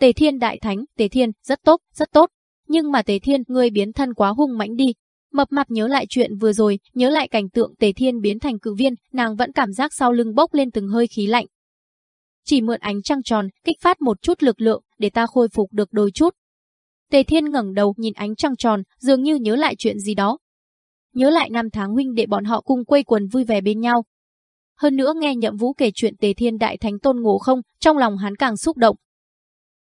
Tề Thiên đại thánh, Tề Thiên, rất tốt, rất tốt. Nhưng mà Tề Thiên, ngươi biến thân quá hung mãnh đi. Mập mạp nhớ lại chuyện vừa rồi, nhớ lại cảnh tượng Tề Thiên biến thành cự viên, nàng vẫn cảm giác sau lưng bốc lên từng hơi khí lạnh. Chỉ mượn ánh trăng tròn, kích phát một chút lực lượng, để ta khôi phục được đôi chút. Tề Thiên ngẩng đầu nhìn ánh trăng tròn, dường như nhớ lại chuyện gì đó. Nhớ lại năm tháng huynh để bọn họ cùng quây quần vui vẻ bên nhau. Hơn nữa nghe Nhậm Vũ kể chuyện Tề Thiên Đại Thánh Tôn Ngộ Không, trong lòng hắn càng xúc động.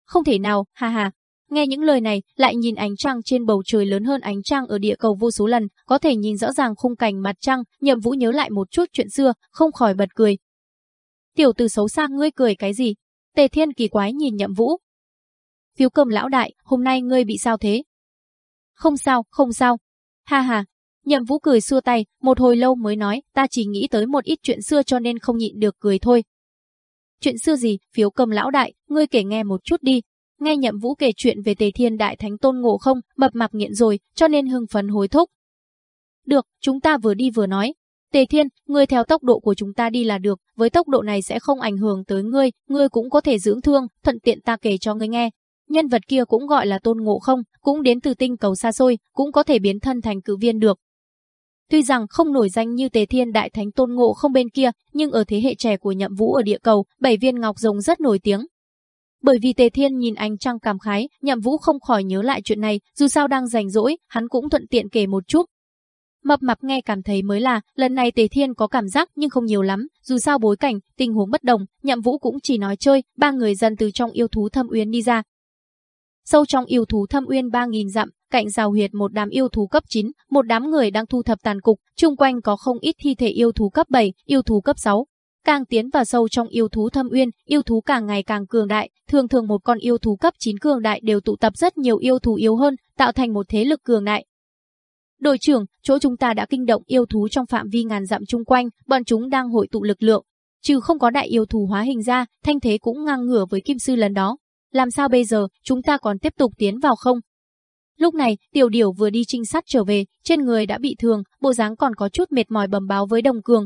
Không thể nào, ha ha. Nghe những lời này, lại nhìn ánh trăng trên bầu trời lớn hơn ánh trăng ở địa cầu vô số lần, có thể nhìn rõ ràng khung cảnh mặt trăng, Nhậm Vũ nhớ lại một chút chuyện xưa, không khỏi bật cười. Tiểu tử xấu xa ngươi cười cái gì? Tề Thiên kỳ quái nhìn Nhậm Vũ, phiếu cơm lão đại, hôm nay ngươi bị sao thế? Không sao, không sao. Ha ha. Nhậm Vũ cười xua tay, một hồi lâu mới nói, ta chỉ nghĩ tới một ít chuyện xưa cho nên không nhịn được cười thôi. Chuyện xưa gì, phiếu cầm lão đại, ngươi kể nghe một chút đi. Nghe Nhậm Vũ kể chuyện về Tề Thiên Đại Thánh Tôn Ngộ không, mập mạp nghiện rồi, cho nên hưng phấn hối thúc. Được, chúng ta vừa đi vừa nói. Tề Thiên, ngươi theo tốc độ của chúng ta đi là được, với tốc độ này sẽ không ảnh hưởng tới ngươi, ngươi cũng có thể dưỡng thương, thuận tiện ta kể cho ngươi nghe, Nhân vật kia cũng gọi là tôn ngộ không, cũng đến từ tinh cầu xa xôi, cũng có thể biến thân thành cử viên được. Tuy rằng không nổi danh như Tề Thiên Đại Thánh Tôn Ngộ không bên kia, nhưng ở thế hệ trẻ của Nhậm Vũ ở địa cầu, bảy viên ngọc rồng rất nổi tiếng. Bởi vì Tề Thiên nhìn ánh trăng cảm khái, Nhậm Vũ không khỏi nhớ lại chuyện này, dù sao đang rảnh rỗi, hắn cũng thuận tiện kể một chút. Mập mập nghe cảm thấy mới là, lần này Tề Thiên có cảm giác nhưng không nhiều lắm, dù sao bối cảnh, tình huống bất đồng, Nhậm Vũ cũng chỉ nói chơi, ba người dần từ trong yêu thú thâm uyên đi ra, Sâu trong yêu thú thâm uyên 3000 dặm, cạnh rào huyệt một đám yêu thú cấp 9, một đám người đang thu thập tàn cục, chung quanh có không ít thi thể yêu thú cấp 7, yêu thú cấp 6. Càng tiến vào sâu trong yêu thú thâm uyên, yêu thú càng ngày càng cường đại, thường thường một con yêu thú cấp 9 cường đại đều tụ tập rất nhiều yêu thú yếu hơn, tạo thành một thế lực cường đại. Đội trưởng, chỗ chúng ta đã kinh động yêu thú trong phạm vi ngàn dặm chung quanh, bọn chúng đang hội tụ lực lượng. Trừ không có đại yêu thú hóa hình ra, thanh thế cũng ngang ngửa với kim sư lần đó làm sao bây giờ, chúng ta còn tiếp tục tiến vào không? Lúc này, tiểu điểu vừa đi trinh sát trở về, trên người đã bị thương, bộ dáng còn có chút mệt mỏi bầm báo với đồng cường.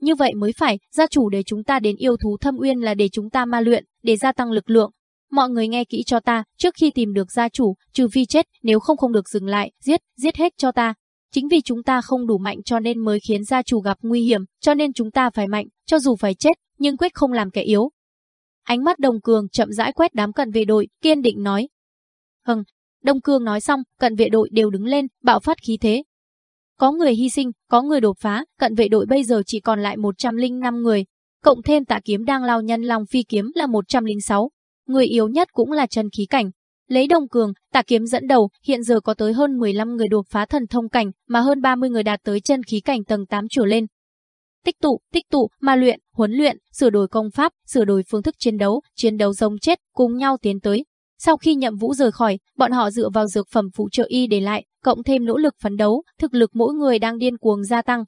Như vậy mới phải, gia chủ để chúng ta đến yêu thú thâm uyên là để chúng ta ma luyện, để gia tăng lực lượng. Mọi người nghe kỹ cho ta, trước khi tìm được gia chủ, trừ phi chết, nếu không không được dừng lại, giết, giết hết cho ta. Chính vì chúng ta không đủ mạnh cho nên mới khiến gia chủ gặp nguy hiểm, cho nên chúng ta phải mạnh, cho dù phải chết, nhưng quyết không làm kẻ yếu, Ánh mắt Đồng Cường chậm rãi quét đám cận vệ đội, kiên định nói. Hừng, Đông Cương nói xong, cận vệ đội đều đứng lên, bạo phát khí thế. Có người hy sinh, có người đột phá, cận vệ đội bây giờ chỉ còn lại 105 người. Cộng thêm tạ kiếm đang lao nhân long phi kiếm là 106. Người yếu nhất cũng là chân khí cảnh. Lấy Đông Cường, tạ kiếm dẫn đầu, hiện giờ có tới hơn 15 người đột phá thần thông cảnh, mà hơn 30 người đạt tới chân khí cảnh tầng 8 trở lên tích tụ, tích tụ, ma luyện, huấn luyện, sửa đổi công pháp, sửa đổi phương thức chiến đấu, chiến đấu giống chết, cùng nhau tiến tới. Sau khi nhậm vũ rời khỏi, bọn họ dựa vào dược phẩm phụ trợ y để lại, cộng thêm nỗ lực phấn đấu, thực lực mỗi người đang điên cuồng gia tăng.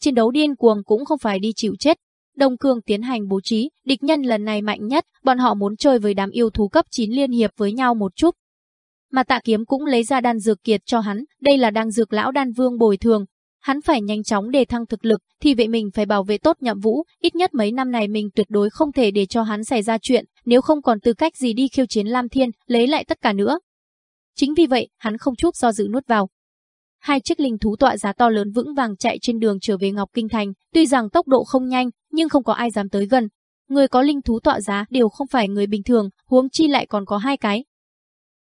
Chiến đấu điên cuồng cũng không phải đi chịu chết. Đông Cương tiến hành bố trí, địch nhân lần này mạnh nhất, bọn họ muốn chơi với đám yêu thú cấp 9 liên hiệp với nhau một chút. Mà tạ kiếm cũng lấy ra đan dược kiệt cho hắn, đây là đan dược lão đan vương bồi thường, Hắn phải nhanh chóng đề thăng thực lực, thì vệ mình phải bảo vệ tốt nhậm vũ, ít nhất mấy năm này mình tuyệt đối không thể để cho hắn xảy ra chuyện, nếu không còn tư cách gì đi khiêu chiến Lam Thiên, lấy lại tất cả nữa. Chính vì vậy, hắn không chút do dự nuốt vào. Hai chiếc linh thú tọa giá to lớn vững vàng chạy trên đường trở về Ngọc Kinh Thành, tuy rằng tốc độ không nhanh, nhưng không có ai dám tới gần. Người có linh thú tọa giá đều không phải người bình thường, huống chi lại còn có hai cái.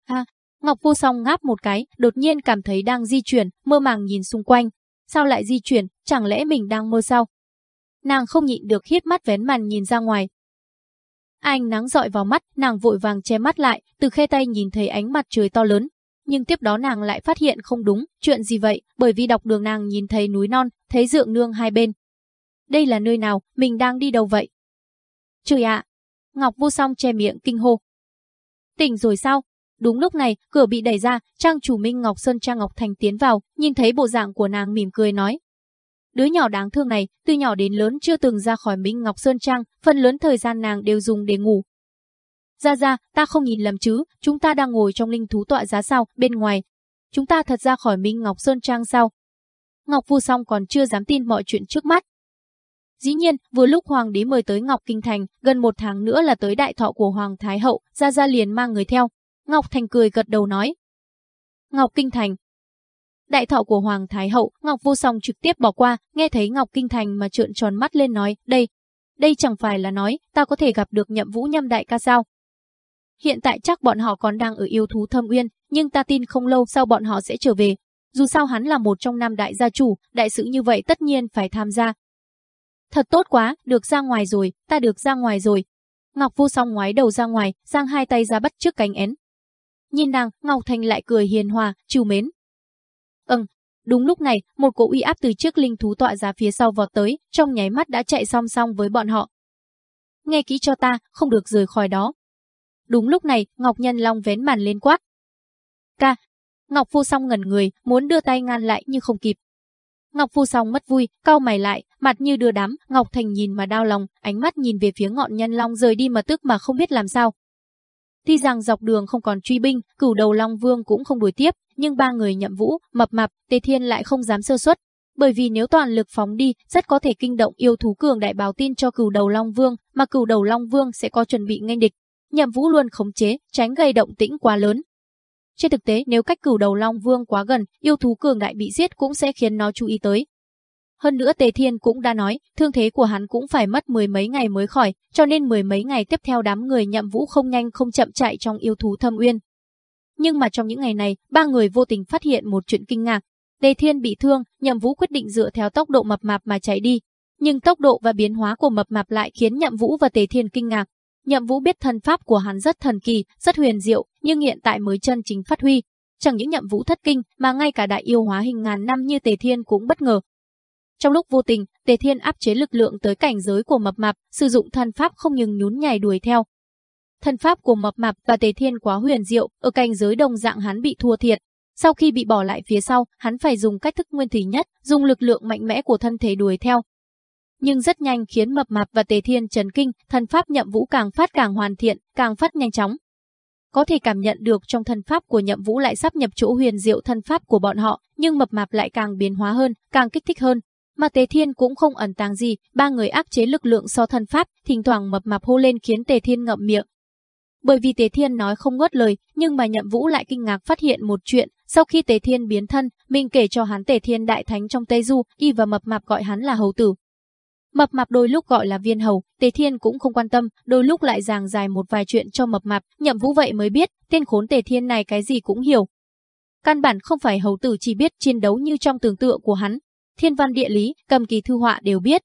À, Ngọc Vô Song ngáp một cái, đột nhiên cảm thấy đang di chuyển, mơ màng nhìn xung quanh, Sao lại di chuyển, chẳng lẽ mình đang mơ sao? Nàng không nhịn được hít mắt vén màn nhìn ra ngoài. Ánh nắng dọi vào mắt, nàng vội vàng che mắt lại, từ khe tay nhìn thấy ánh mặt trời to lớn. Nhưng tiếp đó nàng lại phát hiện không đúng, chuyện gì vậy, bởi vì đọc đường nàng nhìn thấy núi non, thấy dượng nương hai bên. Đây là nơi nào, mình đang đi đâu vậy? Trời ạ! Ngọc vô song che miệng kinh hô. Tỉnh rồi sao? Đúng lúc này, cửa bị đẩy ra, trang chủ Minh Ngọc Sơn Trang Ngọc Thành tiến vào, nhìn thấy bộ dạng của nàng mỉm cười nói. Đứa nhỏ đáng thương này, từ nhỏ đến lớn chưa từng ra khỏi Minh Ngọc Sơn Trang, phần lớn thời gian nàng đều dùng để ngủ. Ra ra, ta không nhìn lầm chứ, chúng ta đang ngồi trong linh thú tọa giá sao, bên ngoài. Chúng ta thật ra khỏi Minh Ngọc Sơn Trang sao? Ngọc Vu Song còn chưa dám tin mọi chuyện trước mắt. Dĩ nhiên, vừa lúc hoàng đế mời tới Ngọc Kinh Thành, gần một tháng nữa là tới đại thọ của Hoàng Thái Hậu, Gia Gia liền mang người theo. Ngọc Thành cười gật đầu nói. Ngọc Kinh Thành, Đại thọ của Hoàng Thái Hậu, Ngọc Vô Song trực tiếp bỏ qua, nghe thấy Ngọc Kinh Thành mà trợn tròn mắt lên nói, đây, đây chẳng phải là nói, ta có thể gặp được nhậm vũ nhâm đại ca sao. Hiện tại chắc bọn họ còn đang ở yêu thú thâm uyên, nhưng ta tin không lâu sau bọn họ sẽ trở về. Dù sao hắn là một trong năm đại gia chủ, đại sự như vậy tất nhiên phải tham gia. Thật tốt quá, được ra ngoài rồi, ta được ra ngoài rồi. Ngọc Vô Song ngoái đầu ra ngoài, giang hai tay ra bắt trước cánh én. Nhìn nàng, Ngọc Thành lại cười hiền hòa, chiều mến, Ừm, đúng lúc này, một cỗ uy áp từ trước linh thú tọa ra phía sau vọt tới, trong nháy mắt đã chạy song song với bọn họ. Nghe kỹ cho ta, không được rời khỏi đó. Đúng lúc này, Ngọc Nhân Long vén màn lên quát. Ca. Ngọc Phu Song ngẩn người, muốn đưa tay ngăn lại nhưng không kịp. Ngọc Phu Song mất vui, cau mày lại, mặt như đưa đám, Ngọc Thành nhìn mà đau lòng, ánh mắt nhìn về phía ngọn nhân long rời đi mà tức mà không biết làm sao. Tuy rằng dọc đường không còn truy binh, cửu đầu Long Vương cũng không đuổi tiếp, nhưng ba người nhậm vũ, mập mạp, Tề Thiên lại không dám sơ suất. Bởi vì nếu toàn lực phóng đi, rất có thể kinh động yêu thú cường đại báo tin cho cửu đầu Long Vương, mà cửu đầu Long Vương sẽ có chuẩn bị nghênh địch. Nhậm vũ luôn khống chế, tránh gây động tĩnh quá lớn. Trên thực tế, nếu cách cửu đầu Long Vương quá gần, yêu thú cường đại bị giết cũng sẽ khiến nó chú ý tới. Hơn nữa Tề Thiên cũng đã nói, thương thế của hắn cũng phải mất mười mấy ngày mới khỏi, cho nên mười mấy ngày tiếp theo đám người nhậm vũ không nhanh không chậm chạy trong yêu thú thâm uyên. Nhưng mà trong những ngày này, ba người vô tình phát hiện một chuyện kinh ngạc. Tề Thiên bị thương, nhậm vũ quyết định dựa theo tốc độ mập mạp mà chạy đi. Nhưng tốc độ và biến hóa của mập mạp lại khiến nhậm vũ và Tề Thiên kinh ngạc. Nhậm vũ biết thần pháp của hắn rất thần kỳ, rất huyền diệu, nhưng hiện tại mới chân chính phát huy. Chẳng những nhậm vũ thất kinh, mà ngay cả đại yêu hóa hình ngàn năm như Tề Thiên cũng bất ngờ, trong lúc vô tình, Tề Thiên áp chế lực lượng tới cảnh giới của mập mạp, sử dụng thân pháp không ngừng nhún nhảy đuổi theo. thân pháp của mập mạp và Tề Thiên quá huyền diệu, ở cảnh giới đồng dạng hắn bị thua thiệt. Sau khi bị bỏ lại phía sau, hắn phải dùng cách thức nguyên thủy nhất, dùng lực lượng mạnh mẽ của thân thể đuổi theo. Nhưng rất nhanh khiến mập mạp và Tề Thiên chấn kinh, thân pháp nhậm vũ càng phát càng hoàn thiện, càng phát nhanh chóng. Có thể cảm nhận được trong thân pháp của nhậm vũ lại sắp nhập chỗ huyền diệu thân pháp của bọn họ, nhưng mập mạp lại càng biến hóa hơn, càng kích thích hơn, mà Tề Thiên cũng không ẩn tàng gì, ba người áp chế lực lượng so thân pháp, thỉnh thoảng mập mạp hô lên khiến Tề Thiên ngậm miệng. Bởi vì Tề Thiên nói không ngớt lời, nhưng mà Nhậm Vũ lại kinh ngạc phát hiện một chuyện, sau khi Tề Thiên biến thân, mình kể cho hắn Tề Thiên đại thánh trong Tây Du, y và mập mạp gọi hắn là hầu tử. Mập mạp đôi lúc gọi là viên hầu, Tề Thiên cũng không quan tâm, đôi lúc lại giảng dài một vài chuyện cho mập mạp, Nhậm Vũ vậy mới biết, tên khốn Tề Thiên này cái gì cũng hiểu. Căn bản không phải hầu tử chỉ biết chiến đấu như trong tưởng tượng của hắn, thiên văn địa lý, cầm kỳ thư họa đều biết.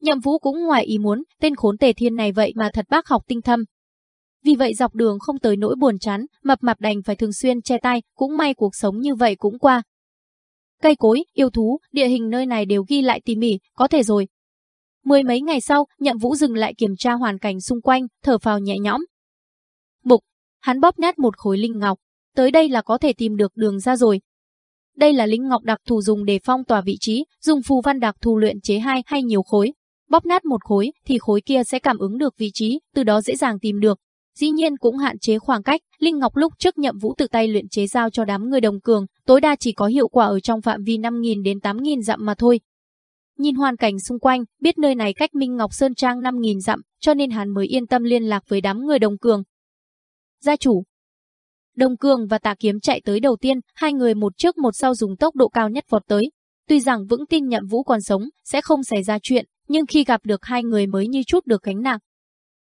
Nhậm Vũ cũng ngoài ý muốn, tên khốn tề thiên này vậy mà thật bác học tinh thâm. Vì vậy dọc đường không tới nỗi buồn chán, mập mạp đành phải thường xuyên che tay, cũng may cuộc sống như vậy cũng qua. Cây cối, yêu thú, địa hình nơi này đều ghi lại tỉ mỉ, có thể rồi. Mười mấy ngày sau, Nhậm Vũ dừng lại kiểm tra hoàn cảnh xung quanh, thở phào nhẹ nhõm. Bục, hắn bóp nát một khối linh ngọc, tới đây là có thể tìm được đường ra rồi, đây là linh ngọc đặc thù dùng để phong tỏa vị trí, dùng phù văn đặc thù luyện chế hai hay nhiều khối. Bóp nát một khối thì khối kia sẽ cảm ứng được vị trí, từ đó dễ dàng tìm được. Dĩ nhiên cũng hạn chế khoảng cách, Linh Ngọc lúc trước nhậm vũ tự tay luyện chế giao cho đám người đồng cường, tối đa chỉ có hiệu quả ở trong phạm vi 5.000 đến 8.000 dặm mà thôi. Nhìn hoàn cảnh xung quanh, biết nơi này cách Minh Ngọc Sơn Trang 5.000 dặm, cho nên hắn mới yên tâm liên lạc với đám người đồng cường. Gia chủ, Đông Cường và Tạ Kiếm chạy tới đầu tiên, hai người một trước một sau dùng tốc độ cao nhất vọt tới. Tuy rằng vững tin Nhậm Vũ còn sống, sẽ không xảy ra chuyện, nhưng khi gặp được hai người mới như chút được gánh nặng.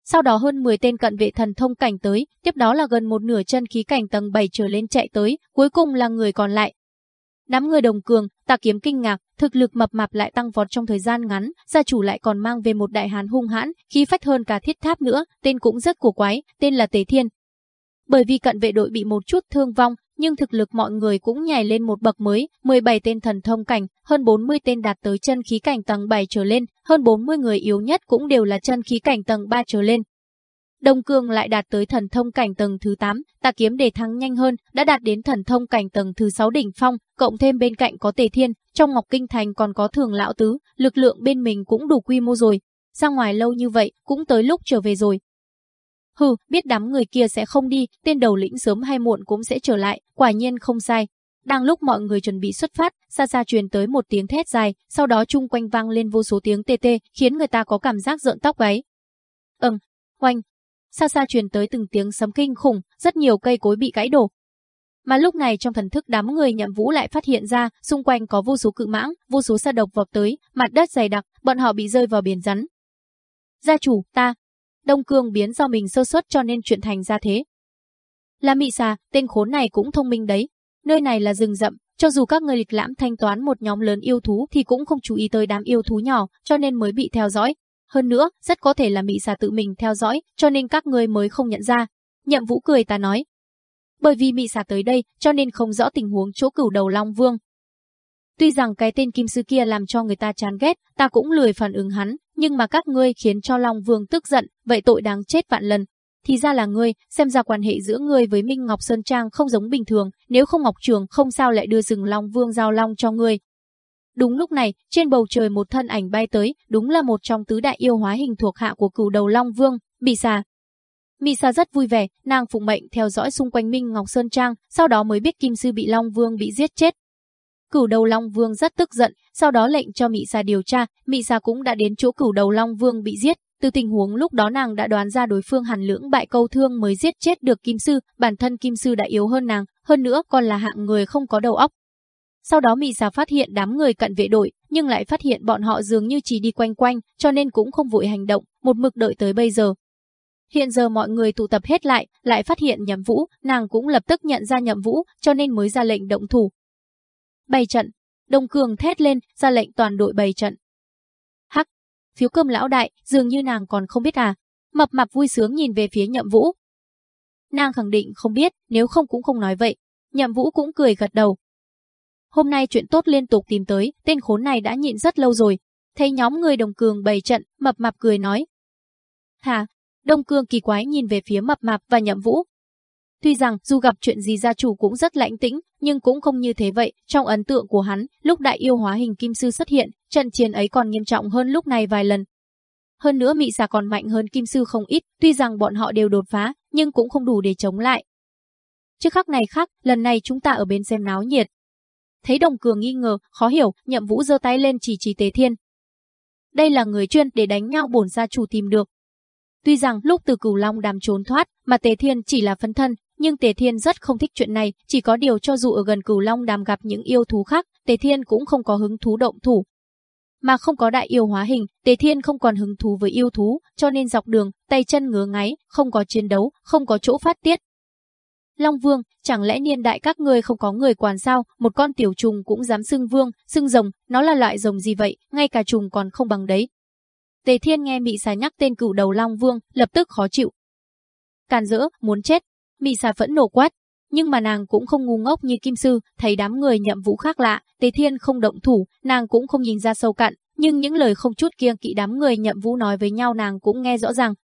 Sau đó hơn 10 tên cận vệ thần thông cảnh tới, tiếp đó là gần một nửa chân khí cảnh tầng 7 trở lên chạy tới, cuối cùng là người còn lại. Đám người đồng cường, Tạ Kiếm kinh ngạc, thực lực mập mạp lại tăng vọt trong thời gian ngắn, gia chủ lại còn mang về một đại hán hung hãn, khí phách hơn cả thiết tháp nữa, tên cũng rất cổ quái, tên là Tế Thiên, bởi vì cận vệ đội bị một chút thương vong, nhưng thực lực mọi người cũng nhảy lên một bậc mới, 17 tên thần thông cảnh, hơn 40 tên đạt tới chân khí cảnh tầng 7 trở lên, hơn 40 người yếu nhất cũng đều là chân khí cảnh tầng 3 trở lên. Đông Cương lại đạt tới thần thông cảnh tầng thứ 8, ta kiếm để thắng nhanh hơn, đã đạt đến thần thông cảnh tầng thứ 6 đỉnh phong, cộng thêm bên cạnh có Tề Thiên, trong Ngọc Kinh Thành còn có Thường Lão Tứ, lực lượng bên mình cũng đủ quy mô rồi. Ra ngoài lâu như vậy, cũng tới lúc trở về rồi, Hừ, biết đám người kia sẽ không đi, tên đầu lĩnh sớm hay muộn cũng sẽ trở lại, quả nhiên không sai. Đang lúc mọi người chuẩn bị xuất phát, xa xa truyền tới một tiếng thét dài, sau đó chung quanh vang lên vô số tiếng tê tê, khiến người ta có cảm giác rợn tóc gáy. Ừm, oanh. Xa xa truyền tới từng tiếng sấm kinh khủng, rất nhiều cây cối bị gãy đổ. Mà lúc này trong thần thức đám người nhậm vũ lại phát hiện ra, xung quanh có vô số cự mãng, vô số sa độc vọt tới, mặt đất dày đặc, bọn họ bị rơi vào biển rắn. Gia chủ, ta. Đông Cương biến do mình sơ suất cho nên chuyện thành ra thế. Là mị xà, tên khốn này cũng thông minh đấy, Nơi này là rừng rậm, cho dù các người lịch lãm thanh toán một nhóm lớn yêu thú thì cũng không chú ý tới đám yêu thú nhỏ, cho nên mới bị theo dõi. Hơn nữa, rất có thể là mị xà tự mình theo dõi, cho nên các người mới không nhận ra. Nhậm Vũ cười ta nói. Bởi vì mị xà tới đây, cho nên không rõ tình huống chỗ cửu đầu Long Vương. Tuy rằng cái tên kim sư kia làm cho người ta chán ghét, ta cũng lười phản ứng hắn, nhưng mà các ngươi khiến cho Long Vương tức giận, vậy tội đáng chết vạn lần thì ra là ngươi, xem ra quan hệ giữa ngươi với Minh Ngọc Sơn Trang không giống bình thường, nếu không Ngọc Trường không sao lại đưa rừng Long Vương giao long cho ngươi. Đúng lúc này, trên bầu trời một thân ảnh bay tới, đúng là một trong tứ đại yêu hóa hình thuộc hạ của cửu đầu Long Vương, Bì Xà. Mị Sa rất vui vẻ, nàng phụng mệnh theo dõi xung quanh Minh Ngọc Sơn Trang, sau đó mới biết Kim Sư bị Long Vương bị giết chết. Cửu đầu Long Vương rất tức giận, sau đó lệnh cho Mị Sa điều tra, Mị Sa cũng đã đến chỗ cửu đầu Long Vương bị giết, từ tình huống lúc đó nàng đã đoán ra đối phương hẳn lưỡng bại câu thương mới giết chết được Kim Sư, bản thân Kim Sư đã yếu hơn nàng, hơn nữa còn là hạng người không có đầu óc. Sau đó Mị sa phát hiện đám người cận vệ đội, nhưng lại phát hiện bọn họ dường như chỉ đi quanh quanh, cho nên cũng không vội hành động, một mực đợi tới bây giờ. Hiện giờ mọi người tụ tập hết lại, lại phát hiện Nhậm Vũ, nàng cũng lập tức nhận ra Nhậm Vũ, cho nên mới ra lệnh động thủ. Bày trận, Đông Cường thét lên, ra lệnh toàn đội bày trận hắc, phiếu cơm lão đại, dường như nàng còn không biết à. Mập mạp vui sướng nhìn về phía nhậm vũ. Nàng khẳng định không biết, nếu không cũng không nói vậy. Nhậm vũ cũng cười gật đầu. Hôm nay chuyện tốt liên tục tìm tới, tên khốn này đã nhịn rất lâu rồi. Thấy nhóm người đồng cường bày trận, mập mạp cười nói. hà, Đông cương kỳ quái nhìn về phía mập mạp và nhậm vũ. Tuy rằng dù gặp chuyện gì gia chủ cũng rất lãnh tĩnh, nhưng cũng không như thế vậy. Trong ấn tượng của hắn, lúc đại yêu hóa hình kim sư xuất hiện, trận chiến ấy còn nghiêm trọng hơn lúc này vài lần. Hơn nữa mị xà còn mạnh hơn kim sư không ít, tuy rằng bọn họ đều đột phá, nhưng cũng không đủ để chống lại. Trước khắc này khác, lần này chúng ta ở bên xem náo nhiệt. Thấy đồng cường nghi ngờ, khó hiểu, nhậm vũ giơ tay lên chỉ chỉ tế thiên. Đây là người chuyên để đánh nhau bổn gia chủ tìm được. Tuy rằng lúc từ cửu long đàm trốn thoát, mà Tề Thiên chỉ là phân thân, nhưng Tề Thiên rất không thích chuyện này, chỉ có điều cho dù ở gần Cửu Long Đàm gặp những yêu thú khác, Tề Thiên cũng không có hứng thú động thủ. Mà không có đại yêu hóa hình, Tề Thiên không còn hứng thú với yêu thú, cho nên dọc đường, tay chân ngứa ngáy, không có chiến đấu, không có chỗ phát tiết. Long Vương, chẳng lẽ niên đại các ngươi không có người quản sao, một con tiểu trùng cũng dám xưng vương, xưng rồng, nó là loại rồng gì vậy, ngay cả trùng còn không bằng đấy. Tề Thiên nghe bị Xà nhắc tên cửu đầu Long Vương, lập tức khó chịu. Càn rỡ, muốn chết, Mị xà phẫn nổ quát, nhưng mà nàng cũng không ngu ngốc như Kim Sư, thấy đám người nhậm vũ khác lạ, Tề Thiên không động thủ, nàng cũng không nhìn ra sâu cạn, nhưng những lời không chút kiêng kỵ đám người nhậm vũ nói với nhau nàng cũng nghe rõ ràng.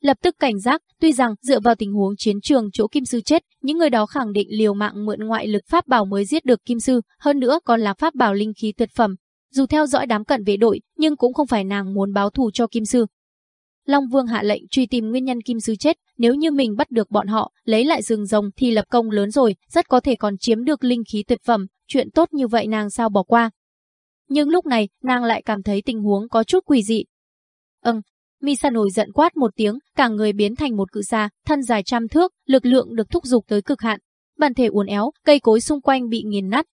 Lập tức cảnh giác, tuy rằng dựa vào tình huống chiến trường chỗ Kim Sư chết, những người đó khẳng định liều mạng mượn ngoại lực pháp bảo mới giết được Kim Sư, hơn nữa còn là pháp bảo linh khí tuyệt phẩm. Dù theo dõi đám cận vệ đội, nhưng cũng không phải nàng muốn báo thù cho Kim Sư, Long Vương hạ lệnh truy tìm nguyên nhân Kim Sư chết, nếu như mình bắt được bọn họ, lấy lại rừng rồng thì lập công lớn rồi, rất có thể còn chiếm được linh khí tuyệt phẩm, chuyện tốt như vậy nàng sao bỏ qua. Nhưng lúc này, nàng lại cảm thấy tình huống có chút quỷ dị. Ừm, Misa nổi giận quát một tiếng, cả người biến thành một cự xa, thân dài trăm thước, lực lượng được thúc giục tới cực hạn. Bản thể uốn éo, cây cối xung quanh bị nghiền nát.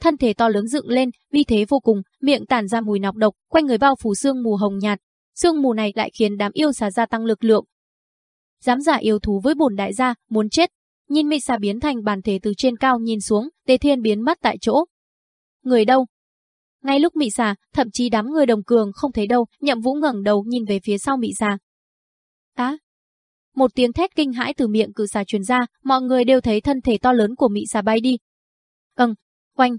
Thân thể to lớn dựng lên, vi thế vô cùng, miệng tản ra mùi nọc độc, quanh người bao phủ xương mù hồng nhạt, Sương mù này lại khiến đám yêu xà gia tăng lực lượng. Dám giả yêu thú với bổn đại gia, muốn chết. Nhìn mị xà biến thành bản thể từ trên cao nhìn xuống, tề thiên biến mất tại chỗ. Người đâu? Ngay lúc mị xà, thậm chí đám người đồng cường không thấy đâu, nhậm vũ ngẩng đầu nhìn về phía sau mị xà. Á! Một tiếng thét kinh hãi từ miệng cự xà truyền ra, mọi người đều thấy thân thể to lớn của mị xà bay đi. Âng, quanh,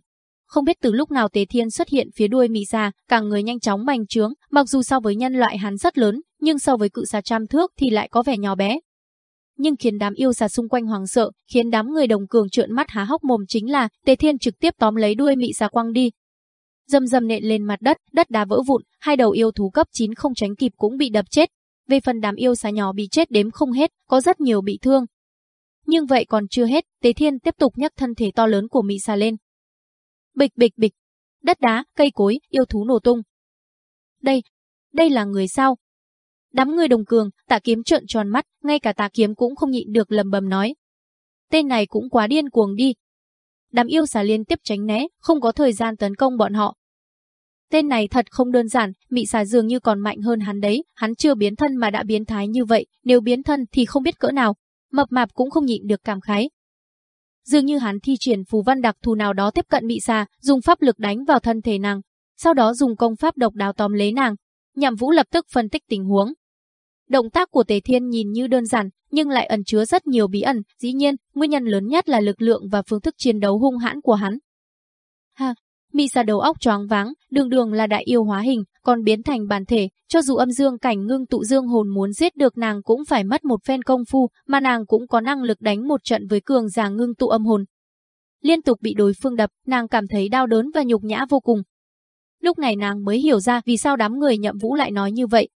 không biết từ lúc nào Tề Thiên xuất hiện phía đuôi mị ra, cả người nhanh chóng bành trướng, mặc dù so với nhân loại hắn rất lớn, nhưng so với cự xà trăm thước thì lại có vẻ nhỏ bé. Nhưng khiến đám yêu xà xung quanh hoàng sợ, khiến đám người đồng cường trợn mắt há hốc mồm chính là Tề Thiên trực tiếp tóm lấy đuôi mị xà quăng đi. Dầm dầm nện lên mặt đất, đất đá vỡ vụn, hai đầu yêu thú cấp 9 không tránh kịp cũng bị đập chết. Về phần đám yêu xà nhỏ bị chết đếm không hết, có rất nhiều bị thương. Nhưng vậy còn chưa hết, Tế Thiên tiếp tục nhấc thân thể to lớn của Mị xà lên. Bịch bịch bịch, đất đá, cây cối, yêu thú nổ tung. Đây, đây là người sao? Đám người đồng cường, tạ kiếm trợn tròn mắt, ngay cả tạ kiếm cũng không nhịn được lầm bầm nói. Tên này cũng quá điên cuồng đi. Đám yêu xà liên tiếp tránh né, không có thời gian tấn công bọn họ. Tên này thật không đơn giản, mị xà dường như còn mạnh hơn hắn đấy, hắn chưa biến thân mà đã biến thái như vậy, nếu biến thân thì không biết cỡ nào. Mập mạp cũng không nhịn được cảm khái. Dường như hắn thi triển phù văn đặc thù nào đó tiếp cận mị xa, dùng pháp lực đánh vào thân thể nàng, sau đó dùng công pháp độc đáo tóm lấy nàng. Nhậm Vũ lập tức phân tích tình huống. Động tác của Tề Thiên nhìn như đơn giản, nhưng lại ẩn chứa rất nhiều bí ẩn, dĩ nhiên, nguyên nhân lớn nhất là lực lượng và phương thức chiến đấu hung hãn của hắn. Ha, Misa đầu óc choáng váng, đường đường là đại yêu hóa hình, còn biến thành bản thể, cho dù âm dương cảnh ngưng tụ dương hồn muốn giết được nàng cũng phải mất một phen công phu, mà nàng cũng có năng lực đánh một trận với cường giả ngưng tụ âm hồn. Liên tục bị đối phương đập, nàng cảm thấy đau đớn và nhục nhã vô cùng. Lúc này nàng mới hiểu ra vì sao đám người nhậm vũ lại nói như vậy.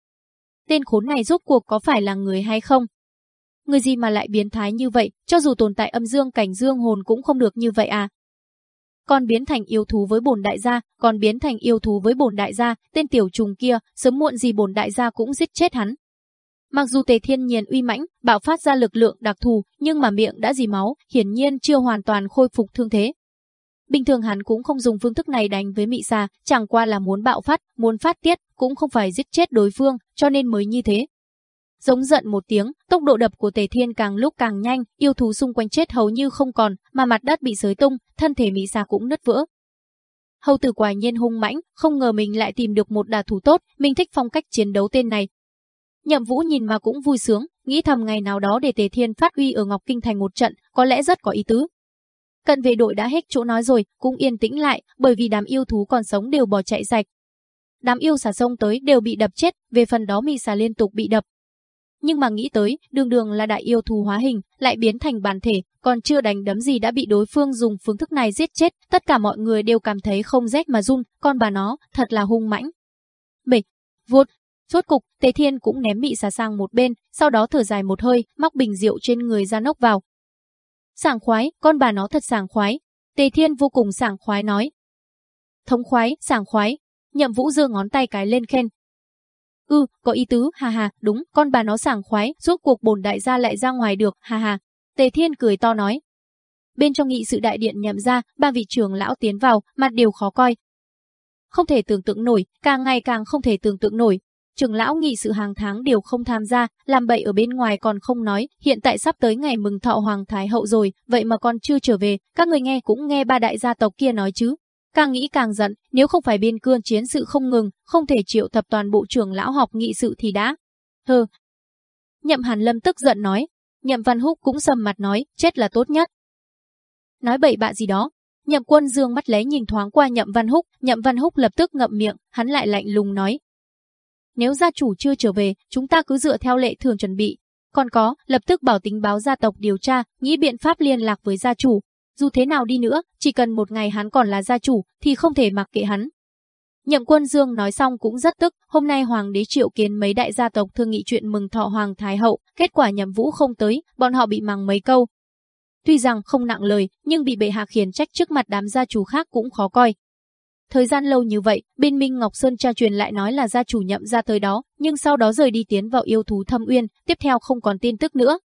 Tên khốn này rốt cuộc có phải là người hay không? Người gì mà lại biến thái như vậy, cho dù tồn tại âm dương cảnh dương hồn cũng không được như vậy à? Còn biến thành yêu thú với bổn đại gia, còn biến thành yêu thú với bổn đại gia, tên tiểu trùng kia, sớm muộn gì bổn đại gia cũng giết chết hắn. Mặc dù Tề Thiên Nhiên uy mãnh, bạo phát ra lực lượng đặc thù, nhưng mà miệng đã dì máu, hiển nhiên chưa hoàn toàn khôi phục thương thế. Bình thường hắn cũng không dùng phương thức này đánh với mị xà, chẳng qua là muốn bạo phát, muốn phát tiết, cũng không phải giết chết đối phương, cho nên mới như thế. Giống giận một tiếng, tốc độ đập của Tề Thiên càng lúc càng nhanh, yêu thú xung quanh chết hầu như không còn, mà mặt đất bị giới tung, thân thể Mỹ Sa cũng nứt vỡ. Hầu tử quả nhiên hung mãnh, không ngờ mình lại tìm được một đà thủ tốt, mình thích phong cách chiến đấu tên này. Nhậm Vũ nhìn mà cũng vui sướng, nghĩ thầm ngày nào đó để Tề Thiên phát uy ở Ngọc Kinh thành một trận, có lẽ rất có ý tứ. Cận vệ đội đã hết chỗ nói rồi, cũng yên tĩnh lại, bởi vì đám yêu thú còn sống đều bỏ chạy sạch. Đám yêu xà sông tới đều bị đập chết, về phần đó mì xà liên tục bị đập, nhưng mà nghĩ tới, đường đường là đại yêu thú hóa hình, lại biến thành bản thể, còn chưa đánh đấm gì đã bị đối phương dùng phương thức này giết chết, tất cả mọi người đều cảm thấy không rét mà run, con bà nó, thật là hung mãnh. Bịch, vuột, Rốt cục, Tế Thiên cũng ném bị xà sang một bên, sau đó thở dài một hơi, móc bình rượu trên người ra nốc vào. Sảng khoái, con bà nó thật sảng khoái. Tề Thiên vô cùng sảng khoái nói. Thống khoái, sảng khoái. Nhậm Vũ giơ ngón tay cái lên khen, Ừ, có ý tứ, ha ha đúng, con bà nó sảng khoái, rốt cuộc bổn đại gia lại ra ngoài được, ha ha. Tề Thiên cười to nói. Bên trong nghị sự đại điện nhậm ra, ba vị trưởng lão tiến vào, mặt đều khó coi. Không thể tưởng tượng nổi, càng ngày càng không thể tưởng tượng nổi. Trưởng lão nghị sự hàng tháng đều không tham gia, làm bậy ở bên ngoài còn không nói, hiện tại sắp tới ngày mừng thọ hoàng thái hậu rồi, vậy mà còn chưa trở về, các người nghe cũng nghe ba đại gia tộc kia nói chứ. Càng nghĩ càng giận, nếu không phải biên cương chiến sự không ngừng, không thể triệu tập toàn bộ trưởng lão học nghị sự thì đã. Hừ. Nhậm Hàn Lâm tức giận nói, Nhậm Văn Húc cũng sầm mặt nói, chết là tốt nhất. Nói bậy bạ gì đó. Nhậm Quân dương mắt lấy nhìn thoáng qua Nhậm Văn Húc, Nhậm Văn Húc lập tức ngậm miệng, hắn lại lạnh lùng nói. Nếu gia chủ chưa trở về, chúng ta cứ dựa theo lệ thường chuẩn bị. Còn có, lập tức bảo tính báo gia tộc điều tra, nghĩ biện pháp liên lạc với gia chủ, dù thế nào đi nữa, chỉ cần một ngày hắn còn là gia chủ, thì không thể mặc kệ hắn. Nhậm quân Dương nói xong cũng rất tức, hôm nay hoàng đế triệu kiến mấy đại gia tộc thương nghị chuyện mừng thọ hoàng thái hậu, kết quả nhậm vũ không tới, bọn họ bị mắng mấy câu. Tuy rằng không nặng lời, nhưng bị bệ hạ khiển trách trước mặt đám gia chủ khác cũng khó coi. Thời gian lâu như vậy, bên Minh Ngọc Sơn tra truyền lại nói là gia chủ nhậm ra tới đó, nhưng sau đó rời đi tiến vào yêu thú thâm uyên, tiếp theo không còn tin tức nữa.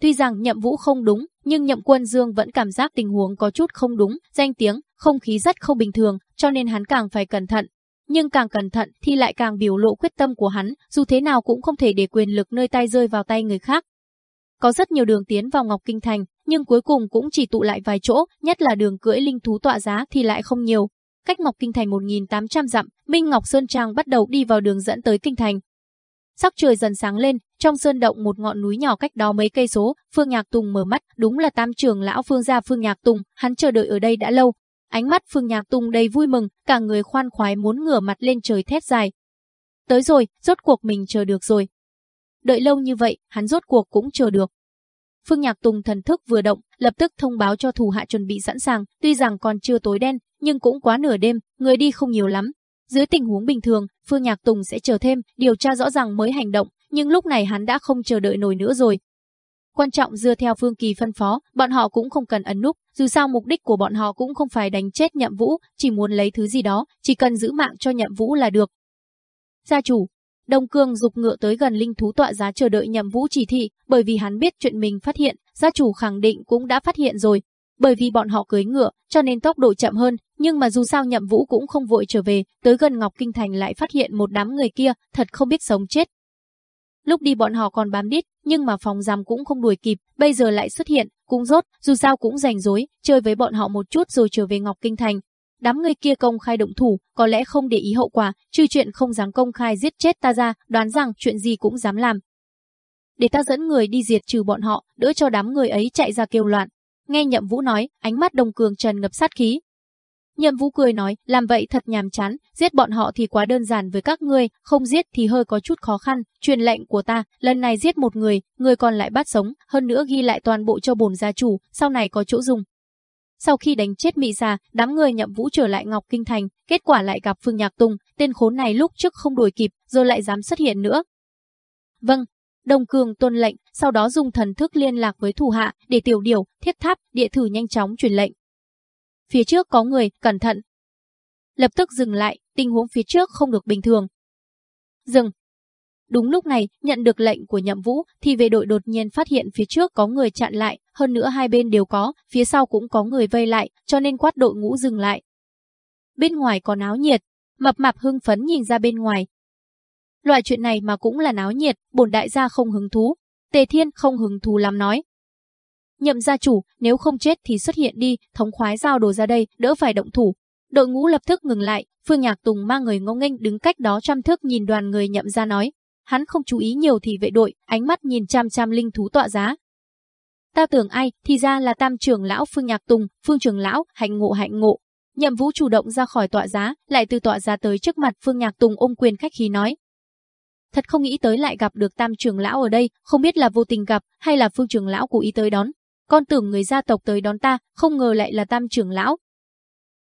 Tuy rằng nhậm vũ không đúng, nhưng nhậm quân dương vẫn cảm giác tình huống có chút không đúng, danh tiếng, không khí rất không bình thường, cho nên hắn càng phải cẩn thận. Nhưng càng cẩn thận thì lại càng biểu lộ quyết tâm của hắn, dù thế nào cũng không thể để quyền lực nơi tay rơi vào tay người khác. Có rất nhiều đường tiến vào Ngọc Kinh Thành, nhưng cuối cùng cũng chỉ tụ lại vài chỗ, nhất là đường cưỡi linh thú tọa giá thì lại không nhiều. Cách Ngọc Kinh Thành 1.800 dặm, Minh Ngọc Sơn Trang bắt đầu đi vào đường dẫn tới Kinh Thành. Sắc trời dần sáng lên, trong sơn động một ngọn núi nhỏ cách đó mấy cây số, Phương Nhạc Tùng mở mắt, đúng là tam trưởng lão Phương gia Phương Nhạc Tùng, hắn chờ đợi ở đây đã lâu. Ánh mắt Phương Nhạc Tùng đầy vui mừng, cả người khoan khoái muốn ngửa mặt lên trời thét dài. Tới rồi, rốt cuộc mình chờ được rồi. Đợi lâu như vậy, hắn rốt cuộc cũng chờ được. Phương Nhạc Tùng thần thức vừa động, lập tức thông báo cho thủ hạ chuẩn bị sẵn sàng, tuy rằng còn chưa tối đen, nhưng cũng quá nửa đêm, người đi không nhiều lắm, dưới tình huống bình thường, Phương Nhạc Tùng sẽ chờ thêm, điều tra rõ ràng mới hành động, nhưng lúc này hắn đã không chờ đợi nổi nữa rồi. Quan trọng dựa theo Phương Kỳ phân phó, bọn họ cũng không cần ấn núp, dù sao mục đích của bọn họ cũng không phải đánh chết Nhậm Vũ, chỉ muốn lấy thứ gì đó, chỉ cần giữ mạng cho Nhậm Vũ là được. Gia chủ, Đông Cương dục ngựa tới gần linh thú tọa giá chờ đợi Nhậm Vũ chỉ thị, bởi vì hắn biết chuyện mình phát hiện, gia chủ khẳng định cũng đã phát hiện rồi. Bởi vì bọn họ cưới ngựa, cho nên tốc độ chậm hơn, nhưng mà dù sao Nhậm Vũ cũng không vội trở về, tới gần Ngọc Kinh Thành lại phát hiện một đám người kia, thật không biết sống chết. Lúc đi bọn họ còn bám đít, nhưng mà phòng giam cũng không đuổi kịp, bây giờ lại xuất hiện, cũng rốt, dù sao cũng rảnh rối, chơi với bọn họ một chút rồi trở về Ngọc Kinh Thành. Đám người kia công khai động thủ, có lẽ không để ý hậu quả, trừ chuyện không dám công khai giết chết ta ra, đoán rằng chuyện gì cũng dám làm. Để ta dẫn người đi diệt trừ bọn họ, đỡ cho đám người ấy chạy ra kêu loạn. Nghe Nhậm Vũ nói, ánh mắt Đồng Cường Trần ngập sát khí, Nhậm Vũ cười nói, làm vậy thật nhàm chán, giết bọn họ thì quá đơn giản với các ngươi, không giết thì hơi có chút khó khăn, truyền lệnh của ta, lần này giết một người, người còn lại bắt sống, hơn nữa ghi lại toàn bộ cho bổn gia chủ, sau này có chỗ dùng. Sau khi đánh chết Mị già, đám người Nhậm Vũ trở lại Ngọc Kinh Thành, kết quả lại gặp Phương Nhạc Tùng, tên khốn này lúc trước không đuổi kịp, rồi lại dám xuất hiện nữa. Vâng, Đông Cường tuân lệnh, sau đó dùng thần thức liên lạc với thủ hạ, để tiểu điều, thiết tháp, địa thử nhanh chóng truyền lệnh phía trước có người, cẩn thận. Lập tức dừng lại, tình huống phía trước không được bình thường. Dừng. Đúng lúc này, nhận được lệnh của nhậm vũ, thì về đội đột nhiên phát hiện phía trước có người chặn lại, hơn nữa hai bên đều có, phía sau cũng có người vây lại, cho nên quát đội ngũ dừng lại. Bên ngoài có náo nhiệt, mập mạp hưng phấn nhìn ra bên ngoài. Loại chuyện này mà cũng là náo nhiệt, bổn đại gia không hứng thú. Tề Thiên không hứng thú lắm nói. Nhậm gia chủ, nếu không chết thì xuất hiện đi, thống khoái giao đồ ra đây, đỡ phải động thủ. Đội ngũ lập tức ngừng lại, Phương Nhạc Tùng mang người ngông nghênh đứng cách đó trăm thước nhìn đoàn người nhậm gia nói. Hắn không chú ý nhiều thì vệ đội, ánh mắt nhìn chăm chăm linh thú tọa giá. Ta tưởng ai, thì ra là tam trưởng lão Phương Nhạc Tùng, Phương trưởng lão, hạnh ngộ hạnh ngộ. Nhậm Vũ chủ động ra khỏi tọa giá, lại từ tọa giá tới trước mặt Phương Nhạc Tùng ôm quyền khách khí nói. Thật không nghĩ tới lại gặp được tam trưởng lão ở đây, không biết là vô tình gặp hay là Phương trưởng lão cố ý tới đón. Con tưởng người gia tộc tới đón ta, không ngờ lại là tam trưởng lão.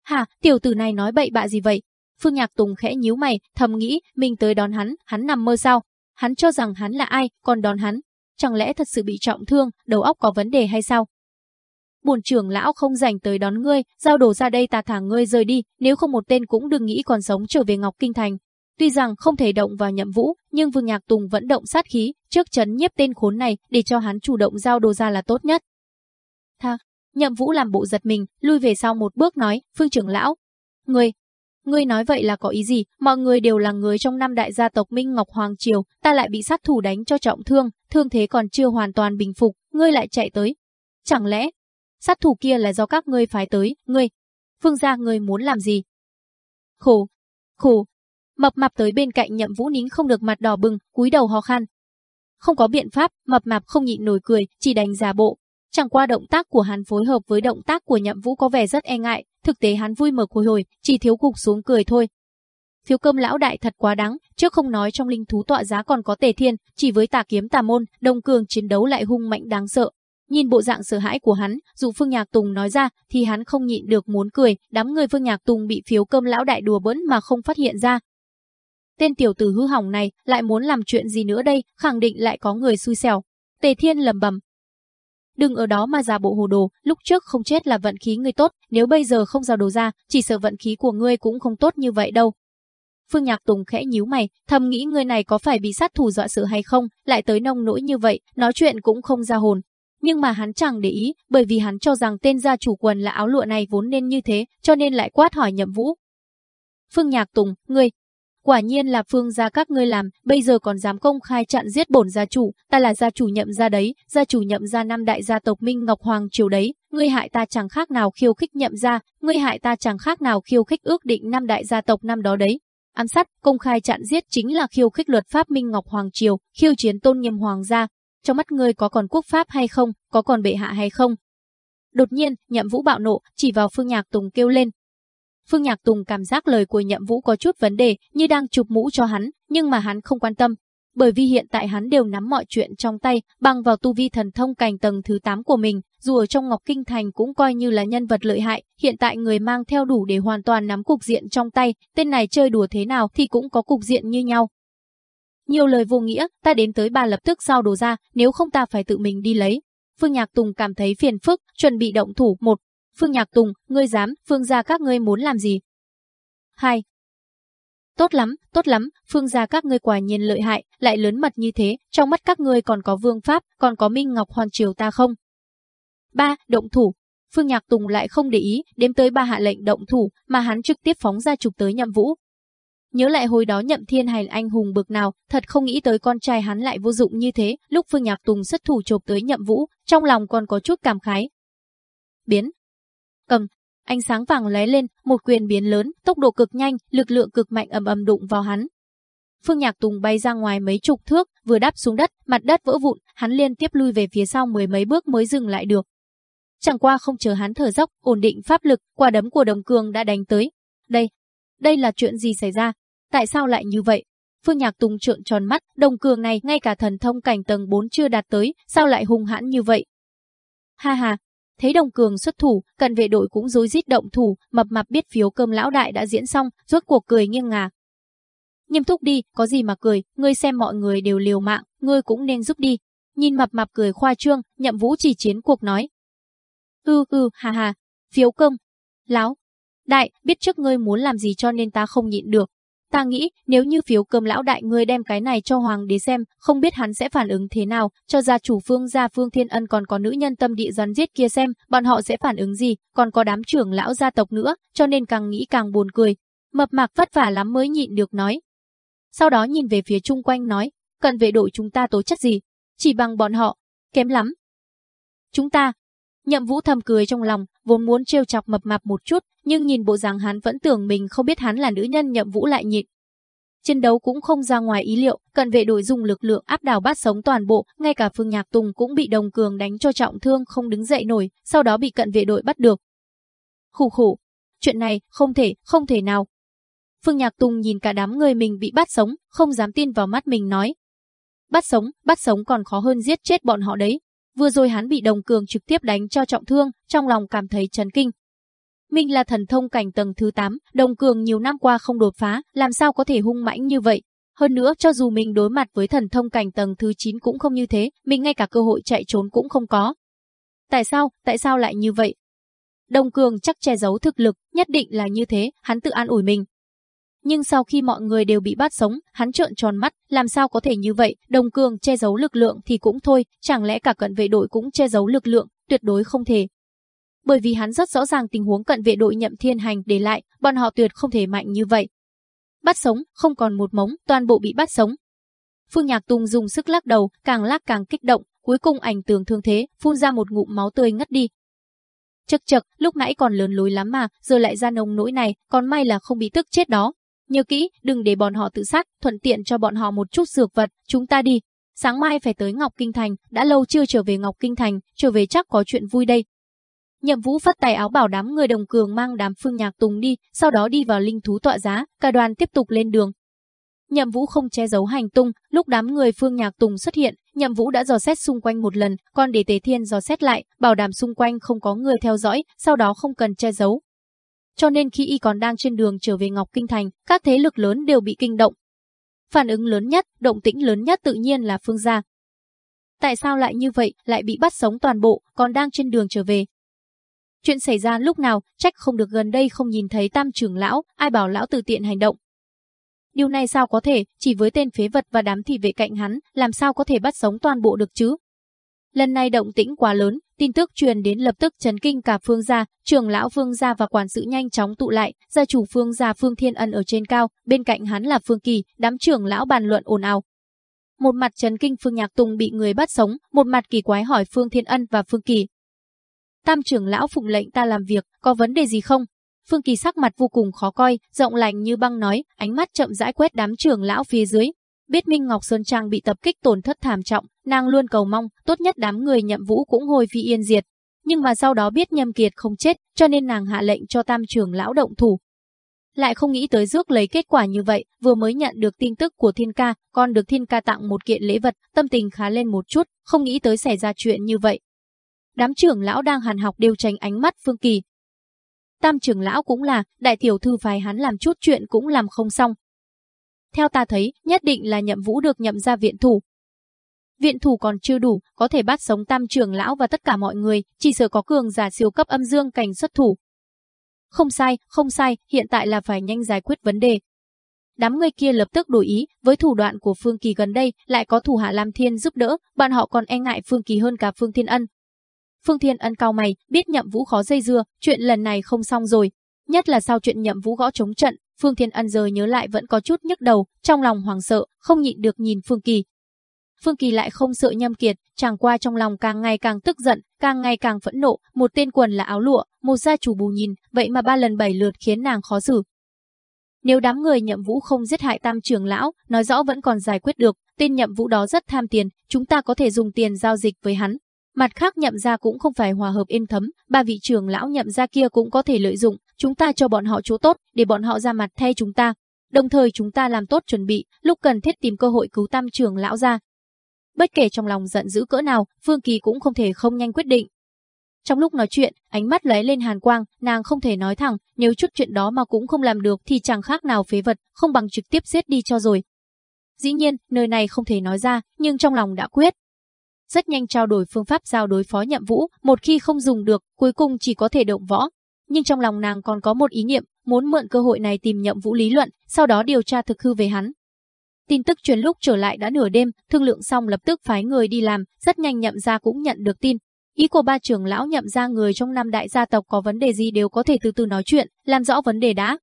Hà, tiểu tử này nói bậy bạ gì vậy? Phương Nhạc Tùng khẽ nhíu mày, thầm nghĩ, mình tới đón hắn, hắn nằm mơ sao? Hắn cho rằng hắn là ai, còn đón hắn. Chẳng lẽ thật sự bị trọng thương, đầu óc có vấn đề hay sao? buồn trưởng lão không rảnh tới đón ngươi, giao đồ ra đây ta thả ngươi rời đi, nếu không một tên cũng đừng nghĩ còn sống trở về Ngọc Kinh Thành. Tuy rằng không thể động vào nhậm vũ, nhưng Vương Nhạc Tùng vẫn động sát khí, trước chấn nhiếp tên khốn này để cho hắn chủ động giao đồ ra là tốt nhất. Tha, nhậm vũ làm bộ giật mình, lui về sau một bước nói, phương trưởng lão. Ngươi, ngươi nói vậy là có ý gì, mọi người đều là người trong năm đại gia tộc Minh Ngọc Hoàng Triều, ta lại bị sát thủ đánh cho trọng thương, thương thế còn chưa hoàn toàn bình phục, ngươi lại chạy tới. Chẳng lẽ, sát thủ kia là do các ngươi phái tới, ngươi, phương gia ngươi muốn làm gì? Khổ, khổ, mập mạp tới bên cạnh nhậm vũ nín không được mặt đỏ bừng, cúi đầu ho khan. Không có biện pháp, mập mạp không nhịn nổi cười, chỉ đánh giả bộ, Chẳng qua động tác của hắn phối hợp với động tác của nhậm vũ có vẻ rất e ngại, thực tế hắn vui mở hồi hồi, chỉ thiếu gục xuống cười thôi. Phiếu cơm lão đại thật quá đáng, trước không nói trong linh thú tọa giá còn có tề thiên, chỉ với tà kiếm tà môn, đồng cường chiến đấu lại hung mạnh đáng sợ. Nhìn bộ dạng sợ hãi của hắn, dù Phương Nhạc Tùng nói ra, thì hắn không nhịn được muốn cười, đám người Phương Nhạc Tùng bị phiếu cơm lão đại đùa bỡn mà không phát hiện ra. Tên tiểu tử hư hỏng này lại muốn làm chuyện gì nữa đây, khẳng định lại có người xui xẻo. Tề Thiên lầm bầm, Đừng ở đó mà giả bộ hồ đồ, lúc trước không chết là vận khí ngươi tốt, nếu bây giờ không giao đồ ra, chỉ sợ vận khí của ngươi cũng không tốt như vậy đâu. Phương Nhạc Tùng khẽ nhíu mày, thầm nghĩ người này có phải bị sát thủ dọa sợ hay không, lại tới nông nỗi như vậy, nói chuyện cũng không ra hồn. Nhưng mà hắn chẳng để ý, bởi vì hắn cho rằng tên gia chủ quần là áo lụa này vốn nên như thế, cho nên lại quát hỏi Nhậm Vũ. Phương Nhạc Tùng, ngươi, Quả nhiên là phương gia các ngươi làm, bây giờ còn dám công khai chặn giết bổn gia chủ, ta là gia chủ nhậm gia đấy, gia chủ nhậm gia năm đại gia tộc Minh Ngọc Hoàng triều đấy, ngươi hại ta chẳng khác nào khiêu khích nhậm gia, ngươi hại ta chẳng khác nào khiêu khích ước định năm đại gia tộc năm đó đấy. Ám sát, công khai chặn giết chính là khiêu khích luật pháp Minh Ngọc Hoàng triều, khiêu chiến tôn nghiêm hoàng gia. Trong mắt ngươi có còn quốc pháp hay không, có còn bệ hạ hay không? Đột nhiên, nhậm vũ bạo nộ, chỉ vào phương nhạc tùng kêu lên, Phương Nhạc Tùng cảm giác lời của Nhậm Vũ có chút vấn đề, như đang chụp mũ cho hắn, nhưng mà hắn không quan tâm. Bởi vì hiện tại hắn đều nắm mọi chuyện trong tay, bằng vào tu vi thần thông cành tầng thứ 8 của mình, dù ở trong Ngọc Kinh Thành cũng coi như là nhân vật lợi hại, hiện tại người mang theo đủ để hoàn toàn nắm cục diện trong tay, tên này chơi đùa thế nào thì cũng có cục diện như nhau. Nhiều lời vô nghĩa, ta đến tới bà lập tức giao đồ ra, nếu không ta phải tự mình đi lấy. Phương Nhạc Tùng cảm thấy phiền phức, chuẩn bị động thủ. Một, Phương Nhạc Tùng, ngươi dám, Phương gia các ngươi muốn làm gì? Hai, Tốt lắm, tốt lắm, Phương gia các ngươi quả nhiên lợi hại, lại lớn mật như thế, trong mắt các ngươi còn có vương pháp, còn có Minh Ngọc Hoàng Triều ta không? Ba, Động thủ, Phương Nhạc Tùng lại không để ý, đếm tới ba hạ lệnh động thủ, mà hắn trực tiếp phóng ra trục tới Nhậm Vũ. Nhớ lại hồi đó Nhậm Thiên Hành anh hùng bực nào, thật không nghĩ tới con trai hắn lại vô dụng như thế, lúc Phương Nhạc Tùng xuất thủ chộp tới Nhậm Vũ, trong lòng còn có chút cảm khái. Biến. Cầm. Ánh sáng vàng lóe lên, một quyền biến lớn, tốc độ cực nhanh, lực lượng cực mạnh ầm ầm đụng vào hắn. Phương Nhạc Tùng bay ra ngoài mấy chục thước, vừa đáp xuống đất, mặt đất vỡ vụn, hắn liên tiếp lui về phía sau mười mấy bước mới dừng lại được. Chẳng qua không chờ hắn thở dốc, ổn định pháp lực, quả đấm của Đồng Cường đã đánh tới. Đây, đây là chuyện gì xảy ra? Tại sao lại như vậy? Phương Nhạc Tùng trợn tròn mắt, Đồng Cường này ngay cả thần thông cảnh tầng 4 chưa đạt tới, sao lại hung hãn như vậy? Ha ha, thấy Đồng Cường xuất thủ, cận vệ đội cũng rối rít động thủ, mập mạp biết phiếu cơm lão đại đã diễn xong, rốt cuộc cười nghiêng ngả. Nghiêm túc đi, có gì mà cười, ngươi xem mọi người đều liều mạng, ngươi cũng nên giúp đi. Nhìn mập mạp cười khoa trương, nhậm vũ chỉ chiến cuộc nói, ư ư hà hà, phiếu cơm. Lão, đại, biết trước ngươi muốn làm gì cho nên ta không nhịn được. Ta nghĩ, nếu như phiếu cơm lão đại ngươi đem cái này cho hoàng đế xem, không biết hắn sẽ phản ứng thế nào, cho gia chủ phương gia phương thiên ân còn có nữ nhân tâm địa rắn giết kia xem, bọn họ sẽ phản ứng gì, còn có đám trưởng lão gia tộc nữa, cho nên càng nghĩ càng buồn cười. Mập mạc vất vả lắm mới nhịn được nói. Sau đó nhìn về phía chung quanh nói, cần vệ đội chúng ta tố chất gì? Chỉ bằng bọn họ, kém lắm. Chúng ta, Nhậm Vũ thầm cười trong lòng, vốn muốn trêu chọc mập mạp một chút, nhưng nhìn bộ dáng hắn vẫn tưởng mình không biết hắn là nữ nhân Nhậm Vũ lại nhịn. Chiến đấu cũng không ra ngoài ý liệu, cận vệ đội dùng lực lượng áp đảo bắt sống toàn bộ, ngay cả Phương Nhạc Tùng cũng bị đồng cường đánh cho trọng thương không đứng dậy nổi, sau đó bị cận vệ đội bắt được. Khủ khủ, chuyện này không thể, không thể nào. Phương Nhạc Tùng nhìn cả đám người mình bị bắt sống, không dám tin vào mắt mình nói. Bắt sống, bắt sống còn khó hơn giết chết bọn họ đấy, Vừa rồi hắn bị đồng cường trực tiếp đánh cho trọng thương, trong lòng cảm thấy chấn kinh. Mình là thần thông cảnh tầng thứ 8, đồng cường nhiều năm qua không đột phá, làm sao có thể hung mãnh như vậy. Hơn nữa cho dù mình đối mặt với thần thông cảnh tầng thứ 9 cũng không như thế, mình ngay cả cơ hội chạy trốn cũng không có. Tại sao, tại sao lại như vậy? Đồng cường chắc che giấu thực lực, nhất định là như thế, hắn tự an ủi mình. Nhưng sau khi mọi người đều bị bắt sống, hắn trợn tròn mắt, làm sao có thể như vậy, đồng cường che giấu lực lượng thì cũng thôi, chẳng lẽ cả cận vệ đội cũng che giấu lực lượng, tuyệt đối không thể. Bởi vì hắn rất rõ ràng tình huống cận vệ đội nhậm thiên hành để lại, bọn họ tuyệt không thể mạnh như vậy. Bắt sống, không còn một mống, toàn bộ bị bắt sống. Phương Nhạc Tùng dùng sức lắc đầu, càng lắc càng kích động, cuối cùng ảnh tường thương thế, phun ra một ngụm máu tươi ngất đi. Chật chật, lúc nãy còn lớn lối lắm mà, giờ lại ra nông nỗi này, còn may là không bị tức chết đó. Nhớ kỹ, đừng để bọn họ tự sát, thuận tiện cho bọn họ một chút dược vật, chúng ta đi. Sáng mai phải tới Ngọc Kinh Thành, đã lâu chưa trở về Ngọc Kinh Thành, trở về chắc có chuyện vui đây. Nhậm Vũ phất tay áo bảo đám người đồng cường mang đám phương nhạc tùng đi, sau đó đi vào linh thú tọa giá, cả đoàn tiếp tục lên đường. Nhậm Vũ không che giấu hành tung, lúc đám người Phương Nhạc Tùng xuất hiện, Nhậm Vũ đã dò xét xung quanh một lần, còn để Tế Thiên dò xét lại, bảo đảm xung quanh không có người theo dõi, sau đó không cần che giấu, cho nên khi y còn đang trên đường trở về Ngọc Kinh Thành, các thế lực lớn đều bị kinh động. Phản ứng lớn nhất, động tĩnh lớn nhất tự nhiên là Phương gia. Tại sao lại như vậy, lại bị bắt sống toàn bộ, còn đang trên đường trở về? Chuyện xảy ra lúc nào, trách không được gần đây không nhìn thấy tam trưởng lão, ai bảo lão tự tiện hành động. Điều này sao có thể, chỉ với tên phế vật và đám thị vệ cạnh hắn, làm sao có thể bắt sống toàn bộ được chứ? Lần này động tĩnh quá lớn, tin tức truyền đến lập tức chấn kinh cả Phương gia, trưởng lão Phương gia và quản sự nhanh chóng tụ lại, gia chủ Phương gia Phương Thiên Ân ở trên cao, bên cạnh hắn là Phương Kỳ, đám trưởng lão bàn luận ồn ào. Một mặt chấn kinh Phương Nhạc Tùng bị người bắt sống, một mặt kỳ quái hỏi Phương Thiên Ân và Phương Kỳ. Tam trưởng lão phụng lệnh ta làm việc, có vấn đề gì không? Phương Kỳ sắc mặt vô cùng khó coi, rộng lạnh như băng nói, ánh mắt chậm rãi quét đám trưởng lão phía dưới, Biết Minh Ngọc Sơn Trang bị tập kích tổn thất thảm trọng, nàng luôn cầu mong, tốt nhất đám người nhậm vũ cũng hồi phi yên diệt. Nhưng mà sau đó biết Nhâm Kiệt không chết, cho nên nàng hạ lệnh cho tam trưởng lão động thủ. Lại không nghĩ tới rước lấy kết quả như vậy, vừa mới nhận được tin tức của thiên ca, còn được thiên ca tặng một kiện lễ vật, tâm tình khá lên một chút, không nghĩ tới xảy ra chuyện như vậy. Đám trưởng lão đang hàn học đều tránh ánh mắt Phương Kỳ. Tam trưởng lão cũng là, đại tiểu thư phái hắn làm chút chuyện cũng làm không xong, theo ta thấy, nhất định là nhậm vũ được nhậm ra viện thủ. Viện thủ còn chưa đủ, có thể bắt sống tam trưởng lão và tất cả mọi người, chỉ sợ có cường giả siêu cấp âm dương cảnh xuất thủ. Không sai, không sai, hiện tại là phải nhanh giải quyết vấn đề. Đám người kia lập tức đổi ý, với thủ đoạn của Phương Kỳ gần đây, lại có thủ hạ Lam Thiên giúp đỡ, bọn họ còn e ngại Phương Kỳ hơn cả Phương Thiên Ân. Phương Thiên Ân cao mày, biết nhậm vũ khó dây dưa, chuyện lần này không xong rồi. Nhất là sau chuyện nhậm vũ gõ chống trận, Phương Thiên Ân giờ nhớ lại vẫn có chút nhức đầu, trong lòng hoàng sợ, không nhịn được nhìn Phương Kỳ. Phương Kỳ lại không sợ nhâm kiệt, chẳng qua trong lòng càng ngày càng tức giận, càng ngày càng phẫn nộ, một tên quần là áo lụa, một gia chủ bù nhìn, vậy mà ba lần bảy lượt khiến nàng khó xử. Nếu đám người nhậm vũ không giết hại tam trưởng lão, nói rõ vẫn còn giải quyết được, tên nhậm vũ đó rất tham tiền, chúng ta có thể dùng tiền giao dịch với hắn. Mặt khác nhậm gia cũng không phải hòa hợp êm thấm, ba vị trưởng lão nhậm gia kia cũng có thể lợi dụng, chúng ta cho bọn họ chỗ tốt, để bọn họ ra mặt thay chúng ta. Đồng thời chúng ta làm tốt chuẩn bị, lúc cần thiết tìm cơ hội cứu tam trưởng lão ra. Bất kể trong lòng giận dữ cỡ nào, Phương Kỳ cũng không thể không nhanh quyết định. Trong lúc nói chuyện, ánh mắt lóe lên hàn quang, nàng không thể nói thẳng, nếu chút chuyện đó mà cũng không làm được thì chẳng khác nào phế vật, không bằng trực tiếp giết đi cho rồi. Dĩ nhiên, nơi này không thể nói ra, nhưng trong lòng đã quyết. Rất nhanh trao đổi phương pháp giao đối phó nhậm vũ, một khi không dùng được, cuối cùng chỉ có thể động võ. Nhưng trong lòng nàng còn có một ý niệm, muốn mượn cơ hội này tìm nhậm vũ lý luận, sau đó điều tra thực hư về hắn. Tin tức truyền lúc trở lại đã nửa đêm, thương lượng xong lập tức phái người đi làm, rất nhanh nhậm ra cũng nhận được tin, Ý của ba trưởng lão nhậm ra người trong năm đại gia tộc có vấn đề gì đều có thể từ từ nói chuyện, làm rõ vấn đề đã.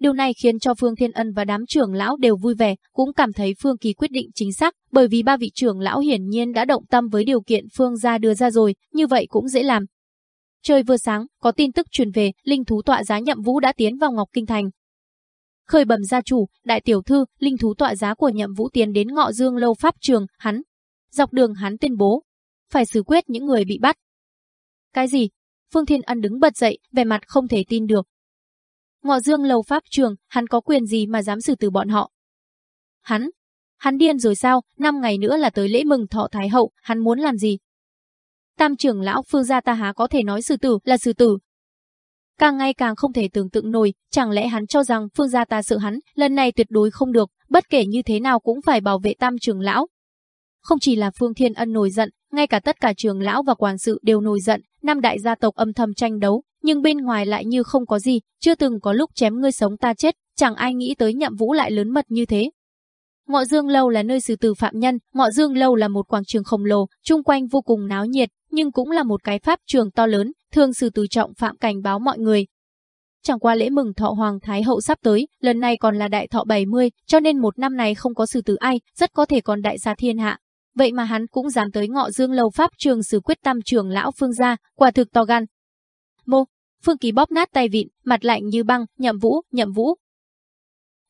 Điều này khiến cho Phương Thiên Ân và đám trưởng lão đều vui vẻ, cũng cảm thấy Phương Kỳ quyết định chính xác, bởi vì ba vị trưởng lão hiển nhiên đã động tâm với điều kiện Phương gia đưa ra rồi, như vậy cũng dễ làm. Trời vừa sáng, có tin tức truyền về, linh thú tọa giá nhậm vũ đã tiến vào Ngọc Kinh Thành. Khởi bẩm gia chủ, đại tiểu thư, linh thú tọa giá của nhậm vũ tiến đến ngọ dương lâu pháp trường, hắn. Dọc đường hắn tuyên bố, phải xử quyết những người bị bắt. Cái gì? Phương Thiên Ân đứng bật dậy, vẻ mặt không thể tin được. Ngọ Dương lâu pháp trường, hắn có quyền gì mà dám xử từ bọn họ? Hắn? Hắn điên rồi sao? Năm ngày nữa là tới lễ mừng thọ Thái Hậu, hắn muốn làm gì? Tam trưởng lão Phương gia ta há có thể nói xử tử là xử tử. Càng ngày càng không thể tưởng tượng nổi, chẳng lẽ hắn cho rằng Phương gia ta sợ hắn, lần này tuyệt đối không được, bất kể như thế nào cũng phải bảo vệ tam trường lão. Không chỉ là Phương Thiên Ân nổi giận, ngay cả tất cả trường lão và quản sự đều nổi giận, năm đại gia tộc âm thầm tranh đấu, nhưng bên ngoài lại như không có gì, chưa từng có lúc chém ngươi sống ta chết, chẳng ai nghĩ tới nhậm vũ lại lớn mật như thế. Ngọ Dương Lâu là nơi xử tử phạm nhân, Ngọ Dương Lâu là một quảng trường khổng lồ, chung quanh vô cùng náo nhiệt, nhưng cũng là một cái pháp trường to lớn, thường xử tử trọng phạm cảnh báo mọi người. Chẳng qua lễ mừng thọ Hoàng Thái Hậu sắp tới, lần này còn là đại thọ 70, cho nên một năm này không có xử tử ai, rất có thể còn đại gia thiên hạ, Vậy mà hắn cũng dám tới ngọ dương lầu pháp trường xử quyết tam trường lão phương gia, quả thực to gan. Mô, Phương Kỳ bóp nát tay vịn, mặt lạnh như băng, nhậm vũ, nhậm vũ.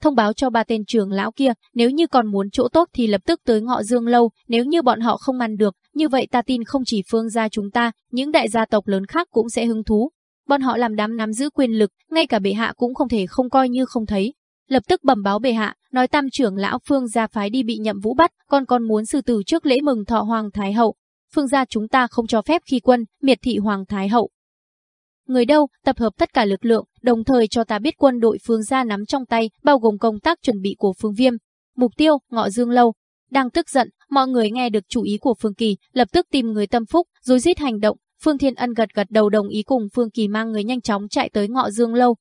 Thông báo cho ba tên trường lão kia, nếu như còn muốn chỗ tốt thì lập tức tới ngọ dương lâu, nếu như bọn họ không ăn được, như vậy ta tin không chỉ phương gia chúng ta, những đại gia tộc lớn khác cũng sẽ hứng thú. Bọn họ làm đám nắm giữ quyền lực, ngay cả bệ hạ cũng không thể không coi như không thấy, lập tức bẩm báo bệ hạ, nói tam trưởng lão Phương gia phái đi bị nhậm vũ bắt, con còn muốn xử tử trước lễ mừng thọ Hoàng Thái Hậu. Phương gia chúng ta không cho phép khi quân, miệt thị Hoàng Thái Hậu. Người đâu, tập hợp tất cả lực lượng, đồng thời cho ta biết quân đội Phương gia nắm trong tay, bao gồm công tác chuẩn bị của Phương Viêm. Mục tiêu, ngọ dương lâu. Đang tức giận, mọi người nghe được chủ ý của Phương Kỳ, lập tức tìm người tâm phúc, rồi giết hành động. Phương Thiên Ân gật gật đầu đồng ý cùng Phương Kỳ mang người nhanh chóng chạy tới ngọ dương lâu,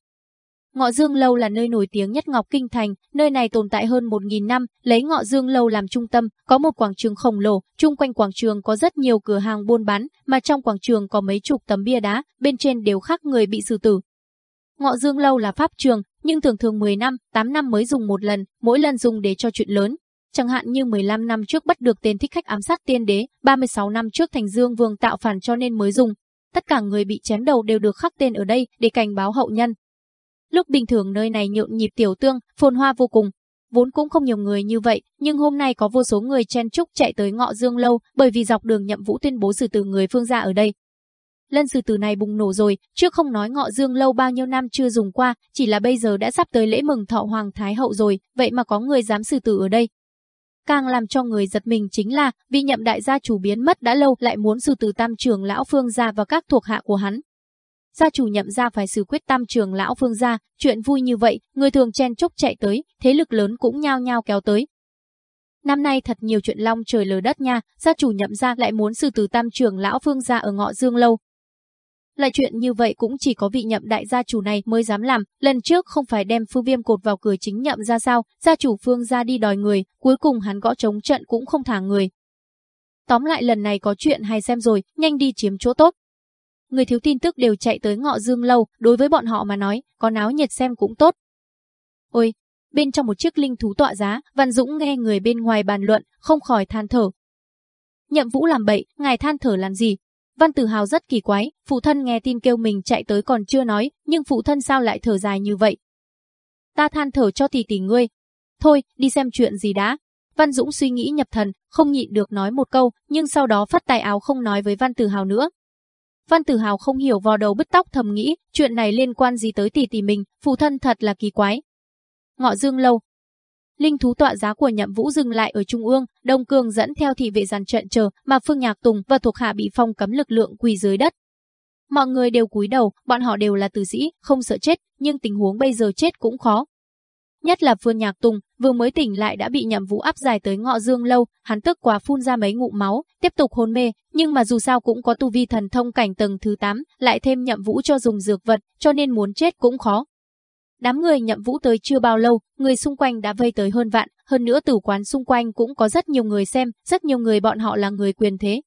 Ngọ Dương Lâu là nơi nổi tiếng nhất Ngọc Kinh Thành, nơi này tồn tại hơn 1.000 năm, lấy Ngọ Dương Lâu làm trung tâm, có một quảng trường khổng lồ, chung quanh quảng trường có rất nhiều cửa hàng buôn bán, mà trong quảng trường có mấy chục tấm bia đá, bên trên đều khắc người bị xử tử. Ngọ Dương Lâu là pháp trường, nhưng thường thường 10 năm, 8 năm mới dùng một lần, mỗi lần dùng để cho chuyện lớn. Chẳng hạn như 15 năm trước bắt được tên thích khách ám sát tiên đế, 36 năm trước Thành Dương Vương tạo phản cho nên mới dùng. Tất cả người bị chém đầu đều được khắc tên ở đây để cảnh báo hậu nhân, Lúc bình thường nơi này nhộn nhịp tiểu tương, phồn hoa vô cùng. Vốn cũng không nhiều người như vậy, nhưng hôm nay có vô số người chen chúc chạy tới ngọ dương lâu bởi vì dọc đường nhậm vũ tuyên bố xử tử người phương gia ở đây. Lần xử tử này bùng nổ rồi, trước không nói ngọ dương lâu bao nhiêu năm chưa dùng qua, chỉ là bây giờ đã sắp tới lễ mừng thọ Hoàng Thái Hậu rồi, vậy mà có người dám xử tử ở đây. Càng làm cho người giật mình chính là, vì nhậm đại gia chủ biến mất đã lâu lại muốn xử tử tam trưởng lão phương gia và các thuộc hạ của hắn gia chủ nhậm gia phải xử quyết tam trường lão phương gia, chuyện vui như vậy, người thường chen chúc chạy tới, thế lực lớn cũng nhao nhao kéo tới. Năm nay thật nhiều chuyện long trời lở đất nha, gia chủ nhậm gia lại muốn xử từ tam trường lão phương gia ở ngọ dương lâu, lại chuyện như vậy cũng chỉ có vị nhậm đại gia chủ này mới dám làm, lần trước không phải đem phương viêm cột vào cửa chính nhậm ra sao, gia chủ phương ra đi đòi người, cuối cùng hắn gõ trống trận cũng không thả người. Tóm lại lần này có chuyện hay xem rồi, nhanh đi chiếm chỗ tốt. Người thiếu tin tức đều chạy tới ngọ dương lâu, đối với bọn họ mà nói, có náo nhiệt xem cũng tốt. Ôi, bên trong một chiếc linh thú tọa giá, Văn Dũng nghe người bên ngoài bàn luận, không khỏi than thở. Nhậm Vũ làm bậy, ngài than thở làm gì, Văn Tử Hào rất kỳ quái, phụ thân nghe tin kêu mình chạy tới còn chưa nói, nhưng phụ thân sao lại thở dài như vậy? Ta than thở cho tỷ tỷ ngươi. Thôi, đi xem chuyện gì đã. Văn Dũng suy nghĩ nhập thần, không nhịn được nói một câu, nhưng sau đó phát tài áo không nói với Văn Tử Hào nữa. Văn Tử Hào không hiểu vò đầu bứt tóc thầm nghĩ, chuyện này liên quan gì tới tỷ tỷ mình, phụ thân thật là kỳ quái. Ngọ Dương lâu, Linh thú tọa giá của Nhậm Vũ dừng lại ở trung ương, Đông Cương dẫn theo thị vệ dàn trận chờ, mà Phương Nhạc Tùng và thuộc hạ bị phong cấm lực lượng quỳ dưới đất. Mọi người đều cúi đầu, bọn họ đều là tử sĩ, không sợ chết, nhưng tình huống bây giờ chết cũng khó. Nhất là Phương Nhạc Tùng, vừa mới tỉnh lại đã bị Nhậm Vũ áp dài tới ngọ dương lâu, hắn tức quá phun ra mấy ngụm máu, tiếp tục hôn mê, nhưng mà dù sao cũng có tu vi thần thông cảnh tầng thứ 8, lại thêm Nhậm Vũ cho dùng dược vật, cho nên muốn chết cũng khó. Đám người nhậm vũ tới chưa bao lâu, người xung quanh đã vây tới hơn vạn, hơn nữa tử quán xung quanh cũng có rất nhiều người xem, rất nhiều người bọn họ là người quyền thế.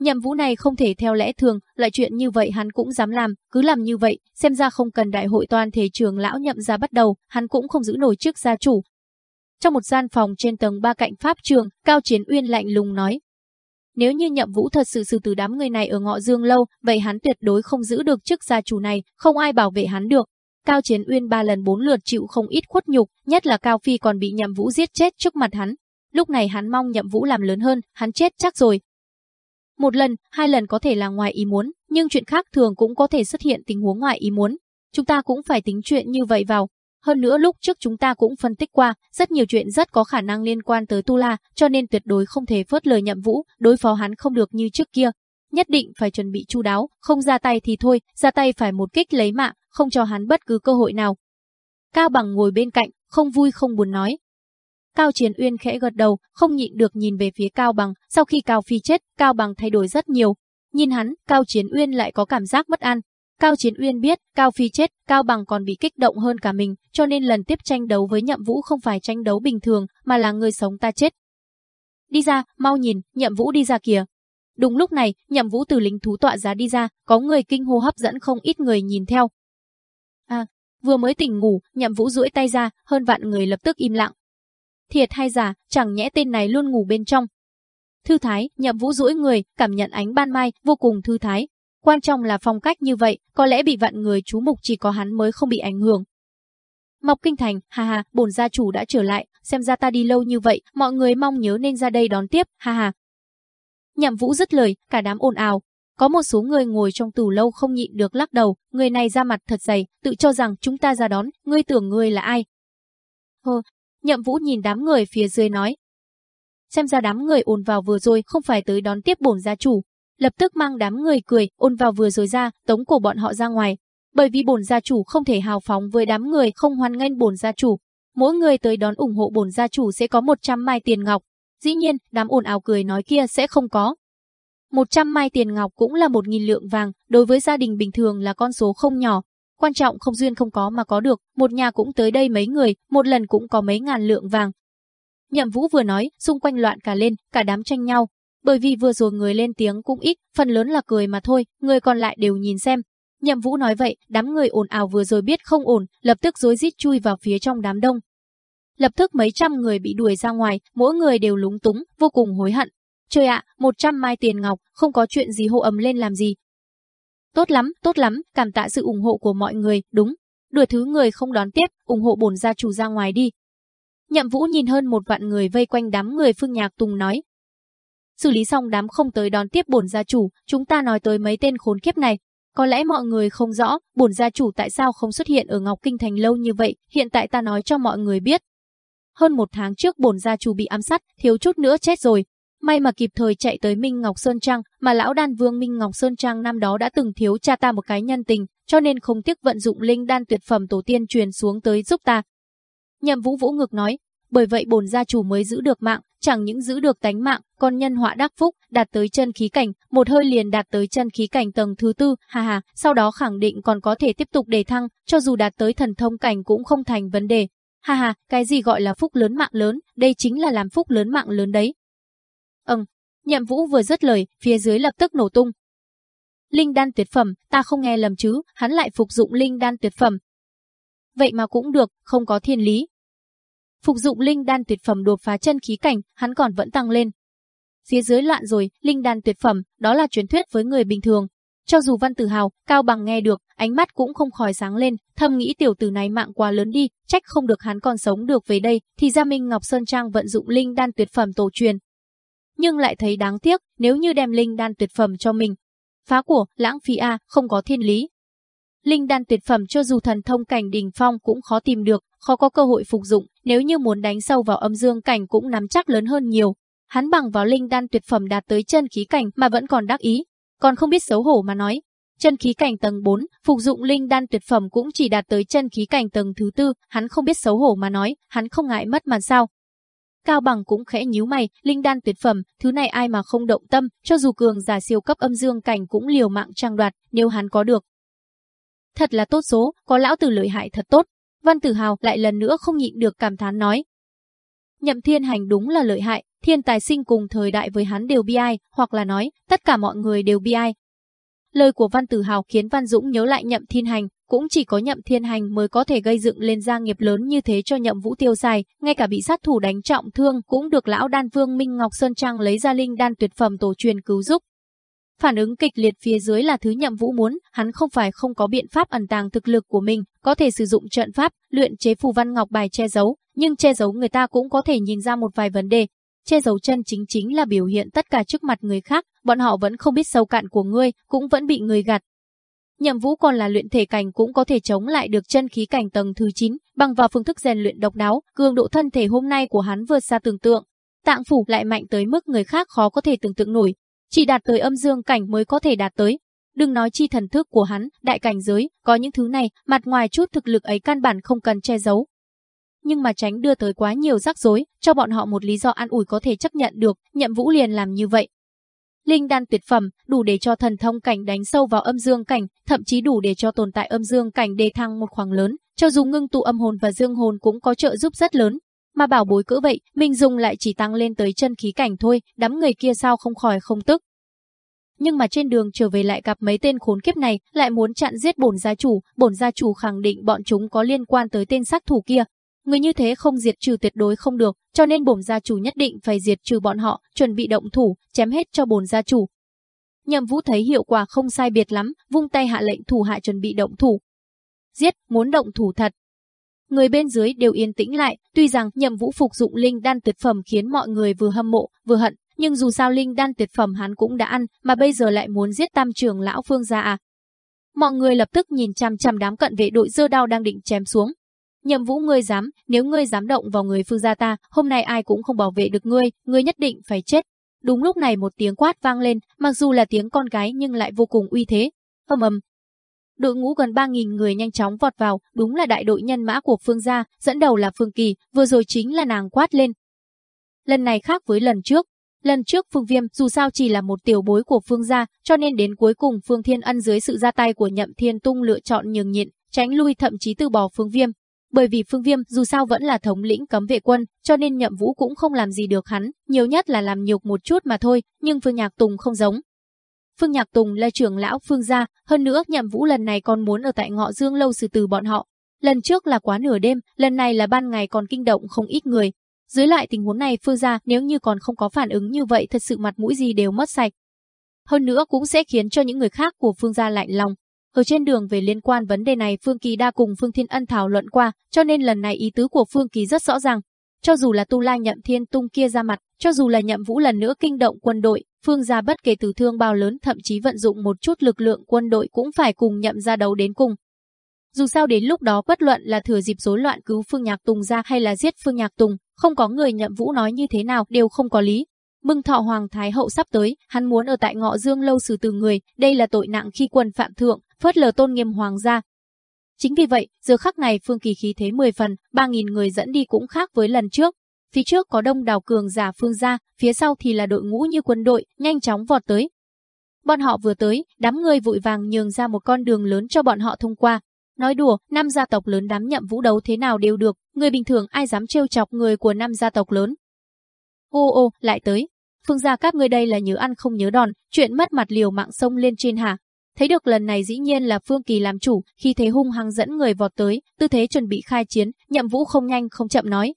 Nhậm vũ này không thể theo lẽ thường, loại chuyện như vậy hắn cũng dám làm, cứ làm như vậy, xem ra không cần đại hội toàn thể trường lão nhậm ra bắt đầu, hắn cũng không giữ nổi chức gia chủ. Trong một gian phòng trên tầng ba cạnh pháp trường, Cao Chiến Uyên lạnh lùng nói. Nếu như nhậm vũ thật sự xử từ đám người này ở ngọ dương lâu, vậy hắn tuyệt đối không giữ được chức gia chủ này, không ai bảo vệ hắn được, Cao Chiến Uyên ba lần bốn lượt chịu không ít khuất nhục, nhất là Cao Phi còn bị Nhậm Vũ giết chết trước mặt hắn. Lúc này hắn mong Nhậm Vũ làm lớn hơn, hắn chết chắc rồi. Một lần, hai lần có thể là ngoài ý muốn, nhưng chuyện khác thường cũng có thể xuất hiện tình huống ngoài ý muốn. Chúng ta cũng phải tính chuyện như vậy vào. Hơn nữa lúc trước chúng ta cũng phân tích qua, rất nhiều chuyện rất có khả năng liên quan tới Tu La, cho nên tuyệt đối không thể phớt lời Nhậm Vũ, đối phó hắn không được như trước kia. Nhất định phải chuẩn bị chu đáo, không ra tay thì thôi, ra tay phải một kích lấy mạng, không cho hắn bất cứ cơ hội nào. Cao Bằng ngồi bên cạnh, không vui không buồn nói. Cao Chiến Uyên khẽ gật đầu, không nhịn được nhìn về phía Cao Bằng, sau khi Cao Phi chết, Cao Bằng thay đổi rất nhiều. Nhìn hắn, Cao Chiến Uyên lại có cảm giác bất an. Cao Chiến Uyên biết, Cao Phi chết, Cao Bằng còn bị kích động hơn cả mình, cho nên lần tiếp tranh đấu với Nhậm Vũ không phải tranh đấu bình thường, mà là người sống ta chết. Đi ra, mau nhìn, Nhậm Vũ đi ra kìa. Đúng lúc này, Nhậm Vũ từ lính thú tọa giá đi ra, có người kinh hô hấp dẫn không ít người nhìn theo. À, vừa mới tỉnh ngủ, nhậm vũ duỗi tay ra, hơn vạn người lập tức im lặng. Thiệt hay giả, chẳng nhẽ tên này luôn ngủ bên trong. Thư thái, nhậm vũ duỗi người, cảm nhận ánh ban mai, vô cùng thư thái. Quan trọng là phong cách như vậy, có lẽ bị vạn người chú mục chỉ có hắn mới không bị ảnh hưởng. Mộc Kinh Thành, ha ha, bổn gia chủ đã trở lại, xem ra ta đi lâu như vậy, mọi người mong nhớ nên ra đây đón tiếp, ha ha. Nhậm Vũ dứt lời, cả đám ồn ào, có một số người ngồi trong tù lâu không nhịn được lắc đầu, người này ra mặt thật dày, tự cho rằng chúng ta ra đón, ngươi tưởng ngươi là ai? Hơ, nhậm vũ nhìn đám người phía dưới nói. Xem ra đám người ồn vào vừa rồi không phải tới đón tiếp bổn gia chủ. Lập tức mang đám người cười, ồn vào vừa rồi ra, tống cổ bọn họ ra ngoài. Bởi vì bổn gia chủ không thể hào phóng với đám người không hoan nghênh bổn gia chủ. Mỗi người tới đón ủng hộ bổn gia chủ sẽ có 100 mai tiền ngọc. Dĩ nhiên, đám ồn ào cười nói kia sẽ không có, 100 mai tiền ngọc cũng là 1.000 lượng vàng, đối với gia đình bình thường là con số không nhỏ. Quan trọng không duyên không có mà có được, một nhà cũng tới đây mấy người, một lần cũng có mấy ngàn lượng vàng. Nhậm Vũ vừa nói, xung quanh loạn cả lên, cả đám tranh nhau. Bởi vì vừa rồi người lên tiếng cũng ít, phần lớn là cười mà thôi, người còn lại đều nhìn xem. Nhậm Vũ nói vậy, đám người ồn ào vừa rồi biết không ổn, lập tức rối rít chui vào phía trong đám đông. Lập tức mấy trăm người bị đuổi ra ngoài, mỗi người đều lúng túng, vô cùng hối hận. Trời ạ, 100 mai tiền ngọc, không có chuyện gì hô ấm lên làm gì. Tốt lắm, tốt lắm, cảm tạ sự ủng hộ của mọi người, đúng. Đuổi thứ người không đón tiếp, ủng hộ bổn gia chủ ra ngoài đi. Nhậm Vũ nhìn hơn một vạn người vây quanh đám người Phương Nhạc Tùng nói. Xử lý xong đám không tới đón tiếp bổn gia chủ, chúng ta nói tới mấy tên khốn kiếp này. Có lẽ mọi người không rõ, bổn gia chủ tại sao không xuất hiện ở Ngọc Kinh Thành lâu như vậy, hiện tại ta nói cho mọi người biết. Hơn một tháng trước bổn gia chủ bị ám sát, thiếu chút nữa chết rồi, May mà kịp thời chạy tới Minh Ngọc Sơn Trang, mà lão đan vương Minh Ngọc Sơn Trang năm đó đã từng thiếu cha ta một cái nhân tình, cho nên không tiếc vận dụng linh đan tuyệt phẩm tổ tiên truyền xuống tới giúp ta. Nhậm Vũ Vũ ngực nói, bởi vậy bổn gia chủ mới giữ được mạng, chẳng những giữ được tánh mạng, còn nhân họa đắc phúc, đạt tới chân khí cảnh, một hơi liền đạt tới chân khí cảnh tầng thứ tư, ha ha, sau đó khẳng định còn có thể tiếp tục đề thăng, cho dù đạt tới thần thông cảnh cũng không thành vấn đề. Ha ha, cái gì gọi là phúc lớn mạng lớn, đây chính là làm phúc lớn mạng lớn đấy. Ừm, nhậm vũ vừa dứt lời, phía dưới lập tức nổ tung. Linh đan tuyệt phẩm, ta không nghe lầm chứ, hắn lại phục dụng linh đan tuyệt phẩm. Vậy mà cũng được, không có thiên lý, Phục dụng linh đan tuyệt phẩm đột phá chân khí cảnh, hắn còn vẫn tăng lên. Phía dưới loạn rồi, linh đan tuyệt phẩm, đó là truyền thuyết với người bình thường. Cho dù Văn Tử Hào, Cao Bằng nghe được, ánh mắt cũng không khỏi sáng lên, thầm nghĩ tiểu tử này mạng quá lớn đi, trách không được hắn còn sống được về đây, thì ra Minh Ngọc Sơn Trang vận dụng linh đan tuyệt phẩm tổ truyền. Nhưng lại thấy đáng tiếc, nếu như đem linh đan tuyệt phẩm cho mình, phá của, lãng phí a, không có thiên lý. Linh đan tuyệt phẩm cho dù thần thông cảnh đỉnh phong cũng khó tìm được, khó có cơ hội phục dụng, nếu như muốn đánh sâu vào âm dương cảnh cũng nắm chắc lớn hơn nhiều. Hắn bằng vào linh đan tuyệt phẩm đạt tới chân khí cảnh mà vẫn còn đắc ý, còn không biết xấu hổ mà nói. Chân khí cảnh tầng 4, phục dụng linh đan tuyệt phẩm cũng chỉ đạt tới chân khí cảnh tầng thứ tư, hắn không biết xấu hổ mà nói, hắn không ngại mất mà sao. Cao Bằng cũng khẽ nhíu mày, linh đan tuyệt phẩm, thứ này ai mà không động tâm, cho dù cường giả siêu cấp âm dương cảnh cũng liều mạng trang đoạt, nếu hắn có được. Thật là tốt số, có lão tử lợi hại thật tốt, Văn Tử Hào lại lần nữa không nhịn được cảm thán nói. Nhậm Thiên Hành đúng là lợi hại, thiên tài sinh cùng thời đại với hắn đều bi ai, hoặc là nói, tất cả mọi người đều bi ai. Lời của Văn Tử Hào khiến Văn Dũng nhớ lại Nhậm Thiên Hành, cũng chỉ có Nhậm Thiên Hành mới có thể gây dựng lên gia nghiệp lớn như thế cho Nhậm Vũ tiêu xài, ngay cả bị sát thủ đánh trọng thương cũng được lão đan vương Minh Ngọc Sơn Trang lấy ra linh đan tuyệt phẩm tổ truyền cứu giúp. Phản ứng kịch liệt phía dưới là thứ nhậm vũ muốn, hắn không phải không có biện pháp ẩn tàng thực lực của mình, có thể sử dụng trận pháp, luyện chế phù văn ngọc bài che giấu, nhưng che giấu người ta cũng có thể nhìn ra một vài vấn đề. Che giấu chân chính chính là biểu hiện tất cả trước mặt người khác, bọn họ vẫn không biết sâu cạn của ngươi, cũng vẫn bị người gạt. Nhậm Vũ còn là luyện thể cảnh cũng có thể chống lại được chân khí cảnh tầng thứ 9, bằng vào phương thức rèn luyện độc đáo, cường độ thân thể hôm nay của hắn vượt xa tưởng tượng. Tạng phủ lại mạnh tới mức người khác khó có thể tưởng tượng nổi, chỉ đạt tới âm dương cảnh mới có thể đạt tới. Đừng nói chi thần thức của hắn, đại cảnh giới, có những thứ này, mặt ngoài chút thực lực ấy căn bản không cần che giấu. Nhưng mà tránh đưa tới quá nhiều rắc rối, cho bọn họ một lý do an ủi có thể chấp nhận được, nhậm vũ liền làm như vậy. Linh đan tuyệt phẩm, đủ để cho thần thông cảnh đánh sâu vào âm dương cảnh, thậm chí đủ để cho tồn tại âm dương cảnh đề thăng một khoảng lớn, cho dù ngưng tụ âm hồn và dương hồn cũng có trợ giúp rất lớn. Mà bảo bối cỡ vậy, mình dùng lại chỉ tăng lên tới chân khí cảnh thôi, đám người kia sao không khỏi không tức. Nhưng mà trên đường trở về lại gặp mấy tên khốn kiếp này, lại muốn chặn giết bổn gia chủ, bổn gia chủ khẳng định bọn chúng có liên quan tới tên sát thủ kia. Người như thế không diệt trừ tuyệt đối không được, cho nên bổn gia chủ nhất định phải diệt trừ bọn họ, chuẩn bị động thủ, chém hết cho bổn gia chủ. Nhậm Vũ thấy hiệu quả không sai biệt lắm, vung tay hạ lệnh thủ hạ chuẩn bị động thủ. Giết, muốn động thủ thật, Người bên dưới đều yên tĩnh lại, tuy rằng nhậm vũ phục dụng linh đan tuyệt phẩm khiến mọi người vừa hâm mộ, vừa hận, nhưng dù sao linh đan tuyệt phẩm hắn cũng đã ăn, mà bây giờ lại muốn giết tam trưởng lão phương gia à. Mọi người lập tức nhìn chằm chằm đám cận vệ đội dơ đao đang định chém xuống. Nhậm vũ ngươi dám, nếu ngươi dám động vào người phương gia ta, hôm nay ai cũng không bảo vệ được ngươi, ngươi nhất định phải chết. Đúng lúc này một tiếng quát vang lên, mặc dù là tiếng con gái nhưng lại vô cùng uy thế. Ầm ầm, đội ngũ gần 3000 người nhanh chóng vọt vào, đúng là đại đội nhân mã của Phương gia, dẫn đầu là Phương Kỳ, vừa rồi chính là nàng quát lên. Lần này khác với lần trước, lần trước Phương Viêm dù sao chỉ là một tiểu bối của Phương gia, cho nên đến cuối cùng Phương Thiên Ân dưới sự ra tay của Nhậm Thiên Tung lựa chọn nhường nhịn, tránh lui thậm chí từ bỏ Phương Viêm. Bởi vì Phương Viêm dù sao vẫn là thống lĩnh cấm vệ quân, cho nên Nhậm Vũ cũng không làm gì được hắn, nhiều nhất là làm nhục một chút mà thôi, nhưng Phương Nhạc Tùng không giống, Phương Nhạc Tùng là trưởng lão Phương gia, hơn nữa Nhậm Vũ lần này còn muốn ở tại Ngọ Dương lâu xử từ bọn họ. Lần trước là quá nửa đêm, lần này là ban ngày còn kinh động không ít người. Dưới lại tình huống này Phương gia nếu như còn không có phản ứng như vậy thật sự mặt mũi gì đều mất sạch. Hơn nữa cũng sẽ khiến cho những người khác của Phương gia lạnh lòng. Ở trên đường về liên quan vấn đề này Phương Kỳ đã cùng Phương Thiên Ân thảo luận qua, cho nên lần này ý tứ của Phương Kỳ rất rõ ràng. Cho dù là Tu La Nhậm Thiên Tung kia ra mặt, cho dù là Nhậm Vũ lần nữa kinh động quân đội, Phương gia bất kể tử thương bao lớn thậm chí vận dụng một chút lực lượng quân đội cũng phải cùng nhậm ra đấu đến cùng. Dù sao đến lúc đó bất luận là thừa dịp rối loạn cứu Phương Nhạc Tùng ra hay là giết Phương Nhạc Tùng, không có người nhậm vũ nói như thế nào đều không có lý. Mừng thọ Hoàng Thái Hậu sắp tới, hắn muốn ở tại ngọ dương lâu xử từ người, đây là tội nặng khi quân phạm thượng, phớt lờ tôn nghiêm hoàng gia. Chính vì vậy, giờ khắc này Phương Kỳ khí thế 10 phần, 3.000 người dẫn đi cũng khác với lần trước. Phía trước có đông đảo cường giả phương gia, phía sau thì là đội ngũ như quân đội, nhanh chóng vọt tới. Bọn họ vừa tới, đám người vội vàng nhường ra một con đường lớn cho bọn họ thông qua. Nói đùa, năm gia tộc lớn đám nhậm vũ đấu thế nào đều được, người bình thường ai dám trêu chọc người của năm gia tộc lớn. Ô ô, lại tới. Phương gia các ngươi đây là nhớ ăn không nhớ đòn, chuyện mất mặt liều mạng sông lên trên hả? Thấy được lần này dĩ nhiên là Phương Kỳ làm chủ, khi thế hung hăng dẫn người vọt tới, tư thế chuẩn bị khai chiến, Nhậm Vũ không nhanh không chậm nói.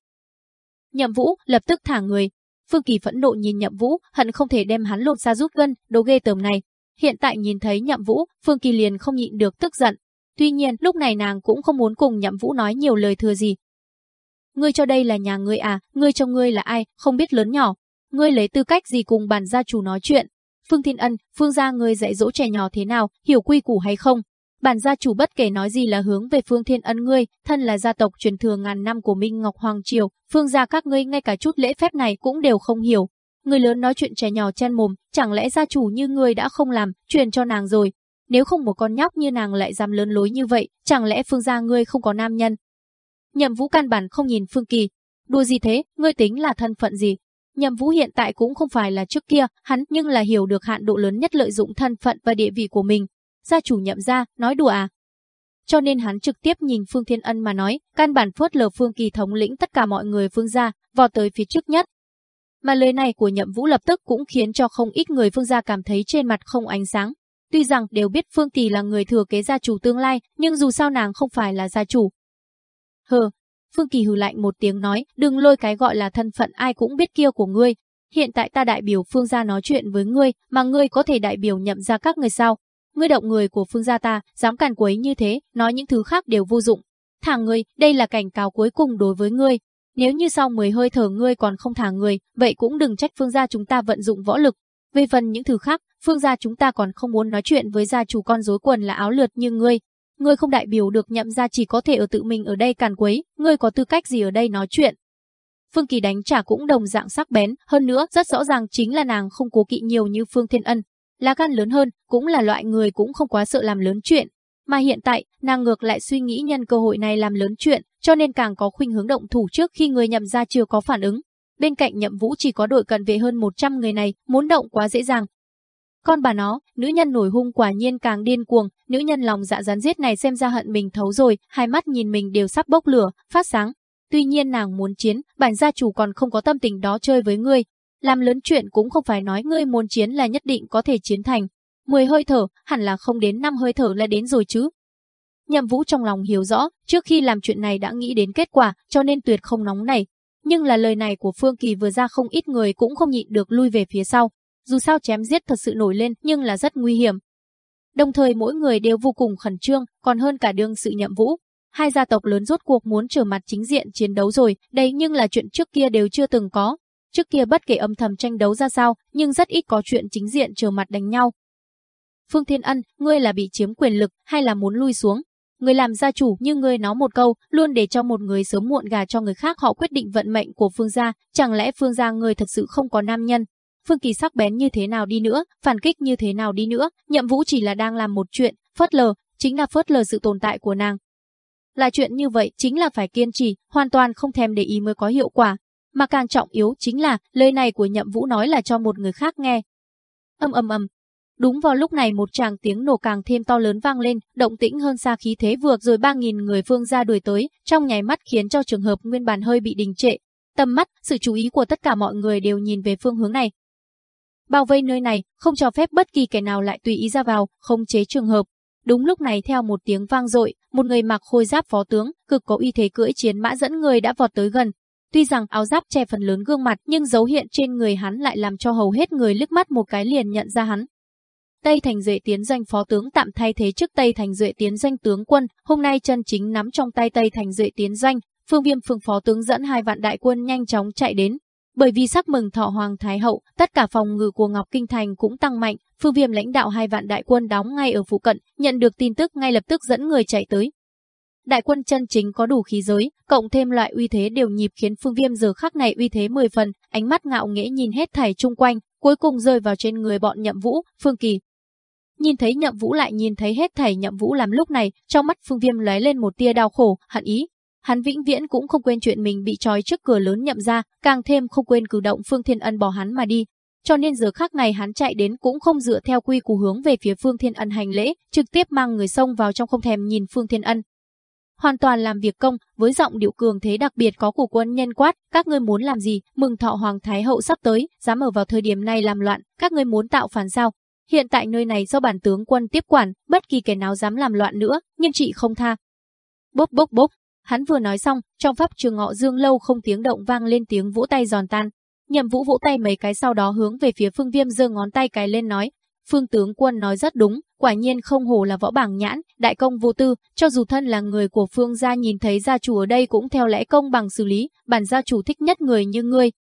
Nhậm Vũ lập tức thả người. Phương Kỳ phẫn nộ nhìn Nhậm Vũ, hận không thể đem hắn lột ra rút gân, đồ ghê tởm này. Hiện tại nhìn thấy Nhậm Vũ, Phương Kỳ liền không nhịn được tức giận. Tuy nhiên, lúc này nàng cũng không muốn cùng Nhậm Vũ nói nhiều lời thừa gì. Ngươi cho đây là nhà ngươi à, ngươi cho ngươi là ai, không biết lớn nhỏ. Ngươi lấy tư cách gì cùng bản gia chủ nói chuyện, Phương Thiên Ân, Phương gia ngươi dạy dỗ trẻ nhỏ thế nào, hiểu quy củ hay không? Bản gia chủ bất kể nói gì là hướng về Phương Thiên Ân ngươi, thân là gia tộc truyền thừa ngàn năm của Minh Ngọc Hoàng Triều, Phương gia các ngươi ngay cả chút lễ phép này cũng đều không hiểu. Người lớn nói chuyện trẻ nhỏ chen mồm, chẳng lẽ gia chủ như ngươi đã không làm, truyền cho nàng rồi. Nếu không một con nhóc như nàng lại dám lớn lối như vậy, chẳng lẽ Phương gia ngươi không có nam nhân? Nhậm Vũ căn bản không nhìn Phương Kỳ. Đùa gì thế, ngươi tính là thân phận gì? Nhậm Vũ hiện tại cũng không phải là trước kia, hắn nhưng là hiểu được hạn độ lớn nhất lợi dụng thân phận và địa vị của mình. Gia chủ nhậm ra, nói đùa à? Cho nên hắn trực tiếp nhìn Phương Thiên Ân mà nói, căn bản phớt lờ Phương Kỳ thống lĩnh tất cả mọi người Phương gia, vào tới phía trước nhất. Mà lời này của Nhậm Vũ lập tức cũng khiến cho không ít người Phương gia cảm thấy trên mặt không ánh sáng. Tuy rằng đều biết Phương Kỳ là người thừa kế gia chủ tương lai, nhưng dù sao nàng không phải là gia chủ. Hừ, Phương Kỳ hừ lạnh một tiếng nói, đừng lôi cái gọi là thân phận ai cũng biết kia của ngươi. Hiện tại ta đại biểu Phương gia nói chuyện với ngươi, mà ngươi có thể đại biểu nhậm ra các người sao? Ngươi động người của Phương gia ta, dám càn quấy như thế, nói những thứ khác đều vô dụng. Thả ngươi, đây là cảnh cáo cuối cùng đối với ngươi. Nếu như sau 10 hơi thở ngươi còn không thả người, vậy cũng đừng trách Phương gia chúng ta vận dụng võ lực. Về phần những thứ khác, Phương gia chúng ta còn không muốn nói chuyện với gia chủ con rối quần là áo lượt như ngươi, Ngươi không đại biểu được nhậm ra chỉ có thể ở tự mình ở đây càn quấy, ngươi có tư cách gì ở đây nói chuyện. Phương Kỳ đánh trả cũng đồng dạng sắc bén, hơn nữa rất rõ ràng chính là nàng không cố kỵ nhiều như Phương Thiên Ân. là gan lớn hơn, cũng là loại người cũng không quá sợ làm lớn chuyện. Mà hiện tại, nàng ngược lại suy nghĩ nhân cơ hội này làm lớn chuyện, cho nên càng có khuynh hướng động thủ trước khi người nhậm ra chưa có phản ứng. Bên cạnh nhậm vũ chỉ có đội cận vệ hơn 100 người này, muốn động quá dễ dàng, con bà nó, nữ nhân nổi hung quả nhiên càng điên cuồng, nữ nhân lòng dạ rắn giết này xem ra hận mình thấu rồi, hai mắt nhìn mình đều sắp bốc lửa, phát sáng. Tuy nhiên nàng muốn chiến, bản gia chủ còn không có tâm tình đó chơi với ngươi. Làm lớn chuyện cũng không phải nói ngươi muốn chiến là nhất định có thể chiến thành. Mười hơi thở, hẳn là không đến năm hơi thở là đến rồi chứ. Nhậm Vũ trong lòng hiểu rõ, trước khi làm chuyện này đã nghĩ đến kết quả, cho nên tuyệt không nóng này. Nhưng là lời này của Phương Kỳ vừa ra không ít người cũng không nhịn được lui về phía sau. Dù sao chém giết thật sự nổi lên nhưng là rất nguy hiểm. Đồng thời mỗi người đều vô cùng khẩn trương, còn hơn cả đương sự nhậm vũ. Hai gia tộc lớn rốt cuộc muốn trở mặt chính diện chiến đấu rồi, đây nhưng là chuyện trước kia đều chưa từng có. Trước kia bất kể âm thầm tranh đấu ra sao, nhưng rất ít có chuyện chính diện trở mặt đánh nhau. Phương Thiên Ân, ngươi là bị chiếm quyền lực hay là muốn lui xuống? Người làm gia chủ như ngươi nói một câu, luôn để cho một người sớm muộn gà cho người khác họ quyết định vận mệnh của Phương gia, chẳng lẽ Phương gia ngươi thật sự không có nam nhân, Phương Kỳ sắc bén như thế nào đi nữa, phản kích như thế nào đi nữa, Nhậm Vũ chỉ là đang làm một chuyện, phớt lờ, chính là phớt lờ sự tồn tại của nàng. Là chuyện như vậy chính là phải kiên trì, hoàn toàn không thèm để ý mới có hiệu quả. Mà càng trọng yếu chính là lời này của Nhậm Vũ nói là cho một người khác nghe. Âm âm âm. Đúng vào lúc này một tràng tiếng nổ càng thêm to lớn vang lên, động tĩnh hơn xa khí thế vượt rồi 3.000 người phương ra đuổi tới, trong nháy mắt khiến cho trường hợp nguyên bản hơi bị đình trệ. Tầm mắt, sự chú ý của tất cả mọi người đều nhìn về phương hướng này, bao vây nơi này, không cho phép bất kỳ kẻ nào lại tùy ý ra vào, không chế trường hợp. Đúng lúc này theo một tiếng vang dội, một người mặc khôi giáp phó tướng, cực có uy thế cưỡi chiến mã dẫn người đã vọt tới gần. Tuy rằng áo giáp che phần lớn gương mặt, nhưng dấu hiện trên người hắn lại làm cho hầu hết người liếc mắt một cái liền nhận ra hắn. Tây Thành Duệ tiến danh phó tướng tạm thay thế trước Tây Thành Duệ tiến danh tướng quân, hôm nay chân chính nắm trong tay Tây Thành Duệ tiến danh, Phương Viêm Phương phó tướng dẫn hai vạn đại quân nhanh chóng chạy đến, bởi vì sắc mừng thọ Hoàng Thái Hậu, tất cả phòng ngự của Ngọc Kinh Thành cũng tăng mạnh, Phương Viêm lãnh đạo hai vạn đại quân đóng ngay ở phụ cận, nhận được tin tức ngay lập tức dẫn người chạy tới. đại quân chân chính có đủ khí giới, cộng thêm loại uy thế đều nhịp khiến Phương Viêm giờ khắc này uy thế 10 phần, ánh mắt ngạo nghễ nhìn hết thảy chung quanh, cuối cùng rơi vào trên người bọn Nhậm Vũ, Phương Kỳ. Nhìn thấy Nhậm Vũ lại nhìn thấy hết thảy Nhậm Vũ làm lúc này, trong mắt Phương Viêm lóe lên một tia đau khổ, hận ý. Hắn vĩnh viễn cũng không quên chuyện mình bị trói trước cửa lớn Nhậm ra càng thêm không quên cử động Phương Thiên Ân bỏ hắn mà đi, cho nên giờ khắc này hắn chạy đến cũng không dựa theo quy củ hướng về phía Phương Thiên Ân hành lễ, trực tiếp mang người sông vào trong không thèm nhìn Phương Thiên Ân. Hoàn toàn làm việc công, với giọng điệu cường thế đặc biệt có của quân nhân quát, các ngươi muốn làm gì, mừng thọ Hoàng Thái Hậu sắp tới, dám ở vào thời điểm này làm loạn, các ngươi muốn tạo phản sao? Hiện tại nơi này do bản tướng quân tiếp quản, bất kỳ kẻ nào dám làm loạn nữa, nhưng chị không tha. Bốc bốc bốc, hắn vừa nói xong, trong pháp trường ngọ dương lâu không tiếng động vang lên tiếng vỗ tay giòn tan, Nhậm Vũ vỗ tay mấy cái sau đó hướng về phía Phương Viêm giơ ngón tay cái lên nói, Phương tướng quân nói rất đúng, quả nhiên không hồ là võ bảng nhãn, đại công vô tư, cho dù thân là người của Phương gia nhìn thấy gia chủ ở đây cũng theo lẽ công bằng xử lý, bản gia chủ thích nhất người như ngươi.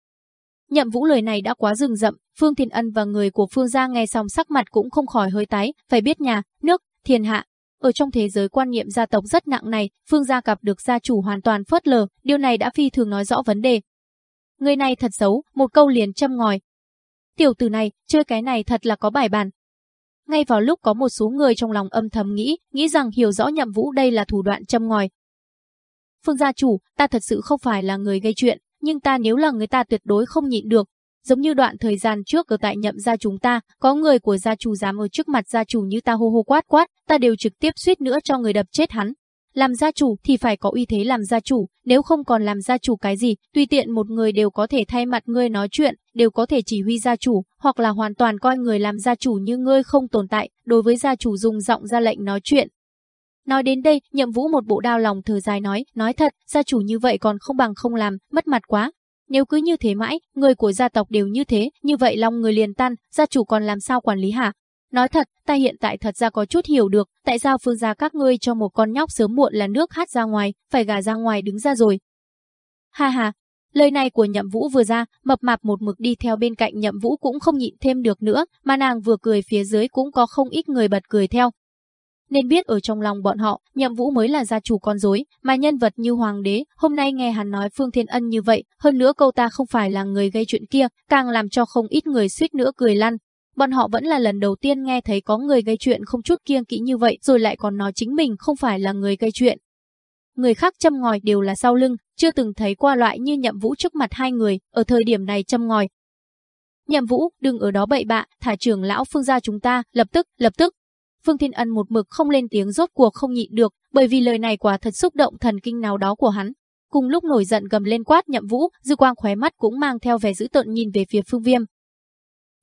Nhậm Vũ lời này đã quá rừng rậm, Phương Thiên Ân và người của Phương gia nghe xong sắc mặt cũng không khỏi hơi tái, phải biết nhà, nước, thiên hạ, ở trong thế giới quan niệm gia tộc rất nặng này, Phương gia gặp được gia chủ hoàn toàn phớt lờ, điều này đã phi thường nói rõ vấn đề, Người này thật xấu, một câu liền châm ngòi. Tiểu tử này, chơi cái này thật là có bài bản. Ngay vào lúc có một số người trong lòng âm thầm nghĩ, nghĩ rằng hiểu rõ nhậm vũ đây là thủ đoạn châm ngòi. Phương gia chủ, ta thật sự không phải là người gây chuyện, nhưng ta nếu là người ta tuyệt đối không nhịn được. Giống như đoạn thời gian trước ở tại nhậm gia chúng ta, có người của gia chủ dám ở trước mặt gia chủ như ta hô hô quát quát, ta đều trực tiếp suýt nữa cho người đập chết hắn. Làm gia chủ thì phải có uy thế làm gia chủ, nếu không còn làm gia chủ cái gì, tùy tiện một người đều có thể thay mặt ngươi nói chuyện, đều có thể chỉ huy gia chủ, hoặc là hoàn toàn coi người làm gia chủ như ngươi không tồn tại, đối với gia chủ dùng giọng ra lệnh nói chuyện. Nói đến đây, nhậm vũ một bộ đau lòng thở dài nói, nói thật, gia chủ như vậy còn không bằng không làm, mất mặt quá. Nếu cứ như thế mãi, người của gia tộc đều như thế, như vậy lòng người liền tan, gia chủ còn làm sao quản lý hả? Nói thật, ta hiện tại thật ra có chút hiểu được, tại sao phương gia các ngươi cho một con nhóc sớm muộn là nước hát ra ngoài, phải gà ra ngoài đứng ra rồi. Ha ha, lời này của nhậm vũ vừa ra, mập mạp một mực đi theo bên cạnh nhậm vũ cũng không nhịn thêm được nữa, mà nàng vừa cười phía dưới cũng có không ít người bật cười theo. Nên biết ở trong lòng bọn họ, nhậm vũ mới là gia chủ con rối, mà nhân vật như hoàng đế, hôm nay nghe hắn nói Phương Thiên Ân như vậy, hơn nữa câu ta không phải là người gây chuyện kia, càng làm cho không ít người suýt nữa cười lăn, Bọn họ vẫn là lần đầu tiên nghe thấy có người gây chuyện không chút kiêng kỵ như vậy rồi lại còn nói chính mình không phải là người gây chuyện. Người khác châm ngòi đều là sau lưng, chưa từng thấy qua loại như nhậm vũ trước mặt hai người, ở thời điểm này châm ngòi. Nhậm vũ, đừng ở đó bậy bạ, thả trưởng lão phương gia chúng ta, lập tức, lập tức. Phương Thiên Ân một mực không lên tiếng rốt cuộc không nhịn được, bởi vì lời này quả thật xúc động thần kinh nào đó của hắn. Cùng lúc nổi giận gầm lên quát nhậm vũ, dư quang khóe mắt cũng mang theo vẻ dữ tợn nhìn về phía phương viêm,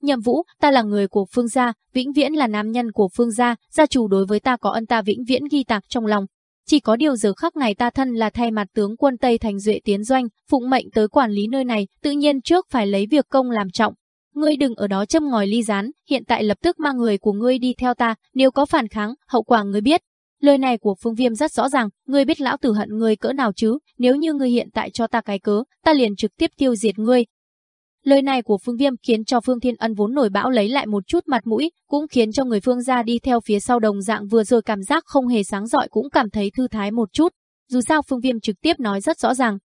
Nhậm Vũ, ta là người của Phương gia, vĩnh viễn là nam nhân của Phương gia, gia chủ đối với ta có ân ta vĩnh viễn ghi tạc trong lòng. Chỉ có điều giờ khắc ngày ta thân là thay mặt tướng quân Tây Thành Duệ tiến doanh, phụng mệnh tới quản lý nơi này, tự nhiên trước phải lấy việc công làm trọng. Ngươi đừng ở đó châm ngòi ly rán, hiện tại lập tức mang người của ngươi đi theo ta, nếu có phản kháng, hậu quả ngươi biết. Lời này của Phương Viêm rất rõ ràng, ngươi biết lão tử hận ngươi cỡ nào chứ, nếu như ngươi hiện tại cho ta cái cớ, ta liền trực tiếp tiêu diệt ngươi, Lời này của Phương Viêm khiến cho Phương Thiên Ân vốn nổi bão lấy lại một chút mặt mũi, cũng khiến cho người Phương gia đi theo phía sau đồng dạng vừa rồi cảm giác không hề sáng rọi cũng cảm thấy thư thái một chút. Dù sao Phương Viêm trực tiếp nói rất rõ ràng.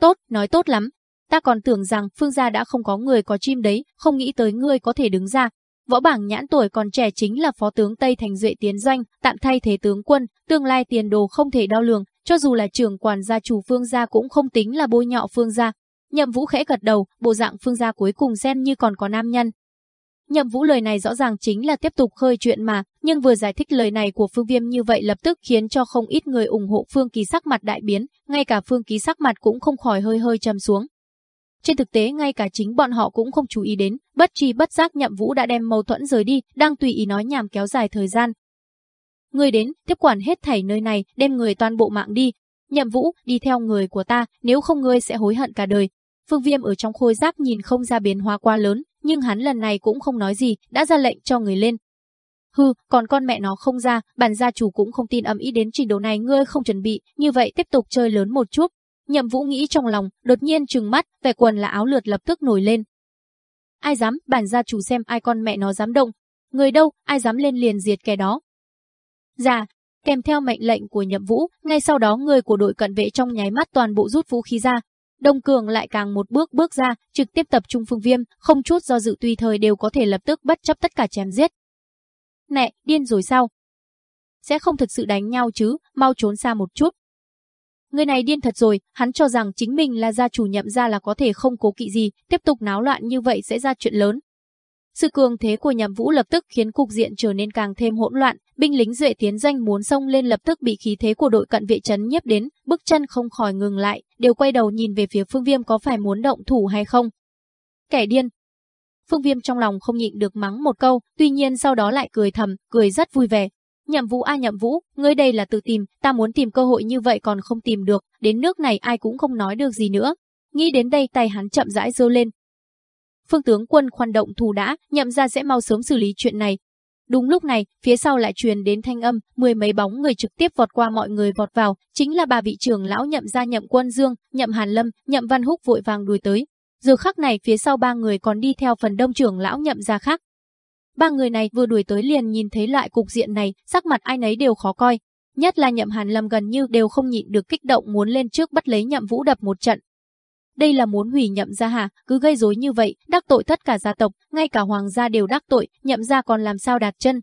Tốt, nói tốt lắm. Ta còn tưởng rằng Phương gia đã không có người có chim đấy, không nghĩ tới ngươi có thể đứng ra. Võ bảng nhãn tuổi còn trẻ chính là phó tướng Tây Thành Duệ tiến doanh, tạm thay thế tướng quân, tương lai tiền đồ không thể đo lường, cho dù là trưởng quản gia chủ Phương gia cũng không tính là bôi nhọ Phương gia, Nhậm Vũ khẽ gật đầu, bộ dạng Phương gia cuối cùng xem như còn có nam nhân. Nhậm Vũ lời này rõ ràng chính là tiếp tục khơi chuyện mà, nhưng vừa giải thích lời này của Phương Viêm như vậy lập tức khiến cho không ít người ủng hộ Phương Ký sắc mặt đại biến, ngay cả Phương Ký sắc mặt cũng không khỏi hơi hơi trầm xuống. Trên thực tế ngay cả chính bọn họ cũng không chú ý đến, bất tri bất giác Nhậm Vũ đã đem mâu thuẫn rời đi, đang tùy ý nói nhảm kéo dài thời gian. người đến, tiếp quản hết thảy nơi này, đem người toàn bộ mạng đi. Nhậm Vũ, đi theo người của ta, nếu không ngươi sẽ hối hận cả đời, Phương Viêm ở trong khôi giáp nhìn không ra biến hóa quá lớn, nhưng hắn lần này cũng không nói gì, đã ra lệnh cho người lên. Hừ, còn con mẹ nó không ra, bản gia chủ cũng không tin âm ý đến trình độ này ngươi không chuẩn bị, như vậy tiếp tục chơi lớn một chút. Nhậm Vũ nghĩ trong lòng, đột nhiên trừng mắt, vẻ quần là áo lượt lập tức nổi lên. Ai dám, bản gia chủ xem ai con mẹ nó dám động. Người đâu, ai dám lên liền diệt kẻ đó. Dạ, Kèm theo mệnh lệnh của Nhậm Vũ, ngay sau đó người của đội cận vệ trong nháy mắt toàn bộ rút vũ khí ra. Đông Cường lại càng một bước bước ra, trực tiếp tập trung Phương Viêm, không chút do dự tùy thời đều có thể lập tức bất chấp tất cả chém giết. Nè, điên rồi sao? Sẽ không thực sự đánh nhau chứ, mau trốn xa một chút. Người này điên thật rồi, hắn cho rằng chính mình là gia chủ nhậm gia là có thể không cố kỵ gì, tiếp tục náo loạn như vậy sẽ ra chuyện lớn. Sự cường thế của nhậm vũ lập tức khiến cục diện trở nên càng thêm hỗn loạn, binh lính duệ tiến danh muốn xông lên lập tức bị khí thế của đội cận vệ chấn nhiếp đến, bước chân không khỏi ngừng lại, đều quay đầu nhìn về phía phương viêm có phải muốn động thủ hay không. Kẻ điên. Phương viêm trong lòng không nhịn được mắng một câu, tuy nhiên sau đó lại cười thầm, cười rất vui vẻ, Nhậm Vũ a Nhậm Vũ, ngươi đây là tự tìm, ta muốn tìm cơ hội như vậy còn không tìm được, đến nước này ai cũng không nói được gì nữa. Nghĩ đến đây tay hắn chậm rãi giơ lên. Phương tướng quân khoan động thù đã, nhậm ra sẽ mau sớm xử lý chuyện này. Đúng lúc này, phía sau lại truyền đến thanh âm, mười mấy bóng người trực tiếp vọt qua mọi người vọt vào, chính là bà vị trưởng lão nhậm gia nhậm quân dương, nhậm hàn lâm, nhậm văn húc vội vàng đuổi tới. Giờ khắc này phía sau ba người còn đi theo phần đông trưởng lão nhậm gia khác. Ba người này vừa đuổi tới liền nhìn thấy lại cục diện này, sắc mặt ai nấy đều khó coi. Nhất là nhậm hàn lâm gần như đều không nhịn được kích động muốn lên trước bắt lấy nhậm vũ đập một trận. Đây là muốn hủy nhậm gia hà, cứ gây rối như vậy, đắc tội tất cả gia tộc, ngay cả hoàng gia đều đắc tội, nhậm gia còn làm sao đạt chân.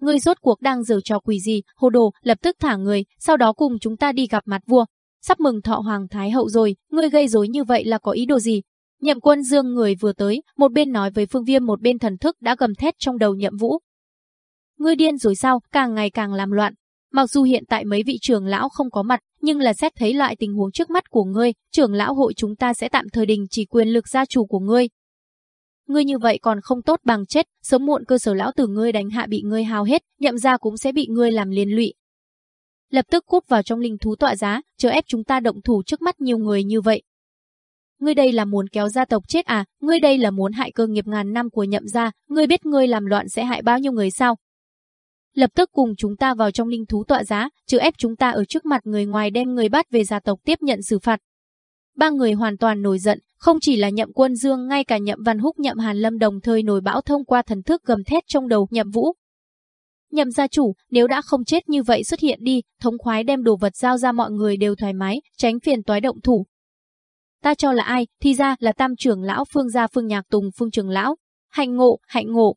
Ngươi rốt cuộc đang giở trò quỷ gì, hồ đồ, lập tức thả người, sau đó cùng chúng ta đi gặp mặt vua. Sắp mừng thọ hoàng thái hậu rồi, ngươi gây rối như vậy là có ý đồ gì, Nhậm quân dương người vừa tới, một bên nói với Phương Viêm một bên thần thức đã gầm thét trong đầu nhậm vũ. Ngươi điên rồi sao, càng ngày càng làm loạn. Mặc dù hiện tại mấy vị trưởng lão không có mặt, nhưng là xét thấy loại tình huống trước mắt của ngươi, trưởng lão hội chúng ta sẽ tạm thời đình chỉ quyền lực gia chủ của ngươi. Ngươi như vậy còn không tốt bằng chết, sớm muộn cơ sở lão tử ngươi đánh hạ bị ngươi hao hết, nhậm ra cũng sẽ bị ngươi làm liên lụy. Lập tức cút vào trong linh thú tọa giá, chờ ép chúng ta động thủ trước mắt nhiều người như vậy, ngươi đây là muốn kéo gia tộc chết à, ngươi đây là muốn hại cơ nghiệp ngàn năm của nhậm gia, ngươi biết ngươi làm loạn sẽ hại bao nhiêu người sao? Lập tức cùng chúng ta vào trong linh thú tọa giá, chứ ép chúng ta ở trước mặt người ngoài đem người bắt về gia tộc tiếp nhận xử phạt. Ba người hoàn toàn nổi giận, không chỉ là nhậm quân dương ngay cả nhậm văn húc nhậm hàn lâm đồng thời nổi bão thông qua thần thức gầm thét trong đầu nhậm vũ. Nhậm gia chủ, nếu đã không chết như vậy xuất hiện đi, thống khoái đem đồ vật giao ra mọi người đều thoải mái, tránh phiền toái động thủ, ta cho là ai, thì ra là tam trưởng lão phương gia phương nhạc tùng phương trưởng lão. Hạnh ngộ, hạnh ngộ.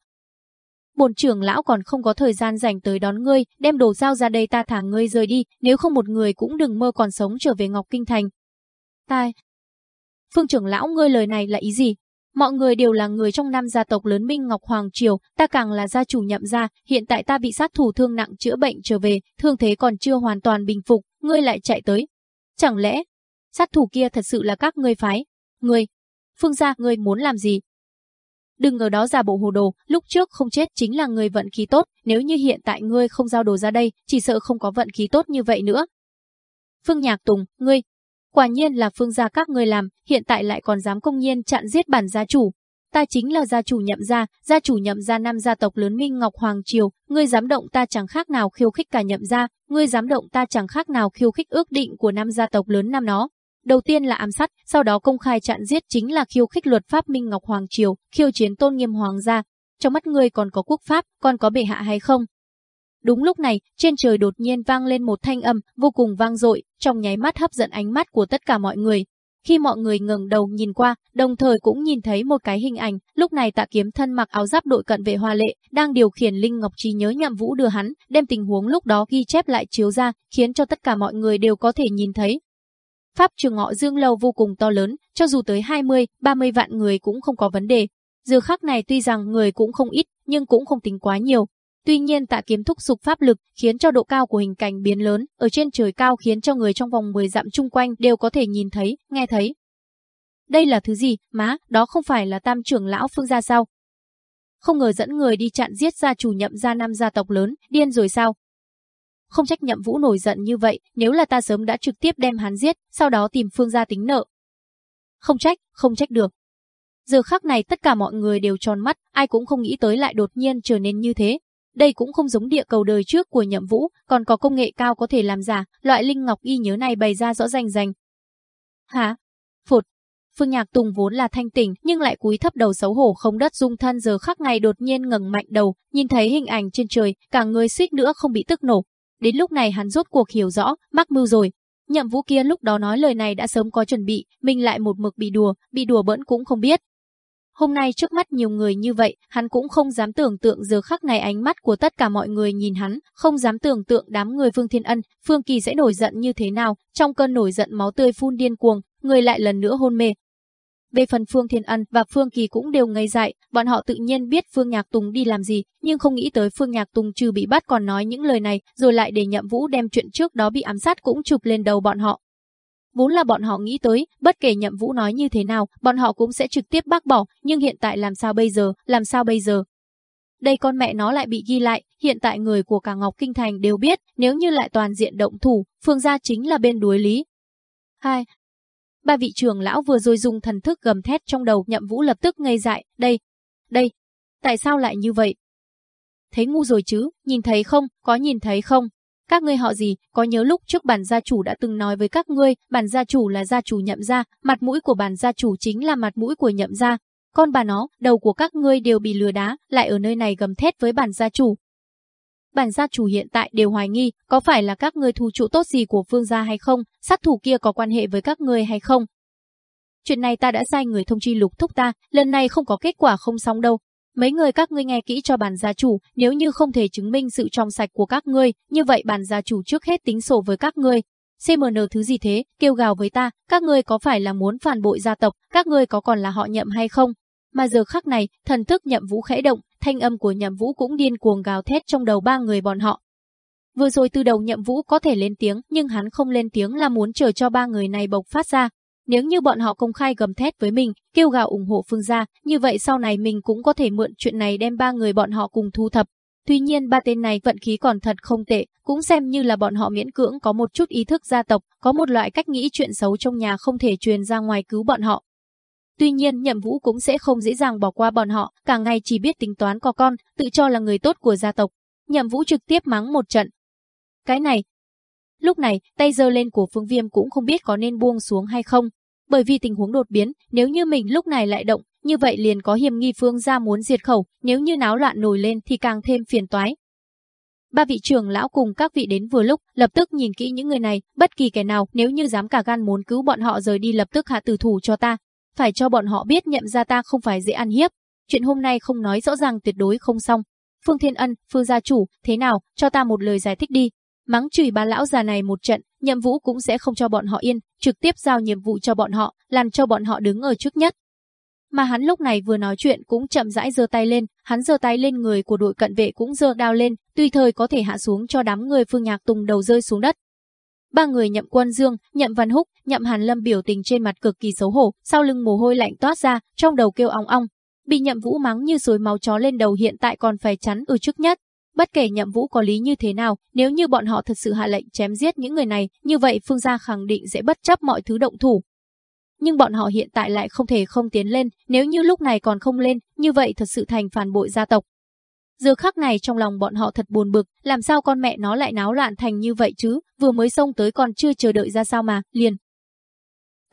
Bồn trưởng lão còn không có thời gian dành tới đón ngươi, đem đồ giao ra đây ta thả ngươi rời đi, nếu không một người cũng đừng mơ còn sống trở về Ngọc Kinh Thành. ta Phương trưởng lão ngươi lời này là ý gì? Mọi người đều là người trong năm gia tộc lớn Minh Ngọc Hoàng Triều, ta càng là gia chủ nhậm gia, hiện tại ta bị sát thủ thương nặng chữa bệnh trở về, thương thế còn chưa hoàn toàn bình phục, ngươi lại chạy tới. Chẳng lẽ, sát thủ kia thật sự là các ngươi phái. Ngươi, Phương gia, ngươi muốn làm gì? Đừng ở đó giả bộ hồ đồ, lúc trước không chết chính là người vận khí tốt, nếu như hiện tại ngươi không giao đồ ra đây, chỉ sợ không có vận khí tốt như vậy nữa. Phương Nhạc Tùng, ngươi, quả nhiên là Phương gia các ngươi làm, hiện tại lại còn dám công nhiên chặn giết bản gia chủ. Ta chính là gia chủ nhậm gia, gia chủ nhậm gia năm gia tộc lớn Minh Ngọc Hoàng Triều, ngươi dám động ta chẳng khác nào khiêu khích cả nhậm gia, ngươi dám động ta chẳng khác nào khiêu khích ước định của năm gia tộc lớn năm nó. Đầu tiên là ám sát, sau đó công khai chặn giết chính là khiêu khích luật pháp Minh Ngọc Hoàng Triều, khiêu chiến tôn nghiêm hoàng gia. Trong mắt ngươi còn có quốc pháp, còn có bệ hạ hay không? Đúng lúc này, trên trời đột nhiên vang lên một thanh âm vô cùng vang dội, trong nháy mắt hấp dẫn ánh mắt của tất cả mọi người. Khi mọi người ngẩng đầu nhìn qua, đồng thời cũng nhìn thấy một cái hình ảnh, lúc này Tạ Kiếm thân mặc áo giáp đội cận vệ hoa lệ, đang điều khiển Linh Ngọc Trí nhớ nhậm vũ đưa hắn, đem tình huống lúc đó ghi chép lại chiếu ra, khiến cho tất cả mọi người đều có thể nhìn thấy, Pháp trường ngọ dương lâu vô cùng to lớn, cho dù tới 20, 30 vạn người cũng không có vấn đề. Giờ khắc này tuy rằng người cũng không ít, nhưng cũng không tính quá nhiều. Tuy nhiên tạ kiếm thúc dục pháp lực khiến cho độ cao của hình cảnh biến lớn, ở trên trời cao khiến cho người trong vòng 10 dặm chung quanh đều có thể nhìn thấy, nghe thấy. Đây là thứ gì, má, đó không phải là tam trưởng lão phương gia sao? Không ngờ dẫn người đi chặn giết gia chủ nhậm gia năm gia tộc lớn, điên rồi sao? Không trách nhậm vũ nổi giận như vậy, nếu là ta sớm đã trực tiếp đem hắn giết, sau đó tìm phương gia tính nợ. Không trách, không trách được. Giờ khắc này tất cả mọi người đều tròn mắt, ai cũng không nghĩ tới lại đột nhiên trở nên như thế. Đây cũng không giống địa cầu đời trước của nhậm vũ, còn có công nghệ cao có thể làm giả, loại linh ngọc y nhớ này bày ra rõ rành rành. Hả? Phụt, Phương Nhạc Tùng vốn là thanh tỉnh nhưng lại cúi thấp đầu xấu hổ không đất dung thân giờ khắc này đột nhiên ngẩng mạnh đầu, nhìn thấy hình ảnh trên trời, cả người suýt nữa không bị tức nổ. Đến lúc này hắn rốt cuộc hiểu rõ, mắc mưu rồi. Nhậm vũ kia lúc đó nói lời này đã sớm có chuẩn bị, mình lại một mực bị đùa, bị đùa bỡn cũng không biết. Hôm nay trước mắt nhiều người như vậy, hắn cũng không dám tưởng tượng giờ khắc này ánh mắt của tất cả mọi người nhìn hắn, không dám tưởng tượng đám người Phương Thiên Ân, Phương Kỳ sẽ nổi giận như thế nào, trong cơn nổi giận máu tươi phun điên cuồng, người lại lần nữa hôn mê. Về phần Phương Thiên Ân và Phương Kỳ cũng đều ngây dại, bọn họ tự nhiên biết Phương Nhạc Tùng đi làm gì, nhưng không nghĩ tới Phương Nhạc Tùng trừ bị bắt còn nói những lời này, rồi lại để Nhậm Vũ đem chuyện trước đó bị ám sát cũng chụp lên đầu bọn họ. Vốn là bọn họ nghĩ tới, bất kể Nhậm Vũ nói như thế nào, bọn họ cũng sẽ trực tiếp bác bỏ, nhưng hiện tại làm sao bây giờ, làm sao bây giờ? Đây con mẹ nó lại bị ghi lại, hiện tại người của cả Ngọc Kinh Thành đều biết, nếu như lại toàn diện động thủ, Phương gia chính là bên đuối lý. Hai, Ba vị trưởng lão vừa rồi dùng thần thức gầm thét trong đầu nhậm vũ lập tức ngây dại, đây, đây, tại sao lại như vậy? Thấy ngu rồi chứ, nhìn thấy không, có nhìn thấy không? Các ngươi họ gì, có nhớ lúc trước bản gia chủ đã từng nói với các ngươi, bản gia chủ là gia chủ nhậm gia, mặt mũi của bản gia chủ chính là mặt mũi của nhậm gia. Con bà nó, đầu của các ngươi đều bị lừa đá, lại ở nơi này gầm thét với bản gia chủ, bản gia chủ hiện tại đều hoài nghi có phải là các ngươi thu trụ tốt gì của Phương gia hay không, sát thủ kia có quan hệ với các ngươi hay không. Chuyện này ta đã sai người thông chi lục thúc ta, lần này không có kết quả không xong đâu. Mấy người các ngươi nghe kỹ cho bản gia chủ, nếu như không thể chứng minh sự trong sạch của các ngươi, như vậy bản gia chủ trước hết tính sổ với các ngươi. CMN thứ gì thế, kêu gào với ta, các ngươi có phải là muốn phản bội gia tộc, các ngươi có còn là họ nhậm hay không? Mà giờ khắc này, thần thức nhậm vũ khẽ động, thanh âm của nhậm vũ cũng điên cuồng gào thét trong đầu ba người bọn họ. Vừa rồi từ đầu nhậm vũ có thể lên tiếng, nhưng hắn không lên tiếng là muốn chờ cho ba người này bộc phát ra. Nếu như bọn họ công khai gầm thét với mình, kêu gào ủng hộ phương gia, như vậy sau này mình cũng có thể mượn chuyện này đem ba người bọn họ cùng thu thập. Tuy nhiên ba tên này vận khí còn thật không tệ, cũng xem như là bọn họ miễn cưỡng có một chút ý thức gia tộc, có một loại cách nghĩ chuyện xấu trong nhà không thể truyền ra ngoài cứu bọn họ. Tuy nhiên Nhậm Vũ cũng sẽ không dễ dàng bỏ qua bọn họ, cả ngày chỉ biết tính toán có con, tự cho là người tốt của gia tộc. Nhậm Vũ trực tiếp mắng một trận. Cái này. Lúc này, tay giơ lên của Phương Viêm cũng không biết có nên buông xuống hay không. Bởi vì tình huống đột biến, nếu như mình lúc này lại động, như vậy liền có hiểm nghi Phương gia muốn diệt khẩu, nếu như náo loạn nổi lên thì càng thêm phiền toái. Ba vị trưởng lão cùng các vị đến vừa lúc, lập tức nhìn kỹ những người này, bất kỳ kẻ nào nếu như dám cả gan muốn cứu bọn họ rời đi lập tức hạ tử thủ cho ta, phải cho bọn họ biết nhậm gia ta không phải dễ ăn hiếp. Chuyện hôm nay không nói rõ ràng tuyệt đối không xong. Phương Thiên Ân, Phương gia chủ, thế nào, cho ta một lời giải thích đi. Mắng chửi ba lão già này một trận, nhậm vũ cũng sẽ không cho bọn họ yên, trực tiếp giao nhiệm vụ cho bọn họ, làm cho bọn họ đứng ở trước nhất. Mà hắn lúc này vừa nói chuyện cũng chậm rãi giơ tay lên, hắn giơ tay lên người của đội cận vệ cũng giơ đao lên, tùy thời có thể hạ xuống cho đám người Phương Nhạc Tùng đầu rơi xuống đất. Ba người nhậm quân dương, nhậm văn húc, nhậm hàn lâm biểu tình trên mặt cực kỳ xấu hổ, sau lưng mồ hôi lạnh toát ra, trong đầu kêu ong ong. Bị nhậm vũ mắng như suối máu chó lên đầu hiện tại còn phải chắn ở trước nhất. Bất kể nhậm vũ có lý như thế nào, nếu như bọn họ thật sự hạ lệnh chém giết những người này, như vậy phương gia khẳng định sẽ bất chấp mọi thứ động thủ. Nhưng bọn họ hiện tại lại không thể không tiến lên, nếu như lúc này còn không lên, như vậy thật sự thành phản bội gia tộc. Giờ khắc này trong lòng bọn họ thật buồn bực, làm sao con mẹ nó lại náo loạn thành như vậy chứ, vừa mới xông tới còn chưa chờ đợi ra sao mà, liền.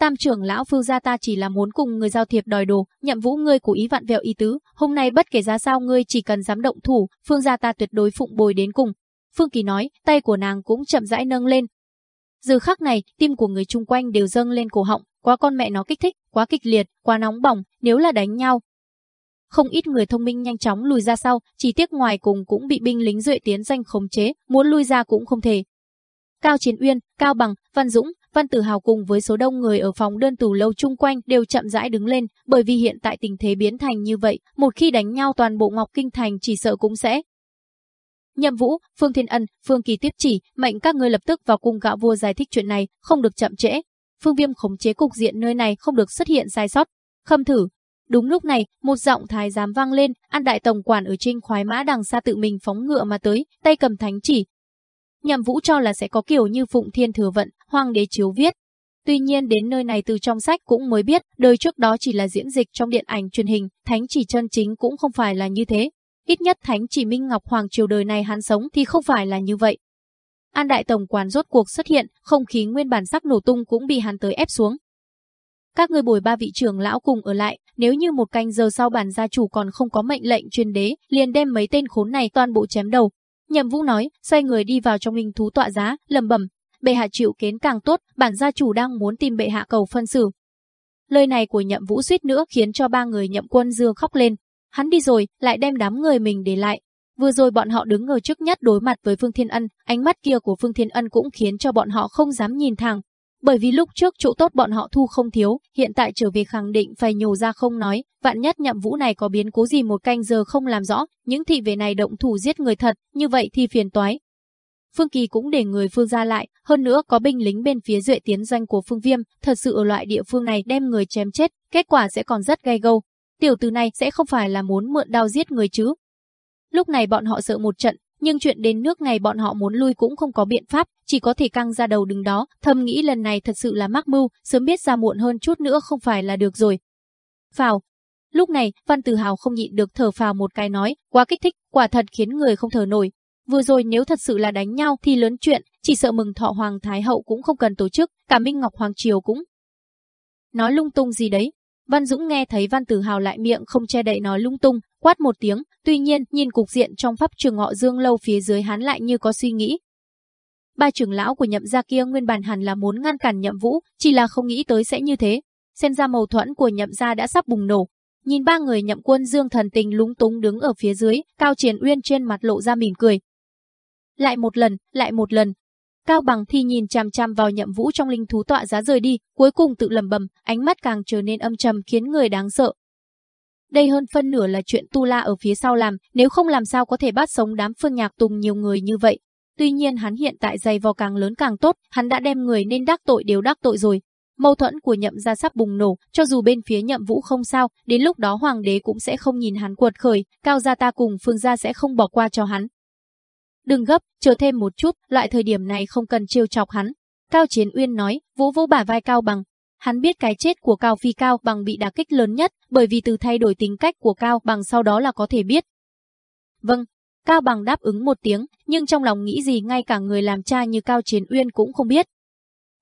Tam trưởng lão Phương gia ta chỉ là muốn cùng người giao thiệp đòi đồ, nhậm vũ ngươi của ý vạn vẹo ý tứ, hôm nay bất kể ra sao ngươi chỉ cần dám động thủ, Phương gia ta tuyệt đối phụng bồi đến cùng. Phương Kỳ nói, tay của nàng cũng chậm rãi nâng lên. Giờ khắc này, tim của người chung quanh đều dâng lên cổ họng, quá con mẹ nó kích thích, quá kịch liệt, quá nóng bỏng, nếu là đánh nhau, không ít người thông minh nhanh chóng lùi ra sau, chỉ tiếc ngoài cùng cũng bị binh lính duệ tiến danh khống chế, muốn lui ra cũng không thể. Cao Chiến Uyên, Cao Bằng, Văn Dũng, Văn Tử Hào cùng với số đông người ở phòng đơn tù lâu chung quanh đều chậm rãi đứng lên, bởi vì hiện tại tình thế biến thành như vậy, một khi đánh nhau toàn bộ Ngọc Kinh Thành chỉ sợ cũng sẽ. Nhậm Vũ, Phương Thiên Ân, Phương Kỳ tiếp chỉ, mệnh các ngươi lập tức vào cung gạo vua giải thích chuyện này, không được chậm trễ. Phương Viêm khống chế cục diện nơi này không được xuất hiện sai sót. Khâm thử, Đúng lúc này, một giọng thái giám vang lên, An đại tổng quản ở trên khoái mã đằng xa tự mình phóng ngựa mà tới, tay cầm thánh chỉ. Nhậm Vũ cho là sẽ có kiểu như Phụng Thiên Thừa Vận, Hoàng đế chiếu viết. Tuy nhiên đến nơi này từ trong sách cũng mới biết, đời trước đó chỉ là diễn dịch trong điện ảnh truyền hình, thánh chỉ chân chính cũng không phải là như thế. Ít nhất thánh chỉ Minh Ngọc Hoàng triều đời này hắn sống thì không phải là như vậy. An đại tổng quản rốt cuộc xuất hiện, không khí nguyên bản sắc nổ tung cũng bị hắn tới ép xuống. Các người bồi ba vị trưởng lão cùng ở lại, nếu như một canh giờ sau bản gia chủ còn không có mệnh lệnh truyền đế, liền đem mấy tên khốn này toàn bộ chém đầu. Nhậm Vũ nói, xoay người đi vào trong linh thú tọa giá, lầm bẩm, bệ hạ chịu kiến càng tốt, bản gia chủ đang muốn tìm bệ hạ cầu phân xử. Lời này của Nhậm Vũ suýt nữa khiến cho ba người Nhậm Quân Dương khóc lên. Hắn đi rồi, lại đem đám người mình để lại. Vừa rồi bọn họ đứng ở trước nhất đối mặt với Phương Thiên Ân, ánh mắt kia của Phương Thiên Ân cũng khiến cho bọn họ không dám nhìn thẳng. Bởi vì lúc trước chỗ tốt bọn họ thu không thiếu, hiện tại trở về khẳng định phải nhổ ra không nói, vạn nhất nhậm vũ này có biến cố gì một canh giờ không làm rõ, những thị vệ này động thủ giết người thật, như vậy thì phiền toái. Phương Kỳ cũng để người Phương ra lại, hơn nữa có binh lính bên phía duệ tiến doanh của Phương Viêm, thật sự ở loại địa phương này đem người chém chết, kết quả sẽ còn rất gay gâu. Tiểu tử này sẽ không phải là muốn mượn đao giết người chứ. Lúc này bọn họ sợ một trận, nhưng chuyện đến nước này bọn họ muốn lui cũng không có biện pháp, chỉ có thể căng ra đầu đứng đó, thầm nghĩ lần này thật sự là mắc mưu, sớm biết ra muộn hơn chút nữa không phải là được rồi. Phào. Lúc này, Văn Tử Hào không nhịn được thở phào một cái nói, quá kích thích, quả thật khiến người không thở nổi. Vừa rồi nếu thật sự là đánh nhau thì lớn chuyện, chỉ sợ mừng thọ Hoàng Thái Hậu cũng không cần tổ chức, cả Minh Ngọc Hoàng Triều cũng. Nói lung tung gì đấy, Văn Dũng nghe thấy Văn Tử Hào lại miệng không che đậy nói lung tung, quát một tiếng, tuy nhiên nhìn cục diện trong pháp trường ngọ dương lâu phía dưới hắn lại như có suy nghĩ. Ba trưởng lão của nhậm gia kia nguyên bản hẳn là muốn ngăn cản nhậm vũ, chỉ là không nghĩ tới sẽ như thế. Xem ra mâu thuẫn của nhậm gia đã sắp bùng nổ. Nhìn ba người nhậm quân dương thần tình lúng túng đứng ở phía dưới, Cao Triển Uyên trên mặt lộ ra mỉm cười. Lại một lần, lại một lần, Cao Bằng thì nhìn chằm chằm vào Nhậm Vũ trong linh thú tọa giá rời đi, cuối cùng tự lầm bầm, ánh mắt càng trở nên âm trầm khiến người đáng sợ. Đây hơn phân nửa là chuyện Tu La ở phía sau làm, nếu không làm sao có thể bắt sống đám Phương Nhạc Tùng nhiều người như vậy. Tuy nhiên hắn hiện tại dày vò càng lớn càng tốt, hắn đã đem người nên đắc tội đều đắc tội rồi. Mâu thuẫn của nhậm gia sắp bùng nổ, cho dù bên phía nhậm vũ không sao, đến lúc đó hoàng đế cũng sẽ không nhìn hắn quật khởi, cao gia ta cùng phương gia sẽ không bỏ qua cho hắn. Đừng gấp, chờ thêm một chút, loại thời điểm này không cần trêu chọc hắn. Cao Chiến Uyên nói, vũ vũ bả vai Cao Bằng. Hắn biết cái chết của Cao Phi Cao Bằng bị đả kích lớn nhất, bởi vì từ thay đổi tính cách của Cao Bằng sau đó là có thể biết. Vâng, Cao Bằng đáp ứng một tiếng, nhưng trong lòng nghĩ gì ngay cả người làm cha như Cao Chiến Uyên cũng không biết.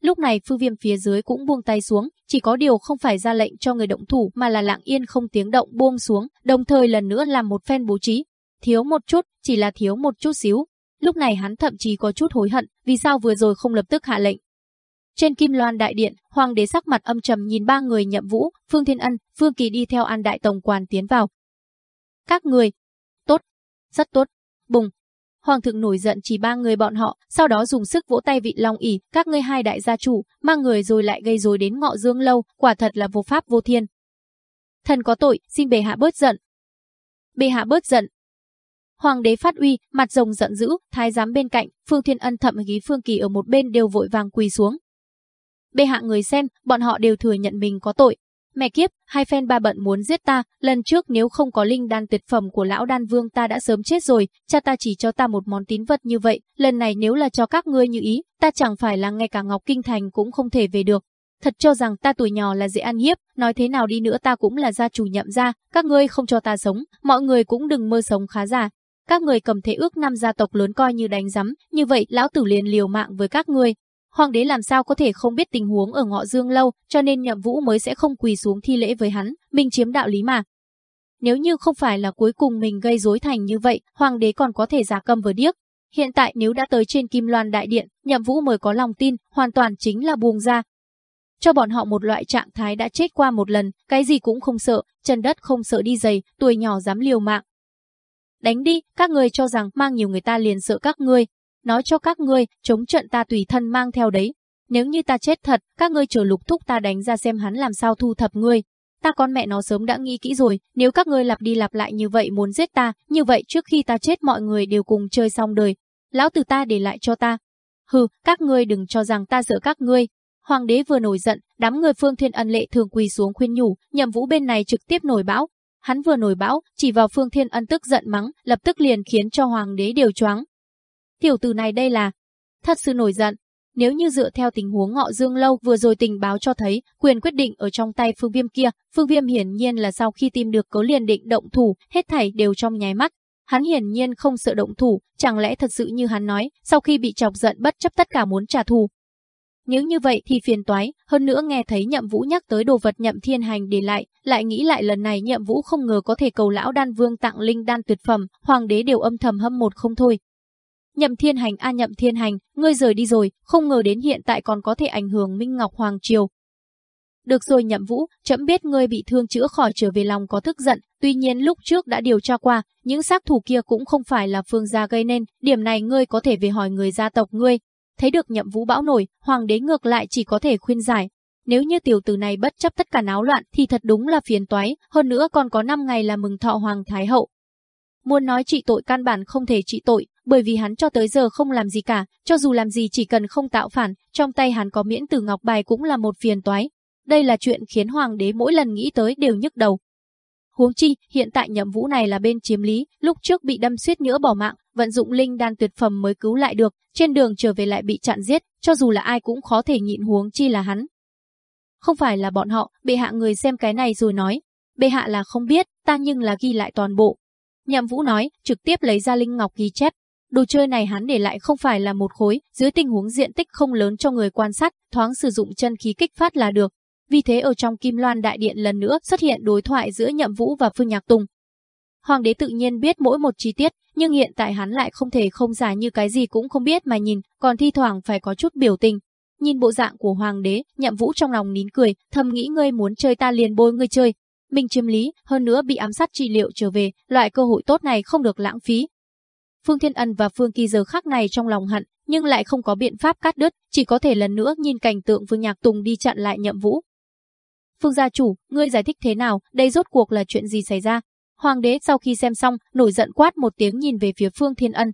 Lúc này Phu Viêm phía dưới cũng buông tay xuống, chỉ có điều không phải ra lệnh cho người động thủ mà là lặng yên không tiếng động buông xuống, đồng thời lần nữa làm một phen bố trí. Thiếu một chút, chỉ là thiếu một chút xíu, Lúc này hắn thậm chí có chút hối hận, vì sao vừa rồi không lập tức hạ lệnh. Trên Kim Loan đại điện, hoàng đế sắc mặt âm trầm nhìn ba người Nhậm Vũ, Phương Thiên Ân, Phương Kỳ đi theo An đại tổng quản tiến vào. Các người, tốt, rất tốt, bùng. Hoàng thượng nổi giận chỉ ba người bọn họ, sau đó dùng sức vỗ tay vị long ỉ, các ngươi hai đại gia chủ, mang người rồi lại gây rối đến ngọ dương lâu, quả thật là vô pháp vô thiên. Thần có tội, xin bệ hạ bớt giận. Bệ hạ bớt giận, Hoàng đế phát uy, mặt rồng giận dữ, thái giám bên cạnh, Phương Thiên Ân thậm ghi Phương Kỳ ở một bên đều vội vàng quỳ xuống. Bệ hạ người xem, bọn họ đều thừa nhận mình có tội. Mẹ kiếp, hai phen ba bận muốn giết ta, lần trước nếu không có linh đan tuyệt phẩm của lão đan vương ta đã sớm chết rồi, cha ta chỉ cho ta một món tín vật như vậy, lần này nếu là cho các ngươi như ý, ta chẳng phải là ngay cả Ngọc Kinh Thành cũng không thể về được. Thật cho rằng ta tuổi nhỏ là dễ ăn hiếp, nói thế nào đi nữa ta cũng là gia chủ nhậm gia, các ngươi không cho ta sống, mọi người cũng đừng mơ sống khá giả, các người cầm thế ước năm gia tộc lớn coi như đánh rắm, như vậy lão tử liền liều mạng với các ngươi. Hoàng đế làm sao có thể không biết tình huống ở ngọ dương lâu, cho nên nhậm vũ mới sẽ không quỳ xuống thi lễ với hắn, mình chiếm đạo lý mà. Nếu như không phải là cuối cùng mình gây rối thành như vậy, hoàng đế còn có thể giả câm vừa điếc. Hiện tại nếu đã tới trên Kim Loan Đại Điện, nhậm vũ mới có lòng tin, hoàn toàn chính là buông ra. Cho bọn họ một loại trạng thái đã chết qua một lần, cái gì cũng không sợ, chân đất không sợ đi giày, tuổi nhỏ dám liều mạng, Đánh đi, các ngươi cho rằng mang nhiều người ta liền sợ các ngươi. Nói cho các ngươi, chống trận ta tùy thân mang theo đấy. Nếu như ta chết thật, các ngươi chờ lục thúc ta đánh ra xem hắn làm sao thu thập ngươi. Ta con mẹ nó sớm đã nghĩ kỹ rồi, nếu các ngươi lặp đi lặp lại như vậy muốn giết ta, như vậy trước khi ta chết mọi người đều cùng chơi xong đời. Lão tử ta để lại cho ta. Hừ, các ngươi đừng cho rằng ta sợ các ngươi. Hoàng đế vừa nổi giận, đám người phương thiên ân lệ thường quỳ xuống khuyên nhủ, nhậm vũ bên này trực tiếp nổi bão, Hắn vừa nổi bão, chỉ vào Phương Thiên Ân tức giận mắng, lập tức liền khiến cho hoàng đế đều choáng. Tiểu tử này đây là thật sự nổi giận. Nếu như dựa theo tình huống ngọ dương lâu vừa rồi tình báo cho thấy, quyền quyết định ở trong tay Phương Viêm kia, Phương Viêm hiển nhiên là sau khi tìm được cớ liền định động thủ, hết thảy đều trong nháy mắt. Hắn hiển nhiên không sợ động thủ, chẳng lẽ thật sự như hắn nói, sau khi bị chọc giận bất chấp tất cả muốn trả thù, nếu như vậy thì phiền toái, hơn nữa nghe thấy nhậm vũ nhắc tới đồ vật nhậm thiên hành để lại, lại nghĩ lại lần này nhậm vũ không ngờ có thể cầu lão đan vương tặng linh đan tuyệt phẩm, hoàng đế đều âm thầm hâm một không thôi. Nhậm Thiên Hành a Nhậm Thiên Hành, ngươi rời đi rồi, không ngờ đến hiện tại còn có thể ảnh hưởng Minh Ngọc Hoàng Triều. Được rồi Nhậm Vũ, chậm biết ngươi bị thương chữa khỏi trở về lòng có tức giận, tuy nhiên lúc trước đã điều tra qua, những xác thủ kia cũng không phải là phương gia gây nên, điểm này ngươi có thể về hỏi người gia tộc ngươi. Thấy được Nhậm Vũ bão nổi, hoàng đế ngược lại chỉ có thể khuyên giải, nếu như tiểu tử này bất chấp tất cả náo loạn thì thật đúng là phiền toái, hơn nữa còn có 5 ngày là mừng thọ Hoàng Thái Hậu. Muốn nói trị tội căn bản không thể trị tội, bởi vì hắn cho tới giờ không làm gì cả, cho dù làm gì chỉ cần không tạo phản, trong tay hắn có miễn tử ngọc bài cũng là một phiền toái. Đây là chuyện khiến hoàng đế mỗi lần nghĩ tới đều nhức đầu. Huống chi, hiện tại nhậm vũ này là bên chiếm lý, lúc trước bị đâm suýt nữa bỏ mạng, vận dụng linh đan tuyệt phẩm mới cứu lại được, trên đường trở về lại bị chặn giết, cho dù là ai cũng khó thể nhịn huống chi là hắn. Không phải là bọn họ, bệ hạ người xem cái này rồi nói. Bệ hạ là không biết, ta nhưng là ghi lại toàn bộ. Nhậm Vũ nói, trực tiếp lấy ra linh ngọc ghi chép. Đồ chơi này hắn để lại không phải là một khối, dưới tình huống diện tích không lớn cho người quan sát, thoáng sử dụng chân khí kích phát là được. Vì thế ở trong Kim Loan Đại Điện lần nữa xuất hiện đối thoại giữa Nhậm Vũ và Phương Nhạc Tùng. Hoàng đế tự nhiên biết mỗi một chi tiết, nhưng hiện tại hắn lại không thể không giả như cái gì cũng không biết mà nhìn, còn thi thoảng phải có chút biểu tình. Nhìn bộ dạng của hoàng đế, nhậm vũ trong lòng nín cười, thầm nghĩ ngươi muốn chơi ta liền bôi ngươi chơi. Mình chiếm lý, hơn nữa bị ám sát trị liệu trở về, loại cơ hội tốt này không được lãng phí. Phương Thiên Ân và Phương Kỳ giờ khắc này trong lòng hận, nhưng lại không có biện pháp cắt đứt, chỉ có thể lần nữa nhìn cảnh tượng Phương Nhạc Tùng đi chặn lại nhậm vũ. Phương gia chủ, ngươi giải thích thế nào, đây rốt cuộc là chuyện gì xảy ra? Hoàng đế sau khi xem xong, nổi giận quát một tiếng nhìn về phía Phương Thiên Ân.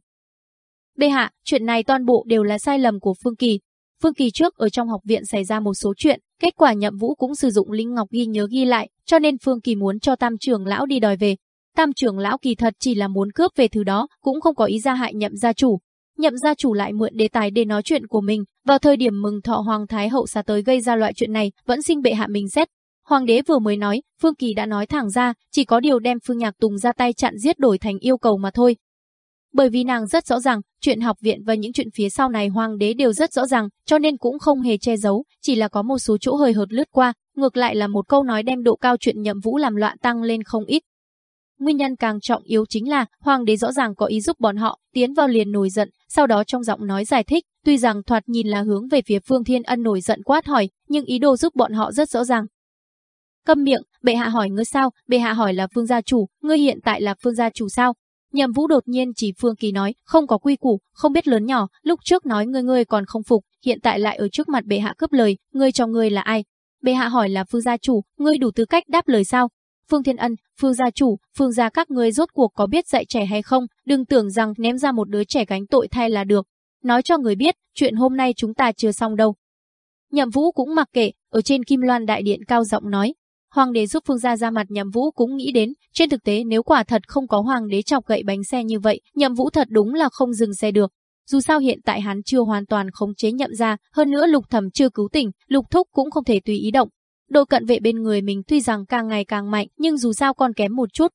Bệ hạ, chuyện này toàn bộ đều là sai lầm của Phương Kỳ, Phương Kỳ trước ở trong học viện xảy ra một số chuyện, kết quả Nhậm Vũ cũng sử dụng linh ngọc ghi nhớ ghi lại, cho nên Phương Kỳ muốn cho Tam trưởng lão đi đòi về. Tam trưởng lão kỳ thật chỉ là muốn cướp về thứ đó, cũng không có ý ra hại Nhậm gia chủ. Nhậm gia chủ lại mượn đề tài để nói chuyện của mình, vào thời điểm mừng thọ hoàng thái hậu xa tới gây ra loại chuyện này, vẫn sinh bệ hạ mình xét. Hoàng đế vừa mới nói, Phương Kỳ đã nói thẳng ra, chỉ có điều đem Phương Nhạc Tùng ra tay chặn giết đổi thành yêu cầu mà thôi bởi vì nàng rất rõ ràng, chuyện học viện và những chuyện phía sau này hoàng đế đều rất rõ ràng, cho nên cũng không hề che giấu, chỉ là có một số chỗ hơi hợt lướt qua, ngược lại là một câu nói đem độ cao chuyện nhậm vũ làm loạn tăng lên không ít. Nguyên nhân càng trọng yếu chính là hoàng đế rõ ràng có ý giúp bọn họ tiến vào liền nổi giận, sau đó trong giọng nói giải thích, tuy rằng thoạt nhìn là hướng về phía Phương Thiên Ân nổi giận quát hỏi, nhưng ý đồ giúp bọn họ rất rõ ràng. Câm miệng, bệ hạ hỏi ngươi sao, bệ hạ hỏi là Phương gia chủ, ngươi hiện tại là Phương gia chủ sao, Nhậm Vũ đột nhiên chỉ Phương Kỳ nói, không có quy củ, không biết lớn nhỏ, lúc trước nói ngươi ngươi còn không phục, hiện tại lại ở trước mặt bệ hạ cướp lời, ngươi cho ngươi là ai? Bệ hạ hỏi là Phương gia chủ, ngươi đủ tư cách đáp lời sao? Phương Thiên Ân, Phương gia chủ, Phương gia các ngươi rốt cuộc có biết dạy trẻ hay không, đừng tưởng rằng ném ra một đứa trẻ gánh tội thay là được. Nói cho người biết, chuyện hôm nay chúng ta chưa xong đâu. Nhậm Vũ cũng mặc kệ, ở trên Kim Loan đại điện cao giọng nói, Hoàng đế giúp Phương gia ra mặt Nhậm Vũ cũng nghĩ đến, trên thực tế nếu quả thật không có hoàng đế chọc gậy bánh xe như vậy, Nhậm Vũ thật đúng là không dừng xe được. Dù sao hiện tại hắn chưa hoàn toàn khống chế Nhậm gia, hơn nữa Lục Thẩm chưa cứu tỉnh, Lục Thúc cũng không thể tùy ý động. Đội cận vệ bên người mình tuy rằng càng ngày càng mạnh, nhưng dù sao còn kém một chút.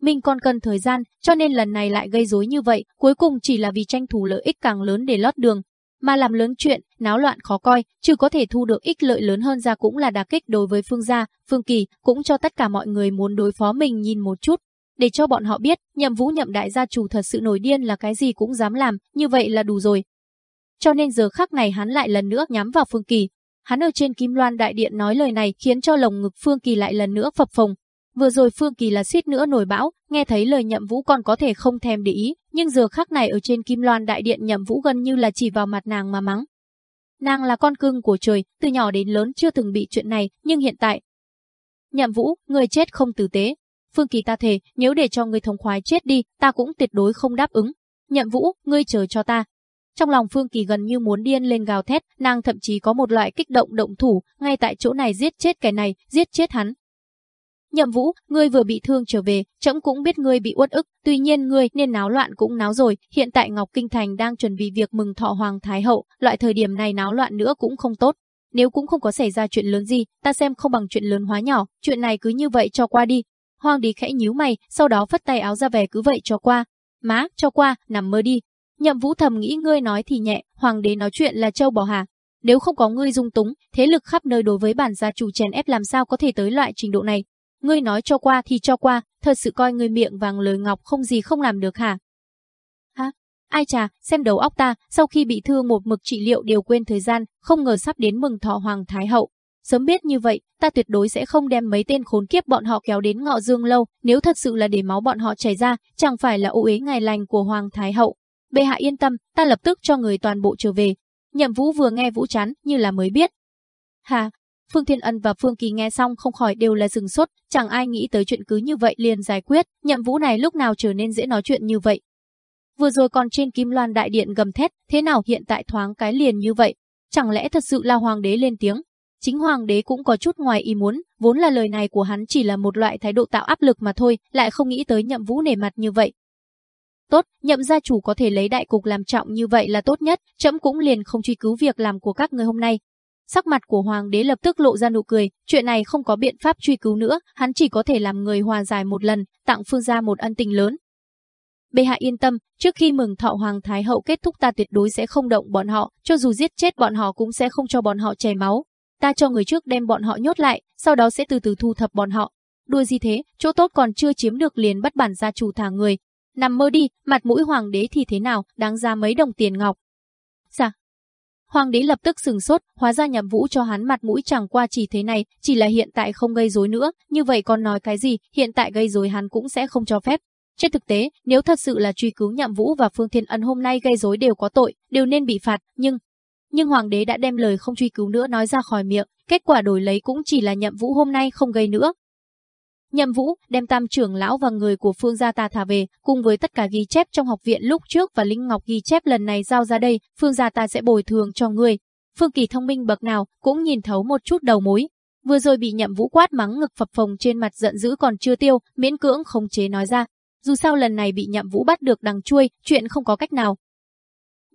Mình còn cần thời gian, cho nên lần này lại gây rối như vậy, cuối cùng chỉ là vì tranh thủ lợi ích càng lớn để lót đường, mà làm lớn chuyện, náo loạn khó coi, chứ có thể thu được ích lợi lớn hơn ra cũng là đả kích đối với Phương gia, Phương Kỳ, cũng cho tất cả mọi người muốn đối phó mình nhìn một chút. Để cho bọn họ biết, nhậm vũ nhậm đại gia chủ thật sự nổi điên là cái gì cũng dám làm, như vậy là đủ rồi. Cho nên giờ khắc này hắn lại lần nữa nhắm vào Phương Kỳ. Hắn ở trên Kim Loan Đại Điện nói lời này khiến cho lồng ngực Phương Kỳ lại lần nữa phập phồng, Vừa rồi Phương Kỳ là suýt nữa nổi bão, nghe thấy lời nhậm vũ còn có thể không thèm để ý, nhưng giờ khắc này ở trên Kim Loan Đại Điện nhậm vũ gần như là chỉ vào mặt nàng mà mắng. Nàng là con cưng của trời, từ nhỏ đến lớn chưa từng bị chuyện này, nhưng hiện tại... Nhậm vũ, người chết không tử tế. Phương Kỳ ta thề, nếu để cho người thống khoái chết đi, ta cũng tuyệt đối không đáp ứng. Nhậm vũ, ngươi chờ cho ta, trong lòng Phương Kỳ gần như muốn điên lên gào thét, nàng thậm chí có một loại kích động động thủ, ngay tại chỗ này giết chết cái này, giết chết hắn, Nhậm Vũ, ngươi vừa bị thương trở về, trẫm cũng biết ngươi bị uất ức, tuy nhiên ngươi nên náo loạn cũng náo rồi, hiện tại Ngọc Kinh Thành đang chuẩn bị việc mừng thọ Hoàng Thái Hậu, loại thời điểm này náo loạn nữa cũng không tốt. Nếu cũng không có xảy ra chuyện lớn gì, ta xem không bằng chuyện lớn hóa nhỏ, chuyện này cứ như vậy cho qua đi. Hoàng đế khẽ nhíu mày, sau đó phất tay áo ra về cứ vậy cho qua. Má, cho qua, nằm mơ đi. Nhậm Vũ thầm nghĩ ngươi nói thì nhẹ, hoàng đế nói chuyện là châu bò hà. Nếu không có ngươi dung túng, thế lực khắp nơi đối với bản gia chủ chèn ép làm sao có thể tới loại trình độ này, Ngươi nói cho qua thì cho qua, thật sự coi ngươi miệng vàng lời ngọc không gì không làm được hả? Hả? Ai chà, xem đầu óc ta, sau khi bị thương một mực trị liệu đều quên thời gian, không ngờ sắp đến mừng thọ Hoàng Thái Hậu. Sớm biết như vậy, ta tuyệt đối sẽ không đem mấy tên khốn kiếp bọn họ kéo đến ngọ dương lâu, nếu thật sự là để máu bọn họ chảy ra, chẳng phải là ô uế ngày lành của Hoàng Thái Hậu. Bệ hạ yên tâm, ta lập tức cho người toàn bộ trở về. Nhậm Vũ vừa nghe Vũ chán, như là mới biết. Hà, Phương Thiên Ân và Phương Kỳ nghe xong không khỏi đều là dừng sốt, chẳng ai nghĩ tới chuyện cứ như vậy liền giải quyết, Nhậm Vũ này lúc nào trở nên dễ nói chuyện như vậy. Vừa rồi còn trên Kim Loan đại điện gầm thét, thế nào hiện tại thoáng cái liền như vậy? Chẳng lẽ thật sự là hoàng đế lên tiếng? Chính hoàng đế cũng có chút ngoài ý muốn, vốn là lời này của hắn chỉ là một loại thái độ tạo áp lực mà thôi, lại không nghĩ tới nhậm vũ nể mặt như vậy. Tốt, nhậm gia chủ có thể lấy đại cục làm trọng như vậy là tốt nhất, trẫm cũng liền không truy cứu việc làm của các người hôm nay. Sắc mặt của hoàng đế lập tức lộ ra nụ cười, chuyện này không có biện pháp truy cứu nữa, hắn chỉ có thể làm người hòa giải một lần, tặng phương gia một ân tình lớn. Bệ hạ yên tâm, trước khi mừng thọ hoàng thái hậu kết thúc ta tuyệt đối sẽ không động bọn họ, cho dù giết chết bọn họ cũng sẽ không cho bọn họ chảy máu, ta cho người trước đem bọn họ nhốt lại, sau đó sẽ từ từ thu thập bọn họ. Đùa gì thế, chỗ tốt còn chưa chiếm được liền bắt bản gia chủ thả người. Nằm mơ đi, mặt mũi hoàng đế thì thế nào, đáng ra mấy đồng tiền ngọc. Dạ. Hoàng đế lập tức sừng sốt, hóa ra nhậm vũ cho hắn mặt mũi chẳng qua chỉ thế này, chỉ là hiện tại không gây rối nữa, như vậy còn nói cái gì, hiện tại gây rối hắn cũng sẽ không cho phép. Trên thực tế, nếu thật sự là truy cứu nhậm vũ và Phương Thiên Ân hôm nay gây rối đều có tội, đều nên bị phạt, nhưng nhưng hoàng đế đã đem lời không truy cứu nữa nói ra khỏi miệng, kết quả đổi lấy cũng chỉ là nhậm vũ hôm nay không gây nữa. Nhậm vũ đem tam trưởng lão và người của phương gia ta thả về, cùng với tất cả ghi chép trong học viện lúc trước và Linh Ngọc ghi chép lần này giao ra đây, phương gia ta sẽ bồi thường cho người. Phương Kỳ thông minh bậc nào cũng nhìn thấu một chút đầu mối. Vừa rồi bị nhậm vũ quát mắng ngực phập phồng trên mặt giận dữ còn chưa tiêu, miễn cưỡng không chế nói ra. Dù sao lần này bị nhậm vũ bắt được đằng chui, chuyện không có cách nào,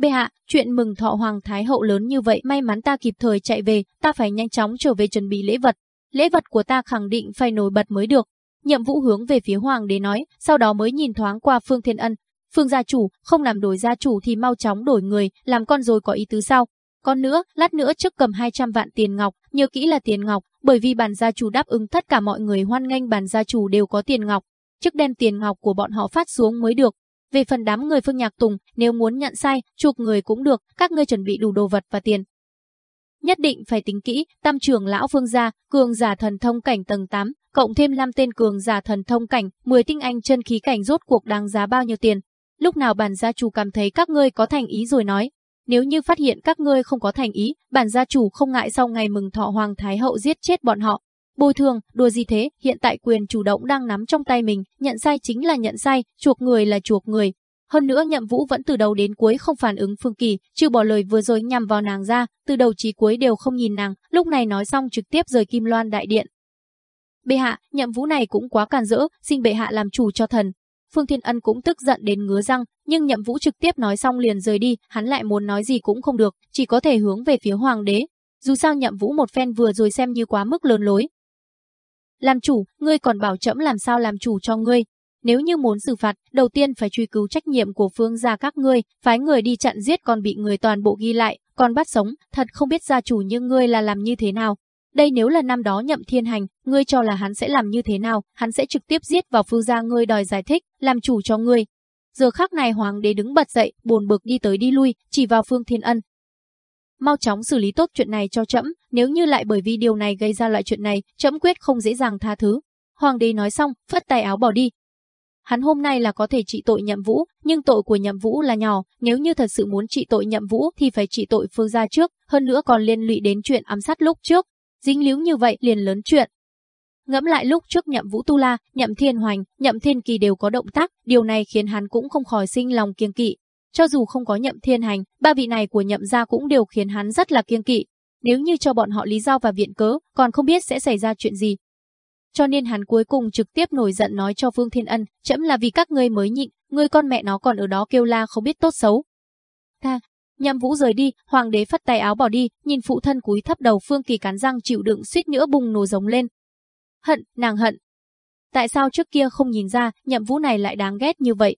Bệ hạ, chuyện mừng thọ hoàng thái hậu lớn như vậy may mắn ta kịp thời chạy về, ta phải nhanh chóng trở về chuẩn bị lễ vật. Lễ vật của ta khẳng định phải nổi bật mới được. Nhậm vũ hướng về phía hoàng đế nói, sau đó mới nhìn thoáng qua Phương Thiên Ân. Phương gia chủ, không làm đổi gia chủ thì mau chóng đổi người, làm con rồi có ý tứ sao? Còn nữa, lát nữa trước cầm 200 vạn tiền ngọc, nhớ kỹ là tiền ngọc, bởi vì bản gia chủ đáp ứng tất cả mọi người hoan nghênh bản gia chủ đều có tiền ngọc. Trước đem tiền ngọc của bọn họ phát xuống mới được, về phần đám người Phương Nhạc Tùng, nếu muốn nhận sai, chuộc người cũng được, các ngươi chuẩn bị đủ đồ vật và tiền. Nhất định phải tính kỹ, tam trưởng lão Phương gia, cường giả thần thông cảnh tầng 8, cộng thêm 5 tên cường giả thần thông cảnh, 10 tinh anh chân khí cảnh rốt cuộc đáng giá bao nhiêu tiền. Lúc nào bản gia chủ cảm thấy các ngươi có thành ý rồi nói, nếu như phát hiện các ngươi không có thành ý, bản gia chủ không ngại sau ngày mừng thọ Hoàng Thái Hậu giết chết bọn họ, Bồi thường, đùa gì thế, hiện tại quyền chủ động đang nắm trong tay mình, nhận sai chính là nhận sai, chuộc người là chuộc người. Hơn nữa nhậm vũ vẫn từ đầu đến cuối không phản ứng Phương Kỳ, chưa bỏ lời vừa rồi nhằm vào nàng ra, từ đầu chí cuối đều không nhìn nàng, lúc này nói xong trực tiếp rời Kim Loan đại điện. Bệ hạ, nhậm vũ này cũng quá càn rỡ, xin bệ hạ làm chủ cho thần. Phương Thiên Ân cũng tức giận đến ngứa răng, nhưng nhậm vũ trực tiếp nói xong liền rời đi, hắn lại muốn nói gì cũng không được, chỉ có thể hướng về phía hoàng đế. Dù sao nhậm vũ một phen vừa rồi xem như quá mức lớn lối, làm chủ, ngươi còn bảo trẫm làm sao làm chủ cho ngươi. Nếu như muốn xử phạt, đầu tiên phải truy cứu trách nhiệm của phương gia các ngươi, phái người đi chặn giết còn bị người toàn bộ ghi lại, còn bắt sống, thật không biết gia chủ như ngươi là làm như thế nào. Đây nếu là năm đó nhậm thiên hành, ngươi cho là hắn sẽ làm như thế nào, hắn sẽ trực tiếp giết vào phương gia ngươi đòi giải thích, làm chủ cho ngươi. Giờ khắc này hoàng đế đứng bật dậy, buồn bực đi tới đi lui, chỉ vào phương thiên ân, mau chóng xử lý tốt chuyện này cho trẫm, nếu như lại bởi vì điều này gây ra loại chuyện này, trẫm quyết không dễ dàng tha thứ. Hoàng đế nói xong, phất tay áo bỏ đi. Hắn hôm nay là có thể trị tội Nhậm Vũ, nhưng tội của Nhậm Vũ là nhỏ, nếu như thật sự muốn trị tội Nhậm Vũ thì phải trị tội Phương gia trước, hơn nữa còn liên lụy đến chuyện ám sát lúc trước. Dính líu như vậy liền lớn chuyện. Ngẫm lại lúc trước Nhậm Vũ Tu La, Nhậm Thiên Hoành, Nhậm Thiên Kỳ đều có động tác, điều này khiến hắn cũng không khỏi sinh lòng kiêng kỵ, cho dù không có nhậm thiên hành, ba vị này của nhậm gia cũng đều khiến hắn rất là kiêng kỵ. Nếu như cho bọn họ lý do và viện cớ, còn không biết sẽ xảy ra chuyện gì. Cho nên hắn cuối cùng trực tiếp nổi giận nói cho Vương Thiên Ân, chậm là vì các ngươi mới nhịn, ngươi con mẹ nó còn ở đó kêu la không biết tốt xấu. Tha, nhậm vũ rời đi, hoàng đế phất tay áo bỏ đi, nhìn phụ thân cúi thấp đầu Phương Kỳ cắn răng chịu đựng suýt nữa bùng nổ giống lên. Hận, nàng hận. Tại sao trước kia không nhìn ra, nhậm vũ này lại đáng ghét như vậy,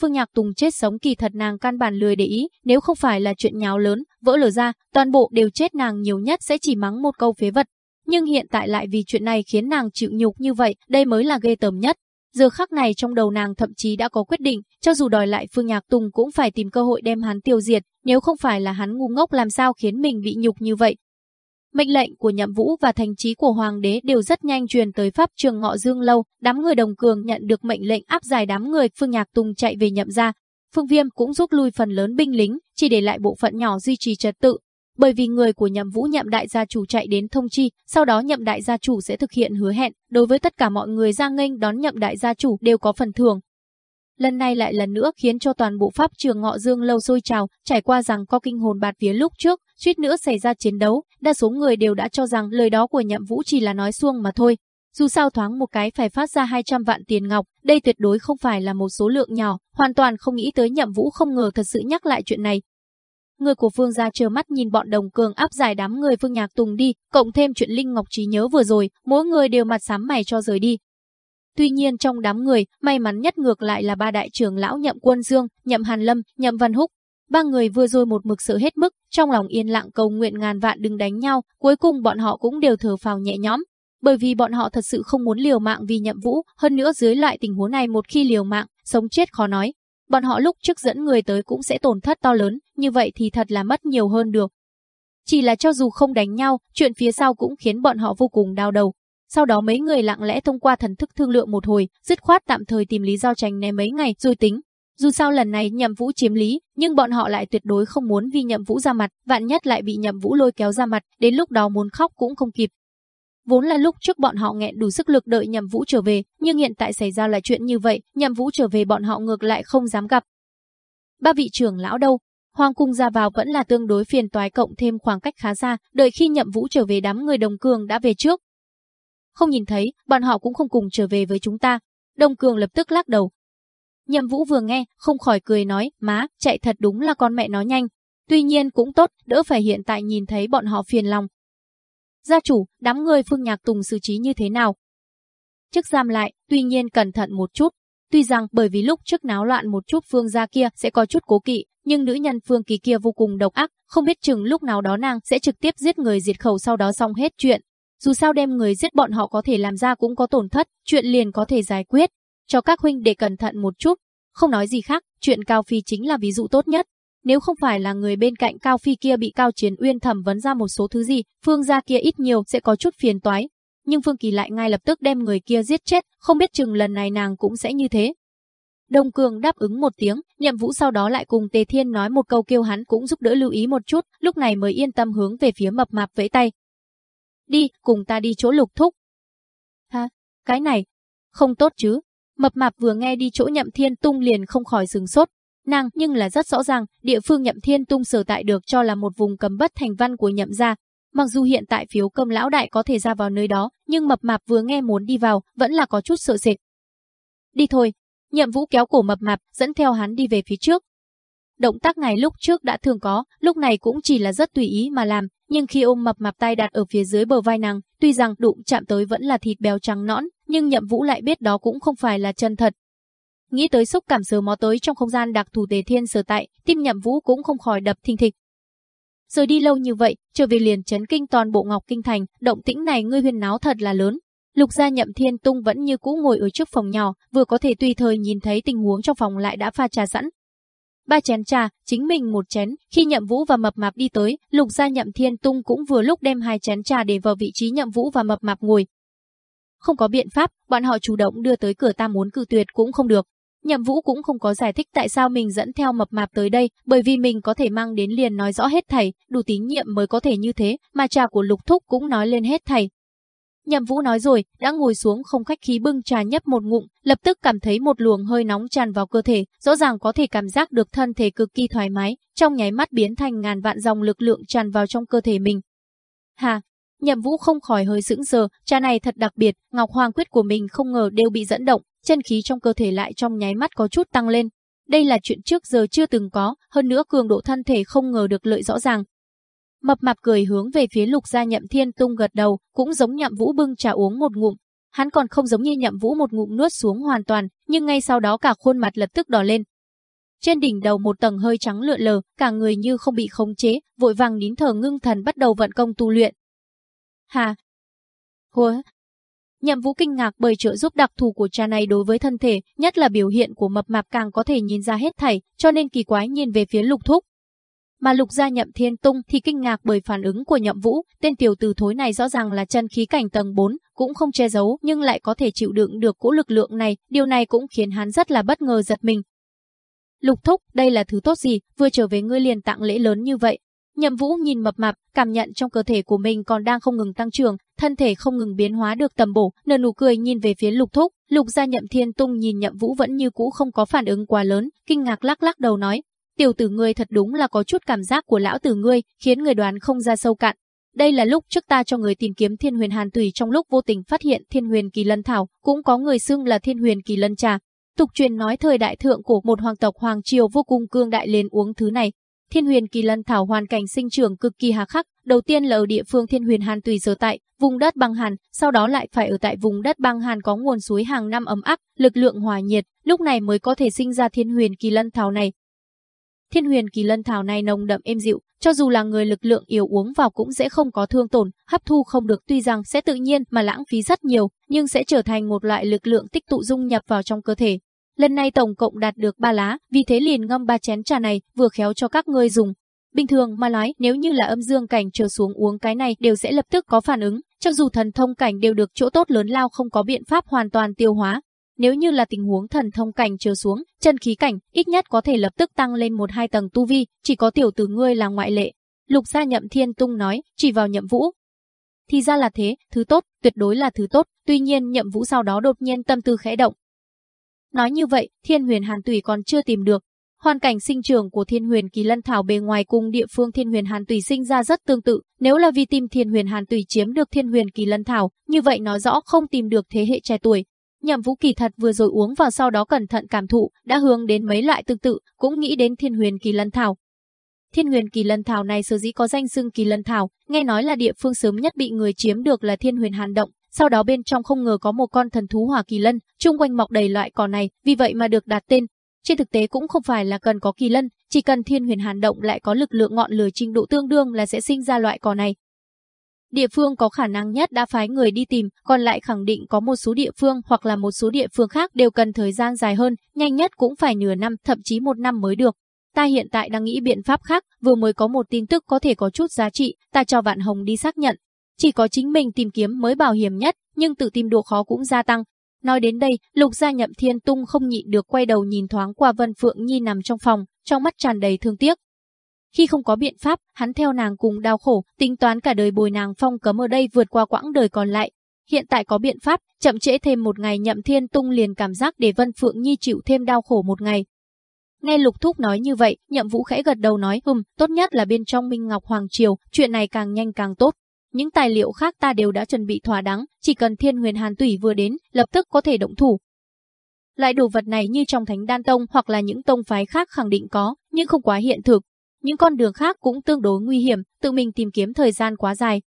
Phương Nhạc Tùng chết sống kỳ thật nàng căn bản lười để ý, nếu không phải là chuyện nháo lớn, vỡ lở ra, toàn bộ đều chết nàng nhiều nhất sẽ chỉ mắng một câu phế vật. Nhưng hiện tại lại vì chuyện này khiến nàng chịu nhục như vậy, đây mới là ghê tởm nhất. Giờ khắc này trong đầu nàng thậm chí đã có quyết định, cho dù đòi lại Phương Nhạc Tùng cũng phải tìm cơ hội đem hắn tiêu diệt, nếu không phải là hắn ngu ngốc làm sao khiến mình bị nhục như vậy. Mệnh lệnh của Nhậm Vũ và thành trí của Hoàng đế đều rất nhanh truyền tới pháp trường Ngọ Dương Lâu, đám người đồng cường nhận được mệnh lệnh áp giải đám người Phương Nhạc Tùng chạy về nhậm gia. Phương Viêm cũng rút lui phần lớn binh lính, chỉ để lại bộ phận nhỏ duy trì trật tự, bởi vì người của nhậm vũ nhậm đại gia chủ chạy đến thông chi, sau đó nhậm đại gia chủ sẽ thực hiện hứa hẹn, đối với tất cả mọi người ra nghênh đón nhậm đại gia chủ đều có phần thưởng. Lần này lại lần nữa khiến cho toàn bộ pháp trường ngọ dương lâu sôi trào, trải qua rằng có kinh hồn bạt phía lúc trước, suýt nữa xảy ra chiến đấu, đa số người đều đã cho rằng lời đó của nhậm vũ chỉ là nói xuông mà thôi. Dù sao thoáng một cái phải phát ra 200 vạn tiền ngọc, đây tuyệt đối không phải là một số lượng nhỏ, hoàn toàn không nghĩ tới nhậm vũ không ngờ thật sự nhắc lại chuyện này, Người của Phương gia chờ mắt nhìn bọn đồng cường áp giải đám người Phương Nhạc Tùng đi, cộng thêm chuyện Linh Ngọc trí nhớ vừa rồi, mỗi người đều mặt sám mày cho rời đi. Tuy nhiên trong đám người, may mắn nhất ngược lại là ba đại trưởng lão Nhậm Quân Dương, Nhậm Hàn Lâm, Nhậm Văn Húc. Ba người vừa rồi một mực sợ hết mức, trong lòng yên lặng cầu nguyện ngàn vạn đừng đánh nhau, cuối cùng bọn họ cũng đều thở phào nhẹ nhõm, bởi vì bọn họ thật sự không muốn liều mạng vì Nhậm Vũ, hơn nữa dưới loại tình huống này một khi liều mạng, sống chết khó nói, bọn họ lúc trước dẫn người tới cũng sẽ tổn thất to lớn, như vậy thì thật là mất nhiều hơn được. Chỉ là cho dù không đánh nhau, chuyện phía sau cũng khiến bọn họ vô cùng đau đầu. Sau đó mấy người lặng lẽ thông qua thần thức thương lượng một hồi, dứt khoát tạm thời tìm lý do tránh né mấy ngày rồi tính. Dù sao lần này nhậm vũ chiếm lý, nhưng bọn họ lại tuyệt đối không muốn vì nhậm vũ ra mặt, vạn nhất lại bị nhậm vũ lôi kéo ra mặt, đến lúc đó muốn khóc cũng không kịp. Vốn là lúc trước bọn họ nghẹn đủ sức lực đợi Nhậm Vũ trở về, nhưng hiện tại xảy ra lại chuyện như vậy, Nhậm Vũ trở về bọn họ ngược lại không dám gặp. Ba vị trưởng lão đâu? Hoàng cung ra vào vẫn là tương đối phiền toái cộng thêm khoảng cách khá xa, đợi khi Nhậm Vũ trở về đám người Đồng Cường đã về trước. Không nhìn thấy, bọn họ cũng không cùng trở về với chúng ta. Đông Cường lập tức lắc đầu. Nhậm Vũ vừa nghe, không khỏi cười nói, má, chạy thật đúng là con mẹ nó nhanh. Tuy nhiên cũng tốt, đỡ phải hiện tại nhìn thấy bọn họ phiền lòng, Gia chủ, đám người Phương Nhạc Tùng xử trí như thế nào? Trước giam lại, tuy nhiên cẩn thận một chút. Tuy rằng bởi vì lúc trước náo loạn một chút Phương gia kia sẽ có chút cố kỵ, nhưng nữ nhân Phương Kỳ kia vô cùng độc ác, không biết chừng lúc nào đó nàng sẽ trực tiếp giết người diệt khẩu sau đó xong hết chuyện. Dù sao đem người giết bọn họ có thể làm ra cũng có tổn thất, chuyện liền có thể giải quyết. Cho các huynh để cẩn thận một chút. Không nói gì khác, chuyện Cao Phi chính là ví dụ tốt nhất. Nếu không phải là người bên cạnh Cao Phi kia bị Cao Chiến Uyên thẩm vấn ra một số thứ gì, Phương gia kia ít nhiều sẽ có chút phiền toái. Nhưng Phương Kỳ lại ngay lập tức đem người kia giết chết, không biết chừng lần này nàng cũng sẽ như thế. Đông Cường đáp ứng một tiếng, Nhậm Vũ sau đó lại cùng Tề Thiên nói một câu kêu hắn cũng giúp đỡ lưu ý một chút, lúc này mới yên tâm hướng về phía mập mạp vẫy tay. Đi, cùng ta đi chỗ lục thúc. Ha, cái này, không tốt chứ. Mập mạp vừa nghe đi chỗ Nhậm Thiên Tung liền không khỏi sừng sốt, Nàng nhưng là rất rõ ràng, địa phương nhậm thiên tung sở tại được cho là một vùng cấm bất thành văn của nhậm gia. Mặc dù hiện tại phiếu cơm lão đại có thể ra vào nơi đó, nhưng mập mạp vừa nghe muốn đi vào, vẫn là có chút sợ sệt. Đi thôi, nhậm vũ kéo cổ mập mạp, dẫn theo hắn đi về phía trước. Động tác này lúc trước đã thường có, lúc này cũng chỉ là rất tùy ý mà làm, nhưng khi ôm mập mạp tay đặt ở phía dưới bờ vai nàng, tuy rằng đụng chạm tới vẫn là thịt béo trắng nõn, nhưng nhậm vũ lại biết đó cũng không phải là chân thật, Nghĩ tới xúc cảm sờ mó tới trong không gian đặc thù tề thiên sở tại, tim nhậm vũ cũng không khỏi đập thình thịch. Rời đi lâu như vậy, trở về liền chấn kinh toàn bộ Ngọc Kinh Thành, động tĩnh này ngươi huyên náo thật là lớn. Lục gia nhậm thiên tung vẫn như cũ ngồi ở trước phòng nhỏ, vừa có thể tùy thời nhìn thấy tình huống trong phòng lại đã pha trà sẵn. Ba chén trà, chính mình một chén, khi nhậm vũ và mập mạp đi tới, lục gia nhậm thiên tung cũng vừa lúc đem hai chén trà để vào vị trí nhậm vũ và mập mạp ngồi. Không có biện pháp, bọn họ chủ động đưa tới cửa ta muốn cử tuyệt cũng không được. Nhậm Vũ cũng không có giải thích tại sao mình dẫn theo mập mạp tới đây, bởi vì mình có thể mang đến liền nói rõ hết thảy, đủ tín nhiệm mới có thể như thế, mà trà của Lục Thúc cũng nói lên hết thảy. Nhậm Vũ nói rồi, đã ngồi xuống không khách khí bưng trà nhấp một ngụm, lập tức cảm thấy một luồng hơi nóng tràn vào cơ thể, rõ ràng có thể cảm giác được thân thể cực kỳ thoải mái, trong nháy mắt biến thành ngàn vạn dòng lực lượng tràn vào trong cơ thể mình. Hà, Nhậm Vũ không khỏi hơi sững sờ, trà này thật đặc biệt, Ngọc Hoàng quyết của mình không ngờ đều bị dẫn động, chân khí trong cơ thể lại trong nháy mắt có chút tăng lên. Đây là chuyện trước giờ chưa từng có, hơn nữa cường độ thân thể không ngờ được lợi rõ ràng. Mập mạp cười hướng về phía lục gia nhậm thiên tung gật đầu, cũng giống nhậm vũ bưng trà uống một ngụm. Hắn còn không giống như nhậm vũ một ngụm nuốt xuống hoàn toàn, nhưng ngay sau đó cả khuôn mặt lập tức đỏ lên. Trên đỉnh đầu một tầng hơi trắng lượn lờ, cả người như không bị khống chế, vội vàng nín thở ngưng thần bắt đầu vận công tu luyện. Hà! Hùa! Nhậm Vũ kinh ngạc bởi trợ giúp đặc thù của trà này đối với thân thể, nhất là biểu hiện của mập mạp càng có thể nhìn ra hết thảy, cho nên kỳ quái nhìn về phía Lục Thúc. Mà Lục gia Nhậm Thiên Tung thì kinh ngạc bởi phản ứng của Nhậm Vũ, tên tiểu tử thối này rõ ràng là chân khí cảnh tầng 4, cũng không che giấu nhưng lại có thể chịu đựng được cỗ lực lượng này, điều này cũng khiến hắn rất là bất ngờ giật mình. Lục Thúc, đây là thứ tốt gì, vừa trở về ngươi liền tặng lễ lớn như vậy, Nhậm Vũ nhìn mập mạp, cảm nhận trong cơ thể của mình còn đang không ngừng tăng trưởng, thân thể không ngừng biến hóa được tầm bổ, nở nụ cười nhìn về phía Lục Thúc, Lục gia Nhậm Thiên Tung nhìn Nhậm Vũ vẫn như cũ không có phản ứng quá lớn, kinh ngạc lắc lắc đầu nói, tiểu tử ngươi thật đúng là có chút cảm giác của lão tử ngươi, khiến người đoán không ra sâu cạn. Đây là lúc trước ta cho người tìm kiếm Thiên Huyền Hàn Tùy trong lúc vô tình phát hiện Thiên Huyền Kỳ Lân Thảo, cũng có người xưng là Thiên Huyền Kỳ Lân Trà. Tục truyền nói thời đại thượng của một hoàng tộc hoàng triều vô cùng cương đại lên uống thứ này, Thiên Huyền Kỳ Lân thảo hoàn cảnh sinh trưởng cực kỳ hà khắc, đầu tiên là ở địa phương Thiên Huyền Hàn tùy sở tại, vùng đất băng hàn, sau đó lại phải ở tại vùng đất băng hàn có nguồn suối hàng năm ấm áp, lực lượng hòa nhiệt, lúc này mới có thể sinh ra Thiên Huyền Kỳ Lân thảo này. Thiên Huyền Kỳ Lân thảo này nồng đậm êm dịu, cho dù là người lực lượng yếu uống vào cũng sẽ không có thương tổn, hấp thu không được tuy rằng sẽ tự nhiên mà lãng phí rất nhiều, nhưng sẽ trở thành một loại lực lượng tích tụ dung nhập vào trong cơ thể, Lần này tổng cộng đạt được 3 lá, vì thế liền ngâm ba chén trà này, vừa khéo cho các ngươi dùng. Bình thường mà nói, nếu như là âm dương cảnh trở xuống uống cái này đều sẽ lập tức có phản ứng, cho dù thần thông cảnh đều được chỗ tốt lớn lao không có biện pháp hoàn toàn tiêu hóa. Nếu như là tình huống thần thông cảnh trở xuống, chân khí cảnh, ít nhất có thể lập tức tăng lên một hai tầng tu vi, chỉ có tiểu tử ngươi là ngoại lệ. Lục gia nhậm thiên tung nói, chỉ vào nhậm vũ. Thì ra là thế, thứ tốt, tuyệt đối là thứ tốt, tuy nhiên nhậm vũ sau đó đột nhiên tâm tư khẽ động, Nói như vậy, Thiên Huyền Hàn Tùy còn chưa tìm được. Hoàn cảnh sinh trưởng của Thiên Huyền Kỳ Lân Thảo bề ngoài cùng địa phương Thiên Huyền Hàn Tùy sinh ra rất tương tự, nếu là vì tìm Thiên Huyền Hàn Tùy chiếm được Thiên Huyền Kỳ Lân Thảo, như vậy nói rõ không tìm được thế hệ trẻ tuổi. Nhậm Vũ Kỳ thật vừa rồi uống vào sau đó cẩn thận cảm thụ, đã hướng đến mấy loại tương tự, cũng nghĩ đến Thiên Huyền Kỳ Lân Thảo. Thiên Huyền Kỳ Lân Thảo này sở dĩ có danh xưng Kỳ Lân Thảo, nghe nói là địa phương sớm nhất bị người chiếm được là Thiên Huyền Hàn Động, sau đó bên trong không ngờ có một con thần thú hỏa kỳ lân, chung quanh mọc đầy loại cỏ này, vì vậy mà được đặt tên. Trên thực tế cũng không phải là cần có kỳ lân, chỉ cần thiên huyền hàn động lại có lực lượng ngọn lửa trình độ tương đương là sẽ sinh ra loại cỏ này. Địa phương có khả năng nhất đã phái người đi tìm, còn lại khẳng định có một số địa phương hoặc là một số địa phương khác đều cần thời gian dài hơn, nhanh nhất cũng phải nửa năm, thậm chí một năm mới được. Ta hiện tại đang nghĩ biện pháp khác, vừa mới có một tin tức có thể có chút giá trị, ta cho Vạn Hồng đi xác nhận, chỉ có chính mình tìm kiếm mới bảo hiểm nhất, nhưng tự tìm độ khó cũng gia tăng. Nói đến đây, Lục Gia Nhậm Thiên Tung không nhịn được quay đầu nhìn thoáng qua Vân Phượng Nhi nằm trong phòng, trong mắt tràn đầy thương tiếc. Khi không có biện pháp, hắn theo nàng cùng đau khổ, tính toán cả đời bồi nàng phong cấm ở đây vượt qua quãng đời còn lại. Hiện tại có biện pháp, chậm trễ thêm một ngày Nhậm Thiên Tung liền cảm giác để Vân Phượng Nhi chịu thêm đau khổ một ngày. Nghe Lục Thúc nói như vậy, Nhậm Vũ khẽ gật đầu nói, "Ừm, tốt nhất là bên trong Minh Ngọc Hoàng triều, chuyện này càng nhanh càng tốt." Những tài liệu khác ta đều đã chuẩn bị thỏa đáng, chỉ cần thiên huyền hàn tủy vừa đến, lập tức có thể động thủ. Loại đồ vật này như trong thánh đan tông hoặc là những tông phái khác khẳng định có, nhưng không quá hiện thực. Những con đường khác cũng tương đối nguy hiểm, tự mình tìm kiếm thời gian quá dài.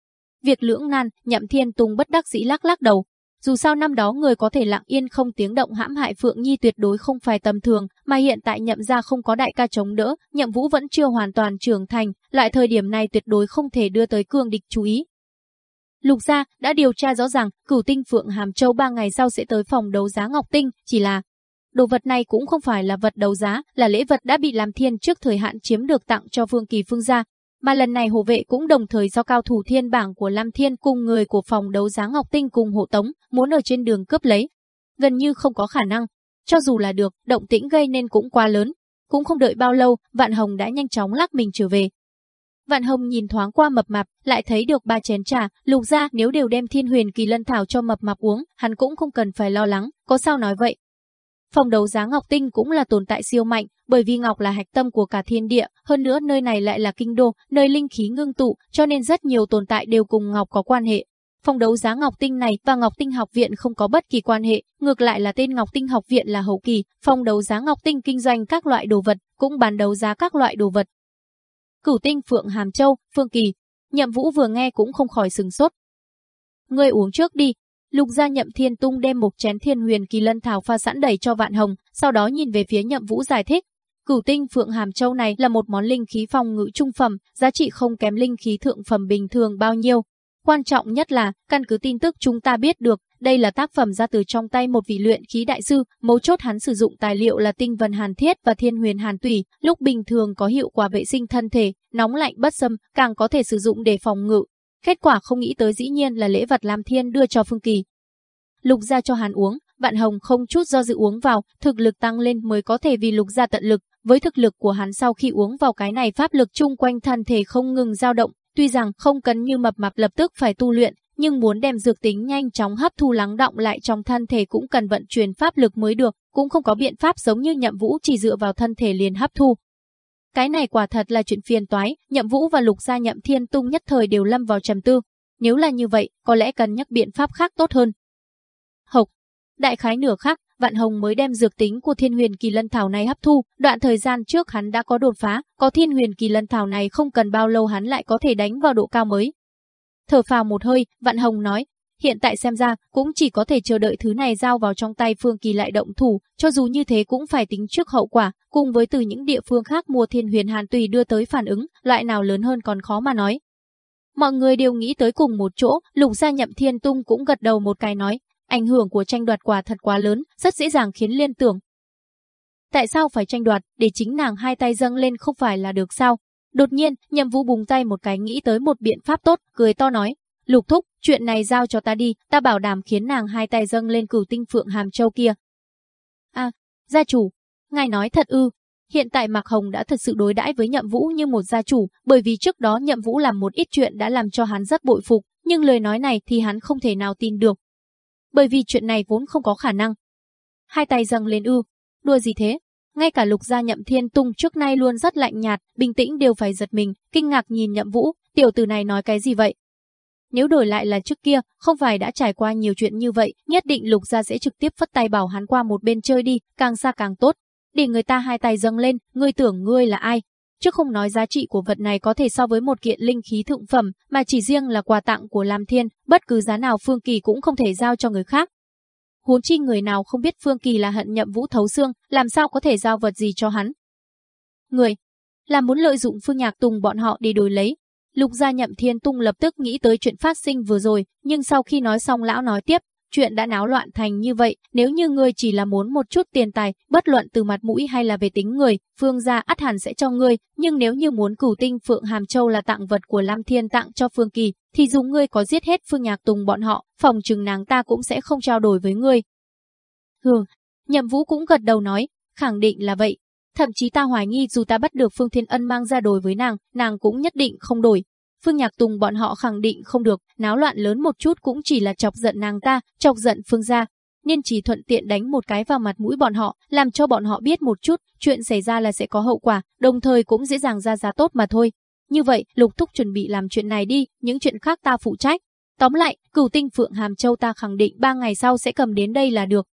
Việc lưỡng nan, nhậm thiên tung bất đắc dĩ lắc lắc đầu, dù sao năm đó người có thể lặng yên không tiếng động hãm hại Phượng Nhi tuyệt đối không phải tầm thường, mà hiện tại nhậm ra không có đại ca chống đỡ, nhậm vũ vẫn chưa hoàn toàn trưởng thành, lại thời điểm này tuyệt đối không thể đưa tới cương địch chú ý. Lục gia đã điều tra rõ ràng, cửu tinh Phượng Hàm Châu ba ngày sau sẽ tới phòng đấu giá Ngọc Tinh, chỉ là đồ vật này cũng không phải là vật đấu giá, là lễ vật đã bị làm thiên trước thời hạn chiếm được tặng cho Vương Kỳ Phương gia, mà lần này hộ vệ cũng đồng thời do cao thủ thiên bảng của Lam Thiên cùng người của phòng đấu giá Ngọc Tinh cùng hộ tống, muốn ở trên đường cướp lấy. Gần như không có khả năng. Cho dù là được, động tĩnh gây nên cũng quá lớn. Cũng không đợi bao lâu, Vạn Hồng đã nhanh chóng lắc mình trở về. Vạn Hồng nhìn thoáng qua mập mạp, lại thấy được ba chén trà, lục ra nếu đều đem thiên huyền kỳ lân thảo cho mập mạp uống, hắn cũng không cần phải lo lắng, có sao nói vậy. Phòng đấu giá Ngọc Tinh cũng là tồn tại siêu mạnh, bởi vì Ngọc là hạch tâm của cả thiên địa, hơn nữa nơi này lại là kinh đô, nơi linh khí ngưng tụ, cho nên rất nhiều tồn tại đều cùng Ngọc có quan hệ. Phòng đấu giá Ngọc Tinh này và Ngọc Tinh học viện không có bất kỳ quan hệ, ngược lại là tên Ngọc Tinh học viện là hậu kỳ, phòng đấu giá Ngọc Tinh kinh doanh các loại đồ vật, cũng bán đấu giá các loại đồ vật. Cửu Tinh Phượng Hàm Châu, Phương Kỳ, Nhậm Vũ vừa nghe cũng không khỏi sừng sốt. Ngươi uống trước đi, Lục gia nhậm thiên tung đem một chén thiên huyền kỳ lân thảo pha sẵn đầy cho vạn hồng, sau đó nhìn về phía nhậm vũ giải thích. Cửu tinh phượng hàm châu này là một món linh khí phòng ngự trung phẩm, giá trị không kém linh khí thượng phẩm bình thường bao nhiêu. Quan trọng nhất là, căn cứ tin tức chúng ta biết được, đây là tác phẩm ra từ trong tay một vị luyện khí đại sư, mấu chốt hắn sử dụng tài liệu là tinh vân hàn thiết và thiên huyền hàn tùy, lúc bình thường có hiệu quả vệ sinh thân thể, nóng lạnh bất xâm, càng có thể sử dụng để phòng ngự. Kết quả không nghĩ tới dĩ nhiên là lễ vật Lam Thiên đưa cho Phương Kỳ. Lục ra cho hắn uống, Vạn Hồng không chút do dự uống vào, thực lực tăng lên mới có thể vì Lục ra tận lực, với thực lực của hắn sau khi uống vào cái này pháp lực chung quanh thân thể không ngừng dao động, tuy rằng không cần như mập mạp lập tức phải tu luyện, nhưng muốn đem dược tính nhanh chóng hấp thu lắng động lại trong thân thể cũng cần vận chuyển pháp lực mới được, cũng không có biện pháp giống như nhậm vũ chỉ dựa vào thân thể liền hấp thu. Cái này quả thật là chuyện phiền toái, nhậm vũ và lục gia nhậm thiên tung nhất thời đều lâm vào trầm tư. Nếu là như vậy, có lẽ cần nhắc biện pháp khác tốt hơn. Hộc, đại khái nửa khắc, Vạn Hồng mới đem dược tính của Thiên Huyền Kỳ Lân Thảo này hấp thu, đoạn thời gian trước hắn đã có đột phá, có Thiên Huyền Kỳ Lân Thảo này không cần bao lâu hắn lại có thể đánh vào độ cao mới. Thở phào một hơi, Vạn Hồng nói, hiện tại xem ra cũng chỉ có thể chờ đợi thứ này giao vào trong tay Phương Kỳ lại động thủ, cho dù như thế cũng phải tính trước hậu quả, cùng với từ những địa phương khác mua Thiên Huyền Hàn tùy đưa tới phản ứng, loại nào lớn hơn còn khó mà nói. Mọi người đều nghĩ tới cùng một chỗ, Lục Gia Nhậm Thiên Tung cũng gật đầu một cái nói, ảnh hưởng của tranh đoạt quà thật quá lớn, rất dễ dàng khiến liên tưởng. Tại sao phải tranh đoạt, để chính nàng hai tay dâng lên không phải là được sao? Đột nhiên, nhậm vũ bùng tay một cái nghĩ tới một biện pháp tốt, cười to nói, lục thúc, chuyện này giao cho ta đi, ta bảo đảm khiến nàng hai tay dâng lên cửu tinh phượng hàm châu kia. À, gia chủ, ngài nói thật ư, hiện tại Mạc Hồng đã thật sự đối đãi với nhậm vũ như một gia chủ, bởi vì trước đó nhậm vũ làm một ít chuyện đã làm cho hắn rất bội phục, nhưng lời nói này thì hắn không thể nào tin được. Bởi vì chuyện này vốn không có khả năng. Hai tay dâng lên ư, đùa gì thế? Ngay cả lục gia nhậm thiên tung trước nay luôn rất lạnh nhạt, bình tĩnh đều phải giật mình, kinh ngạc nhìn nhậm vũ, tiểu tử này nói cái gì vậy? Nếu đổi lại là trước kia, không phải đã trải qua nhiều chuyện như vậy, nhất định lục gia sẽ trực tiếp phất tay bảo hắn qua một bên chơi đi, càng xa càng tốt. Để người ta hai tay dâng lên, ngươi tưởng ngươi là ai? Chứ không nói giá trị của vật này có thể so với một kiện linh khí thượng phẩm, mà chỉ riêng là quà tặng của Lam Thiên, bất cứ giá nào Phương Kỳ cũng không thể giao cho người khác huống chi người nào không biết Phương Kỳ là hận nhậm vũ thấu xương, làm sao có thể giao vật gì cho hắn. Người, là muốn lợi dụng Phương Nhạc Tùng bọn họ để đổi lấy. Lục gia nhậm thiên tung lập tức nghĩ tới chuyện phát sinh vừa rồi, nhưng sau khi nói xong lão nói tiếp, chuyện đã náo loạn thành như vậy, nếu như ngươi chỉ là muốn một chút tiền tài, bất luận từ mặt mũi hay là về tính người, Phương gia ắt hẳn sẽ cho ngươi, nhưng nếu như muốn cửu tinh Phượng Hàm Châu là tặng vật của Lam Thiên tặng cho Phương Kỳ, thì dù ngươi có giết hết Phương Nhạc Tùng bọn họ, phòng trừng nàng ta cũng sẽ không trao đổi với ngươi. Hừ, Nhậm Vũ cũng gật đầu nói, khẳng định là vậy. Thậm chí ta hoài nghi dù ta bắt được Phương Thiên Ân mang ra đổi với nàng, nàng cũng nhất định không đổi. Phương Nhạc Tùng bọn họ khẳng định không được, náo loạn lớn một chút cũng chỉ là chọc giận nàng ta, chọc giận Phương gia. Nên chỉ thuận tiện đánh một cái vào mặt mũi bọn họ, làm cho bọn họ biết một chút, chuyện xảy ra là sẽ có hậu quả, đồng thời cũng dễ dàng ra giá tốt mà thôi. Như vậy, Lục Thúc chuẩn bị làm chuyện này đi, những chuyện khác ta phụ trách. Tóm lại, cửu tinh Phượng Hàm Châu ta khẳng định ba ngày sau sẽ cầm đến đây là được.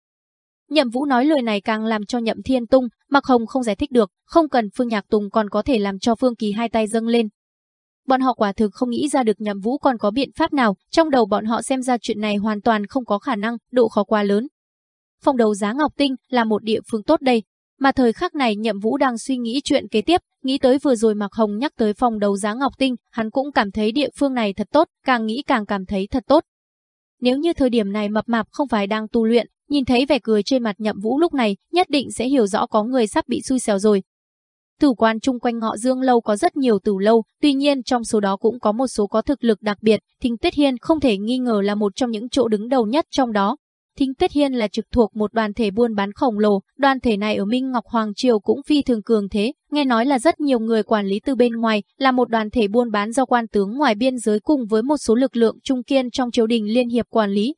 Nhậm Vũ nói lời này càng làm cho Nhậm Thiên Tung, Mặc Hồng không giải thích được, không cần Phương Nhạc Tùng còn có thể làm cho Phương Kỳ hai tay dâng lên. Bọn họ quả thực không nghĩ ra được Nhậm Vũ còn có biện pháp nào, trong đầu bọn họ xem ra chuyện này hoàn toàn không có khả năng, độ khó quá lớn. Phòng đấu giá Ngọc Tinh là một địa phương tốt đây, mà thời khắc này Nhậm Vũ đang suy nghĩ chuyện kế tiếp, nghĩ tới vừa rồi Mạc Hồng nhắc tới phòng đấu giá Ngọc Tinh, hắn cũng cảm thấy địa phương này thật tốt, càng nghĩ càng cảm thấy thật tốt. Nếu như thời điểm này mập mạp không phải đang tu luyện, nhìn thấy vẻ cười trên mặt Nhậm Vũ lúc này, nhất định sẽ hiểu rõ có người sắp bị xui xẻo rồi. Tử quan chung quanh ngọ Dương lâu có rất nhiều tử lâu, tuy nhiên trong số đó cũng có một số có thực lực đặc biệt, Thính Tuyết Hiên không thể nghi ngờ là một trong những chỗ đứng đầu nhất trong đó. Thính Tuyết Hiên là trực thuộc một đoàn thể buôn bán khổng lồ, đoàn thể này ở Minh Ngọc Hoàng Triều cũng phi thường cường thế, nghe nói là rất nhiều người quản lý từ bên ngoài, là một đoàn thể buôn bán do quan tướng ngoài biên giới cùng với một số lực lượng trung kiên trong triều đình liên hiệp quản lý.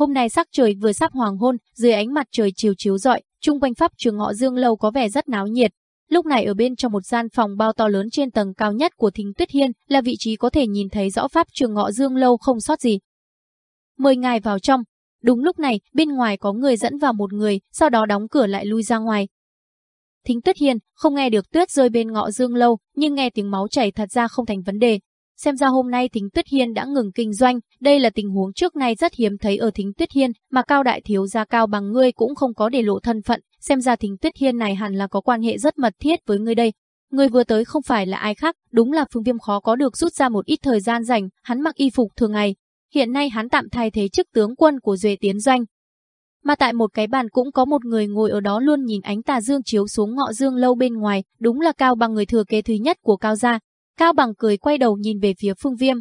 Hôm nay sắc trời vừa sắp hoàng hôn, dưới ánh mặt trời chiều chiếu rọi, chung quanh pháp trường ngọ Dương lâu có vẻ rất náo nhiệt. Lúc này ở bên trong một gian phòng bao to lớn trên tầng cao nhất của Thính Tuyết Hiên, là vị trí có thể nhìn thấy rõ pháp trường ngọ Dương lâu không sót gì. Mời ngài vào trong, Đúng lúc này, bên ngoài có người dẫn vào một người, sau đó đóng cửa lại lui ra ngoài. Thính Tuyết Hiên không nghe được tuyết rơi bên ngọ dương lâu, nhưng nghe tiếng máu chảy thật ra không thành vấn đề. Xem ra hôm nay Thính Tuyết Hiên đã ngừng kinh doanh, đây là tình huống trước nay rất hiếm thấy ở Thính Tuyết Hiên, mà cao đại thiếu gia cao bằng ngươi cũng không có để lộ thân phận, xem ra Thính Tuyết Hiên này hẳn là có quan hệ rất mật thiết với ngươi đây. Người vừa tới không phải là ai khác, đúng là Phương Viêm khó có được rút ra một ít thời gian rảnh, hắn mặc y phục thường ngày, hiện nay hắn tạm thay thế chức tướng quân của Duệ Tiến Doanh. Mà tại một cái bàn cũng có một người ngồi ở đó luôn nhìn ánh tà dương chiếu xuống ngọ dương lâu bên ngoài, đúng là Cao Bằng người thừa kế thứ nhất của Cao gia. Cao Bằng cười quay đầu nhìn về phía Phương Viêm.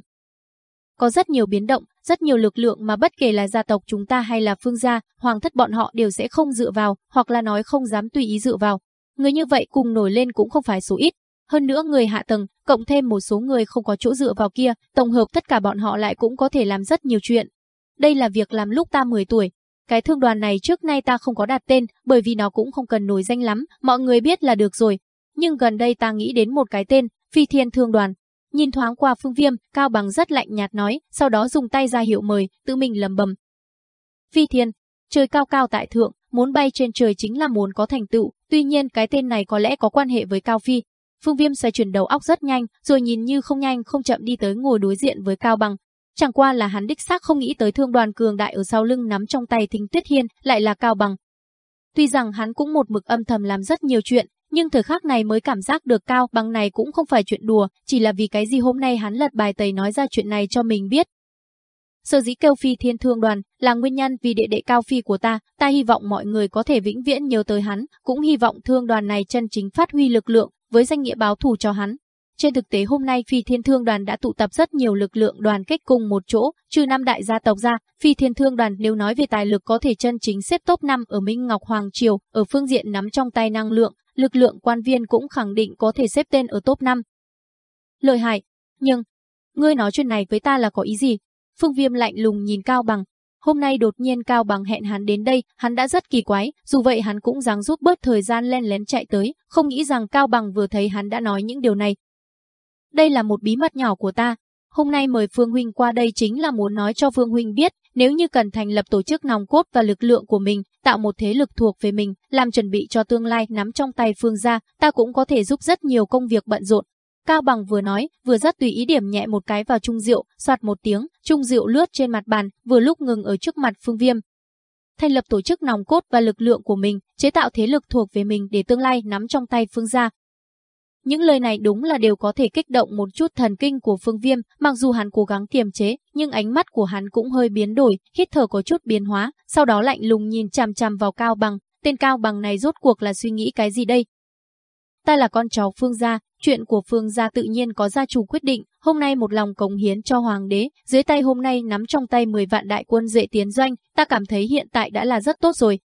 Có rất nhiều biến động, rất nhiều lực lượng mà bất kể là gia tộc chúng ta hay là phương gia, hoàng thất bọn họ đều sẽ không dựa vào, hoặc là nói không dám tùy ý dựa vào. Người như vậy cùng nổi lên cũng không phải số ít. Hơn nữa người hạ tầng, cộng thêm một số người không có chỗ dựa vào kia, tổng hợp tất cả bọn họ lại cũng có thể làm rất nhiều chuyện. Đây là việc làm lúc ta 10 tuổi. Cái thương đoàn này trước nay ta không có đặt tên, bởi vì nó cũng không cần nổi danh lắm, mọi người biết là được rồi. Nhưng gần đây ta nghĩ đến một cái tên, Phi Thiên Thương Đoàn. Nhìn thoáng qua Phương Viêm, Cao Bằng rất lạnh nhạt nói, sau đó dùng tay ra hiệu mời, tự mình lầm bầm. Phi Thiên, trời cao cao tại thượng, muốn bay trên trời chính là muốn có thành tựu, tuy nhiên cái tên này có lẽ có quan hệ với Cao Phi. Phương Viêm xoay chuyển đầu óc rất nhanh, rồi nhìn như không nhanh không chậm đi tới ngồi đối diện với Cao Bằng. Chẳng qua là hắn đích xác không nghĩ tới thương đoàn cường đại ở sau lưng nắm trong tay Thính Tuyết Hiên lại là Cao Bằng. Tuy rằng hắn cũng một mực âm thầm làm rất nhiều chuyện, nhưng thời khắc này mới cảm giác được Cao Bằng này cũng không phải chuyện đùa, chỉ là vì cái gì hôm nay hắn lật bài tẩy nói ra chuyện này cho mình biết. Sở dĩ kêu phi thiên thương đoàn là nguyên nhân vì đệ đệ cao phi của ta, ta hy vọng mọi người có thể vĩnh viễn nhớ tới hắn, cũng hy vọng thương đoàn này chân chính phát huy lực lượng, với danh nghĩa báo thù cho hắn. Trên thực tế hôm nay Phi Thiên Thương Đoàn đã tụ tập rất nhiều lực lượng đoàn kết cùng một chỗ, trừ năm đại gia tộc ra, Phi Thiên Thương Đoàn nếu nói về tài lực có thể chân chính xếp top 5 ở Minh Ngọc Hoàng Triều, ở phương diện nắm trong tay năng lượng, lực lượng quan viên cũng khẳng định có thể xếp tên ở top 5. Lợi hại, nhưng, ngươi nói chuyện này với ta là có ý gì? Phương Viêm lạnh lùng nhìn Cao Bằng. Hôm nay đột nhiên Cao Bằng hẹn hắn đến đây, hắn đã rất kỳ quái, dù vậy hắn cũng dáng rút bớt thời gian len lén chạy tới, không nghĩ rằng Cao Bằng vừa thấy hắn đã nói những điều này. Đây là một bí mật nhỏ của ta, hôm nay mời Phương Huynh qua đây chính là muốn nói cho Phương Huynh biết, nếu như cần thành lập tổ chức nòng cốt và lực lượng của mình, tạo một thế lực thuộc về mình, làm chuẩn bị cho tương lai nắm trong tay Phương gia, ta cũng có thể giúp rất nhiều công việc bận rộn, Cao Bằng vừa nói, vừa rất tùy ý điểm nhẹ một cái vào chung rượu, soạt một tiếng, chung rượu lướt trên mặt bàn, vừa lúc ngừng ở trước mặt Phương Viêm. Thành lập tổ chức nòng cốt và lực lượng của mình, chế tạo thế lực thuộc về mình để tương lai nắm trong tay Phương gia. Những lời này đúng là đều có thể kích động một chút thần kinh của Phương Viêm, mặc dù hắn cố gắng kiềm chế, nhưng ánh mắt của hắn cũng hơi biến đổi, hít thở có chút biến hóa, sau đó lạnh lùng nhìn chằm chằm vào Cao Bằng, tên Cao Bằng này rốt cuộc là suy nghĩ cái gì đây? Ta là con cháu Phương gia, Chuyện của Phương gia tự nhiên có gia chủ quyết định, hôm nay một lòng cống hiến cho hoàng đế, dưới tay hôm nay nắm trong tay 10 vạn đại quân dễ tiến doanh, ta cảm thấy hiện tại đã là rất tốt rồi.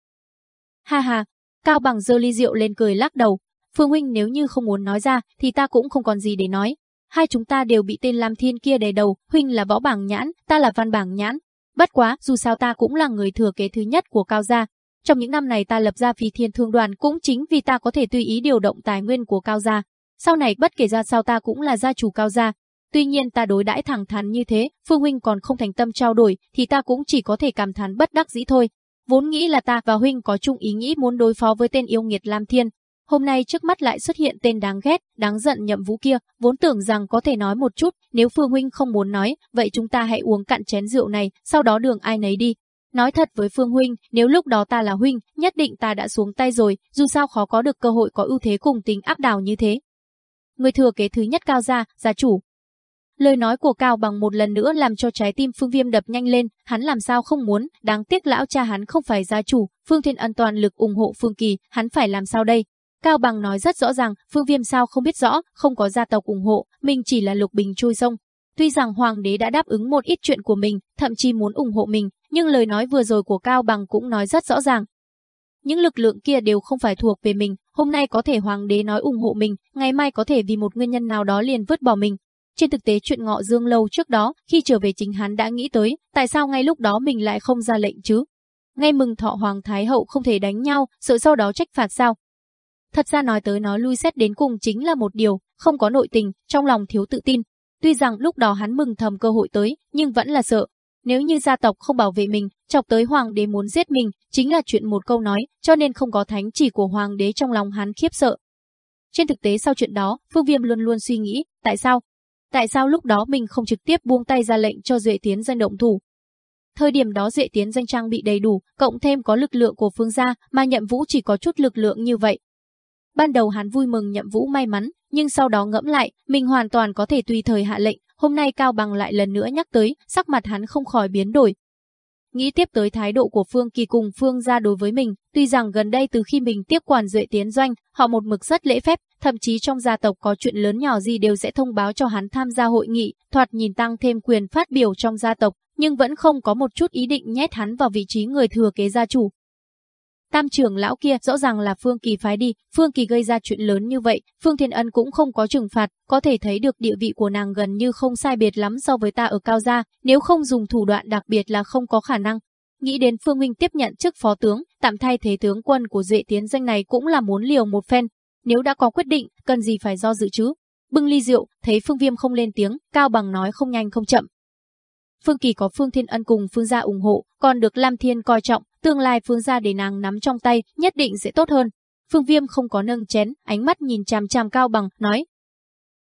Ha ha, Cao Bằng dơ ly rượu lên cười lắc đầu, Phương huynh nếu như không muốn nói ra thì ta cũng không còn gì để nói. Hai chúng ta đều bị tên Lam Thiên kia đè đầu, huynh là võ bảng nhãn, ta là văn bảng nhãn. Bất quá, dù sao ta cũng là người thừa kế thứ nhất của Cao gia. Trong những năm này ta lập ra phi thiên thương đoàn cũng chính vì ta có thể tùy ý điều động tài nguyên của Cao gia. Sau này bất kể ra sao ta cũng là gia chủ cao gia. Tuy nhiên ta đối đãi thẳng thắn như thế, Phương Huynh còn không thành tâm trao đổi, thì ta cũng chỉ có thể cảm thán bất đắc dĩ thôi. Vốn nghĩ là ta và Huynh có chung ý nghĩ muốn đối phó với tên yêu nghiệt Lam Thiên. Hôm nay trước mắt lại xuất hiện tên đáng ghét, đáng giận nhậm vũ kia, vốn tưởng rằng có thể nói một chút, nếu Phương Huynh không muốn nói, vậy chúng ta hãy uống cạn chén rượu này, sau đó đường ai nấy đi. Nói thật với Phương Huynh, nếu lúc đó ta là Huynh, nhất định ta đã xuống tay rồi, dù sao khó có được cơ hội có ưu thế cùng tính áp đảo như thế người thừa kế thứ nhất Cao gia, gia chủ. Lời nói của Cao bằng một lần nữa làm cho trái tim Phương Viêm đập nhanh lên, hắn làm sao không muốn, đáng tiếc lão cha hắn không phải gia chủ, Phương Thiên Ân toàn lực ủng hộ Phương Kỳ, hắn phải làm sao đây? Cao Bằng nói rất rõ ràng, Phương Viêm sao không biết rõ, không có gia tộc ủng hộ, mình chỉ là lục bình trôi sông. Tuy rằng hoàng đế đã đáp ứng một ít chuyện của mình, thậm chí muốn ủng hộ mình, nhưng lời nói vừa rồi của Cao Bằng cũng nói rất rõ ràng, những lực lượng kia đều không phải thuộc về mình, hôm nay có thể hoàng đế nói ủng hộ mình, ngày mai có thể vì một nguyên nhân nào đó liền vứt bỏ mình. Trên thực tế chuyện ngọ dương lâu trước đó, khi trở về chính hắn đã nghĩ tới, tại sao ngay lúc đó mình lại không ra lệnh chứ? Ngay mừng thọ hoàng thái hậu không thể đánh nhau, sợ sau đó trách phạt sao? Thật ra nói tới nói lui xét đến cùng chính là một điều, không có nội tình, trong lòng thiếu tự tin. Tuy rằng lúc đó hắn mừng thầm cơ hội tới, nhưng vẫn là sợ, nếu như gia tộc không bảo vệ mình, chọc tới hoàng đế muốn giết mình, chính là chuyện một câu nói, cho nên không có thánh chỉ của hoàng đế trong lòng hắn khiếp sợ. Trên thực tế sau chuyện đó, Phương Viêm luôn luôn suy nghĩ, tại sao? Tại sao lúc đó mình không trực tiếp buông tay ra lệnh cho Duệ Tiến danh động thủ? Thời điểm đó Duệ Tiến danh trang bị đầy đủ, cộng thêm có lực lượng của Phương gia, mà Nhậm Vũ chỉ có chút lực lượng như vậy. Ban đầu hắn vui mừng Nhậm Vũ may mắn, nhưng sau đó ngẫm lại, mình hoàn toàn có thể tùy thời hạ lệnh, hôm nay Cao Bằng lại lần nữa nhắc tới, sắc mặt hắn không khỏi biến đổi. Nghĩ tiếp tới thái độ của Phương Kỳ cùng Phương gia đối với mình, tuy rằng gần đây từ khi mình tiếp quản duệ tiến doanh, họ một mực rất lễ phép, thậm chí trong gia tộc có chuyện lớn nhỏ gì đều sẽ thông báo cho hắn tham gia hội nghị, thoạt nhìn tăng thêm quyền phát biểu trong gia tộc, nhưng vẫn không có một chút ý định nhét hắn vào vị trí người thừa kế gia chủ. Tam trưởng lão kia rõ ràng là Phương Kỳ phái đi, Phương Kỳ gây ra chuyện lớn như vậy, Phương Thiên Ân cũng không có trừng phạt, có thể thấy được địa vị của nàng gần như không sai biệt lắm so với ta ở cao gia, nếu không dùng thủ đoạn đặc biệt là không có khả năng. Nghĩ đến Phương Minh tiếp nhận chức phó tướng, tạm thay thế tướng quân của Duệ Tiến danh này cũng là muốn liều một phen. Nếu đã có quyết định, cần gì phải do dự chứ? Bưng ly rượu, thấy Phương Viêm không lên tiếng, Cao Bằng nói không nhanh không chậm. Phương Kỳ có Phương Thiên Ân cùng Phương gia ủng hộ, còn được Lam Thiên coi trọng, tương lai Phương gia để nàng nắm trong tay, nhất định sẽ tốt hơn. Phương Viêm không có nâng chén, ánh mắt nhìn chằm chằm Cao Bằng, nói.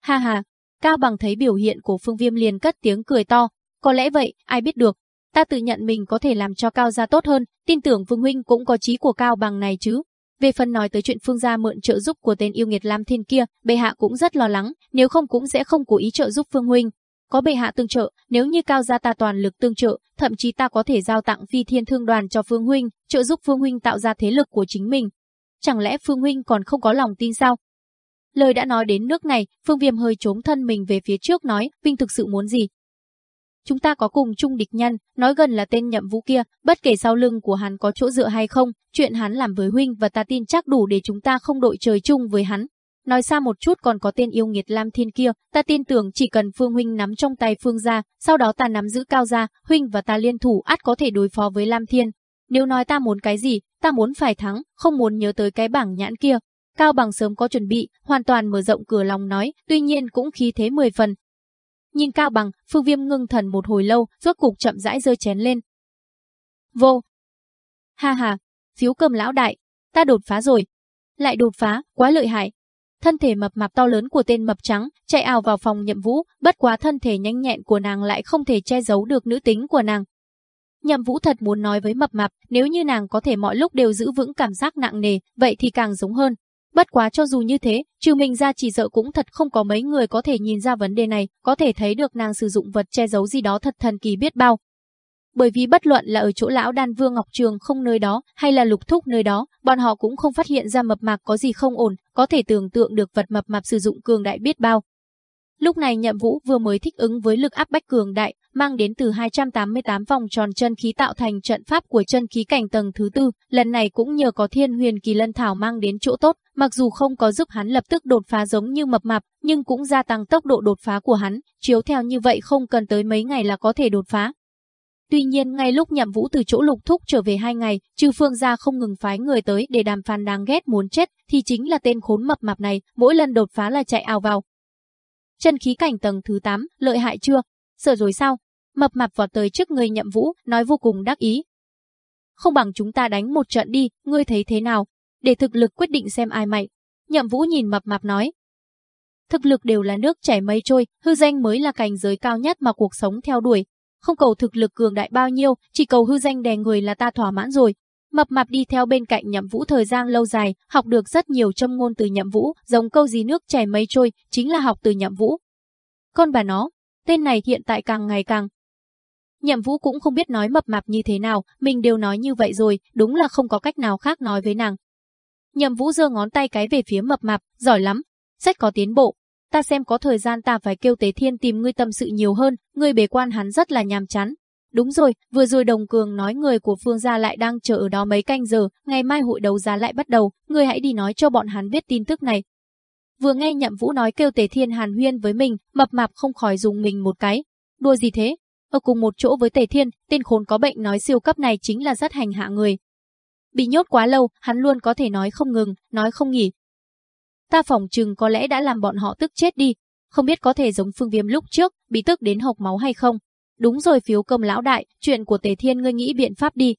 Ha ha, Cao Bằng thấy biểu hiện của Phương Viêm liền cất tiếng cười to. Có lẽ vậy, ai biết được. Ta tự nhận mình có thể làm cho Cao gia tốt hơn, tin tưởng Phương Huynh cũng có trí của Cao Bằng này chứ. Về phần nói tới chuyện Phương gia mượn trợ giúp của tên yêu nghiệt Lam Thiên kia, bệ hạ cũng rất lo lắng, nếu không cũng sẽ không cố ý trợ giúp Phương Huynh, có bệ hạ tương trợ, nếu như cao gia ta toàn lực tương trợ, thậm chí ta có thể giao tặng phi thiên thương đoàn cho Phương Huynh, trợ giúp Phương Huynh tạo ra thế lực của chính mình. Chẳng lẽ Phương Huynh còn không có lòng tin sao? Lời đã nói đến nước này, Phương Viêm hơi trốn thân mình về phía trước nói, vinh thực sự muốn gì? Chúng ta có cùng chung địch nhân, nói gần là tên nhậm vũ kia, bất kể sau lưng của hắn có chỗ dựa hay không, chuyện hắn làm với Huynh và ta tin chắc đủ để chúng ta không đội trời chung với hắn. Nói xa một chút còn có tên yêu nghiệt Lam Thiên kia, ta tin tưởng chỉ cần Phương Huynh nắm trong tay Phương gia, sau đó ta nắm giữ cao gia, Huynh và ta liên thủ át có thể đối phó với Lam Thiên. Nếu nói ta muốn cái gì, ta muốn phải thắng, không muốn nhớ tới cái bảng nhãn kia. Cao Bằng sớm có chuẩn bị, hoàn toàn mở rộng cửa lòng nói, tuy nhiên cũng khí thế mười phần. Nhìn Cao Bằng, Phương Viêm ngưng thần một hồi lâu, rốt cục chậm rãi rơi chén lên. Vô! Ha ha, phiếu cầm lão đại, ta đột phá rồi. Lại đột phá, quá lợi hại, thân thể mập mạp to lớn của tên mập trắng chạy ảo vào phòng nhậm vũ, bất quá thân thể nhanh nhẹn của nàng lại không thể che giấu được nữ tính của nàng. Nhậm vũ thật muốn nói với mập mạp, nếu như nàng có thể mọi lúc đều giữ vững cảm giác nặng nề, vậy thì càng giống hơn. Bất quá cho dù như thế, trừ mình ra chỉ sợ cũng thật không có mấy người có thể nhìn ra vấn đề này, có thể thấy được nàng sử dụng vật che giấu gì đó thật thần kỳ biết bao bởi vì bất luận là ở chỗ lão đan vương Ngọc Trường không nơi đó hay là lục thúc nơi đó, bọn họ cũng không phát hiện ra mập mạp có gì không ổn, có thể tưởng tượng được vật mập mạp sử dụng cường đại biết bao. Lúc này nhậm vũ vừa mới thích ứng với lực áp bách cường đại, mang đến từ 288 vòng tròn chân khí tạo thành trận pháp của chân khí cảnh tầng thứ tư, lần này cũng nhờ có thiên huyền kỳ lân thảo mang đến chỗ tốt, mặc dù không có giúp hắn lập tức đột phá giống như mập mạp, nhưng cũng gia tăng tốc độ đột phá của hắn, chiếu theo như vậy không cần tới mấy ngày là có thể đột phá. Tuy nhiên ngay lúc nhậm vũ từ chỗ lục thúc trở về hai ngày, trừ phương gia không ngừng phái người tới để đàm phán đáng ghét muốn chết, thì chính là tên khốn mập mạp này, mỗi lần đột phá là chạy ào vào. Chân khí cảnh tầng thứ 8, lợi hại chưa? Sợ rồi sao? Mập mạp vọt tới trước người nhậm vũ, nói vô cùng đắc ý. Không bằng chúng ta đánh một trận đi, ngươi thấy thế nào? Để thực lực quyết định xem ai mạnh. Nhậm vũ nhìn mập mạp nói. Thực lực đều là nước chảy mây trôi, hư danh mới là cảnh giới cao nhất mà cuộc sống theo đuổi, không cầu thực lực cường đại bao nhiêu, chỉ cầu hư danh đè người là ta thỏa mãn rồi. Mập mạp đi theo bên cạnh nhậm vũ thời gian lâu dài, học được rất nhiều châm ngôn từ nhậm vũ, giống câu gì nước chảy mây trôi, chính là học từ nhậm vũ. Con bà nó, tên này hiện tại càng ngày càng. Nhậm vũ cũng không biết nói mập mạp như thế nào, mình đều nói như vậy rồi, đúng là không có cách nào khác nói với nàng. Nhậm vũ giơ ngón tay cái về phía mập mạp, giỏi lắm, sách có tiến bộ, ta xem có thời gian ta phải kêu Tế Thiên tìm ngươi tâm sự nhiều hơn, ngươi bế quan hắn rất là nhàm chán. Đúng rồi, vừa rồi Đồng Cường nói người của Phương gia lại đang chờ ở đó mấy canh giờ, ngày mai hội đấu giá lại bắt đầu, ngươi hãy đi nói cho bọn hắn biết tin tức này. Vừa nghe Nhậm Vũ nói kêu tế Thiên Hàn Huyên với mình, mập mạp không khỏi dùng mình một cái. Đùa gì thế? Ở cùng một chỗ với Tề Thiên, tên khốn có bệnh nói siêu cấp này chính là rất hành hạ người. Bị nhốt quá lâu, hắn luôn có thể nói không ngừng, nói không nghỉ, ta phòng chừng có lẽ đã làm bọn họ tức chết đi, không biết có thể giống Phương Viêm lúc trước, bị tức đến hộc máu hay không. Đúng rồi phiếu công lão đại, chuyện của Tề Thiên ngươi nghĩ biện pháp đi.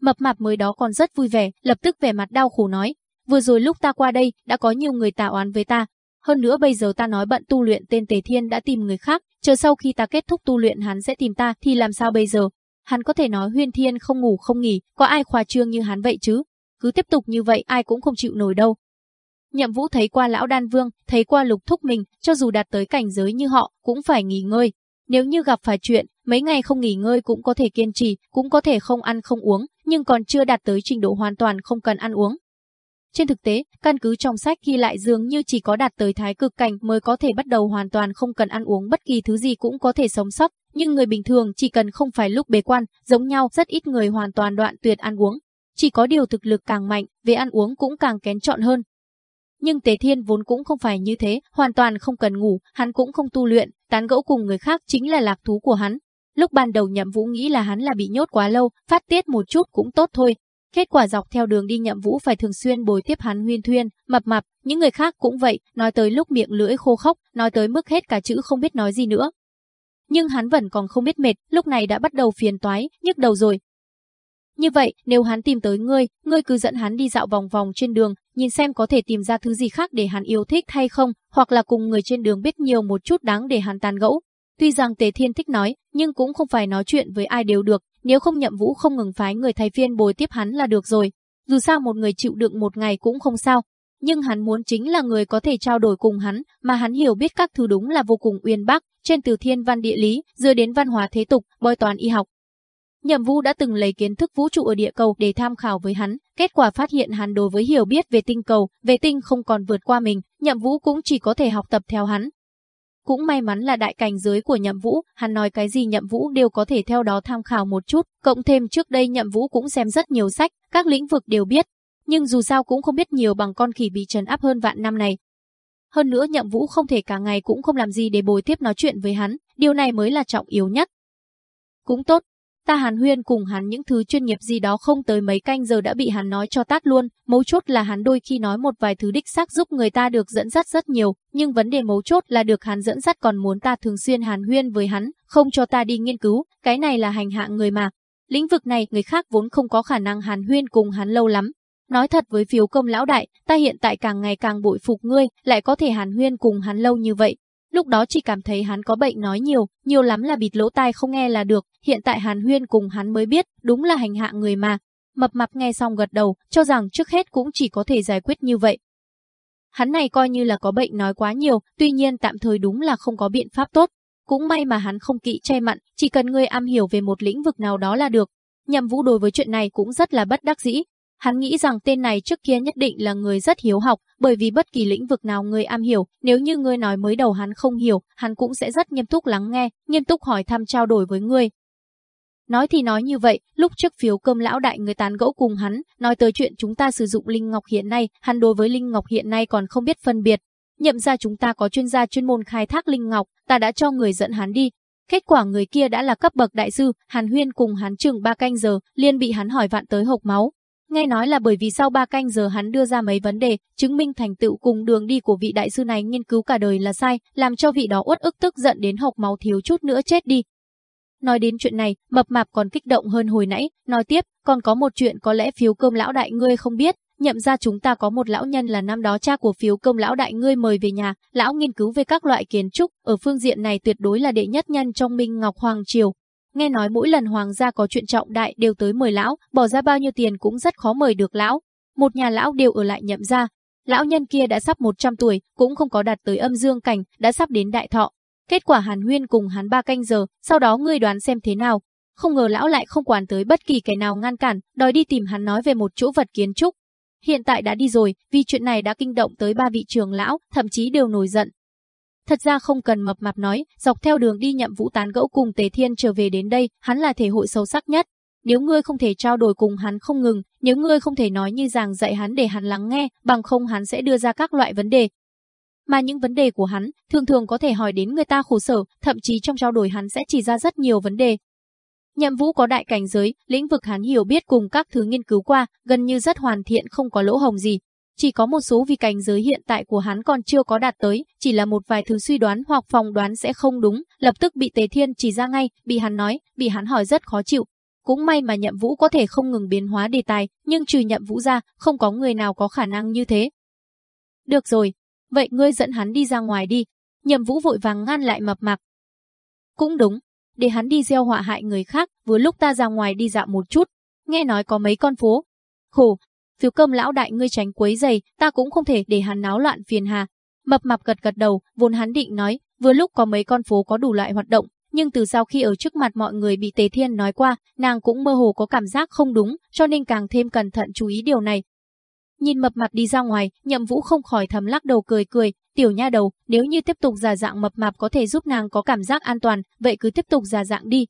Mập mạp mới đó còn rất vui vẻ, lập tức vẻ mặt đau khổ nói, vừa rồi lúc ta qua đây, đã có nhiều người tạo oán với ta. Hơn nữa bây giờ ta nói bận tu luyện tên Tề Thiên đã tìm người khác, chờ sau khi ta kết thúc tu luyện hắn sẽ tìm ta thì làm sao bây giờ? Hắn có thể nói huyên thiên không ngủ không nghỉ, có ai khoa trương như hắn vậy chứ? Cứ tiếp tục như vậy ai cũng không chịu nổi đâu. Nhậm Vũ thấy qua lão đan vương, thấy qua lục thúc mình, cho dù đạt tới cảnh giới như họ, cũng phải nghỉ ngơi. Nếu như gặp phải chuyện, mấy ngày không nghỉ ngơi cũng có thể kiên trì, cũng có thể không ăn không uống, nhưng còn chưa đạt tới trình độ hoàn toàn không cần ăn uống. Trên thực tế, căn cứ trong sách ghi lại dường như chỉ có đạt tới thái cực cảnh mới có thể bắt đầu hoàn toàn không cần ăn uống bất kỳ thứ gì cũng có thể sống sót, nhưng người bình thường chỉ cần không phải lúc bế quan, giống nhau rất ít người hoàn toàn đoạn tuyệt ăn uống. Chỉ có điều thực lực càng mạnh, về ăn uống cũng càng kén chọn hơn. Nhưng Tế Thiên vốn cũng không phải như thế, hoàn toàn không cần ngủ, hắn cũng không tu luyện, tán gẫu cùng người khác chính là lạc thú của hắn. Lúc ban đầu Nhậm Vũ nghĩ là hắn là bị nhốt quá lâu, phát tiết một chút cũng tốt thôi, Kết quả dọc theo đường đi nhậm vũ phải thường xuyên bồi tiếp hắn huyên thuyên, mập mập, những người khác cũng vậy, nói tới lúc miệng lưỡi khô khốc, nói tới mức hết cả chữ không biết nói gì nữa. Nhưng hắn vẫn còn không biết mệt, lúc này đã bắt đầu phiền toái, nhức đầu rồi. Như vậy, nếu hắn tìm tới ngươi, ngươi cứ dẫn hắn đi dạo vòng vòng trên đường, nhìn xem có thể tìm ra thứ gì khác để hắn yêu thích hay không, hoặc là cùng người trên đường biết nhiều một chút đáng để hắn tàn gẫu. Tuy rằng Tề Thiên thích nói, nhưng cũng không phải nói chuyện với ai đều được, nếu không nhậm vũ không ngừng phái người thay phiên bồi tiếp hắn là được rồi. Dù sao một người chịu đựng một ngày cũng không sao. Nhưng hắn muốn chính là người có thể trao đổi cùng hắn, mà hắn hiểu biết các thứ đúng là vô cùng uyên bác, trên từ thiên văn địa lý, dưới đến văn hóa thế tục, bói toán y học. Nhậm Vũ đã từng lấy kiến thức vũ trụ ở địa cầu để tham khảo với hắn, kết quả phát hiện hắn đối với hiểu biết về tinh cầu, về tinh không còn vượt qua mình, Nhậm Vũ cũng chỉ có thể học tập theo hắn, cũng may mắn là đại cảnh giới của Nhậm Vũ, hắn nói cái gì Nhậm Vũ đều có thể theo đó tham khảo một chút, cộng thêm trước đây Nhậm Vũ cũng xem rất nhiều sách, các lĩnh vực đều biết, nhưng dù sao cũng không biết nhiều bằng con khỉ bị trấn áp hơn vạn năm này. Hơn nữa Nhậm Vũ không thể cả ngày cũng không làm gì để bồi tiếp nói chuyện với hắn, điều này mới là trọng yếu nhất. Cũng tốt, Ta Hàn Huyên cùng hắn những thứ chuyên nghiệp gì đó không tới mấy canh giờ đã bị hắn nói cho tát luôn, mấu chốt là hắn đôi khi nói một vài thứ đích xác giúp người ta được dẫn dắt rất nhiều, nhưng vấn đề mấu chốt là được hắn dẫn dắt còn muốn ta thường xuyên Hàn Huyên với hắn, không cho ta đi nghiên cứu, cái này là hành hạ người mà. Lĩnh vực này người khác vốn không có khả năng Hàn Huyên cùng hắn lâu lắm, Nói thật với phiếu công lão đại, ta hiện tại càng ngày càng bội phục ngươi, lại có thể hàn huyên cùng hắn lâu như vậy, Lúc đó chỉ cảm thấy hắn có bệnh nói nhiều, nhiều lắm là bịt lỗ tai không nghe là được, hiện tại Hàn Huyên cùng hắn mới biết, đúng là hành hạ người mà. Mập mập nghe xong gật đầu, cho rằng trước hết cũng chỉ có thể giải quyết như vậy. Hắn này coi như là có bệnh nói quá nhiều, tuy nhiên tạm thời đúng là không có biện pháp tốt. Cũng may mà hắn không kỵ che mặn, chỉ cần ngươi am hiểu về một lĩnh vực nào đó là được. Nhậm vũ đối với chuyện này cũng rất là bất đắc dĩ, Hắn nghĩ rằng tên này trước kia nhất định là người rất hiếu học, bởi vì bất kỳ lĩnh vực nào người am hiểu, nếu như ngươi nói mới đầu hắn không hiểu, hắn cũng sẽ rất nghiêm túc lắng nghe, nghiêm túc hỏi thăm trao đổi với ngươi. Nói thì nói như vậy, lúc trước phiếu cơm lão đại người tán gẫu cùng hắn, nói tới chuyện chúng ta sử dụng linh ngọc hiện nay, hắn đối với linh ngọc hiện nay còn không biết phân biệt. Nhậm ra chúng ta có chuyên gia chuyên môn khai thác linh ngọc, ta đã cho người dẫn hắn đi. Kết quả người kia đã là cấp bậc đại sư, Hàn Huyên cùng hắn chừng ba canh giờ, liên bị hắn hỏi vạn tới hộc máu, Nghe nói là bởi vì sau 3 canh giờ hắn đưa ra mấy vấn đề, chứng minh thành tựu cùng đường đi của vị đại sư này nghiên cứu cả đời là sai, làm cho vị đó uất ức tức giận đến hộc máu thiếu chút nữa chết đi. Nói đến chuyện này, mập mạp còn kích động hơn hồi nãy, nói tiếp, còn có một chuyện có lẽ phiếu cơm lão đại ngươi không biết, nhậm ra chúng ta có một lão nhân là năm đó cha của phiếu công lão đại ngươi mời về nhà, lão nghiên cứu về các loại kiến trúc, ở phương diện này tuyệt đối là đệ nhất nhân trong Minh Ngọc Hoàng Triều, Nghe nói mỗi lần hoàng gia có chuyện trọng đại đều tới mời lão, bỏ ra bao nhiêu tiền cũng rất khó mời được lão. Một nhà lão đều ở lại nhậm gia. Lão nhân kia đã sắp 100 tuổi, cũng không có đạt tới âm dương cảnh, đã sắp đến đại thọ. Kết quả Hàn Huyên cùng hắn ba canh giờ, sau đó ngươi đoán xem thế nào. Không ngờ lão lại không quản tới bất kỳ kẻ nào ngăn cản, đòi đi tìm hắn nói về một chỗ vật kiến trúc. Hiện tại đã đi rồi, vì chuyện này đã kinh động tới ba vị trường lão, thậm chí đều nổi giận, Thật ra không cần mập mạp nói, dọc theo đường đi nhậm vũ tán gẫu cùng Tề Thiên trở về đến đây, hắn là thể hội sâu sắc nhất. Nếu ngươi không thể trao đổi cùng hắn không ngừng, nếu ngươi không thể nói như rằng dạy hắn để hắn lắng nghe, bằng không hắn sẽ đưa ra các loại vấn đề. Mà những vấn đề của hắn, thường thường có thể hỏi đến người ta khổ sở, thậm chí trong trao đổi hắn sẽ chỉ ra rất nhiều vấn đề. Nhậm Vũ có đại cảnh giới, lĩnh vực hắn hiểu biết cùng các thứ nghiên cứu qua, gần như rất hoàn thiện không có lỗ hồng gì. Chỉ có một số vì cảnh giới hiện tại của hắn còn chưa có đạt tới, chỉ là một vài thứ suy đoán hoặc phòng đoán sẽ không đúng, lập tức bị Tề Thiên chỉ ra ngay, bị hắn nói, bị hắn hỏi rất khó chịu. Cũng may mà Nhậm Vũ có thể không ngừng biến hóa đề tài, nhưng trừ Nhậm Vũ ra, không có người nào có khả năng như thế. Được rồi, vậy ngươi dẫn hắn đi ra ngoài đi. Nhậm Vũ vội vàng ngăn lại mập mạp. Cũng đúng, để hắn đi gieo họa hại người khác, vừa lúc ta ra ngoài đi dạo một chút. Nghe nói có mấy con phố. Khổ, phiếu cơm lão đại ngươi tránh quấy giày, ta cũng không thể để hắn náo loạn phiền hà. Mập mạp gật gật đầu, vốn hắn định nói, vừa lúc có mấy con phố có đủ loại hoạt động, nhưng từ sau khi ở trước mặt mọi người bị Tề Thiên nói qua, nàng cũng mơ hồ có cảm giác không đúng, cho nên càng thêm cẩn thận chú ý điều này. Nhìn mập mạp đi ra ngoài, nhậm vũ không khỏi thầm lắc đầu cười cười, tiểu nha đầu, nếu như tiếp tục giả dạng mập mạp có thể giúp nàng có cảm giác an toàn, vậy cứ tiếp tục giả dạng đi.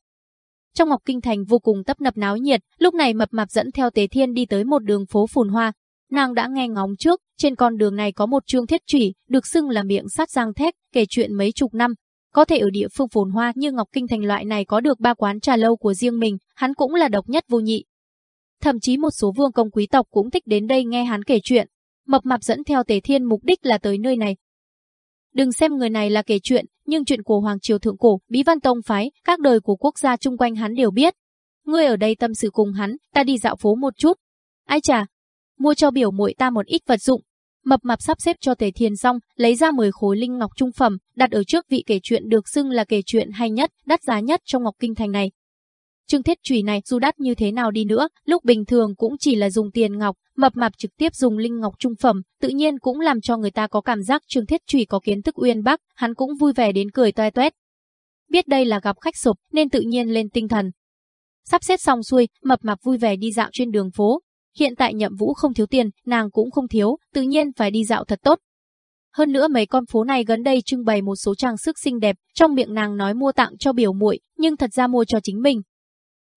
Trong Ngọc Kinh Thành vô cùng tấp nập náo nhiệt, lúc này mập mạp dẫn theo tế Thiên đi tới một đường phố phồn hoa. Nàng đã nghe ngóng trước, trên con đường này có một trương thiết trụy, được xưng là miệng sát giang thép, kể chuyện mấy chục năm. Có thể ở địa phương phồn hoa như Ngọc Kinh Thành loại này có được ba quán trà lâu của riêng mình, hắn cũng là độc nhất vô nhị. Thậm chí một số vương công quý tộc cũng thích đến đây nghe hắn kể chuyện. Mập mạp dẫn theo Tề Thiên mục đích là tới nơi này. Đừng xem người này là kể chuyện, nhưng chuyện của Hoàng Triều Thượng Cổ, Bí Văn Tông Phái, các đời của quốc gia chung quanh hắn đều biết. Ngươi ở đây tâm sự cùng hắn, ta đi dạo phố một chút. Ai chà, mua cho biểu muội ta một ít vật dụng. Mập mạp sắp xếp cho Tề Thiên xong, lấy ra 10 khối linh ngọc trung phẩm, đặt ở trước vị kể chuyện được xưng là kể chuyện hay nhất, đắt giá nhất trong Ngọc Kinh Thành này. Trương thiết chùy này dù đắt như thế nào đi nữa, lúc bình thường cũng chỉ là dùng tiền ngọc, mập mạp trực tiếp dùng linh ngọc trung phẩm, tự nhiên cũng làm cho người ta có cảm giác Trương thiết chùy có kiến thức uyên bác, hắn cũng vui vẻ đến cười toe toét. Biết đây là gặp khách sụp nên tự nhiên lên tinh thần. Sắp xếp xong xuôi, mập mạp vui vẻ đi dạo trên đường phố. Hiện tại nhậm vũ không thiếu tiền, nàng cũng không thiếu, tự nhiên phải đi dạo thật tốt. Hơn nữa mấy con phố này gần đây trưng bày một số trang sức xinh đẹp, trong miệng nàng nói mua tặng cho biểu muội, nhưng thật ra mua cho chính mình,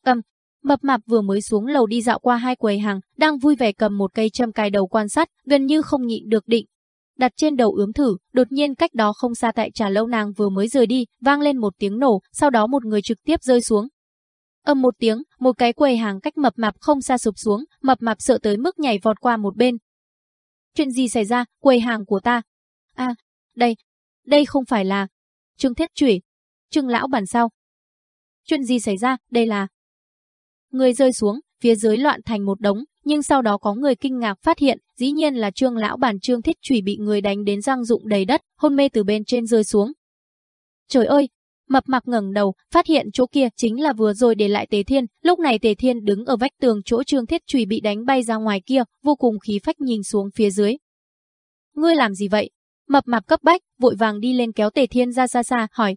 Cầm, mập mạp vừa mới xuống lầu đi dạo qua hai quầy hàng, đang vui vẻ cầm một cây châm cài đầu quan sát, gần như không nhịn được định. Đặt trên đầu ướm thử, đột nhiên cách đó không xa tại trà lâu nàng vừa mới rời đi, vang lên một tiếng nổ, sau đó một người trực tiếp rơi xuống. Âm một tiếng, một cái quầy hàng cách mập mạp không xa sụp xuống, mập mạp sợ tới mức nhảy vọt qua một bên. Chuyện gì xảy ra, quầy hàng của ta? À, đây, đây không phải là... Trương Thiết Chủy. Trương Lão bản sao? Chuyện gì xảy ra, đây là... Người rơi xuống, phía dưới loạn thành một đống, nhưng sau đó có người kinh ngạc phát hiện, dĩ nhiên là Trương lão bản Trương Thiết Trùy bị người đánh đến răng rụng đầy đất, hôn mê từ bên trên rơi xuống. Trời ơi, mập mạp ngẩng đầu, phát hiện chỗ kia chính là vừa rồi để lại Tề Thiên, lúc này Tề Thiên đứng ở vách tường chỗ Trương Thiết Trùy bị đánh bay ra ngoài kia, vô cùng khí phách nhìn xuống phía dưới. Ngươi làm gì vậy? Mập mạp cấp bách, vội vàng đi lên kéo Tề Thiên ra xa xa, hỏi.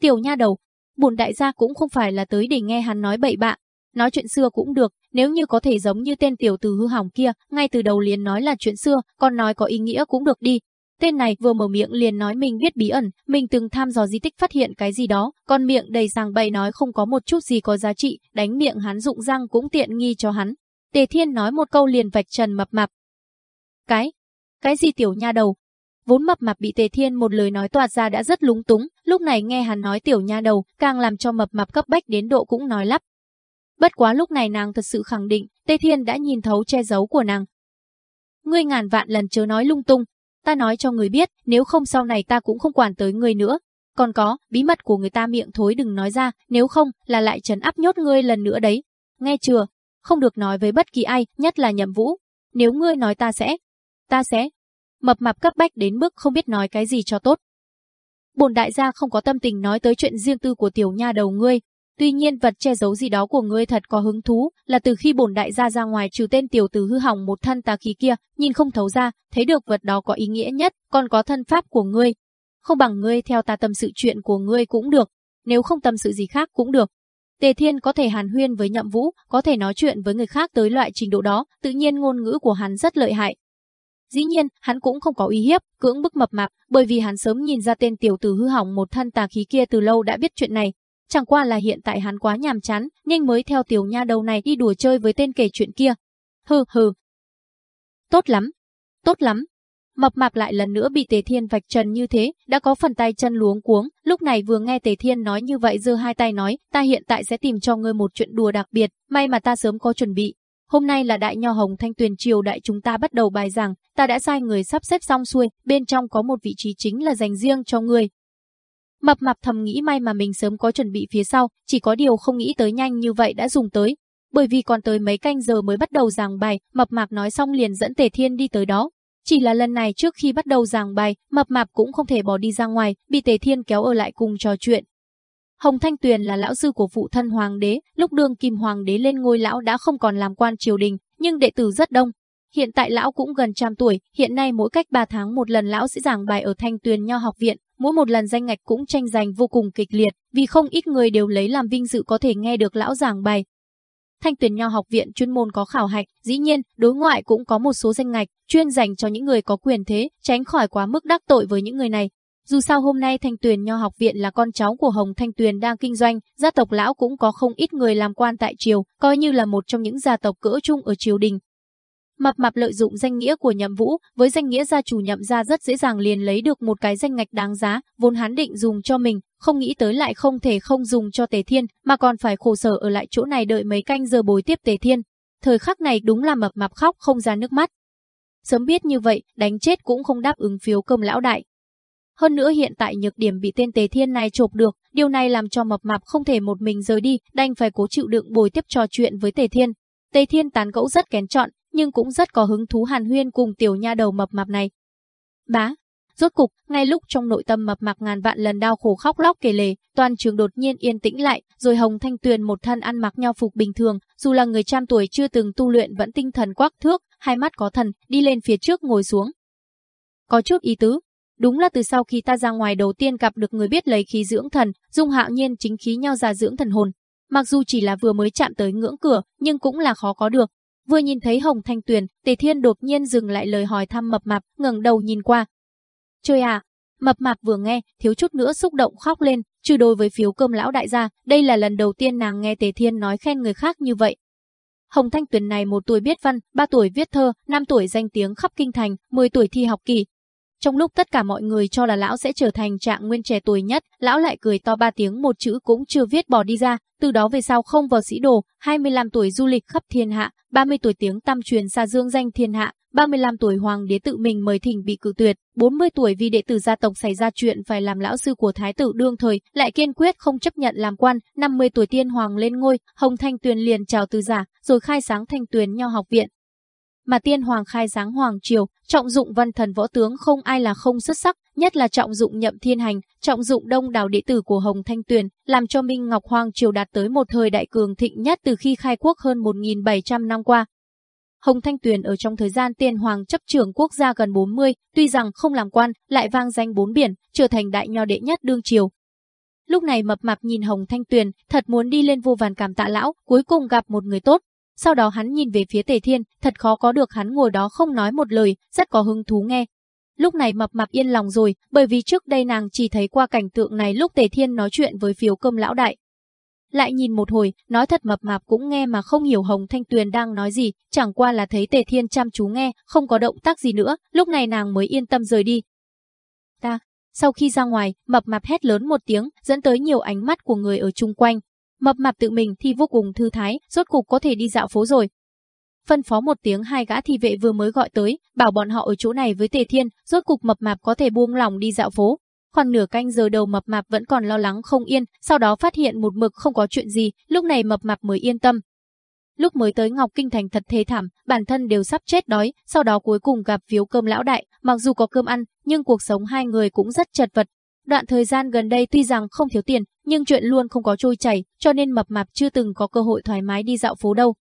Tiểu nha đầu, bổn đại gia cũng không phải là tới để nghe hắn nói bậy bạ, nói chuyện xưa cũng được, nếu như có thể giống như tên tiểu tử hư hỏng kia, ngay từ đầu liền nói là chuyện xưa, còn nói có ý nghĩa cũng được đi. Tên này vừa mở miệng liền nói mình biết bí ẩn, mình từng tham dò di tích phát hiện cái gì đó, còn miệng đầy sàng bậy nói không có một chút gì có giá trị, đánh miệng hắn dụng răng cũng tiện nghi cho hắn. Tề Thiên nói một câu liền vạch trần mập mạp. Cái? Cái gì tiểu nha đầu? Vốn mập mạp bị Tề Thiên một lời nói toạt ra đã rất lúng túng, lúc này nghe hắn nói tiểu nha đầu, càng làm cho mập mạp cấp bách đến độ cũng nói lắp, Bất quá lúc này nàng thật sự khẳng định, Tê Thiên đã nhìn thấu che giấu của nàng. Ngươi ngàn vạn lần chớ nói lung tung, ta nói cho người biết, nếu không sau này ta cũng không quản tới ngươi nữa. Còn có, bí mật của người ta miệng thối đừng nói ra, nếu không là lại trấn áp nhốt ngươi lần nữa đấy. Nghe chưa? Không được nói với bất kỳ ai, nhất là nhậm vũ. Nếu ngươi nói ta sẽ, ta sẽ. Mập mạp cấp bách đến mức không biết nói cái gì cho tốt. Bồn đại gia không có tâm tình nói tới chuyện riêng tư của tiểu nha đầu ngươi, Tuy nhiên vật che giấu gì đó của ngươi thật có hứng thú, là từ khi bổn đại gia ra ngoài trừ tên tiểu tử hư hỏng một thân tà khí kia, nhìn không thấu ra, thấy được vật đó có ý nghĩa nhất, còn có thân pháp của ngươi. Không bằng ngươi theo ta tâm sự chuyện của ngươi cũng được, nếu không tâm sự gì khác cũng được. Tề Thiên có thể hàn huyên với Nhậm Vũ, có thể nói chuyện với người khác tới loại trình độ đó, tự nhiên ngôn ngữ của hắn rất lợi hại. Dĩ nhiên, hắn cũng không có uy hiếp, cưỡng bức mập mạp, bởi vì hắn sớm nhìn ra tên tiểu tử hư hỏng một thân tà khí kia từ lâu đã biết chuyện này, Chẳng qua là hiện tại hắn quá nhàm chán, nhanh mới theo tiểu nha đầu này đi đùa chơi với tên kể chuyện kia. Hừ hừ. Tốt lắm. Tốt lắm. Mập mạp lại lần nữa bị Tề Thiên vạch trần như thế, đã có phần tay chân luống cuống, lúc này vừa nghe Tề Thiên nói như vậy giơ hai tay nói, ta hiện tại sẽ tìm cho ngươi một chuyện đùa đặc biệt, may mà ta sớm có chuẩn bị. Hôm nay là đại nho hồng thanh tuyền triều đại chúng ta bắt đầu bài giảng, ta đã sai người sắp xếp xong xuôi, bên trong có một vị trí chính là dành riêng cho ngươi, Mập mạp thầm nghĩ may mà mình sớm có chuẩn bị phía sau, chỉ có điều không nghĩ tới nhanh như vậy đã dùng tới. Bởi vì còn tới mấy canh giờ mới bắt đầu giảng bài, mập mạp nói xong liền dẫn Tề Thiên đi tới đó. Chỉ là lần này trước khi bắt đầu giảng bài, mập mạp cũng không thể bỏ đi ra ngoài, bị Tề Thiên kéo ở lại cùng trò chuyện. Hồng Thanh Tuyền là lão sư của phụ thân hoàng đế, lúc đương kim hoàng đế lên ngôi lão đã không còn làm quan triều đình, nhưng đệ tử rất đông. Hiện tại lão cũng gần trăm tuổi, hiện nay mỗi cách 3 tháng một lần lão sẽ giảng bài ở Thanh Tuyền Nho học viện, mỗi một lần danh ngạch cũng tranh giành vô cùng kịch liệt, vì không ít người đều lấy làm vinh dự có thể nghe được lão giảng bài. Thanh Tuyền Nho học viện chuyên môn có khảo hạch, dĩ nhiên, đối ngoại cũng có một số danh ngạch chuyên dành cho những người có quyền thế, tránh khỏi quá mức đắc tội với những người này. Dù sao hôm nay Thanh Tuyền Nho học viện là con cháu của Hồng Thanh Tuyền đang kinh doanh, gia tộc lão cũng có không ít người làm quan tại triều, coi như là một trong những gia tộc cỡ chung ở triều đình. Mập mạp lợi dụng danh nghĩa của Nhậm Vũ, với danh nghĩa gia chủ Nhậm gia rất dễ dàng liền lấy được một cái danh ngạch đáng giá, vốn hắn định dùng cho mình, không nghĩ tới lại không thể không dùng cho Tề Thiên, mà còn phải khổ sở ở lại chỗ này đợi mấy canh giờ bồi tiếp Tề Thiên. Thời khắc này đúng là mập mạp khóc không ra nước mắt. Sớm biết như vậy, đánh chết cũng không đáp ứng phiếu công lão đại. Hơn nữa hiện tại nhược điểm bị tên Tề Thiên này chộp được, điều này làm cho mập mạp không thể một mình rời đi, đành phải cố chịu đựng bồi tiếp trò chuyện với Tề Thiên. Tề Thiên tán gẫu rất kén chọn, nhưng cũng rất có hứng thú hàn huyên cùng tiểu nha đầu mập mạp này. Bá, rốt cục, ngay lúc trong nội tâm mập mạp ngàn vạn lần đau khổ khóc lóc kể lể, toàn trường đột nhiên yên tĩnh lại, rồi Hồng Thanh Tuyền một thân ăn mặc nho phục bình thường, dù là người trăm tuổi chưa từng tu luyện vẫn tinh thần quắc thước, hai mắt có thần, đi lên phía trước ngồi xuống. Có chút ý tứ, Đúng là từ sau khi ta ra ngoài đầu tiên gặp được người biết lấy khí dưỡng thần, Dung Hạo Nhiên chính khí nhau ra dưỡng thần hồn. Mặc dù chỉ là vừa mới chạm tới ngưỡng cửa, nhưng cũng là khó có được. Vừa nhìn thấy Hồng Thanh Tuyền, Tề Thiên đột nhiên dừng lại lời hỏi thăm mập mạp, ngẩng đầu nhìn qua. Chơi à? Mập mạp vừa nghe, thiếu chút nữa xúc động khóc lên, trừ đối với phiếu cơm lão đại gia, đây là lần đầu tiên nàng nghe Tề Thiên nói khen người khác như vậy. Hồng Thanh Tuyền này một tuổi biết văn, ba tuổi viết thơ, năm tuổi danh tiếng khắp kinh thành, 10 tuổi thi học kỳ, trong lúc tất cả mọi người cho là lão sẽ trở thành trạng nguyên trẻ tuổi nhất, lão lại cười to ba tiếng một chữ cũng chưa viết bỏ đi ra, từ đó về sau không vào sĩ đồ, 25 tuổi du lịch khắp thiên hạ, 30 tuổi tiếng tam truyền xa dương danh thiên hạ, 35 tuổi hoàng đế tự mình mời thỉnh bị cự tuyệt, 40 tuổi vì đệ tử gia tộc xảy ra chuyện phải làm lão sư của thái tử đương thời, lại kiên quyết không chấp nhận làm quan, 50 tuổi tiên hoàng lên ngôi, Hồng Thanh Tuyền liền chào từ giả, rồi khai sáng Thanh Tuyền Nho học viện, mà tiên hoàng khai giáng hoàng triều, trọng dụng văn thần võ tướng không ai là không xuất sắc, nhất là trọng dụng nhậm thiên hành, trọng dụng đông đảo đệ tử của Hồng Thanh Tuyền, làm cho Minh Ngọc Hoàng triều đạt tới một thời đại cường thịnh nhất từ khi khai quốc hơn 1.700 năm qua. Hồng Thanh Tuyền ở trong thời gian tiên hoàng chấp trưởng quốc gia gần 40, tuy rằng không làm quan, lại vang danh bốn biển, trở thành đại nho đệ nhất đương triều. Lúc này mập mạp nhìn Hồng Thanh Tuyền, thật muốn đi lên vô vàn cảm tạ lão, cuối cùng gặp một người tốt, sau đó hắn nhìn về phía Tề Thiên, thật khó có được hắn ngồi đó không nói một lời, rất có hứng thú nghe. Lúc này mập mạp yên lòng rồi, bởi vì trước đây nàng chỉ thấy qua cảnh tượng này lúc Tề Thiên nói chuyện với phiếu cơm lão đại. Lại nhìn một hồi, nói thật mập mạp cũng nghe mà không hiểu Hồng Thanh Tuyền đang nói gì, chẳng qua là thấy Tề Thiên chăm chú nghe, không có động tác gì nữa, lúc này nàng mới yên tâm rời đi. Ta, sau khi ra ngoài, mập mạp hét lớn một tiếng, dẫn tới nhiều ánh mắt của người ở chung quanh, Mập mạp tự mình thì vô cùng thư thái, rốt cục có thể đi dạo phố rồi. Phân phó một tiếng hai gã thị vệ vừa mới gọi tới, bảo bọn họ ở chỗ này với Tề Thiên, rốt cục mập mạp có thể buông lòng đi dạo phố. Khoảng nửa canh giờ đầu mập mạp vẫn còn lo lắng không yên, sau đó phát hiện một mực không có chuyện gì, lúc này mập mạp mới yên tâm. Lúc mới tới Ngọc Kinh Thành thật thê thảm, bản thân đều sắp chết đói, sau đó cuối cùng gặp phiếu cơm lão đại, mặc dù có cơm ăn, nhưng cuộc sống hai người cũng rất chật vật, Đoạn thời gian gần đây tuy rằng không thiếu tiền, nhưng chuyện luôn không có trôi chảy, cho nên mập mạp chưa từng có cơ hội thoải mái đi dạo phố đâu.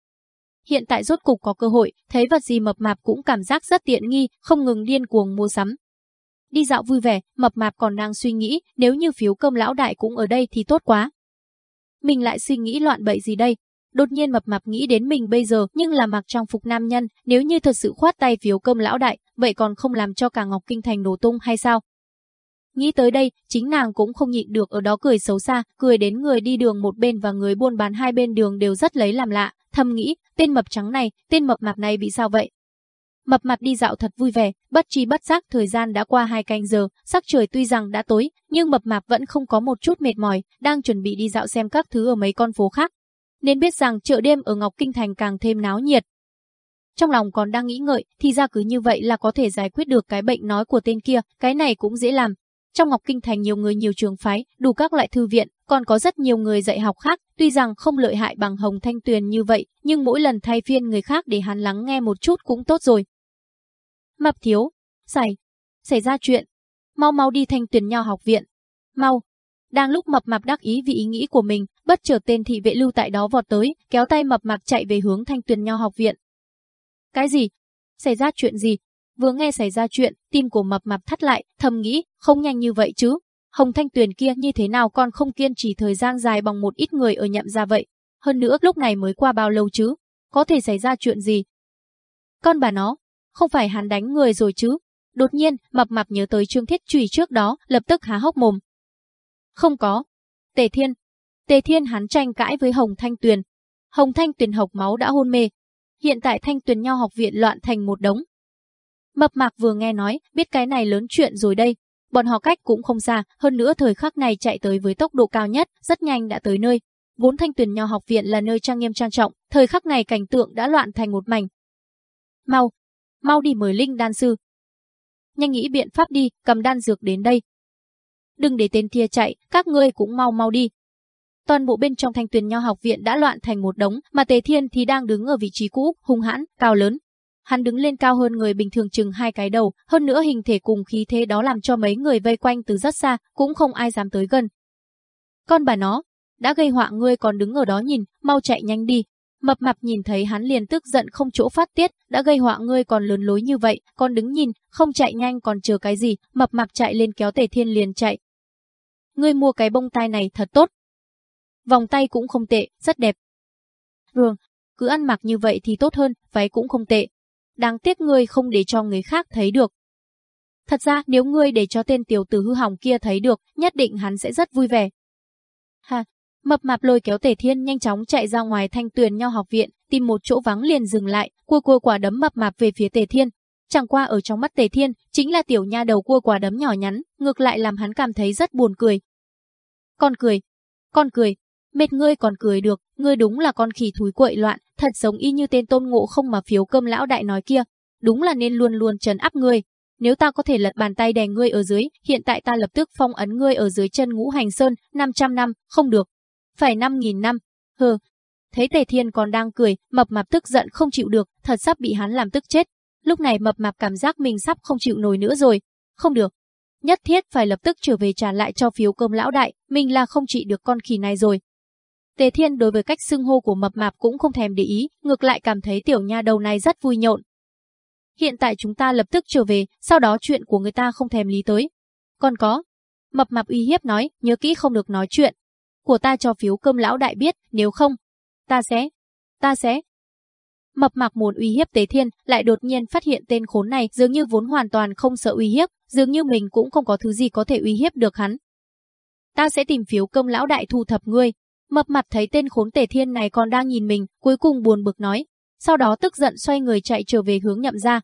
Hiện tại rốt cục có cơ hội, thấy vật gì mập mạp cũng cảm giác rất tiện nghi, không ngừng điên cuồng mua sắm. Đi dạo vui vẻ, mập mạp còn đang suy nghĩ, nếu như phiếu cơm lão đại cũng ở đây thì tốt quá. Mình lại suy nghĩ loạn bậy gì đây? Đột nhiên mập mạp nghĩ đến mình bây giờ nhưng là mặc trang phục nam nhân, nếu như thật sự khoát tay phiếu cơm lão đại, vậy còn không làm cho cả Ngọc Kinh Thành nổ tung hay sao? Nghĩ tới đây, chính nàng cũng không nhịn được ở đó cười xấu xa, cười đến người đi đường một bên và người buôn bán hai bên đường đều rất lấy làm lạ, thầm nghĩ, tên mập trắng này, tên mập mạp này bị sao vậy? Mập mạp đi dạo thật vui vẻ, bất chi bất giác thời gian đã qua hai canh giờ, sắc trời tuy rằng đã tối, nhưng mập mạp vẫn không có một chút mệt mỏi, đang chuẩn bị đi dạo xem các thứ ở mấy con phố khác. Nên biết rằng chợ đêm ở Ngọc Kinh Thành càng thêm náo nhiệt. Trong lòng còn đang nghĩ ngợi, thì ra cứ như vậy là có thể giải quyết được cái bệnh nói của tên kia, cái này cũng dễ làm, trong Ngọc Kinh Thành nhiều người nhiều trường phái, đủ các loại thư viện, còn có rất nhiều người dạy học khác, tuy rằng không lợi hại bằng Hồng Thanh Tuyền như vậy, nhưng mỗi lần thay phiên người khác để hắn lắng nghe một chút cũng tốt rồi. Mập thiếu, xảy, xảy ra chuyện, mau mau đi Thanh Tuyền Nho học viện, mau. Đang lúc mập mạp đắc ý vì ý nghĩ của mình, bất chợt tên thị vệ lưu tại đó vọt tới, kéo tay mập mạp chạy về hướng Thanh Tuyền Nho học viện. Cái gì? Xảy ra chuyện gì? Vừa nghe xảy ra chuyện, tim của mập mạp thắt lại, thầm nghĩ, không nhanh như vậy chứ. Hồng Thanh Tuyền kia như thế nào còn không kiên trì thời gian dài bằng một ít người ở nhậm ra vậy. Hơn nữa lúc này mới qua bao lâu chứ? Có thể xảy ra chuyện gì? Con bà nó, không phải hắn đánh người rồi chứ? Đột nhiên, mập mạp nhớ tới Trương Thiết Trùy trước đó, lập tức há hốc mồm. Không có. Tề Thiên. Tề Thiên hắn tranh cãi với Hồng Thanh Tuyền. Hồng Thanh Tuyền học máu đã hôn mê. Hiện tại Thanh Tuyền Nho học viện loạn thành một đống. Mập mạc vừa nghe nói, biết cái này lớn chuyện rồi đây. Bọn họ cách cũng không xa, hơn nữa thời khắc này chạy tới với tốc độ cao nhất, rất nhanh đã tới nơi. Vốn Thanh Tuyền Nho học viện là nơi trang nghiêm trang trọng, thời khắc này cảnh tượng đã loạn thành một mảnh. Mau, mau đi mời Linh đan sư. Nhanh nghĩ biện pháp đi, cầm đan dược đến đây. Đừng để tên kia chạy, các ngươi cũng mau mau đi. Toàn bộ bên trong thanh tuyền nho học viện đã loạn thành một đống, mà Tề Thiên thì đang đứng ở vị trí cũ, hung hãn, cao lớn. Hắn đứng lên cao hơn người bình thường chừng hai cái đầu, hơn nữa hình thể cùng khí thế đó làm cho mấy người vây quanh từ rất xa, cũng không ai dám tới gần. Con bà nó, đã gây họa ngươi còn đứng ở đó nhìn, mau chạy nhanh đi, Mập mạp nhìn thấy hắn liền tức giận không chỗ phát tiết, đã gây họa ngươi còn lớn lối như vậy, còn đứng nhìn, không chạy nhanh còn chờ cái gì, mập mạp chạy lên kéo tề thiên liền chạy. Ngươi mua cái bông tai này thật tốt. Vòng tay cũng không tệ, rất đẹp. Rường, cứ ăn mặc như vậy thì tốt hơn, váy cũng không tệ. Đáng tiếc ngươi không để cho người khác thấy được. Thật ra nếu ngươi để cho tên tiểu tử hư hỏng kia thấy được, nhất định hắn sẽ rất vui vẻ. Ha, Mập mạp lôi kéo Tề Thiên nhanh chóng chạy ra ngoài thanh tuyền nho học viện, tìm một chỗ vắng liền dừng lại, cua cua quả đấm mập mạp về phía Tề Thiên. Chẳng qua ở trong mắt Tề Thiên, chính là tiểu nha đầu cua quả đấm nhỏ nhắn, ngược lại làm hắn cảm thấy rất buồn cười. Con cười, con cười, mệt ngươi còn cười được, ngươi đúng là con khỉ thúi quậy loạn, thật giống y như tên tôn ngộ không mà phiếu cơm lão đại nói kia, đúng là nên luôn luôn trấn áp ngươi. Nếu ta có thể lật bàn tay đè ngươi ở dưới, hiện tại ta lập tức phong ấn ngươi ở dưới chân ngũ hành sơn, 500 năm, không được, phải 5.000 năm. Hừ. Thấy Tề Thiên còn đang cười, mập mạp tức giận không chịu được, thật sắp bị hắn làm tức chết. Lúc này mập mạp cảm giác mình sắp không chịu nổi nữa rồi. Không được. Nhất thiết phải lập tức trở về trả lại cho phiếu cơm lão đại, mình là không trị được con khỉ này rồi. Tề Thiên đối với cách xưng hô của mập mạp cũng không thèm để ý, ngược lại cảm thấy tiểu nha đầu này rất vui nhộn. Hiện tại chúng ta lập tức trở về, sau đó chuyện của người ta không thèm lý tới. Còn có. Mập mạp uy hiếp nói, nhớ kỹ không được nói chuyện, của ta cho phiếu cơm lão đại biết, nếu không, ta sẽ, ta sẽ. Mập Mạp muốn uy hiếp Tế Thiên, lại đột nhiên phát hiện tên khốn này dường như vốn hoàn toàn không sợ uy hiếp, dường như mình cũng không có thứ gì có thể uy hiếp được hắn. Ta sẽ tìm phiếu cơm lão đại thu thập ngươi. Mập mặt thấy tên khốn Tề Thiên này còn đang nhìn mình, cuối cùng buồn bực nói, sau đó tức giận xoay người chạy trở về hướng nhậm ra.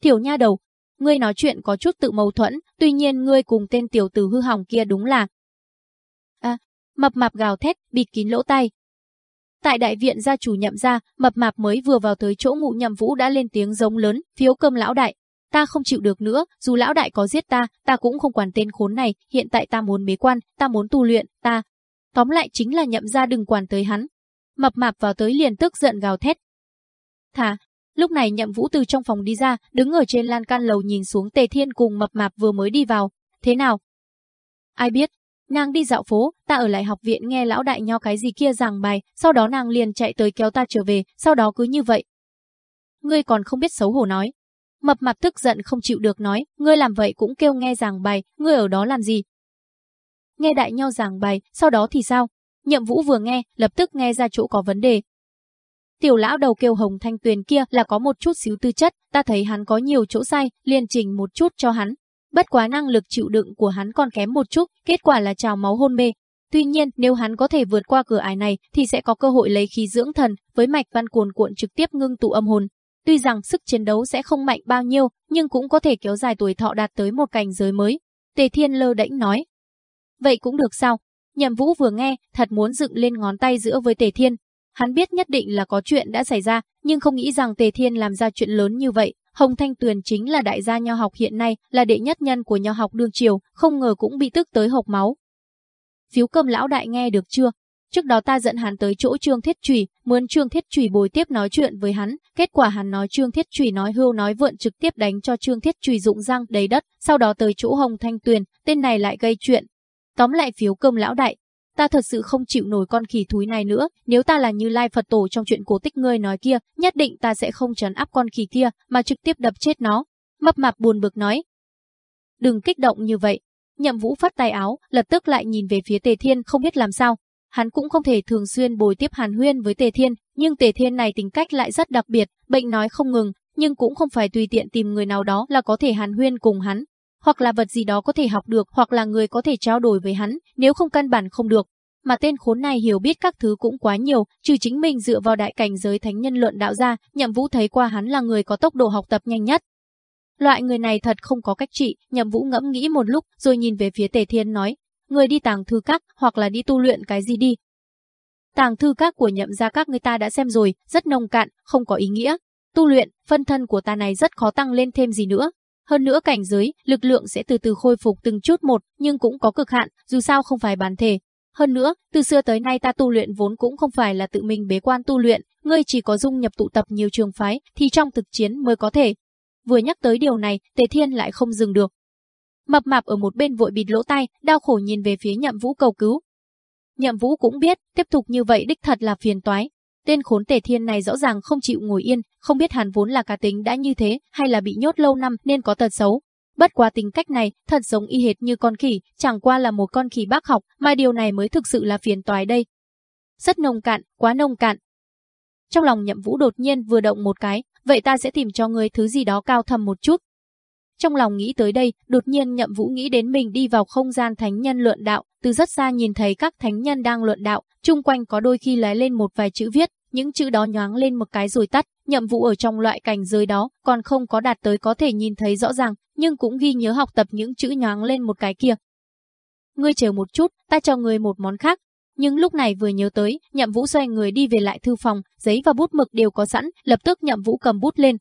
Tiểu nha đầu, ngươi nói chuyện có chút tự mâu thuẫn, tuy nhiên ngươi cùng tên tiểu tử hư hỏng kia đúng là à, mập mạp gào thét, bịt kín lỗ tai. Tại đại viện gia chủ nhậm ra, mập mạp mới vừa vào tới chỗ ngụ nhậm vũ đã lên tiếng giống lớn, phiếu cơm lão đại. Ta không chịu được nữa, dù lão đại có giết ta, ta cũng không quản tên khốn này, hiện tại ta muốn bế quan, ta muốn tu luyện, ta. Tóm lại chính là nhậm ra đừng quản tới hắn. Mập mạp vào tới liền tức giận gào thét. Thả, Lúc này nhậm vũ từ trong phòng đi ra, đứng ở trên lan can lầu nhìn xuống tề thiên cùng mập mạp vừa mới đi vào. Thế nào? Ai biết, Nàng đi dạo phố, ta ở lại học viện nghe lão đại nho cái gì kia giảng bài, sau đó nàng liền chạy tới kéo ta trở về, sau đó cứ như vậy. Ngươi còn không biết xấu hổ nói. Mập mạp tức giận không chịu được nói, ngươi làm vậy cũng kêu nghe giảng bài, ngươi ở đó làm gì? Nghe đại nhau giảng bài, sau đó thì sao? Nhậm vũ vừa nghe, lập tức nghe ra chỗ có vấn đề. Tiểu lão đầu kêu hồng thanh tuyền kia là có một chút xíu tư chất, ta thấy hắn có nhiều chỗ sai, liền chỉnh một chút cho hắn, Bất quá năng lực chịu đựng của hắn còn kém một chút, kết quả là trào máu hôn mê. Tuy nhiên, nếu hắn có thể vượt qua cửa ải này thì sẽ có cơ hội lấy khí dưỡng thần, với mạch văn cuồn cuộn trực tiếp ngưng tụ âm hồn. Tuy rằng sức chiến đấu sẽ không mạnh bao nhiêu, nhưng cũng có thể kéo dài tuổi thọ đạt tới một cảnh giới mới. Tề Thiên lơ đễnh nói. Vậy cũng được sao? Nhậm Vũ vừa nghe, thật muốn dựng lên ngón tay giữa với Tề Thiên. Hắn biết nhất định là có chuyện đã xảy ra, nhưng không nghĩ rằng Tề Thiên làm ra chuyện lớn như vậy, Hồng Thanh Tuyền chính là đại gia nho học hiện nay, là đệ nhất nhân của nho học đương triều, không ngờ cũng bị tức tới hộc máu. Phiếu cơm lão đại nghe được chưa? Trước đó ta dẫn hắn tới chỗ Trương Thiết Trùy, muốn Trương Thiết Trùy bồi tiếp nói chuyện với hắn, kết quả hắn nói Trương Thiết Trùy nói hưu nói vượn trực tiếp đánh cho Trương Thiết Trùy dụng răng đầy đất, sau đó tới chỗ Hồng Thanh Tuyền, tên này lại gây chuyện. Tóm lại phiếu cơm lão đại, ta thật sự không chịu nổi con khỉ thúi này nữa, nếu ta là như Lai Phật Tổ trong chuyện cổ tích ngươi nói kia, nhất định ta sẽ không trấn áp con khỉ kia, mà trực tiếp đập chết nó. Mập mạp buồn bực nói. Đừng kích động như vậy. Nhậm Vũ phát tay áo, lập tức lại nhìn về phía Tề Thiên không biết làm sao. Hắn cũng không thể thường xuyên bồi tiếp Hàn Huyên với Tề Thiên, nhưng Tề Thiên này tính cách lại rất đặc biệt, bệnh nói không ngừng, nhưng cũng không phải tùy tiện tìm người nào đó là có thể Hàn Huyên cùng hắn, hoặc là vật gì đó có thể học được, hoặc là người có thể trao đổi với hắn, nếu không căn bản không được. Mà tên khốn này hiểu biết các thứ cũng quá nhiều, trừ chính mình dựa vào đại cảnh giới thánh nhân luận đạo ra, Nhậm Vũ thấy qua hắn là người có tốc độ học tập nhanh nhất. Loại người này thật không có cách trị, Nhậm Vũ ngẫm nghĩ một lúc, rồi nhìn về phía Tề Thiên nói, người đi tàng thư các, hoặc là đi tu luyện cái gì đi. Tàng thư các của nhậm gia các người ta đã xem rồi, rất nông cạn, không có ý nghĩa. Tu luyện, phân thân của ta này rất khó tăng lên thêm gì nữa, hơn nữa cảnh giới, lực lượng sẽ từ từ khôi phục từng chút một, nhưng cũng có cực hạn, dù sao không phải bản thể. Hơn nữa, từ xưa tới nay ta tu luyện vốn cũng không phải là tự mình bế quan tu luyện, ngươi chỉ có dung nhập tụ tập nhiều trường phái, thì trong thực chiến mới có thể. Vừa nhắc tới điều này, Tề Thiên lại không dừng được. Mập mạp ở một bên vội bịt lỗ tai, đau khổ nhìn về phía Nhậm Vũ cầu cứu. Nhậm Vũ cũng biết, tiếp tục như vậy đích thật là phiền toái, Tên khốn tề thiên này rõ ràng không chịu ngồi yên, không biết hắn vốn là cá tính đã như thế, hay là bị nhốt lâu năm nên có tật xấu. Bất quá tính cách này, thật giống y hệt như con khỉ, chẳng qua là một con khỉ bác học, mà điều này mới thực sự là phiền toái đây. Rất nông cạn, quá nông cạn. Trong lòng nhậm vũ đột nhiên vừa động một cái, vậy ta sẽ tìm cho người thứ gì đó cao thầm một chút. Trong lòng nghĩ tới đây, đột nhiên nhậm vũ nghĩ đến mình đi vào không gian thánh nhân luận đạo, từ rất xa nhìn thấy các thánh nhân đang luận đạo, chung quanh có đôi khi lóe lên một vài chữ viết, những chữ đó nhoáng lên một cái rồi tắt, nhậm vụ ở trong loại cảnh giới đó, còn không có đạt tới có thể nhìn thấy rõ ràng, nhưng cũng ghi nhớ học tập những chữ nhoáng lên một cái kia. Ngươi chờ một chút, ta cho ngươi một món khác. Nhưng lúc này vừa nhớ tới, nhậm vũ xoay người đi về lại thư phòng, giấy và bút mực đều có sẵn, lập tức nhậm vũ cầm bút lên.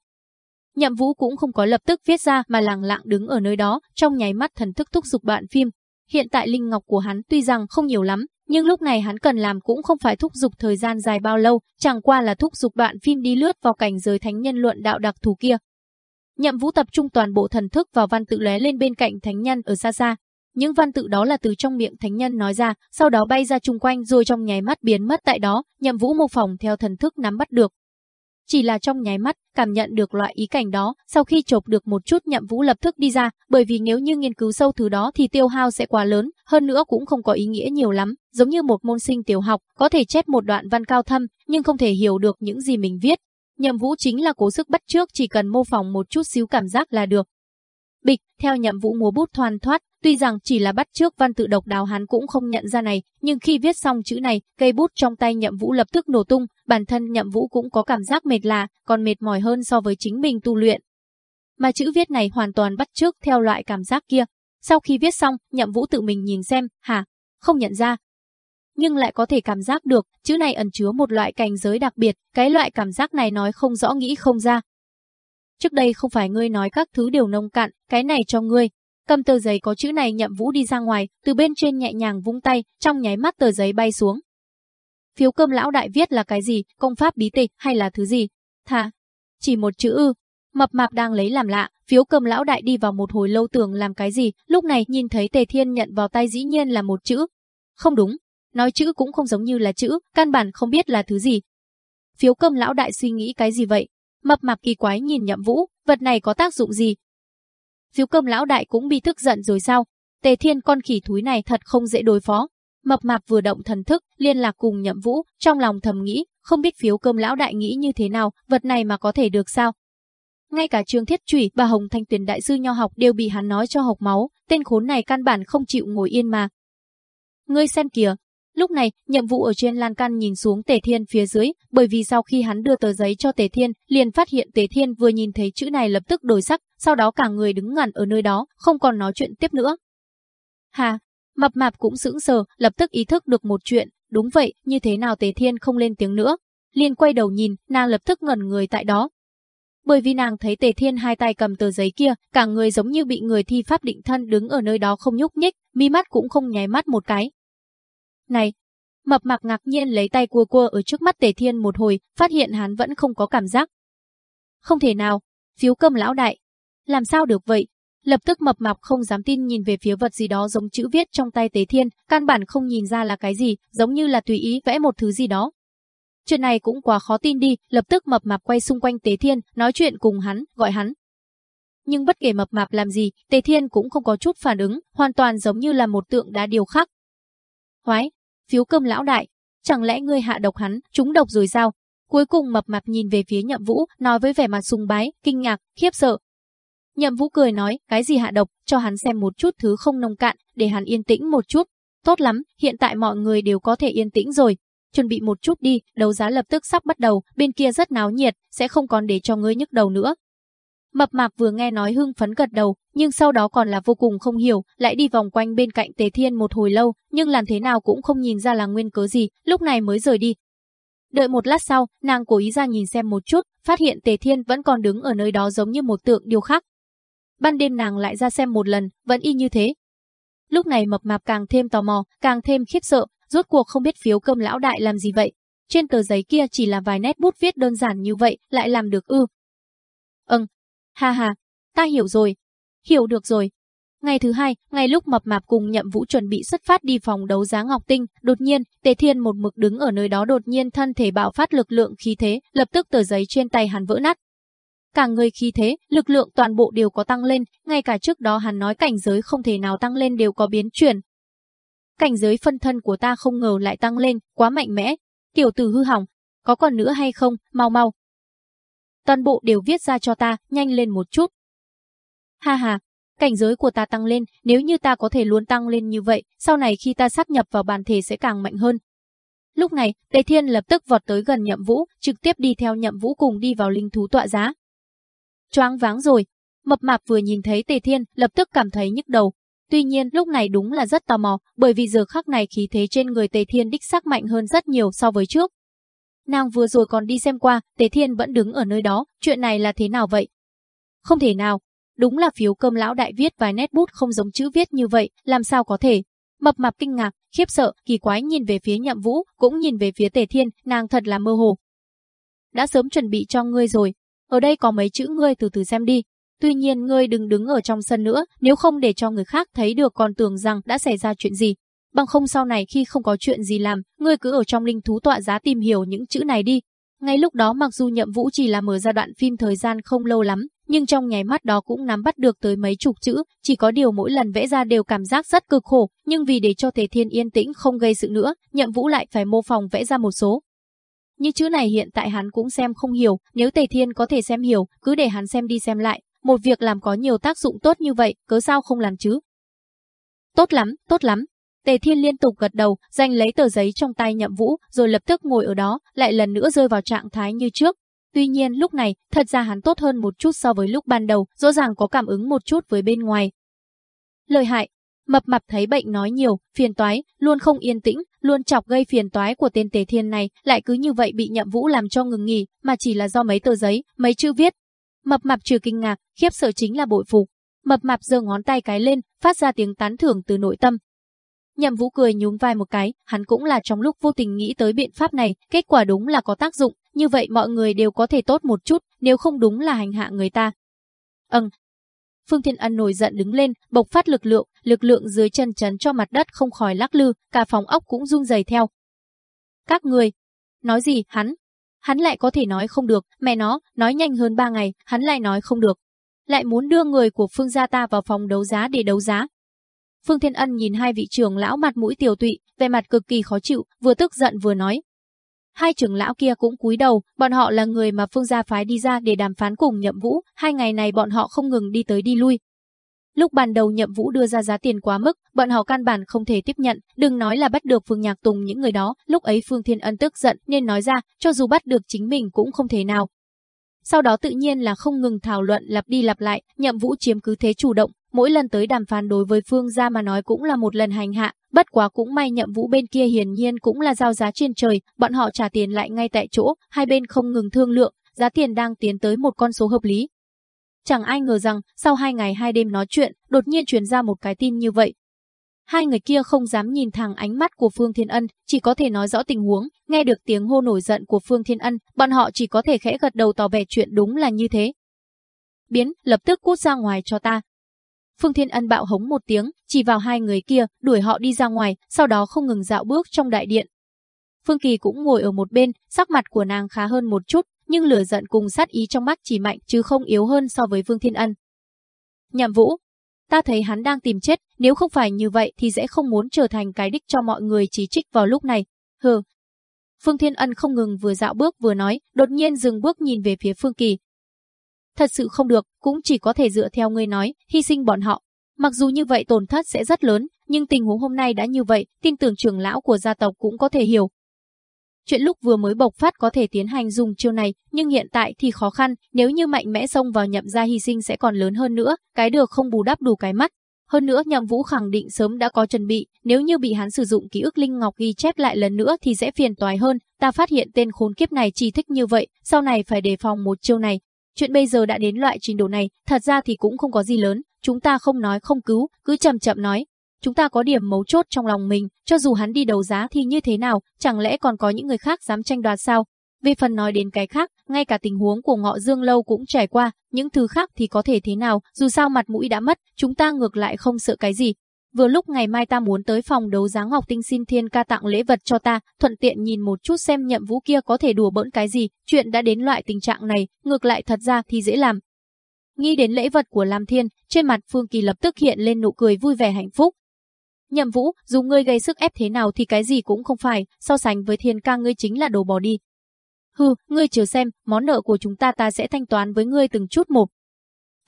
Nhậm vũ cũng không có lập tức viết ra mà lặng lặng đứng ở nơi đó, trong nháy mắt thần thức thúc giục đoạn phim. Hiện tại linh ngọc của hắn tuy rằng không nhiều lắm, nhưng lúc này hắn cần làm cũng không phải thúc giục thời gian dài bao lâu, chẳng qua là thúc giục đoạn phim đi lướt vào cảnh giới thánh nhân luận đạo đặc thù kia. Nhậm Vũ tập trung toàn bộ thần thức vào văn tự lóe lên bên cạnh thánh nhân ở xa xa. Những văn tự đó là từ trong miệng thánh nhân nói ra, sau đó bay ra chung quanh rồi trong nháy mắt biến mất tại đó, Nhậm Vũ mô phỏng theo thần thức nắm bắt được, chỉ là trong nháy mắt, cảm nhận được loại ý cảnh đó, sau khi chộp được một chút nhậm vũ lập tức đi ra, bởi vì nếu như nghiên cứu sâu thứ đó thì tiêu hao sẽ quá lớn, hơn nữa cũng không có ý nghĩa nhiều lắm, giống như một môn sinh tiểu học, có thể chép một đoạn văn cao thâm, nhưng không thể hiểu được những gì mình viết. Nhậm vũ chính là cố sức bắt trước chỉ cần mô phỏng một chút xíu cảm giác là được. Bịch, theo nhậm vũ múa bút thoăn thoát, tuy rằng chỉ là bắt trước văn tự độc đáo hắn cũng không nhận ra này, nhưng khi viết xong chữ này, cây bút trong tay nhậm vũ lập tức nổ tung, bản thân nhậm vũ cũng có cảm giác mệt lạ, còn mệt mỏi hơn so với chính mình tu luyện. Mà chữ viết này hoàn toàn bắt trước theo loại cảm giác kia. Sau khi viết xong, nhậm vũ tự mình nhìn xem, hả, không nhận ra. Nhưng lại có thể cảm giác được, chữ này ẩn chứa một loại cảnh giới đặc biệt, cái loại cảm giác này nói không rõ nghĩ không ra, Trước đây không phải ngươi nói các thứ đều nông cạn, cái này cho ngươi. Cầm tờ giấy có chữ này nhậm vũ đi ra ngoài, từ bên trên nhẹ nhàng vung tay, trong nháy mắt tờ giấy bay xuống. Phiếu cơm lão đại viết là cái gì, công pháp bí tịch hay là thứ gì? Thà, chỉ một chữ ư. Mập mạp đang lấy làm lạ, phiếu cơm lão đại đi vào một hồi lâu tưởng làm cái gì, lúc này nhìn thấy tề thiên nhận vào tay dĩ nhiên là một chữ. Không đúng, nói chữ cũng không giống như là chữ, căn bản không biết là thứ gì. Phiếu cơm lão đại suy nghĩ cái gì vậy, Mập mạp kỳ quái nhìn nhậm vũ, vật này có tác dụng gì? Phiếu cơm lão đại cũng bị tức giận rồi sao? Tề thiên con khỉ thúi này thật không dễ đối phó. Mập mạp vừa động thần thức, liên lạc cùng nhậm vũ, trong lòng thầm nghĩ, không biết phiếu cơm lão đại nghĩ như thế nào, vật này mà có thể được sao? Ngay cả Trương Thiết Trụy và Hồng Thanh Tuyền đại sư nho học đều bị hắn nói cho hộc máu, tên khốn này căn bản không chịu ngồi yên mà. Ngươi xem kìa, Lúc này, nhiệm vụ ở trên lan can nhìn xuống Tề Thiên phía dưới, bởi vì sau khi hắn đưa tờ giấy cho Tề Thiên, liền phát hiện Tề Thiên vừa nhìn thấy chữ này lập tức đổi sắc, sau đó cả người đứng ngẩn ở nơi đó, không còn nói chuyện tiếp nữa. Hà, mập mạp cũng sững sờ, lập tức ý thức được một chuyện, đúng vậy, như thế nào Tề Thiên không lên tiếng nữa. Liền quay đầu nhìn, nàng lập tức ngẩn người tại đó. Bởi vì nàng thấy Tề Thiên hai tay cầm tờ giấy kia, cả người giống như bị người thi pháp định thân đứng ở nơi đó không nhúc nhích, mi mắt cũng không nháy mắt một cái, này, mập mạp ngạc nhiên lấy tay cua cua ở trước mắt Tề Thiên một hồi, phát hiện hắn vẫn không có cảm giác. Không thể nào, phiếu cơm lão đại. Làm sao được vậy? Lập tức mập mạp không dám tin nhìn về phía vật gì đó giống chữ viết trong tay Tế Thiên, căn bản không nhìn ra là cái gì, giống như là tùy ý vẽ một thứ gì đó. Chuyện này cũng quá khó tin đi, lập tức mập mạp quay xung quanh Tế Thiên, nói chuyện cùng hắn, gọi hắn. Nhưng bất kể mập mạp làm gì, Tế Thiên cũng không có chút phản ứng, hoàn toàn giống như là một tượng đá điều khắc. Hoái, phiếu cơm lão đại, chẳng lẽ ngươi hạ độc hắn, trúng độc rồi sao? Cuối cùng mập mạp nhìn về phía nhậm vũ, nói với vẻ mặt sùng bái, kinh ngạc, khiếp sợ. Nhậm vũ cười nói, cái gì hạ độc, cho hắn xem một chút thứ không nông cạn, để hắn yên tĩnh một chút. Tốt lắm, hiện tại mọi người đều có thể yên tĩnh rồi. Chuẩn bị một chút đi, đấu giá lập tức sắp bắt đầu, bên kia rất náo nhiệt, sẽ không còn để cho ngươi nhức đầu nữa. Mập mạp vừa nghe nói hưng phấn gật đầu, nhưng sau đó còn là vô cùng không hiểu, lại đi vòng quanh bên cạnh Tề Thiên một hồi lâu, nhưng làm thế nào cũng không nhìn ra là nguyên cớ gì, lúc này mới rời đi. Đợi một lát sau, nàng cố ý ra nhìn xem một chút, phát hiện Tề Thiên vẫn còn đứng ở nơi đó giống như một tượng điều khác. Ban đêm nàng lại ra xem một lần, vẫn y như thế. Lúc này mập mạp càng thêm tò mò, càng thêm khiếp sợ, rốt cuộc không biết phiếu cơm lão đại làm gì vậy. Trên tờ giấy kia chỉ là vài nét bút viết đơn giản như vậy, lại làm được ư. Ừm, ha ha, ta hiểu rồi, hiểu được rồi. Ngày thứ hai, ngay lúc mập mạp cùng nhậm vũ chuẩn bị xuất phát đi phòng đấu giá Ngọc Tinh, đột nhiên, Tề Thiên một mực đứng ở nơi đó đột nhiên thân thể bạo phát lực lượng khí thế, lập tức tờ giấy trên tay hắn vỡ nát. Cả người khí thế, lực lượng toàn bộ đều có tăng lên, ngay cả trước đó hắn nói cảnh giới không thể nào tăng lên đều có biến chuyển. Cảnh giới phân thân của ta không ngờ lại tăng lên, quá mạnh mẽ. Tiểu tử hư hỏng, có còn nữa hay không, mau mau. Toàn bộ đều viết ra cho ta, nhanh lên một chút. Ha ha, cảnh giới của ta tăng lên, nếu như ta có thể luôn tăng lên như vậy, sau này khi ta sắp nhập vào bản thể sẽ càng mạnh hơn. Lúc này, Tề Thiên lập tức vọt tới gần Nhậm Vũ, trực tiếp đi theo Nhậm Vũ cùng đi vào linh thú tọa giá. Choáng váng rồi, mập mạp vừa nhìn thấy Tề Thiên, lập tức cảm thấy nhức đầu. Tuy nhiên, lúc này đúng là rất tò mò, bởi vì giờ khắc này khí thế trên người Tề Thiên đích xác mạnh hơn rất nhiều so với trước. Nàng vừa rồi còn đi xem qua, Tề Thiên vẫn đứng ở nơi đó, chuyện này là thế nào vậy? Không thể nào, đúng là phiếu cơm lão đại viết vài nét bút không giống chữ viết như vậy, làm sao có thể? Mập mạp kinh ngạc, khiếp sợ, kỳ quái nhìn về phía Nhậm Vũ, cũng nhìn về phía Tề Thiên, nàng thật là mơ hồ. Đã sớm chuẩn bị cho ngươi rồi, ở đây có mấy chữ ngươi từ từ xem đi. Tuy nhiên ngươi đừng đứng ở trong sân nữa, nếu không để cho người khác thấy được còn tưởng rằng đã xảy ra chuyện gì. Bằng không sau này khi không có chuyện gì làm, ngươi cứ ở trong linh thú tọa giá tìm hiểu những chữ này đi. Ngay lúc đó mặc dù nhậm vũ chỉ là mở ra đoạn phim thời gian không lâu lắm, nhưng trong nháy mắt đó cũng nắm bắt được tới mấy chục chữ, chỉ có điều mỗi lần vẽ ra đều cảm giác rất cực khổ, nhưng vì để cho Tề Thiên yên tĩnh không gây sự nữa, Nhậm Vũ lại phải mô phỏng vẽ ra một số. Như chữ này hiện tại hắn cũng xem không hiểu, nếu Tề Thiên có thể xem hiểu, cứ để hắn xem đi xem lại, một việc làm có nhiều tác dụng tốt như vậy, cớ sao không làm chứ? Tốt lắm, tốt lắm, Tề Thiên liên tục gật đầu, giành lấy tờ giấy trong tay Nhậm Vũ, rồi lập tức ngồi ở đó, lại lần nữa rơi vào trạng thái như trước. Tuy nhiên lúc này, thật ra hắn tốt hơn một chút so với lúc ban đầu, rõ ràng có cảm ứng một chút với bên ngoài. Lời hại, mập mập thấy bệnh nói nhiều, phiền toái, luôn không yên tĩnh, luôn chọc gây phiền toái của tên Tề Thiên này, lại cứ như vậy bị Nhậm Vũ làm cho ngừng nghỉ, mà chỉ là do mấy tờ giấy, mấy chữ viết. Mập mập trừ kinh ngạc, khiếp sợ chính là bội phục. Mập mập giơ ngón tay cái lên, phát ra tiếng tán thưởng từ nội tâm, Nhậm Vũ cười nhún vai một cái, hắn cũng là trong lúc vô tình nghĩ tới biện pháp này, kết quả đúng là có tác dụng, như vậy mọi người đều có thể tốt một chút, nếu không đúng là hành hạ người ta. Ừm. Phương Thiên Ân nổi giận đứng lên, bộc phát lực lượng, lực lượng dưới chân chấn cho mặt đất không khỏi lắc lư, cả phòng ốc cũng rung dày theo. Các người, nói gì, hắn? Hắn lại có thể nói không được, mẹ nó, nói nhanh hơn ba ngày, hắn lại nói không được. Lại muốn đưa người của Phương gia ta vào phòng đấu giá để đấu giá, Phương Thiên Ân nhìn hai vị trưởng lão mặt mũi tiểu tụy, vẻ mặt cực kỳ khó chịu, vừa tức giận vừa nói. Hai trưởng lão kia cũng cúi đầu, bọn họ là người mà Phương gia phái đi ra để đàm phán cùng Nhậm Vũ, hai ngày này bọn họ không ngừng đi tới đi lui. Lúc ban đầu Nhậm Vũ đưa ra giá tiền quá mức, bọn họ căn bản không thể tiếp nhận, đừng nói là bắt được Phương Nhạc Tùng những người đó, lúc ấy Phương Thiên Ân tức giận nên nói ra, cho dù bắt được chính mình cũng không thể nào. Sau đó tự nhiên là không ngừng thảo luận lặp đi lặp lại, Nhậm Vũ chiếm cứ thế chủ động, Mỗi lần tới đàm phán đối với Phương gia mà nói cũng là một lần hành hạ, bất quá cũng may nhậm vũ bên kia hiển nhiên cũng là giao giá trên trời, bọn họ trả tiền lại ngay tại chỗ, hai bên không ngừng thương lượng, giá tiền đang tiến tới một con số hợp lý. Chẳng ai ngờ rằng, sau hai ngày hai đêm nói chuyện, đột nhiên truyền ra một cái tin như vậy. Hai người kia không dám nhìn thẳng ánh mắt của Phương Thiên Ân, chỉ có thể nói rõ tình huống, nghe được tiếng hô nổi giận của Phương Thiên Ân, bọn họ chỉ có thể khẽ gật đầu tỏ vẻ chuyện đúng là như thế. Biến, lập tức cút ra ngoài cho ta, Phương Thiên Ân bạo hống một tiếng, chỉ vào hai người kia, đuổi họ đi ra ngoài, sau đó không ngừng dạo bước trong đại điện. Phương Kỳ cũng ngồi ở một bên, sắc mặt của nàng khá hơn một chút, nhưng lửa giận cùng sát ý trong mắt chỉ mạnh chứ không yếu hơn so với Phương Thiên Ân. Nhậm Vũ, ta thấy hắn đang tìm chết, nếu không phải như vậy thì sẽ không muốn trở thành cái đích cho mọi người chỉ trích vào lúc này. Hừ. Phương Thiên Ân không ngừng vừa dạo bước vừa nói, đột nhiên dừng bước nhìn về phía Phương Kỳ. Thật sự không được, cũng chỉ có thể dựa theo ngươi nói, hy sinh bọn họ. Mặc dù như vậy tổn thất sẽ rất lớn, nhưng tình huống hôm nay đã như vậy, tin tưởng trưởng lão của gia tộc cũng có thể hiểu, Chuyện lúc vừa mới bộc phát có thể tiến hành dùng chiêu này, nhưng hiện tại thì khó khăn, nếu như mạnh mẽ xông vào nhậm gia hy sinh sẽ còn lớn hơn nữa, cái được không bù đắp đủ cái mắt. Hơn nữa nhậm vũ khẳng định sớm đã có chuẩn bị, nếu như bị hắn sử dụng ký ức Linh Ngọc ghi chép lại lần nữa thì sẽ phiền toái hơn, ta phát hiện tên khốn kiếp này chỉ thích như vậy, sau này phải đề phòng một chiêu này. Chuyện bây giờ đã đến loại trình độ này, thật ra thì cũng không có gì lớn, chúng ta không nói không cứu, cứ chậm chậm nói, Chúng ta có điểm mấu chốt trong lòng mình, cho dù hắn đi đầu giá thì như thế nào, chẳng lẽ còn có những người khác dám tranh đoạt sao? Về phần nói đến cái khác, ngay cả tình huống của ngọ dương lâu cũng trải qua, những thứ khác thì có thể thế nào, dù sao mặt mũi đã mất, chúng ta ngược lại không sợ cái gì. Vừa lúc ngày mai ta muốn tới phòng đấu giá Ngọc Tinh xin thiên ca tặng lễ vật cho ta, thuận tiện nhìn một chút xem nhậm vũ kia có thể đùa bỡn cái gì, chuyện đã đến loại tình trạng này, ngược lại thật ra thì dễ làm. Nghĩ đến lễ vật của Lam Thiên, trên mặt Phương Kỳ lập tức hiện lên nụ cười vui vẻ hạnh phúc, Nhậm Vũ, dù ngươi gây sức ép thế nào thì cái gì cũng không phải, so sánh với thiên ca ngươi chính là đồ bỏ đi. Hừ, ngươi chờ xem, món nợ của chúng ta ta sẽ thanh toán với ngươi từng chút một.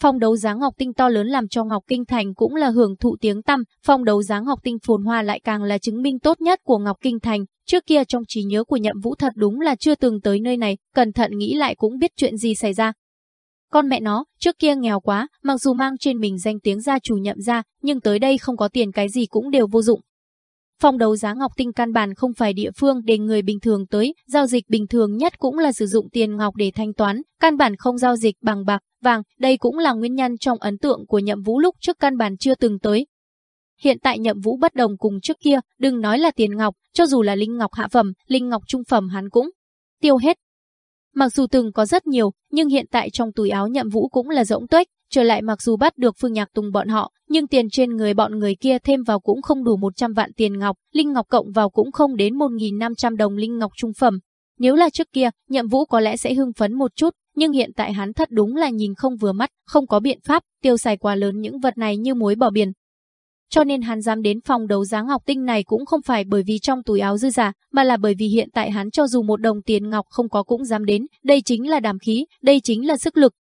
Phong đấu giá Ngọc Tinh to lớn làm cho Ngọc Kinh Thành cũng là hưởng thụ tiếng tăm, phong đấu giá Ngọc Tinh phồn hoa lại càng là chứng minh tốt nhất của Ngọc Kinh Thành. Trước kia trong trí nhớ của Nhậm Vũ thật đúng là chưa từng tới nơi này, cẩn thận nghĩ lại cũng biết chuyện gì xảy ra. Con mẹ nó, trước kia nghèo quá, mặc dù mang trên mình danh tiếng gia chủ nhậm ra, nhưng tới đây không có tiền cái gì cũng đều vô dụng. Phòng đấu giá Ngọc Tinh căn bản không phải địa phương để người bình thường tới, giao dịch bình thường nhất cũng là sử dụng tiền ngọc để thanh toán, căn bản không giao dịch bằng bạc, vàng, đây cũng là nguyên nhân trong ấn tượng của nhậm vũ lúc trước căn bản chưa từng tới. Hiện tại nhậm vũ bất đồng cùng trước kia, đừng nói là tiền ngọc, cho dù là linh ngọc hạ phẩm, linh ngọc trung phẩm hắn cũng tiêu hết, Mặc dù từng có rất nhiều, nhưng hiện tại trong túi áo nhậm vũ cũng là rỗng tuếch, trở lại mặc dù bắt được Phương Nhạc Tùng bọn họ, nhưng tiền trên người bọn người kia thêm vào cũng không đủ 100 vạn tiền ngọc, linh ngọc cộng vào cũng không đến 1.500 đồng linh ngọc trung phẩm. Nếu là trước kia, nhậm vũ có lẽ sẽ hưng phấn một chút, nhưng hiện tại hắn thật đúng là nhìn không vừa mắt, không có biện pháp, tiêu xài quá lớn những vật này như muối bỏ biển, cho nên hắn dám đến phòng đấu giá ngọc tinh này cũng không phải bởi vì trong túi áo dư giả, mà là bởi vì hiện tại hắn cho dù một đồng tiền ngọc không có cũng dám đến, đây chính là đàm khí, đây chính là sức lực.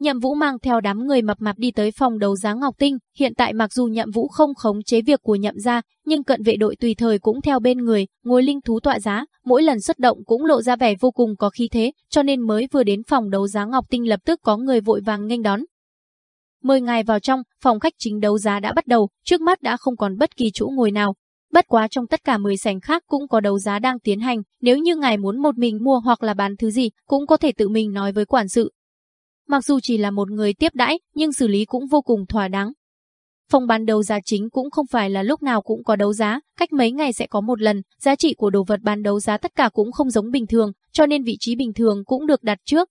Nhậm Vũ mang theo đám người mập mạp đi tới phòng đấu giá Ngọc Tinh, hiện tại mặc dù Nhậm Vũ không khống chế việc của Nhậm gia, nhưng cận vệ đội tùy thời cũng theo bên người, ngồi linh thú tọa giá, mỗi lần xuất động cũng lộ ra vẻ vô cùng có khí thế, cho nên mới vừa đến phòng đấu giá Ngọc Tinh lập tức có người vội vàng nghênh đón. Mời ngài vào trong, phòng khách chính đấu giá đã bắt đầu, trước mắt đã không còn bất kỳ chỗ ngồi nào. Bất quá trong tất cả 10 sảnh khác cũng có đấu giá đang tiến hành, nếu như ngài muốn một mình mua hoặc là bán thứ gì, cũng có thể tự mình nói với quản sự. Mặc dù chỉ là một người tiếp đãi, nhưng xử lý cũng vô cùng thỏa đáng. Phòng bán đấu giá chính cũng không phải là lúc nào cũng có đấu giá, cách mấy ngày sẽ có một lần, giá trị của đồ vật bán đấu giá tất cả cũng không giống bình thường, cho nên vị trí bình thường cũng được đặt trước,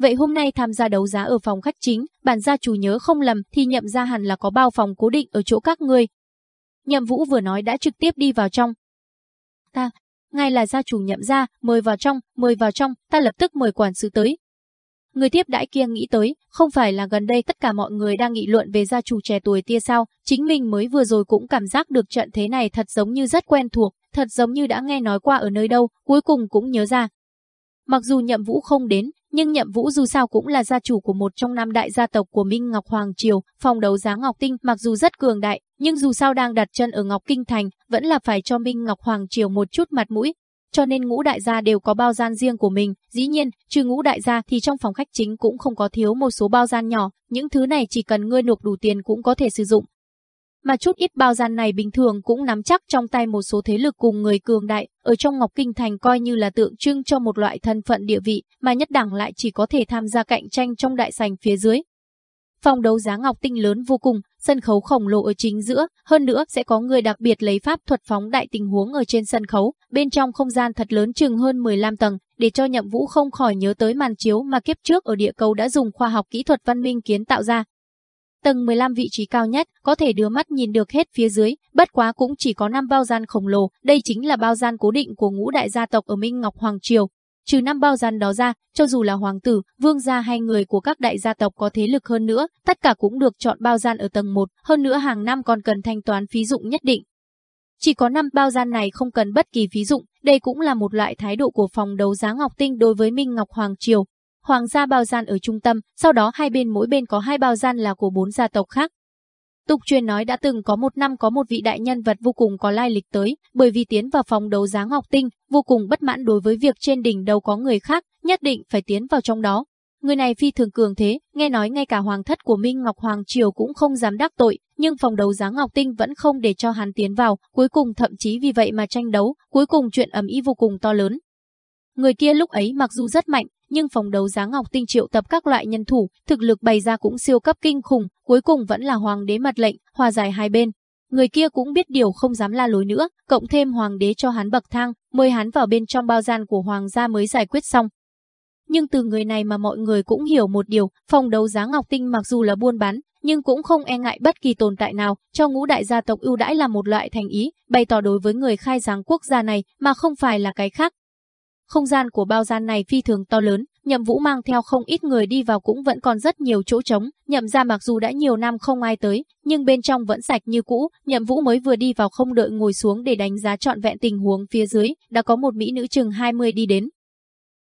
Vậy hôm nay tham gia đấu giá ở phòng khách chính, bản gia chủ nhớ không lầm thì nhậm gia hẳn là có bao phòng cố định ở chỗ các ngươi. Nhậm Vũ vừa nói đã trực tiếp đi vào trong. Ta, ngài là gia chủ nhậm gia, mời vào trong, mời vào trong, ta lập tức mời quản sự tới. Người tiếp đãi kia nghĩ tới, không phải là gần đây tất cả mọi người đang nghị luận về gia chủ trẻ tuổi tia sao, chính mình mới vừa rồi cũng cảm giác được trận thế này thật giống như rất quen thuộc, thật giống như đã nghe nói qua ở nơi đâu, cuối cùng cũng nhớ ra. Mặc dù nhậm vũ không đến, nhưng Nhậm Vũ dù sao cũng là gia chủ của một trong năm đại gia tộc của Minh Ngọc Hoàng Triều, phòng đấu giá Ngọc Tinh mặc dù rất cường đại, nhưng dù sao đang đặt chân ở Ngọc Kinh Thành, vẫn là phải cho Minh Ngọc Hoàng Triều một chút mặt mũi. Cho nên ngũ đại gia đều có bao gian riêng của mình, dĩ nhiên, trừ ngũ đại gia thì trong phòng khách chính cũng không có thiếu một số bao gian nhỏ, những thứ này chỉ cần ngươi nộp đủ tiền cũng có thể sử dụng, mà chút ít bao gian này bình thường cũng nắm chắc trong tay một số thế lực cùng người cường đại, ở trong Ngọc Kinh Thành coi như là tượng trưng cho một loại thân phận địa vị, mà nhất đẳng lại chỉ có thể tham gia cạnh tranh trong đại sành phía dưới. Phòng đấu giá Ngọc Tinh lớn vô cùng, sân khấu khổng lồ ở chính giữa, hơn nữa sẽ có người đặc biệt lấy pháp thuật phóng đại tình huống ở trên sân khấu, bên trong không gian thật lớn chừng hơn 15 tầng, để cho Nhậm Vũ không khỏi nhớ tới màn chiếu mà kiếp trước ở địa cầu đã dùng khoa học kỹ thuật văn minh kiến tạo ra, Tầng 15 vị trí cao nhất, có thể đưa mắt nhìn được hết phía dưới, bất quá cũng chỉ có 5 bao gian khổng lồ, đây chính là bao gian cố định của ngũ đại gia tộc ở Minh Ngọc Hoàng Triều. Trừ năm bao gian đó ra, cho dù là hoàng tử, vương gia hay người của các đại gia tộc có thế lực hơn nữa, tất cả cũng được chọn bao gian ở tầng 1, hơn nữa hàng năm còn cần thanh toán phí dụng nhất định. Chỉ có năm bao gian này không cần bất kỳ phí dụng, đây cũng là một loại thái độ của phòng đấu giá Ngọc Tinh đối với Minh Ngọc Hoàng Triều. Hoàng gia bao gian ở trung tâm, sau đó hai bên mỗi bên có hai bao gian là của bốn gia tộc khác. Tục truyền nói đã từng có một năm có một vị đại nhân vật vô cùng có lai lịch tới, bởi vì tiến vào phòng đấu giá Ngọc Tinh, vô cùng bất mãn đối với việc trên đỉnh đầu có người khác, nhất định phải tiến vào trong đó. Người này phi thường cường thế, nghe nói ngay cả hoàng thất của Minh Ngọc Hoàng Triều cũng không dám đắc tội, nhưng phòng đấu giá Ngọc Tinh vẫn không để cho hắn tiến vào, cuối cùng thậm chí vì vậy mà tranh đấu, cuối cùng chuyện ầm ĩ vô cùng to lớn. Người kia lúc ấy mặc dù rất mạnh, nhưng phòng đấu giá Ngọc Tinh triệu tập các loại nhân thủ, thực lực bày ra cũng siêu cấp kinh khủng, cuối cùng vẫn là hoàng đế mật lệnh, hòa giải hai bên. Người kia cũng biết điều không dám la lối nữa, cộng thêm hoàng đế cho hắn bậc thang, mời hắn vào bên trong bao gian của hoàng gia mới giải quyết xong. Nhưng từ người này mà mọi người cũng hiểu một điều, phòng đấu giá Ngọc Tinh mặc dù là buôn bán, nhưng cũng không e ngại bất kỳ tồn tại nào, cho ngũ đại gia tộc ưu đãi là một loại thành ý, bày tỏ đối với người khai giáng quốc gia này mà không phải là cái khác. Không gian của bao gian này phi thường to lớn, Nhậm Vũ mang theo không ít người đi vào cũng vẫn còn rất nhiều chỗ trống, Nhậm ra mặc dù đã nhiều năm không ai tới, nhưng bên trong vẫn sạch như cũ, Nhậm Vũ mới vừa đi vào không đợi ngồi xuống để đánh giá trọn vẹn tình huống phía dưới, đã có một mỹ nữ chừng 20 đi đến.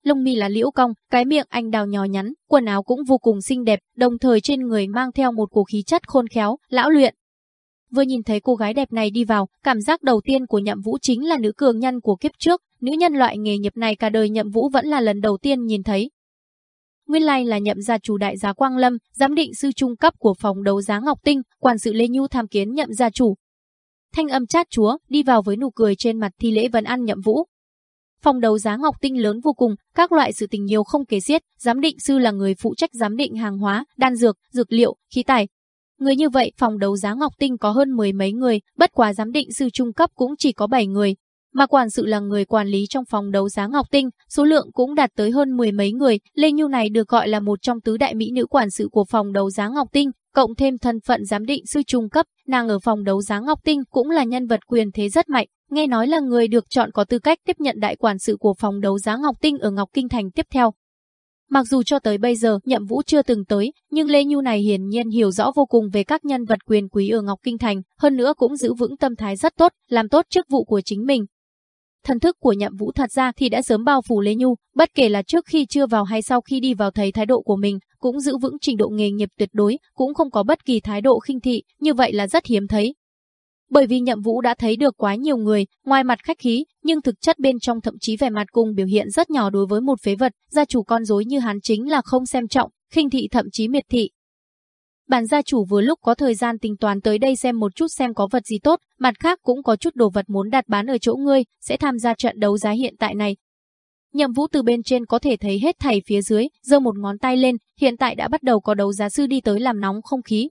Lông mi là liễu cong, cái miệng anh đào nhỏ nhắn, quần áo cũng vô cùng xinh đẹp, đồng thời trên người mang theo một cổ khí chất khôn khéo, lão luyện. Vừa nhìn thấy cô gái đẹp này đi vào, cảm giác đầu tiên của Nhậm Vũ chính là nữ cường nhân của kiếp trước, nữ nhân loại nghề nghiệp này cả đời Nhậm Vũ vẫn là lần đầu tiên nhìn thấy. Nguyên lai là nhậm gia chủ đại giá Quang Lâm, giám định sư trung cấp của phòng đấu giá Ngọc Tinh, quản sự Lê Nhu tham kiến nhậm gia chủ. Thanh âm chát chúa, đi vào với nụ cười trên mặt thi lễ vấn ăn nhậm vũ. Phòng đấu giá Ngọc Tinh lớn vô cùng, các loại sự tình nhiều không kể xiết, giám định sư là người phụ trách giám định hàng hóa, đan dược, dược liệu, khí tài. Người như vậy, phòng đấu giá Ngọc Tinh có hơn mười mấy người, bất quá giám định sư trung cấp cũng chỉ có 7 người, mà quản sự là người quản lý trong phòng đấu giá Ngọc Tinh, số lượng cũng đạt tới hơn mười mấy người, Lê Nhu này được gọi là một trong tứ đại mỹ nữ quản sự của phòng đấu giá Ngọc Tinh, cộng thêm thân phận giám định sư trung cấp, nàng ở phòng đấu giá Ngọc Tinh cũng là nhân vật quyền thế rất mạnh, nghe nói là người được chọn có tư cách tiếp nhận đại quản sự của phòng đấu giá Ngọc Tinh ở Ngọc Kinh Thành tiếp theo. Mặc dù cho tới bây giờ Nhậm Vũ chưa từng tới, nhưng Lê Nhu này hiển nhiên hiểu rõ vô cùng về các nhân vật quyền quý ở Ngọc Kinh Thành, hơn nữa cũng giữ vững tâm thái rất tốt, làm tốt chức vụ của chính mình, Thần thức của nhậm vũ thật ra thì đã sớm bao phủ Lê Nhu, bất kể là trước khi chưa vào hay sau khi đi vào thấy thái độ của mình, cũng giữ vững trình độ nghề nghiệp tuyệt đối, cũng không có bất kỳ thái độ khinh thị, như vậy là rất hiếm thấy. Bởi vì nhậm vũ đã thấy được quá nhiều người, ngoài mặt khách khí, nhưng thực chất bên trong thậm chí vẻ mặt cùng biểu hiện rất nhỏ đối với một phế vật, gia chủ con rối như hắn chính là không xem trọng, khinh thị thậm chí miệt thị, Bản gia chủ vừa lúc có thời gian tính toán tới đây xem một chút xem có vật gì tốt, mặt khác cũng có chút đồ vật muốn đặt bán ở chỗ ngươi, sẽ tham gia trận đấu giá hiện tại này. Nhậm vũ từ bên trên có thể thấy hết thảy phía dưới, giơ một ngón tay lên, hiện tại đã bắt đầu có đấu giá sư đi tới làm nóng không khí.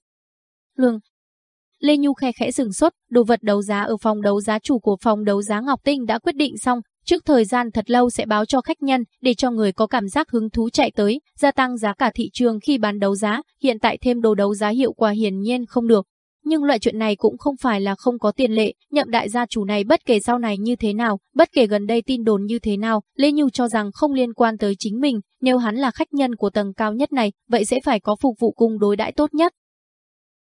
Lương, Lê Nhu khe khẽ dừng sốt, đồ vật đấu giá ở phòng đấu giá chủ của phòng đấu giá Ngọc Tinh đã quyết định xong, Trước thời gian thật lâu sẽ báo cho khách nhân để cho người có cảm giác hứng thú chạy tới, gia tăng giá cả thị trường khi bán đấu giá, hiện tại thêm đồ đấu giá hiệu quả hiển nhiên không được. Nhưng loại chuyện này cũng không phải là không có tiền lệ, nhậm đại gia chủ này bất kể sau này như thế nào, bất kể gần đây tin đồn như thế nào, Lê Nhu cho rằng không liên quan tới chính mình, nếu hắn là khách nhân của tầng cao nhất này, vậy sẽ phải có phục vụ cung đối đãi tốt nhất.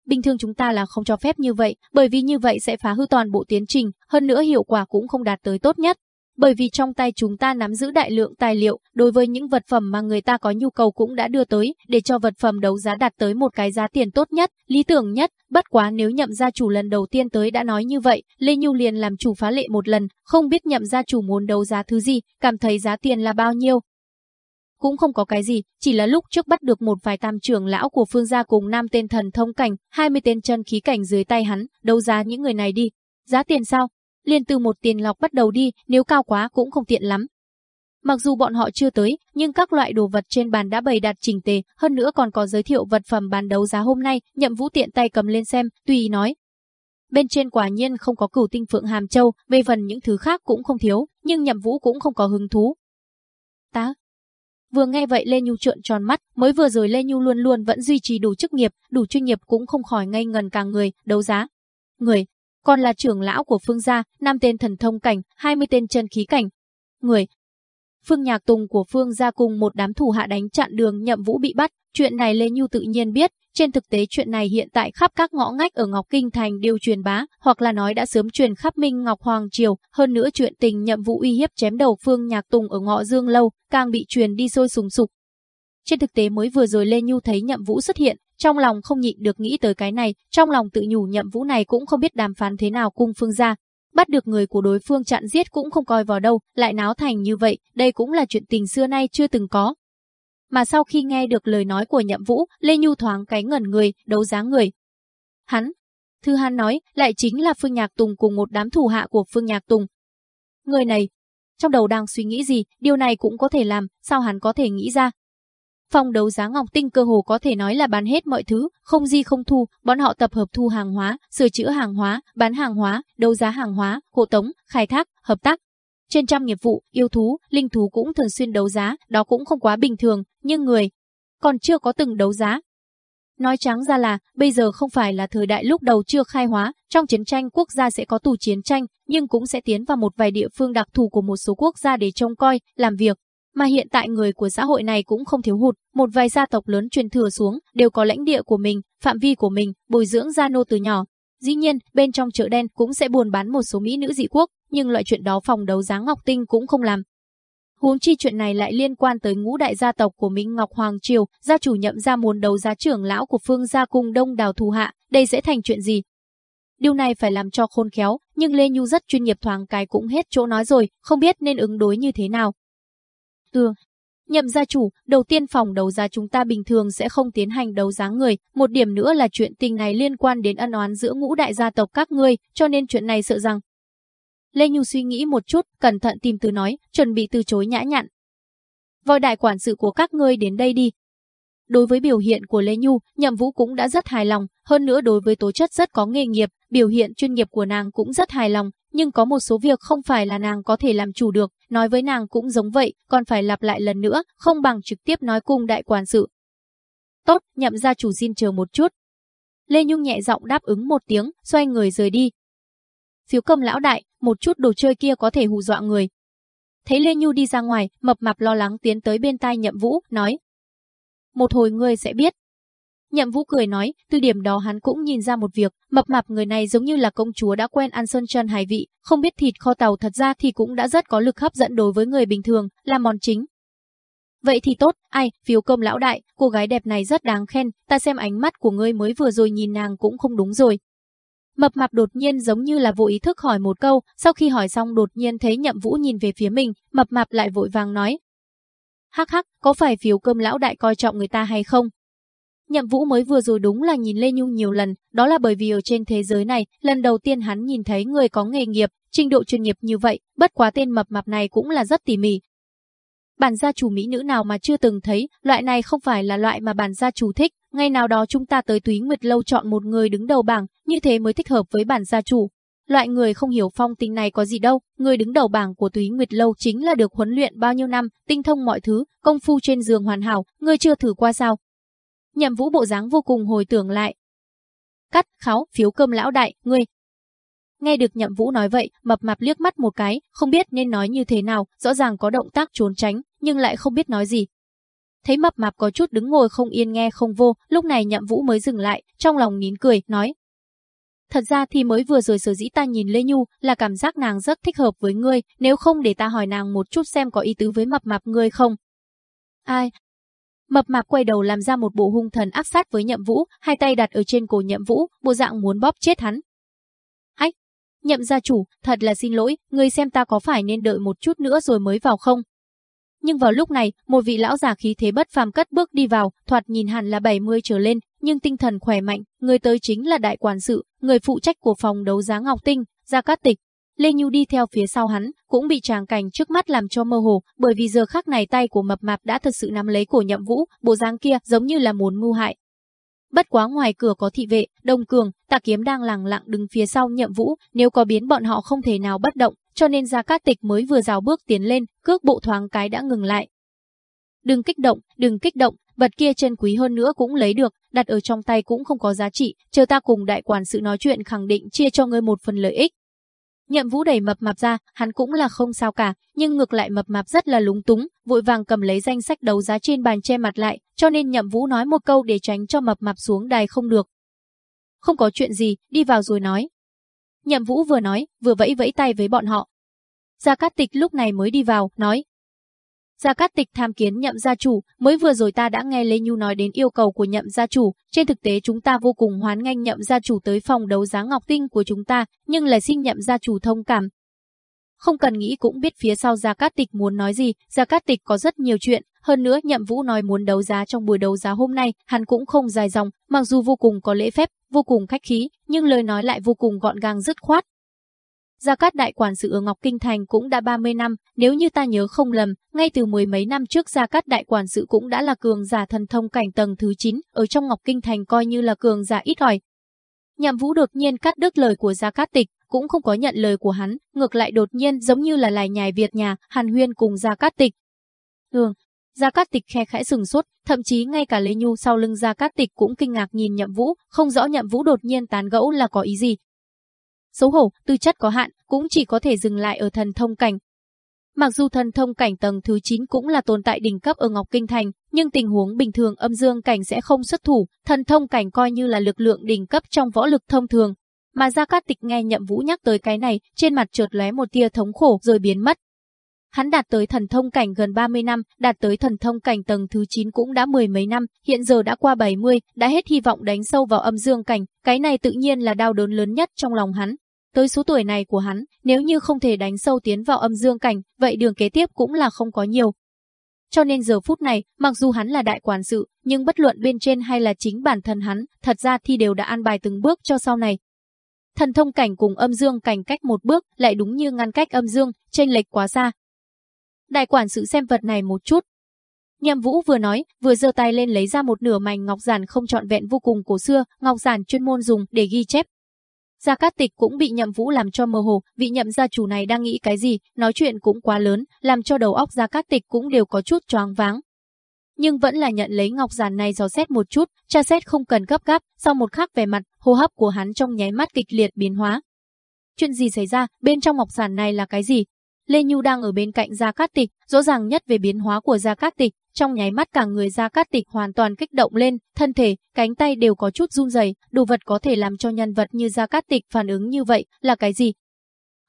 Bình thường chúng ta là không cho phép như vậy, bởi vì như vậy sẽ phá hư toàn bộ tiến trình, hơn nữa hiệu quả cũng không đạt tới tốt nhất bởi vì trong tay chúng ta nắm giữ đại lượng tài liệu, đối với những vật phẩm mà người ta có nhu cầu cũng đã đưa tới, để cho vật phẩm đấu giá đạt tới một cái giá tiền tốt nhất, lý tưởng nhất, bất quá nếu nhậm gia chủ lần đầu tiên tới đã nói như vậy, Lê Nhu liền làm chủ phá lệ một lần, không biết nhậm gia chủ muốn đấu giá thứ gì, cảm thấy giá tiền là bao nhiêu. Cũng không có cái gì, chỉ là lúc trước bắt được một vài tam trưởng lão của phương gia cùng nam tên thần thông cảnh, 20 tên chân khí cảnh dưới tay hắn, đấu giá những người này đi. Giá tiền sao? liền từ một tiền lọc bắt đầu đi, nếu cao quá cũng không tiện lắm. Mặc dù bọn họ chưa tới, nhưng các loại đồ vật trên bàn đã bày đặt chỉnh tề, hơn nữa còn có giới thiệu vật phẩm bán đấu giá hôm nay, nhậm vũ tiện tay cầm lên xem, tùy ý nói. Bên trên quả nhiên không có cửu tinh phượng hàm châu, về phần những thứ khác cũng không thiếu, nhưng nhậm vũ cũng không có hứng thú. Tá. Vừa nghe vậy Lê Nhu trợn tròn mắt, mới vừa rồi Lê Nhu luôn luôn vẫn duy trì đủ chức nghiệp, đủ chuyên nghiệp cũng không khỏi ngây ngần cả người, đấu giá. Người, còn là trưởng lão của Phương gia, năm tên thần thông cảnh, 20 tên chân khí cảnh. Người, Phương Nhạc Tùng của Phương gia cùng một đám thủ hạ đánh chặn đường Nhậm Vũ bị bắt, chuyện này Lê Nhu tự nhiên biết, trên thực tế chuyện này hiện tại khắp các ngõ ngách ở Ngọc Kinh Thành đều truyền bá, hoặc là nói đã sớm truyền khắp Minh Ngọc Hoàng Triều, hơn nữa chuyện tình Nhậm Vũ uy hiếp chém đầu Phương Nhạc Tùng ở ngõ Dương Lâu, càng bị truyền đi sôi sùng sục. Trên thực tế mới vừa rồi Lê Nhu thấy Nhậm Vũ xuất hiện, trong lòng không nhịn được nghĩ tới cái này, trong lòng tự nhủ Nhậm Vũ này cũng không biết đàm phán thế nào cung Phương gia, bắt được người của đối phương chặn giết cũng không coi vào đâu, lại náo thành như vậy, đây cũng là chuyện tình xưa nay chưa từng có. Mà sau khi nghe được lời nói của Nhậm Vũ, Lê Nhu thoáng cái ngẩn người, đấu giá người. Hắn, Thư Hàn nói, lại chính là Phương Nhạc Tùng cùng một đám thủ hạ của Phương Nhạc Tùng. Người này, trong đầu đang suy nghĩ gì, điều này cũng có thể làm, sao hắn có thể nghĩ ra, Phòng đấu giá Ngọc Tinh cơ hồ có thể nói là bán hết mọi thứ, không gì không thu, bọn họ tập hợp thu hàng hóa, sửa chữa hàng hóa, bán hàng hóa, đấu giá hàng hóa, hộ tống, khai thác, hợp tác. Trên trăm nghiệp vụ, yêu thú, linh thú cũng thường xuyên đấu giá, đó cũng không quá bình thường, nhưng người còn chưa có từng đấu giá. Nói trắng ra là, bây giờ không phải là thời đại lúc đầu chưa khai hóa, trong chiến tranh quốc gia sẽ có tù chiến tranh, nhưng cũng sẽ tiến vào một vài địa phương đặc thù của một số quốc gia để trông coi, làm việc, mà hiện tại người của xã hội này cũng không thiếu hụt, một vài gia tộc lớn truyền thừa xuống, đều có lãnh địa của mình, phạm vi của mình, bồi dưỡng gia nô từ nhỏ. Dĩ nhiên, bên trong chợ đen cũng sẽ buôn bán một số mỹ nữ dị quốc, nhưng loại chuyện đó phòng đấu giá Ngọc Tinh cũng không làm. Huống chi chuyện này lại liên quan tới ngũ đại gia tộc của Minh Ngọc Hoàng Triều, gia chủ nhậm ra muốn đấu giá trưởng lão của Phương gia cung đông đào thù hạ, đây sẽ thành chuyện gì? Điều này phải làm cho khôn khéo, nhưng Lê Nhu rất chuyên nghiệp thoáng cái cũng hết chỗ nói rồi, không biết nên ứng đối như thế nào. Ừ. Nhậm gia chủ, đầu tiên phòng đấu giá chúng ta bình thường sẽ không tiến hành đấu giá người, một điểm nữa là chuyện tình này liên quan đến ân oán giữa ngũ đại gia tộc các ngươi, cho nên chuyện này sợ rằng. Lê Nhu suy nghĩ một chút, cẩn thận tìm từ nói, chuẩn bị từ chối nhã nhặn. Voi đại quản sự của các ngươi đến đây đi. Đối với biểu hiện của Lê Nhu, Nhậm Vũ cũng đã rất hài lòng, hơn nữa đối với tố chất rất có nghề nghiệp, biểu hiện chuyên nghiệp của nàng cũng rất hài lòng, nhưng có một số việc không phải là nàng có thể làm chủ được, nói với nàng cũng giống vậy, còn phải lặp lại lần nữa, không bằng trực tiếp nói cùng đại quản sự. Tốt, nhậm gia chủ xin chờ một chút. Lê Nhung nhẹ giọng đáp ứng một tiếng, xoay người rời đi. Phiếu công lão đại, một chút đồ chơi kia có thể hù dọa người. Thấy Lê Nhu đi ra ngoài, mập mạp lo lắng tiến tới bên tai nhậm vũ, nói. Một hồi ngươi sẽ biết, Nhậm Vũ cười nói, từ điểm đó hắn cũng nhìn ra một việc, mập mạp người này giống như là công chúa đã quen ăn sơn chân hải vị, không biết thịt kho tàu thật ra thì cũng đã rất có lực hấp dẫn đối với người bình thường, là món chính. Vậy thì tốt, ai, phiếu cơm lão đại, cô gái đẹp này rất đáng khen, ta xem ánh mắt của ngươi mới vừa rồi nhìn nàng cũng không đúng rồi. Mập mạp đột nhiên giống như là vô ý thức hỏi một câu, sau khi hỏi xong đột nhiên thấy nhậm vũ nhìn về phía mình, mập mạp lại vội vàng nói. Hắc hắc, có phải phiếu cơm lão đại coi trọng người ta hay không? Nhậm Vũ mới vừa rồi đúng là nhìn Lê Nhung nhiều lần, đó là bởi vì ở trên thế giới này, lần đầu tiên hắn nhìn thấy người có nghề nghiệp, trình độ chuyên nghiệp như vậy, bất quá tên mập mạp này cũng là rất tỉ mỉ. Bản gia chủ mỹ nữ nào mà chưa từng thấy, loại này không phải là loại mà bản gia chủ thích, ngày nào đó chúng ta tới Túy Nguyệt Lâu chọn một người đứng đầu bảng, như thế mới thích hợp với bản gia chủ. Loại người không hiểu phong tình này có gì đâu, người đứng đầu bảng của Túy Nguyệt Lâu chính là được huấn luyện bao nhiêu năm, tinh thông mọi thứ, công phu trên giường hoàn hảo, người chưa thử qua sao, Nhậm Vũ bộ dáng vô cùng hồi tưởng lại. Cắt, kháo, phiếu cơm lão đại, ngươi. Nghe được Nhậm Vũ nói vậy, mập mạp liếc mắt một cái, không biết nên nói như thế nào, rõ ràng có động tác trốn tránh, nhưng lại không biết nói gì. Thấy mập mạp có chút đứng ngồi không yên nghe không vô, lúc này Nhậm Vũ mới dừng lại, trong lòng nín cười, nói. Thật ra thì mới vừa rồi sở dĩ ta nhìn Lê Nhu là cảm giác nàng rất thích hợp với ngươi, nếu không để ta hỏi nàng một chút xem có ý tứ với mập mạp ngươi không. Ai, Mập mạp quay đầu làm ra một bộ hung thần áp sát với Nhậm Vũ, hai tay đặt ở trên cổ Nhậm Vũ, bộ dạng muốn bóp chết hắn. Nhậm gia chủ, thật là xin lỗi, người xem ta có phải nên đợi một chút nữa rồi mới vào không? Nhưng vào lúc này, một vị lão già khí thế bất phàm cất bước đi vào, thoạt nhìn hẳn là 70 trở lên, nhưng tinh thần khỏe mạnh, người tới chính là đại quản sự, người phụ trách của phòng đấu giá Ngọc Tinh, Gia Cát Tịch. Lê Nhu đi theo phía sau hắn, cũng bị tràng cảnh trước mắt làm cho mơ hồ, bởi vì giờ khắc này tay của mập mạp đã thật sự nắm lấy cổ nhậm vũ, bộ dáng kia giống như là muốn mưu hại. Bất quá ngoài cửa có thị vệ, Đông Cường, Tạ Kiếm đang lặng lặng đứng phía sau nhậm vũ, nếu có biến bọn họ không thể nào bất động, cho nên Gia Cát Tịch mới vừa rào bước tiến lên, cước bộ thoáng cái đã ngừng lại. Đừng kích động, đừng kích động, vật kia chân quý hơn nữa cũng lấy được, đặt ở trong tay cũng không có giá trị, chờ ta cùng đại quản sự nói chuyện khẳng định chia cho ngươi một phần lợi ích. Nhậm Vũ đẩy mập mạp ra, hắn cũng là không sao cả, nhưng ngược lại mập mạp rất là lúng túng, vội vàng cầm lấy danh sách đấu giá trên bàn che mặt lại, cho nên Nhậm Vũ nói một câu để tránh cho mập mạp xuống đài không được. Không có chuyện gì, đi vào rồi nói. Nhậm Vũ vừa nói, vừa vẫy vẫy tay với bọn họ. Gia Cát Tịch lúc này mới đi vào, nói, Gia Cát Tịch tham kiến nhậm gia chủ, mới vừa rồi ta đã nghe Lê Nhu nói đến yêu cầu của nhậm gia chủ, trên thực tế chúng ta vô cùng hoán nghênh nhậm gia chủ tới phòng đấu giá ngọc tinh của chúng ta, nhưng lại xin nhậm gia chủ thông cảm. Không cần nghĩ cũng biết phía sau Gia Cát Tịch muốn nói gì, Gia Cát Tịch có rất nhiều chuyện, hơn nữa nhậm vũ nói muốn đấu giá trong buổi đấu giá hôm nay, hắn cũng không dài dòng, mặc dù vô cùng có lễ phép, vô cùng khách khí, nhưng lời nói lại vô cùng gọn gàng dứt khoát, Gia Cát đại quản sự ở Ngọc Kinh Thành cũng đã 30 năm, nếu như ta nhớ không lầm, ngay từ mười mấy năm trước Gia Cát đại quản sự cũng đã là cường giả thần thông cảnh tầng thứ 9, ở trong Ngọc Kinh Thành coi như là cường giả ít ỏi. Nhậm Vũ đột nhiên cắt đứt lời của Gia Cát Tịch, cũng không có nhận lời của hắn, ngược lại đột nhiên giống như là lải nhài Việt nhà, Hàn Huyên cùng Gia Cát Tịch. thường Gia Cát Tịch khe khẽ sừng sốt, thậm chí ngay cả Lê Nhu sau lưng Gia Cát Tịch cũng kinh ngạc nhìn Nhậm Vũ, không rõ Nhậm Vũ đột nhiên tán gẫu là có ý gì, xấu hổ, tư chất có hạn, cũng chỉ có thể dừng lại ở thần thông cảnh. Mặc dù thần thông cảnh tầng thứ 9 cũng là tồn tại đỉnh cấp ở Ngọc Kinh Thành, nhưng tình huống bình thường âm dương cảnh sẽ không xuất thủ, thần thông cảnh coi như là lực lượng đỉnh cấp trong võ lực thông thường. Mà Gia Cát Tịch nghe Nhậm Vũ nhắc tới cái này, trên mặt trượt lóe một tia thống khổ rồi biến mất. Hắn đạt tới thần thông cảnh gần 30 năm, đạt tới thần thông cảnh tầng thứ 9 cũng đã mười mấy năm, hiện giờ đã qua 70, đã hết hy vọng đánh sâu vào âm dương cảnh, cái này tự nhiên là đau đớn lớn nhất trong lòng hắn. Tới số tuổi này của hắn, nếu như không thể đánh sâu tiến vào âm dương cảnh, vậy đường kế tiếp cũng là không có nhiều. Cho nên giờ phút này, mặc dù hắn là đại quản sự, nhưng bất luận bên trên hay là chính bản thân hắn, thật ra thì đều đã an bài từng bước cho sau này. Thần thông cảnh cùng âm dương cảnh cách một bước, lại đúng như ngăn cách âm dương, chênh lệch quá xa. Đại quản sự xem vật này một chút. Nhậm Vũ vừa nói, vừa giơ tay lên lấy ra một nửa mảnh ngọc giản không trọn vẹn vô cùng cổ xưa, ngọc giản chuyên môn dùng để ghi chép, Gia Cát Tịch cũng bị Nhậm Vũ làm cho mơ hồ, vị Nhậm gia chủ này đang nghĩ cái gì, nói chuyện cũng quá lớn, làm cho đầu óc Gia Cát Tịch cũng đều có chút choáng váng. Nhưng vẫn là nhận lấy ngọc giản này dò xét một chút, tra xét không cần gấp gáp, sau một khắc về mặt, hô hấp của hắn trong nháy mắt kịch liệt biến hóa. Chuyện gì xảy ra, bên trong ngọc giản này là cái gì? Lê Nhu đang ở bên cạnh Gia Cát Tịch, rõ ràng nhất về biến hóa của Gia Cát Tịch, trong nháy mắt cả người Gia Cát Tịch hoàn toàn kích động lên, thân thể, cánh tay đều có chút run rẩy, đồ vật có thể làm cho nhân vật như Gia Cát Tịch phản ứng như vậy, là cái gì?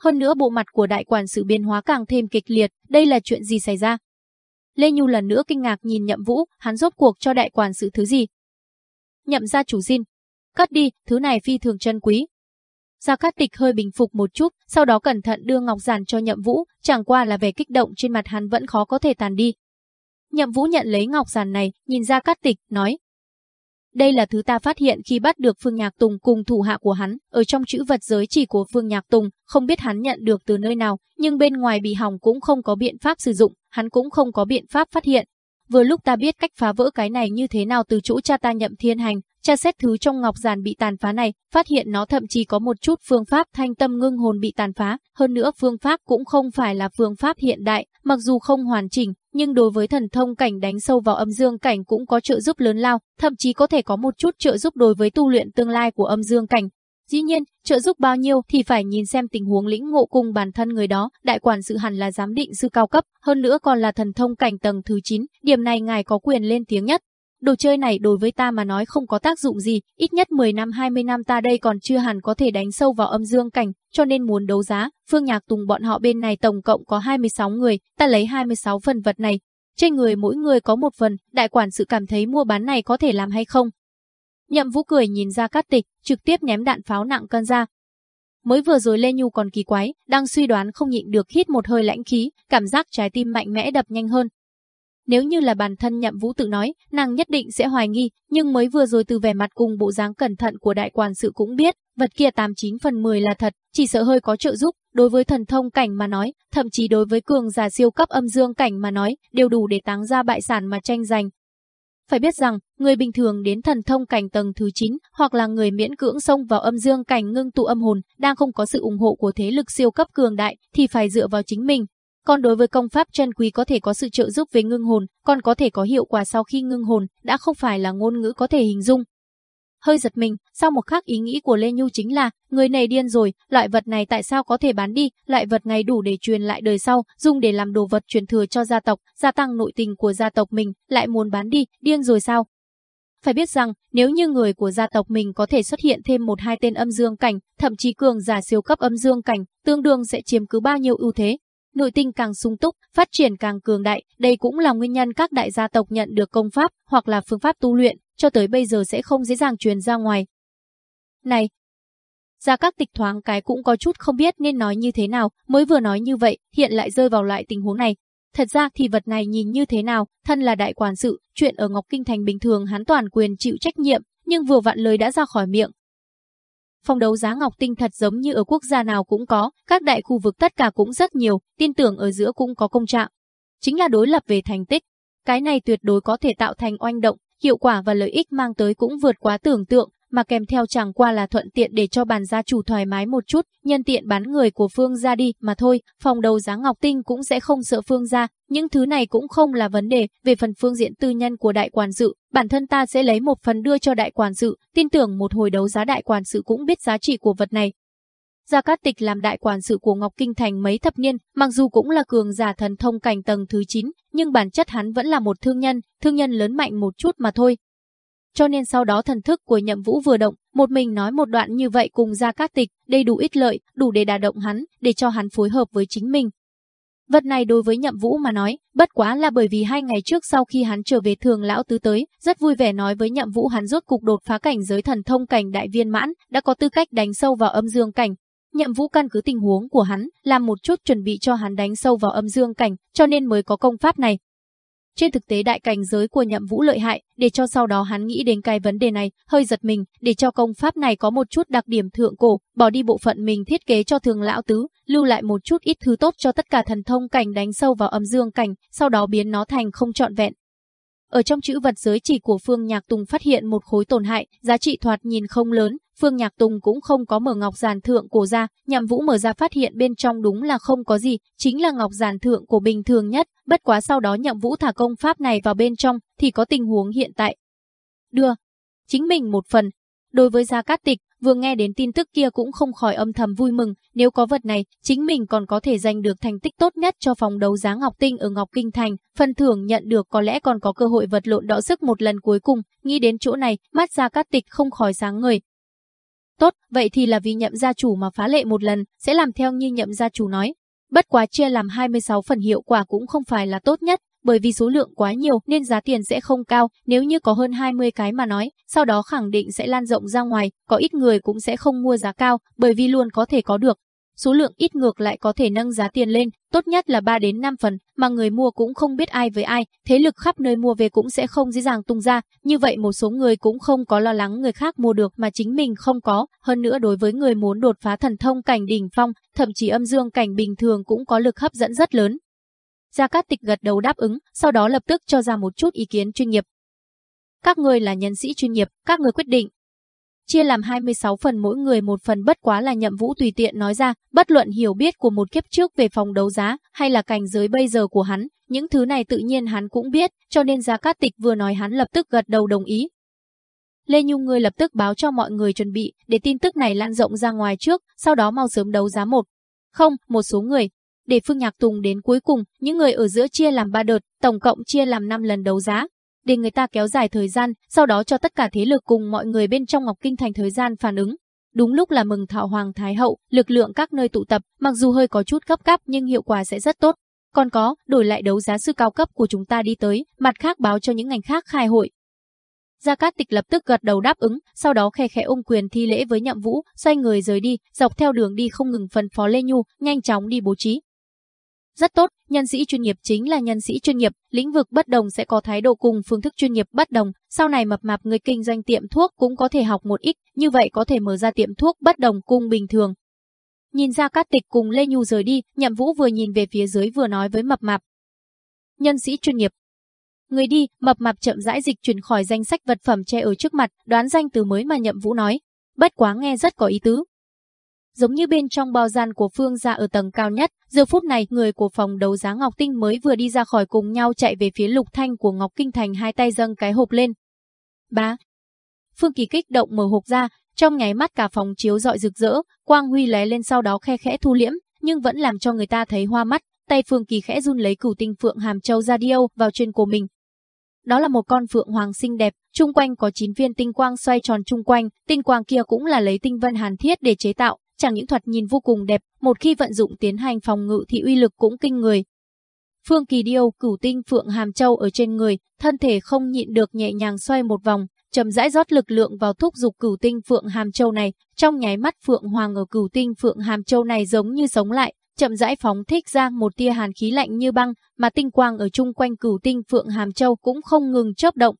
Hơn nữa bộ mặt của đại quản sự biến hóa càng thêm kịch liệt, đây là chuyện gì xảy ra? Lê Nhu lần nữa kinh ngạc nhìn Nhậm Vũ, hắn rốt cuộc cho đại quản sự thứ gì? Nhậm gia chủ Jin, cất đi, thứ này phi thường chân quý, Gia Cát Tịch hơi bình phục một chút, sau đó cẩn thận đưa ngọc giản cho Nhậm Vũ, chẳng qua là vẻ kích động trên mặt hắn vẫn khó có thể tàn đi. Nhậm Vũ nhận lấy ngọc giản này, nhìn Gia Cát Tịch, nói: "Đây là thứ ta phát hiện khi bắt được Phương Nhạc Tùng cùng thủ hạ của hắn, ở trong chữ vật giới chỉ của Phương Nhạc Tùng, không biết hắn nhận được từ nơi nào, nhưng bên ngoài bị hỏng cũng không có biện pháp sử dụng, hắn cũng không có biện pháp phát hiện." Vừa lúc ta biết cách phá vỡ cái này như thế nào từ chỗ cha ta nhậm thiên hành, Tra xét thứ trong ngọc giàn bị tàn phá này, phát hiện nó thậm chí có một chút phương pháp thanh tâm ngưng hồn bị tàn phá, hơn nữa phương pháp cũng không phải là phương pháp hiện đại, mặc dù không hoàn chỉnh, nhưng đối với thần thông cảnh đánh sâu vào âm dương cảnh cũng có trợ giúp lớn lao, thậm chí có thể có một chút trợ giúp đối với tu luyện tương lai của âm dương cảnh. Dĩ nhiên, trợ giúp bao nhiêu thì phải nhìn xem tình huống lĩnh ngộ cùng bản thân người đó, đại quản sự hẳn là giám định sư cao cấp, hơn nữa còn là thần thông cảnh tầng thứ 9, điểm này ngài có quyền lên tiếng nhất. Đồ chơi này đối với ta mà nói không có tác dụng gì, ít nhất 10 năm 20 năm ta đây còn chưa hẳn có thể đánh sâu vào âm dương cảnh, cho nên muốn đấu giá, Phương Nhạc Tùng bọn họ bên này tổng cộng có 26 người, ta lấy 26 phần vật này. Trên người mỗi người có một phần, đại quản sự cảm thấy mua bán này có thể làm hay không? Nhậm Vũ cười nhìn ra cát tịch, trực tiếp ném đạn pháo nặng cân ra. Mới vừa rồi Lê Nhu còn kỳ quái, đang suy đoán không nhịn được hít một hơi lãnh khí, cảm giác trái tim mạnh mẽ đập nhanh hơn, nếu như là bản thân nhậm vũ tự nói, nàng nhất định sẽ hoài nghi, nhưng mới vừa rồi từ vẻ mặt cùng bộ dáng cẩn thận của đại quản sự cũng biết, vật kia 89 phần 10 là thật, chỉ sợ hơi có trợ giúp, đối với thần thông cảnh mà nói, thậm chí đối với cường giả siêu cấp âm dương cảnh mà nói, đều đủ để táng ra bại sản mà tranh giành. Phải biết rằng, người bình thường đến thần thông cảnh tầng thứ 9, hoặc là người miễn cưỡng xông vào âm dương cảnh ngưng tụ âm hồn, đang không có sự ủng hộ của thế lực siêu cấp cường đại, thì phải dựa vào chính mình, Còn đối với công pháp chân quý có thể có sự trợ giúp về ngưng hồn, còn có thể có hiệu quả sau khi ngưng hồn, đã không phải là ngôn ngữ có thể hình dung. Hơi giật mình, sau một khắc ý nghĩ của Lê Nhu chính là, người này điên rồi, loại vật này tại sao có thể bán đi, loại vật này đủ để truyền lại đời sau, dùng để làm đồ vật truyền thừa cho gia tộc, gia tăng nội tình của gia tộc mình, lại muốn bán đi, điên rồi sao? Phải biết rằng, nếu như người của gia tộc mình có thể xuất hiện thêm một hai tên âm dương cảnh, thậm chí cường giả siêu cấp âm dương cảnh, tương đương sẽ chiếm cứ bao nhiêu ưu thế. Nội tinh càng sung túc, phát triển càng cường đại, đây cũng là nguyên nhân các đại gia tộc nhận được công pháp hoặc là phương pháp tu luyện, cho tới bây giờ sẽ không dễ dàng truyền ra ngoài. Này, Gia các tịch thoáng cái cũng có chút không biết nên nói như thế nào, mới vừa nói như vậy, hiện lại rơi vào lại tình huống này. Thật ra thì vật này nhìn như thế nào, thân là đại quản sự, chuyện ở Ngọc Kinh Thành bình thường hắn toàn quyền chịu trách nhiệm, nhưng vừa vặn lời đã ra khỏi miệng. Phòng đấu giá Ngọc Tinh thật giống như ở quốc gia nào cũng có, các đại khu vực tất cả cũng rất nhiều, tin tưởng ở giữa cũng có công trạng. Chính là đối lập về thành tích. Cái này tuyệt đối có thể tạo thành oanh động, hiệu quả và lợi ích mang tới cũng vượt quá tưởng tượng, mà kèm theo chẳng qua là thuận tiện để cho bàn gia chủ thoải mái một chút, nhân tiện bán người của Phương gia đi mà thôi, phòng đầu giá Ngọc Tinh cũng sẽ không sợ Phương gia, những thứ này cũng không là vấn đề, về phần phương diện tư nhân của đại quản sự, bản thân ta sẽ lấy một phần đưa cho đại quản sự, tin tưởng một hồi đấu giá đại quản sự cũng biết giá trị của vật này. Gia Cát Tịch làm đại quản sự của Ngọc Kinh Thành mấy thập niên, mặc dù cũng là cường giả thần thông cảnh tầng thứ 9, nhưng bản chất hắn vẫn là một thương nhân, thương nhân lớn mạnh một chút mà thôi, cho nên sau đó thần thức của nhậm vũ vừa động, một mình nói một đoạn như vậy cùng ra các tịch, đầy đủ ích lợi, đủ để đả động hắn, để cho hắn phối hợp với chính mình. Vật này đối với nhậm vũ mà nói, bất quá là bởi vì hai ngày trước sau khi hắn trở về thường lão tứ tới, rất vui vẻ nói với nhậm vũ hắn rốt cục đột phá cảnh giới thần thông cảnh đại viên mãn, đã có tư cách đánh sâu vào âm dương cảnh. Nhậm vũ căn cứ tình huống của hắn, làm một chút chuẩn bị cho hắn đánh sâu vào âm dương cảnh, cho nên mới có công pháp này. Trên thực tế đại cảnh giới của nhậm vũ lợi hại, để cho sau đó hắn nghĩ đến cái vấn đề này, hơi giật mình, để cho công pháp này có một chút đặc điểm thượng cổ, bỏ đi bộ phận mình thiết kế cho thường lão tứ, lưu lại một chút ít thứ tốt cho tất cả thần thông cảnh đánh sâu vào âm dương cảnh, sau đó biến nó thành không trọn vẹn. Ở trong chữ vật giới chỉ của Phương Nhạc Tùng phát hiện một khối tổn hại, giá trị thoạt nhìn không lớn, Phương Nhạc Tùng cũng không có mở ngọc giản thượng cổ ra, nhậm vũ mở ra phát hiện bên trong đúng là không có gì, chính là ngọc giản thượng cổ bình thường nhất, bất quá sau đó nhậm vũ thả công pháp này vào bên trong, thì có tình huống hiện tại. Đưa, chính mình một phần. Đối với Gia Cát Tịch, vừa nghe đến tin tức kia cũng không khỏi âm thầm vui mừng, nếu có vật này, chính mình còn có thể giành được thành tích tốt nhất cho phòng đấu giá Ngọc Tinh ở Ngọc Kinh Thành, phần thưởng nhận được có lẽ còn có cơ hội vật lộn đọ sức một lần cuối cùng, nghĩ đến chỗ này, mắt Gia Cát Tịch không khỏi sáng người, Tốt, vậy thì là vì nhậm gia chủ mà phá lệ một lần, sẽ làm theo như nhậm gia chủ nói. Bất quá chia làm 26 phần hiệu quả cũng không phải là tốt nhất, bởi vì số lượng quá nhiều nên giá tiền sẽ không cao, nếu như có hơn 20 cái mà nói, sau đó khẳng định sẽ lan rộng ra ngoài, có ít người cũng sẽ không mua giá cao, bởi vì luôn có thể có được, số lượng ít ngược lại có thể nâng giá tiền lên, tốt nhất là 3 đến 5 phần, mà người mua cũng không biết ai với ai, thế lực khắp nơi mua về cũng sẽ không dễ dàng tung ra, như vậy một số người cũng không có lo lắng người khác mua được mà chính mình không có, hơn nữa đối với người muốn đột phá thần thông cảnh đỉnh phong, thậm chí âm dương cảnh bình thường cũng có lực hấp dẫn rất lớn. Gia Cát Tịch gật đầu đáp ứng, sau đó lập tức cho ra một chút ý kiến chuyên nghiệp. Các người là nhân sĩ chuyên nghiệp, các người quyết định, chia làm 26 phần mỗi người một phần bất quá là nhậm vũ tùy tiện nói ra, bất luận hiểu biết của một kiếp trước về phòng đấu giá hay là cảnh giới bây giờ của hắn, những thứ này tự nhiên hắn cũng biết, cho nên Gia Cát Tịch vừa nói hắn lập tức gật đầu đồng ý. Lê Nhung người lập tức báo cho mọi người chuẩn bị, để tin tức này lan rộng ra ngoài trước, sau đó mau sớm đấu giá một. Không, một số người. Để Phương Nhạc Tùng đến cuối cùng, những người ở giữa chia làm 3 đợt, tổng cộng chia làm 5 lần đấu giá, để người ta kéo dài thời gian, sau đó cho tất cả thế lực cùng mọi người bên trong Ngọc Kinh thành thời gian phản ứng. Đúng lúc là mừng thọ Hoàng Thái Hậu, lực lượng các nơi tụ tập, mặc dù hơi có chút gấp gáp nhưng hiệu quả sẽ rất tốt. Còn có, đổi lại đấu giá sư cao cấp của chúng ta đi tới, mặt khác báo cho những ngành khác khai hội. Gia Cát Tịch lập tức gật đầu đáp ứng, sau đó khe khẽ ôm quyền thi lễ với Nhậm Vũ, xoay người rời đi, dọc theo đường đi không ngừng phân phó Lê Nhu, nhanh chóng đi bố trí, rất tốt, nhân sĩ chuyên nghiệp chính là nhân sĩ chuyên nghiệp, lĩnh vực bất đồng sẽ có thái độ cùng phương thức chuyên nghiệp bất đồng, sau này mập mạp người kinh doanh tiệm thuốc cũng có thể học một ít, như vậy có thể mở ra tiệm thuốc bất đồng cùng bình thường. Nhìn ra Cát Tịch cùng Lê Nhu rời đi, Nhậm Vũ vừa nhìn về phía dưới vừa nói với mập mạp. Nhân sĩ chuyên nghiệp. Người đi, mập mạp chậm rãi dịch chuyển khỏi danh sách vật phẩm che ở trước mặt, đoán danh từ mới mà Nhậm Vũ nói. Bất quá nghe rất có ý tứ, giống như bên trong bao gian của Phương gia ở tầng cao nhất. Giờ phút này, người của phòng đấu giá Ngọc Tinh mới vừa đi ra khỏi cùng nhau chạy về phía Lục Thanh của Ngọc Kinh Thành hai tay dâng cái hộp lên. Ba. Phương Kỳ kích động mở hộp ra, trong nháy mắt cả phòng chiếu rọi rực rỡ, quang huy lóe lên sau đó khe khẽ thu liễm, nhưng vẫn làm cho người ta thấy hoa mắt. Tay Phương Kỳ khẽ run lấy cửu tinh phượng hàm châu ra điêu vào trên của mình. Đó là một con phượng hoàng xinh đẹp, chung quanh có 9 viên tinh quang xoay tròn chung quanh, tinh quang kia cũng là lấy tinh vân hàn thiết để chế tạo, chẳng những thuật nhìn vô cùng đẹp, một khi vận dụng tiến hành phòng ngự thì uy lực cũng kinh người. Phương Kỳ điêu cửu tinh phượng hàm châu ở trên người, thân thể không nhịn được nhẹ nhàng xoay một vòng, chậm rãi rót lực lượng vào thúc dục cửu tinh phượng hàm châu này, trong nháy mắt phượng hoàng ở cửu tinh phượng hàm châu này giống như sống lại, chậm rãi phóng thích ra một tia hàn khí lạnh như băng, mà tinh quang ở chung quanh cửu tinh phượng hàm châu cũng không ngừng chớp động.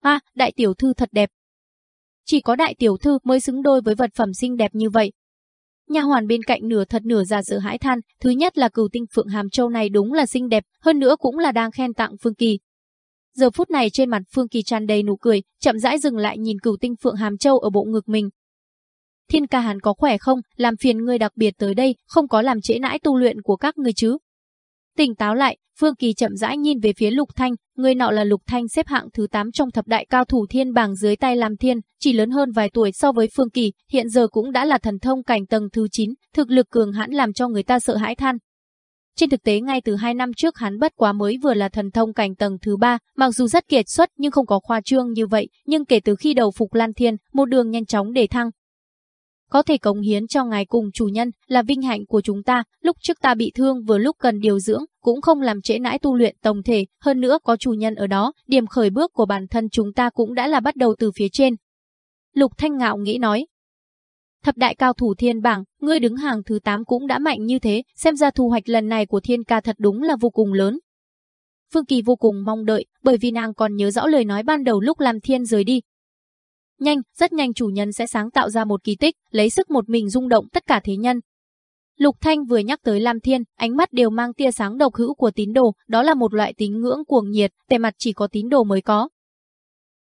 A, đại tiểu thư thật đẹp. Chỉ có đại tiểu thư mới xứng đôi với vật phẩm xinh đẹp như vậy. Nhà hoàn bên cạnh nửa thật nửa giả sợ hãi than, thứ nhất là cửu tinh phượng hàm châu này đúng là xinh đẹp, hơn nữa cũng là đang khen tặng Phương Kỳ, Giờ phút này trên mặt Phương Kỳ tràn đầy nụ cười, chậm rãi dừng lại nhìn cửu tinh Phượng Hàm Châu ở bộ ngực mình. Thiên ca hàn có khỏe không, làm phiền ngươi đặc biệt tới đây, không có làm trễ nãi tu luyện của các ngươi chứ. Tỉnh táo lại, Phương Kỳ chậm rãi nhìn về phía Lục Thanh, người nọ là Lục Thanh xếp hạng thứ 8 trong thập đại cao thủ thiên bảng dưới tay làm thiên, chỉ lớn hơn vài tuổi so với Phương Kỳ, hiện giờ cũng đã là thần thông cảnh tầng thứ 9, thực lực cường hãn làm cho người ta sợ hãi than, trên thực tế ngay từ hai năm trước hắn bất quá mới vừa là thần thông cảnh tầng thứ ba, mặc dù rất kiệt xuất nhưng không có khoa trương như vậy, nhưng kể từ khi đầu phục Lan Thiên, một đường nhanh chóng để thăng. Có thể cống hiến cho ngài cùng chủ nhân là vinh hạnh của chúng ta, lúc trước ta bị thương vừa lúc cần điều dưỡng, cũng không làm trễ nãi tu luyện tổng thể, hơn nữa có chủ nhân ở đó, điểm khởi bước của bản thân chúng ta cũng đã là bắt đầu từ phía trên. Lục Thanh Ngạo nghĩ nói, Thập đại cao thủ thiên bảng, ngươi đứng hàng thứ 8 cũng đã mạnh như thế, xem ra thu hoạch lần này của thiên ca thật đúng là vô cùng lớn. Phương Kỳ vô cùng mong đợi, bởi vì nàng còn nhớ rõ lời nói ban đầu lúc làm thiên rời đi. Nhanh, rất nhanh chủ nhân sẽ sáng tạo ra một kỳ tích, lấy sức một mình rung động tất cả thế nhân. Lục Thanh vừa nhắc tới Lam Thiên, ánh mắt đều mang tia sáng độc hữu của tín đồ, đó là một loại tín ngưỡng cuồng nhiệt, tề mặt chỉ có tín đồ mới có.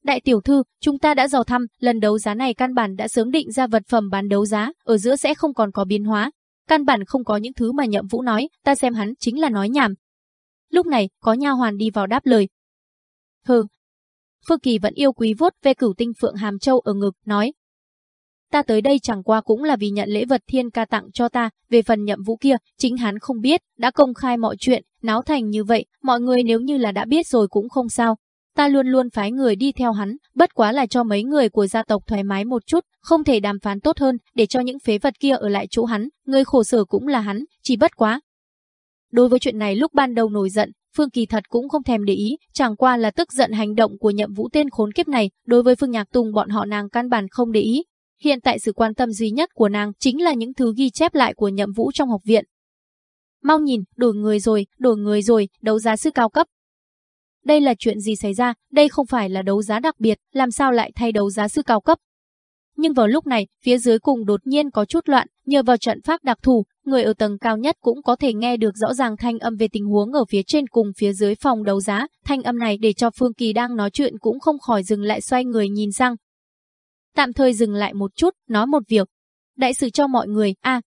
Đại tiểu thư, chúng ta đã dò thăm, lần đấu giá này căn bản đã sớm định ra vật phẩm bán đấu giá, ở giữa sẽ không còn có biến hóa. Căn bản không có những thứ mà nhậm vũ nói, ta xem hắn chính là nói nhảm. Lúc này, có nha hoàn đi vào đáp lời. Hừ. Phương Kỳ vẫn yêu quý vuốt ve cửu tinh phượng hàm châu ở ngực, nói. Ta tới đây chẳng qua cũng là vì nhận lễ vật thiên ca tặng cho ta, về phần nhậm vũ kia, chính hắn không biết, đã công khai mọi chuyện, náo thành như vậy, mọi người nếu như là đã biết rồi cũng không sao, ta luôn luôn phái người đi theo hắn, bất quá là cho mấy người của gia tộc thoải mái một chút, không thể đàm phán tốt hơn, để cho những phế vật kia ở lại chỗ hắn, người khổ sở cũng là hắn, chỉ bất quá. Đối với chuyện này lúc ban đầu nổi giận, Phương Kỳ thật cũng không thèm để ý, chẳng qua là tức giận hành động của nhậm vũ tên khốn kiếp này, đối với Phương Nhạc Tùng bọn họ nàng căn bản không để ý. Hiện tại sự quan tâm duy nhất của nàng chính là những thứ ghi chép lại của nhậm vũ trong học viện. Mau nhìn, đổi người rồi, đổi người rồi, đấu giá sư cao cấp, đây là chuyện gì xảy ra, đây không phải là đấu giá đặc biệt, làm sao lại thay đấu giá sư cao cấp. Nhưng vào lúc này, phía dưới cùng đột nhiên có chút loạn, nhờ vào trận pháp đặc thù, người ở tầng cao nhất cũng có thể nghe được rõ ràng thanh âm về tình huống ở phía trên cùng phía dưới phòng đấu giá. Thanh âm này để cho Phương Kỳ đang nói chuyện cũng không khỏi dừng lại xoay người nhìn sang. Tạm thời dừng lại một chút, nói một việc. Đại sự cho mọi người, a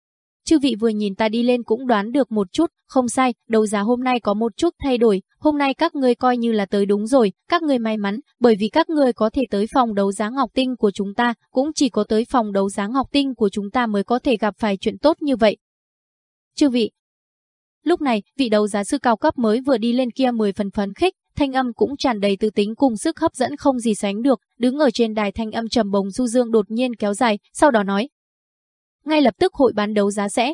Chư vị vừa nhìn ta đi lên cũng đoán được một chút, không sai, đấu giá hôm nay có một chút thay đổi, hôm nay các ngươi coi như là tới đúng rồi, các ngươi may mắn, bởi vì các ngươi có thể tới phòng đấu giá Ngọc Tinh của chúng ta, cũng chỉ có tới phòng đấu giá Ngọc Tinh của chúng ta mới có thể gặp phải chuyện tốt như vậy. Chư vị Lúc này, vị đấu giá sư cao cấp mới vừa đi lên kia 10 phần phấn khích, thanh âm cũng tràn đầy tư tính cùng sức hấp dẫn không gì sánh được, đứng ở trên đài thanh âm trầm bồng du dương đột nhiên kéo dài, sau đó nói, ngay lập tức hội bán đấu giá sẽ.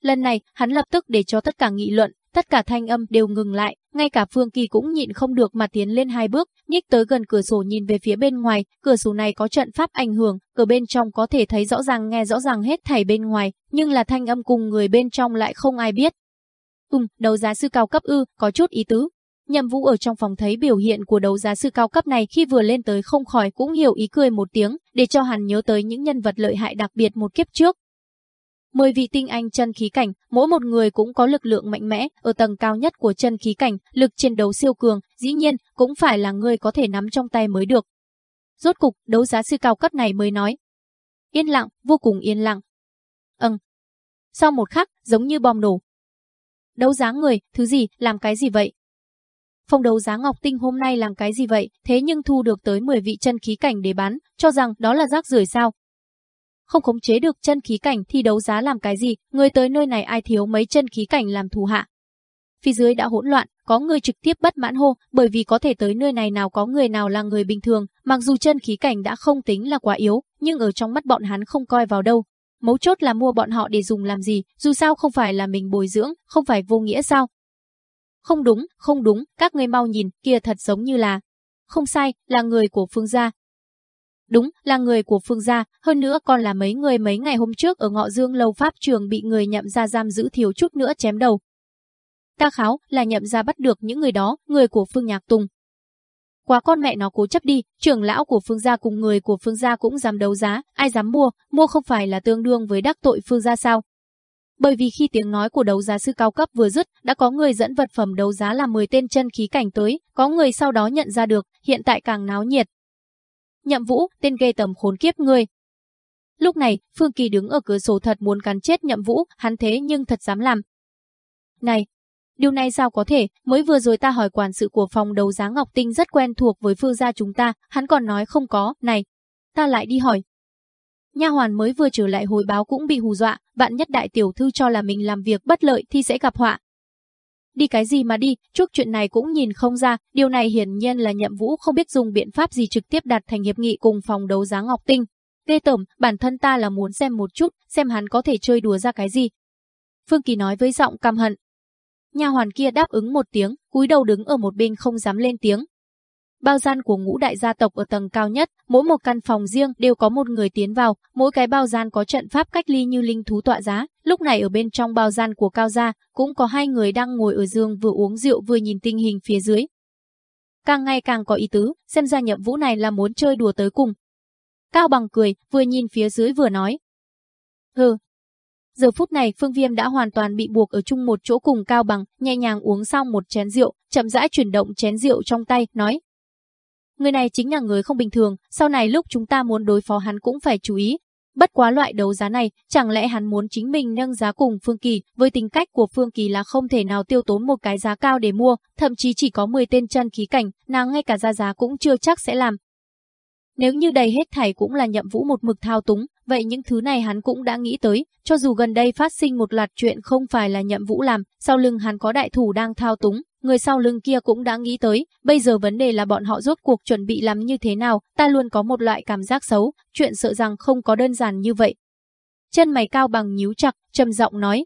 Lần này, hắn lập tức để cho tất cả nghị luận, tất cả thanh âm đều ngừng lại, ngay cả Phương Kỳ cũng nhịn không được mà tiến lên hai bước, nhích tới gần cửa sổ nhìn về phía bên ngoài, cửa sổ này có trận pháp ảnh hưởng, cửa bên trong có thể thấy rõ ràng nghe rõ ràng hết thảy bên ngoài, nhưng là thanh âm cùng người bên trong lại không ai biết. Ừm, đấu giá sư cao cấp ư, có chút ý tứ. Nhậm Vũ ở trong phòng thấy biểu hiện của đấu giá sư cao cấp này khi vừa lên tới không khỏi cũng hiểu ý cười một tiếng, để cho hắn nhớ tới những nhân vật lợi hại đặc biệt một kiếp trước. Mười vị tinh anh chân khí cảnh, mỗi một người cũng có lực lượng mạnh mẽ, ở tầng cao nhất của chân khí cảnh, lực chiến đấu siêu cường, dĩ nhiên, cũng phải là người có thể nắm trong tay mới được. Rốt cục, đấu giá sư cao cấp này mới nói. Yên lặng, vô cùng yên lặng. Ừm, Sau một khắc, giống như bom nổ. Đấu giá người, thứ gì, làm cái gì vậy? Phong đấu giá Ngọc Tinh hôm nay làm cái gì vậy, thế nhưng thu được tới 10 vị chân khí cảnh để bán, cho rằng đó là rác rưởi sao? Không khống chế được chân khí cảnh thì đấu giá làm cái gì, người tới nơi này ai thiếu mấy chân khí cảnh làm thù hạ. Phía dưới đã hỗn loạn, có người trực tiếp bất mãn hô, bởi vì có thể tới nơi này nào có người nào là người bình thường, mặc dù chân khí cảnh đã không tính là quá yếu, nhưng ở trong mắt bọn hắn không coi vào đâu. Mấu chốt là mua bọn họ để dùng làm gì, dù sao không phải là mình bồi dưỡng, không phải vô nghĩa sao. Không đúng, không đúng, các ngươi mau nhìn, kia thật giống như là... Không sai, là người của Phương gia. Đúng, là người của Phương gia, hơn nữa còn là mấy người mấy ngày hôm trước ở ngọ dương lâu pháp trường bị người nhậm ra giam giữ thiếu chút nữa chém đầu. Ta kháo là nhậm ra bắt được những người đó, người của Phương Nhạc Tùng. Quá con mẹ nó cố chấp đi, trưởng lão của Phương gia cùng người của Phương gia cũng dám đấu giá, ai dám mua, mua không phải là tương đương với đắc tội Phương gia sao? Bởi vì khi tiếng nói của đấu giá sư cao cấp vừa dứt, đã có người dẫn vật phẩm đấu giá là 10 tên chân khí cảnh tới, có người sau đó nhận ra được, hiện tại càng náo nhiệt. Nhậm Vũ, tên ghê tầm khốn kiếp ngươi. Lúc này, Phương Kỳ đứng ở cửa sổ thật muốn cắn chết Nhậm Vũ, hắn thế nhưng thật dám làm. Này, điều này sao có thể, mới vừa rồi ta hỏi quản sự của phòng đấu giá Ngọc Tinh rất quen thuộc với Phương gia chúng ta, hắn còn nói không có, này. Ta lại đi hỏi, Nha hoàn mới vừa trở lại hồi báo cũng bị hù dọa, vạn nhất đại tiểu thư cho là mình làm việc bất lợi thì sẽ gặp họa. Đi cái gì mà đi, trước chuyện này cũng nhìn không ra, điều này hiển nhiên là nhậm vũ không biết dùng biện pháp gì trực tiếp đặt thành hiệp nghị cùng phòng đấu giá Ngọc Tinh. Ghê tởm, bản thân ta là muốn xem một chút, xem hắn có thể chơi đùa ra cái gì. Phương Kỳ nói với giọng căm hận. Nha hoàn kia đáp ứng một tiếng, cúi đầu đứng ở một bên không dám lên tiếng, Bao gian của ngũ đại gia tộc ở tầng cao nhất, mỗi một căn phòng riêng đều có một người tiến vào, mỗi cái bao gian có trận pháp cách ly như linh thú tọa giá. Lúc này ở bên trong bao gian của cao gia, cũng có hai người đang ngồi ở giường vừa uống rượu vừa nhìn tình hình phía dưới. Càng ngày càng có ý tứ, xem ra nhậm vũ này là muốn chơi đùa tới cùng. Cao bằng cười, vừa nhìn phía dưới vừa nói. Hừ, Giờ phút này Phương Viêm đã hoàn toàn bị buộc ở chung một chỗ cùng Cao Bằng, nhẹ nhàng uống xong một chén rượu, chậm rãi chuyển động chén rượu trong tay, nói. Người này chính là người không bình thường, sau này lúc chúng ta muốn đối phó hắn cũng phải chú ý. Bất quá loại đấu giá này, chẳng lẽ hắn muốn chính mình nâng giá cùng Phương Kỳ, với tính cách của Phương Kỳ là không thể nào tiêu tốn một cái giá cao để mua, thậm chí chỉ có 10 tên chân khí cảnh, nàng ngay cả ra giá cũng chưa chắc sẽ làm. Nếu như đầy hết thảy cũng là nhậm vũ một mực thao túng, vậy những thứ này hắn cũng đã nghĩ tới, cho dù gần đây phát sinh một loạt chuyện không phải là nhậm vũ làm, sau lưng hắn có đại thủ đang thao túng, người sau lưng kia cũng đã nghĩ tới, bây giờ vấn đề là bọn họ rốt cuộc chuẩn bị làm như thế nào, ta luôn có một loại cảm giác xấu, chuyện sợ rằng không có đơn giản như vậy. Chân mày cao bằng nhíu chặt, trầm giọng nói.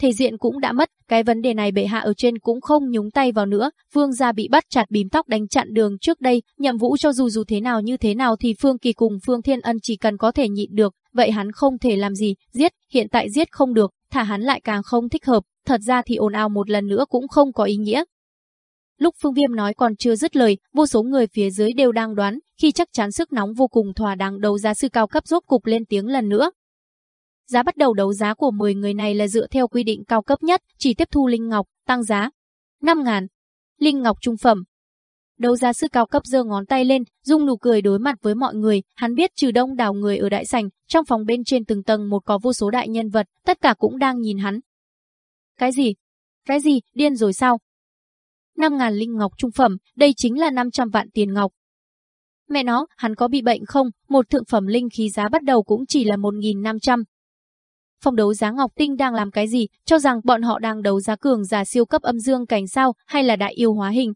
Thể diện cũng đã mất, cái vấn đề này bệ hạ ở trên cũng không nhúng tay vào nữa, vương gia bị bắt chặt bím tóc đánh chặn đường trước đây, nhậm vũ cho dù dù thế nào như thế nào thì phương kỳ cùng phương thiên ân chỉ cần có thể nhịn được, vậy hắn không thể làm gì, giết, hiện tại giết không được, thả hắn lại càng không thích hợp, thật ra thì ồn ào một lần nữa cũng không có ý nghĩa. Lúc Phương Viêm nói còn chưa dứt lời, vô số người phía dưới đều đang đoán, khi chắc chắn sức nóng vô cùng thỏa đáng đầu giá sư cao cấp rốt cục lên tiếng lần nữa. Giá bắt đầu đấu giá của 10 người này là dựa theo quy định cao cấp nhất, chỉ tiếp thu linh ngọc, tăng giá 5 ngàn. Linh ngọc trung phẩm. Đấu giá sư cao cấp giơ ngón tay lên, dung nụ cười đối mặt với mọi người, hắn biết trừ đông đảo người ở đại sảnh, trong phòng bên trên từng tầng một có vô số đại nhân vật, tất cả cũng đang nhìn hắn, cái gì? Cái gì? Điên rồi sao? 5.000 linh ngọc trung phẩm, đây chính là 500 vạn tiền ngọc. Mẹ nó, hắn có bị bệnh không? Một thượng phẩm linh khí giá bắt đầu cũng chỉ là 1.500 phong đấu giá Ngọc Tinh đang làm cái gì? Cho rằng bọn họ đang đấu giá cường giả siêu cấp âm dương cảnh sao hay là đại yêu hóa hình?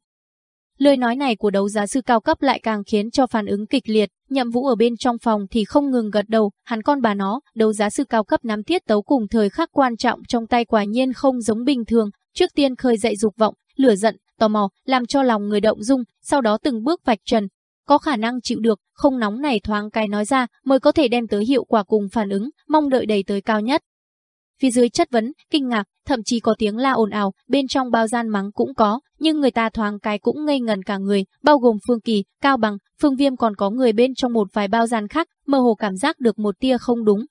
Lời nói này của đấu giá sư cao cấp lại càng khiến cho phản ứng kịch liệt, nhậm vũ ở bên trong phòng thì không ngừng gật đầu, hắn con bà nó, đấu giá sư cao cấp nắm thiết tấu cùng thời khắc quan trọng trong tay quả nhiên không giống bình thường, trước tiên khơi dậy dục vọng, lửa giận, tò mò, làm cho lòng người động dung, sau đó từng bước vạch trần. Có khả năng chịu được, không nóng này thoáng cái nói ra, mới có thể đem tới hiệu quả cùng phản ứng, mong đợi đầy tới cao nhất. Phía dưới chất vấn, kinh ngạc, thậm chí có tiếng la ồn ào, bên trong bao gian mắng cũng có, nhưng người ta thoáng cái cũng ngây ngần cả người, bao gồm Phương Kỳ, Cao Bằng, Phương Viêm còn có người bên trong một vài bao gian khác, mơ hồ cảm giác được một tia không đúng.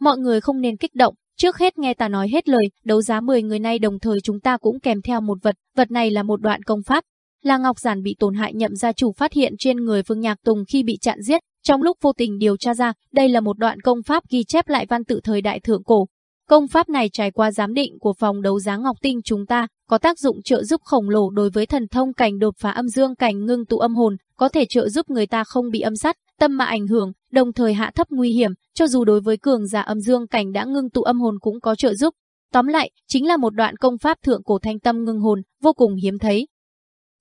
Mọi người không nên kích động, trước hết nghe ta nói hết lời, đấu giá 10 người này đồng thời chúng ta cũng kèm theo một vật, vật này là một đoạn công pháp. Là Ngọc Giản bị tổn hại nhậm gia chủ phát hiện trên người Phương Nhạc Tùng khi bị chặn giết, trong lúc vô tình điều tra ra, đây là một đoạn công pháp ghi chép lại văn tự thời đại thượng cổ. Công pháp này trải qua giám định của phòng đấu giá Ngọc Tinh chúng ta, có tác dụng trợ giúp khổng lồ đối với thần thông cảnh đột phá âm dương cảnh ngưng tụ âm hồn, có thể trợ giúp người ta không bị âm sát, tâm mà ảnh hưởng, đồng thời hạ thấp nguy hiểm, cho dù đối với cường giả âm dương cảnh đã ngưng tụ âm hồn cũng có trợ giúp. Tóm lại, chính là một đoạn công pháp thượng cổ thanh tâm ngưng hồn, vô cùng hiếm thấy.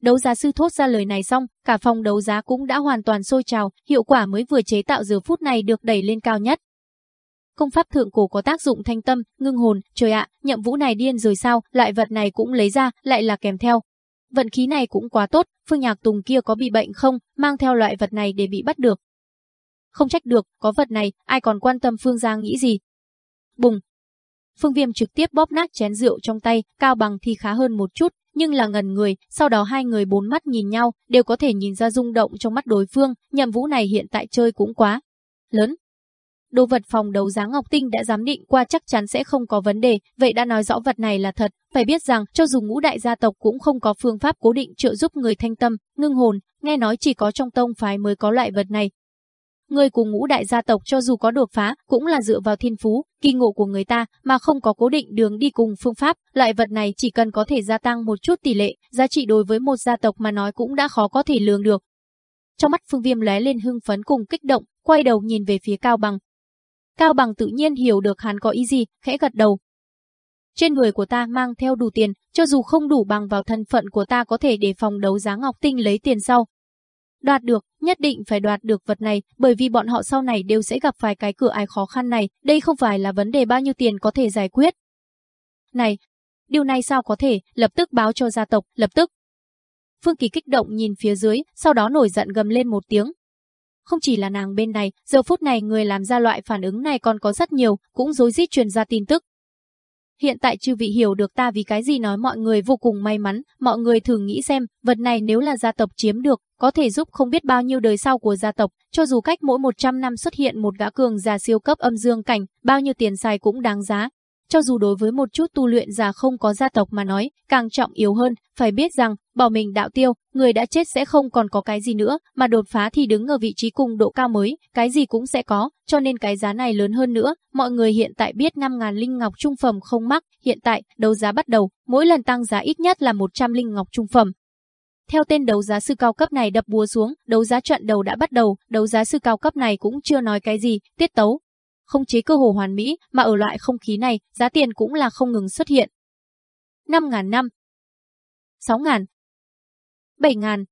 Đấu giá sư thốt ra lời này xong, cả phòng đấu giá cũng đã hoàn toàn sôi trào, hiệu quả mới vừa chế tạo giờ phút này được đẩy lên cao nhất. Công pháp thượng cổ có tác dụng thanh tâm, ngưng hồn, trời ạ, nhậm vũ này điên rồi sao, loại vật này cũng lấy ra, lại là kèm theo. Vận khí này cũng quá tốt, Phương Nhạc Tùng kia có bị bệnh không, mang theo loại vật này để bị bắt được. Không trách được, có vật này, ai còn quan tâm Phương Giang nghĩ gì. Bùng. Phương Viêm trực tiếp bóp nát chén rượu trong tay, cao bằng thì khá hơn một chút, nhưng là ngần người, sau đó hai người bốn mắt nhìn nhau, đều có thể nhìn ra rung động trong mắt đối phương, nhậm vũ này hiện tại chơi cũng quá lớn. Đồ vật phòng đấu giá Ngọc Tinh đã giám định qua chắc chắn sẽ không có vấn đề, vậy đã nói rõ vật này là thật, phải biết rằng cho dù ngũ đại gia tộc cũng không có phương pháp cố định trợ giúp người thanh tâm, ngưng hồn, nghe nói chỉ có trong tông phái mới có loại vật này, Người của ngũ đại gia tộc cho dù có đột phá, cũng là dựa vào thiên phú, kỳ ngộ của người ta, mà không có cố định đường đi cùng phương pháp, loại vật này chỉ cần có thể gia tăng một chút tỷ lệ, giá trị đối với một gia tộc mà nói cũng đã khó có thể lường được. Trong mắt Phương Viêm lóe lên hưng phấn cùng kích động, quay đầu nhìn về phía Cao Bằng. Cao Bằng tự nhiên hiểu được hắn có ý gì, khẽ gật đầu. Trên người của ta mang theo đủ tiền, cho dù không đủ bằng vào thân phận của ta có thể để phòng đấu giá Ngọc Tinh lấy tiền sau, Đoạt được, nhất định phải đoạt được vật này, bởi vì bọn họ sau này đều sẽ gặp phải cái cửa ải khó khăn này, đây không phải là vấn đề bao nhiêu tiền có thể giải quyết. Này, điều này sao có thể, lập tức báo cho gia tộc, lập tức. Phương Kỳ kích động nhìn phía dưới, sau đó nổi giận gầm lên một tiếng. Không chỉ là nàng bên này, giờ phút này người làm ra loại phản ứng này còn có rất nhiều, cũng dối rít truyền ra tin tức. Hiện tại chư vị hiểu được ta vì cái gì nói mọi người vô cùng may mắn, mọi người thử nghĩ xem, vật này nếu là gia tộc chiếm được, có thể giúp không biết bao nhiêu đời sau của gia tộc, cho dù cách mỗi 100 năm xuất hiện một gã cường già siêu cấp âm dương cảnh, bao nhiêu tiền xài cũng đáng giá. Cho dù đối với một chút tu luyện giả không có gia tộc mà nói, càng trọng yếu hơn, phải biết rằng, bỏ mình đạo tiêu, người đã chết sẽ không còn có cái gì nữa, mà đột phá thì đứng ở vị trí cùng độ cao mới, cái gì cũng sẽ có, cho nên cái giá này lớn hơn nữa. Mọi người hiện tại biết 5.000 linh ngọc trung phẩm không mắc, hiện tại, đấu giá bắt đầu, mỗi lần tăng giá ít nhất là 100 linh ngọc trung phẩm, theo tên đấu giá sư cao cấp này đập búa xuống, đấu giá trận đầu đã bắt đầu, đấu giá sư cao cấp này cũng chưa nói cái gì, tiết tấu. Không chế cơ hồ hoàn mỹ, mà ở loại không khí này, giá tiền cũng là không ngừng xuất hiện. 5.000 năm, 6.000, 7.000.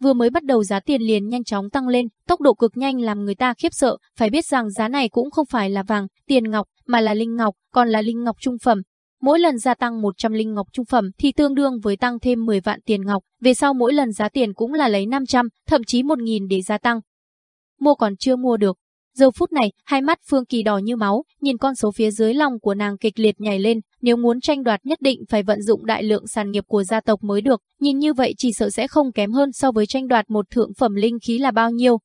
Vừa mới bắt đầu giá tiền liền nhanh chóng tăng lên, tốc độ cực nhanh làm người ta khiếp sợ, phải biết rằng giá này cũng không phải là vàng, tiền ngọc, mà là linh ngọc, còn là linh ngọc trung phẩm, Mỗi lần gia tăng 100 linh ngọc trung phẩm thì tương đương với tăng thêm 10 vạn tiền ngọc, về sau mỗi lần giá tiền cũng là lấy 500, thậm chí 1000 để gia tăng. Mua còn chưa mua được. Giờ phút này, hai mắt Phương Kỳ đỏ như máu, nhìn con số phía dưới lòng của nàng kịch liệt nhảy lên, nếu muốn tranh đoạt nhất định phải vận dụng đại lượng sản nghiệp của gia tộc mới được, nhìn như vậy chỉ sợ sẽ không kém hơn so với tranh đoạt một thượng phẩm linh khí là bao nhiêu.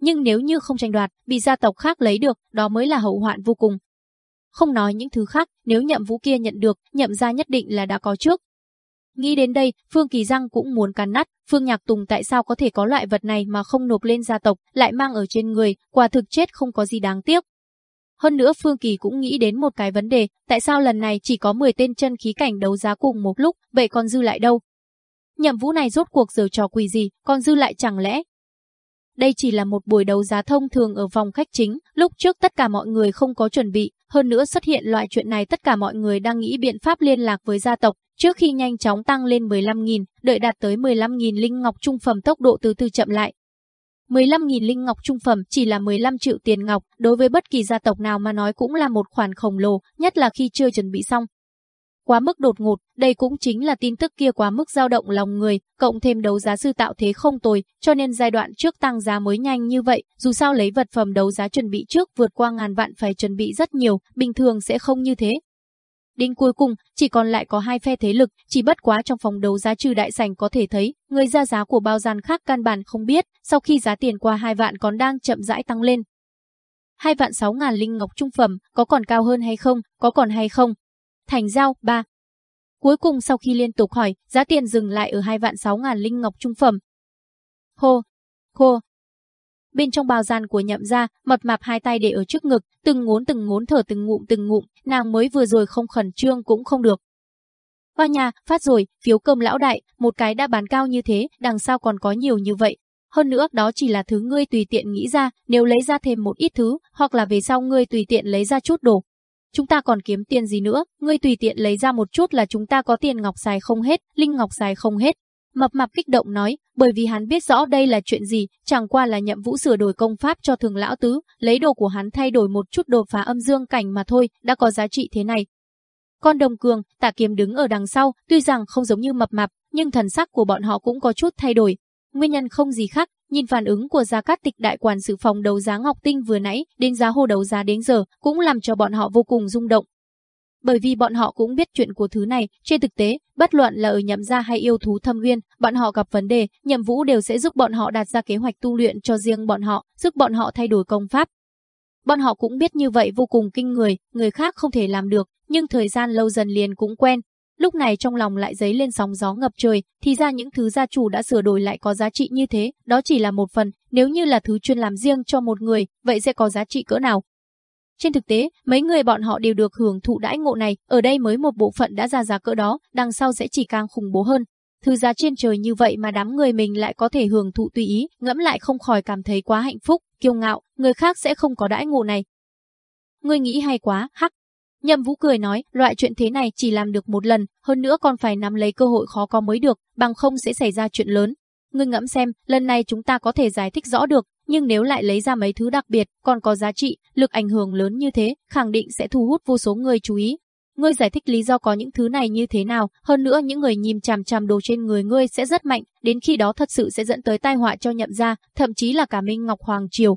Nhưng nếu như không tranh đoạt, bị gia tộc khác lấy được, đó mới là hậu hoạn vô cùng, không nói những thứ khác, nếu nhậm vũ kia nhận được, nhậm ra nhất định là đã có trước. Nghĩ đến đây, Phương Kỳ Giang cũng muốn cắn nát, Phương Nhạc Tùng tại sao có thể có loại vật này mà không nộp lên gia tộc, lại mang ở trên người, quả thực chết không có gì đáng tiếc. Hơn nữa Phương Kỳ cũng nghĩ đến một cái vấn đề, tại sao lần này chỉ có 10 tên chân khí cảnh đấu giá cùng một lúc, vậy còn dư lại đâu? Nhậm vũ này rốt cuộc giờ trò quỷ gì, còn dư lại chẳng lẽ đây chỉ là một buổi đấu giá thông thường ở phòng khách chính, lúc trước tất cả mọi người không có chuẩn bị, hơn nữa xuất hiện loại chuyện này tất cả mọi người đang nghĩ biện pháp liên lạc với gia tộc, trước khi nhanh chóng tăng lên 15.000, đợi đạt tới 15.000 linh ngọc trung phẩm tốc độ từ từ chậm lại. 15.000 linh ngọc trung phẩm chỉ là 15 triệu tiền ngọc, đối với bất kỳ gia tộc nào mà nói cũng là một khoản khổng lồ, nhất là khi chưa chuẩn bị xong. Quá mức đột ngột, đây cũng chính là tin tức kia quá mức dao động lòng người, cộng thêm đấu giá sư tạo thế không tồi, cho nên giai đoạn trước tăng giá mới nhanh như vậy, dù sao lấy vật phẩm đấu giá chuẩn bị trước vượt qua ngàn vạn phải chuẩn bị rất nhiều, bình thường sẽ không như thế. Đến cuối cùng, chỉ còn lại có hai phe thế lực, chỉ bất quá trong phòng đấu giá trừ đại sảnh có thể thấy, người ra giá của bao gian khác căn bản không biết, sau khi giá tiền qua hai vạn còn đang chậm rãi tăng lên. Hai vạn sáu ngàn linh ngọc trung phẩm, có còn cao hơn hay không, có còn hay không, Thành giao 3. Cuối cùng sau khi liên tục hỏi, giá tiền dừng lại ở 2 vạn 6 ngàn linh ngọc trung phẩm. Hô, hô. Bên trong bao gian của nhậm gia, mập mạp hai tay để ở trước ngực, từng ngốn từng ngốn thở từng ngụm từng ngụm, nàng mới vừa rồi không khẩn trương cũng không được. Hoa nhà, phát rồi, phiếu cơm lão đại, một cái đã bán cao như thế, đằng sau còn có nhiều như vậy. Hơn nữa, đó chỉ là thứ ngươi tùy tiện nghĩ ra, nếu lấy ra thêm một ít thứ, hoặc là về sau ngươi tùy tiện lấy ra chút đồ. Chúng ta còn kiếm tiền gì nữa, ngươi tùy tiện lấy ra một chút là chúng ta có tiền ngọc xài không hết, linh ngọc xài không hết, Mập mạp kích động nói, bởi vì hắn biết rõ đây là chuyện gì, chẳng qua là nhậm vũ sửa đổi công pháp cho thường lão tứ, lấy đồ của hắn thay đổi một chút đột phá âm dương cảnh mà thôi, đã có giá trị thế này. Con đồng cường, tạ kiếm đứng ở đằng sau, tuy rằng không giống như mập mạp, nhưng thần sắc của bọn họ cũng có chút thay đổi. Nguyên nhân không gì khác, nhìn phản ứng của Gia Cát Tịch đại quản sự phòng đấu giá Ngọc Tinh vừa nãy, đến giá hồ đấu giá đến giờ, cũng làm cho bọn họ vô cùng rung động bởi vì bọn họ cũng biết chuyện của thứ này, trên thực tế, bất luận là ở nhậm gia hay yêu thú thâm nguyên, bọn họ gặp vấn đề, nhậm vũ đều sẽ giúp bọn họ đặt ra kế hoạch tu luyện cho riêng bọn họ, giúp bọn họ thay đổi công pháp. Bọn họ cũng biết như vậy vô cùng kinh người, người khác không thể làm được, nhưng thời gian lâu dần liền cũng quen. Lúc này trong lòng lại dấy lên sóng gió ngập trời, thì ra những thứ gia chủ đã sửa đổi lại có giá trị như thế, đó chỉ là một phần, nếu như là thứ chuyên làm riêng cho một người, vậy sẽ có giá trị cỡ nào? Trên thực tế, mấy người bọn họ đều được hưởng thụ đãi ngộ này, ở đây mới một bộ phận đã ra giá cỡ đó, đằng sau sẽ chỉ càng khủng bố hơn. Thứ giá trên trời như vậy mà đám người mình lại có thể hưởng thụ tùy ý, ngẫm lại không khỏi cảm thấy quá hạnh phúc, kiêu ngạo, người khác sẽ không có đãi ngộ này. Ngươi nghĩ hay quá, hắc. Nhậm Vũ cười nói, loại chuyện thế này chỉ làm được một lần, hơn nữa còn phải nắm lấy cơ hội khó có mới được, bằng không sẽ xảy ra chuyện lớn. Ngươi ngẫm xem, lần này chúng ta có thể giải thích rõ được, nhưng nếu lại lấy ra mấy thứ đặc biệt, còn có giá trị, lực ảnh hưởng lớn như thế, khẳng định sẽ thu hút vô số người chú ý. Ngươi giải thích lý do có những thứ này như thế nào, hơn nữa những người nhìn chằm chằm đồ trên người ngươi sẽ rất mạnh, đến khi đó thật sự sẽ dẫn tới tai họa cho nhậm gia, thậm chí là cả Minh Ngọc Hoàng Triều.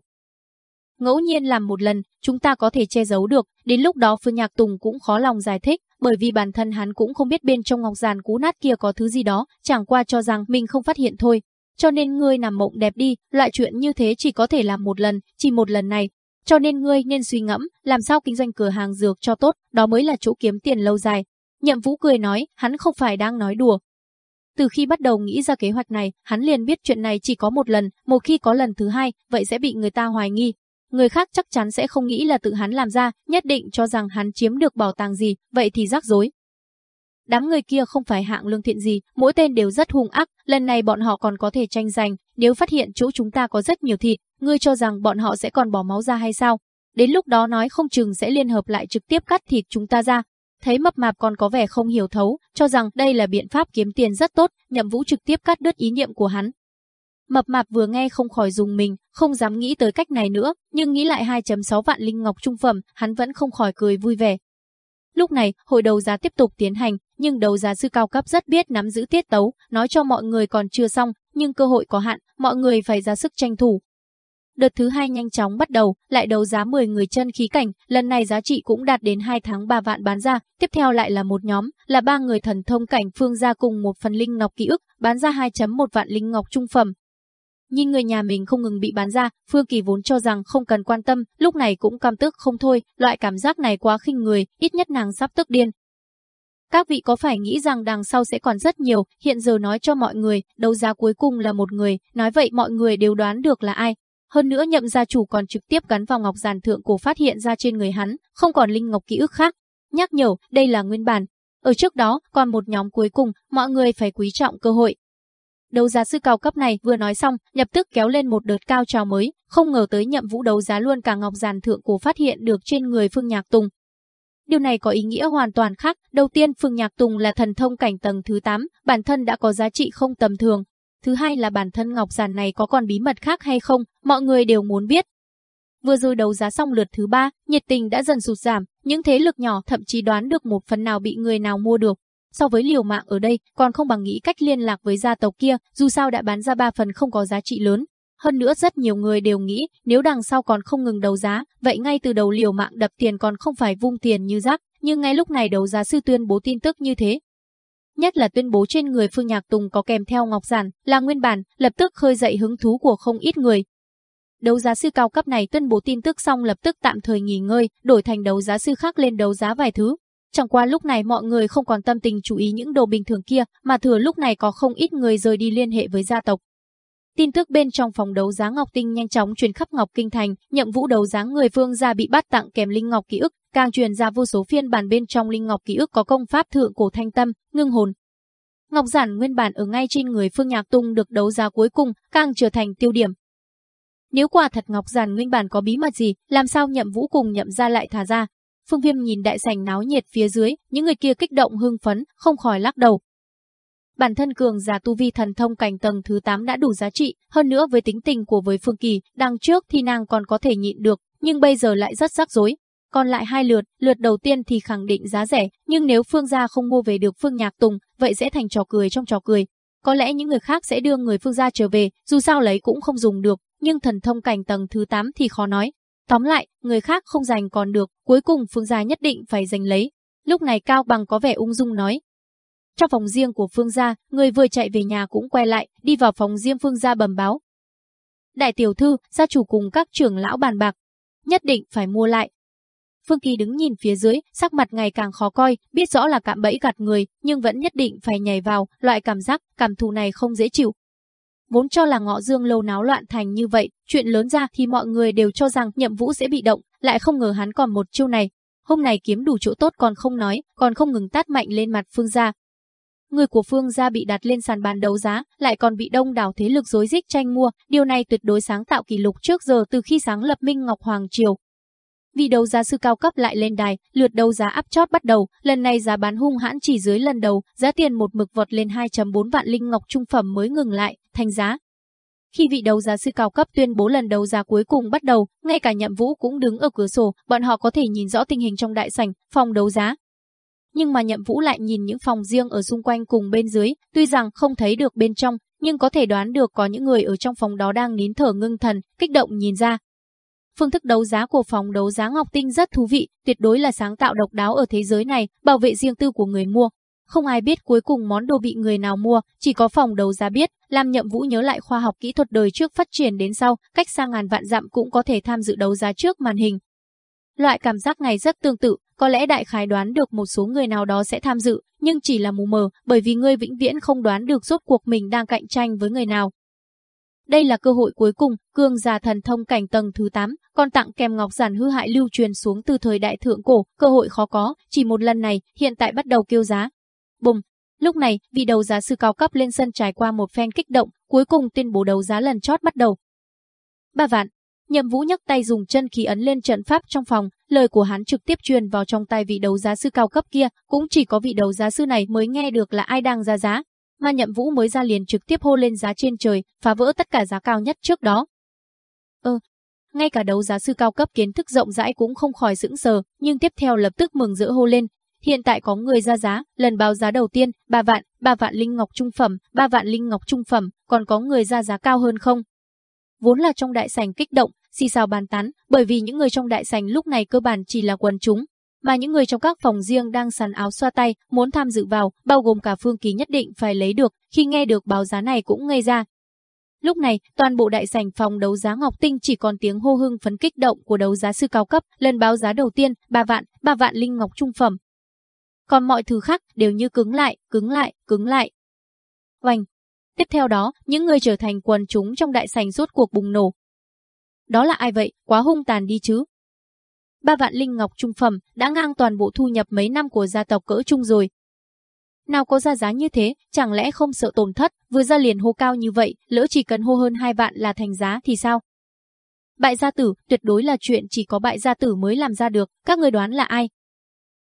Ngẫu nhiên làm một lần, chúng ta có thể che giấu được, đến lúc đó Phương Nhạc Tùng cũng khó lòng giải thích, bởi vì bản thân hắn cũng không biết bên trong ngọc giàn cú nát kia có thứ gì đó, chẳng qua cho rằng mình không phát hiện thôi, cho nên ngươi nằm mộng đẹp đi, loại chuyện như thế chỉ có thể làm một lần, chỉ một lần này. Cho nên ngươi nên suy ngẫm, làm sao kinh doanh cửa hàng dược cho tốt, đó mới là chỗ kiếm tiền lâu dài. Nhậm Vũ cười nói, hắn không phải đang nói đùa. Từ khi bắt đầu nghĩ ra kế hoạch này, hắn liền biết chuyện này chỉ có một lần, một khi có lần thứ hai, vậy sẽ bị người ta hoài nghi. Người khác chắc chắn sẽ không nghĩ là tự hắn làm ra, nhất định cho rằng hắn chiếm được bảo tàng gì, vậy thì rắc rối. Đám người kia không phải hạng lương thiện gì, mỗi tên đều rất hung ác, lần này bọn họ còn có thể tranh giành, nếu phát hiện chỗ chúng ta có rất nhiều thịt, ngươi cho rằng bọn họ sẽ còn bỏ máu ra hay sao? Đến lúc đó nói không chừng sẽ liên hợp lại trực tiếp cắt thịt chúng ta ra. Thấy mập mạp còn có vẻ không hiểu thấu, cho rằng đây là biện pháp kiếm tiền rất tốt, nhậm vũ trực tiếp cắt đứt ý niệm của hắn. Mập mạp vừa nghe không khỏi dùng mình, không dám nghĩ tới cách này nữa, nhưng nghĩ lại 2.6 vạn linh ngọc trung phẩm, hắn vẫn không khỏi cười vui vẻ. Lúc này, hội đấu giá tiếp tục tiến hành, nhưng đấu giá sư cao cấp rất biết nắm giữ tiết tấu, nói cho mọi người còn chưa xong, nhưng cơ hội có hạn, mọi người phải ra sức tranh thủ. Đợt thứ hai nhanh chóng bắt đầu, lại đấu giá 10 người chân khí cảnh, lần này giá trị cũng đạt đến 2 tháng 3 vạn bán ra, tiếp theo lại là một nhóm, là ba người thần thông cảnh phương gia cùng một phần linh ngọc ký ức, bán ra 2.1 vạn linh ngọc trung phẩm, Nhìn người nhà mình không ngừng bị bán ra, Phương Kỳ vốn cho rằng không cần quan tâm, lúc này cũng cam tức không thôi, loại cảm giác này quá khinh người, ít nhất nàng sắp tức điên. Các vị có phải nghĩ rằng đằng sau sẽ còn rất nhiều, hiện giờ nói cho mọi người, đấu giá cuối cùng là một người, nói vậy mọi người đều đoán được là ai. Hơn nữa nhậm gia chủ còn trực tiếp gắn vào ngọc giàn thượng cổ phát hiện ra trên người hắn, không còn linh ngọc ký ức khác. Nhắc nhở, đây là nguyên bản. Ở trước đó, còn một nhóm cuối cùng, mọi người phải quý trọng cơ hội, Đấu giá sư cao cấp này vừa nói xong, nhập tức kéo lên một đợt cao trào mới, không ngờ tới nhậm vũ đấu giá luôn cả ngọc giàn thượng cổ phát hiện được trên người Phương Nhạc Tùng. Điều này có ý nghĩa hoàn toàn khác, đầu tiên Phương Nhạc Tùng là thần thông cảnh tầng thứ 8, bản thân đã có giá trị không tầm thường. Thứ hai là bản thân ngọc giản này có còn bí mật khác hay không, mọi người đều muốn biết. Vừa rồi đấu giá xong lượt thứ ba, nhiệt tình đã dần sụt giảm, những thế lực nhỏ thậm chí đoán được một phần nào bị người nào mua được so với liều mạng ở đây, còn không bằng nghĩ cách liên lạc với gia tộc kia, dù sao đã bán ra ba phần không có giá trị lớn. Hơn nữa rất nhiều người đều nghĩ, nếu đằng sau còn không ngừng đấu giá, vậy ngay từ đầu liều mạng đập tiền còn không phải vung tiền như rác, nhưng ngay lúc này đấu giá sư tuyên bố tin tức như thế. Nhất là tuyên bố trên người Phương Nhạc Tùng có kèm theo ngọc giản, là nguyên bản, lập tức khơi dậy hứng thú của không ít người. Đấu giá sư cao cấp này tuyên bố tin tức xong lập tức tạm thời nghỉ ngơi, đổi thành đấu giá sư khác lên đấu giá vài thứ, Chẳng qua lúc này mọi người không còn tâm tình chú ý những đồ bình thường kia, mà thừa lúc này có không ít người rời đi liên hệ với gia tộc. Tin tức bên trong phòng đấu giá Ngọc Tinh nhanh chóng truyền khắp Ngọc Kinh Thành, nhậm vũ đấu giá người phương gia bị bắt tặng kèm linh ngọc ký ức, càng truyền ra vô số phiên bản bên trong linh ngọc ký ức có công pháp thượng cổ thanh tâm, ngưng hồn. Ngọc giản nguyên bản ở ngay trên người Phương Nhạc Tung được đấu giá cuối cùng, càng trở thành tiêu điểm. Nếu quả thật Ngọc giản nguyên bản có bí mật gì, làm sao nhậm vũ cùng nhậm ra lại thả ra? Phương Viêm nhìn đại sảnh náo nhiệt phía dưới, những người kia kích động hưng phấn, không khỏi lắc đầu, Bản thân cường giả tu vi thần thông cảnh tầng thứ 8 đã đủ giá trị, hơn nữa với tính tình của với Phương Kỳ, đằng trước thì nàng còn có thể nhịn được, nhưng bây giờ lại rất rắc rối. Còn lại hai lượt, lượt đầu tiên thì khẳng định giá rẻ, nhưng nếu Phương gia không mua về được Phương Nhạc Tùng, vậy sẽ thành trò cười trong trò cười. Có lẽ những người khác sẽ đưa người Phương gia trở về, dù sao lấy cũng không dùng được, nhưng thần thông cảnh tầng thứ 8 thì khó nói. Tóm lại, người khác không giành còn được, cuối cùng Phương gia nhất định phải giành lấy. Lúc này Cao Bằng có vẻ ung dung nói, trong phòng riêng của Phương gia, người vừa chạy về nhà cũng quay lại, đi vào phòng riêng Phương gia bẩm báo. Đại tiểu thư, gia chủ cùng các trưởng lão bàn bạc, nhất định phải mua lại. Phương Kỳ đứng nhìn phía dưới, sắc mặt ngày càng khó coi, biết rõ là cạm bẫy gạt người, nhưng vẫn nhất định phải nhảy vào, loại cảm giác, cảm thù này không dễ chịu. Vốn cho là ngọ dương lâu náo loạn thành như vậy, chuyện lớn ra thì mọi người đều cho rằng nhậm vũ sẽ bị động, lại không ngờ hắn còn một chiêu này. Hôm nay kiếm đủ chỗ tốt còn không nói, còn không ngừng tát mạnh lên mặt Phương gia, người của Phương gia bị đặt lên sàn bàn đấu giá, lại còn bị đông đảo thế lực rối rít tranh mua, điều này tuyệt đối sáng tạo kỷ lục trước giờ từ khi sáng lập Minh Ngọc Hoàng Triều. vị đấu giá sư cao cấp lại lên đài, lượt đấu giá áp chót bắt đầu, lần này giá bán hung hãn chỉ dưới lần đầu, giá tiền một mực vọt lên 2.4 vạn linh ngọc trung phẩm mới ngừng lại, thành giá. Khi vị đấu giá sư cao cấp tuyên bố lần đấu giá cuối cùng bắt đầu, ngay cả Nhậm Vũ cũng đứng ở cửa sổ, bọn họ có thể nhìn rõ tình hình trong đại sảnh, phòng đấu giá, nhưng mà Nhậm Vũ lại nhìn những phòng riêng ở xung quanh cùng bên dưới, tuy rằng không thấy được bên trong, nhưng có thể đoán được có những người ở trong phòng đó đang nín thở ngưng thần, kích động nhìn ra. Phương thức đấu giá của phòng đấu giá Ngọc Tinh rất thú vị, tuyệt đối là sáng tạo độc đáo ở thế giới này, bảo vệ riêng tư của người mua. Không ai biết cuối cùng món đồ bị người nào mua, chỉ có phòng đấu giá biết, làm nhậm vũ nhớ lại khoa học kỹ thuật đời trước phát triển đến sau, cách xa ngàn vạn dặm cũng có thể tham dự đấu giá trước màn hình. Loại cảm giác này rất tương tự, có lẽ đại khái đoán được một số người nào đó sẽ tham dự, nhưng chỉ là mù mờ, bởi vì ngươi vĩnh viễn không đoán được rốt cuộc mình đang cạnh tranh với người nào. Đây là cơ hội cuối cùng, cương già thần thông cảnh tầng thứ 8, còn tặng kèm ngọc giản hư hại lưu truyền xuống từ thời đại thượng cổ, cơ hội khó có, chỉ một lần này, hiện tại bắt đầu kêu giá. Bùng! Lúc này, vị đầu giá sư cao cấp lên sân trải qua một phen kích động, cuối cùng tuyên bố đấu giá lần chót bắt đầu. Ba vạn, Nhậm Vũ nhấc tay dùng chân khí ấn lên trận pháp trong phòng, lời của hắn trực tiếp truyền vào trong tay vị đấu giá sư cao cấp kia, cũng chỉ có vị đấu giá sư này mới nghe được là ai đang ra giá, mà Nhậm Vũ mới ra liền trực tiếp hô lên giá trên trời, phá vỡ tất cả giá cao nhất trước đó. Ơ, ngay cả đấu giá sư cao cấp kiến thức rộng rãi cũng không khỏi sững sờ, nhưng tiếp theo lập tức mừng rỡ hô lên, hiện tại có người ra giá, lần báo giá đầu tiên, 3 vạn, 3 vạn linh ngọc trung phẩm, 3 vạn linh ngọc trung phẩm, còn có người ra giá cao hơn không? vốn là trong đại sảnh kích động, xì xào bàn tán, bởi vì những người trong đại sảnh lúc này cơ bản chỉ là quần chúng, mà những người trong các phòng riêng đang sắn áo xoa tay, muốn tham dự vào, bao gồm cả Phương Kỳ nhất định phải lấy được, khi nghe được báo giá này cũng ngây ra. Lúc này, toàn bộ đại sảnh phòng đấu giá Ngọc Tinh chỉ còn tiếng hô hưng phấn kích động của đấu giá sư cao cấp, lần báo giá đầu tiên, 3 vạn, 3 vạn linh ngọc trung phẩm. Còn mọi thứ khác đều như cứng lại, cứng lại, cứng lại. Oanh, Tiếp theo đó, những người trở thành quần chúng trong đại sảnh rốt cuộc bùng nổ. Đó là ai vậy, quá hung tàn đi chứ. Ba vạn linh ngọc trung phẩm đã ngang toàn bộ thu nhập mấy năm của gia tộc cỡ trung rồi. Nào có ra giá như thế, chẳng lẽ không sợ tổn thất, vừa ra liền hô cao như vậy, lỡ chỉ cần hô hơn hai vạn là thành giá thì sao? Bại gia tử, tuyệt đối là chuyện chỉ có bại gia tử mới làm ra được, các người đoán là ai?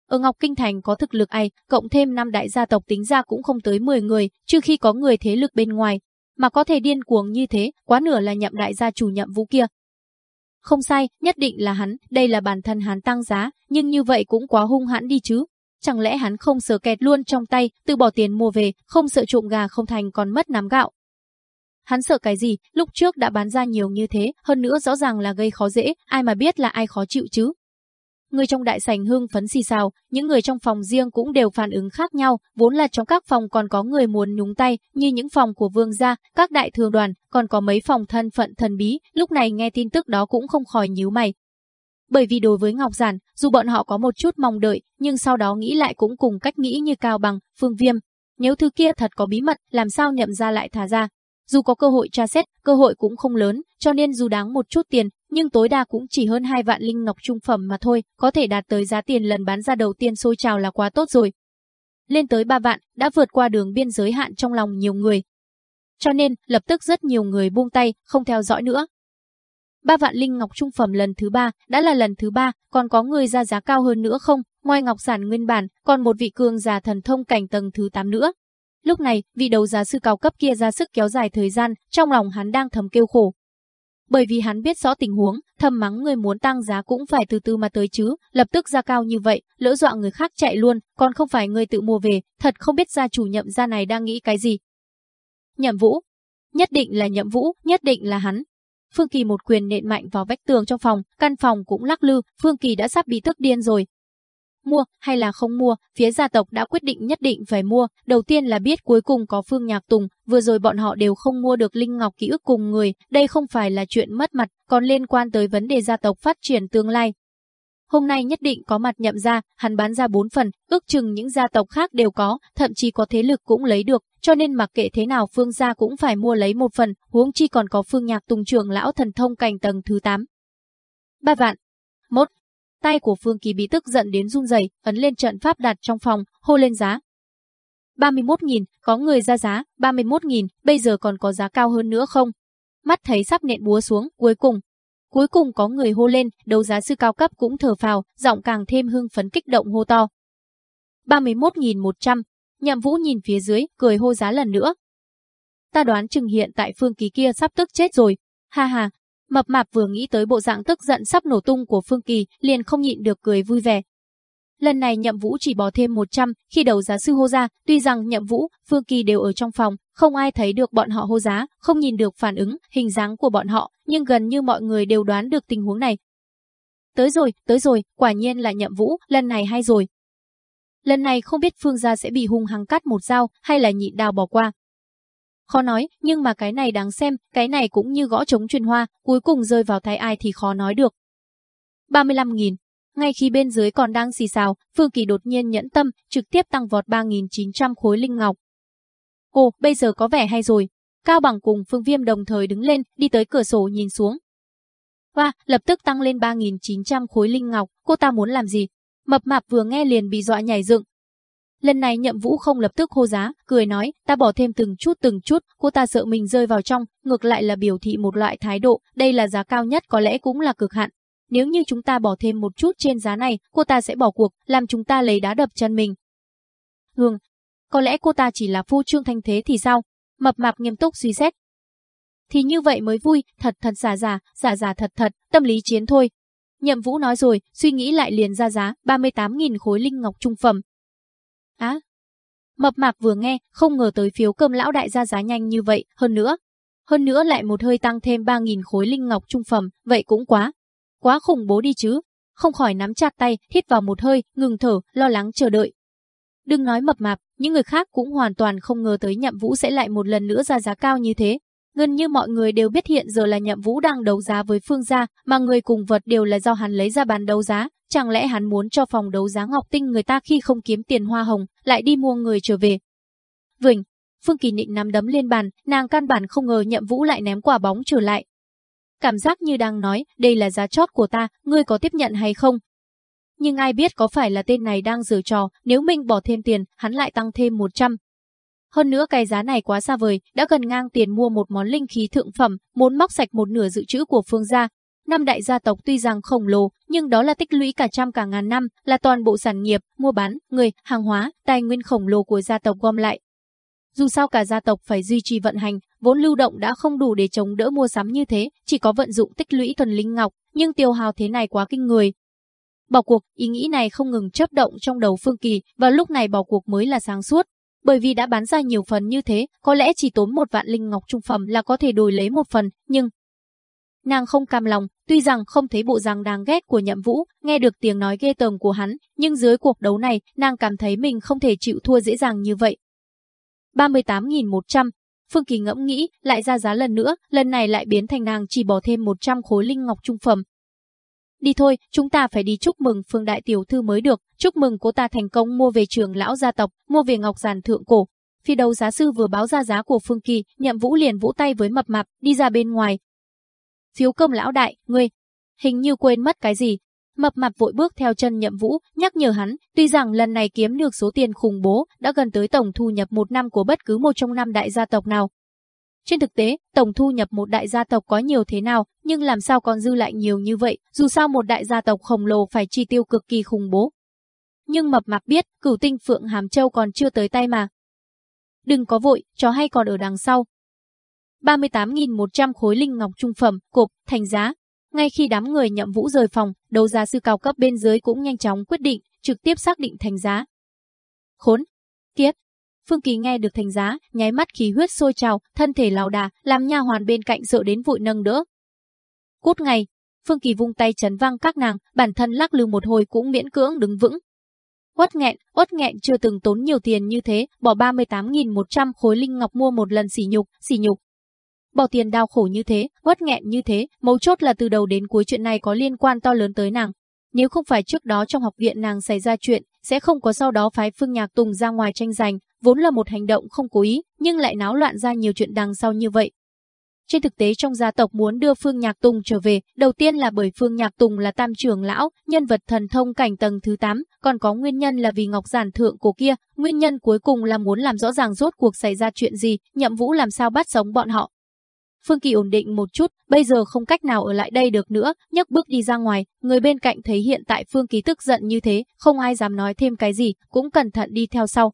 Ở Ngọc Kinh Thành có thực lực ai, cộng thêm năm đại gia tộc tính ra cũng không tới 10 người, trừ khi có người thế lực bên ngoài. Mà có thể điên cuồng như thế, quá nửa là nhậm đại gia chủ nhậm vũ kia. Không sai, nhất định là hắn, đây là bản thân hắn tăng giá, nhưng như vậy cũng quá hung hãn đi chứ. Chẳng lẽ hắn không sợ kẹt luôn trong tay, từ bỏ tiền mua về, không sợ trộm gà không thành còn mất nắm gạo. Hắn sợ cái gì, lúc trước đã bán ra nhiều như thế, hơn nữa rõ ràng là gây khó dễ, ai mà biết là ai khó chịu chứ. Người trong đại sảnh hưng phấn xì xào, những người trong phòng riêng cũng đều phản ứng khác nhau, vốn là trong các phòng còn có người muốn nhúng tay, như những phòng của vương gia, các đại thường đoàn, còn có mấy phòng thân phận thần bí, lúc này nghe tin tức đó cũng không khỏi nhíu mày. Bởi vì đối với Ngọc Giản, dù bọn họ có một chút mong đợi, nhưng sau đó nghĩ lại cũng cùng cách nghĩ như Cao Bằng, Phương Viêm. Nếu thứ kia thật có bí mật, làm sao nhậm ra lại thả ra? dù có cơ hội tra xét, cơ hội cũng không lớn, cho nên dù đáng một chút tiền, nhưng tối đa cũng chỉ hơn 2 vạn linh ngọc trung phẩm mà thôi, có thể đạt tới giá tiền lần bán ra đầu tiên sôi trào là quá tốt rồi. Lên tới 3 vạn, đã vượt qua đường biên giới hạn trong lòng nhiều người. Cho nên, lập tức rất nhiều người buông tay, không theo dõi nữa. 3 vạn linh ngọc trung phẩm lần thứ ba, đã là lần thứ ba, còn có người ra giá cao hơn nữa không? Ngoài ngọc sản nguyên bản, còn một vị cường giả thần thông cảnh tầng thứ 8 nữa. Lúc này, vị đấu giá sư cao cấp kia ra sức kéo dài thời gian, trong lòng hắn đang thầm kêu khổ. Bởi vì hắn biết rõ tình huống, thầm mắng người muốn tăng giá cũng phải từ từ mà tới chứ, lập tức ra cao như vậy, lỡ dọa người khác chạy luôn, còn không phải người tự mua về, thật không biết gia chủ nhậm gia này đang nghĩ cái gì. Nhậm Vũ, nhất định là Nhậm Vũ, nhất định là hắn, Phương Kỳ một quyền nện mạnh vào vách tường trong phòng, căn phòng cũng lắc lư, Phương Kỳ đã sắp bị tức điên rồi. Mua hay là không mua, phía gia tộc đã quyết định nhất định phải mua, đầu tiên là biết cuối cùng có Phương Nhạc Tùng, vừa rồi bọn họ đều không mua được Linh Ngọc ký ức cùng người, đây không phải là chuyện mất mặt, còn liên quan tới vấn đề gia tộc phát triển tương lai. Hôm nay nhất định có mặt nhậm ra, hắn bán ra bốn phần, ước chừng những gia tộc khác đều có, thậm chí có thế lực cũng lấy được, cho nên mặc kệ thế nào Phương gia cũng phải mua lấy một phần, huống chi còn có Phương Nhạc Tùng trưởng lão thần thông cảnh tầng thứ 8. Ba vạn. Một. Tay của Phương Kỳ bị tức giận đến run rẩy, ấn lên trận pháp đặt trong phòng, hô lên giá. 31.000, có người ra giá, 31.000, bây giờ còn có giá cao hơn nữa không? Mắt thấy sắp nện búa xuống, cuối cùng. Cuối cùng có người hô lên, đấu giá sư cao cấp cũng thở phào, giọng càng thêm hưng phấn kích động hô to. 31.100, Nhậm Vũ nhìn phía dưới, cười hô giá lần nữa. Ta đoán chừng hiện tại Phương Kỳ kia sắp tức chết rồi. Ha ha, mập mạp vừa nghĩ tới bộ dạng tức giận sắp nổ tung của Phương Kỳ, liền không nhịn được cười vui vẻ. Lần này Nhậm Vũ chỉ bỏ thêm 100, khi đầu giá sư hô ra, tuy rằng Nhậm Vũ, Phương Kỳ đều ở trong phòng, không ai thấy được bọn họ hô giá, không nhìn được phản ứng, hình dáng của bọn họ, nhưng gần như mọi người đều đoán được tình huống này. Tới rồi, tới rồi, quả nhiên là Nhậm Vũ, lần này hay rồi, Lần này không biết Phương gia sẽ bị hung hăng cắt một dao hay là nhịn đào bỏ qua. Khó nói, nhưng mà cái này đáng xem, cái này cũng như gõ trống truyền hoa, cuối cùng rơi vào tay ai thì khó nói được. 35.000. Ngay khi bên dưới còn đang xì xào, Phương Kỳ đột nhiên nhẫn tâm, trực tiếp tăng vọt 3.900 khối linh ngọc. Ồ, bây giờ có vẻ hay rồi. Cao Bằng cùng Phương Viêm đồng thời đứng lên, đi tới cửa sổ nhìn xuống. Và, lập tức tăng lên 3.900 khối linh ngọc, cô ta muốn làm gì? Mập mạp vừa nghe liền bị dọa nhảy dựng. Lần này nhậm vũ không lập tức hô giá, cười nói, ta bỏ thêm từng chút từng chút, cô ta sợ mình rơi vào trong, ngược lại là biểu thị một loại thái độ, đây là giá cao nhất có lẽ cũng là cực hạn. Nếu như chúng ta bỏ thêm một chút trên giá này, cô ta sẽ bỏ cuộc, làm chúng ta lấy đá đập chân mình. Hương, có lẽ cô ta chỉ là phu trương thanh thế thì sao? Mập mạp nghiêm túc suy xét. Thì như vậy mới vui, thật thật giả giả, giả giả thật thật, tâm lý chiến thôi, Nhậm Vũ nói rồi, suy nghĩ lại liền ra giá, 38.000 khối linh ngọc trung phẩm. Á! mập mạp vừa nghe, không ngờ tới phiếu cơm lão đại ra giá nhanh như vậy, hơn nữa. Hơn nữa lại một hơi tăng thêm 3.000 khối linh ngọc trung phẩm, vậy cũng quá. Quá khủng bố đi chứ. Không khỏi nắm chặt tay, hít vào một hơi, ngừng thở, lo lắng chờ đợi. Đừng nói mập mạp, những người khác cũng hoàn toàn không ngờ tới nhậm vũ sẽ lại một lần nữa ra giá cao như thế. Gần như mọi người đều biết hiện giờ là Nhậm Vũ đang đấu giá với Phương gia, mà người cùng vật đều là do hắn lấy ra bàn đấu giá, chẳng lẽ hắn muốn cho phòng đấu giá Ngọc Tinh người ta khi không kiếm tiền hoa hồng, lại đi mua người trở về. Vịnh, Phương Kỳ Nịnh nắm đấm lên bàn, nàng căn bản không ngờ Nhậm Vũ lại ném quả bóng trở lại. Cảm giác như đang nói, đây là giá chót của ta, ngươi có tiếp nhận hay không? Nhưng ai biết có phải là tên này đang giở trò, nếu mình bỏ thêm tiền, hắn lại tăng thêm 100, hơn nữa cái giá này quá xa vời, đã gần ngang tiền mua một món linh khí thượng phẩm, muốn móc sạch một nửa dự trữ của phương gia. Năm đại gia tộc tuy rằng khổng lồ, nhưng đó là tích lũy cả trăm cả ngàn năm, là toàn bộ sản nghiệp, mua bán, người, hàng hóa, tài nguyên khổng lồ của gia tộc gom lại. Dù sao cả gia tộc phải duy trì vận hành, vốn lưu động đã không đủ để chống đỡ mua sắm như thế, chỉ có vận dụng tích lũy thuần linh ngọc, nhưng tiêu hào thế này quá kinh người. Bỏ cuộc, ý nghĩ này không ngừng chấp động trong đầu Phương Kỳ, và lúc này bỏ cuộc mới là sáng suốt bởi vì đã bán ra nhiều phần như thế, có lẽ chỉ tốn một vạn linh ngọc trung phẩm là có thể đổi lấy một phần, nhưng... Nàng không cam lòng, tuy rằng không thấy bộ dạng đáng ghét của nhậm vũ, nghe được tiếng nói ghê tởm của hắn, nhưng dưới cuộc đấu này, nàng cảm thấy mình không thể chịu thua dễ dàng như vậy. 38.100 Phương Kỳ ngẫm nghĩ, lại ra giá lần nữa, lần này lại biến thành nàng chỉ bỏ thêm 100 khối linh ngọc trung phẩm, Đi thôi, chúng ta phải đi chúc mừng Phương Đại Tiểu Thư mới được, chúc mừng cô ta thành công mua về trường lão gia tộc, mua về ngọc giàn thượng cổ. phi đầu giá sư vừa báo ra giá của Phương Kỳ, Nhậm Vũ liền vỗ tay với mập mạp, đi ra bên ngoài. Phiếu công lão đại, ngươi, hình như quên mất cái gì. Mập mạp vội bước theo chân Nhậm Vũ, nhắc nhở hắn, tuy rằng lần này kiếm được số tiền khủng bố, đã gần tới tổng thu nhập một năm của bất cứ một trong năm đại gia tộc nào. Trên thực tế, tổng thu nhập một đại gia tộc có nhiều thế nào, nhưng làm sao còn dư lại nhiều như vậy, dù sao một đại gia tộc khổng lồ phải chi tiêu cực kỳ khủng bố. Nhưng mập mạp biết, cửu tinh Phượng Hàm Châu còn chưa tới tay mà. Đừng có vội, chó hay còn ở đằng sau. 38.100 khối linh ngọc trung phẩm, cộp, thành giá. Ngay khi đám người nhậm vũ rời phòng, đấu giá sư cao cấp bên dưới cũng nhanh chóng quyết định, trực tiếp xác định thành giá. Khốn! Kiếp! Phương Kỳ nghe được thành giá, nháy mắt khí huyết sôi trào, thân thể lão đà, làm nha hoàn bên cạnh sợ đến vội nâng đỡ. Cút ngay, Phương Kỳ vung tay chấn văng các nàng, bản thân lắc lư một hồi cũng miễn cưỡng đứng vững, Uất nghẹn, uất nghẹn chưa từng tốn nhiều tiền như thế, bỏ 38.100 khối linh ngọc mua một lần sỉ nhục, sỉ nhục. Bỏ tiền đau khổ như thế, uất nghẹn như thế, mấu chốt là từ đầu đến cuối chuyện này có liên quan to lớn tới nàng. Nếu không phải trước đó trong học viện nàng xảy ra chuyện, sẽ không có sau đó phái Phương Nhạc Tùng ra ngoài tranh giành, vốn là một hành động không cố ý, nhưng lại náo loạn ra nhiều chuyện đằng sau như vậy. Trên thực tế trong gia tộc muốn đưa Phương Nhạc Tùng trở về, đầu tiên là bởi Phương Nhạc Tùng là tam trưởng lão, nhân vật thần thông cảnh tầng thứ 8, còn có nguyên nhân là vì Ngọc Giản thượng cổ kia, nguyên nhân cuối cùng là muốn làm rõ ràng rốt cuộc xảy ra chuyện gì, nhậm vũ làm sao bắt sống bọn họ. Phương Kỳ ổn định một chút, bây giờ không cách nào ở lại đây được nữa, nhấc bước đi ra ngoài, người bên cạnh thấy hiện tại Phương Kỳ tức giận như thế, không ai dám nói thêm cái gì, cũng cẩn thận đi theo sau.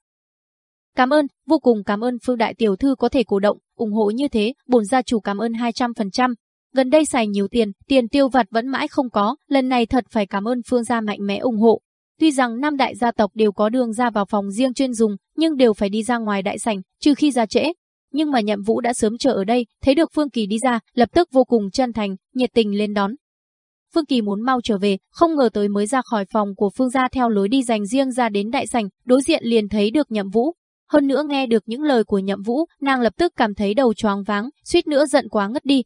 Cảm ơn, vô cùng cảm ơn Phương Đại Tiểu Thư có thể cổ động, ủng hộ như thế, bổn gia chủ cảm ơn 200%. Gần đây xài nhiều tiền, tiền tiêu vặt vẫn mãi không có, lần này thật phải cảm ơn Phương gia mạnh mẽ ủng hộ. Tuy rằng năm đại gia tộc đều có đường ra vào phòng riêng chuyên dùng, nhưng đều phải đi ra ngoài đại sảnh, trừ khi ra trễ. Nhưng mà Nhậm Vũ đã sớm chờ ở đây, thấy được Phương Kỳ đi ra, lập tức vô cùng chân thành, nhiệt tình lên đón. Phương Kỳ muốn mau trở về, không ngờ tới mới ra khỏi phòng của Phương gia theo lối đi dành riêng ra đến đại sảnh, đối diện liền thấy được Nhậm Vũ, hơn nữa nghe được những lời của nhậm vũ, nàng lập tức cảm thấy đầu choáng váng, suýt nữa giận quá ngất đi.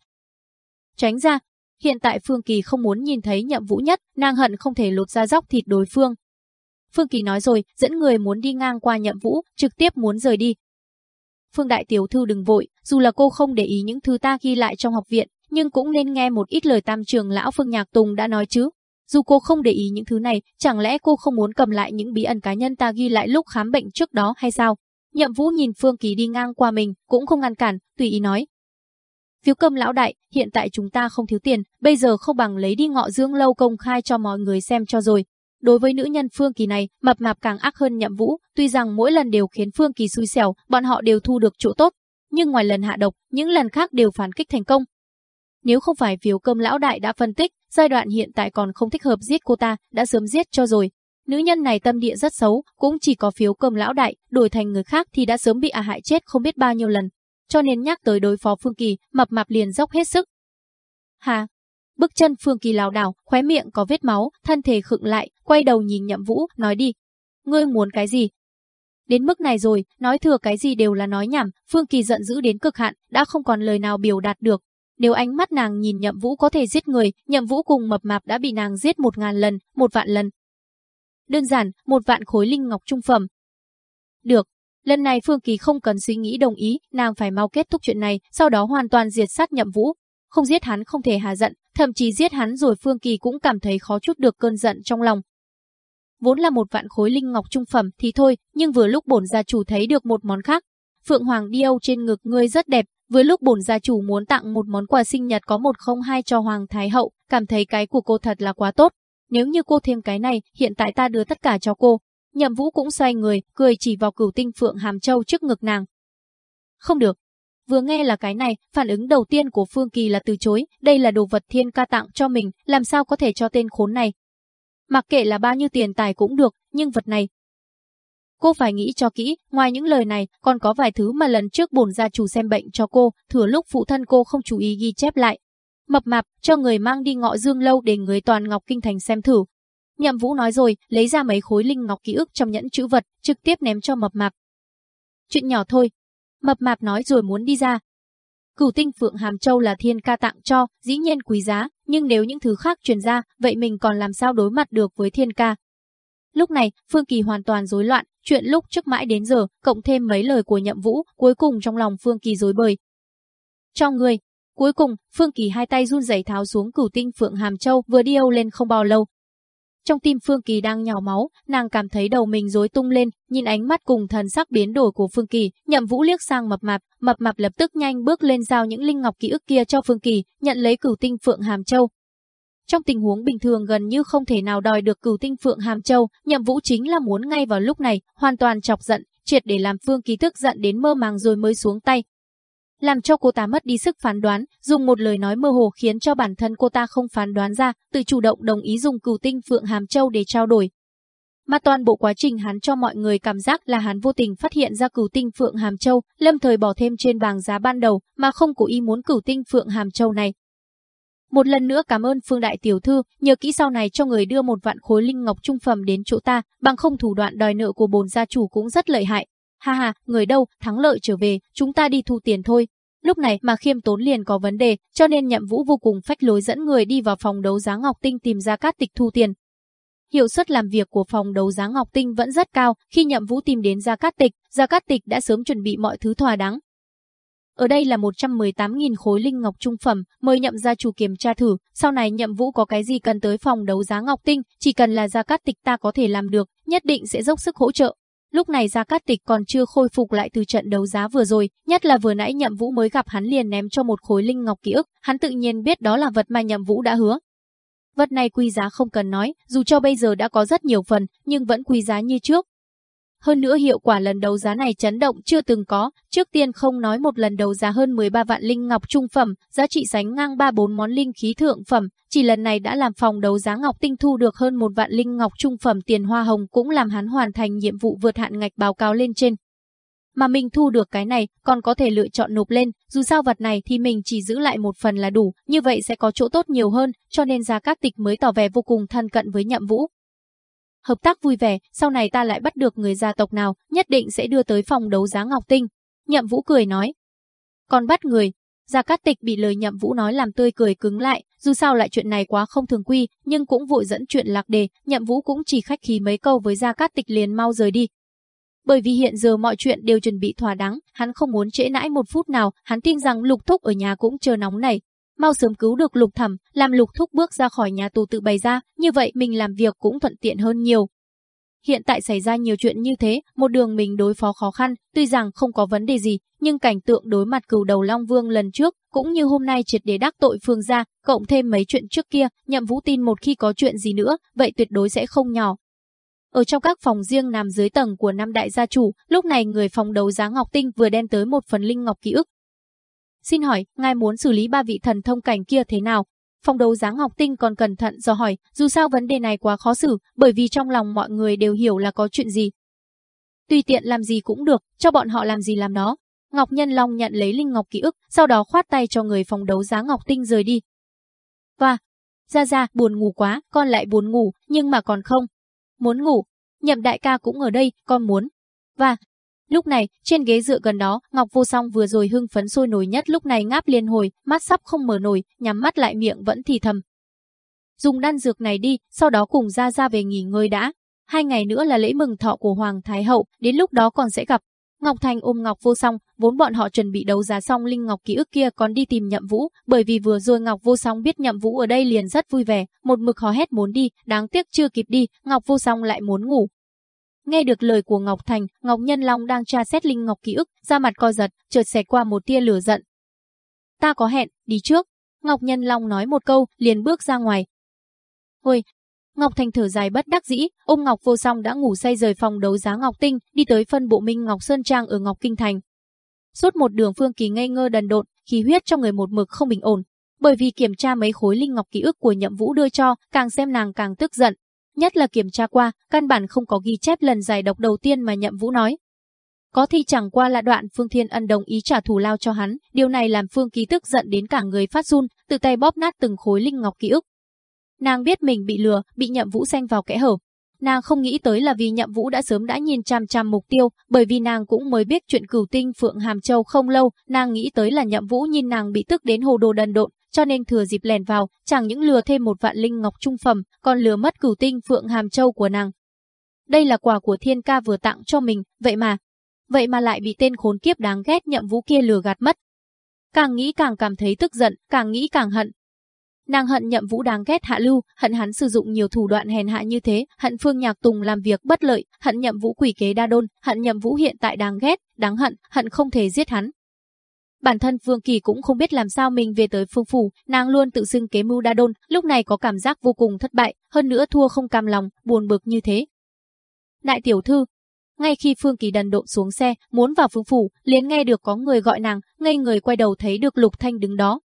Tránh ra, hiện tại Phương Kỳ không muốn nhìn thấy nhậm vũ nhất, nàng hận không thể lột ra dóc thịt đối phương. Phương Kỳ nói rồi, dẫn người muốn đi ngang qua nhậm vũ, trực tiếp muốn rời đi. Phương Đại Tiểu Thư đừng vội, dù là cô không để ý những thứ ta ghi lại trong học viện, nhưng cũng nên nghe một ít lời tam trường lão Phương Nhạc Tùng đã nói chứ. Dù cô không để ý những thứ này, chẳng lẽ cô không muốn cầm lại những bí ẩn cá nhân ta ghi lại lúc khám bệnh trước đó hay sao? Nhậm Vũ nhìn Phương Kỳ đi ngang qua mình, cũng không ngăn cản, tùy ý nói. Phiếu cơm lão đại, hiện tại chúng ta không thiếu tiền, bây giờ không bằng lấy đi ngọ dương lâu công khai cho mọi người xem cho rồi. Đối với nữ nhân Phương Kỳ này, mập mạp càng ác hơn Nhậm Vũ, tuy rằng mỗi lần đều khiến Phương Kỳ xui xẻo, bọn họ đều thu được chỗ tốt, nhưng ngoài lần hạ độc, những lần khác đều phản kích thành công. Nếu không phải phiếu cơm lão đại đã phân tích, giai đoạn hiện tại còn không thích hợp giết cô ta, đã sớm giết cho rồi, Nữ nhân này tâm địa rất xấu, cũng chỉ có phiếu cơm lão đại, đổi thành người khác thì đã sớm bị à hại chết không biết bao nhiêu lần. Cho nên nhắc tới đối phó Phương Kỳ, mập mạp liền dốc hết sức. Hà! Bước chân Phương Kỳ lảo đảo, khóe miệng có vết máu, thân thể khựng lại, quay đầu nhìn Nhậm Vũ, nói đi. Ngươi muốn cái gì? Đến mức này rồi, nói thừa cái gì đều là nói nhảm, Phương Kỳ giận dữ đến cực hạn, đã không còn lời nào biểu đạt được. Nếu ánh mắt nàng nhìn Nhậm Vũ có thể giết người, Nhậm Vũ cùng mập mạp đã bị nàng giết một ngàn lần, một vạn lần, Đơn giản, một vạn khối linh ngọc trung phẩm. Được, lần này Phương Kỳ không cần suy nghĩ đồng ý, nàng phải mau kết thúc chuyện này, sau đó hoàn toàn diệt sát nhậm vũ. Không giết hắn không thể hà giận, thậm chí giết hắn rồi Phương Kỳ cũng cảm thấy khó chút được cơn giận trong lòng. Vốn là một vạn khối linh ngọc trung phẩm thì thôi, nhưng vừa lúc bổn gia chủ thấy được một món khác. Phượng Hoàng điêu trên ngực ngươi rất đẹp, vừa lúc bổn gia chủ muốn tặng một món quà sinh nhật có một không hai cho Hoàng Thái Hậu, cảm thấy cái của cô thật là quá tốt, nếu như cô thêm cái này, hiện tại ta đưa tất cả cho cô. Nhậm Vũ cũng xoay người, cười chỉ vào cửu tinh phượng hàm châu trước ngực nàng. Không được. Vừa nghe là cái này, phản ứng đầu tiên của Phương Kỳ là từ chối, đây là đồ vật thiên ca tặng cho mình, làm sao có thể cho tên khốn này. Mặc kệ là bao nhiêu tiền tài cũng được, nhưng vật này. Cô phải nghĩ cho kỹ, ngoài những lời này, còn có vài thứ mà lần trước bổn gia chủ xem bệnh cho cô, thừa lúc phụ thân cô không chú ý ghi chép lại, Mập mạp, cho người mang đi ngọ dương lâu để người toàn ngọc kinh thành xem thử. Nhậm Vũ nói rồi, lấy ra mấy khối linh ngọc ký ức trong nhẫn chữ vật, trực tiếp ném cho mập mạp. Chuyện nhỏ thôi. Mập mạp nói rồi muốn đi ra. Cửu tinh Phượng Hàm Châu là thiên ca tặng cho, dĩ nhiên quý giá, nhưng nếu những thứ khác truyền ra, vậy mình còn làm sao đối mặt được với thiên ca. Lúc này, Phương Kỳ hoàn toàn rối loạn, chuyện lúc trước mãi đến giờ, cộng thêm mấy lời của Nhậm Vũ, cuối cùng trong lòng Phương Kỳ rối bời. Cho người, cuối cùng, Phương Kỳ hai tay run rẩy tháo xuống cửu tinh Phượng Hàm Châu vừa điêu lên không bao lâu, trong tim Phương Kỳ đang nhào máu, nàng cảm thấy đầu mình rối tung lên, nhìn ánh mắt cùng thần sắc biến đổi của Phương Kỳ, Nhậm Vũ liếc sang Mập Mạp, Mập Mạp lập tức nhanh bước lên giao những linh ngọc ký ức kia cho Phương Kỳ, nhận lấy cửu tinh Phượng Hàm Châu. Trong tình huống bình thường gần như không thể nào đòi được cửu tinh Phượng Hàm Châu, Nhậm Vũ chính là muốn ngay vào lúc này, hoàn toàn chọc giận, triệt để làm Phương Kỳ tức giận đến mơ màng rồi mới xuống tay, làm cho cô ta mất đi sức phán đoán, dùng một lời nói mơ hồ khiến cho bản thân cô ta không phán đoán ra, tự chủ động đồng ý dùng cửu tinh Phượng Hàm Châu để trao đổi. Mà toàn bộ quá trình hắn cho mọi người cảm giác là hắn vô tình phát hiện ra cửu tinh Phượng Hàm Châu, lâm thời bỏ thêm trên bảng giá ban đầu mà không cố ý muốn cửu tinh Phượng Hàm Châu này. Một lần nữa cảm ơn Phương Đại Tiểu Thư, nhờ kỹ sau này cho người đưa một vạn khối linh ngọc trung phẩm đến chỗ ta, bằng không thủ đoạn đòi nợ của bồn gia chủ cũng rất lợi hại. Ha ha, người đâu, thắng lợi trở về, chúng ta đi thu tiền thôi. Lúc này mà khiêm tốn liền có vấn đề, cho nên nhậm vũ vô cùng phách lối dẫn người đi vào phòng đấu giá Ngọc Tinh tìm ra cát tịch thu tiền. Hiệu suất làm việc của phòng đấu giá Ngọc Tinh vẫn rất cao, khi nhậm vũ tìm đến Gia Cát Tịch, Gia Cát Tịch đã sớm chuẩn bị mọi thứ thỏa đáng. Ở đây là 118.000 khối linh ngọc trung phẩm, mời nhậm gia chủ kiểm tra thử, sau này nhậm vũ có cái gì cần tới phòng đấu giá Ngọc Tinh, chỉ cần là Gia Cát Tịch ta có thể làm được, nhất định sẽ dốc sức hỗ trợ. Lúc này Gia Cát Tịch còn chưa khôi phục lại từ trận đấu giá vừa rồi, nhất là vừa nãy Nhậm Vũ mới gặp hắn liền ném cho một khối linh ngọc ký ức, hắn tự nhiên biết đó là vật mà Nhậm Vũ đã hứa. Vật này quý giá không cần nói, dù cho bây giờ đã có rất nhiều phần, nhưng vẫn quý giá như trước, hơn nữa hiệu quả lần đấu giá này chấn động chưa từng có, trước tiên không nói một lần đấu giá hơn 13 vạn linh ngọc trung phẩm, giá trị sánh ngang 3-4 món linh khí thượng phẩm, chỉ lần này đã làm phòng đấu giá ngọc tinh thu được hơn một vạn linh ngọc trung phẩm tiền hoa hồng cũng làm hắn hoàn thành nhiệm vụ vượt hạn ngạch báo cáo lên trên. Mà mình thu được cái này, còn có thể lựa chọn nộp lên, dù sao vật này thì mình chỉ giữ lại một phần là đủ, như vậy sẽ có chỗ tốt nhiều hơn, cho nên Gia các Tịch mới tỏ vẻ vô cùng thân cận với Nhậm Vũ hợp tác vui vẻ, sau này ta lại bắt được người gia tộc nào, nhất định sẽ đưa tới phòng đấu giá Ngọc Tinh. Nhậm Vũ cười nói. Còn bắt người, Gia Cát Tịch bị lời Nhậm Vũ nói làm tươi cười cứng lại, dù sao lại chuyện này quá không thường quy, nhưng cũng vội dẫn chuyện lạc đề, Nhậm Vũ cũng chỉ khách khí mấy câu với Gia Cát Tịch liền mau rời đi. Bởi vì hiện giờ mọi chuyện đều chuẩn bị thỏa đáng, hắn không muốn trễ nãi một phút nào, hắn tin rằng Lục Thúc ở nhà cũng chờ nóng này, mau sớm cứu được Lục Thẩm, làm Lục Thúc bước ra khỏi nhà tù tự bày ra, như vậy mình làm việc cũng thuận tiện hơn nhiều. Hiện tại xảy ra nhiều chuyện như thế, một đường mình đối phó khó khăn, tuy rằng không có vấn đề gì, nhưng cảnh tượng đối mặt cửu đầu Long Vương lần trước, cũng như hôm nay triệt để đắc tội Phương gia, cộng thêm mấy chuyện trước kia, nhậm vũ tin một khi có chuyện gì nữa, vậy tuyệt đối sẽ không nhỏ. Ở trong các phòng riêng nằm dưới tầng của năm đại gia chủ, lúc này người phòng đấu giá Ngọc Tinh vừa đem tới một phần linh ngọc ký ức, Xin hỏi, ngài muốn xử lý ba vị thần thông cảnh kia thế nào? Phòng đấu giá Ngọc Tinh còn cẩn thận do hỏi, dù sao vấn đề này quá khó xử, bởi vì trong lòng mọi người đều hiểu là có chuyện gì. Tùy tiện làm gì cũng được, cho bọn họ làm gì làm đó. Ngọc Nhân Long nhận lấy linh ngọc ký ức, sau đó khoát tay cho người phòng đấu giá Ngọc Tinh rời đi. Và, ra ra, buồn ngủ quá, con lại buồn ngủ, nhưng mà còn không. Muốn ngủ, nhậm đại ca cũng ở đây, con muốn. Và, Lúc này, trên ghế dựa gần đó, Ngọc Vô Song vừa rồi hưng phấn sôi nổi nhất lúc này ngáp liên hồi, mắt sắp không mở nổi, nhắm mắt lại miệng vẫn thì thầm. Dùng đan dược này đi, sau đó cùng ra ra về nghỉ ngơi đã. Hai ngày nữa là lễ mừng thọ của Hoàng Thái Hậu, đến lúc đó còn sẽ gặp. Ngọc Thành ôm Ngọc Vô Song, vốn bọn họ chuẩn bị đấu giá xong Linh Ngọc ký ức kia còn đi tìm Nhậm Vũ, bởi vì vừa rồi Ngọc Vô Song biết Nhậm Vũ ở đây liền rất vui vẻ, một mực hò hét muốn đi, đáng tiếc chưa kịp đi, Ngọc Vô Song lại muốn ngủ, Nghe được lời của Ngọc Thành, Ngọc Nhân Long đang tra xét Linh Ngọc ký ức, ra mặt co giật, chợt xẹt qua một tia lửa giận. Ta có hẹn, đi trước. Ngọc Nhân Long nói một câu, liền bước ra ngoài. Ôi, Ngọc Thành thở dài bất đắc dĩ, ôm Ngọc Vô Song đã ngủ say rời phòng đấu giá Ngọc Tinh, đi tới phân bộ Minh Ngọc Sơn Trang ở Ngọc Kinh Thành. Suốt một đường Phương Kỳ ngây ngơ đần độn, khí huyết trong người một mực không bình ổn, bởi vì kiểm tra mấy khối linh ngọc ký ức của Nhậm Vũ đưa cho, càng xem nàng càng tức giận, Nhất là kiểm tra qua, căn bản không có ghi chép lần giải độc đầu tiên mà Nhậm Vũ nói. Có thì chẳng qua là đoạn Phương Thiên Ân đồng ý trả thù lao cho hắn, điều này làm Phương Ký tức giận đến cả người phát run, từ tay bóp nát từng khối linh ngọc ký ức. Nàng biết mình bị lừa, bị Nhậm Vũ xanh vào kẽ hở. Nàng không nghĩ tới là vì Nhậm Vũ đã sớm đã nhìn chằm chằm mục tiêu, bởi vì nàng cũng mới biết chuyện cửu tinh Phượng Hàm Châu không lâu, nàng nghĩ tới là Nhậm Vũ nhìn nàng bị tức đến hồ đồ đần độn, cho nên thừa dịp lèn vào, chẳng những lừa thêm một vạn linh ngọc trung phẩm, còn lừa mất cửu tinh phượng hàm châu của nàng. đây là quà của thiên ca vừa tặng cho mình, vậy mà, vậy mà lại bị tên khốn kiếp đáng ghét nhậm vũ kia lừa gạt mất. Càng nghĩ càng cảm thấy tức giận, càng nghĩ càng hận. Nàng hận nhậm vũ đáng ghét hạ lưu, hận hắn sử dụng nhiều thủ đoạn hèn hạ như thế, hận Phương Nhạc Tùng làm việc bất lợi, hận nhậm vũ quỷ kế đa đôn, hận nhậm vũ hiện tại đáng ghét, đáng hận, hận không thể giết hắn. Bản thân Vương Kỳ cũng không biết làm sao mình về tới phương phủ, nàng luôn tự xưng kế mưu đa đôn, lúc này có cảm giác vô cùng thất bại, hơn nữa thua không cam lòng, buồn bực như thế. Đại tiểu thư, ngay khi Phương Kỳ đần độn xuống xe, muốn vào phương phủ, liền nghe được có người gọi nàng, ngây người quay đầu thấy được Lục Thanh đứng đó.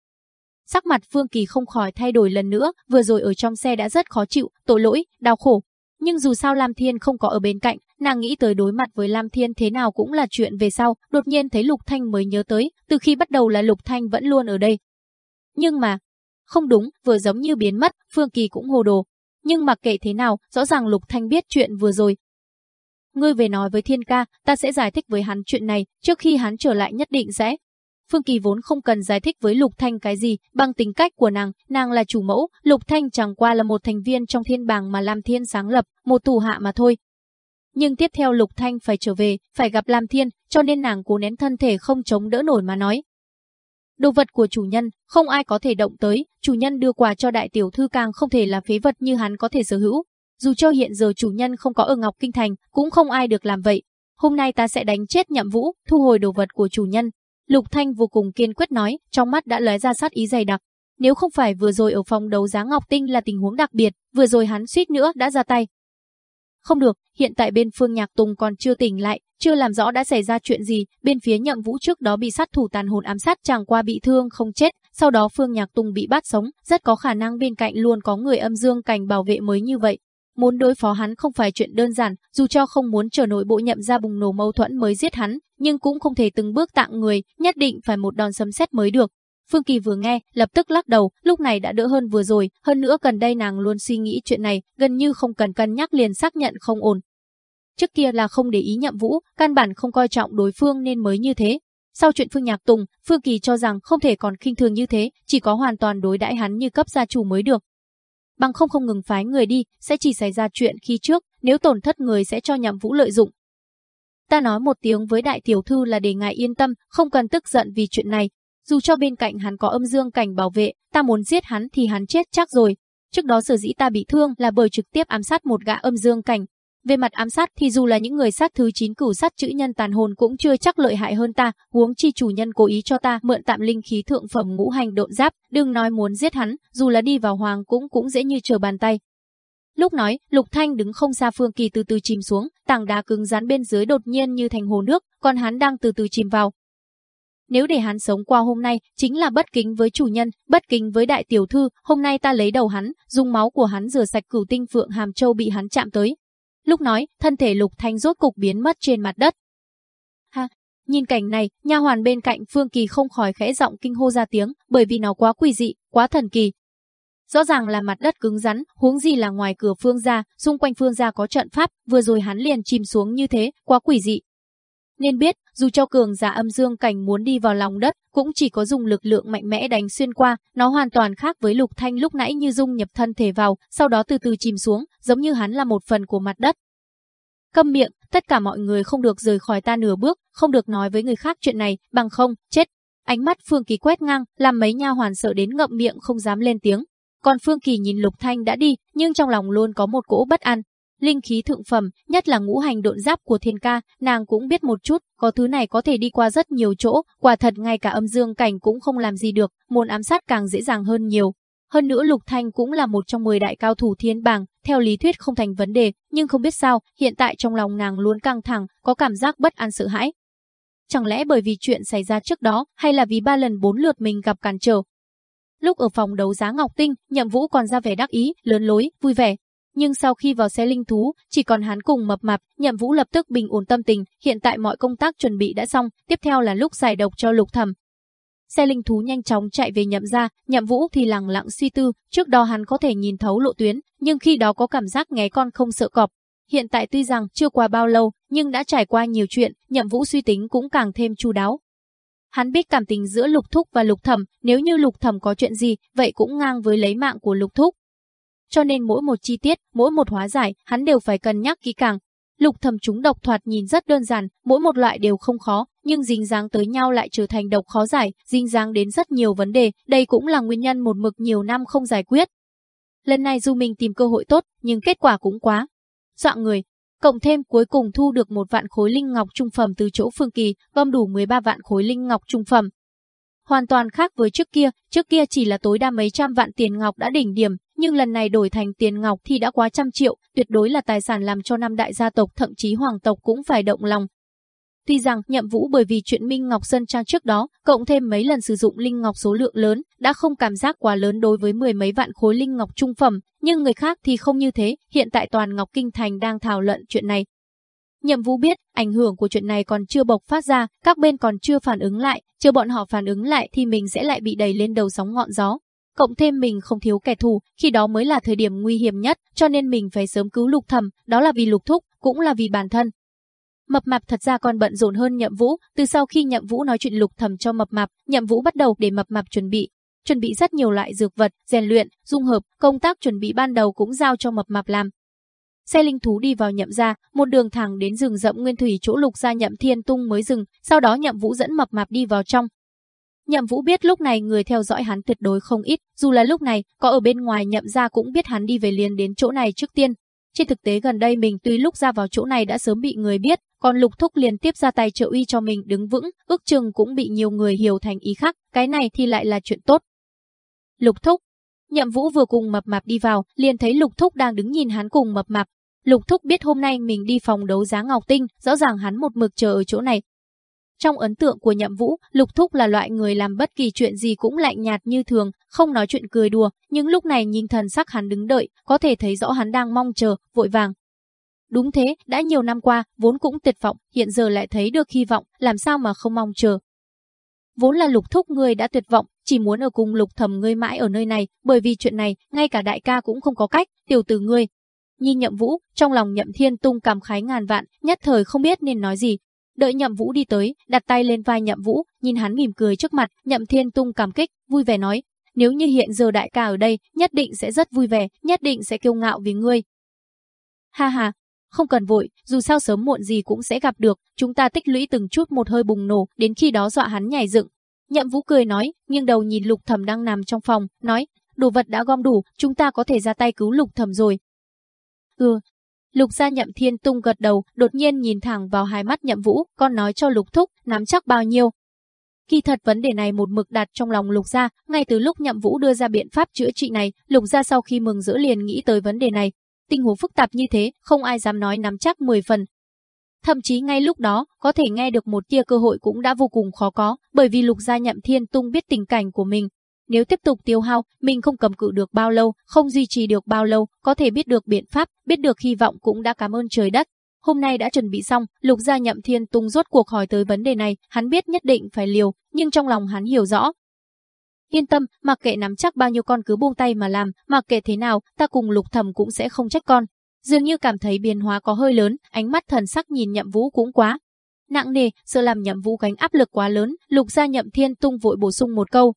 Sắc mặt Phương Kỳ không khỏi thay đổi lần nữa, vừa rồi ở trong xe đã rất khó chịu, tội lỗi, đau khổ. Nhưng dù sao Lam Thiên không có ở bên cạnh, nàng nghĩ tới đối mặt với Lam Thiên thế nào cũng là chuyện về sau, đột nhiên thấy Lục Thanh mới nhớ tới, từ khi bắt đầu là Lục Thanh vẫn luôn ở đây. Nhưng mà, không đúng, vừa giống như biến mất, Phương Kỳ cũng hồ đồ. Nhưng mặc kệ thế nào, rõ ràng Lục Thanh biết chuyện vừa rồi, Ngươi về nói với thiên ca, ta sẽ giải thích với hắn chuyện này, trước khi hắn trở lại nhất định sẽ. Phương Kỳ vốn không cần giải thích với Lục Thanh cái gì, bằng tính cách của nàng, nàng là chủ mẫu, Lục Thanh chẳng qua là một thành viên trong thiên bảng mà Lam Thiên sáng lập, một thủ hạ mà thôi. Nhưng tiếp theo Lục Thanh phải trở về, phải gặp Lam Thiên, cho nên nàng cố nén thân thể không chống đỡ nổi mà nói. Đồ vật của chủ nhân, không ai có thể động tới, chủ nhân đưa quà cho đại tiểu thư càng không thể là phế vật như hắn có thể sở hữu, dù cho hiện giờ chủ nhân không có ở Ngọc Kinh Thành, cũng không ai được làm vậy. Hôm nay ta sẽ đánh chết nhậm vũ, thu hồi đồ vật của chủ nhân. Lục Thanh vô cùng kiên quyết nói, trong mắt đã lóe ra sát ý dày đặc. Nếu không phải vừa rồi ở phòng đấu giá Ngọc Tinh là tình huống đặc biệt, vừa rồi hắn suýt nữa đã ra tay. Không được, hiện tại bên Phương Nhạc Tùng còn chưa tỉnh lại, chưa làm rõ đã xảy ra chuyện gì, bên phía nhậm vũ trước đó bị sát thủ tàn hồn ám sát chẳng qua bị thương không chết, sau đó Phương Nhạc Tùng bị bắt sống, rất có khả năng bên cạnh luôn có người âm dương cảnh bảo vệ mới như vậy. Muốn đối phó hắn không phải chuyện đơn giản, dù cho không muốn trở nội bộ nhậm ra bùng nổ mâu thuẫn mới giết hắn, nhưng cũng không thể từng bước tặng người, nhất định phải một đòn sấm sét mới được. Phương Kỳ vừa nghe, lập tức lắc đầu, lúc này đã đỡ hơn vừa rồi, hơn nữa gần đây nàng luôn suy nghĩ chuyện này, gần như không cần cân nhắc liền xác nhận không ổn. Trước kia là không để ý nhậm vũ, căn bản không coi trọng đối phương nên mới như thế. Sau chuyện Phương Nhạc Tùng, Phương Kỳ cho rằng không thể còn khinh thường như thế, chỉ có hoàn toàn đối đãi hắn như cấp gia chủ mới được bằng không không ngừng phái người đi, sẽ chỉ xảy ra chuyện khi trước, nếu tổn thất người sẽ cho nhậm vũ lợi dụng. Ta nói một tiếng với đại tiểu thư là để ngài yên tâm, không cần tức giận vì chuyện này. Dù cho bên cạnh hắn có âm dương cảnh bảo vệ, ta muốn giết hắn thì hắn chết chắc rồi. Trước đó sở dĩ ta bị thương là bởi trực tiếp ám sát một gã âm dương cảnh, về mặt ám sát thì dù là những người sát thứ 9 cửu sát chữ nhân tàn hồn cũng chưa chắc lợi hại hơn ta, huống chi chủ nhân cố ý cho ta mượn tạm linh khí thượng phẩm ngũ hành độn giáp, đừng nói muốn giết hắn, dù là đi vào hoàng cũng cũng dễ như trở bàn tay. Lúc nói, Lục Thanh đứng không xa Phương Kỳ từ từ chìm xuống, tảng đá cứng rắn bên dưới đột nhiên như thành hồ nước, còn hắn đang từ từ chìm vào. Nếu để hắn sống qua hôm nay, chính là bất kính với chủ nhân, bất kính với đại tiểu thư, hôm nay ta lấy đầu hắn, dùng máu của hắn rửa sạch cửu tinh phượng hàm châu bị hắn chạm tới, Lúc nói, thân thể Lục Thanh rốt cục biến mất trên mặt đất. Ha, nhìn cảnh này, nha hoàn bên cạnh Phương Kỳ không khỏi khẽ giọng kinh hô ra tiếng, bởi vì nó quá quỷ dị, quá thần kỳ. Rõ ràng là mặt đất cứng rắn, huống gì là ngoài cửa Phương gia, xung quanh Phương gia có trận pháp, vừa rồi hắn liền chìm xuống như thế, quá quỷ dị. Nên biết, dù cho cường giả âm dương cảnh muốn đi vào lòng đất, cũng chỉ có dùng lực lượng mạnh mẽ đánh xuyên qua, nó hoàn toàn khác với Lục Thanh lúc nãy như dung nhập thân thể vào, sau đó từ từ chìm xuống, giống như hắn là một phần của mặt đất. Câm miệng, tất cả mọi người không được rời khỏi ta nửa bước, không được nói với người khác chuyện này, bằng không, chết. Ánh mắt Phương Kỳ quét ngang, làm mấy nha hoàn sợ đến ngậm miệng không dám lên tiếng. Còn Phương Kỳ nhìn Lục Thanh đã đi, nhưng trong lòng luôn có một cỗ bất an, Linh khí thượng phẩm, nhất là ngũ hành độn giáp của thiên ca, nàng cũng biết một chút, có thứ này có thể đi qua rất nhiều chỗ, quả thật ngay cả âm dương cảnh cũng không làm gì được, muốn ám sát càng dễ dàng hơn nhiều. Hơn nữa Lục Thanh cũng là một trong 10 đại cao thủ thiên bảng, theo lý thuyết không thành vấn đề, nhưng không biết sao, hiện tại trong lòng nàng luôn căng thẳng, có cảm giác bất an sợ hãi. Chẳng lẽ bởi vì chuyện xảy ra trước đó, hay là vì ba lần bốn lượt mình gặp cản trở? Lúc ở phòng đấu giá Ngọc Tinh, Nhậm Vũ còn ra vẻ đắc ý, lớn lối, vui vẻ, nhưng sau khi vào xe linh thú, chỉ còn hắn cùng mập mạp, Nhậm Vũ lập tức bình ổn tâm tình, hiện tại mọi công tác chuẩn bị đã xong, tiếp theo là lúc giải độc cho Lục Thẩm. Xe linh thú nhanh chóng chạy về Nhậm gia, Nhậm Vũ thì lặng lặng suy tư, trước đó hắn có thể nhìn thấu lộ tuyến, nhưng khi đó có cảm giác nghe con không sợ cọp. Hiện tại tuy rằng chưa qua bao lâu, nhưng đã trải qua nhiều chuyện, Nhậm Vũ suy tính cũng càng thêm chu đáo. Hắn biết cảm tình giữa Lục Thúc và Lục Thẩm, nếu như Lục Thẩm có chuyện gì, vậy cũng ngang với lấy mạng của Lục Thúc cho nên mỗi một chi tiết, mỗi một hóa giải, hắn đều phải cân nhắc kỹ càng. Lục thầm chúng độc thoạt nhìn rất đơn giản, mỗi một loại đều không khó, nhưng dính dáng tới nhau lại trở thành độc khó giải, dính dáng đến rất nhiều vấn đề, đây cũng là nguyên nhân một mực nhiều năm không giải quyết. Lần này dù mình tìm cơ hội tốt, nhưng kết quả cũng quá. Dọa người, cộng thêm cuối cùng thu được một vạn khối linh ngọc trung phẩm từ chỗ Phương Kỳ, gom đủ 13 vạn khối linh ngọc trung phẩm. Hoàn toàn khác với trước kia, trước kia chỉ là tối đa mấy trăm vạn tiền ngọc đã đỉnh điểm, nhưng lần này đổi thành tiền ngọc thì đã quá trăm triệu, tuyệt đối là tài sản làm cho năm đại gia tộc thậm chí hoàng tộc cũng phải động lòng. Tuy rằng nhậm vũ bởi vì chuyện Minh Ngọc Sơn Trang trước đó, cộng thêm mấy lần sử dụng linh ngọc số lượng lớn, đã không cảm giác quá lớn đối với mười mấy vạn khối linh ngọc trung phẩm, nhưng người khác thì không như thế, hiện tại toàn Ngọc Kinh Thành đang thảo luận chuyện này. Nhậm Vũ biết, ảnh hưởng của chuyện này còn chưa bộc phát ra, các bên còn chưa phản ứng lại, chờ bọn họ phản ứng lại thì mình sẽ lại bị đẩy lên đầu sóng ngọn gió. Cộng thêm mình không thiếu kẻ thù, khi đó mới là thời điểm nguy hiểm nhất, cho nên mình phải sớm cứu lục thầm, đó là vì lục thúc, cũng là vì bản thân. Mập mạp thật ra còn bận rộn hơn Nhậm Vũ, từ sau khi Nhậm Vũ nói chuyện lục thầm cho mập mạp, Nhậm Vũ bắt đầu để mập mạp chuẩn bị, chuẩn bị rất nhiều loại dược vật, rèn luyện, dung hợp, công tác chuẩn bị ban đầu cũng giao cho mập mạp làm. Xe linh thú đi vào nhậm gia, một đường thẳng đến rừng rậm nguyên thủy chỗ lục gia nhậm thiên tung mới dừng, sau đó nhậm vũ dẫn mập mạp đi vào trong. Nhậm vũ biết lúc này người theo dõi hắn tuyệt đối không ít, dù là lúc này, có ở bên ngoài nhậm gia cũng biết hắn đi về liền đến chỗ này trước tiên. Trên thực tế gần đây mình tuy lúc ra vào chỗ này đã sớm bị người biết, còn lục thúc liền tiếp ra tay trợ uy cho mình đứng vững, ước chừng cũng bị nhiều người hiểu thành ý khác, cái này thì lại là chuyện tốt. Lục thúc, Nhậm Vũ vừa cùng Mập Mạp đi vào, liền thấy Lục Thúc đang đứng nhìn hắn cùng Mập Mạp, Lục Thúc biết hôm nay mình đi phòng đấu giá Ngọc Tinh, rõ ràng hắn một mực chờ ở chỗ này. Trong ấn tượng của Nhậm Vũ, Lục Thúc là loại người làm bất kỳ chuyện gì cũng lạnh nhạt như thường, không nói chuyện cười đùa, nhưng lúc này nhìn thần sắc hắn đứng đợi, có thể thấy rõ hắn đang mong chờ, vội vàng. Đúng thế, đã nhiều năm qua, vốn cũng tuyệt vọng, hiện giờ lại thấy được hy vọng, làm sao mà không mong chờ. Vốn là Lục Thúc người đã tuyệt vọng, chỉ muốn ở cùng Lục Thầm ngươi mãi ở nơi này, bởi vì chuyện này, ngay cả đại ca cũng không có cách, tiểu tử ngươi, Nhìn nhậm vũ, trong lòng nhậm thiên tung cảm khái ngàn vạn, nhất thời không biết nên nói gì. Đợi nhậm vũ đi tới, đặt tay lên vai nhậm vũ, nhìn hắn mỉm cười trước mặt, nhậm thiên tung cảm kích, vui vẻ nói. Nếu như hiện giờ đại ca ở đây, nhất định sẽ rất vui vẻ, nhất định sẽ kiêu ngạo vì ngươi. Ha ha, không cần vội, dù sao sớm muộn gì cũng sẽ gặp được, chúng ta tích lũy từng chút một hơi bùng nổ, đến khi đó dọa hắn nhảy dựng. Nhậm Vũ cười nói, nghiêng đầu nhìn Lục Thẩm đang nằm trong phòng, nói, đồ vật đã gom đủ, chúng ta có thể ra tay cứu Lục Thẩm rồi, Ừ. Lục gia nhậm thiên tung gật đầu, đột nhiên nhìn thẳng vào hai mắt nhậm vũ, con nói cho lục thúc, nắm chắc bao nhiêu. Kỳ thật vấn đề này một mực đặt trong lòng lục gia, ngay từ lúc nhậm vũ đưa ra biện pháp chữa trị này, lục gia sau khi mừng giữ liền nghĩ tới vấn đề này. Tình huống phức tạp như thế, không ai dám nói nắm chắc 10 phần. Thậm chí ngay lúc đó, có thể nghe được một tia cơ hội cũng đã vô cùng khó có, bởi vì lục gia nhậm thiên tung biết tình cảnh của mình, nếu tiếp tục tiêu hao, mình không cầm cự được bao lâu, không duy trì được bao lâu, có thể biết được biện pháp, biết được hy vọng cũng đã cảm ơn trời đất. Hôm nay đã chuẩn bị xong, Lục Gia Nhậm Thiên Tung rốt cuộc hỏi tới vấn đề này, hắn biết nhất định phải liều, nhưng trong lòng hắn hiểu rõ. Yên tâm, mặc kệ nắm chắc bao nhiêu con cứ buông tay mà làm, mặc kệ thế nào, ta cùng Lục Thẩm cũng sẽ không trách con. Dường như cảm thấy biến hóa có hơi lớn, ánh mắt thần sắc nhìn Nhậm Vũ cũng quá nặng nề, sợ làm Nhậm Vũ gánh áp lực quá lớn, Lục Gia Nhậm Thiên Tung vội bổ sung một câu,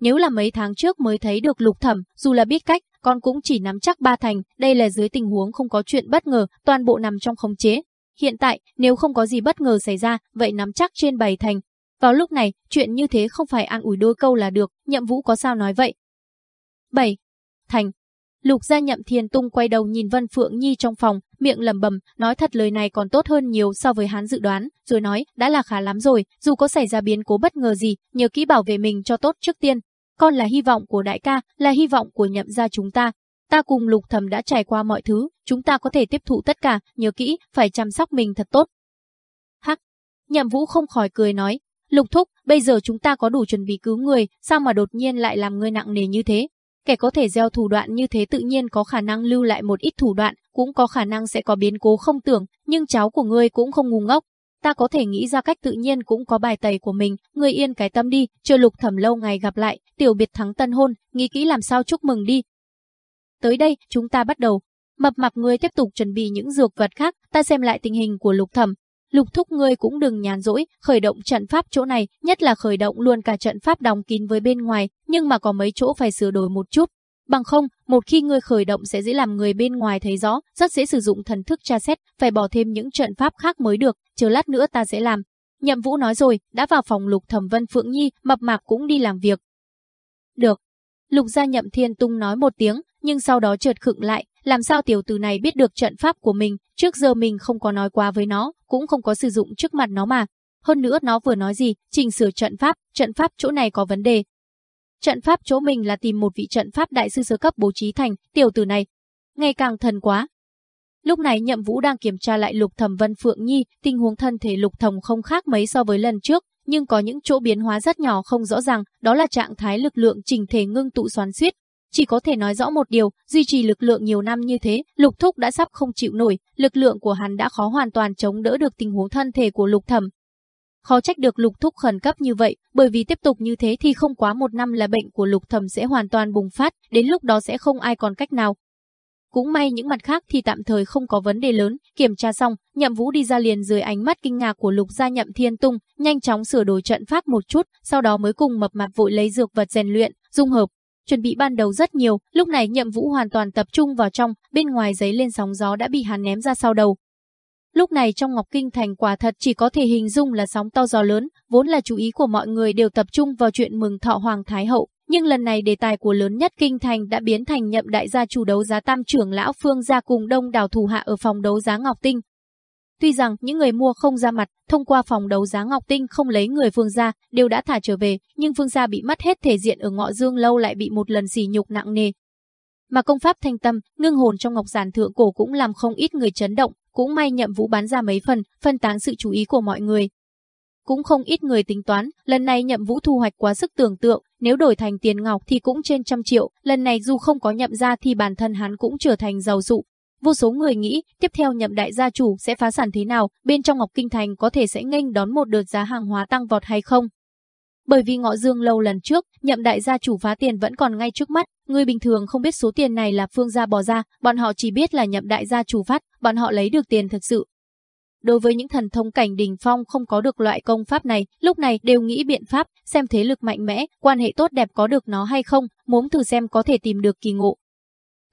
nếu là mấy tháng trước mới thấy được lục thẩm, dù là biết cách, con cũng chỉ nắm chắc ba thành, đây là dưới tình huống không có chuyện bất ngờ, toàn bộ nằm trong khống chế. Hiện tại, nếu không có gì bất ngờ xảy ra, vậy nắm chắc trên bảy thành. Vào lúc này, chuyện như thế không phải an ủi đôi câu là được, nhậm vũ có sao nói vậy. 7. Thành Lục gia nhậm thiên tung quay đầu nhìn Vân Phượng Nhi trong phòng, miệng lầm bầm, nói thật lời này còn tốt hơn nhiều so với hắn dự đoán, rồi nói, đã là khá lắm rồi, dù có xảy ra biến cố bất ngờ gì, nhớ kỹ bảo vệ mình cho tốt trước tiên, con là hy vọng của đại ca, là hy vọng của nhậm gia chúng ta. Ta cùng lục thầm đã trải qua mọi thứ, chúng ta có thể tiếp thụ tất cả, nhớ kỹ, phải chăm sóc mình thật tốt. Hắc, nhậm vũ không khỏi cười nói, lục thúc, bây giờ chúng ta có đủ chuẩn bị cứu người, sao mà đột nhiên lại làm ngươi nặng nề như thế? Kẻ có thể gieo thủ đoạn như thế tự nhiên có khả năng lưu lại một ít thủ đoạn, cũng có khả năng sẽ có biến cố không tưởng, nhưng cháu của ngươi cũng không ngu ngốc, ta có thể nghĩ ra cách tự nhiên cũng có bài tẩy của mình, người yên cái tâm đi, chờ lục thẩm lâu ngày gặp lại, tiểu biệt thắng tân hôn, nghĩ kỹ làm sao chúc mừng đi. Tới đây, chúng ta bắt đầu. Mập mạp ngươi tiếp tục chuẩn bị những dược vật khác, ta xem lại tình hình của lục thẩm. Lục thúc ngươi cũng đừng nhàn rỗi, khởi động trận pháp chỗ này, nhất là khởi động luôn cả trận pháp đóng kín với bên ngoài, nhưng mà có mấy chỗ phải sửa đổi một chút. Bằng không, một khi ngươi khởi động sẽ dễ làm người bên ngoài thấy rõ, rất dễ sử dụng thần thức tra xét, phải bỏ thêm những trận pháp khác mới được, chờ lát nữa ta sẽ làm. Nhậm Vũ nói rồi, đã vào phòng Lục Thẩm Vân Phượng Nhi, mập mạp cũng đi làm việc. Được. Lục gia Nhậm Thiên Tung nói một tiếng, nhưng sau đó chợt khựng lại, làm sao tiểu tử này biết được trận pháp của mình, trước giờ mình không có nói qua với nó, cũng không có sử dụng trước mặt nó mà. Hơn nữa nó vừa nói gì, chỉnh sửa trận pháp, trận pháp chỗ này có vấn đề. Trận pháp chỗ mình là tìm một vị trận pháp đại sư sơ cấp bố trí thành, tiểu tử này. Ngày càng thần quá. Lúc này nhậm vũ đang kiểm tra lại lục thẩm Vân Phượng Nhi, tình huống thân thể lục thẩm không khác mấy so với lần trước, nhưng có những chỗ biến hóa rất nhỏ không rõ ràng, đó là trạng thái lực lượng trình thể ngưng tụ xoắn xiết, chỉ có thể nói rõ một điều, duy trì lực lượng nhiều năm như thế, Lục Thúc đã sắp không chịu nổi, lực lượng của hắn đã khó hoàn toàn chống đỡ được tình huống thân thể của Lục Thẩm. Khó trách được Lục Thúc khẩn cấp như vậy, bởi vì tiếp tục như thế thì không quá một năm là bệnh của Lục Thẩm sẽ hoàn toàn bùng phát, đến lúc đó sẽ không ai còn cách nào. Cũng may những mặt khác thì tạm thời không có vấn đề lớn, kiểm tra xong, Nhậm Vũ đi ra liền dưới ánh mắt kinh ngạc của Lục gia Nhậm Thiên Tung, nhanh chóng sửa đổi trận pháp một chút, sau đó mới cùng mập mạp vội lấy dược vật rèn luyện, dung hợp, chuẩn bị ban đầu rất nhiều, lúc này nhậm vũ hoàn toàn tập trung vào trong, bên ngoài giấy lên sóng gió đã bị hắn ném ra sau đầu. Lúc này trong Ngọc Kinh Thành quả thật chỉ có thể hình dung là sóng to gió lớn, vốn là chú ý của mọi người đều tập trung vào chuyện mừng thọ Hoàng Thái Hậu. Nhưng lần này đề tài của lớn nhất Kinh Thành đã biến thành nhậm đại gia chủ đấu giá tam trưởng lão Phương gia cùng đông đảo thủ hạ ở phòng đấu giá Ngọc Tinh, Tuy rằng những người mua không ra mặt, thông qua phòng đấu giá Ngọc Tinh không lấy người Phương gia, đều đã thả trở về, nhưng Phương gia bị mất hết thể diện ở ngọ dương lâu lại bị một lần xỉ nhục nặng nề. Mà công pháp thanh tâm, ngưng hồn trong ngọc giản thượng cổ cũng làm không ít người chấn động, cũng may nhậm vũ bán ra mấy phần, phân tán sự chú ý của mọi người. Cũng không ít người tính toán, lần này nhậm vũ thu hoạch quá sức tưởng tượng, nếu đổi thành tiền ngọc thì cũng trên trăm triệu, lần này dù không có nhậm ra thì bản thân hắn cũng trở thành giàu dụ, Vô số người nghĩ, tiếp theo nhậm đại gia chủ sẽ phá sản thế nào, bên trong Ngọc Kinh Thành có thể sẽ nghênh đón một đợt giá hàng hóa tăng vọt hay không. Bởi vì ngọ dương lâu lần trước, nhậm đại gia chủ phá tiền vẫn còn ngay trước mắt, người bình thường không biết số tiền này là phương gia bỏ ra, bọn họ chỉ biết là nhậm đại gia chủ phát, bọn họ lấy được tiền thật sự. Đối với những thần thông cảnh đình phong không có được loại công pháp này, lúc này đều nghĩ biện pháp, xem thế lực mạnh mẽ, quan hệ tốt đẹp có được nó hay không, muốn thử xem có thể tìm được kỳ ngộ,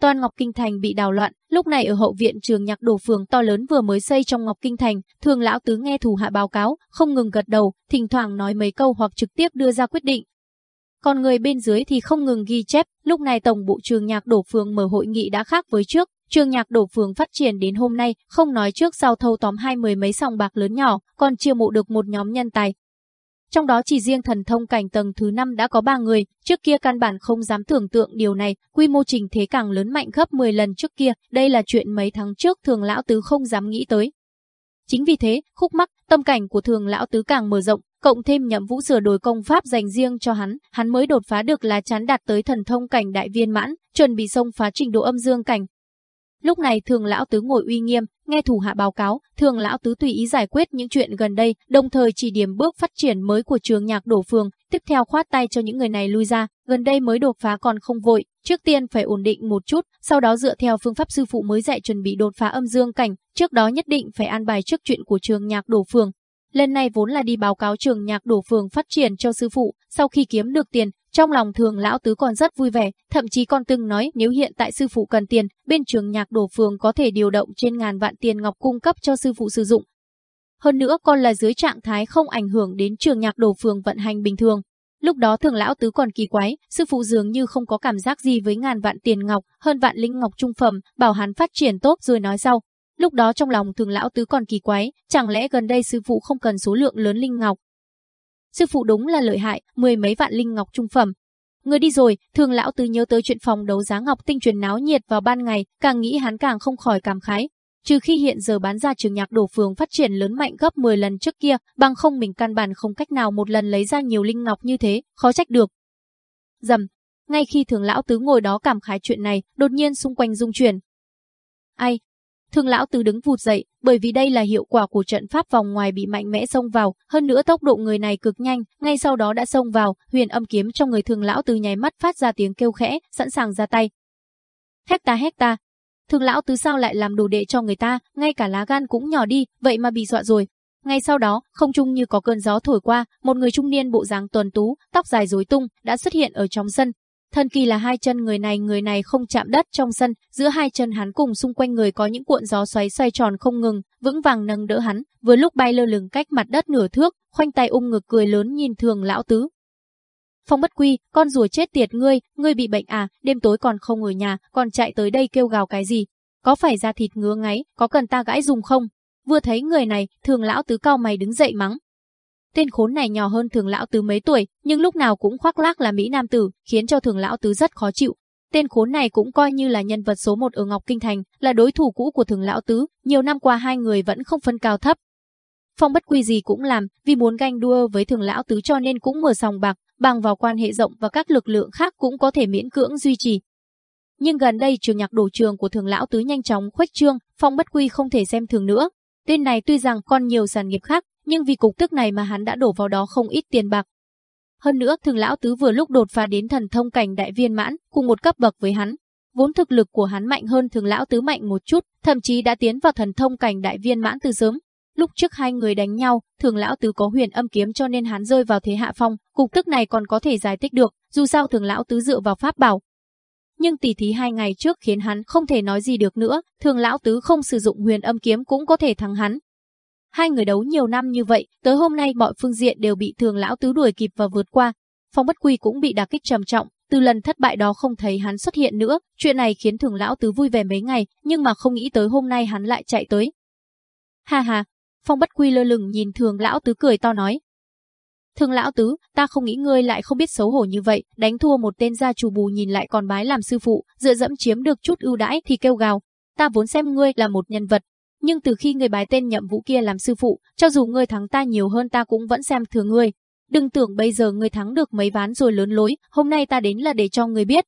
Toàn Ngọc Kinh Thành bị đào loạn, lúc này ở hậu viện trường nhạc đổ phường to lớn vừa mới xây trong Ngọc Kinh Thành, thường lão tứ nghe thủ hạ báo cáo, không ngừng gật đầu, thỉnh thoảng nói mấy câu hoặc trực tiếp đưa ra quyết định. Còn người bên dưới thì không ngừng ghi chép, lúc này tổng bộ trường nhạc đổ phường mở hội nghị đã khác với trước, trường nhạc đổ phường phát triển đến hôm nay, không nói trước sau thâu tóm hai mười mấy sòng bạc lớn nhỏ, còn chiêu mộ được một nhóm nhân tài, trong đó chỉ riêng thần thông cảnh tầng thứ 5 đã có 3 người, trước kia căn bản không dám tưởng tượng điều này, quy mô trình thế càng lớn mạnh gấp 10 lần trước kia, đây là chuyện mấy tháng trước thường lão tứ không dám nghĩ tới. Chính vì thế, khúc mắc, tâm cảnh của thường lão tứ càng mở rộng, cộng thêm nhậm vũ sửa đổi công pháp dành riêng cho hắn, hắn mới đột phá được lá chán đạt tới thần thông cảnh đại viên mãn, chuẩn bị xông phá trình độ âm dương cảnh, Lúc này thường lão tứ ngồi uy nghiêm, nghe thủ hạ báo cáo, thường lão tứ tùy ý giải quyết những chuyện gần đây, đồng thời chỉ điểm bước phát triển mới của trường nhạc đổ phường, tiếp theo khoát tay cho những người này lui ra, gần đây mới đột phá còn không vội, trước tiên phải ổn định một chút, sau đó dựa theo phương pháp sư phụ mới dạy chuẩn bị đột phá âm dương cảnh, trước đó nhất định phải an bài trước chuyện của trường nhạc đổ phường. Lần này vốn là đi báo cáo trường nhạc đổ phường phát triển cho sư phụ, sau khi kiếm được tiền, trong lòng thường lão tứ còn rất vui vẻ, thậm chí còn từng nói nếu hiện tại sư phụ cần tiền, bên trường nhạc đổ phường có thể điều động trên ngàn vạn tiền ngọc cung cấp cho sư phụ sử dụng. Hơn nữa còn là dưới trạng thái không ảnh hưởng đến trường nhạc đổ phường vận hành bình thường. Lúc đó thường lão tứ còn kỳ quái, sư phụ dường như không có cảm giác gì với ngàn vạn tiền ngọc, hơn vạn linh ngọc trung phẩm, bảo hắn phát triển tốt rồi nói sau. Lúc đó trong lòng thường lão tứ còn kỳ quái, chẳng lẽ gần đây sư phụ không cần số lượng lớn linh ngọc, Sư phụ đúng là lợi hại, mười mấy vạn linh ngọc trung phẩm. Người đi rồi, thường lão tứ nhớ tới chuyện phòng đấu giá ngọc tinh truyền náo nhiệt vào ban ngày, càng nghĩ hắn càng không khỏi cảm khái. Trừ khi hiện giờ bán ra trường nhạc đổ phường phát triển lớn mạnh gấp 10 lần trước kia, bằng không mình căn bản không cách nào một lần lấy ra nhiều linh ngọc như thế, khó trách được. Dầm, ngay khi thường lão tứ ngồi đó cảm khái chuyện này, đột nhiên xung quanh rung chuyển. Ai, Thương lão tứ đứng vụt dậy, bởi vì đây là hiệu quả của trận pháp vòng ngoài bị mạnh mẽ xông vào, hơn nữa tốc độ người này cực nhanh, ngay sau đó đã xông vào, huyền âm kiếm trong người thương lão tứ nháy mắt phát ra tiếng kêu khẽ, sẵn sàng ra tay. Hecta hecta. Thương lão tứ sao lại làm đồ đệ cho người ta, ngay cả lá gan cũng nhỏ đi, vậy mà bị dọa rồi. Ngay sau đó, không trung như có cơn gió thổi qua, một người trung niên bộ dáng tuần tú, tóc dài rối tung, đã xuất hiện ở trong sân, Thần kỳ là hai chân người này người này không chạm đất trong sân, giữa hai chân hắn cùng xung quanh người có những cuộn gió xoáy xoay tròn không ngừng, vững vàng nâng đỡ hắn, vừa lúc bay lơ lửng cách mặt đất nửa thước, khoanh tay ung ngực cười lớn nhìn thường lão tứ. Phong bất quy, con rùa chết tiệt ngươi, ngươi bị bệnh à, đêm tối còn không ở nhà, còn chạy tới đây kêu gào cái gì? Có phải ra thịt ngứa ngáy, có cần ta gãi dùng không? Vừa thấy người này, thường lão tứ cao mày đứng dậy mắng. Tên khốn này nhỏ hơn thường lão tứ mấy tuổi, nhưng lúc nào cũng khoác lác là Mỹ Nam tử, khiến cho thường lão tứ rất khó chịu. Tên khốn này cũng coi như là nhân vật số một ở Ngọc Kinh Thành, là đối thủ cũ của thường lão tứ, nhiều năm qua hai người vẫn không phân cao thấp. Phong bất quy gì cũng làm, vì muốn ganh đua với thường lão tứ cho nên cũng mở sòng bạc, bằng vào quan hệ rộng và các lực lượng khác cũng có thể miễn cưỡng duy trì. Nhưng gần đây trường nhạc đổ trường của thường lão tứ nhanh chóng khuếch trương, Phong bất quy không thể xem thường nữa. Tên này tuy rằng còn nhiều sản nghiệp khác, nhưng vì cục tức này mà hắn đã đổ vào đó không ít tiền bạc. Hơn nữa, thường lão tứ vừa lúc đột phá đến thần thông cảnh đại viên mãn, cùng một cấp bậc với hắn. Vốn thực lực của hắn mạnh hơn thường lão tứ mạnh một chút, thậm chí đã tiến vào thần thông cảnh đại viên mãn từ sớm. Lúc trước hai người đánh nhau, thường lão tứ có huyền âm kiếm cho nên hắn rơi vào thế hạ phong, cục tức này còn có thể giải thích được, dù sao thường lão tứ dựa vào pháp bảo. Nhưng tỷ thí hai ngày trước khiến hắn không thể nói gì được nữa, thường lão tứ không sử dụng huyền âm kiếm cũng có thể thắng hắn, Hai người đấu nhiều năm như vậy, tới hôm nay mọi phương diện đều bị thường lão tứ đuổi kịp và vượt qua. Phong bất quy cũng bị đả kích trầm trọng, từ lần thất bại đó không thấy hắn xuất hiện nữa, chuyện này khiến thường lão tứ vui vẻ mấy ngày, nhưng mà không nghĩ tới hôm nay hắn lại chạy tới. Ha ha, Phong bất quy lơ lửng nhìn thường lão tứ cười to nói. Thường lão tứ, ta không nghĩ ngươi lại không biết xấu hổ như vậy, đánh thua một tên gia chủ bù nhìn lại còn bái làm sư phụ, dựa dẫm chiếm được chút ưu đãi thì kêu gào. Ta vốn xem ngươi là một nhân vật, nhưng từ khi người bái tên nhậm vũ kia làm sư phụ, cho dù ngươi thắng ta nhiều hơn ta cũng vẫn xem thường ngươi. Đừng tưởng bây giờ ngươi thắng được mấy ván rồi lớn lối, hôm nay ta đến là để cho ngươi biết.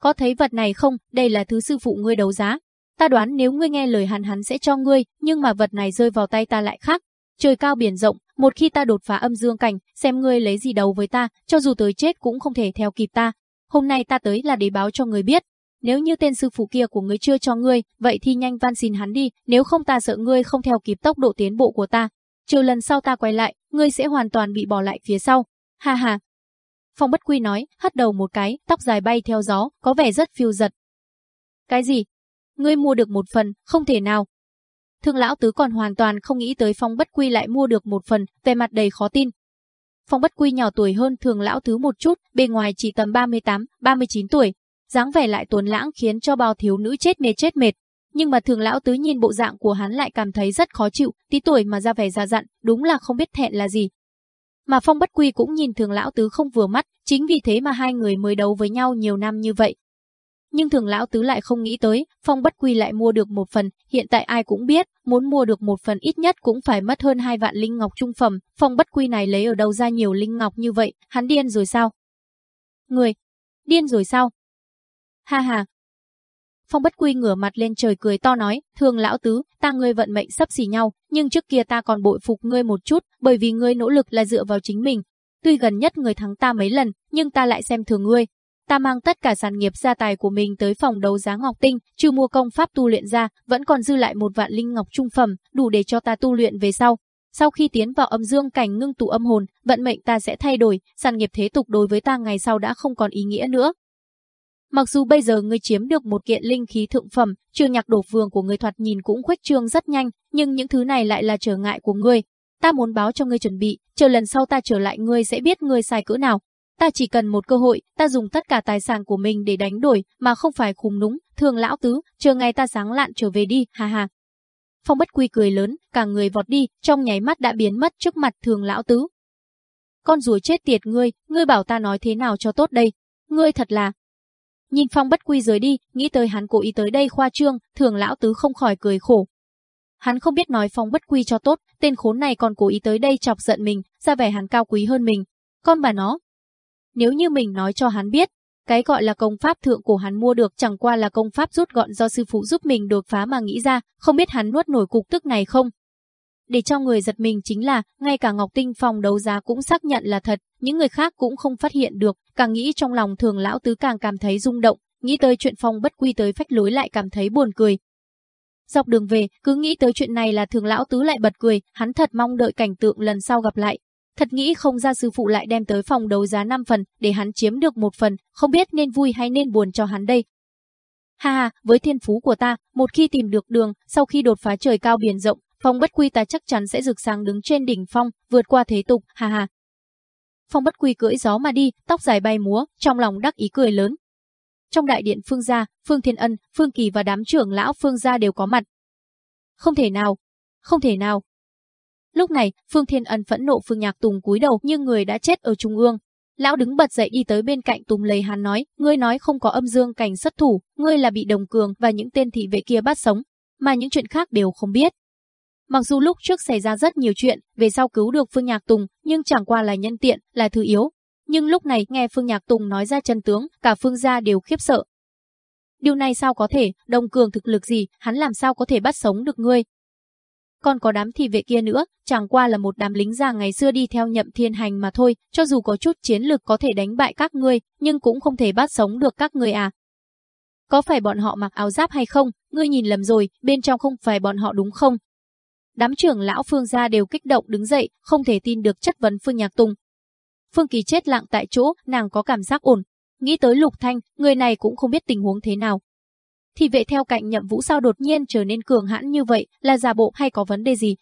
Có thấy vật này không, đây là thứ sư phụ ngươi đấu giá. Ta đoán nếu ngươi nghe lời hắn hắn sẽ cho ngươi, nhưng mà vật này rơi vào tay ta lại khác. Trời cao biển rộng, một khi ta đột phá âm dương cảnh, xem ngươi lấy gì đấu với ta, cho dù tới chết cũng không thể theo kịp ta. Hôm nay ta tới là để báo cho ngươi biết, nếu như tên sư phụ kia của ngươi chưa cho ngươi, vậy thì nhanh van xin hắn đi, nếu không ta sợ ngươi không theo kịp tốc độ tiến bộ của ta. chiều lần sau ta quay lại, ngươi sẽ hoàn toàn bị bỏ lại phía sau. Ha ha. Phong bất quy nói, hất đầu một cái, tóc dài bay theo gió, có vẻ rất phiêu giật. Cái gì? Ngươi mua được một phần, không thể nào. Thương lão tứ còn hoàn toàn không nghĩ tới phong bất quy lại mua được một phần, về mặt đầy khó tin. Phong bất quy nhỏ tuổi hơn thường lão tứ một chút, bề ngoài chỉ tầm 38, 39 tuổi, dáng vẻ lại tuấn lãng khiến cho bao thiếu nữ chết mệt chết mệt. Nhưng mà thường lão tứ nhìn bộ dạng của hắn lại cảm thấy rất khó chịu, tí tuổi mà ra vẻ già dặn, đúng là không biết thẹn là gì. Mà Phong Bất Quy cũng nhìn thường lão tứ không vừa mắt, chính vì thế mà hai người mới đấu với nhau nhiều năm như vậy. Nhưng thường lão tứ lại không nghĩ tới, Phong Bất Quy lại mua được một phần, hiện tại ai cũng biết, muốn mua được một phần ít nhất cũng phải mất hơn hai vạn linh ngọc trung phẩm, Phong Bất Quy này lấy ở đâu ra nhiều linh ngọc như vậy, hắn điên rồi sao? Người, điên rồi sao? Ha ha. Phong bất quy ngửa mặt lên trời cười to nói, thường lão tứ, ta ngươi vận mệnh sắp xỉ nhau, nhưng trước kia ta còn bội phục ngươi một chút, bởi vì ngươi nỗ lực là dựa vào chính mình. Tuy gần nhất người thắng ta mấy lần, nhưng ta lại xem thường ngươi. Ta mang tất cả sản nghiệp gia tài của mình tới phòng đấu giá Ngọc Tinh, trừ mua công pháp tu luyện ra, vẫn còn dư lại một vạn linh ngọc trung phẩm, đủ để cho ta tu luyện về sau. Sau khi tiến vào âm dương cảnh ngưng tụ âm hồn, vận mệnh ta sẽ thay đổi, sản nghiệp thế tục đối với ta ngày sau đã không còn ý nghĩa nữa. Mặc dù bây giờ ngươi chiếm được một kiện linh khí thượng phẩm, trường nhạc đổ vương của ngươi thoạt nhìn cũng khuếch trương rất nhanh, nhưng những thứ này lại là trở ngại của ngươi. Ta muốn báo cho ngươi chuẩn bị, chờ lần sau ta trở lại ngươi sẽ biết ngươi sai cỡ nào. Ta chỉ cần một cơ hội, ta dùng tất cả tài sản của mình để đánh đổi, mà không phải khùng núng, thường lão tứ, chờ ngày ta sáng lạn trở về đi, ha ha. Phong bất quy cười lớn, cả người vọt đi, trong nháy mắt đã biến mất trước mặt thường lão tứ. Con rùa chết tiệt ngươi, ngươi bảo ta nói thế nào cho tốt đây? Ngươi thật là, Nhìn Phong bất quy rời đi, nghĩ tới hắn cố ý tới đây khoa trương, thường lão tứ không khỏi cười khổ. Hắn không biết nói Phong bất quy cho tốt, tên khốn này còn cố ý tới đây chọc giận mình, ra vẻ hắn cao quý hơn mình. Con bà nó. Nếu như mình nói cho hắn biết, cái gọi là công pháp thượng cổ hắn mua được chẳng qua là công pháp rút gọn do sư phụ giúp mình đột phá mà nghĩ ra, không biết hắn nuốt nổi cục tức này không. Để cho người giật mình chính là, ngay cả Ngọc Tinh phòng đấu giá cũng xác nhận là thật, những người khác cũng không phát hiện được, càng nghĩ trong lòng thường lão tứ càng cảm thấy rung động, nghĩ tới chuyện phong bất quy tới phách lối lại cảm thấy buồn cười. Dọc đường về, cứ nghĩ tới chuyện này là thường lão tứ lại bật cười, hắn thật mong đợi cảnh tượng lần sau gặp lại. Thật nghĩ không ra sư phụ lại đem tới phòng đấu giá 5 phần để hắn chiếm được một phần, không biết nên vui hay nên buồn cho hắn đây. Ha ha, với thiên phú của ta, một khi tìm được đường, sau khi đột phá trời cao biển rộng, phong bất quy ta chắc chắn sẽ rực sáng đứng trên đỉnh phong, vượt qua thế tục, ha ha. Phong bất quy cưỡi gió mà đi, tóc dài bay múa, trong lòng đắc ý cười lớn. Trong đại điện Phương gia, Phương Thiên Ân, Phương Kỳ và đám trưởng lão Phương gia đều có mặt. Không thể nào, không thể nào. Lúc này, Phương Thiên Ân phẫn nộ Phương Nhạc Tùng cúi đầu như người đã chết ở trung ương, Lão đứng bật dậy đi tới bên cạnh Tùng lấy hắn nói, ngươi nói không có âm dương cảnh xuất thủ, ngươi là bị đồng cường và những tên thị vệ kia bắt sống, mà những chuyện khác đều không biết. Mặc dù lúc trước xảy ra rất nhiều chuyện, về sau cứu được Phương Nhạc Tùng, nhưng chẳng qua là nhân tiện, là thứ yếu. Nhưng lúc này nghe Phương Nhạc Tùng nói ra chân tướng, cả Phương gia đều khiếp sợ. Điều này sao có thể, đồng cường thực lực gì, hắn làm sao có thể bắt sống được ngươi, còn có đám thị vệ kia nữa, chẳng qua là một đám lính già ngày xưa đi theo nhậm thiên hành mà thôi, cho dù có chút chiến lực có thể đánh bại các ngươi, nhưng cũng không thể bắt sống được các ngươi à. Có phải bọn họ mặc áo giáp hay không, ngươi nhìn lầm rồi, bên trong không phải bọn họ đúng không? Đám trưởng lão Phương gia đều kích động đứng dậy, không thể tin được chất vấn Phương Nhạc Tùng. Phương Kỳ chết lặng tại chỗ, nàng có cảm giác ổn. Nghĩ tới Lục Thanh, người này cũng không biết tình huống thế nào, thì vệ theo cạnh nhậm vũ sao đột nhiên trở nên cường hãn như vậy, là giả bộ hay có vấn đề gì?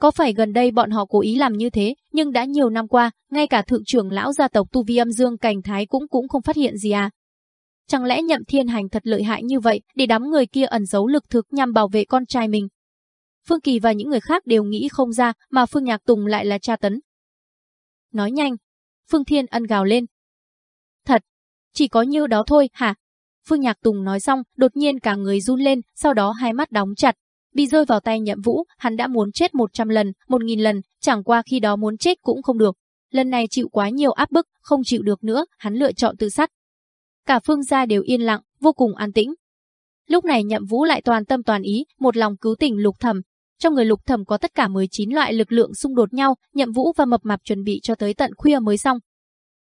Có phải gần đây bọn họ cố ý làm như thế, nhưng đã nhiều năm qua, ngay cả thượng trưởng lão gia tộc Tu Vi âm dương cảnh thái cũng cũng không phát hiện gì à? Chẳng lẽ nhậm thiên hành thật lợi hại như vậy, để đám người kia ẩn giấu lực thực nhằm bảo vệ con trai mình? Phương Kỳ và những người khác đều nghĩ không ra, mà Phương Nhạc Tùng lại là cha tấn. Nói nhanh, Phương Thiên ân gào lên. Thật, chỉ có như đó thôi hả? Phương Nhạc Tùng nói xong, đột nhiên cả người run lên, sau đó hai mắt đóng chặt. Bị rơi vào tay nhậm vũ, hắn đã muốn chết 100 lần, 1.000 lần, chẳng qua khi đó muốn chết cũng không được. Lần này chịu quá nhiều áp bức, không chịu được nữa, hắn lựa chọn tự sát. Cả phương gia đều yên lặng, vô cùng an tĩnh. Lúc này nhậm vũ lại toàn tâm toàn ý, một lòng cứu tỉnh lục thẩm. Trong người lục thẩm có tất cả 19 loại lực lượng xung đột nhau, nhậm vũ và mập mạp chuẩn bị cho tới tận khuya mới xong.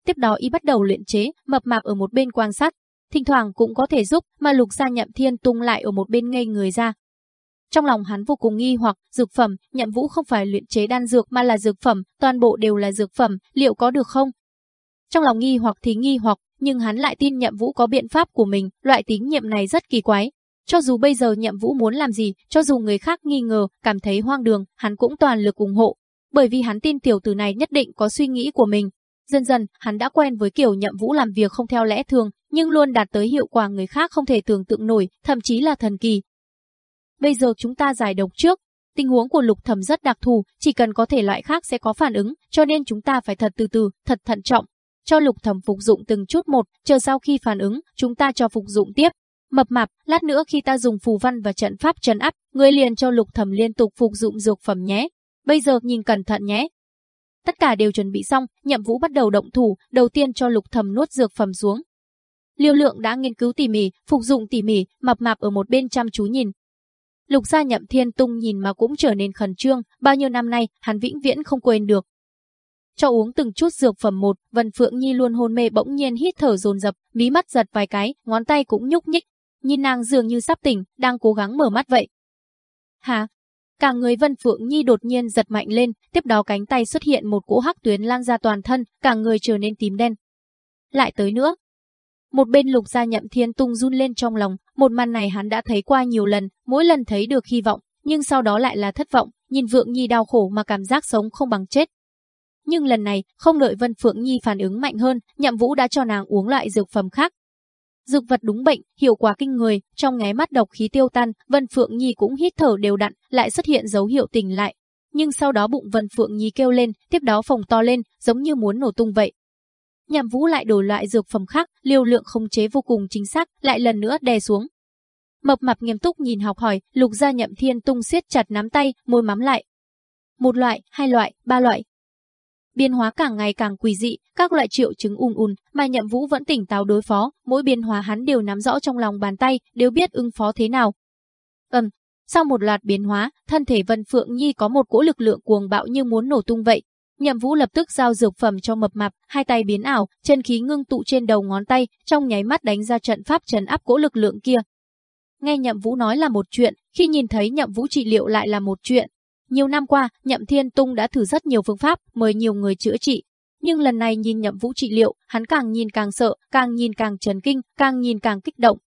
Tiếp đó y bắt đầu luyện chế, mập mạp ở một bên quan sát, thỉnh thoảng cũng có thể giúp, mà Lục Gia Nhậm Thiên tung lại ở một bên ngây người ra. Trong lòng hắn vô cùng nghi hoặc, dược phẩm, Nhậm Vũ không phải luyện chế đan dược mà là dược phẩm, toàn bộ đều là dược phẩm, liệu có được không? Trong lòng nghi hoặc thì nghi hoặc, nhưng hắn lại tin Nhậm Vũ có biện pháp của mình, loại tín nhiệm này rất kỳ quái. Cho dù bây giờ Nhậm Vũ muốn làm gì, cho dù người khác nghi ngờ, cảm thấy hoang đường, hắn cũng toàn lực ủng hộ, bởi vì hắn tin tiểu tử này nhất định có suy nghĩ của mình, Dần dần, hắn đã quen với kiểu nhậm vũ làm việc không theo lẽ thường, nhưng luôn đạt tới hiệu quả người khác không thể tưởng tượng nổi, thậm chí là thần kỳ. Bây giờ chúng ta giải độc trước. Tình huống của lục thẩm rất đặc thù, chỉ cần có thể loại khác sẽ có phản ứng, cho nên chúng ta phải thật từ từ, thật thận trọng. Cho lục thẩm phục dụng từng chút một, chờ sau khi phản ứng, chúng ta cho phục dụng tiếp. Mập mạp, lát nữa khi ta dùng phù văn và trận pháp trấn áp, ngươi liền cho lục thẩm liên tục phục dụng dược phẩm nhé. Bây giờ nhìn cẩn thận nhé, Tất cả đều chuẩn bị xong, Nhậm Vũ bắt đầu động thủ, đầu tiên cho Lục thẩm nuốt dược phẩm xuống. Liêu Lượng đã nghiên cứu tỉ mỉ, phục dụng tỉ mỉ, mập mạp ở một bên chăm chú nhìn. Lục gia Nhậm Thiên Tung nhìn mà cũng trở nên khẩn trương, bao nhiêu năm nay, hắn vĩnh viễn không quên được. Cho uống từng chút dược phẩm một, Vân Phượng Nhi luôn hôn mê bỗng nhiên hít thở dồn dập, mí mắt giật vài cái, ngón tay cũng nhúc nhích, nhìn nàng dường như sắp tỉnh, đang cố gắng mở mắt vậy. Hả, Cả người Vân Phượng Nhi đột nhiên giật mạnh lên, tiếp đó cánh tay xuất hiện một cỗ hắc tuyến lan ra toàn thân, cả người trở nên tím đen. Lại tới nữa. Một bên lục gia nhậm thiên tung run lên trong lòng, một màn này hắn đã thấy qua nhiều lần, mỗi lần thấy được hy vọng, nhưng sau đó lại là thất vọng, nhìn Vượng Nhi đau khổ mà cảm giác sống không bằng chết. Nhưng lần này, không đợi Vân Phượng Nhi phản ứng mạnh hơn, Nhậm Vũ đã cho nàng uống loại dược phẩm khác, Dược vật đúng bệnh, hiệu quả kinh người, trong nháy mắt độc khí tiêu tan, Vân Phượng Nhi cũng hít thở đều đặn, lại xuất hiện dấu hiệu tỉnh lại. Nhưng sau đó bụng Vân Phượng Nhi kêu lên, tiếp đó phồng to lên, giống như muốn nổ tung vậy. Nhằm Vũ lại đổi loại dược phẩm khác, liều lượng không chế vô cùng chính xác, lại lần nữa đè xuống. Mập mập nghiêm túc nhìn học hỏi, lục gia nhậm thiên tung siết chặt nắm tay, môi mắm lại. Một loại, hai loại, ba loại, biến hóa càng ngày càng quỷ dị, các loại triệu chứng ùn ùn, mà Nhậm Vũ vẫn tỉnh táo đối phó, mỗi biến hóa hắn đều nắm rõ trong lòng bàn tay, đều biết ứng phó thế nào. Ừm, sau một loạt biến hóa, thân thể Vân Phượng Nhi có một cỗ lực lượng cuồng bạo như muốn nổ tung vậy. Nhậm Vũ lập tức giao dược phẩm cho mập mạp, hai tay biến ảo, chân khí ngưng tụ trên đầu ngón tay, trong nháy mắt đánh ra trận pháp trấn áp cỗ lực lượng kia. Nghe Nhậm Vũ nói là một chuyện, khi nhìn thấy Nhậm Vũ trị liệu lại là một chuyện. Nhiều năm qua, Nhậm Thiên Tung đã thử rất nhiều phương pháp, mời nhiều người chữa trị. Nhưng lần này nhìn Nhậm Vũ trị liệu, hắn càng nhìn càng sợ, càng nhìn càng chấn kinh, càng nhìn càng kích động.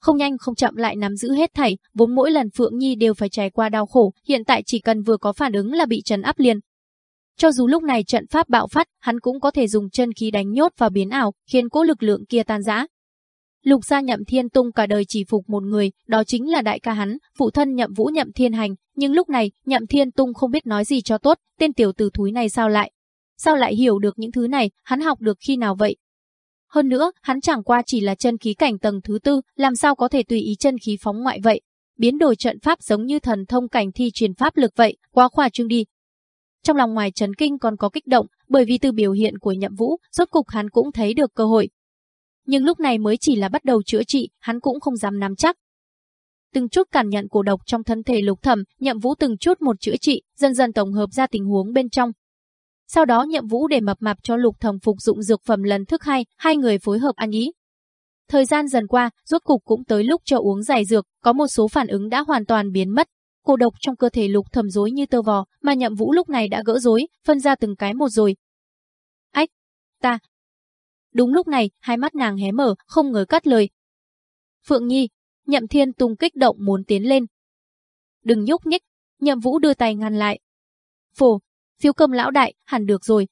Không nhanh không chậm lại nắm giữ hết thảy, vốn mỗi lần Phượng Nhi đều phải trải qua đau khổ, hiện tại chỉ cần vừa có phản ứng là bị trấn áp liền. Cho dù lúc này trận pháp bạo phát, hắn cũng có thể dùng chân khí đánh nhốt và biến ảo, khiến cỗ lực lượng kia tan rã. Lục gia nhậm thiên tung cả đời chỉ phục một người, đó chính là đại ca hắn, phụ thân nhậm vũ nhậm thiên hành, nhưng lúc này, nhậm thiên tung không biết nói gì cho tốt, tên tiểu tử thúi này sao lại? Sao lại hiểu được những thứ này, hắn học được khi nào vậy? Hơn nữa, hắn chẳng qua chỉ là chân khí cảnh tầng thứ tư, làm sao có thể tùy ý chân khí phóng ngoại vậy? Biến đổi trận pháp giống như thần thông cảnh thi truyền pháp lực vậy, quá khoa trương đi. Trong lòng ngoài chấn kinh còn có kích động, bởi vì từ biểu hiện của nhậm vũ, rốt cục hắn cũng thấy được cơ hội, nhưng lúc này mới chỉ là bắt đầu chữa trị, hắn cũng không dám nắm chắc. Từng chút cảm nhận cổ độc trong thân thể lục thẩm, nhậm vũ từng chút một chữa trị, dần dần tổng hợp ra tình huống bên trong. Sau đó nhậm vũ để mập mạp cho lục thẩm phục dụng dược phẩm lần thứ hai, hai người phối hợp ăn ý. Thời gian dần qua, rốt cục cũng tới lúc cho uống giải dược, có một số phản ứng đã hoàn toàn biến mất. Cổ độc trong cơ thể lục thẩm rối như tơ vò, mà nhậm vũ lúc này đã gỡ rối, phân ra từng cái một rồi. Ách, ta, Đúng lúc này, hai mắt nàng hé mở, không ngờ cắt lời. Phượng Nhi, Nhậm Thiên Tùng kích động muốn tiến lên. Đừng nhúc nhích, Nhậm Vũ đưa tay ngăn lại. Phổ, phiếu cơm lão đại, hẳn được rồi.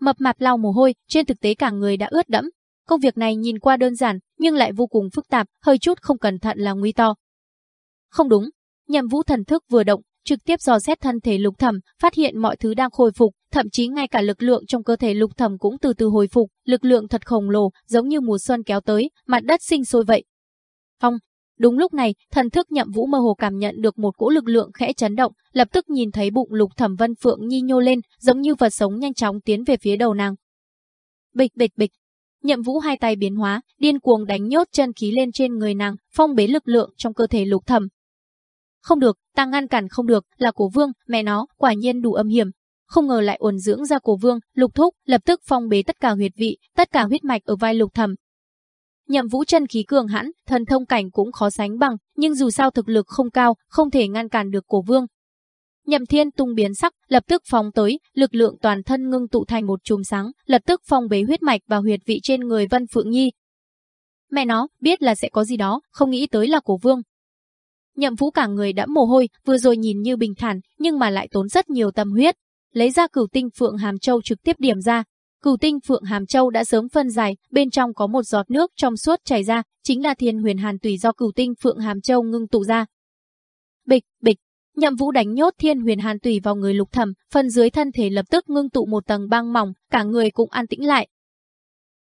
Mập mạp lau mồ hôi, trên thực tế cả người đã ướt đẫm. Công việc này nhìn qua đơn giản, nhưng lại vô cùng phức tạp, hơi chút không cẩn thận là nguy to. Không đúng, Nhậm Vũ thần thức vừa động, trực tiếp dò xét thân thể lục thẩm, phát hiện mọi thứ đang khôi phục, thậm chí ngay cả lực lượng trong cơ thể lục thẩm cũng từ từ hồi phục, lực lượng thật khổng lồ, giống như mùa xuân kéo tới, mặt đất sinh sôi vậy. Phong, Đúng lúc này, thần thức nhậm vũ mơ hồ cảm nhận được một cỗ lực lượng khẽ chấn động, lập tức nhìn thấy bụng lục thẩm vân phượng nhi nhô lên, giống như vật sống nhanh chóng tiến về phía đầu nàng. Bịch bịch bịch, nhậm vũ hai tay biến hóa, điên cuồng đánh nhốt chân khí lên trên người nàng, phong bế lực lượng trong cơ thể lục thẩm, không được, ta ngăn cản không được, là cổ vương, mẹ nó, quả nhiên đủ âm hiểm. Không ngờ lại ổn dưỡng ra cổ vương, lục thúc, lập tức phong bế tất cả huyệt vị, tất cả huyết mạch ở vai lục thầm. Nhậm vũ chân khí cường hãn, thần thông cảnh cũng khó sánh bằng, nhưng dù sao thực lực không cao, không thể ngăn cản được cổ vương. Nhậm thiên tung biến sắc, lập tức phóng tới, lực lượng toàn thân ngưng tụ thành một chùm sáng, lập tức phong bế huyết mạch và huyệt vị trên người Vân Phượng Nhi. Mẹ nó, biết là sẽ có gì đó, không nghĩ tới là cổ vương, Nhậm Vũ cả người đã mồ hôi, vừa rồi nhìn như bình thản, nhưng mà lại tốn rất nhiều tâm huyết. Lấy ra cửu tinh Phượng Hàm Châu trực tiếp điểm ra. Cửu tinh Phượng Hàm Châu đã sớm phân giải, bên trong có một giọt nước trong suốt chảy ra, chính là Thiên Huyền Hàn tùy do cửu tinh Phượng Hàm Châu ngưng tụ ra. Bịch, bịch, Nhậm Vũ đánh nhốt Thiên Huyền Hàn tùy vào người Lục Thẩm, phần dưới thân thể lập tức ngưng tụ một tầng băng mỏng, cả người cũng an tĩnh lại.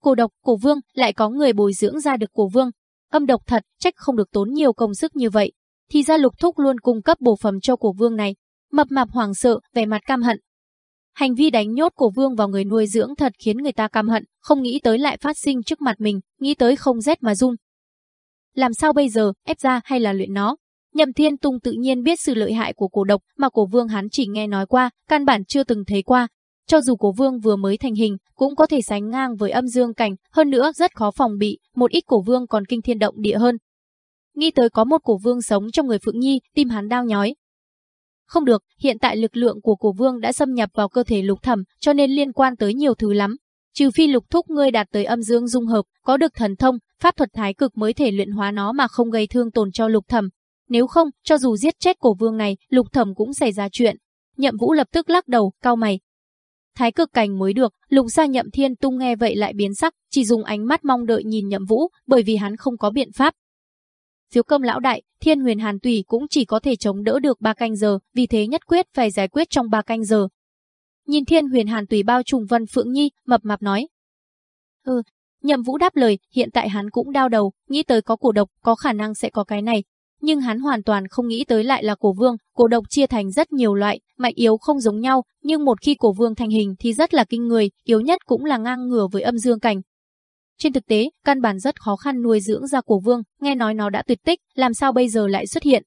Cổ độc, cổ vương, lại có người bồi dưỡng ra được cổ vương. Âm độc thật, trách không được tốn nhiều công sức như vậy thì ra lục thúc luôn cung cấp bổ phẩm cho cổ vương này. Mập mạp hoàng sợ, vẻ mặt cam hận. Hành vi đánh nhốt cổ vương vào người nuôi dưỡng thật khiến người ta cam hận, không nghĩ tới lại phát sinh trước mặt mình, nghĩ tới không rét mà run. Làm sao bây giờ, ép ra hay là luyện nó? Nhậm Thiên Tung tự nhiên biết sự lợi hại của cổ độc mà cổ vương hắn chỉ nghe nói qua, căn bản chưa từng thấy qua. Cho dù cổ vương vừa mới thành hình, cũng có thể sánh ngang với âm dương cảnh, hơn nữa rất khó phòng bị, một ít cổ vương còn kinh thiên động địa hơn, Nghĩ tới có một cổ vương sống trong người Phượng Nhi, tim hắn đau nhói. Không được, hiện tại lực lượng của cổ vương đã xâm nhập vào cơ thể lục thẩm, cho nên liên quan tới nhiều thứ lắm. Trừ phi lục thúc ngươi đạt tới âm dương dung hợp, có được thần thông, pháp thuật thái cực mới thể luyện hóa nó mà không gây thương tổn cho lục thẩm. Nếu không, cho dù giết chết cổ vương này, lục thẩm cũng xảy ra chuyện. Nhậm vũ lập tức lắc đầu, cao mày. Thái cực cảnh mới được, lục gia nhậm thiên tung nghe vậy lại biến sắc, chỉ dùng ánh mắt mong đợi nhìn nhậm vũ, bởi vì hắn không có biện pháp, phiếu công lão đại, thiên huyền hàn tùy cũng chỉ có thể chống đỡ được 3 canh giờ, vì thế nhất quyết phải giải quyết trong 3 canh giờ. Nhìn thiên huyền hàn tùy bao trùng vân phượng nhi, mập mạp nói. Ừ, nhậm vũ đáp lời, hiện tại hắn cũng đau đầu, nghĩ tới có cổ độc, có khả năng sẽ có cái này. Nhưng hắn hoàn toàn không nghĩ tới lại là cổ vương, cổ độc chia thành rất nhiều loại, mạnh yếu không giống nhau, nhưng một khi cổ vương thành hình thì rất là kinh người, yếu nhất cũng là ngang ngửa với âm dương cảnh, trên thực tế, căn bản rất khó khăn nuôi dưỡng ra cổ vương, nghe nói nó đã tuyệt tích, làm sao bây giờ lại xuất hiện.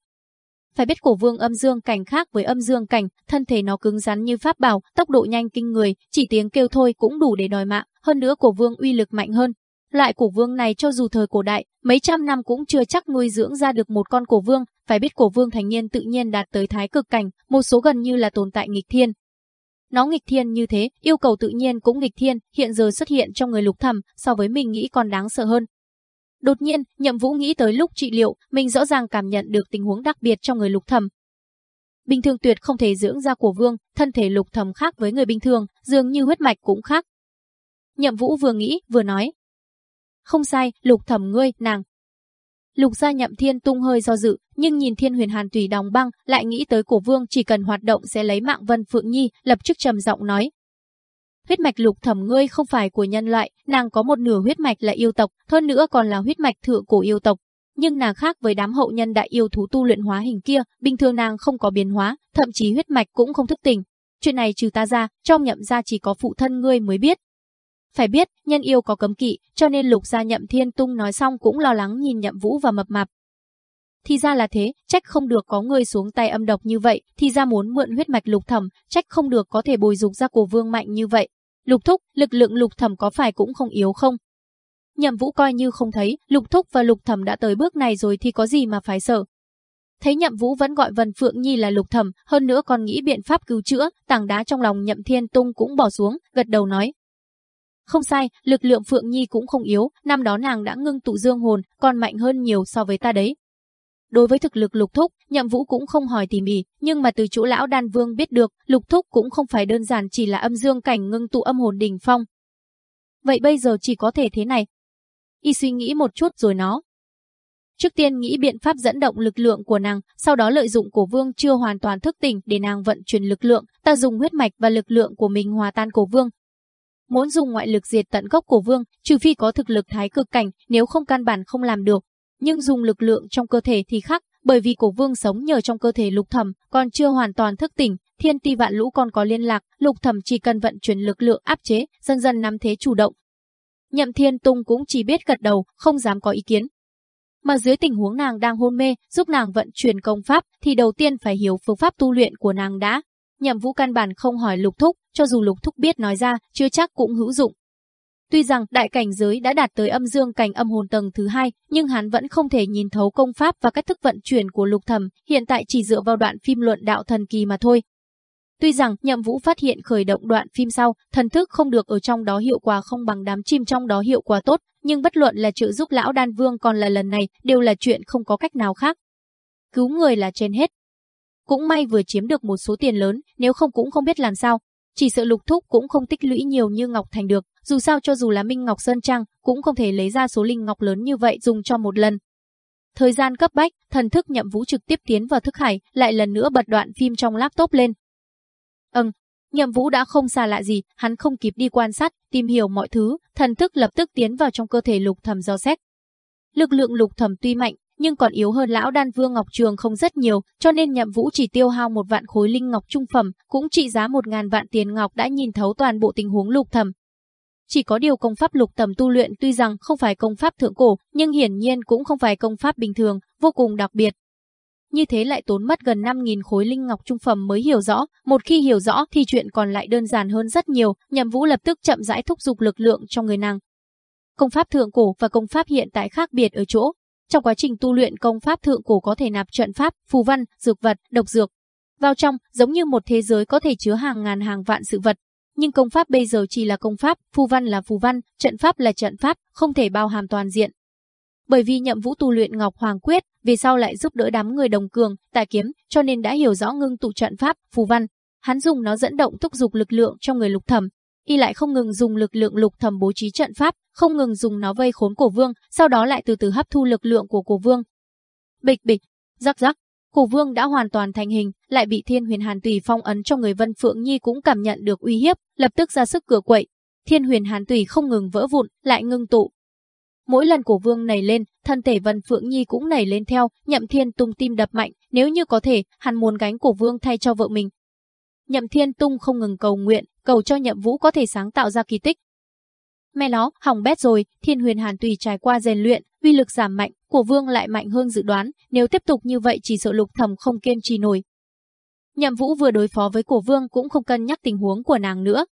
Phải biết cổ vương âm dương cảnh khác với âm dương cảnh, thân thể nó cứng rắn như pháp bảo, tốc độ nhanh kinh người, chỉ tiếng kêu thôi cũng đủ để đòi mạng, hơn nữa cổ vương uy lực mạnh hơn. Loại cổ vương này cho dù thời cổ đại, mấy trăm năm cũng chưa chắc nuôi dưỡng ra được một con cổ vương, phải biết cổ vương thành niên tự nhiên đạt tới thái cực cảnh, một số gần như là tồn tại nghịch thiên. Nó nghịch thiên như thế, yêu cầu tự nhiên cũng nghịch thiên, hiện giờ xuất hiện trong người lục thầm, so với mình nghĩ còn đáng sợ hơn. Đột nhiên, Nhậm Vũ nghĩ tới lúc trị liệu, mình rõ ràng cảm nhận được tình huống đặc biệt trong người lục thầm. Bình thường tuyệt không thể dưỡng ra của vương, thân thể lục thầm khác với người bình thường, dường như huyết mạch cũng khác. Nhậm Vũ vừa nghĩ, vừa nói. Không sai, lục thầm ngươi, nàng. Lục gia nhậm thiên tung hơi do dự, nhưng nhìn thiên huyền hàn tùy đóng băng, lại nghĩ tới cổ vương chỉ cần hoạt động sẽ lấy mạng Vân Phượng Nhi, lập tức trầm giọng nói. Huyết mạch lục thẩm ngươi không phải của nhân loại, nàng có một nửa huyết mạch là yêu tộc, hơn nữa còn là huyết mạch thượng cổ yêu tộc. Nhưng nàng khác với đám hậu nhân đại yêu thú tu luyện hóa hình kia, bình thường nàng không có biến hóa, thậm chí huyết mạch cũng không thức tỉnh. Chuyện này trừ ta ra, trong nhậm gia chỉ có phụ thân ngươi mới biết. Phải biết, nhân yêu có cấm kỵ, cho nên lục gia nhậm thiên tung nói xong cũng lo lắng nhìn nhậm vũ và mập mạp. Thì ra là thế, trách không được có người xuống tay âm độc như vậy, thì ra muốn mượn huyết mạch lục thẩm, trách không được có thể bồi dục ra cổ vương mạnh như vậy. Lục thúc, lực lượng lục thẩm có phải cũng không yếu không? Nhậm vũ coi như không thấy, lục thúc và lục thẩm đã tới bước này rồi thì có gì mà phải sợ. Thấy nhậm vũ vẫn gọi Vân Phượng Nhi là lục thẩm, hơn nữa còn nghĩ biện pháp cứu chữa, tảng đá trong lòng nhậm thiên tung cũng bỏ xuống, gật đầu nói. Không sai, lực lượng Phượng Nhi cũng không yếu, năm đó nàng đã ngưng tụ dương hồn, còn mạnh hơn nhiều so với ta đấy. Đối với thực lực lục thúc, nhậm vũ cũng không hỏi tỉ mỉ, nhưng mà từ chỗ lão đan vương biết được, lục thúc cũng không phải đơn giản chỉ là âm dương cảnh ngưng tụ âm hồn đỉnh phong. Vậy bây giờ chỉ có thể thế này. Y suy nghĩ một chút rồi nó. Trước tiên nghĩ biện pháp dẫn động lực lượng của nàng, sau đó lợi dụng cổ vương chưa hoàn toàn thức tỉnh để nàng vận chuyển lực lượng, ta dùng huyết mạch và lực lượng của mình hòa tan cổ vương, Muốn dùng ngoại lực diệt tận gốc của vương, trừ phi có thực lực thái cực cảnh, nếu không căn bản không làm được. Nhưng dùng lực lượng trong cơ thể thì khác, bởi vì cổ vương sống nhờ trong cơ thể lục thẩm, còn chưa hoàn toàn thức tỉnh, thiên ti vạn lũ còn có liên lạc, lục thẩm chỉ cần vận chuyển lực lượng áp chế, dần dần nắm thế chủ động. Nhậm thiên tung cũng chỉ biết gật đầu, không dám có ý kiến. Mà dưới tình huống nàng đang hôn mê, giúp nàng vận chuyển công pháp, thì đầu tiên phải hiểu phương pháp tu luyện của nàng đã. Nhậm vũ căn bản không hỏi lục thúc, cho dù lục thúc biết nói ra, chưa chắc cũng hữu dụng. Tuy rằng đại cảnh giới đã đạt tới âm dương cảnh âm hồn tầng thứ hai, nhưng hắn vẫn không thể nhìn thấu công pháp và cách thức vận chuyển của lục thầm, hiện tại chỉ dựa vào đoạn phim luận đạo thần kỳ mà thôi. Tuy rằng nhậm vũ phát hiện khởi động đoạn phim sau, thần thức không được ở trong đó hiệu quả không bằng đám chim trong đó hiệu quả tốt, nhưng bất luận là trợ giúp lão đan vương còn là lần này, đều là chuyện không có cách nào khác. Cứu người là trên hết. Cũng may vừa chiếm được một số tiền lớn, nếu không cũng không biết làm sao, chỉ sợ lục thúc cũng không tích lũy nhiều như Ngọc Thành được, dù sao cho dù là Minh Ngọc Sơn Trang, cũng không thể lấy ra số linh ngọc lớn như vậy dùng cho một lần. Thời gian cấp bách, thần thức nhậm vũ trực tiếp tiến vào thức hải, lại lần nữa bật đoạn phim trong laptop lên. Ừm, nhậm vũ đã không xa lạ gì, hắn không kịp đi quan sát, tìm hiểu mọi thứ, thần thức lập tức tiến vào trong cơ thể lục thầm do xét. Lực lượng lục thầm tuy mạnh, nhưng còn yếu hơn lão đan vương ngọc trường không rất nhiều, cho nên nhậm vũ chỉ tiêu hao một vạn khối linh ngọc trung phẩm, cũng trị giá một ngàn vạn tiền ngọc đã nhìn thấu toàn bộ tình huống lục thầm. Chỉ có điều công pháp lục thầm tu luyện tuy rằng không phải công pháp thượng cổ, nhưng hiển nhiên cũng không phải công pháp bình thường, vô cùng đặc biệt. Như thế lại tốn mất gần 5.000 khối linh ngọc trung phẩm mới hiểu rõ, một khi hiểu rõ thì chuyện còn lại đơn giản hơn rất nhiều, nhậm vũ lập tức chậm rãi thúc giục lực lượng trong người nàng. Công pháp thượng cổ và công pháp hiện tại khác biệt ở chỗ, trong quá trình tu luyện công pháp thượng cổ có thể nạp trận pháp, phù văn, dược vật, độc dược. Vào trong, giống như một thế giới có thể chứa hàng ngàn hàng vạn sự vật. Nhưng công pháp bây giờ chỉ là công pháp, phù văn là phù văn, trận pháp là trận pháp, không thể bao hàm toàn diện. Bởi vì nhậm vũ tu luyện Ngọc Hoàng Quyết, về sau lại giúp đỡ đám người đồng cường, tài kiếm, cho nên đã hiểu rõ ngưng tụ trận pháp, phù văn. Hắn dùng nó dẫn động thúc dục lực lượng trong người lục thẩm, y lại không ngừng dùng lực lượng lục thầm bố trí trận pháp, không ngừng dùng nó vây khốn cổ vương, sau đó lại từ từ hấp thu lực lượng của cổ vương. Bịch bịch, rắc rắc, cổ vương đã hoàn toàn thành hình, lại bị thiên huyền hàn tùy phong ấn trong người Vân Phượng Nhi cũng cảm nhận được uy hiếp, lập tức ra sức cửa quậy. Thiên huyền hàn tùy không ngừng vỡ vụn, lại ngưng tụ. Mỗi lần cổ vương nảy lên, thân thể Vân Phượng Nhi cũng nảy lên theo, nhậm thiên tung tim đập mạnh, nếu như có thể, hắn muốn gánh cổ vương thay cho vợ mình, Nhậm Thiên Tung không ngừng cầu nguyện, cầu cho Nhậm Vũ có thể sáng tạo ra kỳ tích. Mẹ nó, hỏng bét rồi, Thiên Huyền Hàn tùy trải qua rèn luyện, uy lực giảm mạnh, của Vương lại mạnh hơn dự đoán, nếu tiếp tục như vậy chỉ sợ Lục Thẩm không kiên trì nổi. Nhậm Vũ vừa đối phó với Cổ Vương cũng không cân nhắc tình huống của nàng nữa.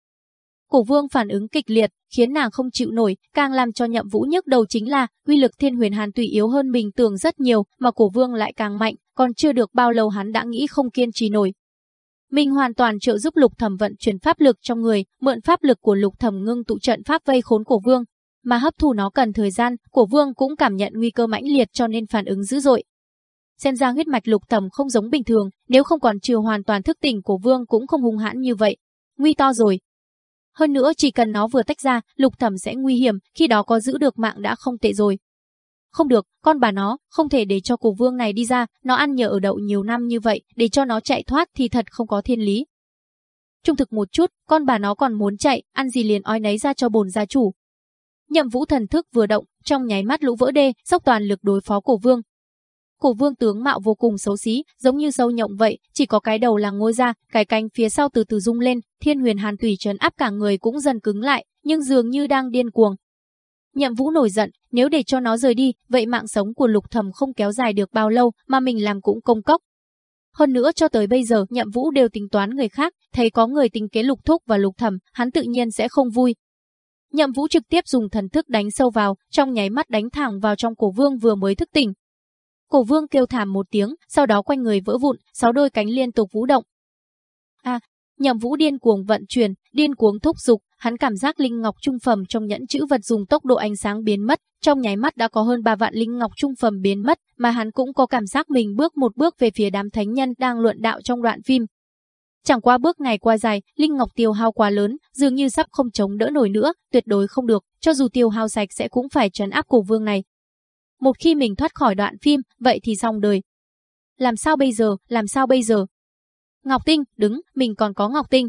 Cổ Vương phản ứng kịch liệt, khiến nàng không chịu nổi, càng làm cho Nhậm Vũ nhức đầu chính là, uy lực Thiên Huyền Hàn Tùy yếu hơn mình tưởng rất nhiều, mà Cổ Vương lại càng mạnh, còn chưa được bao lâu hắn đã nghĩ không kiên trì nổi. Mình hoàn toàn trợ giúp Lục Thẩm vận chuyển pháp lực trong người, mượn pháp lực của Lục Thẩm ngưng tụ trận pháp vây khốn của Vương, mà hấp thu nó cần thời gian, Cổ Vương cũng cảm nhận nguy cơ mãnh liệt cho nên phản ứng dữ dội. Xem ra huyết mạch Lục Thẩm không giống bình thường, nếu không còn chưa hoàn toàn thức tỉnh Cổ Vương cũng không hung hãn như vậy. Nguy to rồi, hơn nữa chỉ cần nó vừa tách ra, lục thẩm sẽ nguy hiểm, khi đó có giữ được mạng đã không tệ rồi. Không được, con bà nó, không thể để cho cổ vương này đi ra, nó ăn nhờ ở đậu nhiều năm như vậy, để cho nó chạy thoát thì thật không có thiên lý. Trung thực một chút, con bà nó còn muốn chạy, ăn gì liền ói nấy ra cho bồn gia chủ. Nhậm vũ thần thức vừa động, trong nháy mắt lũ vỡ đê, dốc toàn lực đối phó cổ vương. Cổ vương tướng mạo vô cùng xấu xí, giống như sâu nhộng vậy, chỉ có cái đầu là ngôi ra, cái cánh phía sau từ từ rung lên, thiên huyền hàn tùy trấn áp cả người cũng dần cứng lại, nhưng dường như đang điên cuồng. Nhậm vũ nổi giận, nếu để cho nó rời đi, vậy mạng sống của lục thầm không kéo dài được bao lâu, mà mình làm cũng công cốc. Hơn nữa cho tới bây giờ, nhậm vũ đều tính toán người khác, thấy có người tính kế lục thúc và lục thầm, hắn tự nhiên sẽ không vui. Nhậm vũ trực tiếp dùng thần thức đánh sâu vào, trong nháy mắt đánh thẳng vào trong cổ vương vừa mới thức tỉnh, Cổ vương kêu thảm một tiếng, sau đó quanh người vỡ vụn, sáu đôi cánh liên tục vũ động. À, nhậm vũ điên cuồng vận chuyển, điên cuồng thúc dục, hắn cảm giác linh ngọc trung phẩm trong nhẫn chữ vật dùng tốc độ ánh sáng biến mất, trong nháy mắt đã có hơn 3 vạn linh ngọc trung phẩm biến mất, mà hắn cũng có cảm giác mình bước một bước về phía đám thánh nhân đang luận đạo trong đoạn phim. Chẳng qua bước ngày qua dài, linh ngọc tiêu hao quá lớn, dường như sắp không chống đỡ nổi nữa, tuyệt đối không được, cho dù tiêu hao sạch sẽ cũng phải trấn áp cổ vương này, một khi mình thoát khỏi đoạn phim, vậy thì xong đời. Làm sao bây giờ, làm sao bây giờ? Ngọc Tinh, đứng, mình còn có Ngọc Tinh.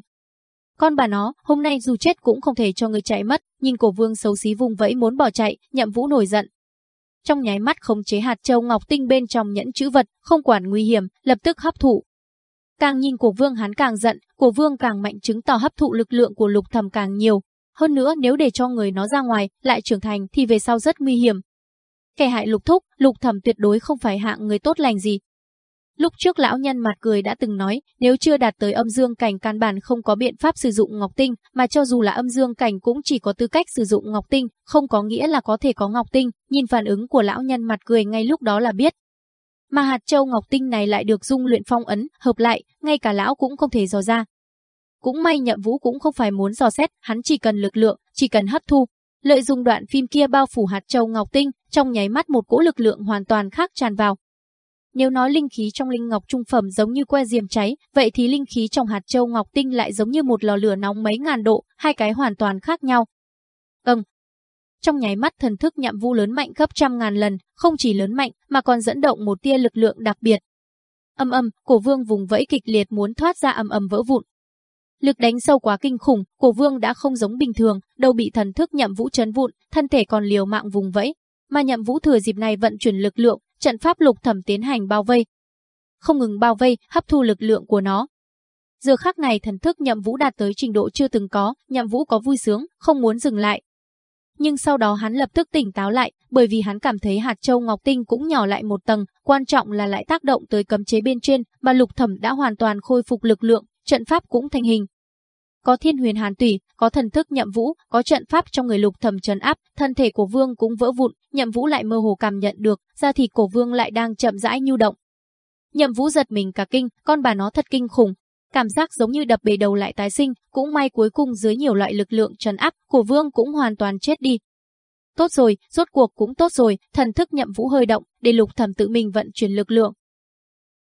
Con bà nó, hôm nay dù chết cũng không thể cho người chạy mất, nhìn cổ vương xấu xí vùng vẫy muốn bỏ chạy, nhậm vũ nổi giận. Trong nháy mắt khống chế hạt châu Ngọc Tinh bên trong nhẫn chữ vật, không quản nguy hiểm, lập tức hấp thụ. Càng nhìn cổ vương hắn càng giận, cổ vương càng mạnh chứng tỏ hấp thụ lực lượng của lục thầm càng nhiều. Hơn nữa nếu để cho người nó ra ngoài, lại trưởng thành thì về sau rất nguy hiểm, Kẻ hại lục thúc, lục thẩm tuyệt đối không phải hạng người tốt lành gì. Lúc trước lão nhân mặt cười đã từng nói, nếu chưa đạt tới âm dương cảnh căn bản không có biện pháp sử dụng ngọc tinh, mà cho dù là âm dương cảnh cũng chỉ có tư cách sử dụng ngọc tinh, không có nghĩa là có thể có ngọc tinh, nhìn phản ứng của lão nhân mặt cười ngay lúc đó là biết. Mà hạt châu ngọc tinh này lại được dung luyện phong ấn, hợp lại, ngay cả lão cũng không thể dò ra. Cũng may nhậm vũ cũng không phải muốn dò xét, hắn chỉ cần lực lượng, chỉ cần hấp thu, lợi dụng đoạn phim kia bao phủ hạt châu ngọc tinh, trong nháy mắt một cỗ lực lượng hoàn toàn khác tràn vào. Nếu nói linh khí trong linh ngọc trung phẩm giống như que diềm cháy, vậy thì linh khí trong hạt châu ngọc tinh lại giống như một lò lửa nóng mấy ngàn độ, hai cái hoàn toàn khác nhau. Ừm. Trong nháy mắt thần thức nhậm vu lớn mạnh gấp trăm ngàn lần, không chỉ lớn mạnh mà còn dẫn động một tia lực lượng đặc biệt. Âm âm, cổ vương vùng vẫy kịch liệt muốn thoát ra âm âm vỡ vụn, Lực đánh sâu quá kinh khủng, cổ vương đã không giống bình thường, đầu bị thần thức nhậm vũ chấn vụn, thân thể còn liều mạng vùng vẫy. Mà nhậm vũ thừa dịp này vận chuyển lực lượng, trận pháp lục thẩm tiến hành bao vây. Không ngừng bao vây, hấp thu lực lượng của nó. Giờ khắc này thần thức nhậm vũ đạt tới trình độ chưa từng có, nhậm vũ có vui sướng, không muốn dừng lại. Nhưng sau đó hắn lập tức tỉnh táo lại, bởi vì hắn cảm thấy hạt châu ngọc tinh cũng nhỏ lại một tầng, quan trọng là lại tác động tới cấm chế bên trên, mà lục thẩm đã hoàn toàn khôi phục lực lượng, trận pháp cũng thành hình. Có thiên huyền hàn tùy, có thần thức nhậm vũ, có trận pháp trong người lục thầm trấn áp, thân thể của vương cũng vỡ vụn, nhậm vũ lại mơ hồ cảm nhận được, da thịt cổ vương lại đang chậm rãi nhu động. Nhậm vũ giật mình cả kinh, con bà nó thật kinh khủng, cảm giác giống như đập bể đầu lại tái sinh, cũng may cuối cùng dưới nhiều loại lực lượng trấn áp, cổ vương cũng hoàn toàn chết đi. Tốt rồi, rốt cuộc cũng tốt rồi, thần thức nhậm vũ hơi động, để lục thầm tự mình vận chuyển lực lượng.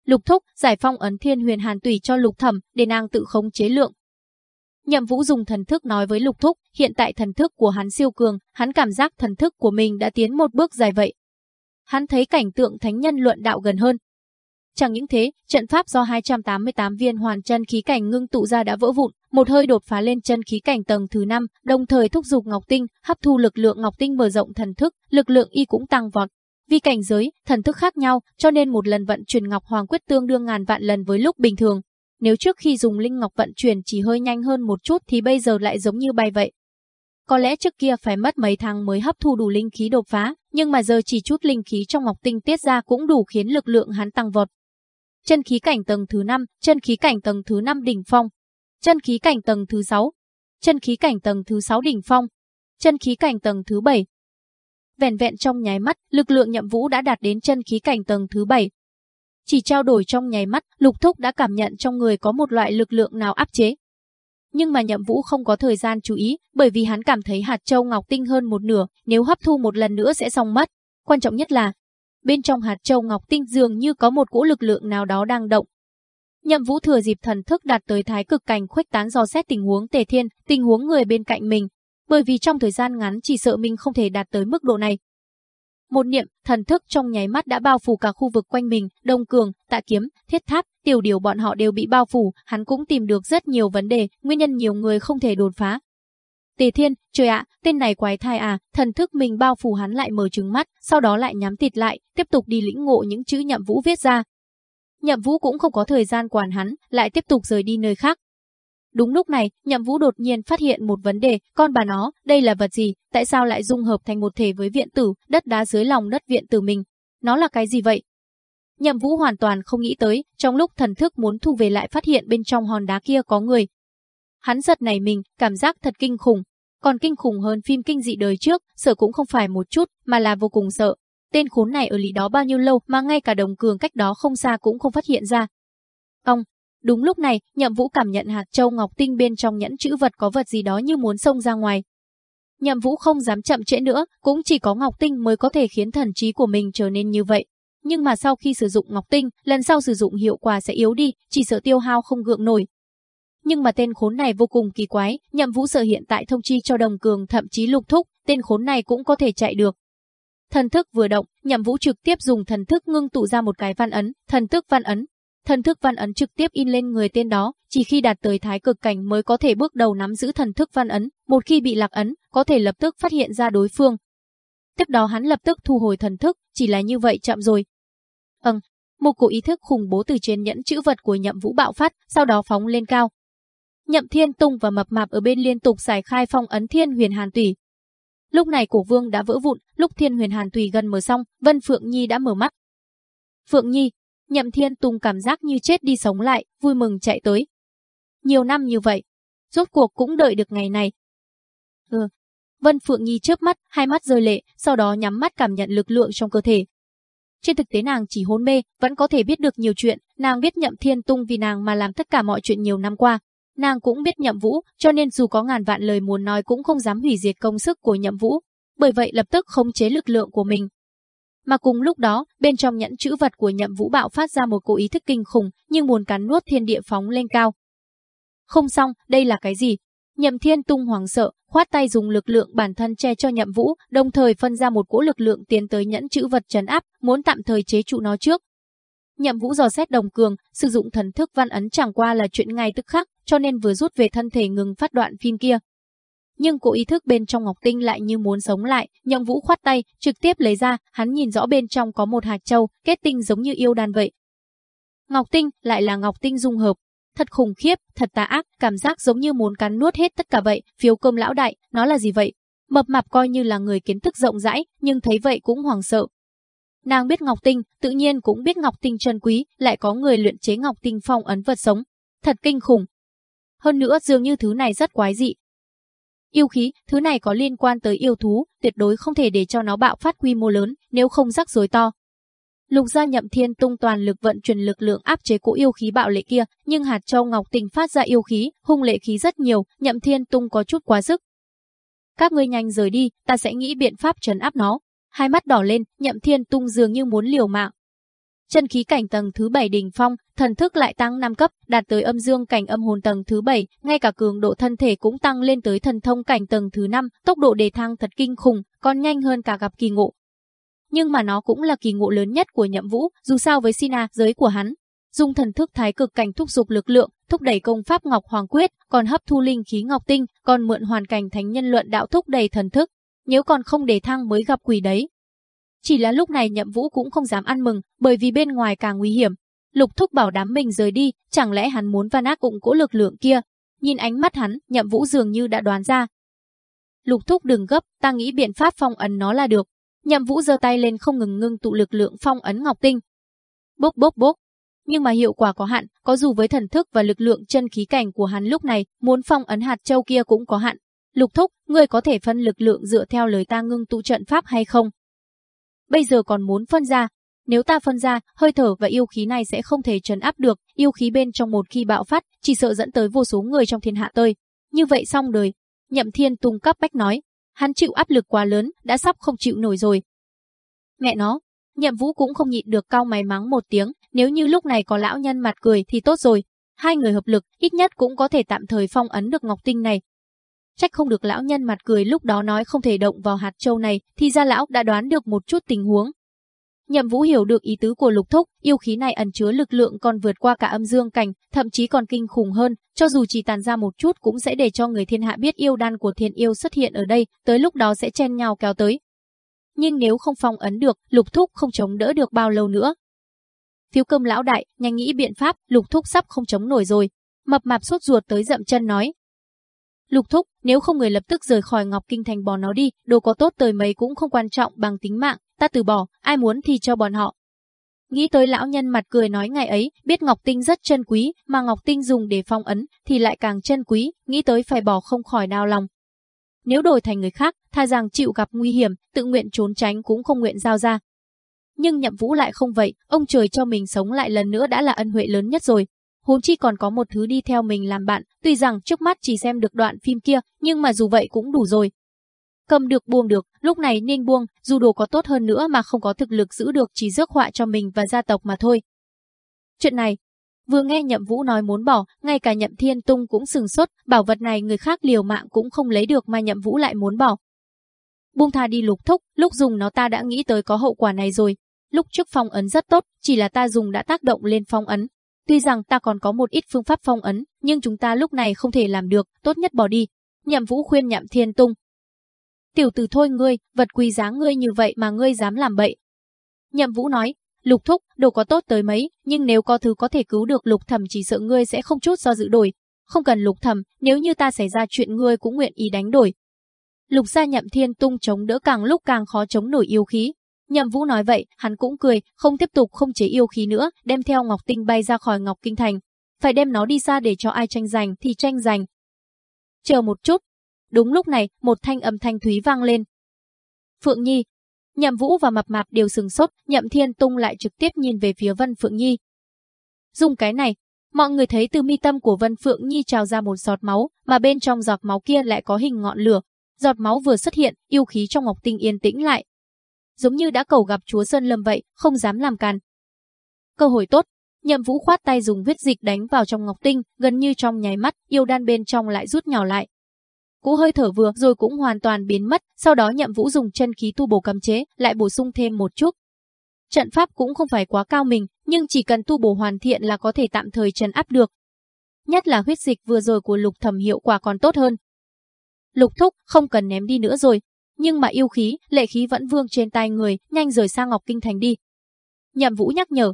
Lục thúc, giải phong ấn thiên huyền hàn tùy cho lục thẩm để nàng tự khống chế lượng, Nhậm Vũ dùng thần thức nói với Lục Thúc, hiện tại thần thức của hắn siêu cường, hắn cảm giác thần thức của mình đã tiến một bước dài vậy. Hắn thấy cảnh tượng thánh nhân luận đạo gần hơn. Chẳng những thế, trận pháp do 288 viên hoàn chân khí cảnh ngưng tụ ra đã vỡ vụn, một hơi đột phá lên chân khí cảnh tầng thứ 5, đồng thời thúc giục Ngọc Tinh, hấp thu lực lượng Ngọc Tinh mở rộng thần thức, lực lượng y cũng tăng vọt. Vì cảnh giới, thần thức khác nhau, cho nên một lần vận chuyển Ngọc Hoàng quyết tương đương ngàn vạn lần với lúc bình thường, nếu trước khi dùng linh ngọc vận chuyển chỉ hơi nhanh hơn một chút thì bây giờ lại giống như bay vậy. Có lẽ trước kia phải mất mấy tháng mới hấp thu đủ linh khí đột phá, nhưng mà giờ chỉ chút linh khí trong ngọc tinh tiết ra cũng đủ khiến lực lượng hắn tăng vọt. Chân khí cảnh tầng thứ 5, chân khí cảnh tầng thứ 5 đỉnh phong, chân khí cảnh tầng thứ 6. chân khí cảnh tầng thứ 6 đỉnh phong, chân khí cảnh tầng thứ 7. Vẹn vẹn trong nháy mắt, lực lượng nhậm vũ đã đạt đến chân khí cảnh tầng thứ 7. Chỉ trao đổi trong nháy mắt, lục thúc đã cảm nhận trong người có một loại lực lượng nào áp chế. Nhưng mà nhậm vũ không có thời gian chú ý, bởi vì hắn cảm thấy hạt châu ngọc tinh hơn một nửa, nếu hấp thu một lần nữa sẽ xong mất. Quan trọng nhất là, bên trong hạt châu ngọc tinh dường như có một cỗ lực lượng nào đó đang động, Nhậm Vũ thừa dịp thần thức đạt tới thái cực cảnh khuếch tán dò xét tình huống Tề Thiên, tình huống người bên cạnh mình, bởi vì trong thời gian ngắn chỉ sợ mình không thể đạt tới mức độ này. Một niệm, thần thức trong nháy mắt đã bao phủ cả khu vực quanh mình, Đông Cường, Tạ Kiếm, Thiết Tháp, Tiểu Điều bọn họ đều bị bao phủ, hắn cũng tìm được rất nhiều vấn đề, nguyên nhân nhiều người không thể đột phá. Tề Thiên, trời ạ, tên này quái thai à, thần thức mình bao phủ hắn lại mở trừng mắt, sau đó lại nhắm thịt lại, tiếp tục đi lĩnh ngộ những chữ nhậm vũ viết ra, Nhậm Vũ cũng không có thời gian quản hắn, lại tiếp tục rời đi nơi khác. Đúng lúc này, Nhậm Vũ đột nhiên phát hiện một vấn đề, con bà nó, đây là vật gì, tại sao lại dung hợp thành một thể với viện tử, đất đá dưới lòng đất viện tử mình? Nó là cái gì vậy? Nhậm Vũ hoàn toàn không nghĩ tới, trong lúc thần thức muốn thu về lại phát hiện bên trong hòn đá kia có người. Hắn giật này mình, cảm giác thật kinh khủng. Còn kinh khủng hơn phim kinh dị đời trước, sợ cũng không phải một chút, mà là vô cùng sợ. Tên khốn này ở lý đó bao nhiêu lâu mà ngay cả đồng cường cách đó không xa cũng không phát hiện ra. Ông, đúng lúc này, nhậm vũ cảm nhận hạt châu ngọc tinh bên trong nhẫn chữ vật có vật gì đó như muốn xông ra ngoài. Nhậm vũ không dám chậm trễ nữa, cũng chỉ có ngọc tinh mới có thể khiến thần trí của mình trở nên như vậy. Nhưng mà sau khi sử dụng ngọc tinh, lần sau sử dụng hiệu quả sẽ yếu đi, chỉ sợ tiêu hao không gượng nổi. Nhưng mà tên khốn này vô cùng kỳ quái, nhậm vũ sợ hiện tại thông chi cho đồng cường thậm chí lục thúc, tên khốn này cũng có thể chạy được, Thần thức vừa động, Nhậm Vũ trực tiếp dùng thần thức ngưng tụ ra một cái văn ấn, thần thức văn ấn. Thần thức văn ấn trực tiếp in lên người tên đó, chỉ khi đạt tới thái cực cảnh mới có thể bước đầu nắm giữ thần thức văn ấn, một khi bị lạc ấn, có thể lập tức phát hiện ra đối phương. Tiếp đó hắn lập tức thu hồi thần thức, chỉ là như vậy chậm rồi. Ừm, một cổ ý thức khủng bố từ trên nhẫn chữ vật của Nhậm Vũ bạo phát, sau đó phóng lên cao. Nhậm Thiên Tung và Mập Mạp ở bên liên tục giải khai phong ấn Thiên Huyền Hàn Tủy, Lúc này cổ vương đã vỡ vụn, lúc Thiên Huyền Hàn tùy gần mở xong, Vân Phượng Nhi đã mở mắt. Phượng Nhi, Nhậm Thiên Tùng cảm giác như chết đi sống lại, vui mừng chạy tới. Nhiều năm như vậy, rốt cuộc cũng đợi được ngày này. Ừ. Vân Phượng Nhi chớp mắt, hai mắt rơi lệ, sau đó nhắm mắt cảm nhận lực lượng trong cơ thể. Trên thực tế nàng chỉ hôn mê, vẫn có thể biết được nhiều chuyện, nàng biết Nhậm Thiên Tung vì nàng mà làm tất cả mọi chuyện nhiều năm qua, Nàng cũng biết nhậm vũ, cho nên dù có ngàn vạn lời muốn nói cũng không dám hủy diệt công sức của nhậm vũ, bởi vậy lập tức khống chế lực lượng của mình. Mà cùng lúc đó, bên trong nhẫn chữ vật của nhậm vũ bạo phát ra một cỗ ý thức kinh khủng, nhưng muốn cắn nuốt thiên địa phóng lên cao. Không xong, đây là cái gì? Nhậm thiên tung hoàng sợ, khoát tay dùng lực lượng bản thân che cho nhậm vũ, đồng thời phân ra một cỗ lực lượng tiến tới nhẫn chữ vật trấn áp, muốn tạm thời chế trụ nó trước. Nhậm vũ dò xét đồng cường, sử dụng thần thức văn ấn chẳng qua là chuyện ngay tức khắc, cho nên vừa rút về thân thể ngừng phát đoạn phim kia. Nhưng cổ ý thức bên trong Ngọc Tinh lại như muốn sống lại, Nhậm Vũ khoát tay, trực tiếp lấy ra, hắn nhìn rõ bên trong có một hạt châu, kết tinh giống như yêu đàn vậy. Ngọc Tinh lại là Ngọc Tinh dung hợp, thật khủng khiếp, thật tà ác, cảm giác giống như muốn cắn nuốt hết tất cả vậy, phiếu công lão đại, nó là gì vậy? Mập mạp coi như là người kiến thức rộng rãi, nhưng thấy vậy cũng hoảng sợ. Nàng biết Ngọc Tinh, tự nhiên cũng biết Ngọc Tinh chân quý, lại có người luyện chế Ngọc Tinh phong ấn vật sống. Thật kinh khủng, hơn nữa dường như thứ này rất quái dị. Yêu khí, thứ này có liên quan tới yêu thú, tuyệt đối không thể để cho nó bạo phát quy mô lớn, nếu không rắc rối to. Lục gia nhậm thiên tung toàn lực vận chuyển lực lượng áp chế cỗ yêu khí bạo lệ kia, nhưng hạt châu ngọc tình phát ra yêu khí, hung lệ khí rất nhiều, nhậm thiên tung có chút quá sức. Các ngươi nhanh rời đi, ta sẽ nghĩ biện pháp trấn áp nó. Hai mắt đỏ lên, nhậm thiên tung dường như muốn liều mạng, Chân khí cảnh tầng thứ 7 đỉnh phong, thần thức lại tăng 5 cấp, đạt tới âm dương cảnh âm hồn tầng thứ 7, ngay cả cường độ thân thể cũng tăng lên tới thần thông cảnh tầng thứ 5, tốc độ đề thăng thật kinh khủng, còn nhanh hơn cả gặp kỳ ngộ. Nhưng mà nó cũng là kỳ ngộ lớn nhất của Nhậm Vũ, dù sao với Sina, giới của hắn, dùng thần thức thái cực cảnh thúc dục lực lượng, thúc đẩy công pháp Ngọc Hoàng Quyết, còn hấp thu linh khí Ngọc Tinh, còn mượn hoàn cảnh thánh nhân luận đạo thúc đẩy thần thức. Nếu còn không đề thăng mới gặp quỷ đấy, chỉ là lúc này nhậm vũ cũng không dám ăn mừng, bởi vì bên ngoài càng nguy hiểm. Lục thúc bảo đám mình rời đi, chẳng lẽ hắn muốn van ác cũng cỗ lực lượng kia. Nhìn ánh mắt hắn, nhậm vũ dường như đã đoán ra. Lục thúc đừng gấp, ta nghĩ biện pháp phong ấn nó là được. Nhậm vũ giơ tay lên không ngừng ngưng tụ lực lượng phong ấn ngọc tinh. Bốc bốc bốc. nhưng mà hiệu quả có hạn, có dù với thần thức và lực lượng chân khí cảnh của hắn lúc này, muốn phong ấn hạt châu kia cũng có hạn. Lục thúc, ngươi có thể phân lực lượng dựa theo lời ta ngưng tụ trận pháp hay không? Bây giờ còn muốn phân ra, nếu ta phân ra, hơi thở và yêu khí này sẽ không thể trấn áp được, yêu khí bên trong một khi bạo phát, chỉ sợ dẫn tới vô số người trong thiên hạ tơi. Như vậy xong đời. Nhậm Thiên Tung cấp bách nói, hắn chịu áp lực quá lớn, đã sắp không chịu nổi rồi. Mẹ nó, Nhậm Vũ cũng không nhịn được cao mày mắng một tiếng, nếu như lúc này có lão nhân mặt cười thì tốt rồi. Hai người hợp lực, ít nhất cũng có thể tạm thời phong ấn được Ngọc Tinh này. Trách không được lão nhân mặt cười lúc đó nói không thể động vào hạt châu này, thì ra lão đã đoán được một chút tình huống, Nhậm Vũ hiểu được ý tứ của Lục Thúc, yêu khí này ẩn chứa lực lượng còn vượt qua cả âm dương cảnh, thậm chí còn kinh khủng hơn, cho dù chỉ tàn ra một chút cũng sẽ để cho người thiên hạ biết yêu đan của thiên yêu xuất hiện ở đây, tới lúc đó sẽ chen nhau kéo tới. Nhưng nếu không phong ấn được, Lục Thúc không chống đỡ được bao lâu nữa. Phiếu cơm lão đại, nhanh nghĩ biện pháp, Lục Thúc sắp không chống nổi rồi. Mập mạp sốt ruột tới dậm chân nói. Lục Thúc, nếu không người lập tức rời khỏi Ngọc Kinh Thành bỏ nó đi, đồ có tốt tới mấy cũng không quan trọng bằng tính mạng, ta từ bỏ, ai muốn thì cho bọn họ. Nghĩ tới lão nhân mặt cười nói ngày ấy, biết Ngọc Tinh rất chân quý, mà Ngọc Tinh dùng để phong ấn thì lại càng chân quý, nghĩ tới phải bỏ không khỏi đau lòng. Nếu đổi thành người khác, tha rằng chịu gặp nguy hiểm, tự nguyện trốn tránh cũng không nguyện giao ra. Nhưng nhậm vũ lại không vậy, ông trời cho mình sống lại lần nữa đã là ân huệ lớn nhất rồi. Huống chi còn có một thứ đi theo mình làm bạn, tuy rằng trước mắt chỉ xem được đoạn phim kia, nhưng mà dù vậy cũng đủ rồi, Cầm được buông được, lúc này nên buông, dù đồ có tốt hơn nữa mà không có thực lực giữ được chỉ rước họa cho mình và gia tộc mà thôi. Chuyện này, vừa nghe Nhậm Vũ nói muốn bỏ, ngay cả Nhậm Thiên Tung cũng sừng sốt, bảo vật này người khác liều mạng cũng không lấy được mà Nhậm Vũ lại muốn bỏ. Buông tha đi lục thúc, lúc dùng nó ta đã nghĩ tới có hậu quả này rồi. Lúc trước phong ấn rất tốt, chỉ là ta dùng đã tác động lên phong ấn. Tuy rằng ta còn có một ít phương pháp phong ấn, nhưng chúng ta lúc này không thể làm được, tốt nhất bỏ đi. Nhậm Vũ khuyên Nhậm Thiên Tung, Tiểu tử thôi ngươi, vật quý giá ngươi như vậy mà ngươi dám làm bậy. Nhậm Vũ nói, lục thúc, đồ có tốt tới mấy, nhưng nếu có thứ có thể cứu được lục thẩm chỉ sợ ngươi sẽ không chút do dự đổi. Không cần lục thẩm, nếu như ta xảy ra chuyện ngươi cũng nguyện ý đánh đổi. Lục gia nhậm thiên tung chống đỡ càng lúc càng khó chống nổi yêu khí. Nhậm Vũ nói vậy, hắn cũng cười, không tiếp tục không chế yêu khí nữa, đem theo Ngọc Tinh bay ra khỏi Ngọc Kinh Thành. Phải đem nó đi xa để cho ai tranh giành thì tranh giành. Chờ một chút, Đúng lúc này, một thanh âm thanh thúy vang lên. Phượng Nhi. Nhậm Vũ và Mập Mạp đều sừng sốt, Nhậm Thiên Tung lại trực tiếp nhìn về phía Vân Phượng Nhi. Dùng cái này, mọi người thấy từ mi tâm của Vân Phượng Nhi trào ra một giọt máu, mà bên trong giọt máu kia lại có hình ngọn lửa. Giọt máu vừa xuất hiện, yêu khí trong Ngọc Tinh yên tĩnh lại. Giống như đã cầu gặp Chúa Sơn Lâm vậy, không dám làm càn. Cơ hội tốt, Nhậm Vũ khoát tay dùng huyết dịch đánh vào trong Ngọc Tinh, gần như trong nháy mắt, yêu đan bên trong lại rút nhỏ lại, cú hơi thở vừa rồi cũng hoàn toàn biến mất, sau đó nhậm vũ dùng chân khí tu bổ cấm chế, lại bổ sung thêm một chút. Trận pháp cũng không phải quá cao mình, nhưng chỉ cần tu bổ hoàn thiện là có thể tạm thời trấn áp được. Nhất là huyết dịch vừa rồi của lục thẩm hiệu quả còn tốt hơn. Lục thúc không cần ném đi nữa rồi, nhưng mà yêu khí, lệ khí vẫn vương trên tay người, nhanh rời sang Ngọc Kinh Thành đi. Nhậm Vũ nhắc nhở.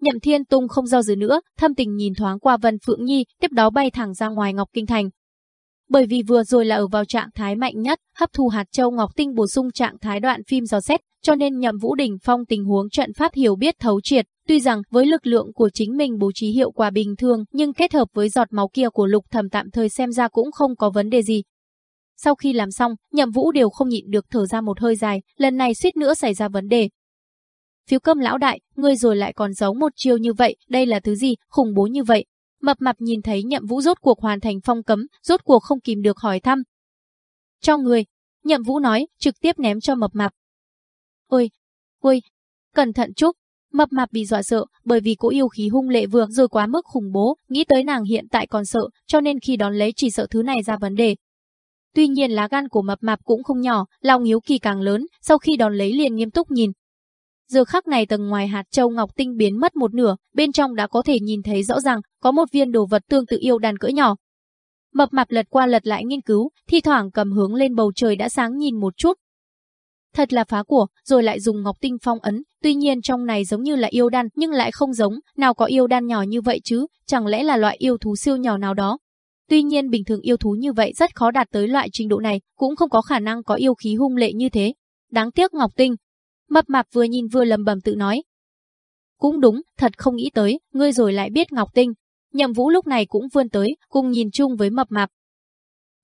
Nhậm Thiên Tung không do dự nữa, thâm tình nhìn thoáng qua Vân Phượng Nhi, tiếp đó bay thẳng ra ngoài Ngọc Kinh Thành, bởi vì vừa rồi là ở vào trạng thái mạnh nhất, hấp thu hạt châu ngọc tinh bổ sung trạng thái đoạn phim dò xét, cho nên nhậm Vũ Đình Phong tình huống trận pháp hiểu biết thấu triệt, tuy rằng với lực lượng của chính mình bố trí hiệu quả bình thường, nhưng kết hợp với giọt máu kia của Lục Thẩm tạm thời xem ra cũng không có vấn đề gì. Sau khi làm xong, Nhậm Vũ đều không nhịn được thở ra một hơi dài, lần này suýt nữa xảy ra vấn đề. Phiếu cơm lão đại, ngươi rồi lại còn giấu một chiêu như vậy, đây là thứ gì, khủng bố như vậy, Mập mạp nhìn thấy nhậm vũ rốt cuộc hoàn thành phong cấm, rốt cuộc không kìm được hỏi thăm. Cho người, nhậm vũ nói, trực tiếp ném cho mập mạp. Ôi, ôi, cẩn thận chút. Mập mạp bị dọa sợ, bởi vì cỗ yêu khí hung lệ vừa rồi quá mức khủng bố, nghĩ tới nàng hiện tại còn sợ, cho nên khi đón lấy chỉ sợ thứ này ra vấn đề. Tuy nhiên lá gan của mập mạp cũng không nhỏ, lòng hiếu kỳ càng lớn, sau khi đón lấy liền nghiêm túc nhìn, Giờ khắc này tầng ngoài hạt châu ngọc tinh biến mất một nửa, bên trong đã có thể nhìn thấy rõ ràng có một viên đồ vật tương tự yêu đàn cỡ nhỏ. Mập mạp lật qua lật lại nghiên cứu, thi thoảng cầm hướng lên bầu trời đã sáng nhìn một chút. Thật là phá của, rồi lại dùng ngọc tinh phong ấn, tuy nhiên trong này giống như là yêu đan nhưng lại không giống, nào có yêu đan nhỏ như vậy chứ, chẳng lẽ là loại yêu thú siêu nhỏ nào đó. Tuy nhiên bình thường yêu thú như vậy rất khó đạt tới loại trình độ này, cũng không có khả năng có yêu khí hung lệ như thế. Đáng tiếc Ngọc Tinh, Mập mạp vừa nhìn vừa lầm bầm tự nói. Cũng đúng, thật không nghĩ tới, ngươi rồi lại biết Ngọc Tinh. Nhậm Vũ lúc này cũng vươn tới, cùng nhìn chung với mập mạp.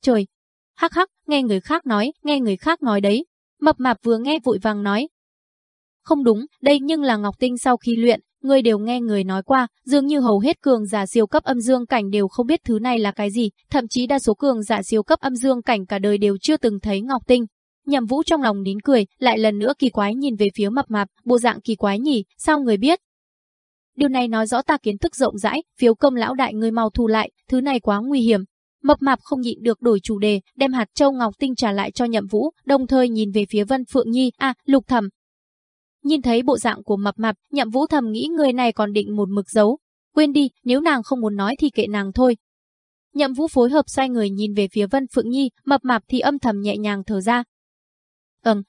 Trời! Hắc hắc, nghe người khác nói, nghe người khác nói đấy. Mập mạp vừa nghe vội vàng nói. Không đúng, đây nhưng là Ngọc Tinh sau khi luyện, ngươi đều nghe người nói qua, dường như hầu hết cường giả siêu cấp âm dương cảnh đều không biết thứ này là cái gì, thậm chí đa số cường giả siêu cấp âm dương cảnh cả đời đều chưa từng thấy Ngọc Tinh. Nhậm Vũ trong lòng nín cười, lại lần nữa kỳ quái nhìn về phía mập mạp, bộ dạng kỳ quái nhỉ, sao người biết? Điều này nói rõ ta kiến thức rộng rãi, phiếu công lão đại người mau thu lại, thứ này quá nguy hiểm. Mập mạp không nhịn được đổi chủ đề, đem hạt châu ngọc tinh trả lại cho Nhậm Vũ, đồng thời nhìn về phía Vân Phượng Nhi, à, Lục Thẩm. Nhìn thấy bộ dạng của mập mạp, Nhậm Vũ thầm nghĩ người này còn định một mực giấu. Quên đi, nếu nàng không muốn nói thì kệ nàng thôi. Nhậm Vũ phối hợp sai người nhìn về phía Vân Phượng Nhi, mập mạp thì âm thầm nhẹ nhàng thở ra, Ừm.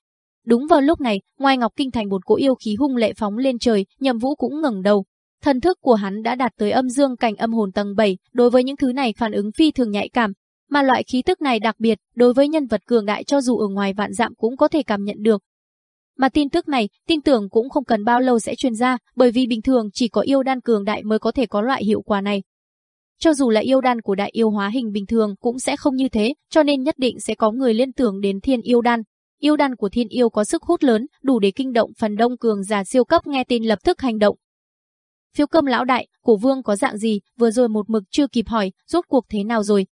Đúng vào lúc này, ngoài Ngọc Kinh Thành một cỗ yêu khí hung lệ phóng lên trời, Nhậm Vũ cũng ngẩng đầu. Thần thức của hắn đã đạt tới âm dương cảnh âm hồn tầng 7, đối với những thứ này phản ứng phi thường nhạy cảm, mà loại khí tức này đặc biệt, đối với nhân vật cường đại cho dù ở ngoài vạn dặm cũng có thể cảm nhận được. Mà tin tức này, tin tưởng cũng không cần bao lâu sẽ truyền ra, bởi vì bình thường chỉ có yêu đan cường đại mới có thể có loại hiệu quả này. Cho dù là yêu đan của đại yêu hóa hình bình thường cũng sẽ không như thế, cho nên nhất định sẽ có người liên tưởng đến thiên yêu đan. Yêu đan của thiên yêu có sức hút lớn, đủ để kinh động phần đông cường giả siêu cấp nghe tin lập tức hành động. Phiếu cơm lão đại, cổ vương có dạng gì, vừa rồi một mực chưa kịp hỏi, rốt cuộc thế nào rồi.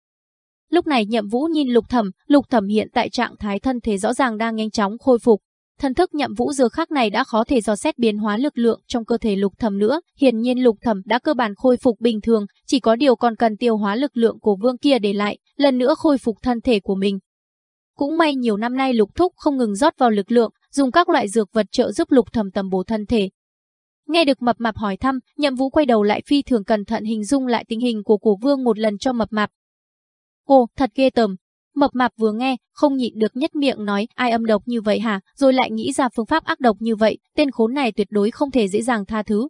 Lúc này nhậm vũ nhìn lục thẩm, lục thẩm hiện tại trạng thái thân thể rõ ràng đang nhanh chóng khôi phục. Thần thức nhậm vũ dừa khắc này đã khó thể dò xét biến hóa lực lượng trong cơ thể lục thẩm nữa, hiển nhiên lục thẩm đã cơ bản khôi phục bình thường, chỉ có điều còn cần tiêu hóa lực lượng của vương kia để lại, lần nữa khôi phục thân thể của mình. Cũng may nhiều năm nay Lục Thúc không ngừng rót vào lực lượng, dùng các loại dược vật trợ giúp Lục Thẩm tầm bổ thân thể. Nghe được mập mạp hỏi thăm, Nhậm Vũ quay đầu lại phi thường cẩn thận hình dung lại tình hình của cổ vương một lần cho mập mạp. Ồ, thật ghê tởm. Mập mạp vừa nghe, không nhịn được nhất miệng nói ai âm độc như vậy hả, rồi lại nghĩ ra phương pháp ác độc như vậy, tên khốn này tuyệt đối không thể dễ dàng tha thứ.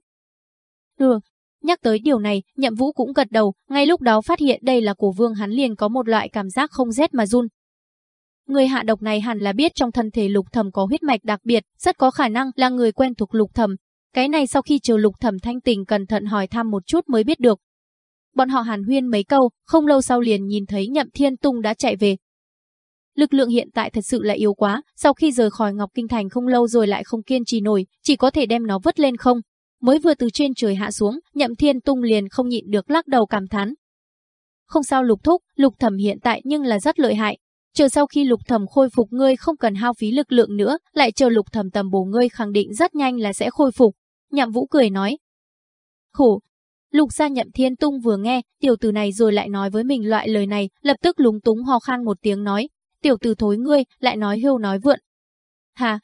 Được, nhắc tới điều này, nhậm vũ cũng gật đầu, ngay lúc đó phát hiện đây là cổ vương hắn liền có một loại cảm giác không rét mà run, Người hạ độc này hẳn là biết trong thân thể lục thầm có huyết mạch đặc biệt, rất có khả năng là người quen thuộc lục thầm. Cái này sau khi chờ lục thầm thanh tình cẩn thận hỏi thăm một chút mới biết được. Bọn họ hàn huyên mấy câu, không lâu sau liền nhìn thấy nhậm thiên tung đã chạy về. Lực lượng hiện tại thật sự là yếu quá, sau khi rời khỏi Ngọc Kinh Thành không lâu rồi lại không kiên trì nổi, chỉ có thể đem nó vứt lên không. Mới vừa từ trên trời hạ xuống, nhậm thiên tung liền không nhịn được lắc đầu cảm thán. Không sao lục thúc, lục thẩm hiện tại nhưng là rất lợi hại, Chờ sau khi lục thẩm khôi phục ngươi không cần hao phí lực lượng nữa, lại chờ lục thẩm tầm bổ ngươi khẳng định rất nhanh là sẽ khôi phục. Nhậm vũ cười nói. Khổ. Lục gia nhậm thiên tung vừa nghe, tiểu tử này rồi lại nói với mình loại lời này, lập tức lúng túng ho khan một tiếng nói. Tiểu tử thối ngươi, lại nói hưu nói vượn. Hà.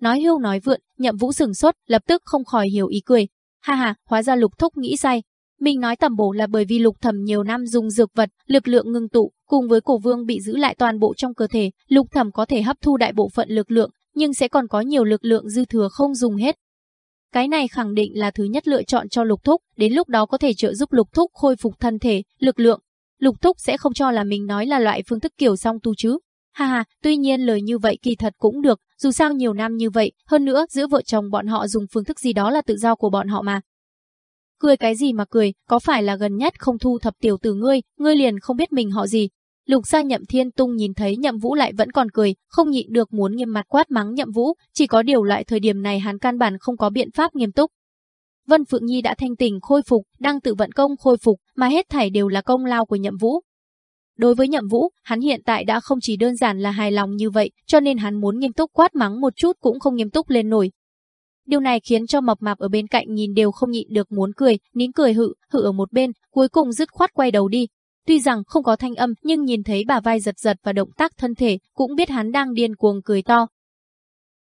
Nói hưu nói vượn, nhậm vũ sừng sốt, lập tức không khỏi hiểu ý cười. Ha ha, hóa ra lục thúc nghĩ sai, mình nói tầm bổ là bởi vì lục thẩm nhiều năm dùng dược vật, lực lượng ngưng tụ, cùng với cổ vương bị giữ lại toàn bộ trong cơ thể, lục thẩm có thể hấp thu đại bộ phận lực lượng, nhưng sẽ còn có nhiều lực lượng dư thừa không dùng hết. Cái này khẳng định là thứ nhất lựa chọn cho lục thúc, đến lúc đó có thể trợ giúp lục thúc khôi phục thân thể, lực lượng. Lục thúc sẽ không cho là mình nói là loại phương thức kiểu song tu chứ. Ha ha, tuy nhiên lời như vậy kỳ thật cũng được, dù sao nhiều năm như vậy, hơn nữa giữa vợ chồng bọn họ dùng phương thức gì đó là tự do của bọn họ mà, Cười cái gì mà cười, có phải là gần nhất không thu thập tiểu tử ngươi, ngươi liền không biết mình họ gì. Lục gia nhậm thiên tung nhìn thấy nhậm vũ lại vẫn còn cười, không nhịn được muốn nghiêm mặt quát mắng nhậm vũ, chỉ có điều lại thời điểm này hắn căn bản không có biện pháp nghiêm túc. Vân Phượng Nhi đã thanh tỉnh khôi phục, đang tự vận công khôi phục, mà hết thảy đều là công lao của nhậm vũ. Đối với nhậm vũ, hắn hiện tại đã không chỉ đơn giản là hài lòng như vậy, cho nên hắn muốn nghiêm túc quát mắng một chút cũng không nghiêm túc lên nổi, Điều này khiến cho mập mạp ở bên cạnh nhìn đều không nhịn được muốn cười, nín cười hự, hự ở một bên, cuối cùng dứt khoát quay đầu đi. Tuy rằng không có thanh âm nhưng nhìn thấy bà vai giật giật và động tác thân thể, cũng biết hắn đang điên cuồng cười to.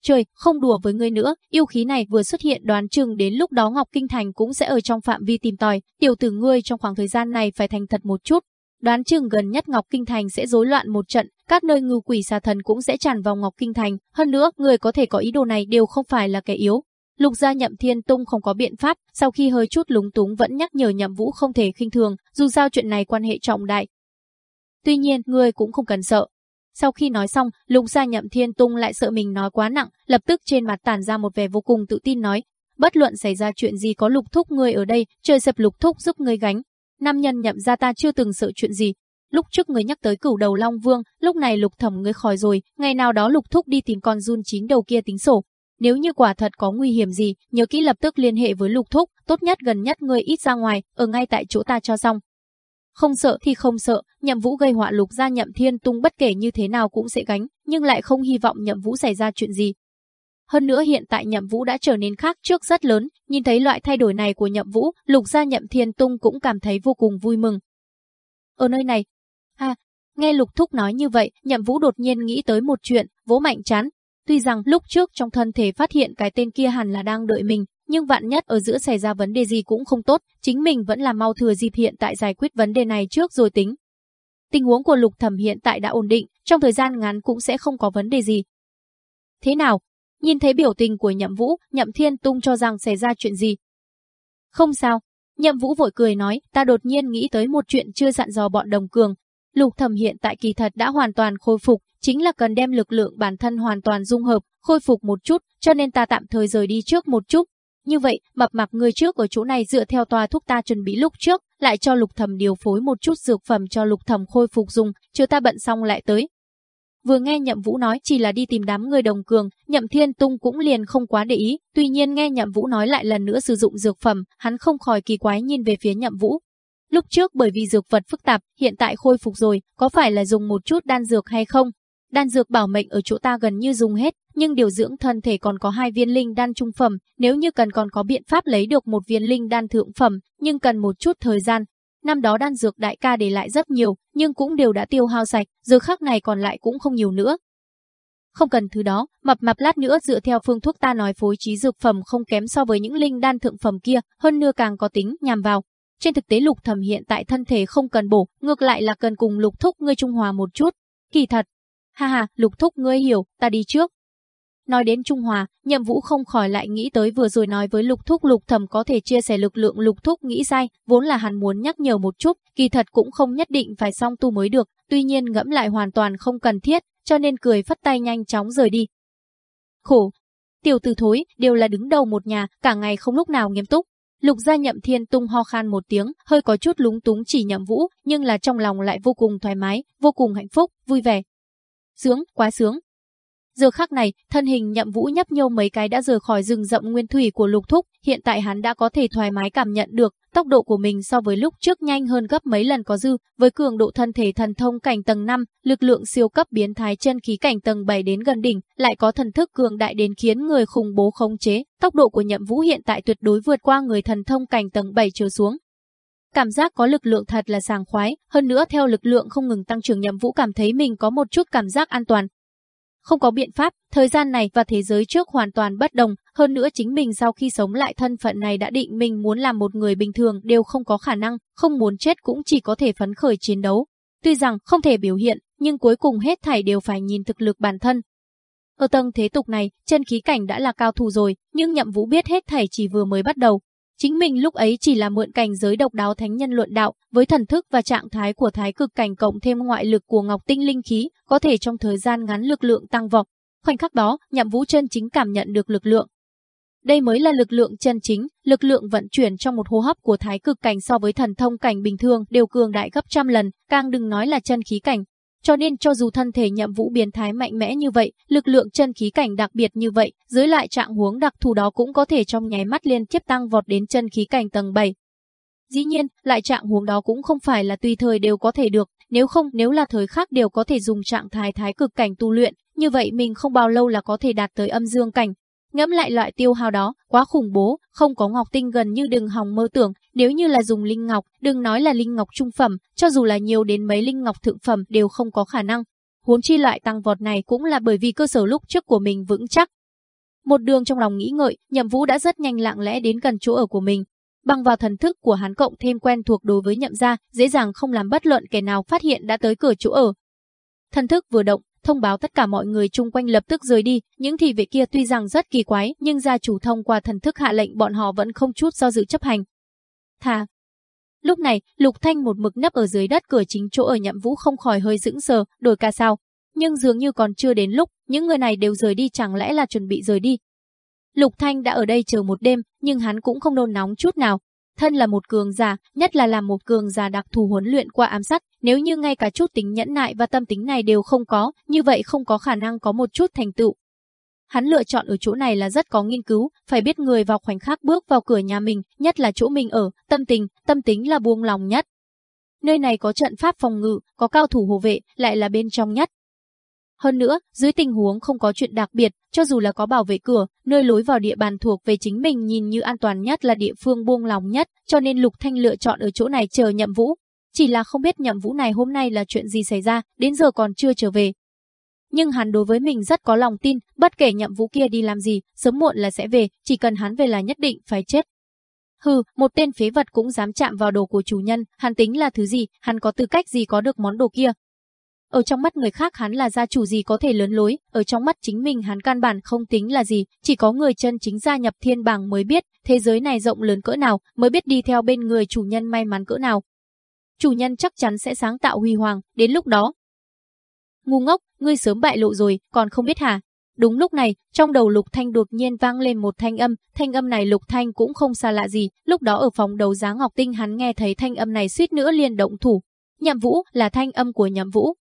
Trời, không đùa với ngươi nữa, yêu khí này vừa xuất hiện đoán chừng đến lúc đó Ngọc Kinh Thành cũng sẽ ở trong phạm vi tìm tòi, tiểu tử ngươi trong khoảng thời gian này phải thành thật một chút. Đoán chừng gần nhất Ngọc Kinh Thành sẽ rối loạn một trận, các nơi ngư quỷ xà thần cũng sẽ tràn vào Ngọc Kinh Thành, hơn nữa, người có thể có ý đồ này đều không phải là kẻ yếu, Lục gia nhậm thiên tung không có biện pháp, sau khi hơi chút lúng túng vẫn nhắc nhở nhậm vũ không thể khinh thường, dù sao chuyện này quan hệ trọng đại. Tuy nhiên, ngươi cũng không cần sợ. Sau khi nói xong, lục gia nhậm thiên tung lại sợ mình nói quá nặng, lập tức trên mặt tản ra một vẻ vô cùng tự tin nói, bất luận xảy ra chuyện gì có lục thúc ngươi ở đây, trời sập lục thúc giúp ngươi gánh. Nam nhân nhậm ra ta chưa từng sợ chuyện gì. Lúc trước người nhắc tới cửu đầu Long Vương, lúc này lục thẩm ngươi khỏi rồi, ngày nào đó lục thúc đi tìm con run chín đầu kia tính sổ. Nếu như quả thật có nguy hiểm gì, nhớ kỹ lập tức liên hệ với lục thúc, tốt nhất gần nhất ngươi ít ra ngoài, ở ngay tại chỗ ta cho xong. Không sợ thì không sợ, nhậm vũ gây họa lục ra nhậm thiên tung bất kể như thế nào cũng sẽ gánh, nhưng lại không hy vọng nhậm vũ xảy ra chuyện gì. Hơn nữa hiện tại nhậm vũ đã trở nên khác trước rất lớn, nhìn thấy loại thay đổi này của nhậm vũ, lục gia nhậm thiên tung cũng cảm thấy vô cùng vui mừng. Ở nơi này, à, nghe lục thúc nói như vậy, nhậm vũ đột nhiên nghĩ tới một chuyện, vỗ mạnh chán. Tuy rằng lúc trước trong thân thể phát hiện cái tên kia hẳn là đang đợi mình, nhưng vạn nhất ở giữa xảy ra vấn đề gì cũng không tốt, chính mình vẫn là mau thừa dịp hiện tại giải quyết vấn đề này trước rồi tính. Tình huống của lục thẩm hiện tại đã ổn định, trong thời gian ngắn cũng sẽ không có vấn đề gì. Thế nào? Nhìn thấy biểu tình của nhậm vũ, nhậm thiên tung cho rằng xảy ra chuyện gì. Không sao. Nhậm vũ vội cười nói, ta đột nhiên nghĩ tới một chuyện chưa dặn dò bọn đồng cường. Lục Thầm hiện tại kỳ thật đã hoàn toàn khôi phục, chính là cần đem lực lượng bản thân hoàn toàn dung hợp, khôi phục một chút, cho nên ta tạm thời rời đi trước một chút, như vậy, mập mặc người trước ở chỗ này dựa theo toa thuốc ta chuẩn bị lúc trước, lại cho lục thầm điều phối một chút dược phẩm cho lục thầm khôi phục dùng, Chờ ta bận xong lại tới. Vừa nghe Nhậm Vũ nói chỉ là đi tìm đám người đồng cường, Nhậm Thiên Tung cũng liền không quá để ý, tuy nhiên nghe Nhậm Vũ nói lại lần nữa sử dụng dược phẩm, hắn không khỏi kỳ quái nhìn về phía Nhậm Vũ. Lúc trước bởi vì dược vật phức tạp, hiện tại khôi phục rồi, có phải là dùng một chút đan dược hay không? Đan dược bảo mệnh ở chỗ ta gần như dùng hết, nhưng điều dưỡng thân thể còn có hai viên linh đan trung phẩm, nếu như cần còn có biện pháp lấy được một viên linh đan thượng phẩm, nhưng cần một chút thời gian. Năm đó đan dược đại ca để lại rất nhiều, nhưng cũng đều đã tiêu hao sạch, giờ khắc này còn lại cũng không nhiều nữa. Không cần thứ đó, mập mạp lát nữa dựa theo phương thuốc ta nói phối trí dược phẩm không kém so với những linh đan thượng phẩm kia, hơn nữa càng có tính nhằm vào. Trên thực tế lục thẩm hiện tại thân thể không cần bổ, ngược lại là cần cùng lục thúc ngươi trung hòa một chút. Kỳ thật, Ha ha, lục thúc ngươi hiểu, ta đi trước. Nói đến Trung Hòa, nhậm vũ không khỏi lại nghĩ tới vừa rồi nói với lục thúc lục thầm có thể chia sẻ lực lượng lục thúc nghĩ sai, vốn là hắn muốn nhắc nhở một chút, kỳ thật cũng không nhất định phải song tu mới được, tuy nhiên ngẫm lại hoàn toàn không cần thiết, cho nên cười phất tay nhanh chóng rời đi. Khổ, tiểu tử thối, đều là đứng đầu một nhà, cả ngày không lúc nào nghiêm túc. Lục gia nhậm thiên tung ho khan một tiếng, hơi có chút lúng túng chỉ nhậm vũ, nhưng là trong lòng lại vô cùng thoải mái, vô cùng hạnh phúc, vui vẻ. Sướng, quá sướng. Giờ khắc này, thân hình nhậm vũ nhấp nhô mấy cái đã rời khỏi rừng rậm nguyên thủy của lục thúc, hiện tại hắn đã có thể thoải mái cảm nhận được tốc độ của mình so với lúc trước nhanh hơn gấp mấy lần có dư, với cường độ thân thể thần thông cảnh tầng 5, lực lượng siêu cấp biến thái chân khí cảnh tầng 7 đến gần đỉnh, lại có thần thức cường đại đến khiến người khủng bố khống chế, tốc độ của Nhậm Vũ hiện tại tuyệt đối vượt qua người thần thông cảnh tầng 7 trở xuống, Cảm giác có lực lượng thật là sàng khoái, hơn nữa theo lực lượng không ngừng tăng trưởng nhậm vũ cảm thấy mình có một chút cảm giác an toàn. Không có biện pháp, thời gian này và thế giới trước hoàn toàn bất đồng, hơn nữa chính mình sau khi sống lại thân phận này đã định mình muốn làm một người bình thường đều không có khả năng, không muốn chết cũng chỉ có thể phấn khởi chiến đấu. Tuy rằng không thể biểu hiện, nhưng cuối cùng hết thảy đều phải nhìn thực lực bản thân. Ở tầng thế tục này, chân khí cảnh đã là cao thủ rồi, nhưng nhậm vũ biết hết thảy chỉ vừa mới bắt đầu, Chính mình lúc ấy chỉ là mượn cảnh giới độc đáo thánh nhân luận đạo, với thần thức và trạng thái của thái cực cảnh cộng thêm ngoại lực của ngọc tinh linh khí, có thể trong thời gian ngắn lực lượng tăng vọt. Khoảnh khắc đó, nhậm vũ chân chính cảm nhận được lực lượng. Đây mới là lực lượng chân chính, lực lượng vận chuyển trong một hô hấp của thái cực cảnh so với thần thông cảnh bình thường đều cường đại gấp trăm lần, càng đừng nói là chân khí cảnh. Cho nên cho dù thân thể nhậm vũ biến thái mạnh mẽ như vậy, lực lượng chân khí cảnh đặc biệt như vậy, dưới lại trạng huống đặc thù đó cũng có thể trong nháy mắt liên tiếp tăng vọt đến chân khí cảnh tầng 7. Dĩ nhiên, lại trạng huống đó cũng không phải là tùy thời đều có thể được, nếu không nếu là thời khác đều có thể dùng trạng thái thái cực cảnh tu luyện, như vậy mình không bao lâu là có thể đạt tới âm dương cảnh, Ngẫm lại loại tiêu hao đó, quá khủng bố, không có ngọc tinh gần như đừng hòng mơ tưởng, nếu như là dùng linh ngọc, đừng nói là linh ngọc trung phẩm, cho dù là nhiều đến mấy linh ngọc thượng phẩm đều không có khả năng. Huống chi loại tăng vọt này cũng là bởi vì cơ sở lúc trước của mình vững chắc. Một đường trong lòng nghĩ ngợi, Nhậm Vũ đã rất nhanh lặng lẽ đến gần chỗ ở của mình. Bằng vào thần thức của hắn cộng thêm quen thuộc đối với Nhậm gia, dễ dàng không làm bất luận kẻ nào phát hiện đã tới cửa chỗ ở. Thần thức vừa động, thông báo tất cả mọi người chung quanh lập tức rời đi, những thị vệ kia tuy rằng rất kỳ quái, nhưng gia chủ thông qua thần thức hạ lệnh bọn họ vẫn không chút do dự chấp hành. Thà. Lúc này, Lục Thanh một mực nấp ở dưới đất cửa chính chỗ ở nhậm vũ không khỏi hơi dững sờ, đổi ca sao. Nhưng dường như còn chưa đến lúc, những người này đều rời đi chẳng lẽ là chuẩn bị rời đi. Lục Thanh đã ở đây chờ một đêm, nhưng hắn cũng không nôn nóng chút nào. Thân là một cường giả, nhất là làm một cường giả đặc thù huấn luyện qua ám sát, nếu như ngay cả chút tính nhẫn nại và tâm tính này đều không có, như vậy không có khả năng có một chút thành tựu. Hắn lựa chọn ở chỗ này là rất có nghiên cứu, phải biết người vào khoảnh khắc bước vào cửa nhà mình, nhất là chỗ mình ở, tâm tình, tâm tính là buông lòng nhất. Nơi này có trận pháp phòng ngự, có cao thủ hộ vệ, lại là bên trong nhất. Hơn nữa, dưới tình huống không có chuyện đặc biệt, cho dù là có bảo vệ cửa, nơi lối vào địa bàn thuộc về chính mình nhìn như an toàn nhất là địa phương buông lòng nhất, cho nên Lục Thanh lựa chọn ở chỗ này chờ nhậm vũ. Chỉ là không biết nhậm vũ này hôm nay là chuyện gì xảy ra, đến giờ còn chưa trở về. Nhưng hắn đối với mình rất có lòng tin, bất kể nhậm vũ kia đi làm gì, sớm muộn là sẽ về, chỉ cần hắn về là nhất định phải chết. Hừ, một tên phế vật cũng dám chạm vào đồ của chủ nhân, hắn tính là thứ gì, hắn có tư cách gì có được món đồ kia. Ở trong mắt người khác hắn là gia chủ gì có thể lớn lối, ở trong mắt chính mình hắn căn bản không tính là gì, chỉ có người chân chính gia nhập thiên bảng mới biết thế giới này rộng lớn cỡ nào, mới biết đi theo bên người chủ nhân may mắn cỡ nào. Chủ nhân chắc chắn sẽ sáng tạo huy hoàng, đến lúc đó. Ngu ngốc, ngươi sớm bại lộ rồi, còn không biết hả? Đúng lúc này, trong đầu Lục Thanh đột nhiên vang lên một thanh âm, thanh âm này Lục Thanh cũng không xa lạ gì, lúc đó ở phòng đấu giá Ngọc Tinh hắn nghe thấy thanh âm này suýt nữa liền động thủ. Nhậm Vũ là thanh âm của Nhậm Vũ.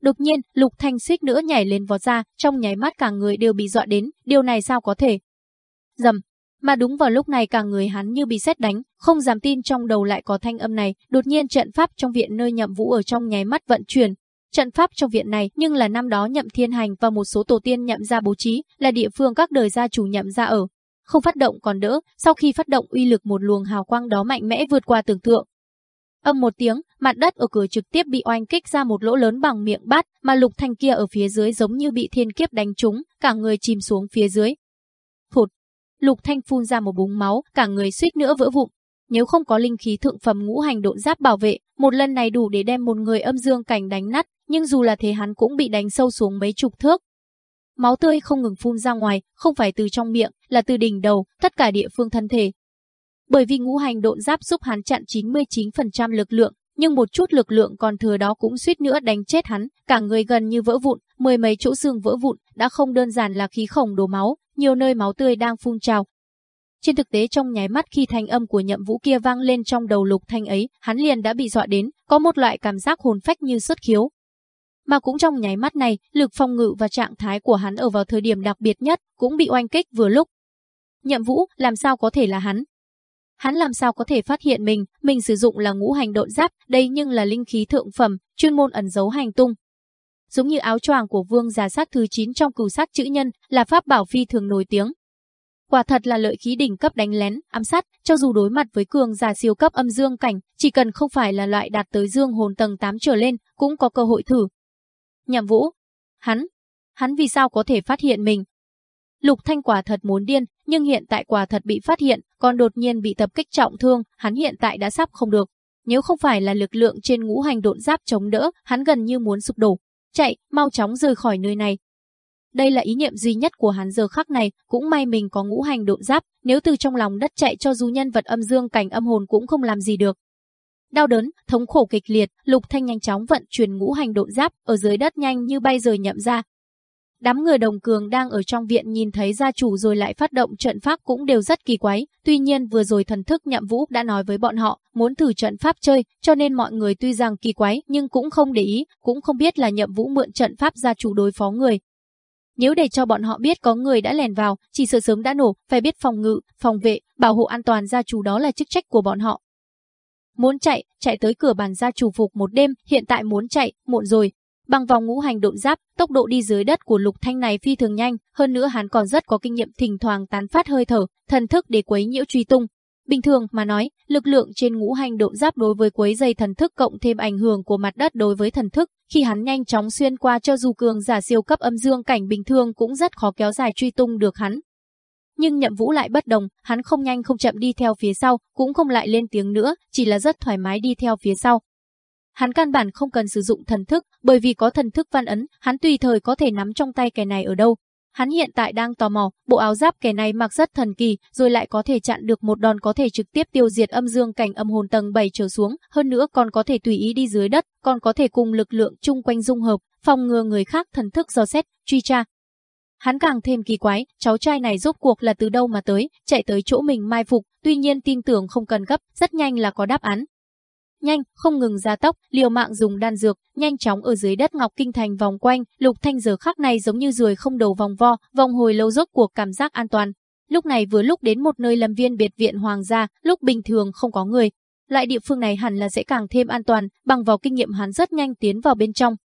Đột nhiên, Lục Thanh suýt nữa nhảy lên vọt ra, trong nháy mắt cả người đều bị dọa đến, điều này sao có thể? Dầm, mà đúng vào lúc này cả người hắn như bị sét đánh, không dám tin trong đầu lại có thanh âm này, đột nhiên trận pháp trong viện nơi Nhậm Vũ ở trong nháy mắt vận chuyển, Trận pháp trong viện này nhưng là năm đó nhậm thiên hành và một số tổ tiên nhậm ra bố trí, là địa phương các đời gia chủ nhậm ra ở. Không phát động còn đỡ, sau khi phát động uy lực một luồng hào quang đó mạnh mẽ vượt qua tưởng tượng. Âm một tiếng, mặt đất ở cửa trực tiếp bị oanh kích ra một lỗ lớn bằng miệng bát, mà lục thanh kia ở phía dưới giống như bị thiên kiếp đánh trúng, cả người chìm xuống phía dưới. Phụt! Lục thanh phun ra một búng máu, cả người suýt nữa vỡ vụn. Nếu không có linh khí thượng phẩm ngũ hành độn giáp bảo vệ, một lần này đủ để đem một người âm dương cảnh đánh nát, nhưng dù là thế hắn cũng bị đánh sâu xuống mấy chục thước. Máu tươi không ngừng phun ra ngoài, không phải từ trong miệng, là từ đỉnh đầu, tất cả địa phương thân thể. Bởi vì ngũ hành độn giáp giúp hắn chặn 99% lực lượng, nhưng một chút lực lượng còn thừa đó cũng suýt nữa đánh chết hắn, cả người gần như vỡ vụn, mười mấy chỗ xương vỡ vụn, đã không đơn giản là khí khổng đổ máu, nhiều nơi máu tươi đang phun trào. Trên thực tế trong nháy mắt khi thanh âm của nhậm vũ kia vang lên trong đầu lục thanh ấy, hắn liền đã bị dọa đến, có một loại cảm giác hồn phách như xuất khiếu, mà cũng trong nháy mắt này, lực phong ngự và trạng thái của hắn ở vào thời điểm đặc biệt nhất cũng bị oanh kích vừa lúc. Nhậm Vũ, làm sao có thể là hắn? Hắn làm sao có thể phát hiện mình, mình sử dụng là ngũ hành độn giáp, đây nhưng là linh khí thượng phẩm, chuyên môn ẩn giấu hành tung. Giống như áo choàng của vương giả sát thứ 9 trong cửu sát chữ nhân, là pháp bảo phi thường nổi tiếng. Quả thật là lợi khí đỉnh cấp đánh lén, ám sát, cho dù đối mặt với cường giả siêu cấp âm dương cảnh, chỉ cần không phải là loại đạt tới dương hồn tầng 8 trở lên, cũng có cơ hội thử, Nhậm Vũ, hắn, hắn vì sao có thể phát hiện mình? Lục Thanh quả thật muốn điên, nhưng hiện tại quả thật bị phát hiện, còn đột nhiên bị tập kích trọng thương, hắn hiện tại đã sắp không được. Nếu không phải là lực lượng trên ngũ hành độn giáp chống đỡ, hắn gần như muốn sụp đổ. Chạy, mau chóng rời khỏi nơi này. Đây là ý niệm duy nhất của hắn giờ khắc này, cũng may mình có ngũ hành độn giáp, nếu từ trong lòng đất chạy cho dù nhân vật âm dương cảnh âm hồn cũng không làm gì được. Đau đớn, thống khổ kịch liệt, Lục Thanh nhanh chóng vận chuyển ngũ hành độn giáp, ở dưới đất nhanh như bay rời nhậm ra. Đám người đồng cường đang ở trong viện nhìn thấy gia chủ rồi lại phát động trận pháp cũng đều rất kỳ quái, tuy nhiên vừa rồi thần thức nhậm vũ đã nói với bọn họ, muốn thử trận pháp chơi, cho nên mọi người tuy rằng kỳ quái nhưng cũng không để ý, cũng không biết là nhậm vũ mượn trận pháp gia chủ đối phó người. Nếu để cho bọn họ biết có người đã lèn vào, chỉ sợ sớm đã nổ, phải biết phòng ngự, phòng vệ, bảo hộ an toàn gia chủ đó là chức trách của bọn họ, Muốn chạy, chạy tới cửa bàn gia chủ phục một đêm, hiện tại muốn chạy, muộn rồi. Bằng vòng ngũ hành độn giáp, tốc độ đi dưới đất của Lục Thanh này phi thường nhanh, hơn nữa hắn còn rất có kinh nghiệm thỉnh thoảng tán phát hơi thở, thần thức để quấy nhiễu truy tung. Bình thường mà nói, lực lượng trên ngũ hành độn giáp đối với quấy dây thần thức cộng thêm ảnh hưởng của mặt đất đối với thần thức, khi hắn nhanh chóng xuyên qua cho dù cường giả siêu cấp âm dương cảnh bình thường cũng rất khó kéo dài truy tung được hắn, nhưng nhậm vũ lại bất đồng, hắn không nhanh không chậm đi theo phía sau, cũng không lại lên tiếng nữa, chỉ là rất thoải mái đi theo phía sau. Hắn căn bản không cần sử dụng thần thức, bởi vì có thần thức văn ấn, hắn tùy thời có thể nắm trong tay kẻ này ở đâu. Hắn hiện tại đang tò mò, bộ áo giáp kẻ này mặc rất thần kỳ, rồi lại có thể chặn được một đòn có thể trực tiếp tiêu diệt âm dương cảnh âm hồn tầng 7 trở xuống, hơn nữa còn có thể tùy ý đi dưới đất, còn có thể cùng lực lượng chung quanh dung hợp, phòng ngừa người khác thần thức do xét, truy tra, Hắn càng thêm kỳ quái, cháu trai này rốt cuộc là từ đâu mà tới, chạy tới chỗ mình mai phục, tuy nhiên tin tưởng không cần gấp, rất nhanh là có đáp án. Nhanh, không ngừng gia tốc, liều mạng dùng đan dược, nhanh chóng ở dưới đất Ngọc Kinh Thành vòng quanh, Lục Thanh giờ khắc này giống như ruồi không đầu vòng vo, vòng hồi lâu rốt cuộc cảm giác an toàn. Lúc này vừa lúc đến một nơi lâm viên biệt viện hoàng gia, lúc bình thường không có người. Loại địa phương này hẳn là sẽ càng thêm an toàn, bằng vào kinh nghiệm hắn rất nhanh tiến vào bên trong,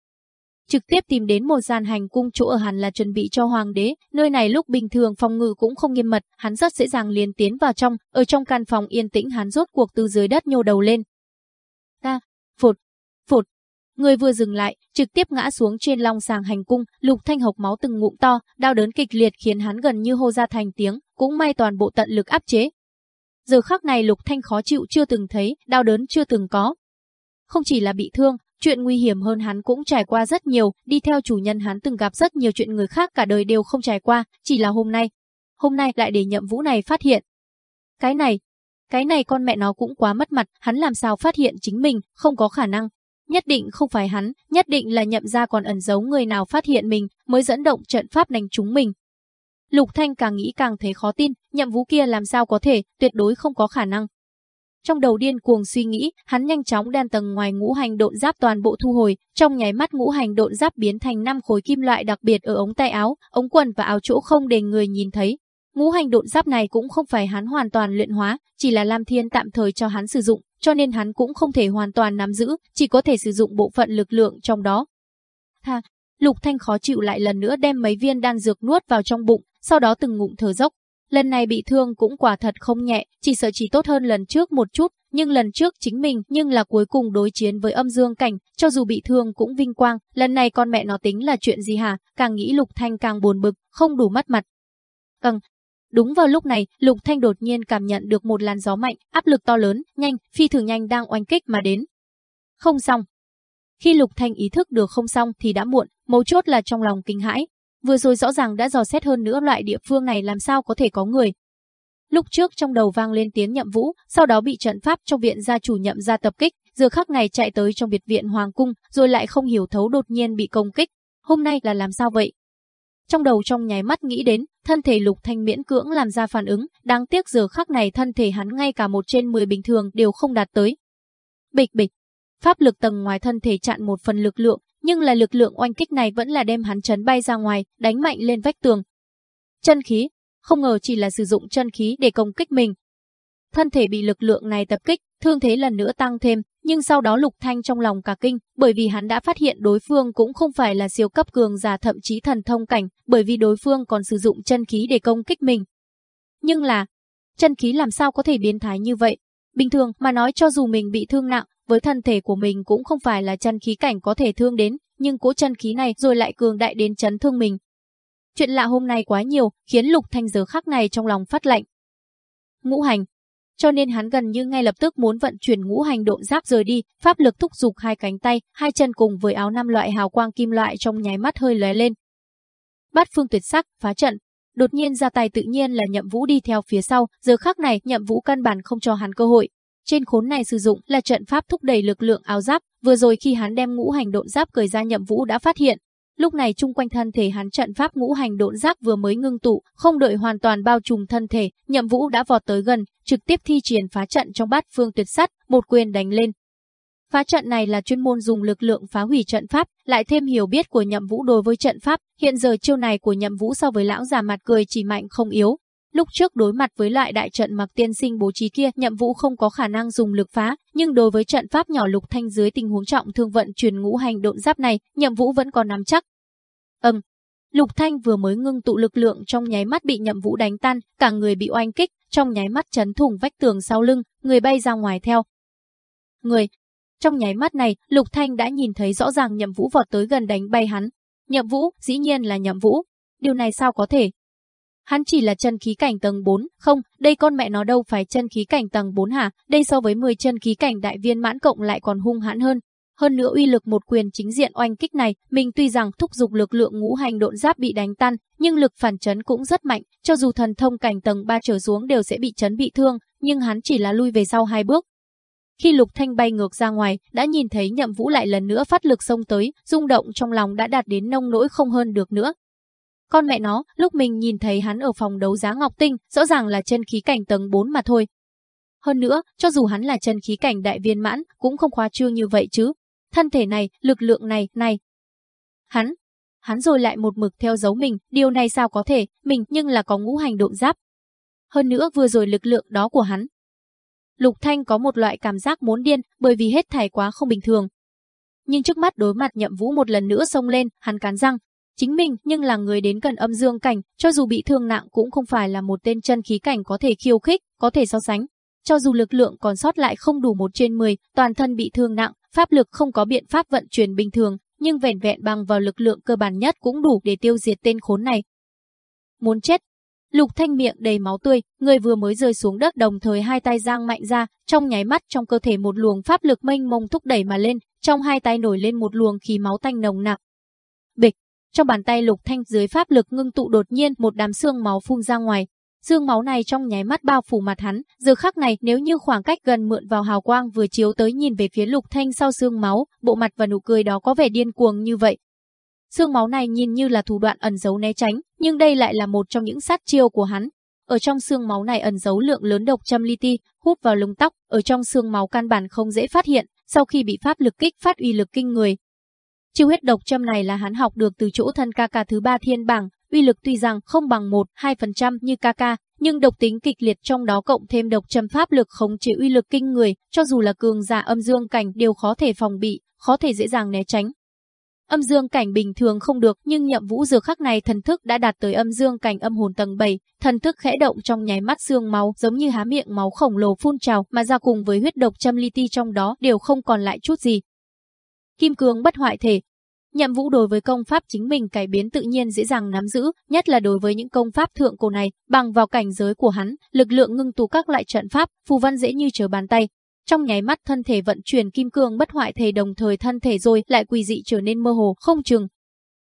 trực tiếp tìm đến một gian hành cung chỗ ở hẳn là chuẩn bị cho hoàng đế, nơi này lúc bình thường phòng ngự cũng không nghiêm mật, hắn rất dễ dàng liền tiến vào trong, ở trong căn phòng yên tĩnh hắn rốt cuộc từ dưới đất nhô đầu lên. Phột! người vừa dừng lại, trực tiếp ngã xuống trên long sàng hành cung, lục thanh hộc máu từng ngụm to, đau đớn kịch liệt khiến hắn gần như hô ra thành tiếng, cũng may toàn bộ tận lực áp chế. Giờ khắc này lục thanh khó chịu chưa từng thấy, đau đớn chưa từng có. Không chỉ là bị thương, Chuyện nguy hiểm hơn hắn cũng trải qua rất nhiều, đi theo chủ nhân hắn từng gặp rất nhiều chuyện người khác cả đời đều không trải qua, chỉ là hôm nay. Hôm nay lại để nhậm vũ này phát hiện. Cái này, cái này con mẹ nó cũng quá mất mặt, hắn làm sao phát hiện chính mình, không có khả năng. Nhất định không phải hắn, nhất định là nhậm ra còn ẩn giấu người nào phát hiện mình, mới dẫn động trận pháp đánh chúng mình. Lục Thanh càng nghĩ càng thấy khó tin, nhậm vũ kia làm sao có thể, tuyệt đối không có khả năng. Trong đầu điên cuồng suy nghĩ, hắn nhanh chóng đan tầng ngoài ngũ hành độn giáp toàn bộ thu hồi, trong nháy mắt ngũ hành độn giáp biến thành năm khối kim loại đặc biệt ở ống tay áo, ống quần và áo chỗ không để người nhìn thấy. Ngũ hành độn giáp này cũng không phải hắn hoàn toàn luyện hóa, chỉ là Lam Thiên tạm thời cho hắn sử dụng, cho nên hắn cũng không thể hoàn toàn nắm giữ, chỉ có thể sử dụng bộ phận lực lượng trong đó. Ha, Lục Thanh khó chịu lại lần nữa đem mấy viên đan dược nuốt vào trong bụng, sau đó từng ngụm thở dốc, Lần này bị thương cũng quả thật không nhẹ, chỉ sợ chỉ tốt hơn lần trước một chút, nhưng lần trước chính mình nhưng là cuối cùng đối chiến với âm dương cảnh, cho dù bị thương cũng vinh quang, lần này con mẹ nó tính là chuyện gì hả, càng nghĩ Lục Thanh càng buồn bực, không đủ mắt mặt. Cần. Đúng vào lúc này, Lục Thanh đột nhiên cảm nhận được một làn gió mạnh, áp lực to lớn, nhanh, phi thường nhanh đang oanh kích mà đến. Không xong. Khi Lục Thanh ý thức được không xong thì đã muộn, mấu chốt là trong lòng kinh hãi, Vừa rồi rõ ràng đã dò xét hơn nữa loại địa phương này làm sao có thể có người. Lúc trước trong đầu vang lên tiếng nhậm vũ, sau đó bị trận pháp trong viện gia chủ nhậm ra tập kích, giờ khắc này chạy tới trong biệt viện hoàng cung, rồi lại không hiểu thấu đột nhiên bị công kích. Hôm nay là làm sao vậy? Trong đầu trong nháy mắt nghĩ đến, thân thể lục thanh miễn cưỡng làm ra phản ứng, đáng tiếc giờ khắc này thân thể hắn ngay cả một trên 10 bình thường đều không đạt tới. Bịch bịch, pháp lực tầng ngoài thân thể chặn một phần lực lượng, nhưng là lực lượng oanh kích này vẫn là đem hắn chấn bay ra ngoài, đánh mạnh lên vách tường. Chân khí, không ngờ chỉ là sử dụng chân khí để công kích mình. Thân thể bị lực lượng này tập kích, thương thế lần nữa tăng thêm, nhưng sau đó Lục Thanh trong lòng cả kinh, bởi vì hắn đã phát hiện đối phương cũng không phải là siêu cấp cường giả thậm chí thần thông cảnh, bởi vì đối phương còn sử dụng chân khí để công kích mình. Nhưng là, chân khí làm sao có thể biến thái như vậy? Bình thường mà nói cho dù mình bị thương nặng, với thân thể của mình cũng không phải là chân khí cảnh có thể thương đến, nhưng cỗ chân khí này rồi lại cường đại đến chấn thương mình. Chuyện lạ hôm nay quá nhiều, khiến Lục Thanh giờ khắc này trong lòng phát lạnh. Ngũ hành, cho nên hắn gần như ngay lập tức muốn vận chuyển ngũ hành độn giáp rời đi, pháp lực thúc giục hai cánh tay, hai chân cùng với áo năm loại hào quang kim loại trong nháy mắt hơi lóe lên. Bát phương tuyệt sắc, phá trận, đột nhiên ra tay tự nhiên là Nhậm Vũ đi theo phía sau, giờ khắc này Nhậm Vũ căn bản không cho hắn cơ hội, trên khốn này sử dụng là trận pháp thúc đẩy lực lượng áo giáp, vừa rồi khi hắn đem ngũ hành độn giáp cởi ra nhậm vũ đã phát hiện. Lúc này chung quanh thân thể hắn trận pháp ngũ hành độn giáp vừa mới ngưng tụ, không đợi hoàn toàn bao trùm thân thể, nhậm vũ đã vọt tới gần, trực tiếp thi triển phá trận trong bát phương tuyệt sắt, một quyền đánh lên. Phá trận này là chuyên môn dùng lực lượng phá hủy trận pháp, lại thêm hiểu biết của Nhậm Vũ đối với trận pháp, hiện giờ chiêu này của Nhậm Vũ so với lão già mặt cười chỉ mạnh không yếu, Lúc trước đối mặt với loại đại trận mặc tiên sinh bố trí kia, nhậm vũ không có khả năng dùng lực phá, nhưng đối với trận pháp nhỏ lục thanh dưới tình huống trọng thương vận chuyển ngũ hành độn giáp này, nhậm vũ vẫn còn nắm chắc. Ầm, Lục Thanh vừa mới ngưng tụ lực lượng trong nháy mắt bị Nhậm Vũ đánh tan, cả người bị oanh kích, trong nháy mắt chấn thủng vách tường sau lưng, người bay ra ngoài theo. Người. Trong nháy mắt này, Lục Thanh đã nhìn thấy rõ ràng Nhậm Vũ vọt tới gần đánh bay hắn. Nhậm Vũ, dĩ nhiên là Nhậm Vũ. Điều này sao có thể? Hắn chỉ là chân khí cảnh tầng 4, không, đây con mẹ nó đâu phải chân khí cảnh tầng 4 hả, đây so với 10 chân khí cảnh đại viên mãn cộng lại còn hung hãn hơn. Hơn nữa uy lực một quyền chính diện oanh kích này, mình tuy rằng thúc giục lực lượng ngũ hành độn giáp bị đánh tan, nhưng lực phản chấn cũng rất mạnh, cho dù thần thông cảnh tầng 3 trở xuống đều sẽ bị chấn bị thương, nhưng hắn chỉ là lui về sau hai bước. Khi Lục Thanh bay ngược ra ngoài, đã nhìn thấy Nhậm Vũ lại lần nữa phát lực xông tới, rung động trong lòng đã đạt đến nông nỗi không hơn được nữa. Con mẹ nó, lúc mình nhìn thấy hắn ở phòng đấu giá Ngọc Tinh, rõ ràng là chân khí cảnh tầng 4 mà thôi. Hơn nữa, cho dù hắn là chân khí cảnh đại viên mãn, cũng không khoa trương như vậy chứ. Thân thể này, lực lượng này, này. Hắn, hắn rồi lại một mực theo dấu mình, điều này sao có thể, mình nhưng là có ngũ hành độn giáp. Hơn nữa vừa rồi lực lượng đó của hắn. Lục Thanh có một loại cảm giác muốn điên, bởi vì hết thảy quá không bình thường. Nhưng trước mắt đối mặt nhậm vũ một lần nữa xông lên, hắn cắn răng. Chính mình nhưng là người đến gần âm dương cảnh, cho dù bị thương nặng cũng không phải là một tên chân khí cảnh có thể khiêu khích, có thể so sánh. Cho dù lực lượng còn sót lại không đủ một trên 10, toàn thân bị thương nặng, pháp lực không có biện pháp vận chuyển bình thường, nhưng vẻn vẹn bằng vào lực lượng cơ bản nhất cũng đủ để tiêu diệt tên khốn này. Muốn chết. Lục Thanh miệng đầy máu tươi, người vừa mới rơi xuống đất đồng thời hai tay giang mạnh ra, trong nháy mắt trong cơ thể một luồng pháp lực mênh mông thúc đẩy mà lên, trong hai tay nổi lên một luồng khí máu tanh nồng nặc. Bịch, trong bàn tay Lục Thanh dưới pháp lực ngưng tụ đột nhiên một đám xương máu phun ra ngoài, xương máu này trong nháy mắt bao phủ mặt hắn, giờ khắc này nếu như khoảng cách gần mượn vào hào quang vừa chiếu tới nhìn về phía Lục Thanh sau xương máu, bộ mặt và nụ cười đó có vẻ điên cuồng như vậy. Xương máu này nhìn như là thủ đoạn ẩn giấu né tránh, nhưng đây lại là một trong những sát chiêu của hắn. Ở trong xương máu này ẩn giấu lượng lớn độc châm li ti, hút vào lông tóc, ở trong xương máu căn bản không dễ phát hiện, sau khi bị pháp lực kích phát uy lực kinh người. Chiêu huyết độc châm này là hắn học được từ chỗ thân ca ca thứ ba thiên bảng, uy lực tuy rằng không bằng 1-2% như ca ca, nhưng độc tính kịch liệt trong đó cộng thêm độc châm pháp lực khống chế uy lực kinh người, cho dù là cường giả âm dương cảnh đều khó thể phòng bị, khó thể dễ dàng né tránh. Âm dương cảnh bình thường không được, nhưng Nhậm Vũ dược khắc này thần thức đã đạt tới âm dương cảnh âm hồn tầng 7, thần thức khẽ động trong nháy mắt xương máu, giống như há miệng máu khổng lồ phun trào, mà ra cùng với huyết độc châm li ti trong đó đều không còn lại chút gì. Kim cương bất hoại thể, Nhậm Vũ đối với công pháp chính mình cải biến tự nhiên dễ dàng nắm giữ, nhất là đối với những công pháp thượng cổ này, bằng vào cảnh giới của hắn, lực lượng ngưng tụ các loại trận pháp, phù văn dễ như trở bàn tay. Trong nháy mắt thân thể vận chuyển kim cương bất hoại thể đồng thời thân thể rồi lại quỳ dị trở nên mơ hồ, không chừng.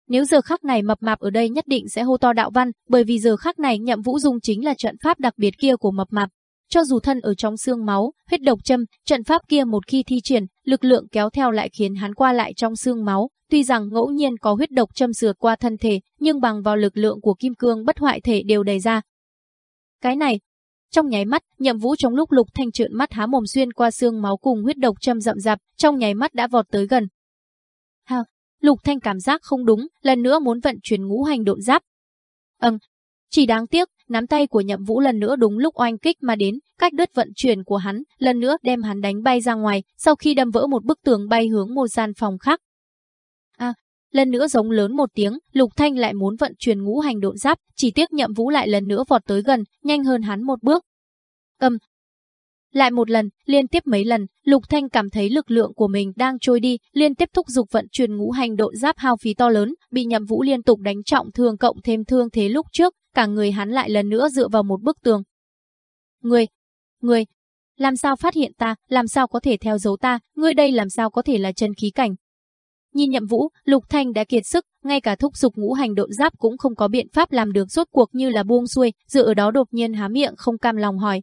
Nếu giờ khắc này mập mạp ở đây nhất định sẽ hô to đạo văn, bởi vì giờ khắc này Nhậm Vũ dùng chính là trận pháp đặc biệt kia của mập mạp. Cho dù thân ở trong xương máu, huyết độc châm, trận pháp kia một khi thi triển, lực lượng kéo theo lại khiến hắn qua lại trong xương máu, Tuy rằng ngẫu nhiên có huyết độc châm sượt qua thân thể, nhưng bằng vào lực lượng của kim cương bất hoại thể đều đầy ra. Cái này, trong nháy mắt, Nhậm Vũ trong lúc Lục Thanh trợn mắt há mồm xuyên qua xương máu cùng huyết độc châm rậm rạp, trong nháy mắt đã vọt tới gần. Ha, Lục Thanh cảm giác không đúng, lần nữa muốn vận chuyển ngũ hành độn giáp. Ừm, chỉ đáng tiếc, nắm tay của Nhậm Vũ lần nữa đúng lúc oanh kích mà đến, cách đứt vận chuyển của hắn, lần nữa đem hắn đánh bay ra ngoài, sau khi đâm vỡ một bức tường bay hướng một gian phòng khác. Lần nữa giống lớn một tiếng, Lục Thanh lại muốn vận chuyển ngũ hành độn giáp, chỉ tiếc Nhậm Vũ lại lần nữa vọt tới gần, nhanh hơn hắn một bước. Cầm. Lại một lần, liên tiếp mấy lần, Lục Thanh cảm thấy lực lượng của mình đang trôi đi, liên tiếp thúc dục vận chuyển ngũ hành độn giáp hao phí to lớn, bị Nhậm Vũ liên tục đánh trọng thương cộng thêm thương thế lúc trước, cả người hắn lại lần nữa dựa vào một bức tường. Người, người, làm sao phát hiện ta, làm sao có thể theo dấu ta, ngươi đây làm sao có thể là chân khí cảnh, Nhìn nhậm vũ, Lục Thanh đã kiệt sức, ngay cả thúc dục ngũ hành độn giáp cũng không có biện pháp làm được rốt cuộc như là buông xuôi, dựa ở đó đột nhiên há miệng không cam lòng hỏi.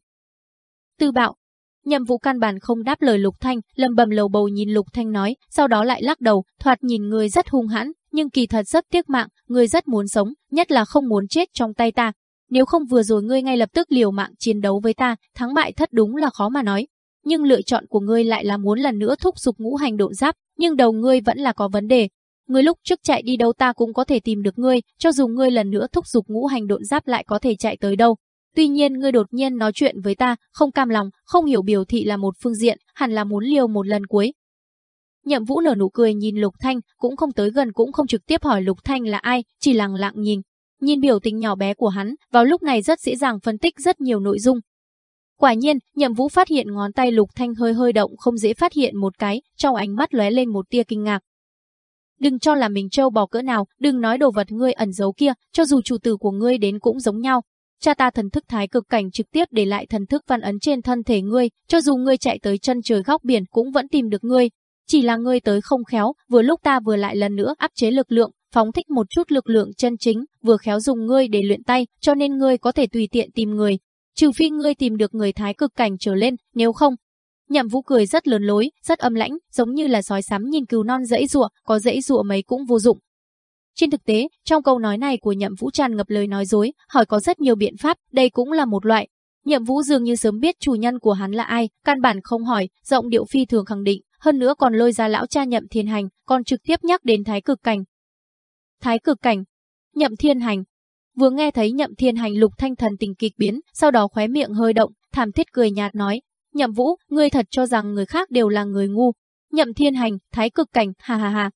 Tư bạo. Nhậm vũ căn bản không đáp lời Lục Thanh, lầm bầm lầu bầu nhìn Lục Thanh nói, sau đó lại lắc đầu, thoạt nhìn người rất hung hãn, nhưng kỳ thật rất tiếc mạng, người rất muốn sống, nhất là không muốn chết trong tay ta. Nếu không vừa rồi ngươi ngay lập tức liều mạng chiến đấu với ta, thắng bại thất đúng là khó mà nói nhưng lựa chọn của ngươi lại là muốn lần nữa thúc giục ngũ hành độn giáp, nhưng đầu ngươi vẫn là có vấn đề. Ngươi lúc trước chạy đi đâu ta cũng có thể tìm được ngươi, cho dù ngươi lần nữa thúc giục ngũ hành độn giáp lại có thể chạy tới đâu. Tuy nhiên ngươi đột nhiên nói chuyện với ta, không cam lòng, không hiểu biểu thị là một phương diện, hẳn là muốn liều một lần cuối. Nhậm Vũ nở nụ cười nhìn Lục Thanh, cũng không tới gần cũng không trực tiếp hỏi Lục Thanh là ai, chỉ lặng lặng nhìn. Nhìn biểu tình nhỏ bé của hắn, vào lúc này rất dễ dàng phân tích rất nhiều nội dung, Quả nhiên, Nhậm Vũ phát hiện ngón tay Lục Thanh hơi hơi động không dễ phát hiện một cái, trong ánh mắt lóe lên một tia kinh ngạc. Đừng cho là mình trâu bò cỡ nào, đừng nói đồ vật ngươi ẩn giấu kia, cho dù chủ tử của ngươi đến cũng giống nhau. Cha ta thần thức thái cực cảnh trực tiếp để lại thần thức văn ấn trên thân thể ngươi, cho dù ngươi chạy tới chân trời góc biển cũng vẫn tìm được ngươi. Chỉ là ngươi tới không khéo, vừa lúc ta vừa lại lần nữa áp chế lực lượng, phóng thích một chút lực lượng chân chính, vừa khéo dùng ngươi để luyện tay, cho nên ngươi có thể tùy tiện tìm người, trừ phi ngươi tìm được người thái cực cảnh trở lên, nếu không. Nhậm Vũ cười rất lớn lối, rất âm lãnh, giống như là sói sắm nhìn cừu non dãy rụa, có dãy rụa mấy cũng vô dụng. Trên thực tế, trong câu nói này của Nhậm Vũ tràn ngập lời nói dối, hỏi có rất nhiều biện pháp, đây cũng là một loại. Nhậm Vũ dường như sớm biết chủ nhân của hắn là ai, căn bản không hỏi, giọng điệu phi thường khẳng định, hơn nữa còn lôi ra lão cha Nhậm Thiên Hành, còn trực tiếp nhắc đến Thái Cực Cảnh. Thái Cực Cảnh, Nhậm Thiên Hành. Vừa nghe thấy Nhậm Thiên Hành Lục Thanh thần tình kịch biến, sau đó khóe miệng hơi động, thảm thiết cười nhạt nói, "Nhậm Vũ, ngươi thật cho rằng người khác đều là người ngu?" Nhậm Thiên Hành, Thái Cực Cảnh, ha ha ha.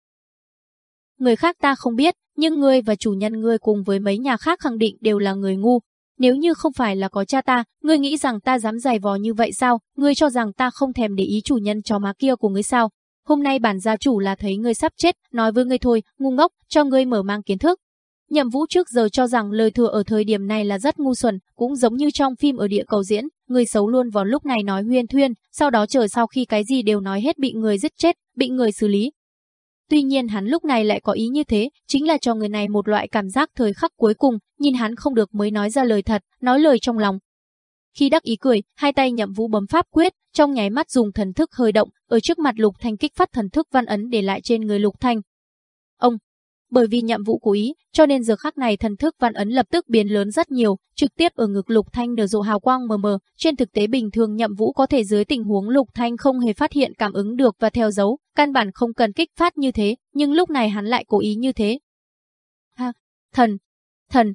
Người khác ta không biết, nhưng ngươi và chủ nhân ngươi cùng với mấy nhà khác khẳng định đều là người ngu. Nếu như không phải là có cha ta, ngươi nghĩ rằng ta dám giày vò như vậy sao? Ngươi cho rằng ta không thèm để ý chủ nhân chó má kia của ngươi sao? Hôm nay bản gia chủ là thấy ngươi sắp chết, nói với ngươi thôi, ngu ngốc, cho ngươi mở mang kiến thức. Nhậm Vũ trước giờ cho rằng lời thừa ở thời điểm này là rất ngu xuẩn, cũng giống như trong phim ở địa cầu diễn, người xấu luôn vào lúc này nói huyên thuyên, sau đó chờ sau khi cái gì đều nói hết bị người giết chết, bị người xử lý, Tuy nhiên hắn lúc này lại có ý như thế, chính là cho người này một loại cảm giác thời khắc cuối cùng, nhìn hắn không được mới nói ra lời thật, nói lời trong lòng. Khi đắc ý cười, hai tay nhậm vũ bấm pháp quyết, trong nháy mắt dùng thần thức hơi động, ở trước mặt Lục Thanh kích phát thần thức văn ấn để lại trên người Lục Thanh. Bởi vì nhậm vũ cố ý, cho nên giờ khắc này thần thức văn ấn lập tức biến lớn rất nhiều, trực tiếp ở ngực Lục Thanh nở rộ hào quang mờ mờ, trên thực tế bình thường nhậm vũ có thể dưới tình huống Lục Thanh không hề phát hiện cảm ứng được và theo dấu, căn bản không cần kích phát như thế, nhưng lúc này hắn lại cố ý như thế. Ha, thần, thần,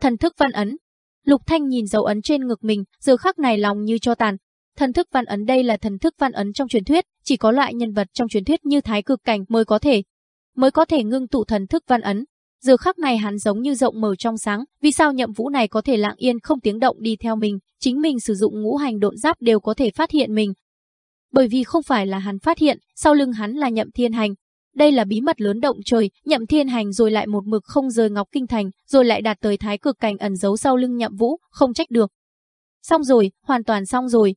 thần thức văn ấn. Lục Thanh nhìn dấu ấn trên ngực mình, giờ khắc này lòng như cho tàn. Thần thức văn ấn đây là thần thức văn ấn trong truyền thuyết, chỉ có loại nhân vật trong truyền thuyết như Thái Cực Cảnh mới có thể mới có thể ngưng tụ thần thức văn ấn. Giờ khắc này hắn giống như rộng mở trong sáng, vì sao nhậm vũ này có thể lặng yên không tiếng động đi theo mình, chính mình sử dụng ngũ hành độn giáp đều có thể phát hiện mình. Bởi vì không phải là hắn phát hiện, sau lưng hắn là nhậm thiên hành. Đây là bí mật lớn động trời, nhậm thiên hành rồi lại một mực không rời ngọc kinh thành, rồi lại đạt tới thái cực cảnh ẩn giấu sau lưng nhậm vũ, không trách được. Xong rồi, hoàn toàn xong rồi,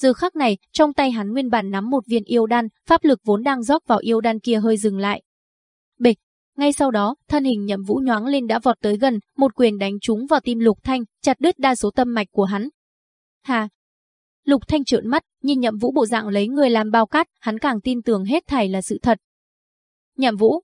Giờ khắc này, trong tay hắn nguyên bản nắm một viên yêu đan, pháp lực vốn đang rót vào yêu đan kia hơi dừng lại. Bịch. Ngay sau đó, thân hình Nhậm Vũ nhoáng lên đã vọt tới gần, một quyền đánh trúng vào tim Lục Thanh, chặt đứt đa số tâm mạch của hắn. Hà. Lục Thanh trợn mắt, nhìn Nhậm Vũ bộ dạng lấy người làm bao cát, hắn càng tin tưởng hết thảy là sự thật. Nhậm Vũ,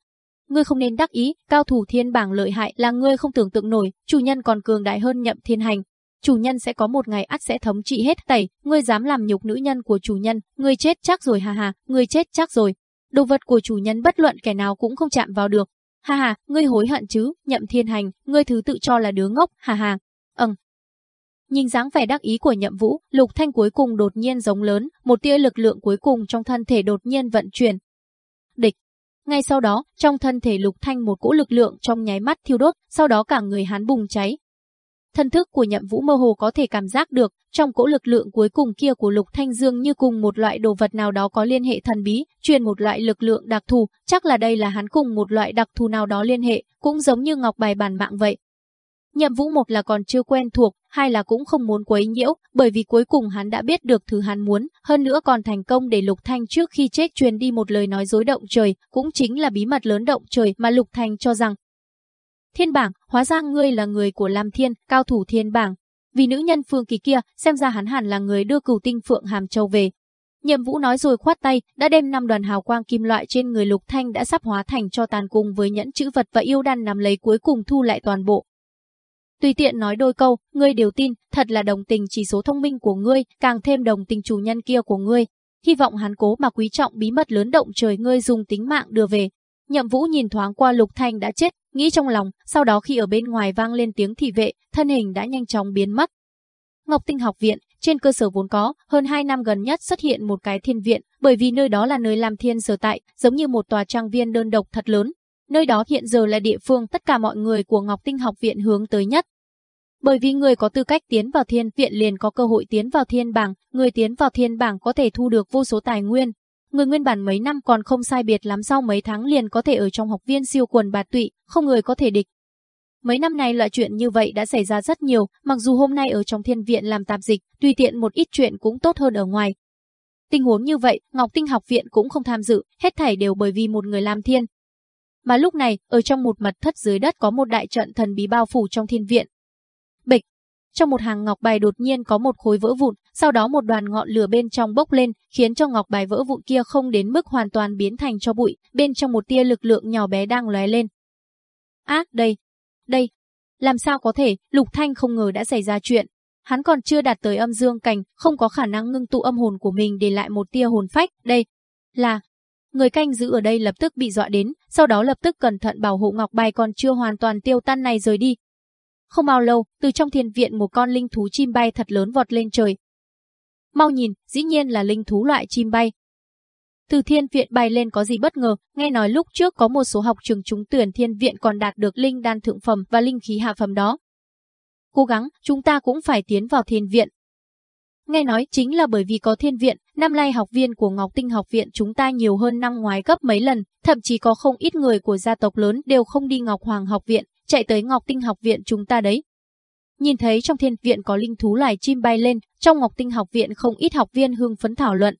ngươi không nên đắc ý, cao thủ thiên bảng lợi hại là ngươi không tưởng tượng nổi, chủ nhân còn cường đại hơn Nhậm Thiên Hành. Chủ nhân sẽ có một ngày ắt sẽ thống trị hết tẩy, ngươi dám làm nhục nữ nhân của chủ nhân, ngươi chết chắc rồi hà hà, ngươi chết chắc rồi. Đồ vật của chủ nhân bất luận kẻ nào cũng không chạm vào được. Ha ha, ngươi hối hận chứ, nhậm thiên hành, ngươi thứ tự cho là đứa ngốc, ha ha. Ừm. Nhìn dáng vẻ đắc ý của nhậm vũ, lục thanh cuối cùng đột nhiên giống lớn, một tia lực lượng cuối cùng trong thân thể đột nhiên vận chuyển. Địch. Ngay sau đó, trong thân thể lục thanh một cỗ lực lượng trong nháy mắt thiêu đốt, sau đó cả người hắn bùng cháy, Thân thức của nhậm vũ mơ hồ có thể cảm giác được, trong cỗ lực lượng cuối cùng kia của Lục Thanh Dương như cùng một loại đồ vật nào đó có liên hệ thần bí, truyền một loại lực lượng đặc thù, chắc là đây là hắn cùng một loại đặc thù nào đó liên hệ, cũng giống như ngọc bài bản mạng vậy. Nhậm Vũ một là còn chưa quen thuộc, hai là cũng không muốn quấy nhiễu, bởi vì cuối cùng hắn đã biết được thứ hắn muốn, hơn nữa còn thành công để Lục Thanh trước khi chết truyền đi một lời nói dối động trời, cũng chính là bí mật lớn động trời mà Lục Thanh cho rằng Thiên bảng, hóa ra ngươi là người của Lam Thiên, cao thủ thiên bảng. Vì nữ nhân phương kỳ kia, xem ra hắn hẳn là người đưa cửu tinh Phượng Hàm Châu về. Nhậm Vũ nói rồi khoát tay, đã đem năm đoàn hào quang kim loại trên người Lục Thanh đã sắp hóa thành cho tàn cùng với nhẫn chữ vật và yêu đan nắm lấy cuối cùng thu lại toàn bộ. Tùy tiện nói đôi câu, ngươi đều tin, thật là đồng tình chỉ số thông minh của ngươi, càng thêm đồng tình chủ nhân kia của ngươi. Hy vọng hắn cố mà quý trọng bí mật lớn động trời ngươi dùng tính mạng đưa về. Nhậm Vũ nhìn thoáng qua Lục Thanh đã chết, nghĩ trong lòng, sau đó khi ở bên ngoài vang lên tiếng thị vệ, thân hình đã nhanh chóng biến mất. Ngọc Tinh học viện, trên cơ sở vốn có, hơn 2 năm gần nhất xuất hiện một cái thiên viện, bởi vì nơi đó là nơi làm thiên sở tại, giống như một tòa trang viên đơn độc thật lớn. Nơi đó hiện giờ là địa phương tất cả mọi người của Ngọc Tinh học viện hướng tới nhất. Bởi vì người có tư cách tiến vào thiên viện liền có cơ hội tiến vào thiên bảng, người tiến vào thiên bảng có thể thu được vô số tài nguyên, Người nguyên bản mấy năm còn không sai biệt lắm sau mấy tháng liền có thể ở trong học viên siêu quần bạt tụy, không người có thể địch. Mấy năm nay loại chuyện như vậy đã xảy ra rất nhiều, mặc dù hôm nay ở trong thiên viện làm tạp dịch, tùy tiện một ít chuyện cũng tốt hơn ở ngoài. Tình huống như vậy, Ngọc Tinh học viện cũng không tham dự, hết thảy đều bởi vì một người làm thiên. Mà lúc này, ở trong một mật thất dưới đất có một đại trận thần bí bao phủ trong thiên viện. Trong một hàng ngọc bài đột nhiên có một khối vỡ vụn, sau đó một đoàn ngọn lửa bên trong bốc lên, khiến cho ngọc bài vỡ vụn kia không đến mức hoàn toàn biến thành cho bụi, bên trong một tia lực lượng nhỏ bé đang lóe lên. Á, đây, đây, làm sao có thể, Lục Thanh không ngờ đã xảy ra chuyện. Hắn còn chưa đạt tới âm dương cảnh, không có khả năng ngưng tụ âm hồn của mình để lại một tia hồn phách, đây là Người canh giữ ở đây lập tức bị dọa đến, sau đó lập tức cẩn thận bảo hộ ngọc bài còn chưa hoàn toàn tiêu tan này rời đi. Không bao lâu, từ trong thiên viện một con linh thú chim bay thật lớn vọt lên trời. Mau nhìn, dĩ nhiên là linh thú loại chim bay. Từ thiên viện bay lên có gì bất ngờ, nghe nói lúc trước có một số học trường trúng tuyển thiên viện còn đạt được linh đan thượng phẩm và linh khí hạ phẩm đó. Cố gắng, chúng ta cũng phải tiến vào thiên viện. Nghe nói chính là bởi vì có thiên viện, năm nay học viên của Ngọc Tinh học viện chúng ta nhiều hơn năm ngoái gấp mấy lần, thậm chí có không ít người của gia tộc lớn đều không đi Ngọc Hoàng học viện, chạy tới Ngọc Tinh học viện chúng ta đấy. Nhìn thấy trong thiên viện có linh thú loài chim bay lên, trong Ngọc Tinh học viện không ít học viên hương phấn thảo luận.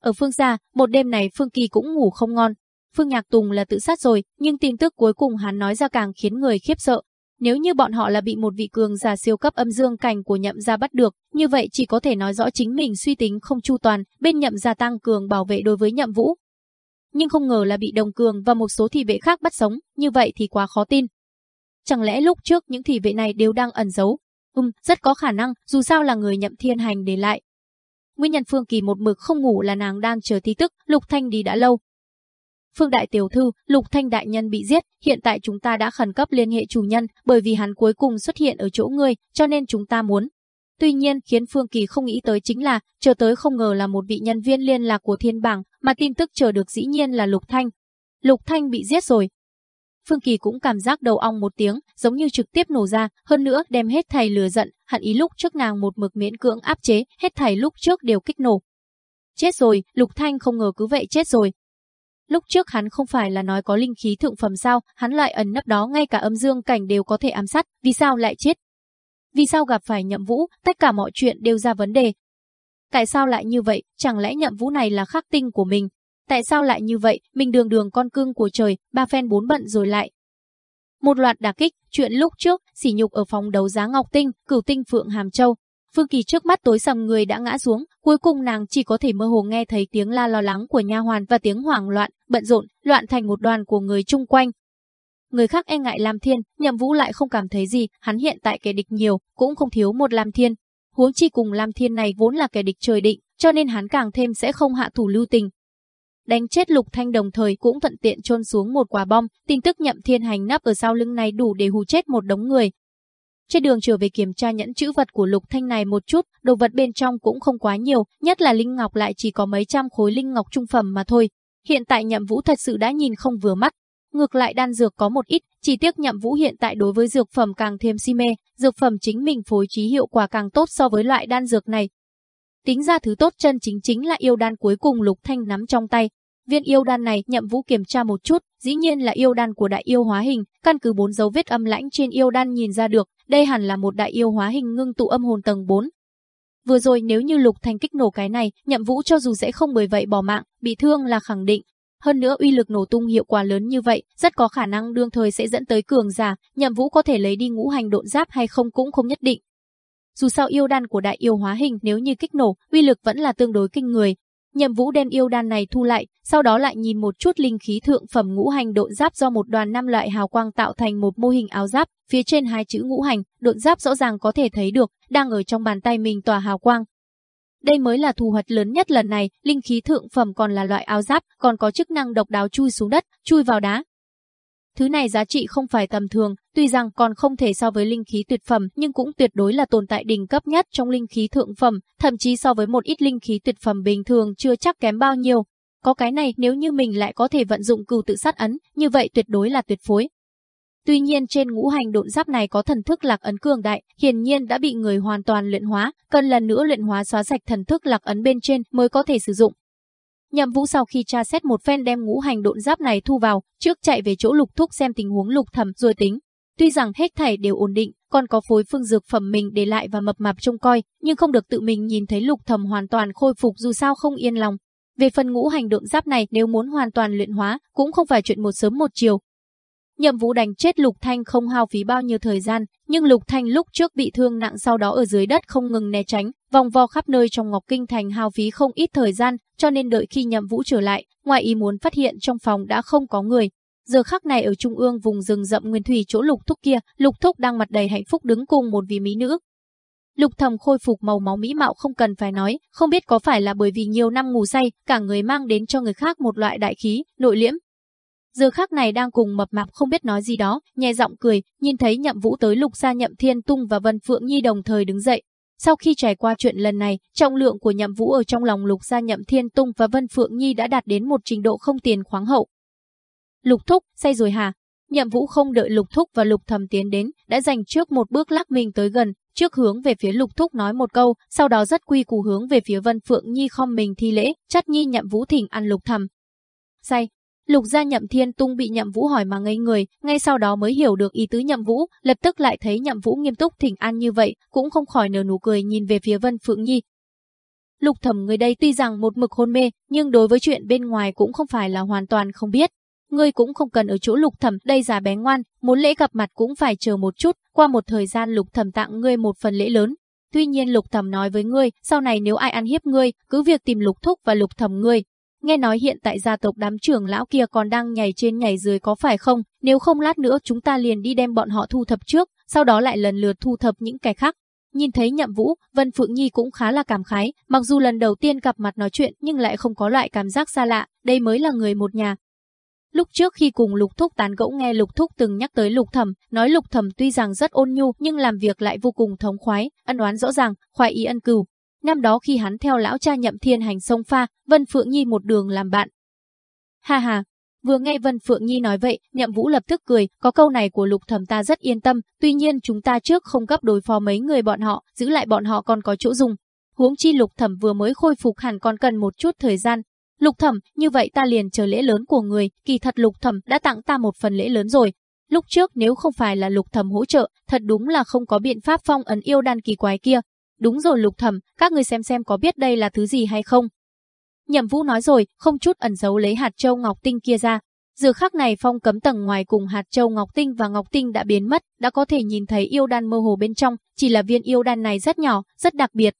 Ở phương xa, một đêm này Phương Kỳ cũng ngủ không ngon. Phương Nhạc Tùng là tự sát rồi, nhưng tin tức cuối cùng hắn nói ra càng khiến người khiếp sợ. Nếu như bọn họ là bị một vị cường giả siêu cấp âm dương cảnh của nhậm gia bắt được, như vậy chỉ có thể nói rõ chính mình suy tính không chu toàn, bên nhậm gia tăng cường bảo vệ đối với nhậm vũ. Nhưng không ngờ là bị đồng cường và một số thị vệ khác bắt sống, như vậy thì quá khó tin. Chẳng lẽ lúc trước những thị vệ này đều đang ẩn giấu? Ừm, rất có khả năng, dù sao là người nhậm thiên hành để lại. Nguyên nhân Phương Kỳ một mực không ngủ là nàng đang chờ tí tức, Lục Thanh đi đã lâu, Phương Đại Tiểu Thư, Lục Thanh Đại Nhân bị giết, hiện tại chúng ta đã khẩn cấp liên hệ chủ nhân, bởi vì hắn cuối cùng xuất hiện ở chỗ ngươi, cho nên chúng ta muốn. Tuy nhiên, khiến Phương Kỳ không nghĩ tới chính là, chờ tới không ngờ là một vị nhân viên liên lạc của thiên bảng, mà tin tức chờ được dĩ nhiên là Lục Thanh. Lục Thanh bị giết rồi. Phương Kỳ cũng cảm giác đầu ong một tiếng, giống như trực tiếp nổ ra, hơn nữa đem hết thầy lừa giận, hận ý lúc trước nàng một mực miễn cưỡng áp chế, hết thầy lúc trước đều kích nổ. Chết rồi, Lục Thanh không ngờ cứ vậy chết rồi, Lúc trước hắn không phải là nói có linh khí thượng phẩm sao, hắn lại ẩn nấp đó ngay cả âm dương cảnh đều có thể ám sát, vì sao lại chết? Vì sao gặp phải nhậm vũ, tất cả mọi chuyện đều ra vấn đề. Tại sao lại như vậy, chẳng lẽ nhậm vũ này là khắc tinh của mình? Tại sao lại như vậy, mình đường đường con cưng của trời, ba phen bốn bận rồi lại. Một loạt đả kích, chuyện lúc trước, sỉ nhục ở phòng đấu giá Ngọc Tinh, cửu tinh Phượng Hàm Châu, Phương Kỳ trước mắt tối sầm người đã ngã xuống, cuối cùng nàng chỉ có thể mơ hồ nghe thấy tiếng la lo lắng của nha hoàn và tiếng hoảng loạn, bận rộn, loạn thành một đoàn của người chung quanh. Người khác e ngại Lam Thiên, Nhậm Vũ lại không cảm thấy gì, hắn hiện tại kẻ địch nhiều, cũng không thiếu một Lam Thiên. Huống chi cùng Lam Thiên này vốn là kẻ địch trời định, cho nên hắn càng thêm sẽ không hạ thủ lưu tình. Đánh chết Lục Thanh đồng thời cũng thuận tiện chôn xuống một quả bom, tin tức Nhậm Thiên hành nắp ở sau lưng này đủ để hù chết một đống người, trên đường trở về kiểm tra nhẫn chữ vật của Lục Thanh này một chút, đồ vật bên trong cũng không quá nhiều, nhất là linh ngọc lại chỉ có mấy trăm khối linh ngọc trung phẩm mà thôi. Hiện tại Nhậm Vũ thật sự đã nhìn không vừa mắt. Ngược lại đan dược có một ít, chỉ tiếc Nhậm Vũ hiện tại đối với dược phẩm càng thêm si mê, dược phẩm chính mình phối trí hiệu quả càng tốt so với loại đan dược này. Tính ra thứ tốt chân chính chính là yêu đan cuối cùng Lục Thanh nắm trong tay, Viên yêu đan này nhậm vũ kiểm tra một chút, dĩ nhiên là yêu đan của đại yêu hóa hình, căn cứ bốn dấu vết âm lãnh trên yêu đan nhìn ra được, đây hẳn là một đại yêu hóa hình ngưng tụ âm hồn tầng 4. Vừa rồi nếu như Lục thanh kích nổ cái này, nhậm vũ cho dù sẽ không bởi vậy bỏ mạng, bị thương là khẳng định. Hơn nữa uy lực nổ tung hiệu quả lớn như vậy, rất có khả năng đương thời sẽ dẫn tới cường giả, nhậm vũ có thể lấy đi ngũ hành độn giáp hay không cũng không nhất định. Dù sao yêu đan của đại yêu hóa hình nếu như kích nổ, uy lực vẫn là tương đối kinh người, Nhậm Vũ đem yêu đan này thu lại, sau đó lại nhìn một chút linh khí thượng phẩm ngũ hành độn giáp do một đoàn năm loại hào quang tạo thành một mô hình áo giáp, phía trên hai chữ ngũ hành, độn giáp rõ ràng có thể thấy được, đang ở trong bàn tay mình tỏa hào quang. Đây mới là thu hoạch lớn nhất lần này, linh khí thượng phẩm còn là loại áo giáp, còn có chức năng độc đáo chui xuống đất, chui vào đá, Thứ này giá trị không phải tầm thường, tuy rằng còn không thể so với linh khí tuyệt phẩm nhưng cũng tuyệt đối là tồn tại đỉnh cấp nhất trong linh khí thượng phẩm, thậm chí so với một ít linh khí tuyệt phẩm bình thường chưa chắc kém bao nhiêu. Có cái này nếu như mình lại có thể vận dụng cừu tự sát ấn, như vậy tuyệt đối là tuyệt phối. Tuy nhiên trên ngũ hành độn giáp này có thần thức lạc ấn cường đại, hiển nhiên đã bị người hoàn toàn luyện hóa, cần lần nữa luyện hóa xóa sạch thần thức lạc ấn bên trên mới có thể sử dụng. Nhậm Vũ sau khi tra xét một phen đem ngũ hành độn giáp này thu vào, trước chạy về chỗ Lục Thúc xem tình huống Lục Thẩm rồi tính. Tuy rằng hết thảy đều ổn định, còn có phối phương dược phẩm mình để lại và mập mạp trông coi, nhưng không được tự mình nhìn thấy Lục Thẩm hoàn toàn khôi phục dù sao không yên lòng. Về phần ngũ hành độn giáp này nếu muốn hoàn toàn luyện hóa, cũng không phải chuyện một sớm một chiều, Nhậm Vũ đánh chết Lục Thanh không hao phí bao nhiêu thời gian, nhưng Lục Thanh lúc trước bị thương nặng sau đó ở dưới đất không ngừng né tránh, vòng vo khắp nơi trong Ngọc Kinh Thành hao phí không ít thời gian, cho nên đợi khi Nhậm Vũ trở lại, ngoài ý muốn phát hiện trong phòng đã không có người. Giờ khắc này ở trung ương vùng rừng rậm nguyên thủy chỗ Lục Thúc kia, Lục Thúc đang mặt đầy hạnh phúc đứng cùng một vị mỹ nữ. Lục Thầm khôi phục màu máu mỹ mạo không cần phải nói, không biết có phải là bởi vì nhiều năm ngủ say, cả người mang đến cho người khác một loại đại khí, nội liễm. Giờ khác này đang cùng mập mạp không biết nói gì đó, nhẹ giọng cười, nhìn thấy Nhậm Vũ tới Lục gia Nhậm Thiên Tung và Vân Phượng Nhi đồng thời đứng dậy, sau khi trải qua chuyện lần này, trọng lượng của Nhậm Vũ ở trong lòng Lục gia Nhậm Thiên Tung và Vân Phượng Nhi đã đạt đến một trình độ không tiền khoáng hậu. Lục Thúc, say rồi hả? Nhậm Vũ không đợi Lục Thúc và Lục Thầm tiến đến, đã dành trước một bước lắc mình tới gần, trước hướng về phía Lục Thúc nói một câu, sau đó rất quy củ hướng về phía Vân Phượng Nhi khom mình thi lễ, chắt nhi Nhậm Vũ thỉnh ăn Lục Thầm. Say, Lục gia Nhậm Thiên Tung bị Nhậm Vũ hỏi mà ngây người, ngay sau đó mới hiểu được ý tứ Nhậm Vũ, lập tức lại thấy Nhậm Vũ nghiêm túc thỉnh an như vậy, cũng không khỏi nở nụ cười nhìn về phía Vân Phượng Nhi. Lục Thẩm người đây tuy rằng một mực hôn mê, nhưng đối với chuyện bên ngoài cũng không phải là hoàn toàn không biết. Ngươi cũng không cần ở chỗ Lục Thẩm, đây già bé ngoan, muốn lễ gặp mặt cũng phải chờ một chút, qua một thời gian Lục Thẩm tặng ngươi một phần lễ lớn. Tuy nhiên Lục Thẩm nói với ngươi, sau này nếu ai ăn hiếp ngươi, cứ việc tìm Lục Thúc và Lục Thẩm ngươi, Nghe nói hiện tại gia tộc đám trưởng lão kia còn đang nhảy trên nhảy dưới có phải không? Nếu không lát nữa chúng ta liền đi đem bọn họ thu thập trước, sau đó lại lần lượt thu thập những kẻ khác. Nhìn thấy Nhậm Vũ, Vân Phượng Nhi cũng khá là cảm khái, mặc dù lần đầu tiên gặp mặt nói chuyện nhưng lại không có loại cảm giác xa lạ, đây mới là người một nhà. Lúc trước khi cùng Lục Thúc tán gẫu nghe Lục Thúc từng nhắc tới Lục Thẩm, nói Lục Thẩm tuy rằng rất ôn nhu nhưng làm việc lại vô cùng thống khoái, ân oán rõ ràng, khoái ý ân cừu, Năm đó khi hắn theo lão cha nhậm thiên hành sông pha, Vân Phượng Nhi một đường làm bạn. Ha ha, vừa nghe Vân Phượng Nhi nói vậy, nhậm vũ lập tức cười, có câu này của lục thẩm ta rất yên tâm, tuy nhiên chúng ta trước không gấp đối phó mấy người bọn họ, giữ lại bọn họ còn có chỗ dùng. Huống chi lục thẩm vừa mới khôi phục hẳn còn cần một chút thời gian. Lục thẩm, như vậy ta liền chờ lễ lớn của người, kỳ thật lục thẩm đã tặng ta một phần lễ lớn rồi, Lúc trước nếu không phải là lục thẩm hỗ trợ, thật đúng là không có biện pháp phong ấn yêu đan kỳ quái kia, Đúng rồi lục thẩm, các người xem xem có biết đây là thứ gì hay không? Nhậm Vũ nói rồi, không chút ẩn giấu lấy hạt châu ngọc tinh kia ra. Giờ khắc này phong cấm tầng ngoài cùng hạt châu ngọc tinh và ngọc tinh đã biến mất, đã có thể nhìn thấy yêu đan mơ hồ bên trong, chỉ là viên yêu đan này rất nhỏ, rất đặc biệt.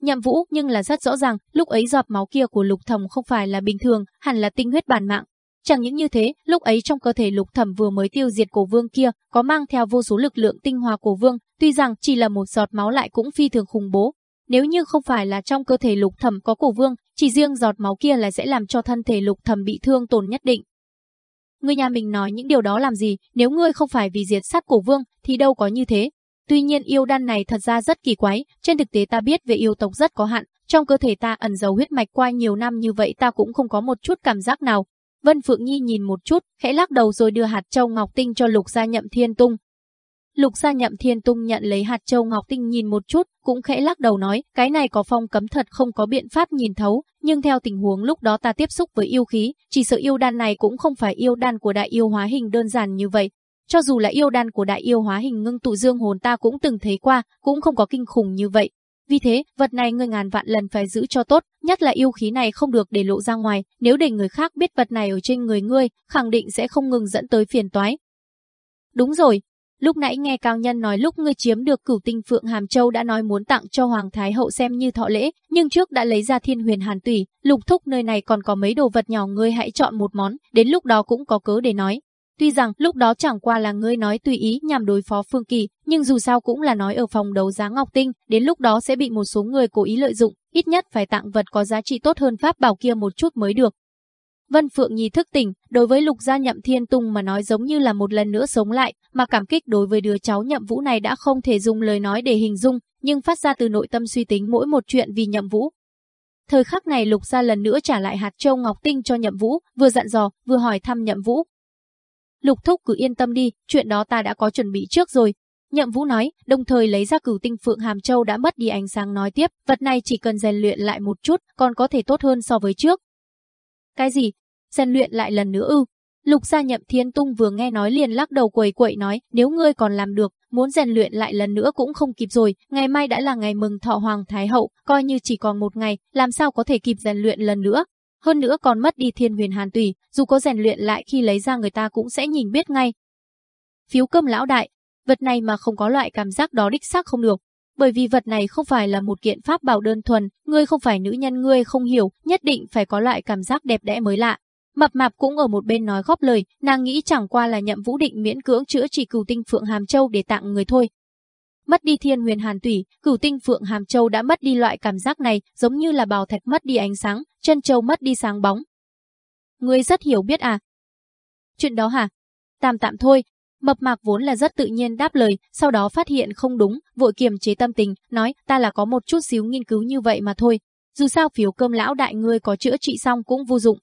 Nhậm Vũ nhưng là rất rõ ràng, lúc ấy giọt máu kia của Lục Thẩm không phải là bình thường, hẳn là tinh huyết bản mạng. Chẳng những như thế, lúc ấy trong cơ thể Lục Thẩm vừa mới tiêu diệt cổ vương kia, có mang theo vô số lực lượng tinh hoa cổ vương, Tuy rằng chỉ là một giọt máu lại cũng phi thường khủng bố. Nếu như không phải là trong cơ thể lục thẩm có cổ vương, chỉ riêng giọt máu kia là sẽ làm cho thân thể lục thẩm bị thương tổn nhất định. Người nhà mình nói những điều đó làm gì, nếu ngươi không phải vì diệt sát cổ vương, thì đâu có như thế. Tuy nhiên yêu đan này thật ra rất kỳ quái, trên thực tế ta biết về yêu tộc rất có hạn, trong cơ thể ta ẩn giấu huyết mạch qua nhiều năm như vậy ta cũng không có một chút cảm giác nào. Vân Phượng Nhi nhìn một chút, khẽ lắc đầu rồi đưa hạt châu ngọc tinh cho Lục Gia Nhậm Thiên Tung. Lục gia nhậm thiên tung nhận lấy hạt châu ngọc tinh nhìn một chút, cũng khẽ lắc đầu nói, cái này có phong cấm thật không có biện pháp nhìn thấu, nhưng theo tình huống lúc đó ta tiếp xúc với yêu khí, chỉ sợ yêu đan này cũng không phải yêu đan của đại yêu hóa hình đơn giản như vậy. Cho dù là yêu đan của đại yêu hóa hình ngưng tụ dương hồn ta cũng từng thấy qua, cũng không có kinh khủng như vậy. Vì thế, vật này ngươi ngàn vạn lần phải giữ cho tốt, nhất là yêu khí này không được để lộ ra ngoài, nếu để người khác biết vật này ở trên người ngươi, khẳng định sẽ không ngừng dẫn tới phiền toái. Đúng rồi, Lúc nãy nghe cao nhân nói lúc ngươi chiếm được cửu tinh phượng Hàm Châu đã nói muốn tặng cho Hoàng Thái Hậu xem như thọ lễ, nhưng trước đã lấy ra thiên huyền hàn tùy, lục thúc nơi này còn có mấy đồ vật nhỏ ngươi hãy chọn một món, đến lúc đó cũng có cớ để nói. Tuy rằng lúc đó chẳng qua là ngươi nói tùy ý nhằm đối phó Phương Kỳ, nhưng dù sao cũng là nói ở phòng đấu giá Ngọc Tinh, đến lúc đó sẽ bị một số người cố ý lợi dụng, ít nhất phải tặng vật có giá trị tốt hơn pháp bảo kia một chút mới được. Vân Phượng Nhi thức tỉnh, đối với lục gia nhậm thiên tung mà nói giống như là một lần nữa sống lại, mà cảm kích đối với đứa cháu nhậm vũ này đã không thể dùng lời nói để hình dung, nhưng phát ra từ nội tâm suy tính mỗi một chuyện vì nhậm vũ. Thời khắc này lục gia lần nữa trả lại hạt châu ngọc tinh cho nhậm vũ, vừa dặn dò, vừa hỏi thăm nhậm vũ. Lục thúc cứ yên tâm đi, chuyện đó ta đã có chuẩn bị trước rồi. Nhậm Vũ nói, đồng thời lấy ra cửu tinh phượng hàm châu đã mất đi ánh sáng nói tiếp, vật này chỉ cần rèn luyện lại một chút, còn có thể tốt hơn so với trước, cái gì? Rèn luyện lại lần nữa ư? Lục gia nhậm thiên tung vừa nghe nói liền lắc đầu quầy quậy nói, nếu ngươi còn làm được, muốn rèn luyện lại lần nữa cũng không kịp rồi, ngày mai đã là ngày mừng thọ hoàng thái hậu, coi như chỉ còn một ngày, làm sao có thể kịp rèn luyện lần nữa. Hơn nữa còn mất đi thiên huyền hàn tùy, dù có rèn luyện lại khi lấy ra người ta cũng sẽ nhìn biết ngay. Phiếu cơm lão đại, vật này mà không có loại cảm giác đó đích xác không được, bởi vì vật này không phải là một kiện pháp bảo đơn thuần, ngươi không phải nữ nhân ngươi không hiểu, nhất định phải có loại cảm giác đẹp đẽ mới lạ. Mập mạp cũng ở một bên nói góp lời, nàng nghĩ chẳng qua là nhậm vũ định miễn cưỡng chữa trị cửu tinh phượng hàm châu để tặng người thôi. Mất đi thiên huyền hàn tủy, cửu tinh phượng hàm châu đã mất đi loại cảm giác này, giống như là bào thạch mất đi ánh sáng, chân châu mất đi sáng bóng. Ngươi rất hiểu biết à? Chuyện đó hả? Tạm tạm thôi. Mập mạc vốn là rất tự nhiên đáp lời, sau đó phát hiện không đúng, vội kiềm chế tâm tình, nói ta là có một chút xíu nghiên cứu như vậy mà thôi. Dù sao phiếu cơm lão đại ngươi có chữa trị xong cũng vô dụng,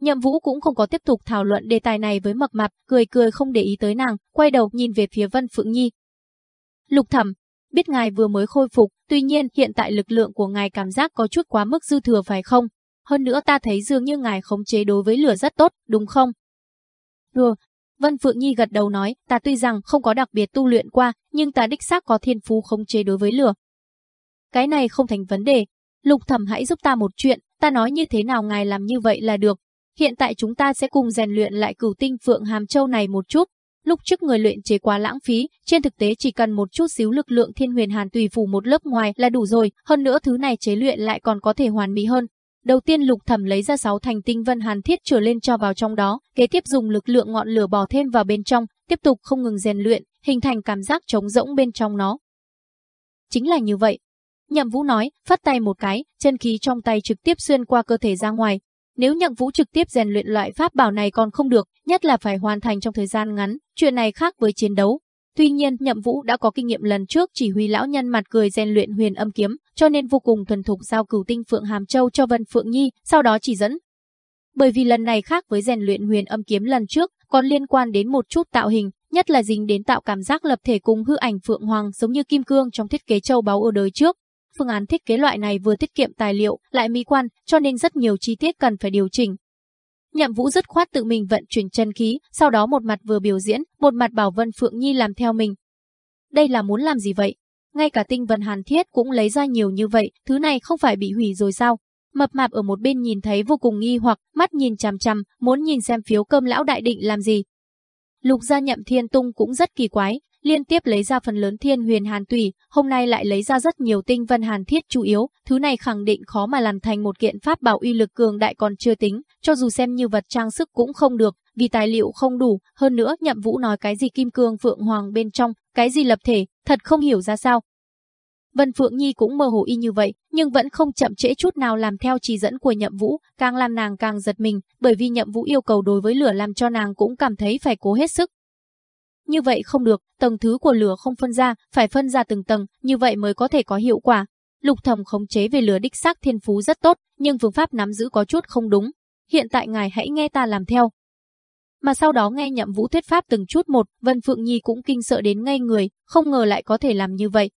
Nhậm Vũ cũng không có tiếp tục thảo luận đề tài này với Mập Mạp, cười cười không để ý tới nàng, quay đầu nhìn về phía Vân Phượng Nhi. Lục Thẩm, biết ngài vừa mới khôi phục, tuy nhiên hiện tại lực lượng của ngài cảm giác có chút quá mức dư thừa phải không? Hơn nữa ta thấy dường như ngài khống chế đối với lửa rất tốt, đúng không? Ừ, Vân Phượng Nhi gật đầu nói, ta tuy rằng không có đặc biệt tu luyện qua, nhưng ta đích xác có thiên phú khống chế đối với lửa. Cái này không thành vấn đề. Lục Thẩm hãy giúp ta một chuyện, ta nói như thế nào ngài làm như vậy là được, Hiện tại chúng ta sẽ cùng rèn luyện lại cửu tinh phượng hàm châu này một chút. Lúc trước người luyện chế quá lãng phí, trên thực tế chỉ cần một chút xíu lực lượng thiên huyền hàn tùy phủ một lớp ngoài là đủ rồi, hơn nữa thứ này chế luyện lại còn có thể hoàn mỹ hơn. Đầu tiên lục thẩm lấy ra sáu thành tinh vân hàn thiết trở lên cho vào trong đó, kế tiếp dùng lực lượng ngọn lửa bò thêm vào bên trong, tiếp tục không ngừng rèn luyện, hình thành cảm giác trống rỗng bên trong nó. Chính là như vậy. Nhậm Vũ nói, phát tay một cái, chân khí trong tay trực tiếp xuyên qua cơ thể ra ngoài, nếu Nhậm Vũ trực tiếp rèn luyện loại pháp bảo này còn không được, nhất là phải hoàn thành trong thời gian ngắn, chuyện này khác với chiến đấu. Tuy nhiên, Nhậm Vũ đã có kinh nghiệm lần trước chỉ huy lão nhân mặt cười rèn luyện huyền âm kiếm, cho nên vô cùng thuần thục giao cửu tinh Phượng Hàm Châu cho Vân Phượng Nhi, sau đó chỉ dẫn. Bởi vì lần này khác với rèn luyện huyền âm kiếm lần trước, còn liên quan đến một chút tạo hình, nhất là dính đến tạo cảm giác lập thể cùng hư ảnh Phượng Hoàng giống như kim cương trong thiết kế châu báu ở đời trước, Phương án thiết kế loại này vừa tiết kiệm tài liệu, lại mỹ quan, cho nên rất nhiều chi tiết cần phải điều chỉnh. Nhậm Vũ dứt khoát tự mình vận chuyển chân khí, sau đó một mặt vừa biểu diễn, một mặt bảo Vân Phượng Nhi làm theo mình. Đây là muốn làm gì vậy? Ngay cả tinh vân hàn thiết cũng lấy ra nhiều như vậy, thứ này không phải bị hủy rồi sao? Mập mạp ở một bên nhìn thấy vô cùng nghi hoặc, mắt nhìn chằm chằm, muốn nhìn xem phiếu cơm lão đại định làm gì. Lục gia nhậm thiên tung cũng rất kỳ quái, liên tiếp lấy ra phần lớn thiên huyền hàn tùy, hôm nay lại lấy ra rất nhiều tinh vân hàn thiết chủ yếu, thứ này khẳng định khó mà làm thành một kiện pháp bảo uy lực cường đại còn chưa tính, cho dù xem như vật trang sức cũng không được, vì tài liệu không đủ, hơn nữa nhậm vũ nói cái gì kim cương phượng hoàng bên trong, cái gì lập thể, thật không hiểu ra sao. Vân Phượng Nhi cũng mơ hồ y như vậy, nhưng vẫn không chậm trễ chút nào làm theo chỉ dẫn của Nhậm Vũ, càng làm nàng càng giật mình, bởi vì Nhậm Vũ yêu cầu đối với lửa làm cho nàng cũng cảm thấy phải cố hết sức, như vậy không được, tầng thứ của lửa không phân ra, phải phân ra từng tầng, như vậy mới có thể có hiệu quả. Lục thẩm khống chế về lửa đích xác thiên phú rất tốt, nhưng phương pháp nắm giữ có chút không đúng. Hiện tại ngài hãy nghe ta làm theo. Mà sau đó nghe nhậm vũ thuyết pháp từng chút một, Vân Phượng Nhi cũng kinh sợ đến ngây người, không ngờ lại có thể làm như vậy.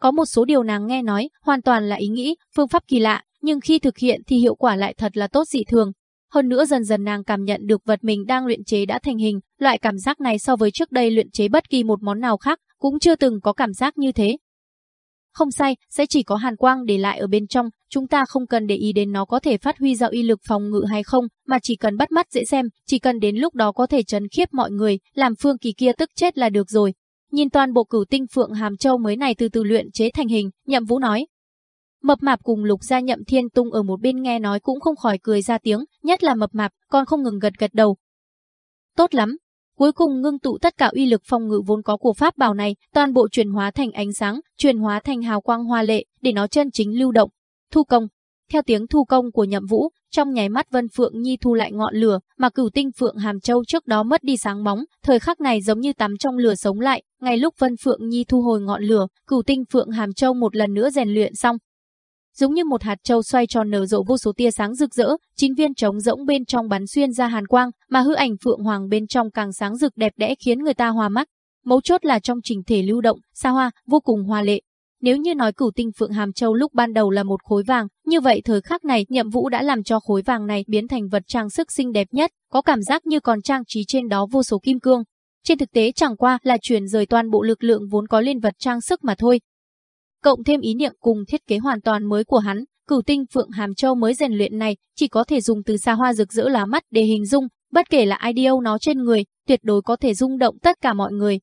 Có một số điều nàng nghe nói, hoàn toàn là ý nghĩ, phương pháp kỳ lạ, nhưng khi thực hiện thì hiệu quả lại thật là tốt dị thường, hơn nữa dần dần nàng cảm nhận được vật mình đang luyện chế đã thành hình, loại cảm giác này so với trước đây luyện chế bất kỳ một món nào khác, cũng chưa từng có cảm giác như thế. Không sai, sẽ chỉ có hàn quang để lại ở bên trong, chúng ta không cần để ý đến nó có thể phát huy ra uy lực phòng ngự hay không, mà chỉ cần bắt mắt dễ xem, chỉ cần đến lúc đó có thể chấn khiếp mọi người, làm phương kỳ kia tức chết là được rồi. Nhìn toàn bộ cửu tinh phượng hàm châu mới này từ từ luyện chế thành hình, nhậm vũ nói, Mập mạp cùng lục gia nhậm thiên tung ở một bên nghe nói cũng không khỏi cười ra tiếng, nhất là mập mạp, còn không ngừng gật gật đầu. Tốt lắm. Cuối cùng ngưng tụ tất cả uy lực phòng ngự vốn có của pháp bảo này, toàn bộ chuyển hóa thành ánh sáng, chuyển hóa thành hào quang hoa lệ, để nó chân chính lưu động. Thu công. Theo tiếng thu công của nhậm vũ, trong nháy mắt Vân Phượng Nhi thu lại ngọn lửa, mà cửu tinh Phượng Hàm Châu trước đó mất đi sáng bóng, thời khắc này giống như tắm trong lửa sống lại, ngay lúc Vân Phượng Nhi thu hồi ngọn lửa, cửu tinh Phượng Hàm Châu một lần nữa rèn luyện xong, giống như một hạt châu xoay tròn nở rộ vô số tia sáng rực rỡ, chín viên trống rỗng bên trong bắn xuyên ra hàn quang, mà hư ảnh phượng hoàng bên trong càng sáng rực đẹp đẽ khiến người ta hoa mắt. Mấu chốt là trong trình thể lưu động, xa hoa, vô cùng hoa lệ. Nếu như nói cửu tinh phượng hàm châu lúc ban đầu là một khối vàng, như vậy thời khắc này nhiệm vũ đã làm cho khối vàng này biến thành vật trang sức xinh đẹp nhất, có cảm giác như còn trang trí trên đó vô số kim cương. Trên thực tế chẳng qua là chuyển rời toàn bộ lực lượng vốn có lên vật trang sức mà thôi, cộng thêm ý niệm cùng thiết kế hoàn toàn mới của hắn, cửu tinh Phượng Hàm Châu mới rèn luyện này chỉ có thể dùng từ xa hoa rực rỡ lá mắt để hình dung, bất kể là ideal nó trên người, tuyệt đối có thể rung động tất cả mọi người.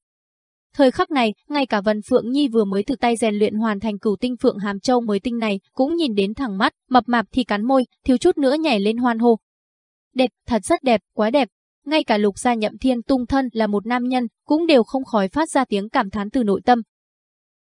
Thời khắc này, ngay cả Vân Phượng Nhi vừa mới tự tay rèn luyện hoàn thành cửu tinh Phượng Hàm Châu mới tinh này, cũng nhìn đến thẳng mắt, mập mạp thì cắn môi, thiếu chút nữa nhảy lên hoan hô. Đẹp, thật rất đẹp, quá đẹp. Ngay cả lục gia nhậm thiên tung thân là một nam nhân, cũng đều không khỏi phát ra tiếng cảm thán từ nội tâm.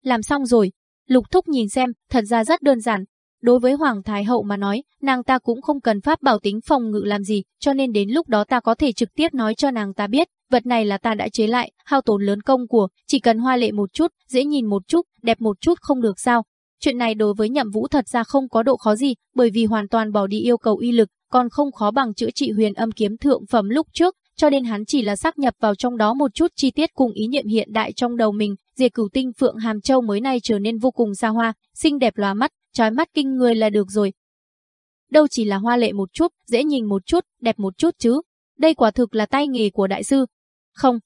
Làm xong rồi, lục thúc nhìn xem, thật ra rất đơn giản. Đối với Hoàng Thái Hậu mà nói, nàng ta cũng không cần pháp bảo tính phòng ngự làm gì, cho nên đến lúc đó ta có thể trực tiếp nói cho nàng ta biết, vật này là ta đã chế lại, hao tốn lớn công của, chỉ cần hoa lệ một chút, dễ nhìn một chút, đẹp một chút không được sao. Chuyện này đối với nhậm vũ thật ra không có độ khó gì, bởi vì hoàn toàn bỏ đi yêu cầu uy lực, còn không khó bằng chữa trị huyền âm kiếm thượng phẩm lúc trước, cho nên hắn chỉ là xác nhập vào trong đó một chút chi tiết cùng ý niệm hiện đại trong đầu mình, diệt cửu tinh phượng hàm châu mới này trở nên vô cùng xa hoa, xinh đẹp lóa mắt, trói mắt kinh người là được rồi. Đâu chỉ là hoa lệ một chút, dễ nhìn một chút, đẹp một chút chứ. Đây quả thực là tay nghề của đại sư. Không,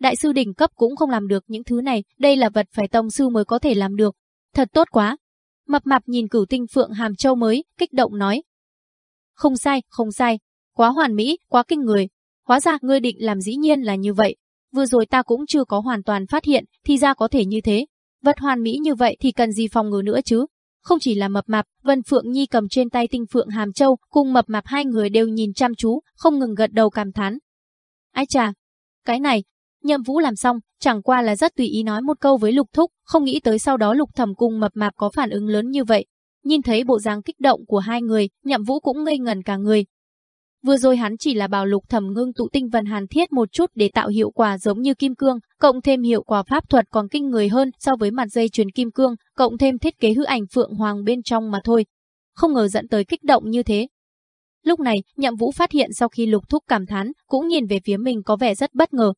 đại sư đỉnh cấp cũng không làm được những thứ này, đây là vật phải tông sư mới có thể làm được. Thật tốt quá. Mập mạp nhìn cửu tinh phượng hàm châu mới, kích động nói. Không sai, không sai. Quá hoàn mỹ, quá kinh người. Hóa ra ngươi định làm dĩ nhiên là như vậy. Vừa rồi ta cũng chưa có hoàn toàn phát hiện, thì ra có thể như thế. Vật hoàn mỹ như vậy thì cần gì phòng ngừa nữa chứ? Không chỉ là mập mạp, Vân Phượng Nhi cầm trên tay tinh phượng hàm châu, cùng mập mạp hai người đều nhìn chăm chú, không ngừng gật đầu cảm thán. Ai chà, cái này, Nhậm Vũ làm xong, chẳng qua là rất tùy ý nói một câu với Lục Thúc, không nghĩ tới sau đó Lục Thẩm cùng mập mạp có phản ứng lớn như vậy. Nhìn thấy bộ dáng kích động của hai người, Nhậm Vũ cũng ngây ngẩn cả người. Vừa rồi hắn chỉ là bào Lục Thẩm ngưng tụ tinh vân hàn thiết một chút để tạo hiệu quả giống như kim cương, cộng thêm hiệu quả pháp thuật còn kinh người hơn so với mặt dây chuyền kim cương, cộng thêm thiết kế hư ảnh phượng hoàng bên trong mà thôi. Không ngờ dẫn tới kích động như thế. Lúc này, Nhậm Vũ phát hiện sau khi Lục Thúc cảm thán, cũng nhìn về phía mình có vẻ rất bất ngờ,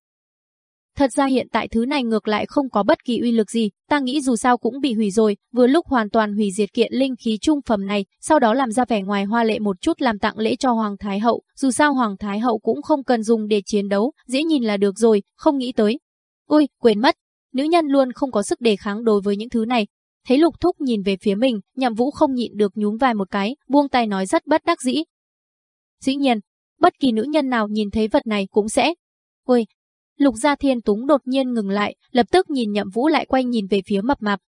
Thật ra hiện tại thứ này ngược lại không có bất kỳ uy lực gì, ta nghĩ dù sao cũng bị hủy rồi, vừa lúc hoàn toàn hủy diệt kiện linh khí trung phẩm này, sau đó làm ra vẻ ngoài hoa lệ một chút làm tặng lễ cho Hoàng Thái Hậu, dù sao Hoàng Thái Hậu cũng không cần dùng để chiến đấu, dễ nhìn là được rồi, không nghĩ tới. Ôi, quên mất, nữ nhân luôn không có sức đề kháng đối với những thứ này. Thấy lục thúc nhìn về phía mình, nhậm vũ không nhịn được nhún vai một cái, buông tay nói rất bất đắc dĩ. Dĩ nhiên, bất kỳ nữ nhân nào nhìn thấy vật này cũng sẽ... Ôi, Lục Gia Thiên Túng đột nhiên ngừng lại, lập tức nhìn Nhậm Vũ lại quay nhìn về phía mập mạp.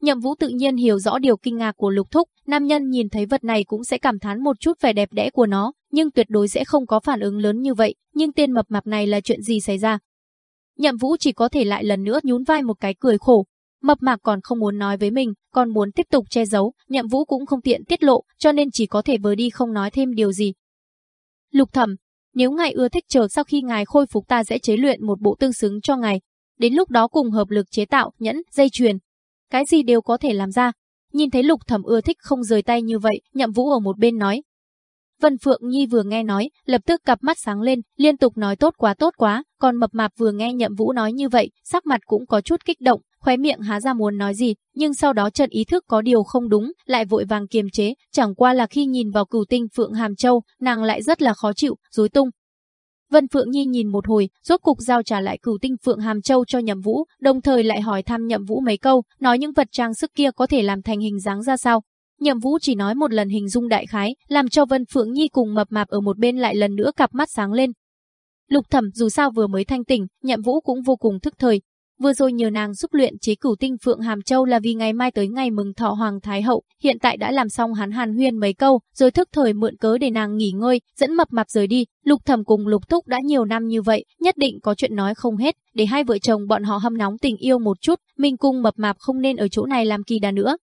Nhậm Vũ tự nhiên hiểu rõ điều kinh ngạc của Lục Thúc, nam nhân nhìn thấy vật này cũng sẽ cảm thán một chút vẻ đẹp đẽ của nó, nhưng tuyệt đối sẽ không có phản ứng lớn như vậy, nhưng tên mập mạp này là chuyện gì xảy ra? Nhậm Vũ chỉ có thể lại lần nữa nhún vai một cái cười khổ. Mập mạp còn không muốn nói với mình, còn muốn tiếp tục che giấu, Nhậm Vũ cũng không tiện tiết lộ, cho nên chỉ có thể vờ đi không nói thêm điều gì. Lục Thẩm, nếu ngài ưa thích chờ sau khi ngài khôi phục ta sẽ chế luyện một bộ tương xứng cho ngài. Đến lúc đó cùng hợp lực chế tạo, nhẫn, dây chuyền. Cái gì đều có thể làm ra. Nhìn thấy lục thẩm ưa thích không rời tay như vậy, nhậm vũ ở một bên nói. Vân Phượng Nhi vừa nghe nói, lập tức cặp mắt sáng lên, liên tục nói tốt quá tốt quá, còn mập mạp vừa nghe nhậm vũ nói như vậy, sắc mặt cũng có chút kích động, khóe miệng há ra muốn nói gì, nhưng sau đó chợt ý thức có điều không đúng, lại vội vàng kiềm chế, chẳng qua là khi nhìn vào cửu tinh Phượng Hàm Châu, nàng lại rất là khó chịu, rối tung. Vân Phượng Nhi nhìn một hồi, rốt cục giao trả lại cửu tinh Phượng Hàm Châu cho Nhậm Vũ, đồng thời lại hỏi thăm Nhậm Vũ mấy câu, nói những vật trang sức kia có thể làm thành hình dáng ra sao. Nhậm Vũ chỉ nói một lần hình dung đại khái, làm cho Vân Phượng Nhi cùng mập mạp ở một bên lại lần nữa cặp mắt sáng lên. Lục Thẩm dù sao vừa mới thanh tỉnh, Nhậm Vũ cũng vô cùng thức thời, Vừa rồi nhờ nàng giúp luyện chế cửu tinh Phượng Hàm Châu là vì ngày mai tới ngày mừng thọ Hoàng Thái Hậu, hiện tại đã làm xong hắn hàn huyên mấy câu, rồi thức thời mượn cớ để nàng nghỉ ngơi, dẫn mập mạp rời đi, lục thẩm cùng lục thúc đã nhiều năm như vậy, nhất định có chuyện nói không hết, để hai vợ chồng bọn họ hâm nóng tình yêu một chút, mình cùng mập mạp không nên ở chỗ này làm kỳ đà nữa.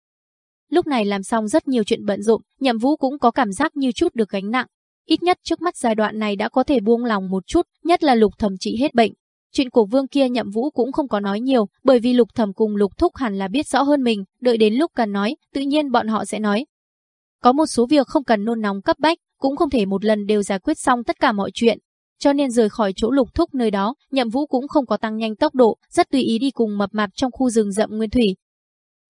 Lúc này làm xong rất nhiều chuyện bận rộn, nhậm vũ cũng có cảm giác như chút được gánh nặng. Ít nhất trước mắt giai đoạn này đã có thể buông lòng một chút, nhất là lục thẩm trị hết bệnh, Chuyện của vương kia nhậm vũ cũng không có nói nhiều, bởi vì lục thẩm cùng lục thúc hẳn là biết rõ hơn mình, đợi đến lúc cần nói, tự nhiên bọn họ sẽ nói. Có một số việc không cần nôn nóng cấp bách, cũng không thể một lần đều giải quyết xong tất cả mọi chuyện. Cho nên rời khỏi chỗ lục thúc nơi đó, nhậm vũ cũng không có tăng nhanh tốc độ, rất tùy ý đi cùng mập mạp trong khu rừng rậm nguyên thủy.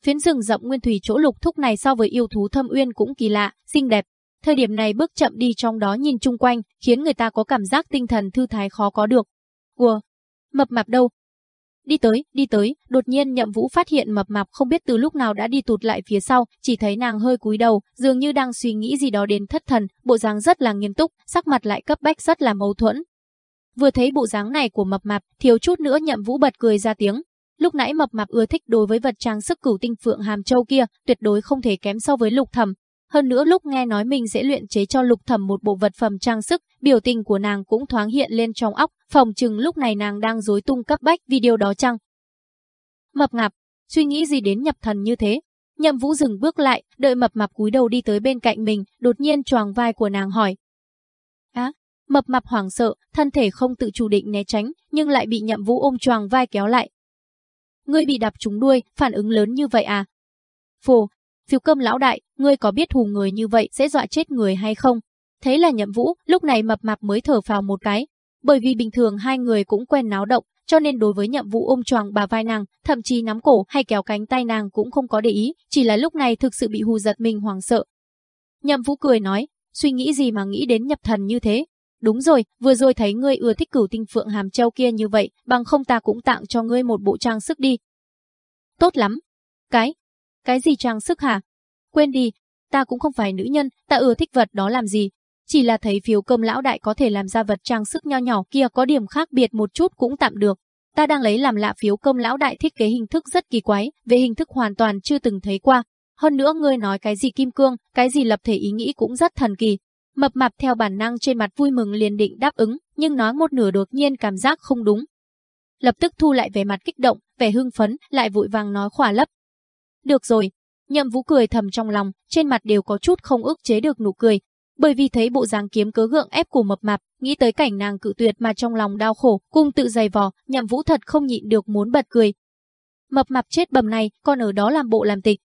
Phiến rừng rậm nguyên thủy chỗ lục thúc này so với yêu thú thâm uyên cũng kỳ lạ, xinh đẹp. Thời điểm này bước chậm đi trong đó nhìn chung quanh, khiến người ta có cảm giác tinh thần thư thái khó có được. Ủa, mập mạp đâu? Đi tới, đi tới, đột nhiên nhậm vũ phát hiện mập mạp không biết từ lúc nào đã đi tụt lại phía sau, chỉ thấy nàng hơi cúi đầu, dường như đang suy nghĩ gì đó đến thất thần, bộ dáng rất là nghiêm túc, sắc mặt lại cấp bách rất là mâu thuẫn. Vừa thấy bộ dáng này của mập mạp, thiếu chút nữa nhậm vũ bật cười ra tiếng. Lúc nãy mập mạp ưa thích đối với vật trang sức cửu tinh phượng hàm châu kia, tuyệt đối không thể kém so với lục thầm. Hơn nữa lúc nghe nói mình sẽ luyện chế cho lục thẩm một bộ vật phẩm trang sức, biểu tình của nàng cũng thoáng hiện lên trong óc, phòng chừng lúc này nàng đang dối tung cấp bách vì điều đó chăng. Mập ngạp, suy nghĩ gì đến nhập thần như thế? Nhậm Vũ dừng bước lại, đợi mập mạp cúi đầu đi tới bên cạnh mình, đột nhiên choàng vai của nàng hỏi. Á, mập mạp hoảng sợ, thân thể không tự chủ định né tránh, nhưng lại bị Nhậm Vũ ôm choàng vai kéo lại. Ngươi bị đạp trúng đuôi, phản ứng lớn như vậy à? Phù, phiếu cơm lão đại, ngươi có biết hù người như vậy sẽ dọa chết người hay không? Thế là Nhậm Vũ, lúc này mập mạp mới thở phào một cái. Bởi vì bình thường hai người cũng quen náo động, cho nên đối với Nhậm Vũ ôm choàng bà vai nàng, thậm chí nắm cổ hay kéo cánh tay nàng cũng không có để ý, chỉ là lúc này thực sự bị hù giật mình hoảng sợ. Nhậm Vũ cười nói, suy nghĩ gì mà nghĩ đến nhập thần như thế? Đúng rồi, vừa rồi thấy ngươi ưa thích cửu tinh phượng hàm châu kia như vậy, bằng không ta cũng tặng cho ngươi một bộ trang sức đi. Tốt lắm. Cái? Cái gì trang sức hả? Quên đi, ta cũng không phải nữ nhân, ta ưa thích vật đó làm gì, chỉ là thấy phiếu cơm lão đại có thể làm ra vật trang sức nho nhỏ kia có điểm khác biệt một chút cũng tạm được. Ta đang lấy làm lạ phiếu cơm lão đại thiết kế hình thức rất kỳ quái, về hình thức hoàn toàn chưa từng thấy qua. Hơn nữa ngươi nói cái gì kim cương, cái gì lập thể ý nghĩ cũng rất thần kỳ. Mập mạp theo bản năng trên mặt vui mừng liền định đáp ứng, nhưng nói một nửa đột nhiên cảm giác không đúng. Lập tức thu lại vẻ mặt kích động, vẻ hưng phấn, lại vội vàng nói khỏa lấp. Được rồi, nhậm vũ cười thầm trong lòng, trên mặt đều có chút không ức chế được nụ cười, bởi vì thấy bộ dáng kiếm cớ gượng ép của mập mạp, nghĩ tới cảnh nàng cự tuyệt mà trong lòng đau khổ, cung tự dày vò, nhậm vũ thật không nhịn được muốn bật cười. Mập mạp chết bầm này, còn ở đó làm bộ làm tịch.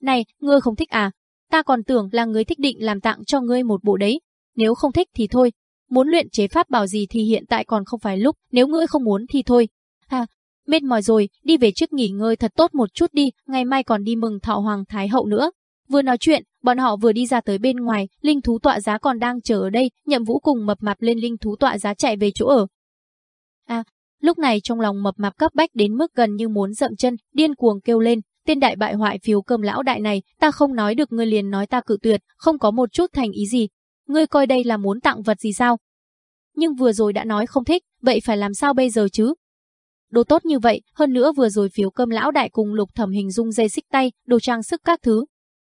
Này, ngươi không thích à? Ta còn tưởng là ngươi thích định làm tặng cho ngươi một bộ đấy. Nếu không thích thì thôi. Muốn luyện chế pháp bảo gì thì hiện tại còn không phải lúc, nếu ngươi không muốn thì thôi. Mệt mỏi rồi, đi về trước nghỉ ngơi thật tốt một chút đi, ngày mai còn đi mừng thọ hoàng thái hậu nữa. Vừa nói chuyện, bọn họ vừa đi ra tới bên ngoài, linh thú tọa giá còn đang chờ ở đây, nhậm vũ cùng mập mạp lên linh thú tọa giá chạy về chỗ ở. À, lúc này trong lòng mập mạp cấp bách đến mức gần như muốn dậm chân, điên cuồng kêu lên, tên đại bại hoại phiếu cơm lão đại này, ta không nói được ngươi liền nói ta cự tuyệt, không có một chút thành ý gì. Ngươi coi đây là muốn tặng vật gì sao? Nhưng vừa rồi đã nói không thích, vậy phải làm sao bây giờ chứ? Đồ tốt như vậy, hơn nữa vừa rồi phiếu cơm lão đại cùng lục thẩm hình dung dây xích tay, đồ trang sức các thứ,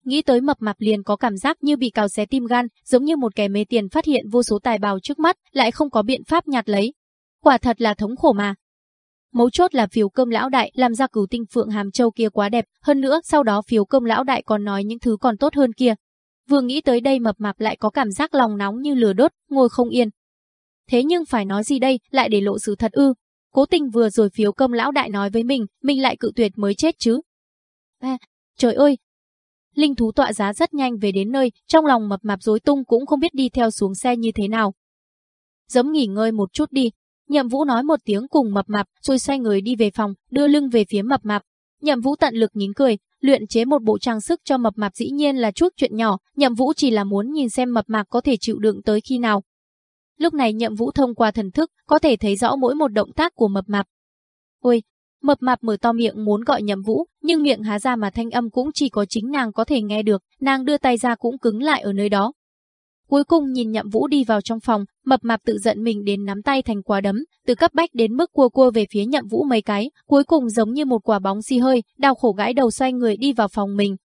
Nghĩ tới mập mạp liền có cảm giác như bị cào xé tim gan, giống như một kẻ mê tiền phát hiện vô số tài bào trước mắt, lại không có biện pháp nhặt lấy. Quả thật là thống khổ mà. Mấu chốt là phiếu cơm lão đại làm ra cửu tinh phượng hàm châu kia quá đẹp, hơn nữa sau đó phiếu cơm lão đại còn nói những thứ còn tốt hơn kia. Vừa nghĩ tới đây mập mạp lại có cảm giác lòng nóng như lửa đốt, ngồi không yên. Thế nhưng phải nói gì đây, lại để lộ sự thật ư. Cố tình vừa rồi phiếu công lão đại nói với mình, mình lại cự tuyệt mới chết chứ. À, trời ơi, Linh thú tọa giá rất nhanh về đến nơi, trong lòng mập mạp rối tung cũng không biết đi theo xuống xe như thế nào. Giống nghỉ ngơi một chút đi. Nhậm Vũ nói một tiếng cùng mập mạp, rồi xoay người đi về phòng, đưa lưng về phía mập mạp. Nhậm Vũ tận lực nhín cười, luyện chế một bộ trang sức cho mập mạp dĩ nhiên là chút chuyện nhỏ, Nhậm Vũ chỉ là muốn nhìn xem mập mạp có thể chịu đựng tới khi nào. Lúc này Nhậm Vũ thông qua thần thức, có thể thấy rõ mỗi một động tác của mập mạp. Ôi, Mập mạp mở to miệng muốn gọi nhậm vũ, nhưng miệng há ra mà thanh âm cũng chỉ có chính nàng có thể nghe được, nàng đưa tay ra cũng cứng lại ở nơi đó. Cuối cùng nhìn nhậm vũ đi vào trong phòng, mập mạp tự giận mình đến nắm tay thành quả đấm, từ cấp bách đến mức cua cua về phía nhậm vũ mấy cái, cuối cùng giống như một quả bóng xi hơi, đau khổ gãi đầu xoay người đi vào phòng mình.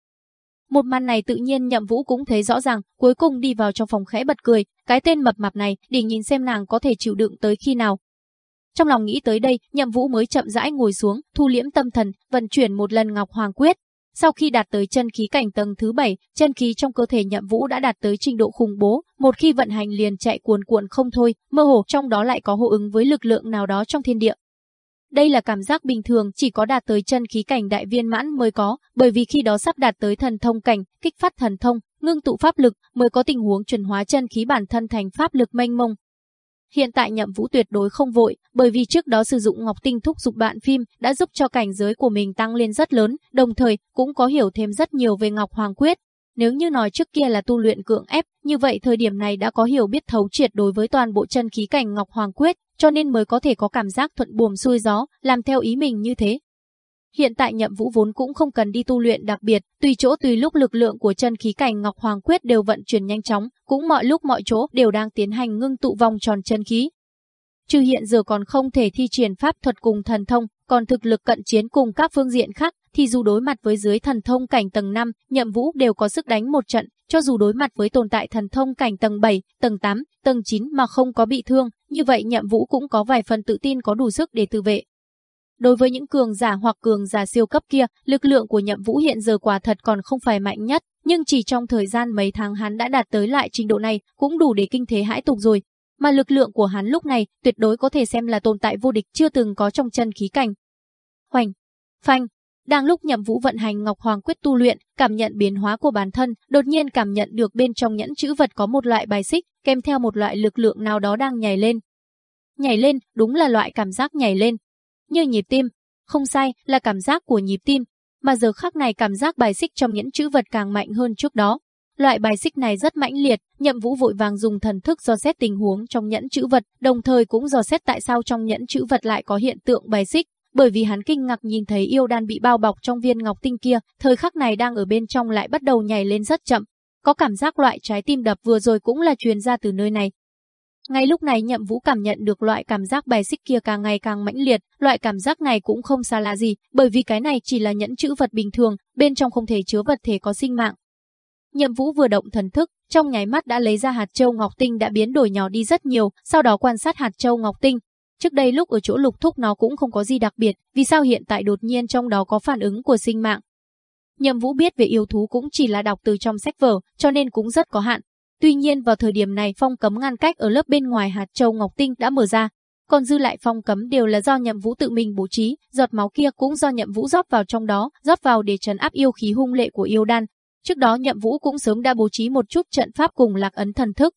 Một màn này tự nhiên nhậm vũ cũng thấy rõ ràng, cuối cùng đi vào trong phòng khẽ bật cười, cái tên mập mạp này, để nhìn xem nàng có thể chịu đựng tới khi nào. Trong lòng nghĩ tới đây, Nhậm Vũ mới chậm rãi ngồi xuống, thu liễm tâm thần, vận chuyển một lần Ngọc Hoàng Quyết. Sau khi đạt tới chân khí cảnh tầng thứ 7, chân khí trong cơ thể Nhậm Vũ đã đạt tới trình độ khủng bố, một khi vận hành liền chạy cuồn cuộn không thôi, mơ hồ trong đó lại có hô ứng với lực lượng nào đó trong thiên địa. Đây là cảm giác bình thường chỉ có đạt tới chân khí cảnh đại viên mãn mới có, bởi vì khi đó sắp đạt tới thần thông cảnh, kích phát thần thông, ngưng tụ pháp lực mới có tình huống chuyển hóa chân khí bản thân thành pháp lực mênh mông, Hiện tại nhậm vũ tuyệt đối không vội, bởi vì trước đó sử dụng ngọc tinh thúc dục bạn phim đã giúp cho cảnh giới của mình tăng lên rất lớn, đồng thời cũng có hiểu thêm rất nhiều về ngọc hoàng quyết. Nếu như nói trước kia là tu luyện cưỡng ép, như vậy thời điểm này đã có hiểu biết thấu triệt đối với toàn bộ chân khí cảnh ngọc hoàng quyết, cho nên mới có thể có cảm giác thuận buồm xuôi gió, làm theo ý mình như thế. Hiện tại nhậm vũ vốn cũng không cần đi tu luyện đặc biệt, tùy chỗ tùy lúc lực lượng của chân khí cảnh Ngọc Hoàng Quyết đều vận chuyển nhanh chóng, cũng mọi lúc mọi chỗ đều đang tiến hành ngưng tụ vòng tròn chân khí. Trừ hiện giờ còn không thể thi triển pháp thuật cùng thần thông, còn thực lực cận chiến cùng các phương diện khác, thì dù đối mặt với dưới thần thông cảnh tầng 5, Nhậm Vũ đều có sức đánh một trận, cho dù đối mặt với tồn tại thần thông cảnh tầng 7, tầng 8, tầng 9 mà không có bị thương, như vậy Nhậm Vũ cũng có vài phần tự tin có đủ sức để tự vệ. Đối với những cường giả hoặc cường giả siêu cấp kia, lực lượng của Nhậm Vũ hiện giờ quả thật còn không phải mạnh nhất, nhưng chỉ trong thời gian mấy tháng hắn đã đạt tới lại trình độ này, cũng đủ để kinh thế hãi tục rồi. Mà lực lượng của hắn lúc này tuyệt đối có thể xem là tồn tại vô địch chưa từng có trong chân khí cảnh. Hoành, phanh, đang lúc Nhậm Vũ vận hành Ngọc Hoàng quyết tu luyện, cảm nhận biến hóa của bản thân, đột nhiên cảm nhận được bên trong nhẫn chữ vật có một loại bài xích, kèm theo một loại lực lượng nào đó đang nhảy lên. Nhảy lên, đúng là loại cảm giác nhảy lên. Như nhịp tim, không sai, là cảm giác của nhịp tim, mà giờ khắc này cảm giác bài xích trong nhẫn chữ vật càng mạnh hơn trước đó. Loại bài xích này rất mãnh liệt, Nhậm Vũ vội vàng dùng thần thức do xét tình huống trong nhẫn chữ vật, đồng thời cũng dò xét tại sao trong nhẫn chữ vật lại có hiện tượng bài xích, bởi vì hắn kinh ngạc nhìn thấy yêu đan bị bao bọc trong viên ngọc tinh kia, thời khắc này đang ở bên trong lại bắt đầu nhảy lên rất chậm. Có cảm giác loại trái tim đập vừa rồi cũng là truyền ra từ nơi này. Ngay lúc này Nhậm Vũ cảm nhận được loại cảm giác bài xích kia càng ngày càng mãnh liệt, loại cảm giác này cũng không xa lạ gì, bởi vì cái này chỉ là nhẫn chữ vật bình thường, bên trong không thể chứa vật thể có sinh mạng. Nhậm Vũ vừa động thần thức, trong nháy mắt đã lấy ra hạt châu ngọc tinh đã biến đổi nhỏ đi rất nhiều, sau đó quan sát hạt châu ngọc tinh, Trước đây lúc ở chỗ lục thúc nó cũng không có gì đặc biệt, vì sao hiện tại đột nhiên trong đó có phản ứng của sinh mạng. Nhậm Vũ biết về yêu thú cũng chỉ là đọc từ trong sách vở, cho nên cũng rất có hạn. Tuy nhiên vào thời điểm này phong cấm ngăn cách ở lớp bên ngoài hạt châu Ngọc Tinh đã mở ra, còn dư lại phong cấm đều là do Nhậm Vũ tự mình bố trí, giọt máu kia cũng do Nhậm Vũ rót vào trong đó, rót vào để trấn áp yêu khí hung lệ của yêu đan. Trước đó Nhậm Vũ cũng sớm đã bố trí một chút trận pháp cùng lạc ấn thần thức,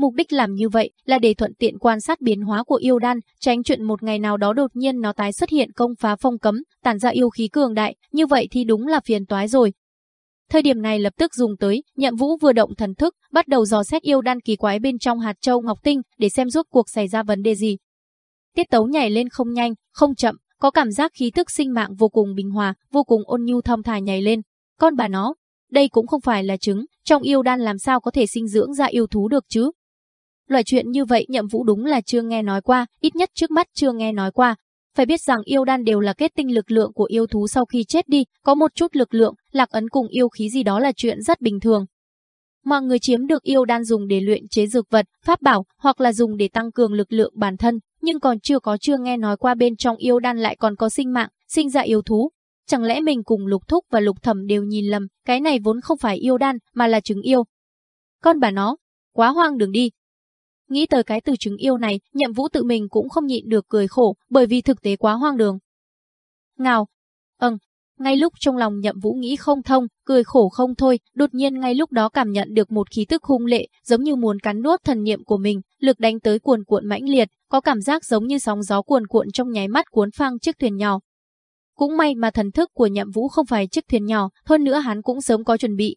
Mục đích làm như vậy là để thuận tiện quan sát biến hóa của yêu đan, tránh chuyện một ngày nào đó đột nhiên nó tái xuất hiện công phá phong cấm, tản ra yêu khí cường đại, như vậy thì đúng là phiền toái rồi. Thời điểm này lập tức dùng tới, Nhậm Vũ vừa động thần thức, bắt đầu dò xét yêu đan kỳ quái bên trong hạt châu ngọc tinh để xem rốt cuộc xảy ra vấn đề gì. Tiết tấu nhảy lên không nhanh, không chậm, có cảm giác khí tức sinh mạng vô cùng bình hòa, vô cùng ôn nhu thong thả nhảy lên. Con bà nó, đây cũng không phải là trứng, trong yêu đan làm sao có thể sinh dưỡng ra yêu thú được chứ? Loại chuyện như vậy nhậm vũ đúng là chưa nghe nói qua, ít nhất trước mắt chưa nghe nói qua. Phải biết rằng yêu đan đều là kết tinh lực lượng của yêu thú sau khi chết đi, có một chút lực lượng, lạc ấn cùng yêu khí gì đó là chuyện rất bình thường. Mà người chiếm được yêu đan dùng để luyện chế dược vật, pháp bảo hoặc là dùng để tăng cường lực lượng bản thân, nhưng còn chưa có chưa nghe nói qua bên trong yêu đan lại còn có sinh mạng, sinh ra yêu thú. Chẳng lẽ mình cùng lục thúc và lục thẩm đều nhìn lầm, cái này vốn không phải yêu đan mà là trứng yêu. Con bà nó, quá hoang đường đi, Nghĩ tới cái từ trứng yêu này, nhậm vũ tự mình cũng không nhịn được cười khổ, bởi vì thực tế quá hoang đường. Ngào. Ừm. Ngay lúc trong lòng nhậm vũ nghĩ không thông, cười khổ không thôi, đột nhiên ngay lúc đó cảm nhận được một khí tức hung lệ, giống như muốn cắn nuốt thần niệm của mình, lực đánh tới cuồn cuộn mãnh liệt, có cảm giác giống như sóng gió cuồn cuộn trong nháy mắt cuốn phăng chiếc thuyền nhỏ. Cũng may mà thần thức của nhậm vũ không phải chiếc thuyền nhỏ, hơn nữa hắn cũng sớm có chuẩn bị.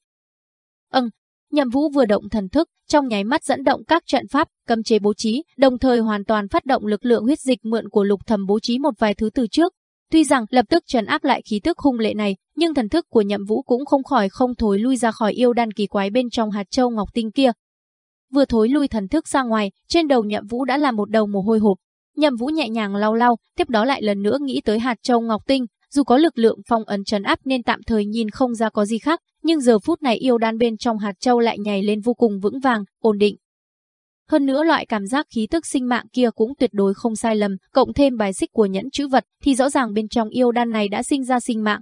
Ừm, Nhậm Vũ vừa động thần thức, trong nháy mắt dẫn động các trận pháp, cấm chế bố trí, đồng thời hoàn toàn phát động lực lượng huyết dịch mượn của Lục Thầm bố trí một vài thứ từ trước. Tuy rằng lập tức trấn áp lại khí tức hung lệ này, nhưng thần thức của Nhậm Vũ cũng không khỏi không thối lui ra khỏi yêu đan kỳ quái bên trong hạt châu ngọc tinh kia. Vừa thối lui thần thức ra ngoài, trên đầu Nhậm Vũ đã là một đầu mồ hôi hộp. Nhậm Vũ nhẹ nhàng lau lau, tiếp đó lại lần nữa nghĩ tới hạt châu ngọc tinh, dù có lực lượng phong ấn trấn áp nên tạm thời nhìn không ra có gì khác, nhưng giờ phút này yêu đan bên trong hạt châu lại nhảy lên vô cùng vững vàng, ổn định. Hơn nữa loại cảm giác khí tức sinh mạng kia cũng tuyệt đối không sai lầm, cộng thêm bài xích của nhẫn chữ vật thì rõ ràng bên trong yêu đan này đã sinh ra sinh mạng.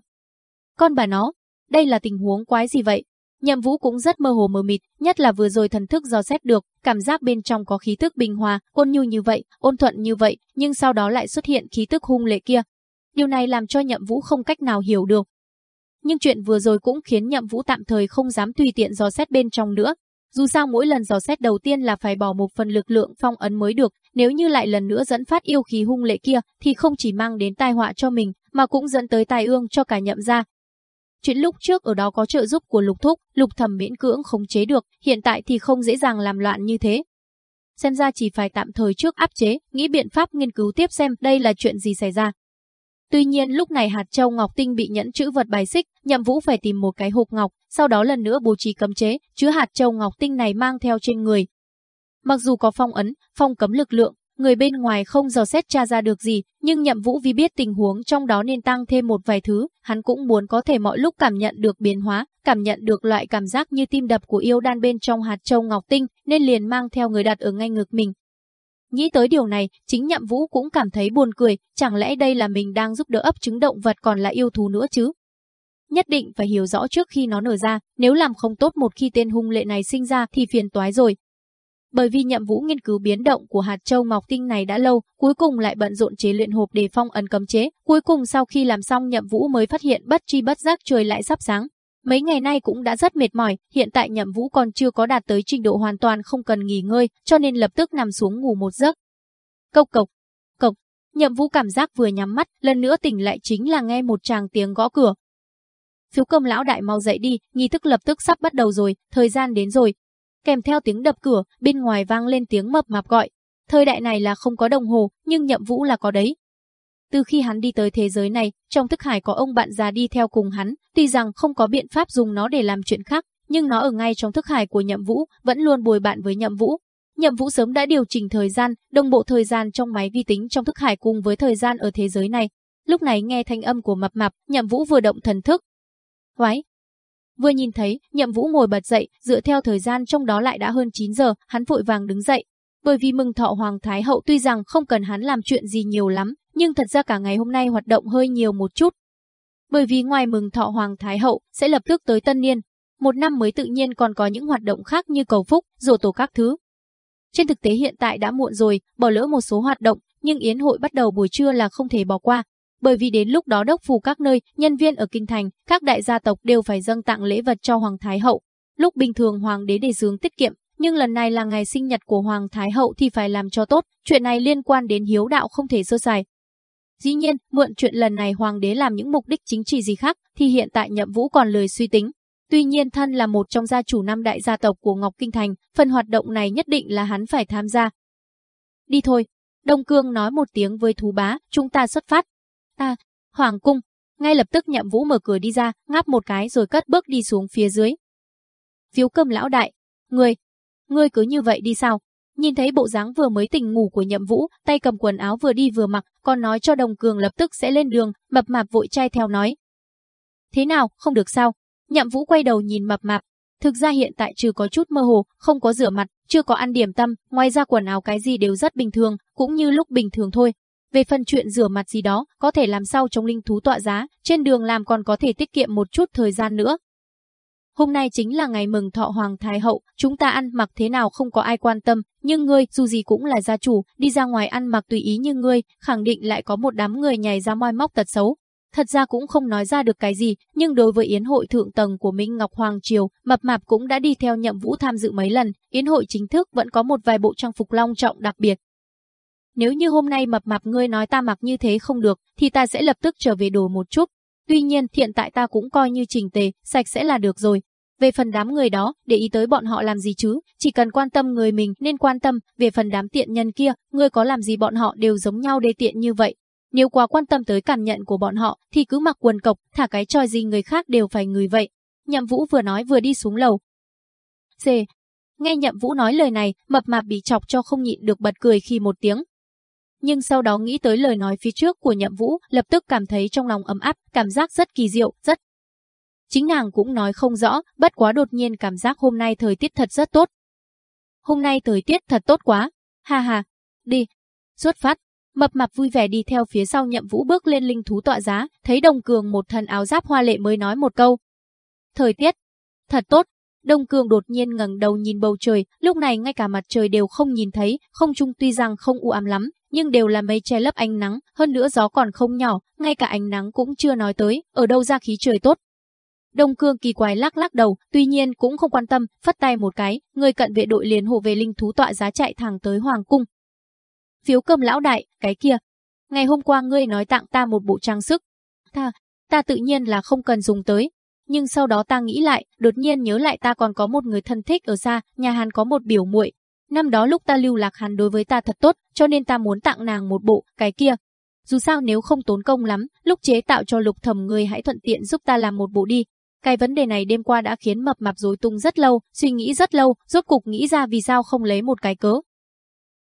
Con bà nó, đây là tình huống quái gì vậy? Nhậm Vũ cũng rất mơ hồ mờ mịt, nhất là vừa rồi thần thức dò xét được, cảm giác bên trong có khí tức bình hòa, ôn nhu như vậy, ôn thuận như vậy, nhưng sau đó lại xuất hiện khí tức hung lệ kia. Điều này làm cho Nhậm Vũ không cách nào hiểu được, nhưng chuyện vừa rồi cũng khiến Nhậm Vũ tạm thời không dám tùy tiện dò xét bên trong nữa. Dù sao mỗi lần dò xét đầu tiên là phải bỏ một phần lực lượng phong ấn mới được, nếu như lại lần nữa dẫn phát yêu khí hung lệ kia thì không chỉ mang đến tai họa cho mình mà cũng dẫn tới tai ương cho cả Nhậm gia. Chuyện lúc trước ở đó có trợ giúp của Lục Thúc, Lục Thẩm miễn cưỡng khống chế được, hiện tại thì không dễ dàng làm loạn như thế. Xem ra chỉ phải tạm thời trước áp chế, nghĩ biện pháp nghiên cứu tiếp xem đây là chuyện gì xảy ra. Tuy nhiên lúc này hạt châu ngọc tinh bị nhẫn chữ vật bài xích, nhậm vũ phải tìm một cái hộp ngọc, sau đó lần nữa bố trí cấm chế, chứa hạt châu ngọc tinh này mang theo trên người. Mặc dù có phong ấn, phong cấm lực lượng, người bên ngoài không dò xét tra ra được gì, nhưng Nhậm Vũ vì biết tình huống trong đó nên tăng thêm một vài thứ, hắn cũng muốn có thể mọi lúc cảm nhận được biến hóa, cảm nhận được loại cảm giác như tim đập của yêu đan bên trong hạt châu ngọc tinh, nên liền mang theo người đặt ở ngay ngực mình. Nghĩ tới điều này, chính Nhậm Vũ cũng cảm thấy buồn cười, chẳng lẽ đây là mình đang giúp đỡ ấp trứng động vật còn là yêu thú nữa chứ? Nhất định phải hiểu rõ trước khi nó nở ra, nếu làm không tốt một khi tên hung lệ này sinh ra thì phiền toái rồi, bởi vì nhậm vũ nghiên cứu biến động của hạt châu ngọc tinh này đã lâu, cuối cùng lại bận rộn chế luyện hộp để phong ấn cấm chế, cuối cùng sau khi làm xong nhậm vũ mới phát hiện bất chi bất giác trời lại sắp sáng. Mấy ngày nay cũng đã rất mệt mỏi, hiện tại nhậm vũ còn chưa có đạt tới trình độ hoàn toàn không cần nghỉ ngơi, cho nên lập tức nằm xuống ngủ một giấc. Cộc cộc, cộc, nhậm vũ cảm giác vừa nhắm mắt, lần nữa tỉnh lại chính là nghe một tràng tiếng gõ cửa. Phiếu cơm lão đại mau dậy đi, nghi thức lập tức sắp bắt đầu rồi, thời gian đến rồi, Kèm theo tiếng đập cửa, bên ngoài vang lên tiếng mập mạp gọi. Thời đại này là không có đồng hồ, nhưng nhậm vũ là có đấy. Từ khi hắn đi tới thế giới này, trong thức hải có ông bạn già đi theo cùng hắn, tuy rằng không có biện pháp dùng nó để làm chuyện khác, nhưng nó ở ngay trong thức hải của nhậm vũ, vẫn luôn bồi bạn với nhậm vũ. Nhậm vũ sớm đã điều chỉnh thời gian, đồng bộ thời gian trong máy vi tính trong thức hải cùng với thời gian ở thế giới này. Lúc này nghe thanh âm của mập mạp, nhậm vũ vừa động thần thức. Hoái, Vừa nhìn thấy, Nhậm Vũ ngồi bật dậy, dựa theo thời gian trong đó lại đã hơn 9 giờ, hắn vội vàng đứng dậy. Bởi vì mừng thọ Hoàng Thái Hậu tuy rằng không cần hắn làm chuyện gì nhiều lắm, nhưng thật ra cả ngày hôm nay hoạt động hơi nhiều một chút. Bởi vì ngoài mừng thọ Hoàng Thái Hậu, sẽ lập tức tới tân niên. Một năm mới tự nhiên còn có những hoạt động khác như cầu phúc, rổ tổ các thứ. Trên thực tế hiện tại đã muộn rồi, bỏ lỡ một số hoạt động, nhưng yến hội bắt đầu buổi trưa là không thể bỏ qua bởi vì đến lúc đó đốc phủ các nơi, nhân viên ở kinh thành, các đại gia tộc đều phải dâng tặng lễ vật cho Hoàng Thái Hậu. Lúc bình thường Hoàng đế để dướng tiết kiệm, nhưng lần này là ngày sinh nhật của Hoàng Thái Hậu thì phải làm cho tốt, chuyện này liên quan đến hiếu đạo không thể sơ sài. Dĩ nhiên, mượn chuyện lần này Hoàng đế làm những mục đích chính trị gì khác, thì hiện tại nhậm vũ còn lời suy tính. Tuy nhiên thân là một trong gia chủ năm đại gia tộc của Ngọc Kinh Thành, phần hoạt động này nhất định là hắn phải tham gia. Đi thôi. Đông Cương nói một tiếng với thú bá, chúng ta xuất phát. Ta, Hoàng cung, ngay lập tức nhậm vũ mở cửa đi ra, ngáp một cái rồi cất bước đi xuống phía dưới. Phiếu cơm lão đại, ngươi, ngươi cứ như vậy đi sao? Nhìn thấy bộ dáng vừa mới tỉnh ngủ của nhậm vũ, tay cầm quần áo vừa đi vừa mặc, còn nói cho đồng cường lập tức sẽ lên đường, mập mạp vội trai theo nói. Thế nào, không được sao? Nhậm vũ quay đầu nhìn mập mạp. Thực ra hiện tại trừ có chút mơ hồ, không có rửa mặt, chưa có ăn điểm tâm, ngoài ra quần áo cái gì đều rất bình thường, cũng như lúc bình thường thôi, về phần chuyện rửa mặt gì đó, có thể làm sao trong linh thú tọa giá, trên đường làm còn có thể tiết kiệm một chút thời gian nữa. Hôm nay chính là ngày mừng thọ Hoàng Thái Hậu, chúng ta ăn mặc thế nào không có ai quan tâm, nhưng ngươi dù gì cũng là gia chủ, đi ra ngoài ăn mặc tùy ý như ngươi, khẳng định lại có một đám người nhảy ra moi móc tật xấu. Thật ra cũng không nói ra được cái gì, nhưng đối với yến hội thượng tầng của Minh Ngọc Hoàng Triều, Mập Mạp cũng đã đi theo nhậm vũ tham dự mấy lần, yến hội chính thức vẫn có một vài bộ trang phục long trọng đặc biệt, nếu như hôm nay mập mạp ngươi nói ta mặc như thế không được, thì ta sẽ lập tức trở về đồ một chút. Tuy nhiên hiện tại ta cũng coi như trình tề, sạch sẽ là được rồi. Về phần đám người đó, để ý tới bọn họ làm gì chứ, chỉ cần quan tâm người mình nên quan tâm, về phần đám tiện nhân kia, ngươi có làm gì bọn họ đều giống nhau đê tiện như vậy. Nếu quá quan tâm tới cảm nhận của bọn họ, thì cứ mặc quần cộc, thả cái trò gì người khác đều phải người vậy. Nhậm Vũ vừa nói vừa đi xuống lầu. C. Nghe Nhậm Vũ nói lời này, mập mạp bị chọc cho không nhịn được bật cười khi một tiếng, nhưng sau đó nghĩ tới lời nói phía trước của Nhậm Vũ, lập tức cảm thấy trong lòng ấm áp, cảm giác rất kỳ diệu, rất. Chính nàng cũng nói không rõ, bất quá đột nhiên cảm giác hôm nay thời tiết thật rất tốt. Hôm nay thời tiết thật tốt quá, ha ha, đi, xuất phát. Mập mạp vui vẻ đi theo phía sau Nhậm Vũ bước lên linh thú tọa giá, thấy Đồng Cường một thân áo giáp hoa lệ mới nói một câu. Thời tiết, thật tốt, Đông Cường đột nhiên ngẩng đầu nhìn bầu trời, lúc này ngay cả mặt trời đều không nhìn thấy, không trung tuy rằng không u ám lắm, nhưng đều là mây che lấp ánh nắng, hơn nữa gió còn không nhỏ, ngay cả ánh nắng cũng chưa nói tới, ở đâu ra khí trời tốt. Đông Cương kỳ quái lắc lắc đầu, tuy nhiên cũng không quan tâm, phất tay một cái, người cận vệ đội liền hộ về linh thú tọa giá chạy thẳng tới hoàng cung. Phiếu cơm lão đại, cái kia. Ngày hôm qua ngươi nói tặng ta một bộ trang sức. Ta, ta tự nhiên là không cần dùng tới. Nhưng sau đó ta nghĩ lại, đột nhiên nhớ lại ta còn có một người thân thích ở xa, nhà Hàn có một biểu muội, Năm đó lúc ta lưu lạc hắn đối với ta thật tốt, cho nên ta muốn tặng nàng một bộ, cái kia. Dù sao nếu không tốn công lắm, lúc chế tạo cho lục thầm người hãy thuận tiện giúp ta làm một bộ đi. Cái vấn đề này đêm qua đã khiến mập mạp rối tung rất lâu, suy nghĩ rất lâu, rốt cục nghĩ ra vì sao không lấy một cái cớ.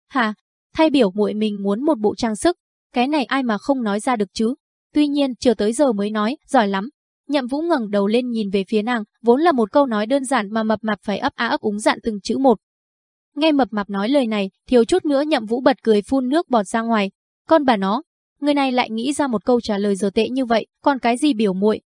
hà thay biểu muội mình muốn một bộ trang sức, cái này ai mà không nói ra được chứ. Tuy nhiên, chờ tới giờ mới nói, giỏi lắm. Nhậm Vũ ngẩng đầu lên nhìn về phía nàng, vốn là một câu nói đơn giản mà mập mạp phải ấp á ấp úng dặn từng chữ một. Nghe mập mạp nói lời này, thiếu chút nữa Nhậm Vũ bật cười phun nước bọt ra ngoài. Con bà nó, người này lại nghĩ ra một câu trả lời giờ tệ như vậy, còn cái gì biểu muội?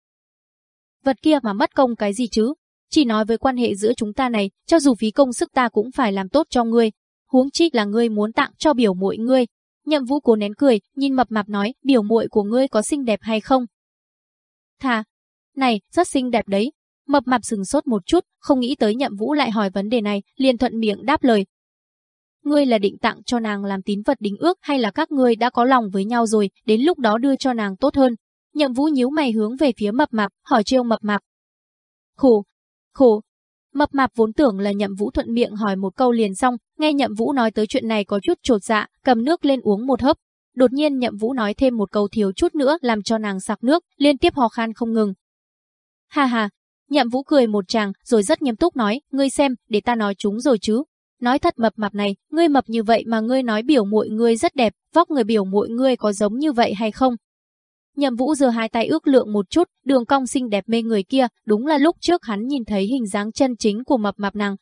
Vật kia mà mất công cái gì chứ? Chỉ nói với quan hệ giữa chúng ta này, cho dù phí công sức ta cũng phải làm tốt cho ngươi. Huống chi là ngươi muốn tặng cho biểu muội ngươi. Nhậm Vũ cố nén cười, nhìn mập mạp nói, biểu muội của ngươi có xinh đẹp hay không? Thà, này, rất xinh đẹp đấy. Mập mạp sừng sốt một chút, không nghĩ tới Nhậm Vũ lại hỏi vấn đề này, liền thuận miệng đáp lời. Ngươi là định tặng cho nàng làm tín vật đính ước hay là các ngươi đã có lòng với nhau rồi, đến lúc đó đưa cho nàng tốt hơn. Nhậm Vũ nhíu mày hướng về phía mập mạp, hỏi trêu mập mạp. Khổ, khổ. Mập mạp vốn tưởng là Nhậm Vũ thuận miệng hỏi một câu liền xong, nghe Nhậm Vũ nói tới chuyện này có chút trột dạ, cầm nước lên uống một hớp. Đột nhiên Nhậm Vũ nói thêm một câu thiếu chút nữa làm cho nàng sặc nước, liên tiếp hò khan không ngừng. Ha ha, Nhậm Vũ cười một tràng, rồi rất nghiêm túc nói, ngươi xem, để ta nói chúng rồi chứ. Nói thật mập mạp này, ngươi mập như vậy mà ngươi nói biểu muội ngươi rất đẹp, vóc người biểu muội ngươi có giống như vậy hay không? Nhậm Vũ giơ hai tay ước lượng một chút, đường cong xinh đẹp mê người kia, đúng là lúc trước hắn nhìn thấy hình dáng chân chính của mập mạp nàng.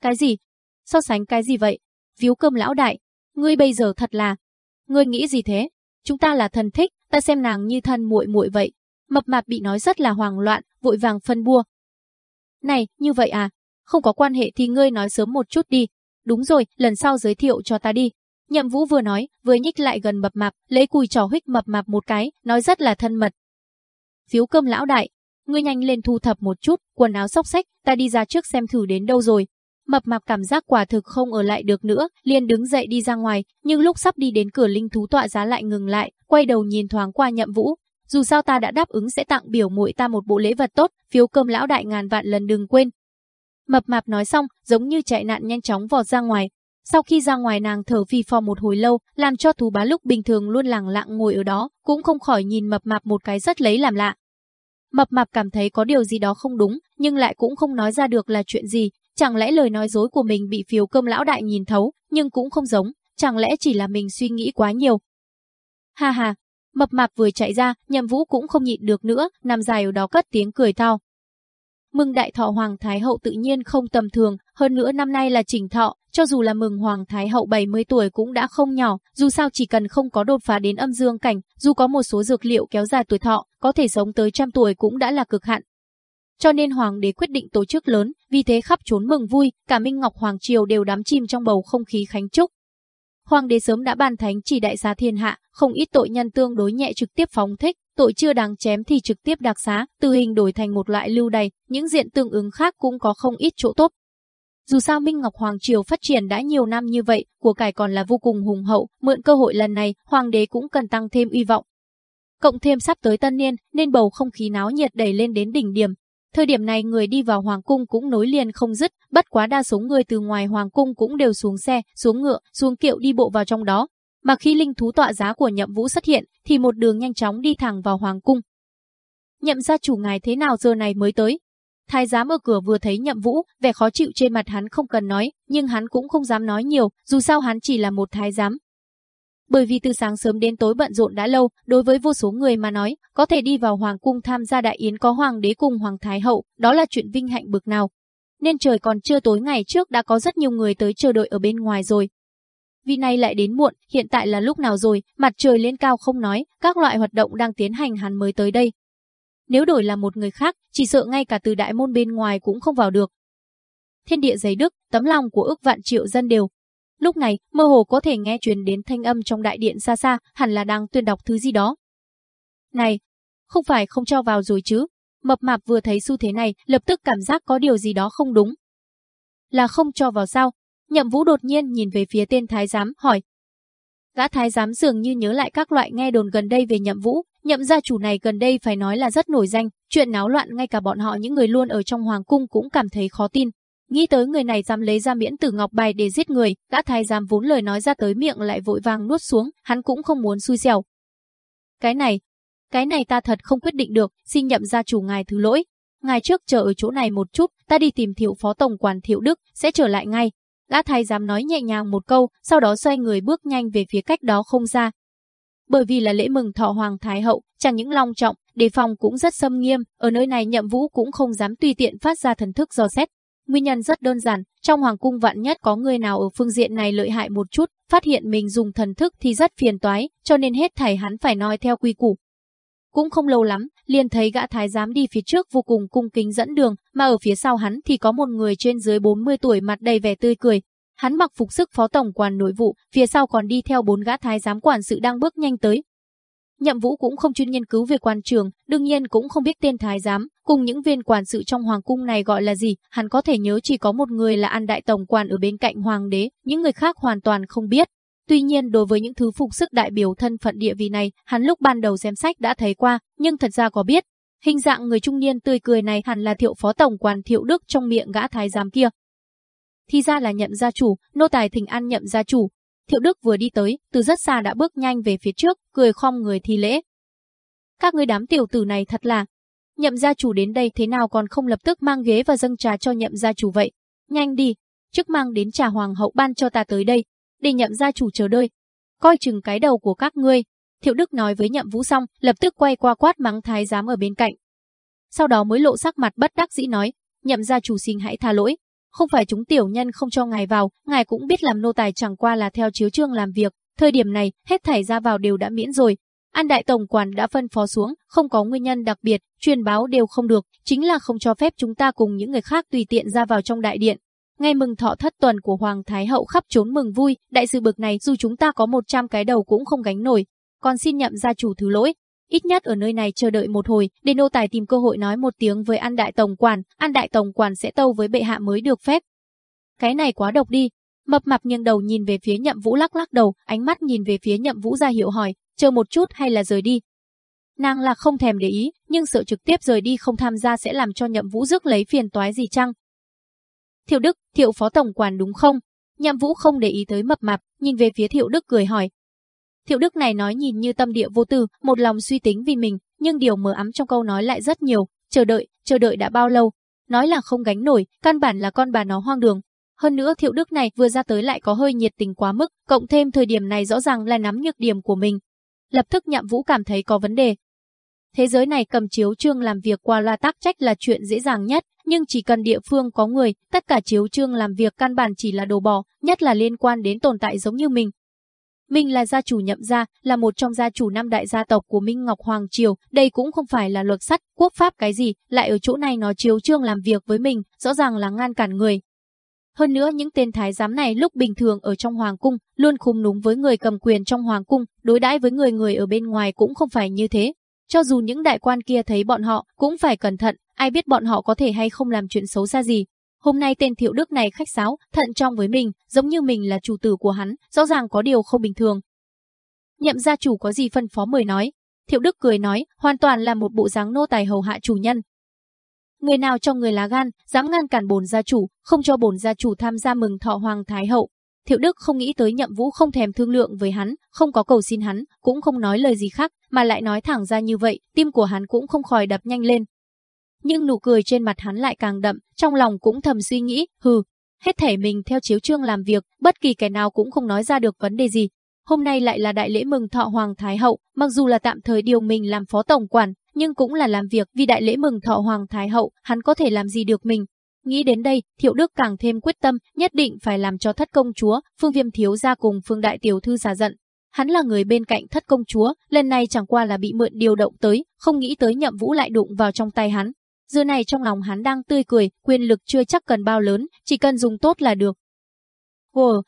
Cái gì? So sánh cái gì vậy? Víu cơm lão đại, ngươi bây giờ thật là... Ngươi nghĩ gì thế? Chúng ta là thân thích, ta xem nàng như thân muội muội vậy. Mập mạp bị nói rất là hoang loạn, vội vàng phân bua. Này, như vậy à? Không có quan hệ thì ngươi nói sớm một chút đi. Đúng rồi, lần sau giới thiệu cho ta đi, Nhậm Vũ vừa nói, vừa nhích lại gần mập mạp, lấy cùi trò hích mập mạp một cái, nói rất là thân mật. Phiếu cơm lão đại, ngươi nhanh lên thu thập một chút, quần áo xốc xách, ta đi ra trước xem thử đến đâu rồi. Mập mạp cảm giác quả thực không ở lại được nữa, liền đứng dậy đi ra ngoài, nhưng lúc sắp đi đến cửa linh thú tọa giá lại ngừng lại, quay đầu nhìn thoáng qua Nhậm Vũ. Dù sao ta đã đáp ứng sẽ tặng biểu muội ta một bộ lễ vật tốt, phiếu cơm lão đại ngàn vạn lần đừng quên. Mập mạp nói xong, giống như chạy nạn nhanh chóng vọt ra ngoài, sau khi ra ngoài nàng thở phi phò một hồi lâu, làm cho thú bá lúc bình thường luôn lẳng lặng ngồi ở đó, cũng không khỏi nhìn mập mạp một cái rất lấy làm lạ. Mập mạp cảm thấy có điều gì đó không đúng, nhưng lại cũng không nói ra được là chuyện gì, chẳng lẽ lời nói dối của mình bị phiếu cơm lão đại nhìn thấu, nhưng cũng không giống, chẳng lẽ chỉ là mình suy nghĩ quá nhiều. Ha ha, mập mạp vừa chạy ra, nhậm vũ cũng không nhịn được nữa, nằm dài ở đó cất tiếng cười to. Mừng đại thọ Hoàng Thái Hậu tự nhiên không tầm thường, hơn nữa năm nay là chỉnh thọ, cho dù là mừng Hoàng Thái Hậu 70 tuổi cũng đã không nhỏ, dù sao chỉ cần không có đột phá đến âm dương cảnh, dù có một số dược liệu kéo dài tuổi thọ, có thể sống tới trăm tuổi cũng đã là cực hạn. Cho nên Hoàng đế quyết định tổ chức lớn, vì thế khắp trốn mừng vui, cả Minh Ngọc Hoàng Triều đều đắm chìm trong bầu không khí khánh chúc. Hoàng đế sớm đã ban thánh chỉ đại giá thiên hạ, không ít tội nhân tương đối nhẹ trực tiếp phóng thích, tội chưa đáng chém thì trực tiếp đặc xá, từ hình đổi thành một loại lưu đày, những diện tương ứng khác cũng có không ít chỗ tốt. Dù sao Minh Ngọc Hoàng Triều phát triển đã nhiều năm như vậy, của cải còn là vô cùng hùng hậu, mượn cơ hội lần này, Hoàng đế cũng cần tăng thêm uy vọng. Cộng thêm sắp tới tân niên, nên bầu không khí náo nhiệt đẩy lên đến đỉnh điểm. Thời điểm này người đi vào Hoàng cung cũng nối liền không dứt, bất quá đa số người từ ngoài Hoàng cung cũng đều xuống xe, xuống ngựa, xuống kiệu đi bộ vào trong đó, mà khi linh thú tọa giá của nhậm vũ xuất hiện, thì một đường nhanh chóng đi thẳng vào hoàng cung. Nhậm gia chủ ngài thế nào giờ này mới tới? Thái giám ở cửa vừa thấy nhậm vũ, vẻ khó chịu trên mặt hắn không cần nói, nhưng hắn cũng không dám nói nhiều, dù sao hắn chỉ là một thái giám. Bởi vì từ sáng sớm đến tối bận rộn đã lâu, đối với vô số người mà nói, có thể đi vào hoàng cung tham gia đại yến có hoàng đế cùng hoàng thái hậu, đó là chuyện vinh hạnh bực nào. Nên trời còn chưa tối ngày trước đã có rất nhiều người tới chờ đợi ở bên ngoài rồi, vì nay lại đến muộn, hiện tại là lúc nào rồi, mặt trời lên cao không nói, các loại hoạt động đang tiến hành hắn mới tới đây. Nếu đổi là một người khác, chỉ sợ ngay cả từ đại môn bên ngoài cũng không vào được. Thiên địa giấy đức, tấm lòng của ước vạn triệu dân đều. Lúc này, mơ hồ có thể nghe truyền đến thanh âm trong đại điện xa xa, hẳn là đang tuyên đọc thứ gì đó. Này, không phải không cho vào rồi chứ? Mập mạp vừa thấy xu thế này, lập tức cảm giác có điều gì đó không đúng. Là không cho vào sao? Nhậm Vũ đột nhiên nhìn về phía tên thái giám, hỏi. Gã thái giám dường như nhớ lại các loại nghe đồn gần đây về Nhậm Vũ, Nhậm gia chủ này gần đây phải nói là rất nổi danh, chuyện náo loạn ngay cả bọn họ những người luôn ở trong hoàng cung cũng cảm thấy khó tin. Nghĩ tới người này dám lấy ra miễn tử ngọc bài để giết người, gã thái giám vốn lời nói ra tới miệng lại vội vàng nuốt xuống, hắn cũng không muốn xui xẻo. Cái này, cái này ta thật không quyết định được, xin nhậm gia chủ ngài thứ lỗi. Ngài trước chờ ở chỗ này một chút, ta đi tìm thiệu phó tổng quản thiệu đức, sẽ trở lại ngay. Gã thái giám nói nhẹ nhàng một câu, sau đó xoay người bước nhanh về phía cách đó không xa. Bởi vì là lễ mừng thọ hoàng thái hậu, chẳng những long trọng, đề phòng cũng rất xâm nghiêm, ở nơi này nhậm vũ cũng không dám tùy tiện phát ra thần thức dò xét. Nguyên nhân rất đơn giản, trong hoàng cung vạn nhất có người nào ở phương diện này lợi hại một chút, phát hiện mình dùng thần thức thì rất phiền toái, cho nên hết thảy hắn phải nói theo quy củ. Cũng không lâu lắm, liền thấy gã thái giám đi phía trước vô cùng cung kính dẫn đường, mà ở phía sau hắn thì có một người trên dưới 40 tuổi mặt đầy vẻ tươi cười. Hắn mặc phục sức phó tổng quản nội vụ, phía sau còn đi theo bốn gã thái giám quản sự đang bước nhanh tới. Nhậm Vũ cũng không chuyên nghiên cứu về quan trường, đương nhiên cũng không biết tên thái giám, cùng những viên quản sự trong hoàng cung này gọi là gì, hắn có thể nhớ chỉ có một người là An đại tổng quản ở bên cạnh hoàng đế, những người khác hoàn toàn không biết. Tuy nhiên đối với những thứ phục sức đại biểu thân phận địa vị này, hắn lúc ban đầu xem sách đã thấy qua, nhưng thật ra có biết. Hình dạng người trung niên tươi cười này hẳn là thiệu phó tổng quản thiệu đức trong miệng gã thái giám kia. Thì ra là nhậm gia chủ, nô tài thỉnh an nhậm gia chủ. Thiệu đức vừa đi tới, từ rất xa đã bước nhanh về phía trước, cười khom người thi lễ. Các ngươi đám tiểu tử này thật là... Nhậm gia chủ đến đây thế nào còn không lập tức mang ghế và dâng trà cho nhậm gia chủ vậy? Nhanh đi, trước mang đến trà hoàng hậu ban cho ta tới đây, để nhậm gia chủ chờ đợi. Coi chừng cái đầu của các ngươi. Thiệu Đức nói với nhậm vũ xong, lập tức quay qua quát mắng thái giám ở bên cạnh. Sau đó mới lộ sắc mặt bất đắc dĩ nói, nhậm gia chủ xin hãy tha lỗi. Không phải chúng tiểu nhân không cho ngài vào, ngài cũng biết làm nô tài chẳng qua là theo chiếu trương làm việc. Thời điểm này, hết thảy ra vào đều đã miễn rồi. An đại tổng quản đã phân phó xuống, không có nguyên nhân đặc biệt, truyền báo đều không được, chính là không cho phép chúng ta cùng những người khác tùy tiện ra vào trong đại điện. Ngày mừng thọ thất tuần của Hoàng Thái Hậu khắp trốn mừng vui, đại sự bực này dù chúng ta có 100 cái đầu cũng không gánh nổi. Còn xin nhậm gia chủ thứ lỗi, ít nhất ở nơi này chờ đợi một hồi, để nô tài tìm cơ hội nói một tiếng với An Đại Tổng Quản, An Đại Tổng Quản sẽ tâu với bệ hạ mới được phép. Cái này quá độc đi. Mập mạp nghiêng đầu nhìn về phía nhậm vũ lắc lắc đầu, ánh mắt nhìn về phía nhậm vũ ra hiệu hỏi, chờ một chút hay là rời đi. Nàng là không thèm để ý, nhưng sợ trực tiếp rời đi không tham gia sẽ làm cho nhậm vũ rước lấy phiền toái gì chăng? Thiệu Đức, Thiệu Phó Tổng Quản đúng không? Nhậm Vũ không để ý tới mập mạp, nhìn về phía Thiệu Đức cười hỏi. Thiệu Đức này nói nhìn như tâm địa vô tư, một lòng suy tính vì mình, nhưng điều mờ ám trong câu nói lại rất nhiều, chờ đợi, chờ đợi đã bao lâu. Nói là không gánh nổi, căn bản là con bà nó hoang đường. Hơn nữa Thiệu Đức này vừa ra tới lại có hơi nhiệt tình quá mức, cộng thêm thời điểm này rõ ràng là nắm nhược điểm của mình. Lập tức Nhậm Vũ cảm thấy có vấn đề, Thế giới này cầm chiếu trương làm việc qua loa tác trách là chuyện dễ dàng nhất, nhưng chỉ cần địa phương có người, tất cả chiếu trương làm việc căn bản chỉ là đồ bò, nhất là liên quan đến tồn tại giống như mình. Mình là gia chủ nhậm gia, là một trong gia chủ năm đại gia tộc của Minh Ngọc Hoàng Triều, đây cũng không phải là luật sắt, quốc pháp cái gì, lại ở chỗ này nó chiếu trương làm việc với mình, rõ ràng là ngăn cản người. Hơn nữa những tên thái giám này lúc bình thường ở trong hoàng cung, luôn khung núng với người cầm quyền trong hoàng cung, đối đãi với người người ở bên ngoài cũng không phải như thế, cho dù những đại quan kia thấy bọn họ, cũng phải cẩn thận, ai biết bọn họ có thể hay không làm chuyện xấu xa gì. Hôm nay tên thiệu đức này khách sáo, thận trọng với mình, giống như mình là chủ tử của hắn, rõ ràng có điều không bình thường. Nhậm gia chủ có gì phân phó mời nói. Thiệu đức cười nói, hoàn toàn là một bộ dáng nô tài hầu hạ chủ nhân. Người nào cho người lá gan, dám ngăn cản bổn gia chủ, không cho bổn gia chủ tham gia mừng thọ hoàng thái hậu, Thiệu Đức không nghĩ tới Nhậm Vũ không thèm thương lượng với hắn, không có cầu xin hắn, cũng không nói lời gì khác, mà lại nói thẳng ra như vậy, tim của hắn cũng không khỏi đập nhanh lên. Nhưng nụ cười trên mặt hắn lại càng đậm, trong lòng cũng thầm suy nghĩ, hừ, hết thể mình theo chiếu trương làm việc, bất kỳ kẻ nào cũng không nói ra được vấn đề gì. Hôm nay lại là đại lễ mừng thọ Hoàng Thái Hậu, mặc dù là tạm thời điều mình làm phó tổng quản, nhưng cũng là làm việc vì đại lễ mừng thọ Hoàng Thái Hậu, hắn có thể làm gì được mình, Nghĩ đến đây, Thiệu Đức càng thêm quyết tâm, nhất định phải làm cho thất công chúa, Phương Viêm thiếu ra cùng Phương Đại Tiểu Thư giả giận. Hắn là người bên cạnh thất công chúa, lần này chẳng qua là bị mượn điều động tới, không nghĩ tới nhậm vũ lại đụng vào trong tay hắn. Giờ này trong lòng hắn đang tươi cười, quyền lực chưa chắc cần bao lớn, chỉ cần dùng tốt là được. Ồ,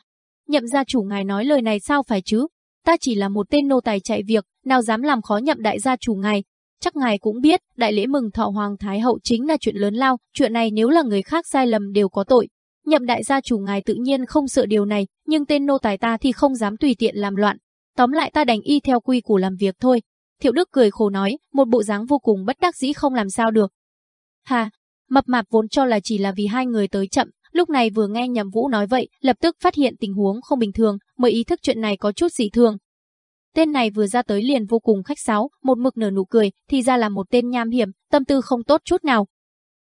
nhậm gia chủ ngài nói lời này sao phải chứ? Ta chỉ là một tên nô tài chạy việc, nào dám làm khó nhậm đại gia chủ ngài, Chắc ngài cũng biết, đại lễ mừng thọ Hoàng Thái Hậu chính là chuyện lớn lao, chuyện này nếu là người khác sai lầm đều có tội. Nhậm đại gia chủ ngài tự nhiên không sợ điều này, nhưng tên nô tài ta thì không dám tùy tiện làm loạn. Tóm lại ta đành y theo quy củ làm việc thôi. Thiệu Đức cười khổ nói, một bộ dáng vô cùng bất đắc dĩ không làm sao được. Hà, mập mạp vốn cho là chỉ là vì hai người tới chậm, lúc này vừa nghe Nhậm Vũ nói vậy, lập tức phát hiện tình huống không bình thường, mới ý thức chuyện này có chút gì thường, Tên này vừa ra tới liền vô cùng khách sáo, một mực nở nụ cười, thì ra là một tên nham hiểm, tâm tư không tốt chút nào.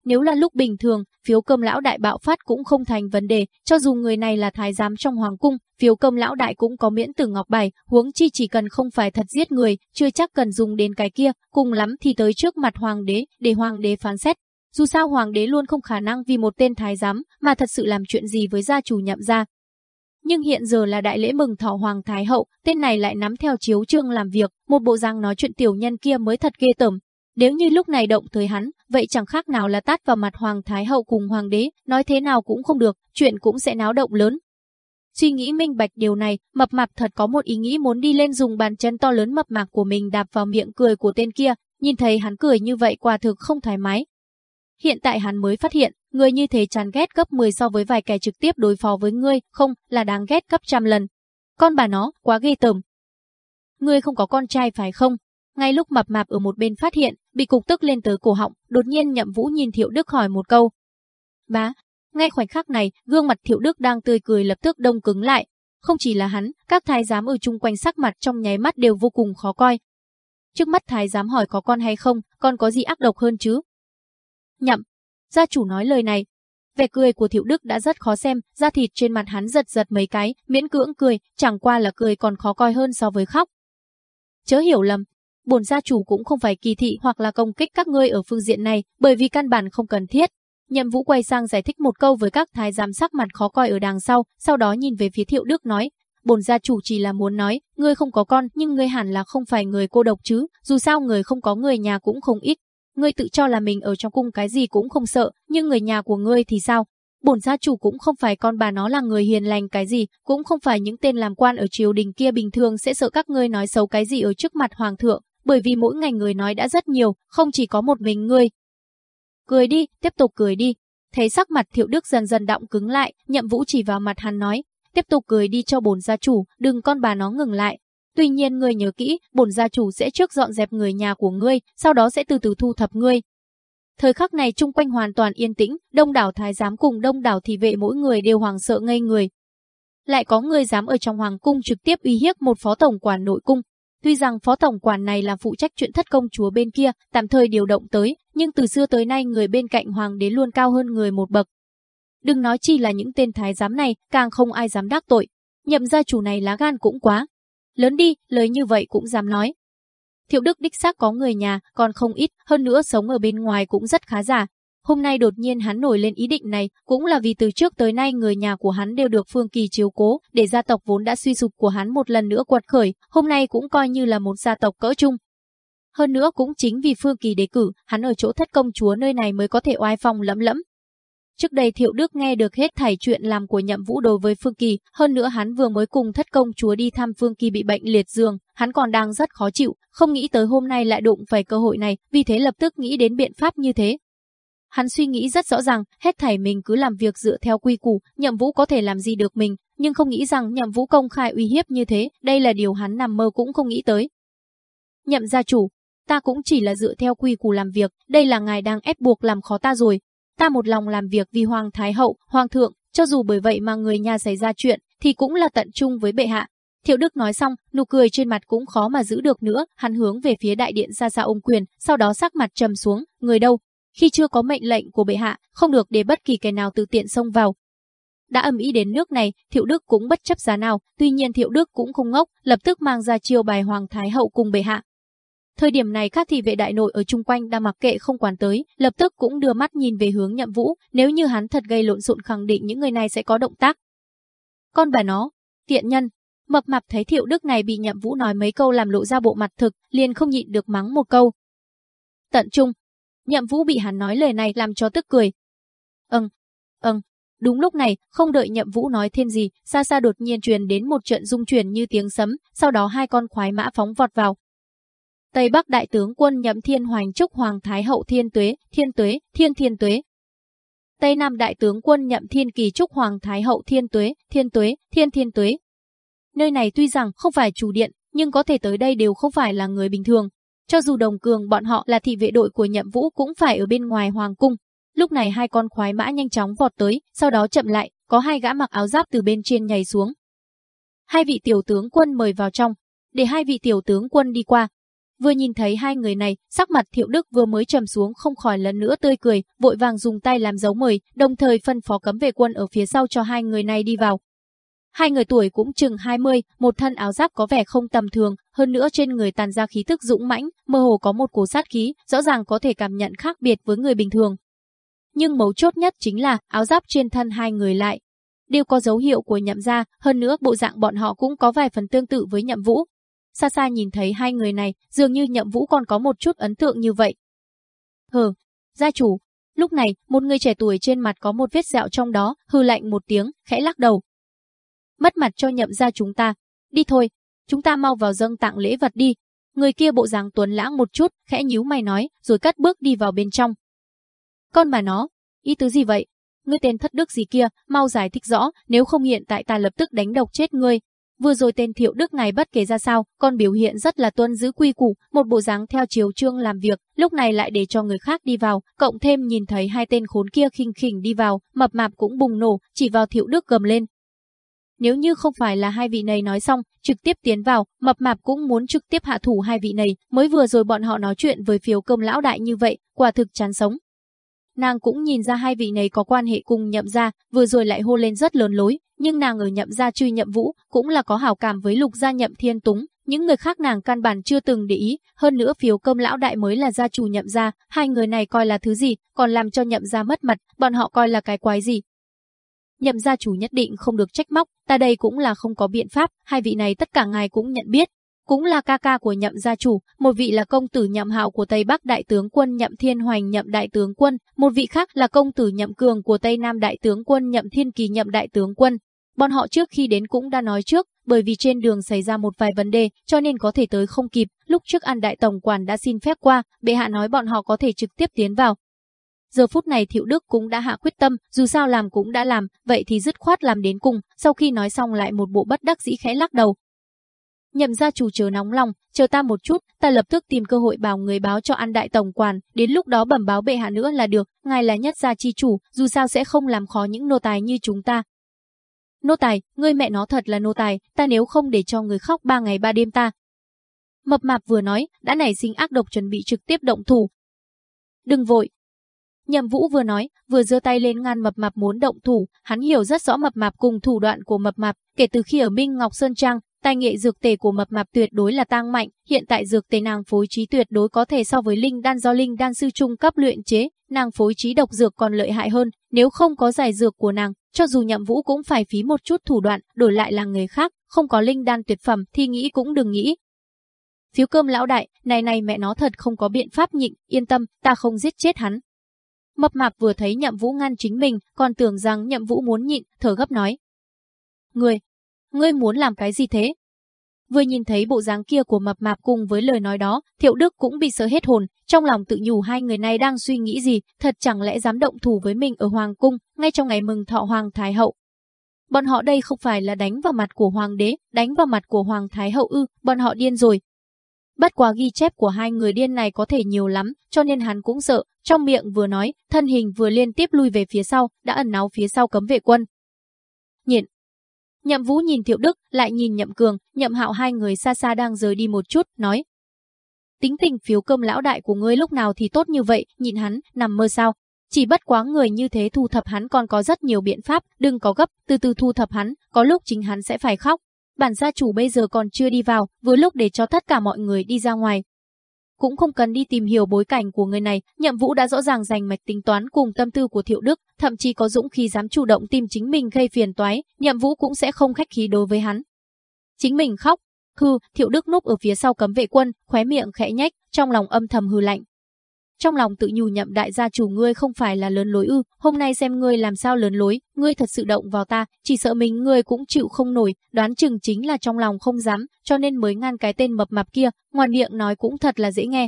Nếu là lúc bình thường, phiếu cơm lão đại bạo phát cũng không thành vấn đề, cho dù người này là thái giám trong hoàng cung, phiếu cơm lão đại cũng có miễn tử ngọc bài, huống chi chỉ cần không phải thật giết người, chưa chắc cần dùng đến cái kia, cùng lắm thì tới trước mặt hoàng đế, để hoàng đế phán xét. Dù sao hoàng đế luôn không khả năng vì một tên thái giám mà thật sự làm chuyện gì với gia chủ nhậm gia. Nhưng hiện giờ là đại lễ mừng thọ hoàng thái hậu, tên này lại nắm theo chiếu trương làm việc, một bộ răng nói chuyện tiểu nhân kia mới thật ghê tởm, nếu như lúc này động tới hắn, vậy chẳng khác nào là tát vào mặt Hoàng Thái Hậu cùng Hoàng đế, nói thế nào cũng không được, chuyện cũng sẽ náo động lớn. Suy nghĩ minh bạch điều này, mập mạp thật có một ý nghĩ muốn đi lên dùng bàn chân to lớn mập mạp của mình đạp vào miệng cười của tên kia, nhìn thấy hắn cười như vậy quả thực không thoải mái. Hiện tại hắn mới phát hiện, người như thế chán ghét gấp 10 so với vài kẻ trực tiếp đối phó với ngươi, không, là đáng ghét gấp trăm lần. Con bà nó, quá ghê tởm. Ngươi không có con trai phải không? Ngay lúc mập mạp ở một bên phát hiện, bị cục tức lên tới cổ họng, đột nhiên Nhậm Vũ nhìn Thiệu Đức hỏi một câu. Bá, ngay khoảnh khắc này, gương mặt Thiệu Đức đang tươi cười lập tức đông cứng lại. Không chỉ là hắn, các thái giám ở chung quanh sắc mặt trong nháy mắt đều vô cùng khó coi. Trước mắt thái giám hỏi có con hay không, con có gì ác độc hơn chứ? Nhậm, gia chủ nói lời này. Vẻ cười của Thiệu Đức đã rất khó xem, da thịt trên mặt hắn giật giật mấy cái, miễn cưỡng cười, chẳng qua là cười còn khó coi hơn so với khóc. Chớ hiểu lầm, bổn gia chủ cũng không phải kỳ thị hoặc là công kích các ngươi ở phương diện này, bởi vì căn bản không cần thiết. Nhậm Vũ quay sang giải thích một câu với các thái giám sắc mặt khó coi ở đằng sau, sau đó nhìn về phía Thiệu Đức nói, bổn gia chủ chỉ là muốn nói, ngươi không có con, nhưng ngươi hẳn là không phải người cô độc chứ, dù sao người không có người nhà cũng không ít. Ngươi tự cho là mình ở trong cung cái gì cũng không sợ, nhưng người nhà của ngươi thì sao? Bổn gia chủ cũng không phải con bà nó là người hiền lành cái gì, cũng không phải những tên làm quan ở triều đình kia bình thường sẽ sợ các ngươi nói xấu cái gì ở trước mặt hoàng thượng, bởi vì mỗi ngày người nói đã rất nhiều, không chỉ có một mình ngươi. Cười đi, tiếp tục cười đi. Thấy sắc mặt thiệu đức dần dần động cứng lại, nhậm vũ chỉ vào mặt hắn nói, tiếp tục cười đi cho bổn gia chủ, đừng con bà nó ngừng lại. Tuy nhiên ngươi nhớ kỹ, bổn gia chủ sẽ trước dọn dẹp người nhà của ngươi, sau đó sẽ từ từ thu thập ngươi. Thời khắc này chung quanh hoàn toàn yên tĩnh, đông đảo thái giám cùng đông đảo thị vệ mỗi người đều hoàng sợ ngây người. Lại có người dám ở trong hoàng cung trực tiếp uy hiếp một phó tổng quản nội cung, Tuy rằng phó tổng quản này là phụ trách chuyện thất công chúa bên kia, tạm thời điều động tới, nhưng từ xưa tới nay người bên cạnh hoàng đế luôn cao hơn người một bậc. Đừng nói chi là những tên thái giám này, càng không ai dám đắc tội. Nhậm gia chủ này lá gan cũng quá. Lớn đi, lời như vậy cũng dám nói. Thiệu Đức đích xác có người nhà, còn không ít, hơn nữa sống ở bên ngoài cũng rất khá giả, Hôm nay đột nhiên hắn nổi lên ý định này, cũng là vì từ trước tới nay người nhà của hắn đều được Phương Kỳ chiếu cố, để gia tộc vốn đã suy sụp của hắn một lần nữa quật khởi, hôm nay cũng coi như là một gia tộc cỡ chung. Hơn nữa cũng chính vì Phương Kỳ đề cử, hắn ở chỗ thất công chúa nơi này mới có thể oai phong lẫm lẫm. Trước đây Thiệu Đức nghe được hết thảy chuyện làm của nhậm vũ đối với Phương Kỳ, hơn nữa hắn vừa mới cùng thất công chúa đi thăm Phương Kỳ bị bệnh liệt giường, hắn còn đang rất khó chịu, không nghĩ tới hôm nay lại đụng phải cơ hội này, vì thế lập tức nghĩ đến biện pháp như thế, Hắn suy nghĩ rất rõ ràng, hết thảy mình cứ làm việc dựa theo quy củ, nhậm vũ có thể làm gì được mình, nhưng không nghĩ rằng nhậm vũ công khai uy hiếp như thế, đây là điều hắn nằm mơ cũng không nghĩ tới. Nhậm gia chủ, ta cũng chỉ là dựa theo quy củ làm việc, đây là ngài đang ép buộc làm khó ta rồi. Ta một lòng làm việc vì Hoàng Thái Hậu, Hoàng Thượng, cho dù bởi vậy mà người nhà xảy ra chuyện, thì cũng là tận trung với bệ hạ. Thiệu Đức nói xong, nụ cười trên mặt cũng khó mà giữ được nữa, hắn hướng về phía đại điện ra ra ôm quyền, sau đó sắc mặt trầm xuống, người đâu, khi chưa có mệnh lệnh của bệ hạ, không được để bất kỳ kẻ nào tự tiện xông vào. Đã âm ý đến nước này, Thiệu Đức cũng bất chấp giá nào, tuy nhiên Thiệu Đức cũng không ngốc, lập tức mang ra chiêu bài Hoàng Thái Hậu cùng bệ hạ. Thời điểm này các thị vệ đại nội ở chung quanh đang mặc kệ không quản tới, lập tức cũng đưa mắt nhìn về hướng nhậm vũ, nếu như hắn thật gây lộn xộn khẳng định những người này sẽ có động tác. Con bà nó, tiện nhân, mập mạp thấy thiệu đức này bị nhậm vũ nói mấy câu làm lộ ra bộ mặt thực, liền không nhịn được mắng một câu. Tận trung, Nhậm Vũ bị hắn nói lời này làm cho tức cười. Ừm, ừm. Đúng lúc này, không đợi Nhậm Vũ nói thêm gì, xa xa đột nhiên truyền đến một trận rung chuyển như tiếng sấm, sau đó hai con khoái mã phóng vọt vào. Tây Bắc đại tướng quân Nhậm Thiên Hoành chúc Hoàng Thái hậu Thiên Tuế, Thiên Tuế, Thiên Thiên Tuế. Tây Nam đại tướng quân Nhậm Thiên Kỳ chúc Hoàng Thái hậu Thiên Tuế, Thiên Tuế, Thiên Thiên Tuế. Nơi này tuy rằng không phải chủ điện, nhưng có thể tới đây đều không phải là người bình thường, cho dù đồng cường bọn họ là thị vệ đội của nhậm vũ cũng phải ở bên ngoài hoàng cung. Lúc này hai con khoái mã nhanh chóng vọt tới, sau đó chậm lại, có hai gã mặc áo giáp từ bên trên nhảy xuống. Hai vị tiểu tướng quân mời vào trong, để hai vị tiểu tướng quân đi qua. Vừa nhìn thấy hai người này, sắc mặt Thiệu Đức vừa mới trầm xuống không khỏi lần nữa tươi cười, vội vàng dùng tay làm dấu mời, đồng thời phân phó cấm vệ quân ở phía sau cho hai người này đi vào. Hai người tuổi cũng chừng 20, một thân áo giáp có vẻ không tầm thường, hơn nữa trên người tàn ra khí tức dũng mãnh, mơ hồ có một cổ sát khí, rõ ràng có thể cảm nhận khác biệt với người bình thường. Nhưng mấu chốt nhất chính là áo giáp trên thân hai người lại đều có dấu hiệu của nhậm gia, hơn nữa bộ dạng bọn họ cũng có vài phần tương tự với nhậm vũ. Xa xa nhìn thấy hai người này, dường như nhậm vũ còn có một chút ấn tượng như vậy. Hừ, gia chủ. Lúc này, một người trẻ tuổi trên mặt có một vết sẹo trong đó, hư lạnh một tiếng, khẽ lắc đầu. Mất mặt cho nhậm ra chúng ta. Đi thôi, chúng ta mau vào dâng tặng lễ vật đi. Người kia bộ dáng tuấn lãng một chút, khẽ nhíu mày nói, rồi cất bước đi vào bên trong. Con mà nó, ý tứ gì vậy? Ngươi tên thất đức gì kia, mau giải thích rõ, nếu không hiện tại ta lập tức đánh độc chết ngươi. Vừa rồi tên Thiệu Đức ngài bất kể ra sao, con biểu hiện rất là tuân giữ quy củ, một bộ dáng theo chiều trương làm việc, lúc này lại để cho người khác đi vào, cộng thêm nhìn thấy hai tên khốn kia khinh khỉnh đi vào, mập mạp cũng bùng nổ, chỉ vào Thiệu Đức gầm lên. Nếu như không phải là hai vị này nói xong, trực tiếp tiến vào, mập mạp cũng muốn trực tiếp hạ thủ hai vị này, mới vừa rồi bọn họ nói chuyện với phiếu cơm lão đại như vậy, quả thực chán sống. Nàng cũng nhìn ra hai vị này có quan hệ cùng nhậm gia, vừa rồi lại hô lên rất lớn lối, nhưng nàng ở nhậm gia truy nhậm vũ, cũng là có hảo cảm với lục gia nhậm thiên túng, những người khác nàng căn bản chưa từng để ý, hơn nữa phiếu cơm lão đại mới là gia chủ nhậm gia, hai người này coi là thứ gì, còn làm cho nhậm gia mất mặt, bọn họ coi là cái quái gì. Nhậm gia chủ nhất định không được trách móc, ta đây cũng là không có biện pháp, hai vị này tất cả ngài cũng nhận biết, cũng là ca ca của nhậm gia chủ, một vị là công tử nhậm hạo của Tây Bắc đại tướng quân nhậm thiên hoành nhậm đại tướng quân, một vị khác là công tử nhậm cường của Tây Nam đại tướng quân nhậm thiên kỳ nhậm đại tướng quân. Bọn họ trước khi đến cũng đã nói trước, bởi vì trên đường xảy ra một vài vấn đề, cho nên có thể tới không kịp, lúc trước An Đại Tổng Quản đã xin phép qua, bệ hạ nói bọn họ có thể trực tiếp tiến vào. Giờ phút này Thiệu Đức cũng đã hạ quyết tâm, dù sao làm cũng đã làm, vậy thì dứt khoát làm đến cùng, sau khi nói xong lại một bộ bất đắc dĩ khẽ lắc đầu, Nhậm gia chủ chờ nóng lòng, chờ ta một chút, ta lập tức tìm cơ hội bảo người báo cho An Đại Tổng Quản, đến lúc đó bẩm báo bệ hạ nữa là được, ngài là nhất gia chi chủ, dù sao sẽ không làm khó những nô tài như chúng ta. Nô tài, ngươi mẹ nó thật là nô tài, ta nếu không để cho người khóc ba ngày ba đêm ta. Mập mạp vừa nói, đã nảy sinh ác độc chuẩn bị trực tiếp động thủ. Đừng vội. Nhậm Vũ vừa nói, vừa giơ tay lên ngăn mập mạp muốn động thủ, hắn hiểu rất rõ mập mạp cùng thủ đoạn của mập mạp, kể từ khi ở Minh Ngọc Sơn Trang, Tài nghệ dược tề của mập mạp tuyệt đối là tăng mạnh, hiện tại dược tề nàng phối trí tuyệt đối có thể so với linh đan do linh đan sư trung cấp luyện chế, nàng phối trí độc dược còn lợi hại hơn, nếu không có giải dược của nàng, cho dù nhậm vũ cũng phải phí một chút thủ đoạn, đổi lại là người khác, không có linh đan tuyệt phẩm thì nghĩ cũng đừng nghĩ. Phiếu cơm lão đại, này này mẹ nó thật không có biện pháp nhịn, yên tâm, ta không giết chết hắn. Mập mạp vừa thấy nhậm vũ ngăn chính mình, còn tưởng rằng nhậm vũ muốn nhịn, thở gấp nói. Ngươi, ngươi muốn làm cái gì thế? Vừa nhìn thấy bộ dáng kia của mập mạp cùng với lời nói đó, Thiệu Đức cũng bị sợ hết hồn, trong lòng tự nhủ hai người này đang suy nghĩ gì, thật chẳng lẽ dám động thủ với mình ở Hoàng Cung, ngay trong ngày mừng thọ Hoàng Thái Hậu. Bọn họ đây không phải là đánh vào mặt của Hoàng đế, đánh vào mặt của Hoàng Thái Hậu ư, bọn họ điên rồi. Bất quá ghi chép của hai người điên này có thể nhiều lắm, cho nên hắn cũng sợ, trong miệng vừa nói, thân hình vừa liên tiếp lui về phía sau, đã ẩn náu phía sau cấm vệ quân. Nhịn, Nhậm Vũ nhìn Thiệu Đức, lại nhìn Nhậm Cường, Nhậm Hạo hai người xa xa đang rời đi một chút, nói: "Tính tình phiếu cơm lão đại của ngươi lúc nào thì tốt như vậy, nhìn hắn, nằm mơ sao? Chỉ bất quá người như thế thu thập hắn còn có rất nhiều biện pháp, đừng có gấp, từ từ thu thập hắn, có lúc chính hắn sẽ phải khóc." Bản gia chủ bây giờ còn chưa đi vào, vừa lúc để cho tất cả mọi người đi ra ngoài, cũng không cần đi tìm hiểu bối cảnh của người này, Nhậm Vũ đã rõ ràng dành mạch tính toán cùng tâm tư của Thiệu Đức, thậm chí có dũng khi dám chủ động tìm chính mình gây phiền toái, Nhậm Vũ cũng sẽ không khách khí đối với hắn. Chính mình khóc, hư, Thiệu Đức núp ở phía sau cấm vệ quân, khóe miệng khẽ nhách, trong lòng âm thầm hư lạnh. Trong lòng tự nhủ nhậm đại gia chủ ngươi không phải là lớn lối ư, hôm nay xem ngươi làm sao lớn lối, ngươi thật sự động vào ta, chỉ sợ mình ngươi cũng chịu không nổi, đoán chừng chính là trong lòng không dám, cho nên mới ngăn cái tên mập mạp kia, ngoài miệng nói cũng thật là dễ nghe.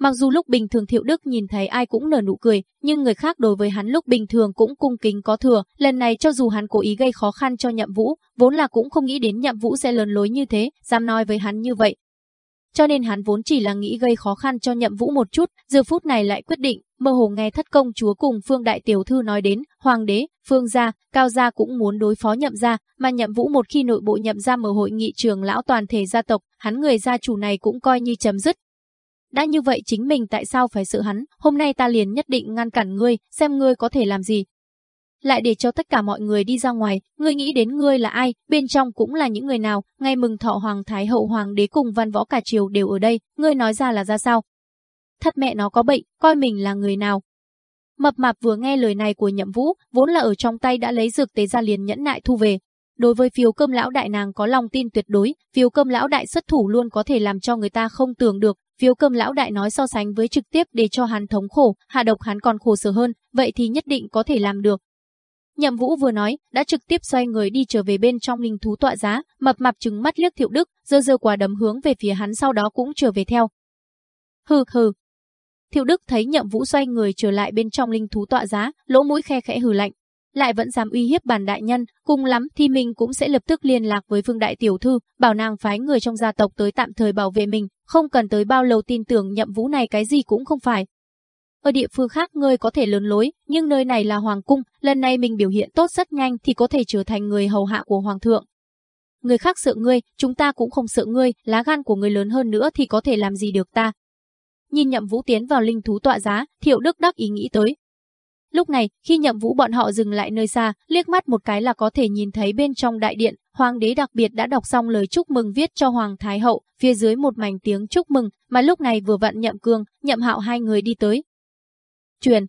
Mặc dù lúc bình thường Thiệu Đức nhìn thấy ai cũng nở nụ cười, nhưng người khác đối với hắn lúc bình thường cũng cung kính có thừa, lần này cho dù hắn cố ý gây khó khăn cho Nhậm Vũ, vốn là cũng không nghĩ đến Nhậm Vũ sẽ lớn lối như thế, dám nói với hắn như vậy, cho nên hắn vốn chỉ là nghĩ gây khó khăn cho nhậm vũ một chút, giờ phút này lại quyết định, mơ hồ nghe thất công chúa cùng phương đại tiểu thư nói đến, hoàng đế, phương gia, cao gia cũng muốn đối phó nhậm gia, mà nhậm vũ một khi nội bộ nhậm gia mở hội nghị trường lão toàn thể gia tộc, hắn người gia chủ này cũng coi như chấm dứt. Đã như vậy chính mình tại sao phải sợ hắn, hôm nay ta liền nhất định ngăn cản ngươi, xem ngươi có thể làm gì, lại để cho tất cả mọi người đi ra ngoài, ngươi nghĩ đến ngươi là ai, bên trong cũng là những người nào, Ngay mừng thọ hoàng thái hậu hoàng đế cùng văn võ cả triều đều ở đây, ngươi nói ra là ra sao? Thất mẹ nó có bệnh, coi mình là người nào? Mập mạp vừa nghe lời này của nhậm vũ, vốn là ở trong tay đã lấy dược tế ra liền nhẫn nại thu về. Đối với phiếu cơm lão đại nàng có lòng tin tuyệt đối, phiếu cơm lão đại xuất thủ luôn có thể làm cho người ta không tưởng được, phiếu cơm lão đại nói so sánh với trực tiếp để cho hắn thống khổ, hạ độc hắn còn khổ sở hơn, vậy thì nhất định có thể làm được. Nhậm Vũ vừa nói, đã trực tiếp xoay người đi trở về bên trong linh thú tọa giá, mập mạp trừng mắt liếc Thiệu Đức, dơ dơ quả đấm hướng về phía hắn sau đó cũng trở về theo. Hừ hừ. Thiệu Đức thấy Nhậm Vũ xoay người trở lại bên trong linh thú tọa giá, lỗ mũi khe khẽ hừ lạnh, lại vẫn dám uy hiếp bản đại nhân, cùng lắm thì mình cũng sẽ lập tức liên lạc với Vương đại tiểu thư, bảo nàng phái người trong gia tộc tới tạm thời bảo vệ mình, không cần tới bao lâu tin tưởng Nhậm Vũ này cái gì cũng không phải, ở địa phương khác ngươi có thể lớn lối, nhưng nơi này là hoàng cung, lần này mình biểu hiện tốt rất nhanh thì có thể trở thành người hầu hạ của hoàng thượng. Người khác sợ ngươi, chúng ta cũng không sợ ngươi, lá gan của người lớn hơn nữa thì có thể làm gì được ta. Nhìn nhậm vũ tiến vào linh thú tọa giá, thiệu đức đắc ý nghĩ tới. Lúc này, khi nhậm vũ bọn họ dừng lại nơi xa, liếc mắt một cái là có thể nhìn thấy bên trong đại điện, hoàng đế đặc biệt đã đọc xong lời chúc mừng viết cho hoàng thái hậu, phía dưới một mảnh tiếng chúc mừng, mà lúc này vừa vặn nhậm cương, nhậm hạo hai người đi tới, truyền.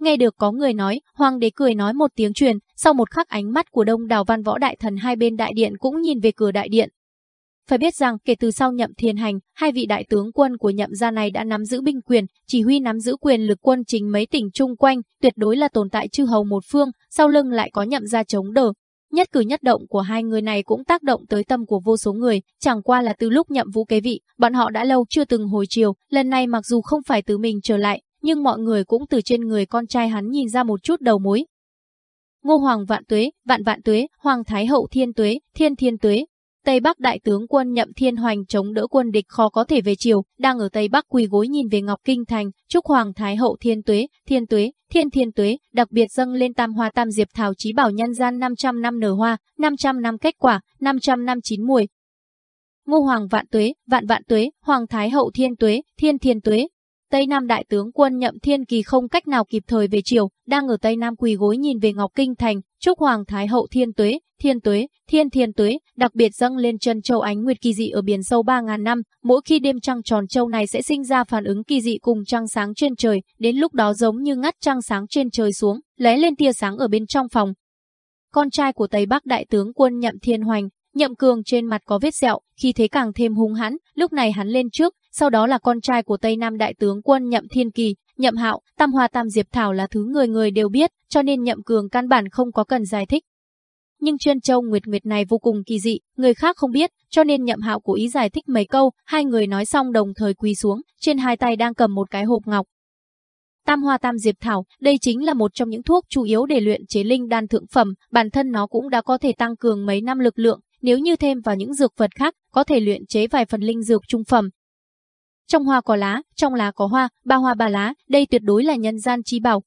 Nghe được có người nói, hoàng đế cười nói một tiếng truyền, sau một khắc ánh mắt của đông đào văn võ đại thần hai bên đại điện cũng nhìn về cửa đại điện. Phải biết rằng kể từ sau nhậm thiên hành, hai vị đại tướng quân của nhậm gia này đã nắm giữ binh quyền, chỉ huy nắm giữ quyền lực quân chính mấy tỉnh chung quanh, tuyệt đối là tồn tại chư hầu một phương, sau lưng lại có nhậm gia chống đỡ. Nhất cử nhất động của hai người này cũng tác động tới tâm của vô số người, chẳng qua là từ lúc nhậm vũ kế vị, bọn họ đã lâu chưa từng hồi chiều, lần này mặc dù không phải từ mình trở lại, nhưng mọi người cũng từ trên người con trai hắn nhìn ra một chút đầu mối. Ngô Hoàng vạn tuế, vạn vạn tuế, Hoàng Thái Hậu thiên tuế, thiên thiên tuế. Tây Bắc đại tướng quân Nhậm Thiên Hoành chống đỡ quân địch khó có thể về chiều, đang ở Tây Bắc quỳ gối nhìn về Ngọc Kinh Thành, chúc Hoàng Thái Hậu thiên tuế, thiên tuế, thiên thiên tuế, đặc biệt dâng lên tam hoa tam diệp thảo chí bảo nhân gian 500 năm nở hoa, 500 năm kết quả, 500 năm chín mùi. Ngô Hoàng vạn tuế, vạn vạn tuế, Hoàng Thái Hậu thiên tuế, thiên thiên tuế, Tây Nam đại tướng quân Nhậm Thiên Kỳ không cách nào kịp thời về chiều, đang ở Tây Nam quỳ gối nhìn về Ngọc Kinh thành, chúc Hoàng Thái hậu Thiên Tuế, Thiên Tuế, Thiên Thiên Tuế, đặc biệt dâng lên chân châu ánh nguyệt kỳ dị ở biển sâu 3000 năm, mỗi khi đêm trăng tròn châu này sẽ sinh ra phản ứng kỳ dị cùng trăng sáng trên trời, đến lúc đó giống như ngắt trăng sáng trên trời xuống, lóe lên tia sáng ở bên trong phòng. Con trai của Tây Bắc đại tướng quân Nhậm Thiên Hoành, Nhậm Cường trên mặt có vết sẹo, khi thế càng thêm hung hãn, lúc này hắn lên trước, sau đó là con trai của Tây Nam đại tướng quân Nhậm Thiên Kỳ, Nhậm Hạo, Tam Hoa Tam Diệp Thảo là thứ người người đều biết, cho nên Nhậm Cường căn bản không có cần giải thích. Nhưng chuyên châu nguyệt nguyệt này vô cùng kỳ dị, người khác không biết, cho nên Nhậm Hạo cố ý giải thích mấy câu, hai người nói xong đồng thời quỳ xuống, trên hai tay đang cầm một cái hộp ngọc. Tam Hoa Tam Diệp Thảo, đây chính là một trong những thuốc chủ yếu để luyện chế linh đan thượng phẩm, bản thân nó cũng đã có thể tăng cường mấy năm lực lượng, nếu như thêm vào những dược vật khác, có thể luyện chế vài phần linh dược trung phẩm, trong hoa có lá, trong lá có hoa, ba hoa ba lá, đây tuyệt đối là nhân gian trí bảo.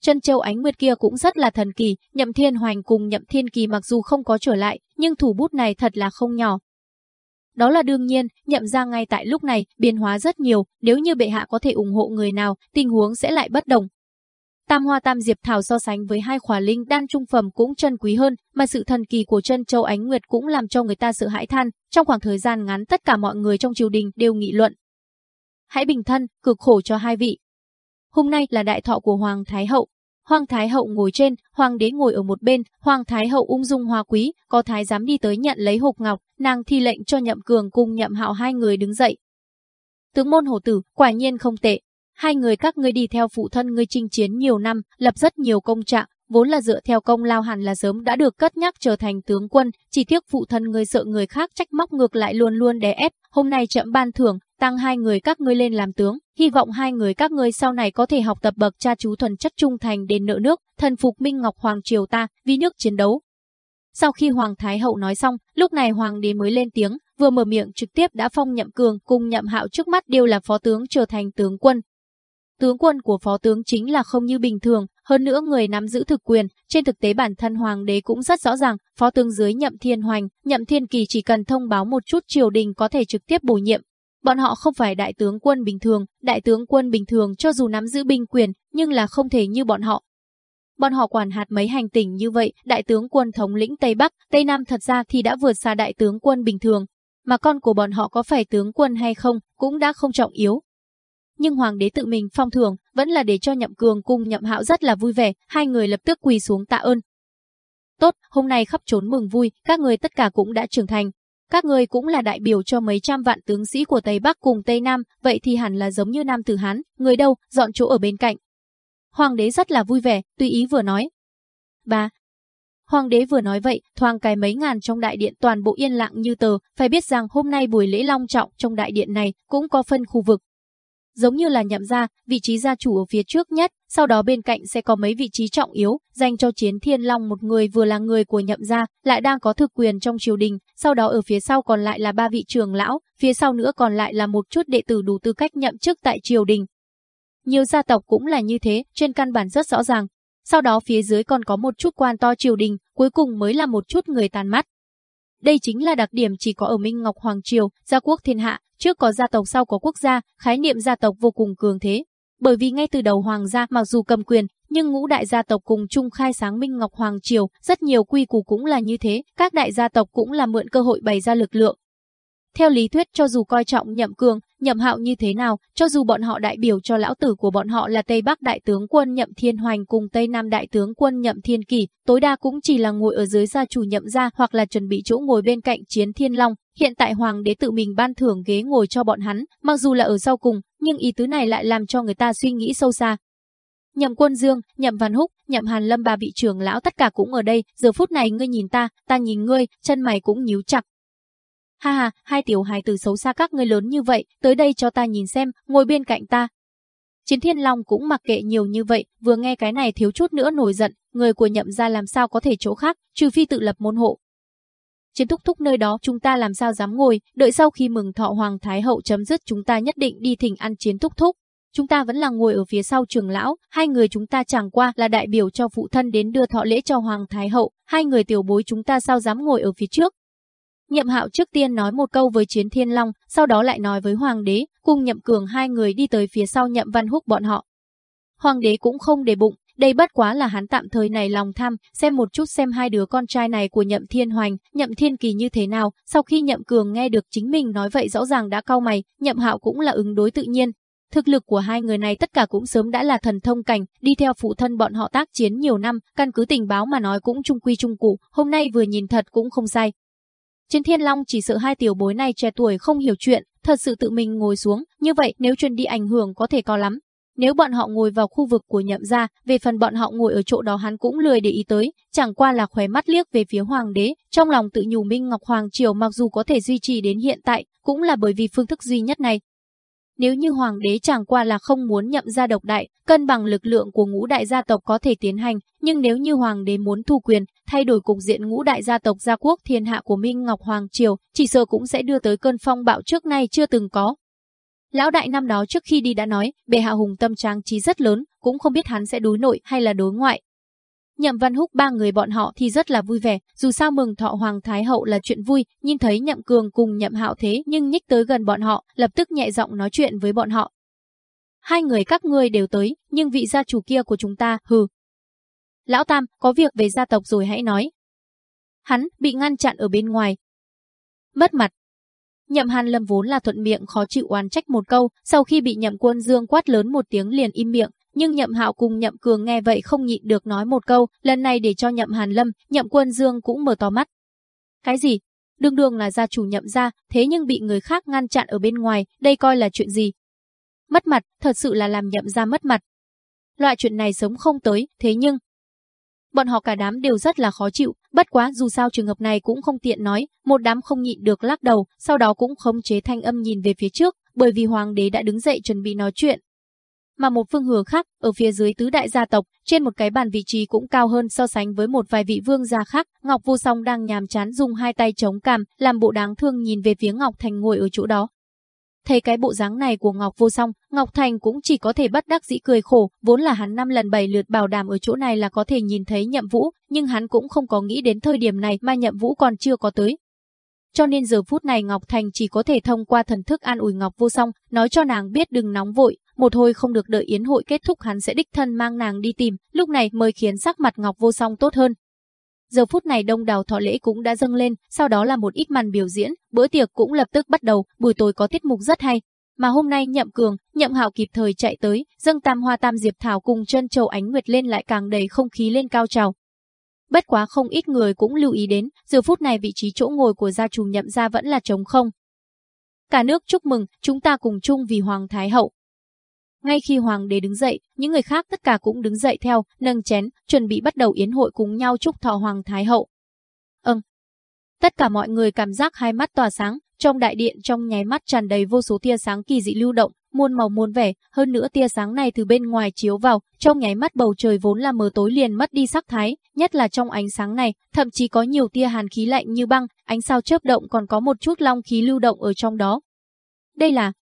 Chân châu ánh nguyệt kia cũng rất là thần kỳ, nhậm thiên hoành cùng nhậm thiên kỳ mặc dù không có trở lại, nhưng thủ bút này thật là không nhỏ. Đó là đương nhiên, nhậm ra ngay tại lúc này, biến hóa rất nhiều, nếu như bệ hạ có thể ủng hộ người nào, tình huống sẽ lại bất đồng. Tam hoa tam diệp thảo so sánh với hai khỏa linh đan trung phẩm cũng chân quý hơn, mà sự thần kỳ của chân châu ánh nguyệt cũng làm cho người ta sợ hãi than. Trong khoảng thời gian ngắn tất cả mọi người trong triều đình đều nghị luận, hãy bình thân, cực khổ cho hai vị. Hôm nay là đại thọ của Hoàng Thái Hậu. Hoàng Thái Hậu ngồi trên, Hoàng đế ngồi ở một bên, Hoàng Thái Hậu ung dung hoa quý, có thái giám đi tới nhận lấy hộp ngọc, nàng thi lệnh cho nhậm cường cùng nhậm hạo hai người đứng dậy. Tướng môn hổ tử, quả nhiên không tệ. Hai người các ngươi đi theo phụ thân ngươi chinh chiến nhiều năm, lập rất nhiều công trạng, vốn là dựa theo công lao hẳn là sớm đã được cất nhắc trở thành tướng quân, chỉ tiếc phụ thân ngươi sợ người khác trách móc ngược lại luôn luôn đè ép, hôm nay chậm ban thưởng, tăng hai người các ngươi lên làm tướng, hy vọng hai người các ngươi sau này có thể học tập bậc cha chú thuần chất trung thành đến nợ nước, thần phục Minh Ngọc Hoàng triều ta, vì nước chiến đấu. Sau khi Hoàng Thái Hậu nói xong, lúc này Hoàng đế mới lên tiếng, vừa mở miệng trực tiếp đã phong nhậm cường cùng nhậm hạo trước mắt đều là phó tướng trở thành tướng quân. Tướng quân của phó tướng chính là không như bình thường, hơn nữa người nắm giữ thực quyền, trên thực tế bản thân hoàng đế cũng rất rõ ràng, phó tướng dưới nhậm thiên hoành, nhậm thiên kỳ chỉ cần thông báo một chút triều đình có thể trực tiếp bổ nhiệm. Bọn họ không phải đại tướng quân bình thường, đại tướng quân bình thường cho dù nắm giữ binh quyền, nhưng là không thể như bọn họ, Bọn họ quản hạt mấy hành tỉnh như vậy, đại tướng quân thống lĩnh Tây Bắc, Tây Nam thật ra thì đã vượt xa đại tướng quân bình thường. Mà con của bọn họ có phải tướng quân hay không, cũng đã không trọng yếu. Nhưng hoàng đế tự mình phong thưởng, vẫn là để cho nhậm cường cùng nhậm hạo rất là vui vẻ, hai người lập tức quỳ xuống tạ ơn. Tốt, hôm nay khắp trốn mừng vui, các người tất cả cũng đã trưởng thành. Các người cũng là đại biểu cho mấy trăm vạn tướng sĩ của Tây Bắc cùng Tây Nam, vậy thì hẳn là giống như Nam Tử Hán, người đâu, dọn chỗ ở bên cạnh, Hoàng đế rất là vui vẻ, tùy ý vừa nói. Ba. Hoàng đế vừa nói vậy, thoáng cái mấy ngàn trong đại điện toàn bộ yên lặng như tờ, phải biết rằng hôm nay buổi lễ long trọng trong đại điện này cũng có phân khu vực. Giống như là nhậm gia, vị trí gia chủ ở phía trước nhất, sau đó bên cạnh sẽ có mấy vị trí trọng yếu, dành cho chiến thiên long một người vừa là người của nhậm gia, lại đang có thực quyền trong triều đình, sau đó ở phía sau còn lại là ba vị trường lão, phía sau nữa còn lại là một chút đệ tử đủ tư cách nhậm chức tại triều đình, nhiều gia tộc cũng là như thế, trên căn bản rất rõ ràng. Sau đó phía dưới còn có một chút quan to triều đình, cuối cùng mới là một chút người tàn mắt. Đây chính là đặc điểm chỉ có ở Minh Ngọc Hoàng Triều, gia quốc thiên hạ, trước có gia tộc sau có quốc gia, khái niệm gia tộc vô cùng cường thế. Bởi vì ngay từ đầu hoàng gia mặc dù cầm quyền, nhưng ngũ đại gia tộc cùng chung khai sáng Minh Ngọc Hoàng Triều, rất nhiều quy củ cũng là như thế, các đại gia tộc cũng là mượn cơ hội bày ra lực lượng, theo lý thuyết cho dù coi trọng nhậm cường, nhậm hạo như thế nào, cho dù bọn họ đại biểu cho lão tử của bọn họ là Tây Bắc đại tướng quân nhậm thiên hoành cùng Tây Nam đại tướng quân nhậm thiên kỳ, tối đa cũng chỉ là ngồi ở dưới gia chủ nhậm gia hoặc là chuẩn bị chỗ ngồi bên cạnh chiến thiên long. Hiện tại hoàng đế tự mình ban thưởng ghế ngồi cho bọn hắn, mặc dù là ở sau cùng, nhưng ý tứ này lại làm cho người ta suy nghĩ sâu xa. Nhậm Quân Dương, Nhậm Văn Húc, Nhậm Hàn Lâm ba vị trưởng lão tất cả cũng ở đây, giờ phút này ngươi nhìn ta, ta nhìn ngươi, chân mày cũng nhíu chặt, Ha ha, hai tiểu hài tử xấu xa các ngươi lớn như vậy, tới đây cho ta nhìn xem, ngồi bên cạnh ta. Chiến Thiên Long cũng mặc kệ nhiều như vậy, vừa nghe cái này thiếu chút nữa nổi giận, người của nhậm ra làm sao có thể chỗ khác, trừ phi tự lập môn hộ. Chiến thúc thúc nơi đó chúng ta làm sao dám ngồi, đợi sau khi mừng thọ Hoàng Thái Hậu chấm dứt chúng ta nhất định đi thỉnh ăn chiến thúc thúc. Chúng ta vẫn là ngồi ở phía sau trường lão, hai người chúng ta chẳng qua là đại biểu cho phụ thân đến đưa thọ lễ cho Hoàng Thái Hậu, hai người tiểu bối chúng ta sao dám ngồi ở phía trước, Nhậm Hạo trước tiên nói một câu với Chiến Thiên Long, sau đó lại nói với Hoàng đế, cùng Nhậm Cường hai người đi tới phía sau Nhậm Văn Húc bọn họ. Hoàng đế cũng không để bụng, đây bất quá là hắn tạm thời này lòng tham, xem một chút xem hai đứa con trai này của Nhậm Thiên Hoành, Nhậm Thiên Kỳ như thế nào, sau khi Nhậm Cường nghe được chính mình nói vậy rõ ràng đã cau mày, Nhậm Hạo cũng là ứng đối tự nhiên. Thực lực của hai người này tất cả cũng sớm đã là thần thông cảnh, đi theo phụ thân bọn họ tác chiến nhiều năm, căn cứ tình báo mà nói cũng trung quy trung cụ, hôm nay vừa nhìn thật cũng không sai, trên thiên long chỉ sợ hai tiểu bối này trẻ tuổi không hiểu chuyện, thật sự tự mình ngồi xuống, như vậy nếu truyền đi ảnh hưởng có thể có lắm. Nếu bọn họ ngồi vào khu vực của nhậm gia, về phần bọn họ ngồi ở chỗ đó hắn cũng lười để ý tới, chẳng qua là khóe mắt liếc về phía hoàng đế, trong lòng tự nhủ Minh Ngọc Hoàng Triều mặc dù có thể duy trì đến hiện tại, cũng là bởi vì phương thức duy nhất này, nếu như hoàng đế chẳng qua là không muốn nhậm ra độc đại, cân bằng lực lượng của ngũ đại gia tộc có thể tiến hành, nhưng nếu như hoàng đế muốn thu quyền, thay đổi cục diện ngũ đại gia tộc gia quốc thiên hạ của Minh Ngọc Hoàng Triều, chỉ sợ cũng sẽ đưa tới cơn phong bạo trước nay chưa từng có. Lão đại năm đó trước khi đi đã nói, bệ hạ hùng tâm trang trí rất lớn, cũng không biết hắn sẽ đối nội hay là đối ngoại, Nhậm Văn Húc ba người bọn họ thì rất là vui vẻ, dù sao mừng thọ Hoàng Thái Hậu là chuyện vui, nhìn thấy Nhậm Cường cùng Nhậm Hạo thế nhưng nhích tới gần bọn họ, lập tức nhẹ giọng nói chuyện với bọn họ. Hai người các ngươi đều tới, nhưng vị gia chủ kia của chúng ta, hừ. Lão Tam, có việc về gia tộc rồi hãy nói. Hắn bị ngăn chặn ở bên ngoài. Mất mặt. Nhậm Hàn Lâm vốn là thuận miệng khó chịu oán trách một câu, sau khi bị Nhậm Quân Dương quát lớn một tiếng liền im miệng, nhưng Nhậm Hạo cùng Nhậm Cường nghe vậy không nhịn được nói một câu, lần này để cho Nhậm Hàn Lâm, Nhậm Quân Dương cũng mở to mắt. Cái gì? Đương đương là gia chủ Nhậm gia, thế nhưng bị người khác ngăn chặn ở bên ngoài, đây coi là chuyện gì? Mất mặt, thật sự là làm Nhậm gia mất mặt. Loại chuyện này sống không tới, thế nhưng bọn họ cả đám đều rất là khó chịu, bất quá dù sao trường hợp này cũng không tiện nói, một đám không nhịn được lắc đầu, sau đó cũng khống chế thanh âm nhìn về phía trước, bởi vì hoàng đế đã đứng dậy chuẩn bị nói chuyện, mà một phương hướng khác, ở phía dưới tứ đại gia tộc, trên một cái bàn vị trí cũng cao hơn so sánh với một vài vị vương gia khác, Ngọc Vô Song đang nhàm chán dùng hai tay chống cằm, làm bộ đáng thương nhìn về phía Ngọc Thành ngồi ở chỗ đó. Thấy cái bộ dáng này của Ngọc Vô Song, Ngọc Thành cũng chỉ có thể bắt đắc dĩ cười khổ, vốn là hắn năm lần bảy lượt bảo đảm ở chỗ này là có thể nhìn thấy Nhậm Vũ, nhưng hắn cũng không có nghĩ đến thời điểm này mà Nhậm Vũ còn chưa có tới. Cho nên giờ phút này Ngọc Thành chỉ có thể thông qua thần thức an ủi Ngọc Vô Song, nói cho nàng biết đừng nóng vội, một hồi không được đợi yến hội kết thúc hắn sẽ đích thân mang nàng đi tìm, lúc này mới khiến sắc mặt Ngọc Vô Song tốt hơn. Giờ phút này đông đảo thọ lễ cũng đã dâng lên, sau đó là một ít màn biểu diễn, bữa tiệc cũng lập tức bắt đầu, buổi tối có tiết mục rất hay. Mà hôm nay Nhậm Cường, Nhậm Hạo kịp thời chạy tới, dâng tam hoa tam diệp thảo cùng chân châu ánh nguyệt lên lại càng đầy không khí lên cao trào. Bất quá không ít người cũng lưu ý đến, giờ phút này vị trí chỗ ngồi của gia chủ nhậm gia vẫn là trống không. Cả nước chúc mừng, chúng ta cùng chung vì Hoàng Thái Hậu. Ngay khi Hoàng đế đứng dậy, những người khác tất cả cũng đứng dậy theo, nâng chén, chuẩn bị bắt đầu yến hội cùng nhau chúc thọ Hoàng Thái Hậu. Ừm. Tất cả mọi người cảm giác hai mắt tỏa sáng, trong đại điện trong nháy mắt tràn đầy vô số tia sáng kỳ dị lưu động, muôn màu muôn vẻ, hơn nữa tia sáng này từ bên ngoài chiếu vào, trong nháy mắt bầu trời vốn là mờ tối liền mất đi sắc thái, nhất là trong ánh sáng này, thậm chí có nhiều tia hàn khí lạnh như băng, ánh sao chớp động còn có một chút long khí lưu động ở trong đó. Đây là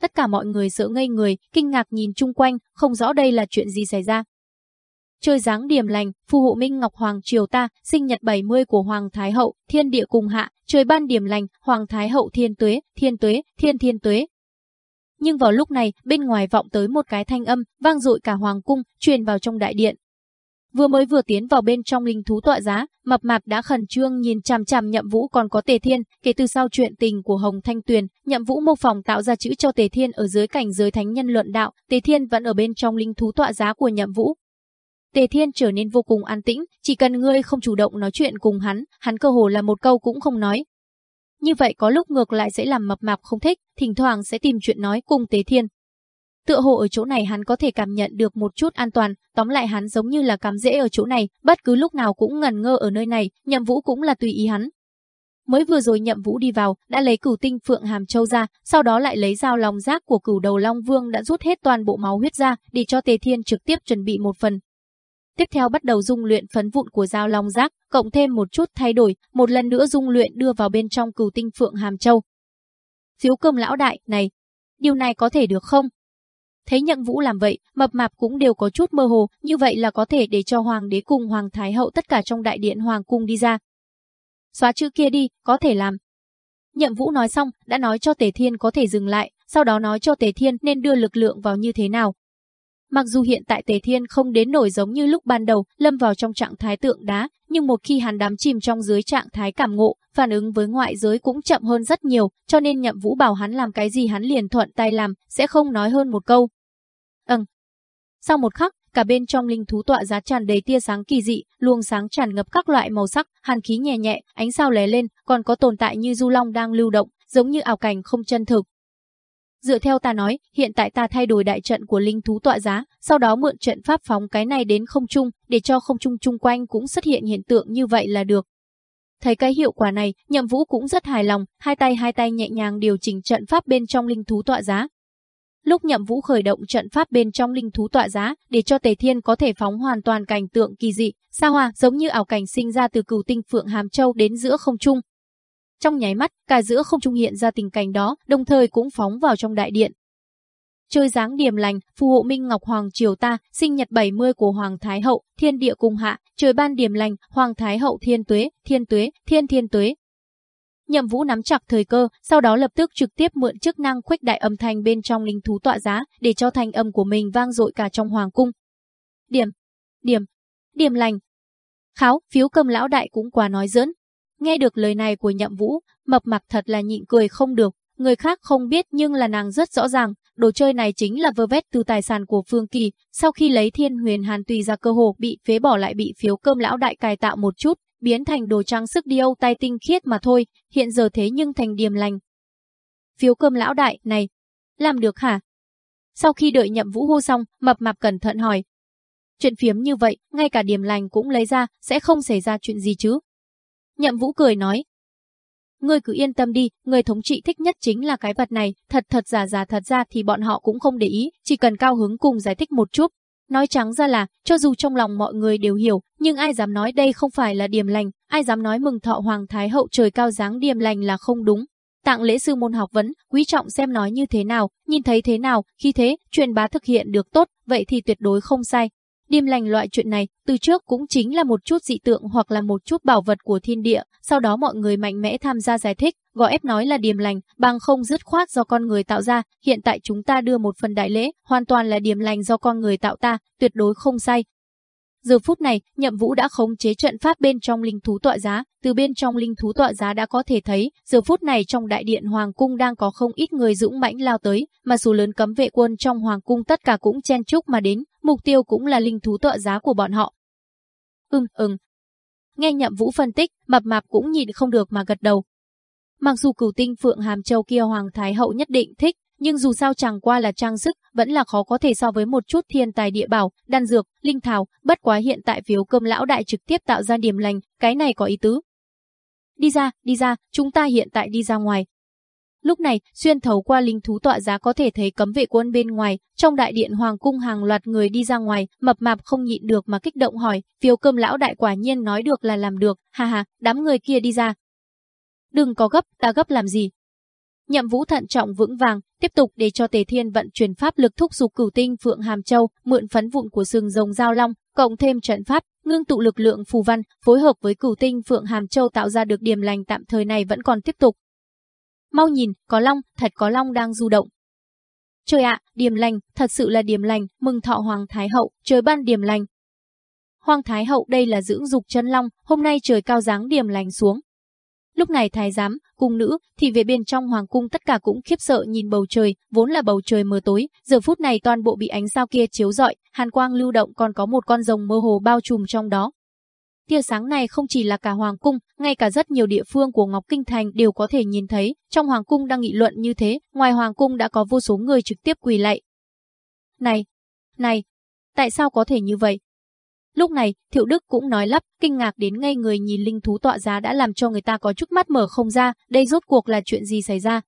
Tất cả mọi người sợ ngây người, kinh ngạc nhìn chung quanh, không rõ đây là chuyện gì xảy ra. Chơi dáng điểm lành, phù hộ Minh Ngọc Hoàng triều ta, sinh nhật 70 của Hoàng Thái Hậu, thiên địa cùng hạ, trời ban điểm lành, Hoàng Thái Hậu thiên tuế, thiên tuế, thiên thiên tuế. Nhưng vào lúc này, bên ngoài vọng tới một cái thanh âm, vang dội cả hoàng cung, truyền vào trong đại điện. Vừa mới vừa tiến vào bên trong linh thú tọa giá, mập mạp đã khẩn trương nhìn chằm chằm Nhậm Vũ còn có Tề Thiên, kể từ sau chuyện tình của Hồng Thanh Tuyền, Nhậm Vũ mô phỏng tạo ra chữ cho Tề Thiên ở dưới cảnh giới thánh nhân luận đạo, Tề Thiên vẫn ở bên trong linh thú tọa giá của Nhậm Vũ. Tề Thiên trở nên vô cùng an tĩnh, chỉ cần ngươi không chủ động nói chuyện cùng hắn, hắn cơ hồ là một câu cũng không nói. Như vậy có lúc ngược lại sẽ làm mập mạp không thích, thỉnh thoảng sẽ tìm chuyện nói cùng Tề Thiên. Tựa hồ ở chỗ này hắn có thể cảm nhận được một chút an toàn, tóm lại hắn giống như là cắm rễ ở chỗ này, bất cứ lúc nào cũng ngần ngơ ở nơi này, nhậm vũ cũng là tùy ý hắn. Mới vừa rồi nhậm vũ đi vào, đã lấy cửu tinh phượng hàm châu ra, sau đó lại lấy dao lòng rác của cửu đầu long vương đã rút hết toàn bộ máu huyết ra, để cho tề thiên trực tiếp chuẩn bị một phần. Tiếp theo bắt đầu dung luyện phấn vụn của dao long giác cộng thêm một chút thay đổi, một lần nữa dung luyện đưa vào bên trong cửu tinh phượng hàm châu. Phiếu cơm lão đại, này, điều này có thể được không? Thấy nhậm vũ làm vậy, mập mạp cũng đều có chút mơ hồ, như vậy là có thể để cho hoàng đế cùng hoàng thái hậu tất cả trong đại điện hoàng cung đi ra. Xóa chữ kia đi, có thể làm. Nhậm vũ nói xong, đã nói cho Tề Thiên có thể dừng lại, sau đó nói cho Tề Thiên nên đưa lực lượng vào như thế nào. Mặc dù hiện tại Tề Thiên không đến nổi giống như lúc ban đầu, lâm vào trong trạng thái tượng đá, nhưng một khi hắn đắm chìm trong dưới trạng thái cảm ngộ, phản ứng với ngoại giới cũng chậm hơn rất nhiều, cho nên Nhậm Vũ bảo hắn làm cái gì hắn liền thuận tay làm, sẽ không nói hơn một câu. Ừm. Sau một khắc, cả bên trong linh thú tọa giá tràn đầy tia sáng kỳ dị, luồng sáng tràn ngập các loại màu sắc, hàn khí nhẹ nhẹ, ánh sao lóe lên, còn có tồn tại như du long đang lưu động, giống như ảo cảnh không chân thực. Dựa theo ta nói, hiện tại ta thay đổi đại trận của linh thú tọa giá, sau đó mượn trận pháp phóng cái này đến không trung, để cho không trung chung quanh cũng xuất hiện hiện tượng như vậy là được. Thấy cái hiệu quả này, Nhậm Vũ cũng rất hài lòng, hai tay hai tay nhẹ nhàng điều chỉnh trận pháp bên trong linh thú tọa giá. Lúc Nhậm Vũ khởi động trận pháp bên trong linh thú tọa giá, để cho Tề Thiên có thể phóng hoàn toàn cảnh tượng kỳ dị, xa hoa, giống như ảo cảnh sinh ra từ cửu tinh phượng hàm châu đến giữa không trung, trong nháy mắt, cả giữa không trung hiện ra tình cảnh đó, đồng thời cũng phóng vào trong đại điện. Chơi dáng điềm lành, phù hộ Minh Ngọc Hoàng triều ta, sinh nhật 70 của Hoàng Thái Hậu, thiên địa cùng hạ, trời ban điềm lành, Hoàng Thái Hậu thiên tuế, thiên tuế, thiên thiên tuế. Nhậm Vũ nắm chặt thời cơ, sau đó lập tức trực tiếp mượn chức năng khuếch đại âm thanh bên trong linh thú tọa giá, để cho thanh âm của mình vang dội cả trong hoàng cung. Điểm, điểm, điểm lành. Kháo, phiếu cầm lão đại cũng quá nói giỡn, Nghe được lời này của nhậm vũ, mập mặc thật là nhịn cười không được, người khác không biết nhưng là nàng rất rõ ràng, đồ chơi này chính là vơ vét từ tài sản của Phương Kỳ, sau khi lấy thiên huyền hàn tùy ra cơ hồ bị phế bỏ lại bị phiếu cơm lão đại cài tạo một chút, biến thành đồ trang sức đi âu tay tinh khiết mà thôi, hiện giờ thế nhưng thành điềm lành. Phiếu cơm lão đại này, làm được hả? Sau khi đợi nhậm vũ hô xong, mập mạp cẩn thận hỏi. Chuyện phiếm như vậy, ngay cả điềm lành cũng lấy ra, sẽ không xảy ra chuyện gì chứ? Nhậm Vũ cười nói. ngươi cứ yên tâm đi, người thống trị thích nhất chính là cái vật này, thật thật giả giả thật ra thì bọn họ cũng không để ý, chỉ cần cao hứng cùng giải thích một chút. Nói trắng ra là, cho dù trong lòng mọi người đều hiểu, nhưng ai dám nói đây không phải là điểm lành, ai dám nói mừng thọ Hoàng Thái Hậu trời cao dáng điểm lành là không đúng. Tặng lễ sư môn học vấn, quý trọng xem nói như thế nào, nhìn thấy thế nào, khi thế, truyền bá thực hiện được tốt, vậy thì tuyệt đối không sai. Điềm lành loại chuyện này, từ trước cũng chính là một chút dị tượng hoặc là một chút bảo vật của thiên địa, sau đó mọi người mạnh mẽ tham gia giải thích, gọi ép nói là điềm lành, bằng không dứt khoát do con người tạo ra, hiện tại chúng ta đưa một phần đại lễ, hoàn toàn là điềm lành do con người tạo ta, tuyệt đối không sai. Giờ phút này, Nhậm Vũ đã khống chế trận pháp bên trong linh thú tọa giá, từ bên trong linh thú tọa giá đã có thể thấy, giờ phút này trong đại điện hoàng cung đang có không ít người dũng mãnh lao tới, mà số lớn cấm vệ quân trong hoàng cung tất cả cũng chen chúc mà đến, mục tiêu cũng là linh thú tọa giá của bọn họ. Ừm, ừm. Nghe Nhậm Vũ phân tích, mập mạp cũng nhịn không được mà gật đầu. Mặc dù cửu tinh Phượng Hàm Châu kia Hoàng Thái Hậu nhất định thích, nhưng dù sao chẳng qua là trang sức, vẫn là khó có thể so với một chút thiên tài địa bảo, đan dược, linh thảo, bất quá hiện tại phiếu cơm lão đại trực tiếp tạo ra điểm lành, cái này có ý tứ. Đi ra, đi ra, chúng ta hiện tại đi ra ngoài. Lúc này, xuyên thấu qua linh thú tọa giá có thể thấy cấm vệ quân bên ngoài, trong đại điện hoàng cung hàng loạt người đi ra ngoài, mập mạp không nhịn được mà kích động hỏi, phiếu cơm lão đại quả nhiên nói được là làm được, ha ha, đám người kia đi ra. Đừng có gấp, ta gấp làm gì, Nhậm Vũ thận trọng vững vàng, tiếp tục để cho Tề Thiên vận chuyển pháp lực thúc giục cửu tinh Phượng Hàm Châu, mượn phấn vụn của sừng rồng giao long, cộng thêm trận pháp, ngưng tụ lực lượng phù văn, phối hợp với cửu tinh Phượng Hàm Châu tạo ra được điểm lành tạm thời này vẫn còn tiếp tục. Mau nhìn, có long, thật có long đang du động. Trời ạ, điểm lành, thật sự là điểm lành, mừng thọ Hoàng Thái Hậu, trời ban điểm lành. Hoàng Thái Hậu đây là dưỡng dục chân long, hôm nay trời cao dáng điểm lành xuống, Lúc này thái giám, cung nữ, thì về bên trong hoàng cung tất cả cũng khiếp sợ nhìn bầu trời, vốn là bầu trời mờ tối, giờ phút này toàn bộ bị ánh sao kia chiếu rọi, hàn quang lưu động còn có một con rồng mơ hồ bao trùm trong đó. Tia sáng này không chỉ là cả hoàng cung, ngay cả rất nhiều địa phương của Ngọc Kinh Thành đều có thể nhìn thấy, trong hoàng cung đang nghị luận như thế, ngoài hoàng cung đã có vô số người trực tiếp quỳ lạy. Này, này, tại sao có thể như vậy? Lúc này, Thiệu Đức cũng nói lắp, kinh ngạc đến ngay người nhìn linh thú tọa giá đã làm cho người ta có chút mắt mở không ra, đây rốt cuộc là chuyện gì xảy ra.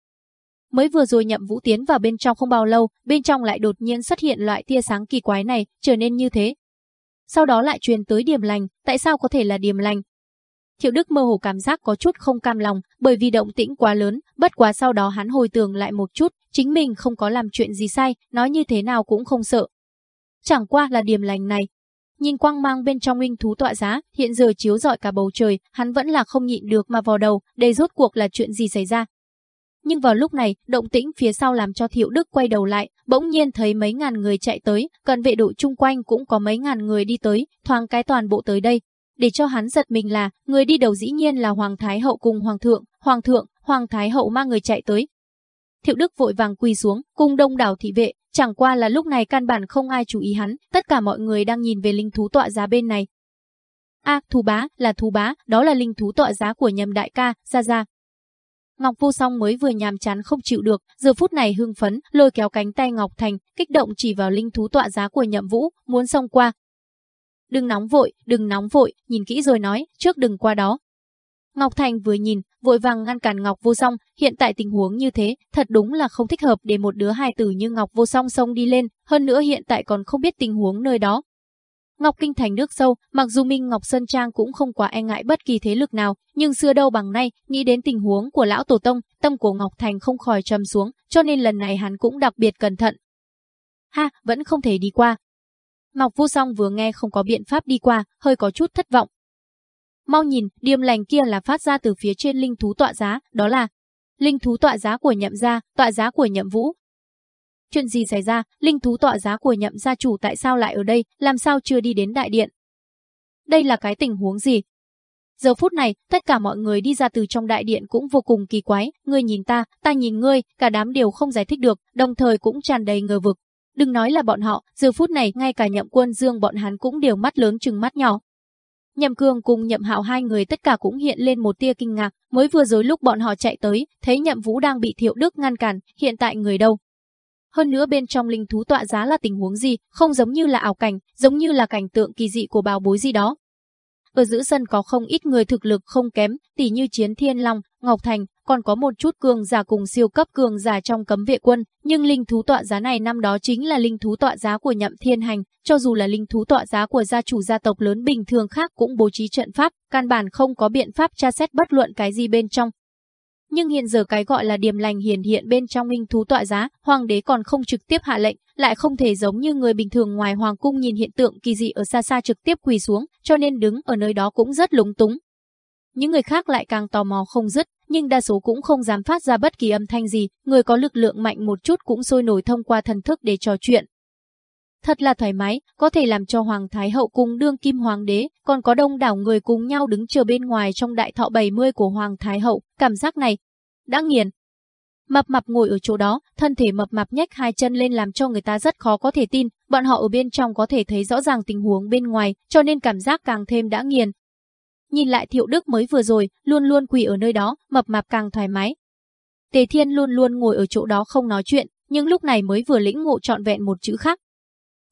Mới vừa rồi nhậm vũ tiến vào bên trong không bao lâu, bên trong lại đột nhiên xuất hiện loại tia sáng kỳ quái này, trở nên như thế. Sau đó lại truyền tới điểm lành, tại sao có thể là điểm lành? Thiệu Đức mơ hồ cảm giác có chút không cam lòng, bởi vì động tĩnh quá lớn, bất quá sau đó hắn hồi tưởng lại một chút, chính mình không có làm chuyện gì sai, nói như thế nào cũng không sợ. Chẳng qua là điểm lành này, Nhìn quang mang bên trong linh thú tọa giá, hiện giờ chiếu rọi cả bầu trời, hắn vẫn là không nhịn được mà vào đầu, đây rốt cuộc là chuyện gì xảy ra. Nhưng vào lúc này, động tĩnh phía sau làm cho Thiệu Đức quay đầu lại, bỗng nhiên thấy mấy ngàn người chạy tới, cần vệ đội chung quanh cũng có mấy ngàn người đi tới, thoáng cái toàn bộ tới đây. Để cho hắn giật mình là, người đi đầu dĩ nhiên là Hoàng Thái Hậu cùng Hoàng Thượng, Hoàng Thượng, Hoàng Thái Hậu mang người chạy tới. Thiệu Đức vội vàng quỳ xuống, cùng đông đảo thị vệ, Chẳng qua là lúc này căn bản không ai chú ý hắn, tất cả mọi người đang nhìn về linh thú tọa giá bên này. A, à, thú bá, là thú bá, đó là linh thú tọa giá của nhầm đại ca, ra ra. Ngọc Vô Song mới vừa nhàm chán không chịu được, giờ phút này hưng phấn, lôi kéo cánh tay Ngọc Thành, kích động chỉ vào linh thú tọa giá của Nhậm Vũ, muốn xông qua. Đừng nóng vội, đừng nóng vội, nhìn kỹ rồi nói, trước đừng qua đó. Ngọc Thành vừa nhìn, vội vàng ngăn cản Ngọc Vô Song, hiện tại tình huống như thế, thật đúng là không thích hợp để một đứa hài tử như Ngọc Vô Song xông đi lên, hơn nữa hiện tại còn không biết tình huống nơi đó. Ngọc Kinh thành nước sâu, mặc dù Minh Ngọc Sơn Trang cũng không quá e ngại bất kỳ thế lực nào, nhưng xưa đâu bằng nay, nghĩ đến tình huống của lão tổ tông, tâm của Ngọc Thành không khỏi trầm xuống, cho nên lần này hắn cũng đặc biệt cẩn thận. Ha, vẫn không thể đi qua. Ngọc Vô Song vừa nghe không có biện pháp đi qua, hơi có chút thất vọng, Mau nhìn, điềm lành kia là phát ra từ phía trên linh thú tọa giá, đó là linh thú tọa giá của nhậm gia, tọa giá của nhậm vũ. Chuyện gì xảy ra, linh thú tọa giá của nhậm gia chủ tại sao lại ở đây, làm sao chưa đi đến đại điện? Đây là cái tình huống gì? Giờ phút này, tất cả mọi người đi ra từ trong đại điện cũng vô cùng kỳ quái, ngươi nhìn ta, ta nhìn ngươi, cả đám đều không giải thích được, đồng thời cũng tràn đầy ngờ vực. Đừng nói là bọn họ, giờ phút này ngay cả nhậm quân dương bọn hắn cũng đều mắt lớn chừng mắt nhỏ, Nhậm Cương cùng Nhậm Hạo hai người tất cả cũng hiện lên một tia kinh ngạc, mới vừa rồi lúc bọn họ chạy tới, thấy Nhậm Vũ đang bị Thiệu Đức ngăn cản, hiện tại người đâu? Hơn nữa bên trong linh thú tọa giá là tình huống gì, không giống như là ảo cảnh, giống như là cảnh tượng kỳ dị của bào bối gì đó. Ở giữa sân có không ít người thực lực không kém, tỉ như Chiến Thiên Long, Ngọc Thành, còn có một chút cường giả cùng siêu cấp cường giả trong cấm vệ quân, nhưng linh thú tọa giá này năm đó chính là linh thú tọa giá của Nhậm Thiên Hành, cho dù là linh thú tọa giá của gia chủ gia tộc lớn bình thường khác cũng bố trí trận pháp, căn bản không có biện pháp tra xét bất luận cái gì bên trong. Nhưng hiện giờ cái gọi là điềm lành hiển hiện bên trong hình thú tọa giá, hoàng đế còn không trực tiếp hạ lệnh, lại không thể giống như người bình thường ngoài hoàng cung nhìn hiện tượng kỳ dị ở xa xa trực tiếp quỳ xuống, cho nên đứng ở nơi đó cũng rất lúng túng. Những người khác lại càng tò mò không dứt, nhưng đa số cũng không dám phát ra bất kỳ âm thanh gì, người có lực lượng mạnh một chút cũng sôi nổi thông qua thần thức để trò chuyện. Thật là thoải mái, có thể làm cho Hoàng Thái Hậu cùng đương kim Hoàng đế, còn có đông đảo người cùng nhau đứng chờ bên ngoài trong đại thọ 70 của Hoàng Thái Hậu, cảm giác này, đã nghiền. Mập mập ngồi ở chỗ đó, thân thể mập mập nhách hai chân lên làm cho người ta rất khó có thể tin, bọn họ ở bên trong có thể thấy rõ ràng tình huống bên ngoài, cho nên cảm giác càng thêm đã nghiền, Nhìn lại Thiệu Đức mới vừa rồi, luôn luôn quỳ ở nơi đó, mập mạp càng thoải mái. Tề Thiên luôn luôn ngồi ở chỗ đó không nói chuyện, nhưng lúc này mới vừa lĩnh ngộ trọn vẹn một chữ khác.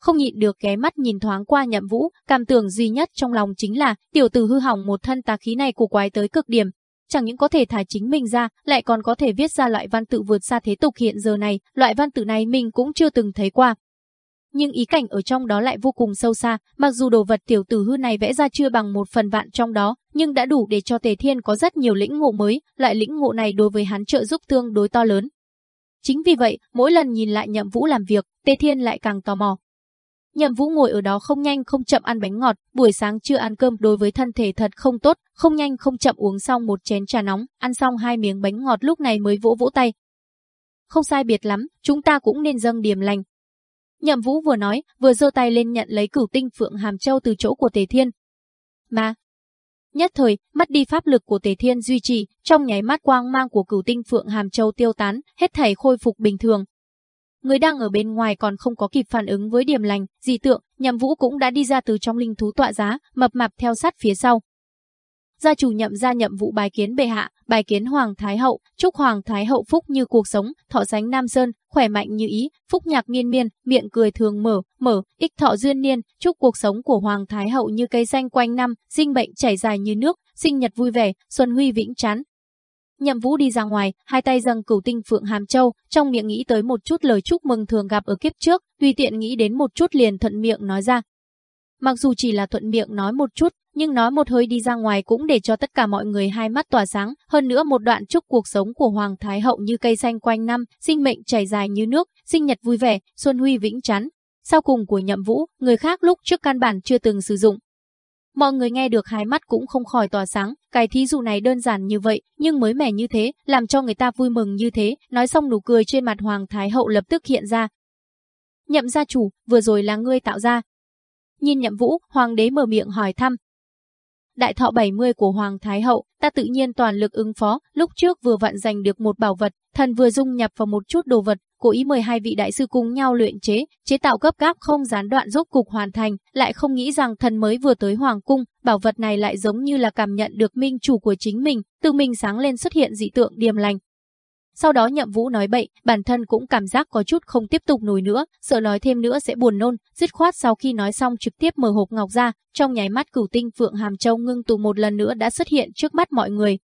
Không nhịn được ghé mắt nhìn thoáng qua nhậm vũ, cảm tưởng duy nhất trong lòng chính là tiểu tử hư hỏng một thân tà khí này của quái tới cực điểm. Chẳng những có thể thải chính mình ra, lại còn có thể viết ra loại văn tự vượt xa thế tục hiện giờ này, loại văn tự này mình cũng chưa từng thấy qua nhưng ý cảnh ở trong đó lại vô cùng sâu xa, mặc dù đồ vật tiểu tử hư này vẽ ra chưa bằng một phần vạn trong đó, nhưng đã đủ để cho Tề Thiên có rất nhiều lĩnh ngộ mới, loại lĩnh ngộ này đối với hắn trợ giúp tương đối to lớn. Chính vì vậy, mỗi lần nhìn lại Nhậm Vũ làm việc, Tề Thiên lại càng tò mò. Nhậm Vũ ngồi ở đó không nhanh không chậm ăn bánh ngọt, buổi sáng chưa ăn cơm đối với thân thể thật không tốt, không nhanh không chậm uống xong một chén trà nóng, ăn xong hai miếng bánh ngọt lúc này mới vỗ vỗ tay. Không sai biệt lắm, chúng ta cũng nên dâng điểm lành, Nhậm Vũ vừa nói, vừa giơ tay lên nhận lấy cửu tinh phượng hàm châu từ chỗ của Tề Thiên. Mà, nhất thời, mất đi pháp lực của Tề Thiên duy trì, trong nháy mắt quang mang của cửu tinh phượng hàm châu tiêu tán, hết thảy khôi phục bình thường. Người đang ở bên ngoài còn không có kịp phản ứng với điểm lành, dị tượng, Nhậm Vũ cũng đã đi ra từ trong linh thú tọa giá, mập mạp theo sát phía sau. Gia chủ nhậm ra nhậm vụ bài kiến bệ hạ, bài kiến Hoàng Thái Hậu, chúc Hoàng Thái Hậu phúc như cuộc sống, thọ sánh Nam Sơn, khỏe mạnh như ý, phúc nhạc miên miên, miệng cười thường mở, mở, ích thọ duyên niên, chúc cuộc sống của Hoàng Thái Hậu như cây xanh quanh năm, sinh bệnh chảy dài như nước, sinh nhật vui vẻ, xuân huy vĩnh chán. Nhậm Vũ đi ra ngoài, hai tay dâng cửu tinh phượng hàm châu, trong miệng nghĩ tới một chút lời chúc mừng thường gặp ở kiếp trước, tùy tiện nghĩ đến một chút liền thuận miệng nói ra. Mặc dù chỉ là thuận miệng nói một chút, nhưng nói một hơi đi ra ngoài cũng để cho tất cả mọi người hai mắt tỏa sáng, hơn nữa một đoạn chúc cuộc sống của Hoàng Thái Hậu như cây xanh quanh năm, sinh mệnh chảy dài như nước, sinh nhật vui vẻ, xuân huy vĩnh chắn. Sau cùng của nhậm vũ, người khác lúc trước căn bản chưa từng sử dụng. Mọi người nghe được hai mắt cũng không khỏi tỏa sáng, cái thí dụ này đơn giản như vậy, nhưng mới mẻ như thế, làm cho người ta vui mừng như thế, nói xong nụ cười trên mặt Hoàng Thái Hậu lập tức hiện ra. Nhậm gia chủ, vừa rồi là ngươi tạo ra, Nhìn nhậm vũ, hoàng đế mở miệng hỏi thăm. Đại thọ 70 của Hoàng Thái Hậu, ta tự nhiên toàn lực ứng phó, lúc trước vừa vặn giành được một bảo vật, thần vừa dung nhập vào một chút đồ vật, cố ý mời hai vị đại sư cùng nhau luyện chế, chế tạo cấp gáp không gián đoạn rốt cục hoàn thành, lại không nghĩ rằng thần mới vừa tới Hoàng Cung, bảo vật này lại giống như là cảm nhận được minh chủ của chính mình, từ mình sáng lên xuất hiện dị tượng điềm lành, sau đó nhậm vũ nói bậy, bản thân cũng cảm giác có chút không tiếp tục nổi nữa, sợ nói thêm nữa sẽ buồn nôn, dứt khoát sau khi nói xong trực tiếp mở hộp ngọc ra, trong nháy mắt cửu tinh phượng hàm châu ngưng tụ một lần nữa đã xuất hiện trước mắt mọi người.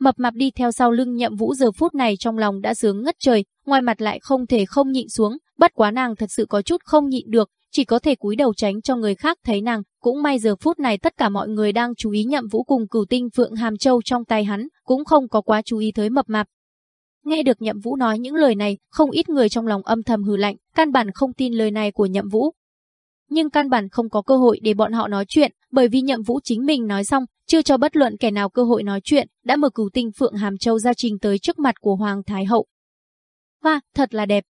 Mập mạp đi theo sau lưng nhậm vũ giờ phút này trong lòng đã sướng ngất trời, ngoài mặt lại không thể không nhịn xuống, bất quá nàng thật sự có chút không nhịn được, chỉ có thể cúi đầu tránh cho người khác thấy nàng, cũng may giờ phút này tất cả mọi người đang chú ý nhậm vũ cùng cửu tinh phượng hàm châu trong tay hắn, cũng không có quá chú ý tới mập mạp, Nghe được Nhậm Vũ nói những lời này, không ít người trong lòng âm thầm hừ lạnh, căn bản không tin lời này của Nhậm Vũ. Nhưng căn bản không có cơ hội để bọn họ nói chuyện, bởi vì Nhậm Vũ chính mình nói xong, chưa cho bất luận kẻ nào cơ hội nói chuyện, đã mở cửu tinh Phượng Hàm Châu ra trình tới trước mặt của Hoàng Thái Hậu. Hoa, thật là đẹp.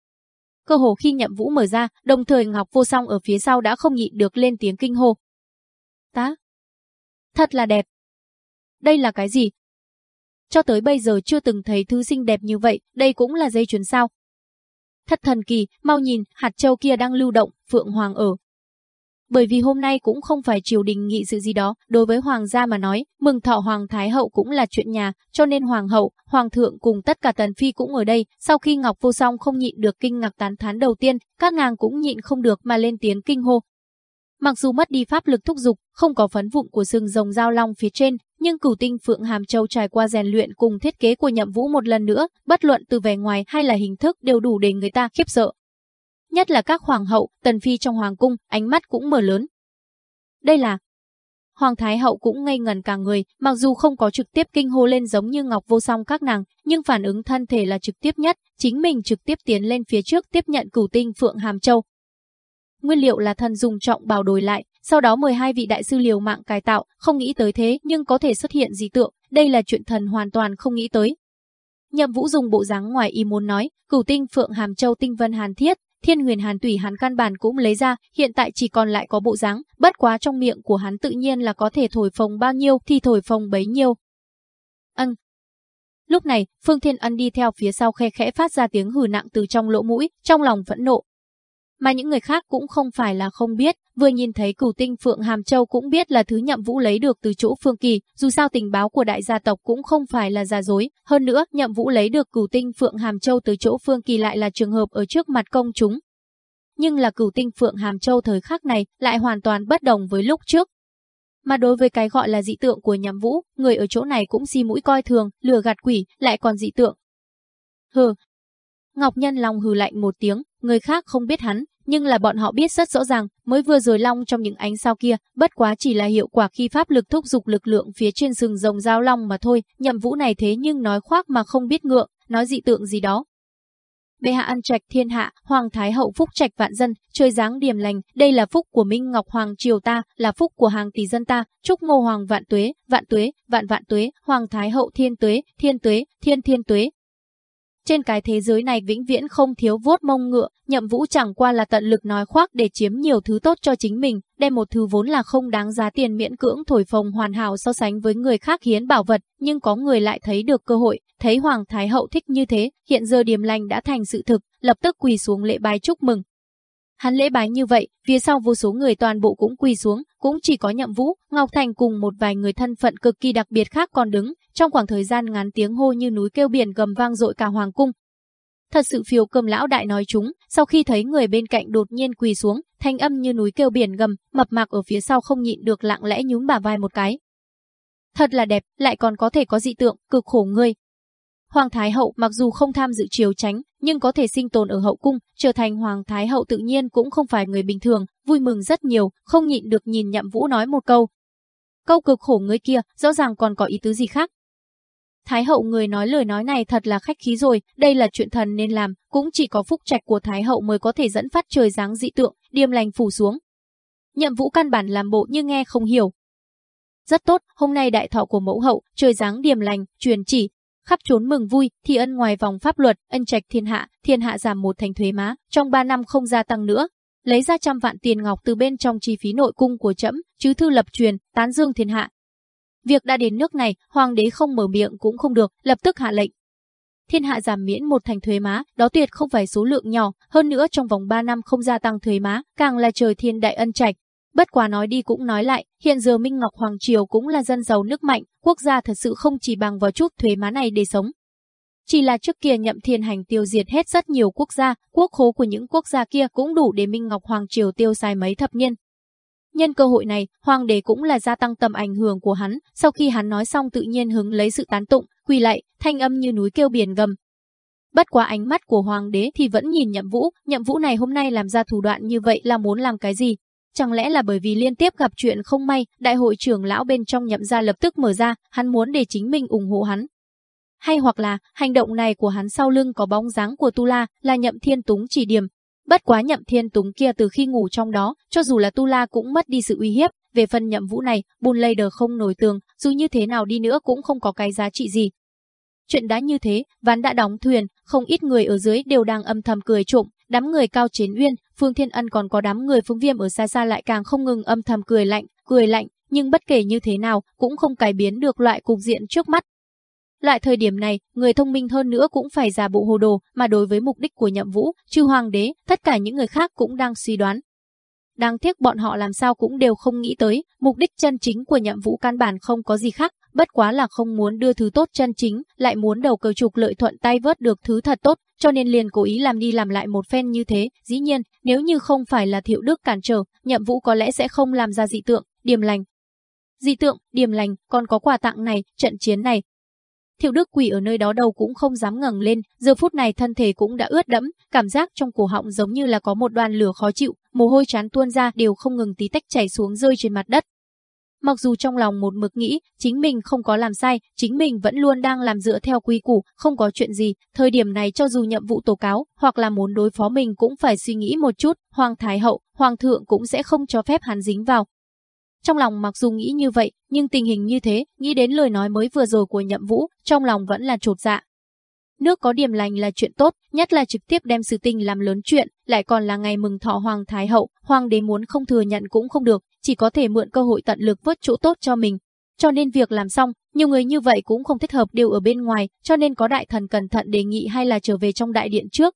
Cơ hồ khi Nhậm Vũ mở ra, đồng thời Ngọc Vô Song ở phía sau đã không nhịn được lên tiếng kinh hô. Tá! Thật là đẹp. Đây là cái gì? Cho tới bây giờ chưa từng thấy thứ xinh đẹp như vậy, đây cũng là dây chuyền sao. Thật thần kỳ, mau nhìn, hạt châu kia đang lưu động, Phượng Hoàng ở. Bởi vì hôm nay cũng không phải triều đình nghị sự gì đó, đối với Hoàng gia mà nói, mừng thọ Hoàng Thái Hậu cũng là chuyện nhà, cho nên Hoàng hậu, Hoàng thượng cùng tất cả tần phi cũng ở đây, sau khi Ngọc Vô Song không nhịn được kinh ngạc tán thán đầu tiên, các nàng cũng nhịn không được mà lên tiếng kinh hô. Mặc dù mất đi pháp lực thúc dục, không có phấn vụng của sừng rồng giao long phía trên, nhưng cửu tinh Phượng Hàm Châu trải qua rèn luyện cùng thiết kế của nhậm vũ một lần nữa, bất luận từ vẻ ngoài hay là hình thức đều đủ để người ta khiếp sợ. Nhất là các hoàng hậu, tần phi trong hoàng cung, ánh mắt cũng mở lớn. Đây là Hoàng Thái Hậu cũng ngây ngần cả người, mặc dù không có trực tiếp kinh hô lên giống như Ngọc Vô Song các nàng, nhưng phản ứng thân thể là trực tiếp nhất, chính mình trực tiếp tiến lên phía trước tiếp nhận cửu tinh Phượng Hàm Châu. Nguyên liệu là thần dùng trọng bào đổi lại, sau đó 12 vị đại sư liều mạng cải tạo, không nghĩ tới thế nhưng có thể xuất hiện dị tượng, đây là chuyện thần hoàn toàn không nghĩ tới. Nhậm Vũ dùng bộ dáng ngoài ý muốn nói, cửu tinh Phượng Hàm Châu tinh vân hàn thiết, Thiên Huyền Hàn Tủy hắn căn bản cũng lấy ra, hiện tại chỉ còn lại có bộ dáng, bất quá trong miệng của hắn tự nhiên là có thể thổi phồng bao nhiêu thì thổi phồng bấy nhiêu. Ân. Lúc này, Phương Thiên Ân đi theo phía sau khe khẽ phát ra tiếng hừ nặng từ trong lỗ mũi, trong lòng vẫn nộ. Mà những người khác cũng không phải là không biết, vừa nhìn thấy cửu tinh Phượng Hàm Châu cũng biết là thứ nhậm vũ lấy được từ chỗ Phương Kỳ, dù sao tình báo của đại gia tộc cũng không phải là giả dối, hơn nữa nhậm vũ lấy được cửu tinh Phượng Hàm Châu từ chỗ Phương Kỳ lại là trường hợp ở trước mặt công chúng. Nhưng là cửu tinh Phượng Hàm Châu thời khắc này lại hoàn toàn bất đồng với lúc trước. Mà đối với cái gọi là dị tượng của nhậm vũ, người ở chỗ này cũng si mũi coi thường, lừa gạt quỷ, lại còn dị tượng. Hừ, Ngọc Nhân Long hừ lạnh một tiếng, người khác không biết hắn, nhưng là bọn họ biết rất rõ ràng, mới vừa rồi long trong những ánh sao kia, bất quá chỉ là hiệu quả khi pháp lực thúc dục lực lượng phía trên sừng rồng giao long mà thôi, nhậm vũ này thế nhưng nói khoác mà không biết ngượng, nói dị tượng gì đó. Bệ hạ ăn trạch thiên hạ, hoàng thái hậu phúc trạch vạn dân, trời dáng điềm lành, đây là phúc của Minh Ngọc Hoàng triều ta, là phúc của hàng tỷ dân ta, chúc ngô hoàng vạn tuế, vạn tuế, vạn vạn tuế, hoàng thái hậu thiên tuế, thiên tuế, thiên thiên tuế, trên cái thế giới này vĩnh viễn không thiếu vuốt mông ngựa, nhậm vũ chẳng qua là tận lực nói khoác để chiếm nhiều thứ tốt cho chính mình, đem một thứ vốn là không đáng giá tiền miễn cưỡng thổi phồng hoàn hảo so sánh với người khác hiến bảo vật, nhưng có người lại thấy được cơ hội, thấy Hoàng Thái Hậu thích như thế, hiện giờ điềm lành đã thành sự thực, lập tức quỳ xuống lễ bái chúc mừng. Hắn lễ bái như vậy, phía sau vô số người toàn bộ cũng quỳ xuống, cũng chỉ có Nhậm Vũ, Ngọc Thành cùng một vài người thân phận cực kỳ đặc biệt khác còn đứng, trong khoảng thời gian ngắn tiếng hô như núi kêu biển gầm vang dội cả hoàng cung. Thật sự phiêu cơm lão đại nói chúng, sau khi thấy người bên cạnh đột nhiên quỳ xuống, thanh âm như núi kêu biển gầm, mập mạc ở phía sau không nhịn được lặng lẽ nhún bà vai một cái. Thật là đẹp, lại còn có thể có dị tượng, cực khổ ngươi, Hoàng Thái Hậu mặc dù không tham dự triều tránh, nhưng có thể sinh tồn ở hậu cung, trở thành Hoàng Thái Hậu tự nhiên cũng không phải người bình thường, vui mừng rất nhiều, không nhịn được nhìn nhậm vũ nói một câu. Câu cực khổ người kia, rõ ràng còn có ý tứ gì khác. Thái hậu người nói lời nói này thật là khách khí rồi, đây là chuyện thần nên làm, cũng chỉ có phúc trạch của Thái hậu mới có thể dẫn phát trời dáng dị tượng, điềm lành phủ xuống. Nhậm vũ căn bản làm bộ như nghe không hiểu. Rất tốt, hôm nay đại thọ của mẫu hậu, trời dáng điềm lành, truyền chỉ, khắp trốn mừng vui, thì ân ngoài vòng pháp luật, ân trạch thiên hạ, thiên hạ giảm một thành thuế má, trong 3 năm không gia tăng nữa. Lấy ra trăm vạn tiền ngọc từ bên trong chi phí nội cung của trẫm, chứ thư lập truyền, tán dương thiên hạ. Việc đã đến nước này, hoàng đế không mở miệng cũng không được, lập tức hạ lệnh. Thiên hạ giảm miễn một thành thuế má, đó tuyệt không phải số lượng nhỏ, hơn nữa trong vòng 3 năm không gia tăng thuế má, càng là trời thiên đại ân trạch, Bất quá nói đi cũng nói lại, hiện giờ Minh Ngọc Hoàng Triều cũng là dân giàu nước mạnh, quốc gia thật sự không chỉ bằng vào chút thuế má này để sống. Chỉ là trước kia nhậm thiên hành tiêu diệt hết rất nhiều quốc gia, quốc khố của những quốc gia kia cũng đủ để Minh Ngọc Hoàng Triều tiêu xài mấy thập niên. Nhân cơ hội này, hoàng đế cũng là gia tăng tầm ảnh hưởng của hắn, sau khi hắn nói xong tự nhiên hứng lấy sự tán tụng, quỳ lại, thanh âm như núi kêu biển gầm. Bất quá ánh mắt của hoàng đế thì vẫn nhìn nhậm vũ, nhậm vũ này hôm nay làm ra thủ đoạn như vậy là muốn làm cái gì, Chẳng lẽ là bởi vì liên tiếp gặp chuyện không may, đại hội trưởng lão bên trong nhậm gia lập tức mở ra, hắn muốn để chính mình ủng hộ hắn. Hay hoặc là, hành động này của hắn sau lưng có bóng dáng của Tu La, là nhậm thiên túng chỉ điểm. Bất quá nhậm thiên túng kia từ khi ngủ trong đó, cho dù là Tu La cũng mất đi sự uy hiếp, về phần nhậm vũ này, bùn lây đờ không nổi tường, dù như thế nào đi nữa cũng không có cái giá trị gì. Chuyện đã như thế, ván đã đóng thuyền, không ít người ở dưới đều đang âm thầm cười trộm, Đám người cao chiến uyên, Phương Thiên Ân còn có đám người phương viêm ở xa xa lại càng không ngừng âm thầm cười lạnh, cười lạnh, nhưng bất kể như thế nào cũng không cải biến được loại cục diện trước mắt. Lại thời điểm này, người thông minh hơn nữa cũng phải giả bộ hồ đồ, mà đối với mục đích của nhậm vũ, chư hoàng đế, tất cả những người khác cũng đang suy đoán. Đáng tiếc bọn họ làm sao cũng đều không nghĩ tới, mục đích chân chính của nhậm vũ căn bản không có gì khác, bất quá là không muốn đưa thứ tốt chân chính, lại muốn đầu cơ trục lợi thuận tay vớt được thứ thật tốt, cho nên liền cố ý làm đi làm lại một phen như thế. Dĩ nhiên, nếu như không phải là thiệu đức cản trở, nhậm vũ có lẽ sẽ không làm ra dị tượng, điềm lành. dị tượng, điềm lành, còn có quà tặng này, trận chiến này. Thiệu Đức quỳ ở nơi đó đầu cũng không dám ngẩng lên, giờ phút này thân thể cũng đã ướt đẫm, cảm giác trong cổ họng giống như là có một đoàn lửa khó chịu, mồ hôi chán tuôn ra đều không ngừng tí tách chảy xuống rơi trên mặt đất. Mặc dù trong lòng một mực nghĩ, chính mình không có làm sai, chính mình vẫn luôn đang làm dựa theo quy củ, không có chuyện gì, thời điểm này cho dù nhậm vụ tố cáo, hoặc là muốn đối phó mình cũng phải suy nghĩ một chút, Hoàng Thái Hậu, Hoàng thượng cũng sẽ không cho phép hắn dính vào. Trong lòng mặc dù nghĩ như vậy, nhưng tình hình như thế, nghĩ đến lời nói mới vừa rồi của nhậm vũ, trong lòng vẫn là trột dạ. Nước có điểm lành là chuyện tốt, nhất là trực tiếp đem sự tình làm lớn chuyện, lại còn là ngày mừng thọ Hoàng Thái Hậu, Hoàng đế muốn không thừa nhận cũng không được, chỉ có thể mượn cơ hội tận lực vớt chỗ tốt cho mình. Cho nên việc làm xong, nhiều người như vậy cũng không thích hợp đều ở bên ngoài, cho nên có đại thần cẩn thận đề nghị hay là trở về trong đại điện trước.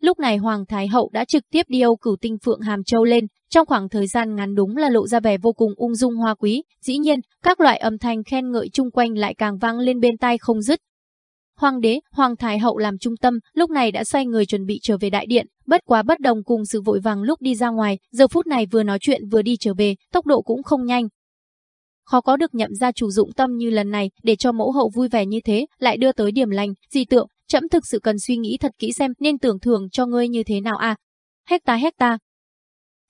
Lúc này Hoàng Thái Hậu đã trực tiếp đi âu cửu tinh Phượng Hàm Châu lên, trong khoảng thời gian ngắn đúng là lộ ra vẻ vô cùng ung dung hoa quý, dĩ nhiên, các loại âm thanh khen ngợi chung quanh lại càng vang lên bên tai không dứt. Hoàng đế, Hoàng Thái Hậu làm trung tâm, lúc này đã xoay người chuẩn bị trở về đại điện, bất quá bất đồng cùng sự vội vàng lúc đi ra ngoài, giờ phút này vừa nói chuyện vừa đi trở về, tốc độ cũng không nhanh. Khó có được nhậm ra chủ dụng tâm như lần này, để cho mẫu hậu vui vẻ như thế, lại đưa tới điểm lành, gì tượng, chậm thực sự cần suy nghĩ thật kỹ xem nên tưởng thưởng cho ngươi như thế nào à. Hecta hecta.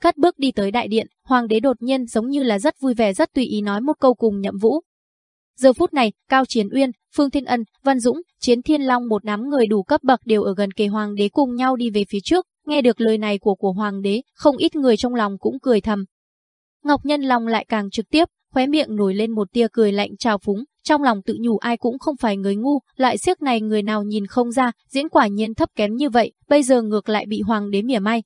cắt bước đi tới đại điện, hoàng đế đột nhiên giống như là rất vui vẻ rất tùy ý nói một câu cùng nhậm vũ, Giờ phút này, Cao Chiến Uyên, Phương Thiên Ân, Văn Dũng, Chiến Thiên Long một đám người đủ cấp bậc đều ở gần kề hoàng đế cùng nhau đi về phía trước, nghe được lời này của của hoàng đế, không ít người trong lòng cũng cười thầm. Ngọc Nhân Long lại càng trực tiếp, khóe miệng nổi lên một tia cười lạnh trào phúng, trong lòng tự nhủ ai cũng không phải người ngu, lại siếc này người nào nhìn không ra, diễn quả nhiên thấp kém như vậy, bây giờ ngược lại bị hoàng đế mỉa mai.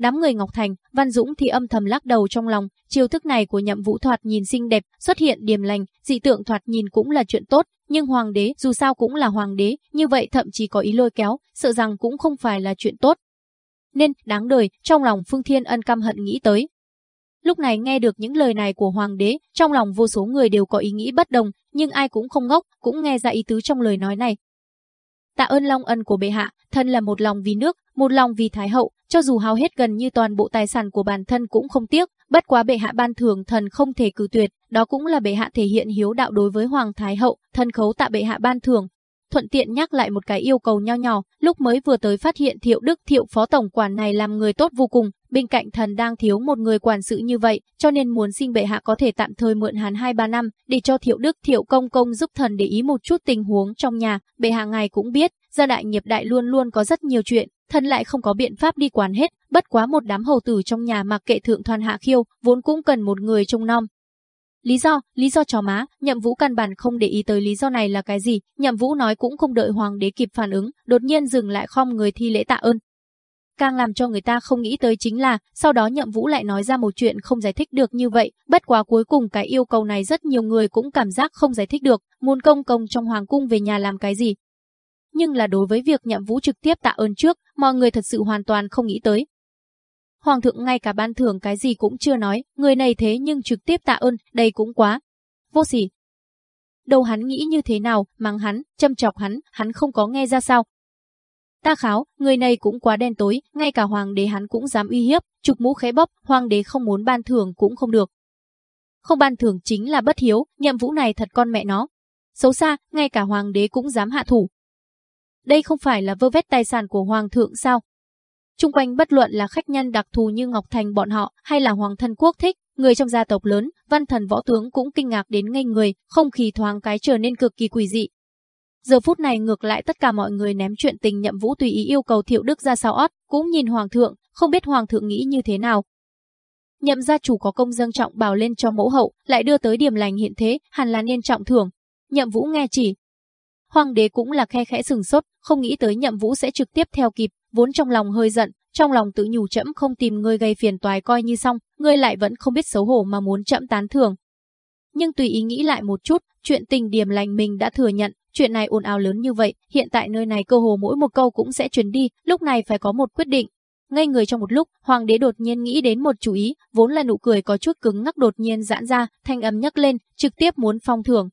Đám người Ngọc Thành, Văn Dũng thì âm thầm lắc đầu trong lòng, chiêu thức này của nhậm vũ thoạt nhìn xinh đẹp, xuất hiện điềm lành, dị tượng thoạt nhìn cũng là chuyện tốt, nhưng hoàng đế dù sao cũng là hoàng đế, như vậy thậm chí có ý lôi kéo, sợ rằng cũng không phải là chuyện tốt. Nên, đáng đời, trong lòng Phương Thiên Ân căm hận nghĩ tới. Lúc này nghe được những lời này của hoàng đế, trong lòng vô số người đều có ý nghĩ bất đồng, nhưng ai cũng không ngốc, cũng nghe ra ý tứ trong lời nói này. Tạ ơn long ân của bệ hạ, thân là một lòng vì nước, một lòng vì thái hậu, cho dù hao hết gần như toàn bộ tài sản của bản thân cũng không tiếc, bất quá bệ hạ ban thưởng thần không thể cử tuyệt, đó cũng là bệ hạ thể hiện hiếu đạo đối với hoàng thái hậu, thân khấu tạ bệ hạ ban thưởng. Thuận tiện nhắc lại một cái yêu cầu nho nhỏ, lúc mới vừa tới phát hiện Thiệu Đức Thiệu phó tổng quản này làm người tốt vô cùng, bên cạnh thần đang thiếu một người quản sự như vậy, cho nên muốn xin bệ hạ có thể tạm thời mượn hắn 2-3 năm, để cho Thiệu Đức Thiệu công công giúp thần để ý một chút tình huống trong nhà, bệ hạ ngài cũng biết, gia đại nghiệp đại luôn luôn có rất nhiều chuyện, thần lại không có biện pháp đi quản hết, bất quá một đám hầu tử trong nhà mặc kệ thượng thoan hạ khiêu, vốn cũng cần một người trông nom. Lý do, lý do chó má, nhậm vũ căn bản không để ý tới lý do này là cái gì, nhậm vũ nói cũng không đợi hoàng đế kịp phản ứng, đột nhiên dừng lại khom người thi lễ tạ ơn. Càng làm cho người ta không nghĩ tới chính là, sau đó nhậm vũ lại nói ra một chuyện không giải thích được như vậy, bất quá cuối cùng cái yêu cầu này rất nhiều người cũng cảm giác không giải thích được, muốn công công trong hoàng cung về nhà làm cái gì, nhưng là đối với việc nhậm vũ trực tiếp tạ ơn trước, mọi người thật sự hoàn toàn không nghĩ tới. Hoàng thượng ngay cả ban thưởng cái gì cũng chưa nói, người này thế nhưng trực tiếp tạ ơn, đây cũng quá. Vô sỉ. Đầu hắn nghĩ như thế nào, mắng hắn, châm chọc hắn, hắn không có nghe ra sao. Ta kháo, người này cũng quá đen tối, ngay cả hoàng đế hắn cũng dám uy hiếp, trục mũ khẽ bóp, hoàng đế không muốn ban thưởng cũng không được. Không ban thưởng chính là bất hiếu, nhậm vũ này thật con mẹ nó. Xấu xa, ngay cả hoàng đế cũng dám hạ thủ, đây không phải là vơ vét tài sản của Hoàng thượng sao? Trung quanh bất luận là khách nhân đặc thù như Ngọc Thành bọn họ hay là Hoàng thân quốc thích, người trong gia tộc lớn, văn thần võ tướng cũng kinh ngạc đến ngây người, không khí thoáng cái trở nên cực kỳ quỷ dị. Giờ phút này ngược lại tất cả mọi người ném chuyện tình nhậm vũ tùy ý yêu cầu thiệu đức ra sao ót, cũng nhìn Hoàng thượng, không biết Hoàng thượng nghĩ như thế nào. Nhậm gia chủ có công dâng trọng bào lên cho mẫu hậu, lại đưa tới điểm lành hiện thế, hẳn là nên trọng thưởng. Nhậm vũ nghe chỉ, Hoàng đế cũng là khe khẽ sừng sốt, không nghĩ tới nhậm vũ sẽ trực tiếp theo kịp, vốn trong lòng hơi giận, trong lòng tự nhủ chậm không tìm ngươi gây phiền toái coi như xong, ngươi lại vẫn không biết xấu hổ mà muốn chậm tán thưởng. Nhưng tùy ý nghĩ lại một chút, chuyện tình điểm lành mình đã thừa nhận, chuyện này ồn ào lớn như vậy, hiện tại nơi này cơ hồ mỗi một câu cũng sẽ truyền đi, lúc này phải có một quyết định. Ngay người trong một lúc, hoàng đế đột nhiên nghĩ đến một chủ ý, vốn là nụ cười có chút cứng ngắc đột nhiên giãn ra, thanh âm nhấc lên, trực tiếp muốn phong thưởng,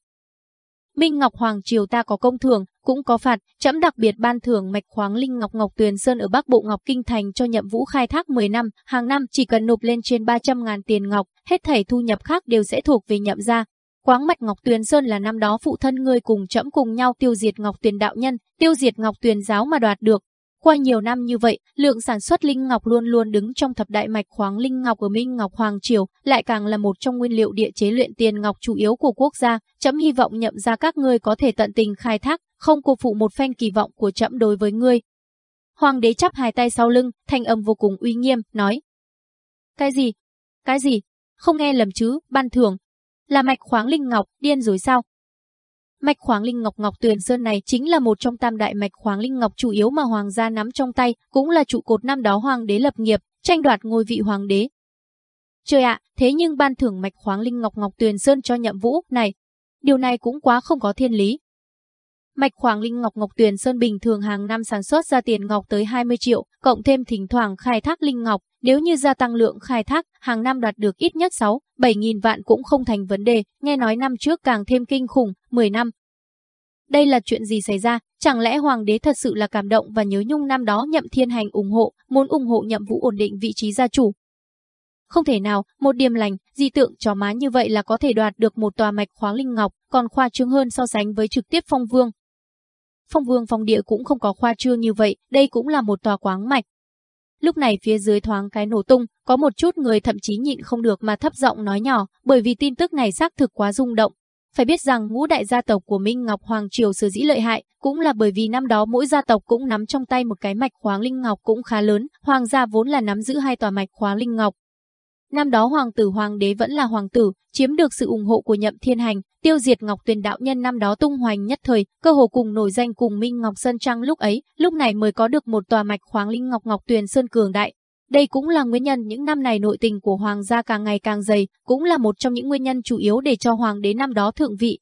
Minh Ngọc Hoàng Triều ta có công thưởng, cũng có phạt, chấm đặc biệt ban thưởng mạch khoáng linh ngọc Ngọc Tuyền Sơn ở Bắc Bộ Ngọc Kinh Thành cho nhậm vũ khai thác 10 năm, hàng năm chỉ cần nộp lên trên 300 ngàn tiền ngọc, hết thảy thu nhập khác đều sẽ thuộc về nhậm gia. Quáng mạch Ngọc Tuyền Sơn là năm đó phụ thân ngươi cùng chấm cùng nhau tiêu diệt Ngọc Tuyền đạo nhân, tiêu diệt Ngọc Tuyền giáo mà đoạt được, qua nhiều năm như vậy, lượng sản xuất linh ngọc luôn luôn đứng trong thập đại mạch khoáng linh ngọc ở Minh Ngọc Hoàng Triều, lại càng là một trong nguyên liệu địa chế luyện tiền ngọc chủ yếu của quốc gia. Chấm hy vọng nhậm ra các ngươi có thể tận tình khai thác, không cô phụ một phen kỳ vọng của chấm đối với ngươi. Hoàng đế chắp hai tay sau lưng, thanh âm vô cùng uy nghiêm, nói. Cái gì? Cái gì? Không nghe lầm chứ, ban thưởng. Là mạch khoáng linh ngọc, điên rồi sao? Mạch khoáng linh ngọc Ngọc Tuyền Sơn này chính là một trong tam đại mạch khoáng linh ngọc chủ yếu mà hoàng gia nắm trong tay, cũng là trụ cột năm đó hoàng đế lập nghiệp, tranh đoạt ngôi vị hoàng đế. Trời ạ, thế nhưng ban thưởng mạch khoáng linh ngọc Ngọc Tuyền Sơn cho Nhậm Vũ này, điều này cũng quá không có thiên lý. Mạch khoáng linh ngọc Ngọc Tuyền Sơn bình thường hàng năm sản xuất ra tiền ngọc tới 20 triệu, cộng thêm thỉnh thoảng khai thác linh ngọc, nếu như gia tăng lượng khai thác, hàng năm đạt được ít nhất 6, 7 nghìn vạn cũng không thành vấn đề, nghe nói năm trước càng thêm kinh khủng, 10 năm. Đây là chuyện gì xảy ra, chẳng lẽ hoàng đế thật sự là cảm động và nhớ nhung năm đó nhậm thiên hành ủng hộ, muốn ủng hộ nhậm vũ ổn định vị trí gia chủ. Không thể nào, một điềm lành, di tượng chó má như vậy là có thể đoạt được một tòa mạch khoáng linh ngọc, còn khoa trương hơn so sánh với trực tiếp phong vương. Phong vương phong địa cũng không có khoa trương như vậy, đây cũng là một tòa quáng mạch, Lúc này phía dưới thoáng cái nổ tung, có một chút người thậm chí nhịn không được mà thấp giọng nói nhỏ, bởi vì tin tức này xác thực quá rung động. Phải biết rằng ngũ đại gia tộc của Minh Ngọc Hoàng Triều sở dĩ lợi hại, cũng là bởi vì năm đó mỗi gia tộc cũng nắm trong tay một cái mạch khoáng linh ngọc cũng khá lớn, hoàng gia vốn là nắm giữ hai tòa mạch khoáng linh ngọc, Năm đó hoàng tử hoàng đế vẫn là hoàng tử, chiếm được sự ủng hộ của nhậm thiên hành, tiêu diệt Ngọc Tuyền đạo nhân năm đó tung hoành nhất thời, cơ hồ cùng nổi danh cùng Minh Ngọc Sơn Trăng lúc ấy, lúc này mới có được một tòa mạch khoáng linh Ngọc Ngọc Tuyền Sơn cường đại. Đây cũng là nguyên nhân những năm này nội tình của hoàng gia càng ngày càng dày, cũng là một trong những nguyên nhân chủ yếu để cho hoàng đế năm đó thượng vị.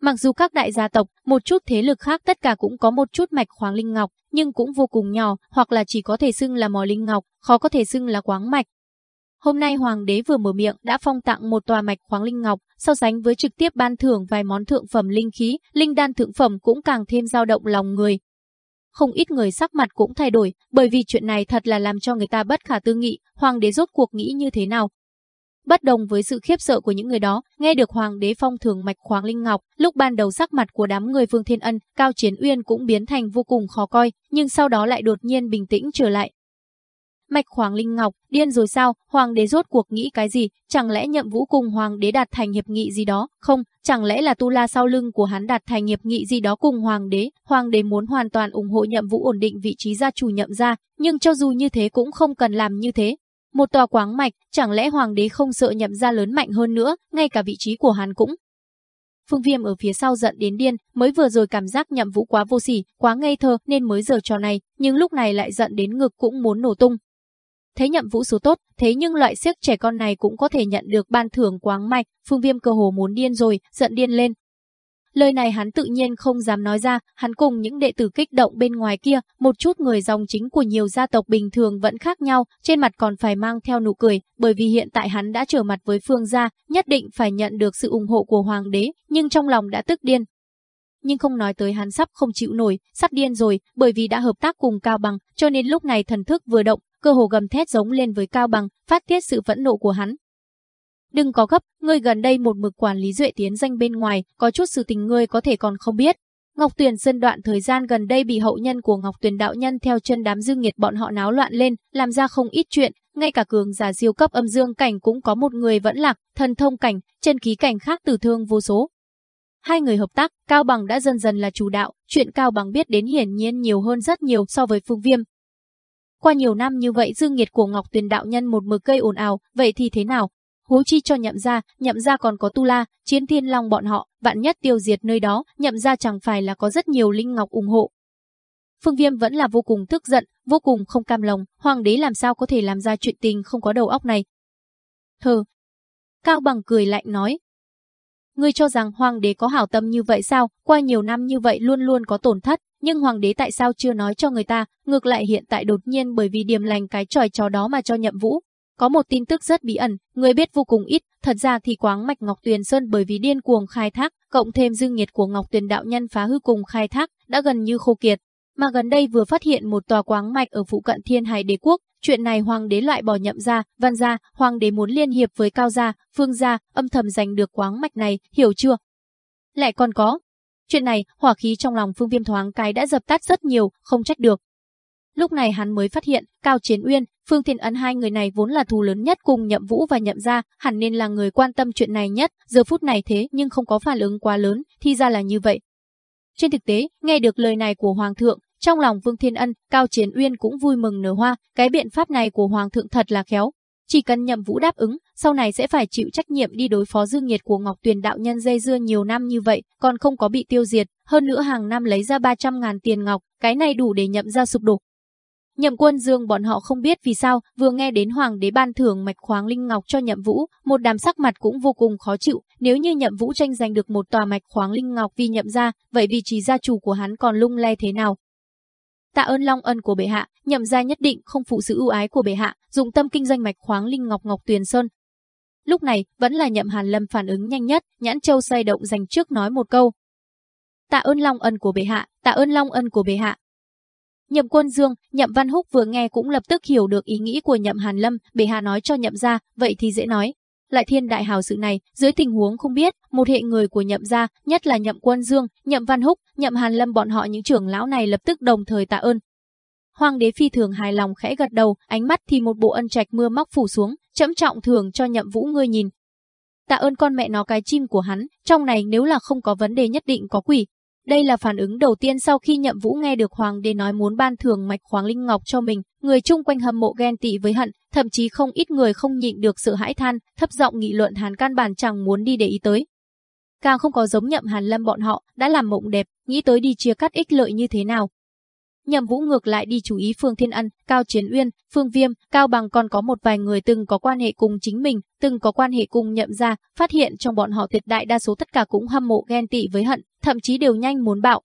Mặc dù các đại gia tộc, một chút thế lực khác tất cả cũng có một chút mạch khoáng linh ngọc, nhưng cũng vô cùng nhỏ, hoặc là chỉ có thể xưng là mỏ linh ngọc, khó có thể xưng là quáng mạch, Hôm nay hoàng đế vừa mở miệng đã phong tặng một tòa mạch khoáng linh ngọc, so sánh với trực tiếp ban thưởng vài món thượng phẩm linh khí, linh đan thượng phẩm cũng càng thêm dao động lòng người. Không ít người sắc mặt cũng thay đổi, bởi vì chuyện này thật là làm cho người ta bất khả tư nghị, hoàng đế rốt cuộc nghĩ như thế nào. Bất đồng với sự khiếp sợ của những người đó, nghe được hoàng đế phong thưởng mạch khoáng linh ngọc, lúc ban đầu sắc mặt của đám người Vương Thiên Ân, Cao Chiến Uyên cũng biến thành vô cùng khó coi, nhưng sau đó lại đột nhiên bình tĩnh trở lại, Mạch Hoàng Linh Ngọc, điên rồi sao, hoàng đế rốt cuộc nghĩ cái gì, chẳng lẽ nhậm vũ cùng hoàng đế đạt thành hiệp nghị gì đó, không, chẳng lẽ là tu la sau lưng của hắn đạt thành hiệp nghị gì đó cùng hoàng đế, hoàng đế muốn hoàn toàn ủng hộ nhậm vũ ổn định vị trí gia chủ nhậm gia, nhưng cho dù như thế cũng không cần làm như thế. Một tòa quáng mạch, chẳng lẽ hoàng đế không sợ nhậm gia lớn mạnh hơn nữa, ngay cả vị trí của hắn cũng Phương Viêm ở phía sau giận đến điên, mới vừa rồi cảm giác nhậm vũ quá vô sỉ, quá ngây thơ nên mới giờ trò này, nhưng lúc này lại giận đến ngực cũng muốn nổ tung, Thấy nhậm vũ số tốt, thế nhưng loại siếc trẻ con này cũng có thể nhận được ban thưởng quáng mạch, phương viêm cơ hồ muốn điên rồi, giận điên lên. Lời này hắn tự nhiên không dám nói ra, hắn cùng những đệ tử kích động bên ngoài kia, một chút người dòng chính của nhiều gia tộc bình thường vẫn khác nhau, trên mặt còn phải mang theo nụ cười, bởi vì hiện tại hắn đã trở mặt với phương gia, nhất định phải nhận được sự ủng hộ của hoàng đế, nhưng trong lòng đã tức điên, nhưng không nói tới hắn sắp không chịu nổi, sắp điên rồi, bởi vì đã hợp tác cùng Cao Bằng, cho nên lúc này thần thức vừa động, cơ hồ gầm thét giống lên với Cao Bằng, phát tiết sự phẫn nộ của hắn. Đừng có gấp, ngươi gần đây một mực quản lý duệ tiến danh bên ngoài, có chút sự tình ngươi có thể còn không biết. Ngọc Tuyền Sơn đoạn thời gian gần đây bị hậu nhân của Ngọc Tuyền đạo nhân theo chân đám dương nghiệt bọn họ náo loạn lên, làm ra không ít chuyện, ngay cả cường giả siêu cấp âm dương cảnh cũng có một người vẫn lạc, thần thông cảnh, chân khí cảnh khác tử thương vô số. Hai người hợp tác, Cao Bằng đã dần dần là chủ đạo, chuyện Cao Bằng biết đến hiển nhiên nhiều hơn rất nhiều so với Phương Viêm, qua nhiều năm như vậy dương nghiệt của Ngọc Tuyền đạo nhân một mực gây ồn ào, vậy thì thế nào? Hú chi cho nhậm ra, nhậm ra còn có tu la, chiến thiên long bọn họ, vạn nhất tiêu diệt nơi đó, nhậm ra chẳng phải là có rất nhiều linh ngọc ủng hộ. Phương Viêm vẫn là vô cùng tức giận, vô cùng không cam lòng, hoàng đế làm sao có thể làm ra chuyện tình không có đầu óc này. Thờ. Cao Bằng cười lạnh nói. Ngươi cho rằng hoàng đế có hảo tâm như vậy sao, qua nhiều năm như vậy luôn luôn có tổn thất, nhưng hoàng đế tại sao chưa nói cho người ta, ngược lại hiện tại đột nhiên bởi vì điềm lành cái tròi chó đó mà cho nhậm vũ. Có một tin tức rất bí ẩn, người biết vô cùng ít, thật ra thì quáng mạch Ngọc Tuyền Sơn bởi vì điên cuồng khai thác, cộng thêm dư nghiệt của Ngọc Tuyền đạo nhân phá hư cùng khai thác, đã gần như khô kiệt. Mà gần đây vừa phát hiện một tòa quáng mạch ở phụ cận Thiên Hải Đế quốc, chuyện này hoàng đế loại bỏ nhậm gia, văn gia, hoàng đế muốn liên hiệp với cao gia, phương gia, âm thầm giành được quáng mạch này, hiểu chưa? Lại còn có. Chuyện này, hỏa khí trong lòng Phương Viêm thoáng cái đã dập tắt rất nhiều, không trách được. Lúc này hắn mới phát hiện, Cao Chiến Uyên, Phương Thiên Ấn hai người này vốn là thù lớn nhất cùng Nhậm Vũ và Nhậm gia, hẳn nên là người quan tâm chuyện này nhất, giờ phút này thế nhưng không có phản ứng quá lớn, thì ra là như vậy. Trên thực tế, nghe được lời này của Hoàng thượng, trong lòng Vương Thiên Ân, Cao Chiến Uyên cũng vui mừng nở hoa, cái biện pháp này của Hoàng thượng thật là khéo. Chỉ cần Nhậm Vũ đáp ứng, sau này sẽ phải chịu trách nhiệm đi đối phó dương nhiệt của Ngọc Tuyền đạo nhân dây dưa nhiều năm như vậy, còn không có bị tiêu diệt, hơn nữa hàng năm lấy ra 300 ngàn tiền ngọc, cái này đủ để nhậm ra sụp đổ. Nhậm quân dương bọn họ không biết vì sao, vừa nghe đến hoàng đế ban thưởng mạch khoáng linh ngọc cho nhậm vũ, một đám sắc mặt cũng vô cùng khó chịu, nếu như nhậm vũ tranh giành được một tòa mạch khoáng linh ngọc vì nhậm ra, vậy vị trí gia chủ của hắn còn lung lay thế nào? Tạ ơn long ân của bệ hạ, nhậm gia nhất định không phụ sự ưu ái của bệ hạ, dùng tâm kinh doanh mạch khoáng linh ngọc ngọc tuyền sơn. Lúc này, vẫn là nhậm hàn lâm phản ứng nhanh nhất, nhãn châu say động dành trước nói một câu. Tạ ơn long ân của bệ hạ, tạ ơn long ân của bệ hạ, Nhậm Quân Dương, Nhậm Văn Húc vừa nghe cũng lập tức hiểu được ý nghĩ của Nhậm Hàn Lâm, bệ hạ nói cho Nhậm gia, vậy thì dễ nói. Lại thiên đại hào sự này, dưới tình huống không biết, một hệ người của Nhậm gia, nhất là Nhậm Quân Dương, Nhậm Văn Húc, Nhậm Hàn Lâm bọn họ những trưởng lão này lập tức đồng thời tạ ơn. Hoàng đế phi thường hài lòng khẽ gật đầu, ánh mắt thì một bộ ân trạch mưa móc phủ xuống, chấm trọng thường cho Nhậm Vũ ngươi nhìn. Tạ ơn con mẹ nó cái chim của hắn, trong này nếu là không có vấn đề nhất định có quỷ, đây là phản ứng đầu tiên sau khi Nhậm Vũ nghe được hoàng đế nói muốn ban thưởng mạch khoáng linh ngọc cho mình, người chung quanh hâm mộ ghen tị với hận, thậm chí không ít người không nhịn được sự hãi than, thấp giọng nghị luận Hàn căn bản chẳng muốn đi để ý tới. Càng không có giống Nhậm Hàn Lâm bọn họ, đã làm mộng đẹp, nghĩ tới đi chia cắt ích lợi như thế nào. Nhậm Vũ ngược lại đi chú ý Phương Thiên Ân, Cao Chiến Uyên, Phương Viêm, Cao Bằng còn có một vài người từng có quan hệ cùng chính mình, từng có quan hệ cùng Nhậm gia, phát hiện trong bọn họ tuyệt đại đa số tất cả cũng hâm mộ ghen tị với hận, thậm chí đều nhanh muốn bạo.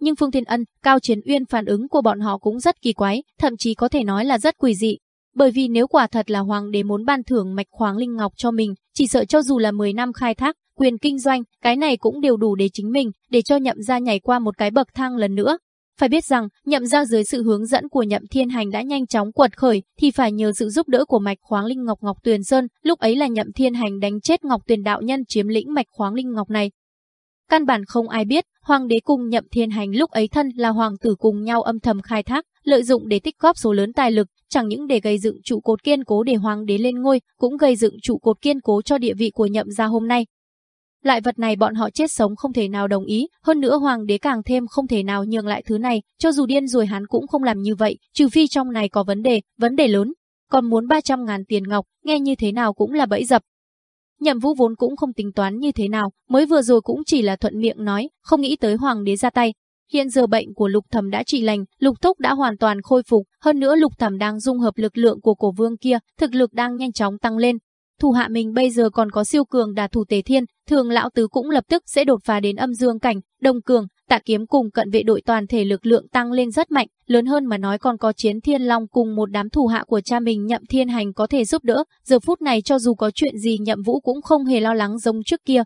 Nhưng Phương Thiên Ân, Cao Chiến Uyên phản ứng của bọn họ cũng rất kỳ quái, thậm chí có thể nói là rất quỷ dị. Bởi vì nếu quả thật là hoàng đế muốn ban thưởng mạch khoáng linh ngọc cho mình, chỉ sợ cho dù là 10 năm khai thác, quyền kinh doanh, cái này cũng đều đủ để chính mình, để cho nhậm gia nhảy qua một cái bậc thang lần nữa. Phải biết rằng, nhậm gia dưới sự hướng dẫn của nhậm thiên hành đã nhanh chóng quật khởi, thì phải nhờ sự giúp đỡ của mạch khoáng linh ngọc Ngọc Tuyền Sơn, lúc ấy là nhậm thiên hành đánh chết Ngọc Tuyền đạo nhân chiếm lĩnh mạch khoáng linh ngọc này, Căn bản không ai biết, hoàng đế cùng nhậm thiên hành lúc ấy thân là hoàng tử cùng nhau âm thầm khai thác, lợi dụng để tích góp số lớn tài lực, chẳng những để gây dựng trụ cột kiên cố để hoàng đế lên ngôi, cũng gây dựng trụ cột kiên cố cho địa vị của nhậm gia hôm nay. Lại vật này bọn họ chết sống không thể nào đồng ý, hơn nữa hoàng đế càng thêm không thể nào nhường lại thứ này, cho dù điên rồi hắn cũng không làm như vậy, trừ phi trong này có vấn đề, vấn đề lớn. Còn muốn 300 ngàn tiền ngọc, nghe như thế nào cũng là bẫy dập, Nhậm Vũ vốn cũng không tính toán như thế nào, mới vừa rồi cũng chỉ là thuận miệng nói, không nghĩ tới hoàng đế ra tay. Hiện giờ bệnh của Lục Thẩm đã trị lành, Lục Thúc đã hoàn toàn khôi phục, hơn nữa Lục Thẩm đang dung hợp lực lượng của cổ vương kia, thực lực đang nhanh chóng tăng lên. Thủ hạ mình bây giờ còn có siêu cường đả thủ Tề Thiên, thường lão tứ cũng lập tức sẽ đột phá đến âm dương cảnh, đồng cường, tạ kiếm cùng cận vệ đội toàn thể lực lượng tăng lên rất mạnh, lớn hơn mà nói còn có chiến thiên long cùng một đám thủ hạ của cha mình nhậm thiên hành có thể giúp đỡ, giờ phút này cho dù có chuyện gì nhậm vũ cũng không hề lo lắng giống trước kia.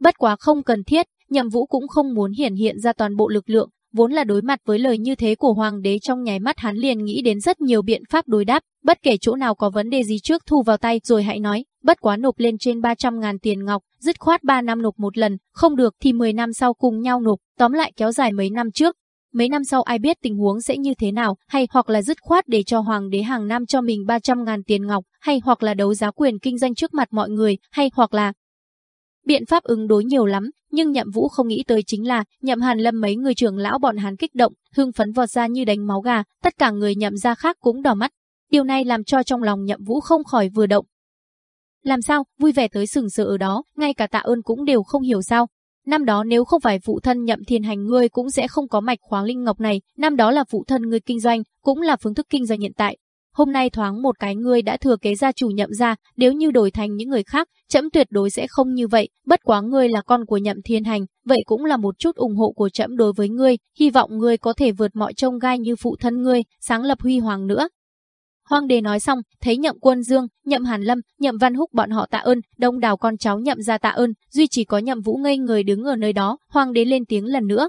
Bất quá không cần thiết, nhậm vũ cũng không muốn hiển hiện ra toàn bộ lực lượng, vốn là đối mặt với lời như thế của hoàng đế trong nháy mắt hắn liền nghĩ đến rất nhiều biện pháp đối đáp, bất kể chỗ nào có vấn đề gì trước thu vào tay rồi hãy nói, bất quá nộp lên trên 300 ngàn tiền ngọc, dứt khoát 3 năm nộp một lần, không được thì 10 năm sau cùng nhau nộp, tóm lại kéo dài mấy năm trước. Mấy năm sau ai biết tình huống sẽ như thế nào, hay hoặc là dứt khoát để cho hoàng đế hàng năm cho mình 300 ngàn tiền ngọc, hay hoặc là đấu giá quyền kinh doanh trước mặt mọi người, hay hoặc là Biện pháp ứng đối nhiều lắm, nhưng Nhậm Vũ không nghĩ tới chính là Nhậm Hàn Lâm mấy người trưởng lão bọn hắn kích động, hưng phấn vọt ra như đánh máu gà, tất cả người Nhậm gia khác cũng đỏ mắt. Điều này làm cho trong lòng Nhậm Vũ không khỏi vừa động. Làm sao, vui vẻ tới sừng sờ ở đó, ngay cả tạ ơn cũng đều không hiểu sao. Năm đó nếu không phải phụ thân Nhậm Thiên Hành ngươi cũng sẽ không có mạch khoáng linh ngọc này, năm đó là phụ thân ngươi kinh doanh, cũng là phương thức kinh doanh hiện tại, hôm nay thoáng một cái ngươi đã thừa kế gia chủ nhậm ra, nếu như đổi thành những người khác, trẫm tuyệt đối sẽ không như vậy, bất quá ngươi là con của nhậm thiên hành, vậy cũng là một chút ủng hộ của trẫm đối với ngươi, hy vọng ngươi có thể vượt mọi trông gai như phụ thân ngươi, sáng lập huy hoàng nữa. Hoàng đế nói xong, thấy Nhậm Quân Dương, Nhậm Hàn Lâm, Nhậm Văn Húc bọn họ tạ ơn, đông đảo con cháu Nhậm gia tạ ơn, duy chỉ có Nhậm Vũ ngây người đứng ở nơi đó, Hoàng đế lên tiếng lần nữa.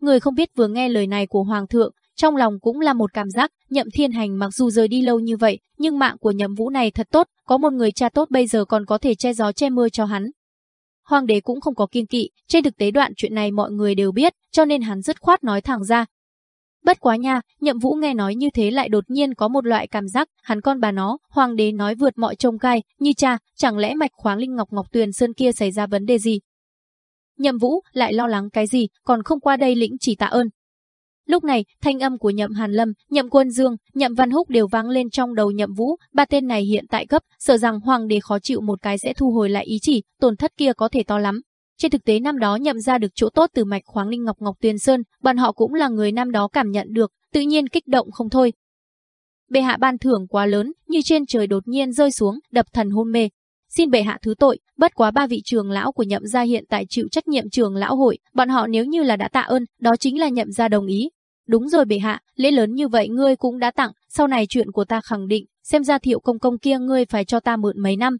Người không biết vừa nghe lời này của Hoàng thượng, trong lòng cũng là một cảm giác, Nhậm Thiên Hành mặc dù rời đi lâu như vậy, nhưng mạng của Nhậm Vũ này thật tốt, có một người cha tốt bây giờ còn có thể che gió che mưa cho hắn. Hoàng đế cũng không có kiên kỵ, trên thực tế đoạn chuyện này mọi người đều biết, cho nên hắn dứt khoát nói thẳng ra, Bất quá nha, nhậm vũ nghe nói như thế lại đột nhiên có một loại cảm giác, hắn con bà nó, hoàng đế nói vượt mọi trông gai, như cha, chẳng lẽ mạch khoáng linh ngọc ngọc tuyền sơn kia xảy ra vấn đề gì? Nhậm vũ lại lo lắng cái gì, còn không qua đây lĩnh chỉ tạ ơn. Lúc này, thanh âm của nhậm Hàn Lâm, nhậm Quân Dương, nhậm Văn Húc đều vang lên trong đầu nhậm vũ, ba tên này hiện tại cấp, sợ rằng hoàng đế khó chịu một cái sẽ thu hồi lại ý chỉ, tổn thất kia có thể to lắm. Trên thực tế năm đó nhậm ra được chỗ tốt từ mạch khoáng linh ngọc ngọc tuyền sơn, bọn họ cũng là người năm đó cảm nhận được, tự nhiên kích động không thôi. Bệ hạ ban thưởng quá lớn, như trên trời đột nhiên rơi xuống, đập thần hôn mê. Xin bệ hạ thứ tội, bất quá ba vị trường lão của nhậm gia hiện tại chịu trách nhiệm trường lão hội, bọn họ nếu như là đã tạ ơn, đó chính là nhậm gia đồng ý. Đúng rồi bệ hạ, lễ lớn như vậy ngươi cũng đã tặng, sau này chuyện của ta khẳng định, xem ra thiệu công công kia ngươi phải cho ta mượn mấy năm,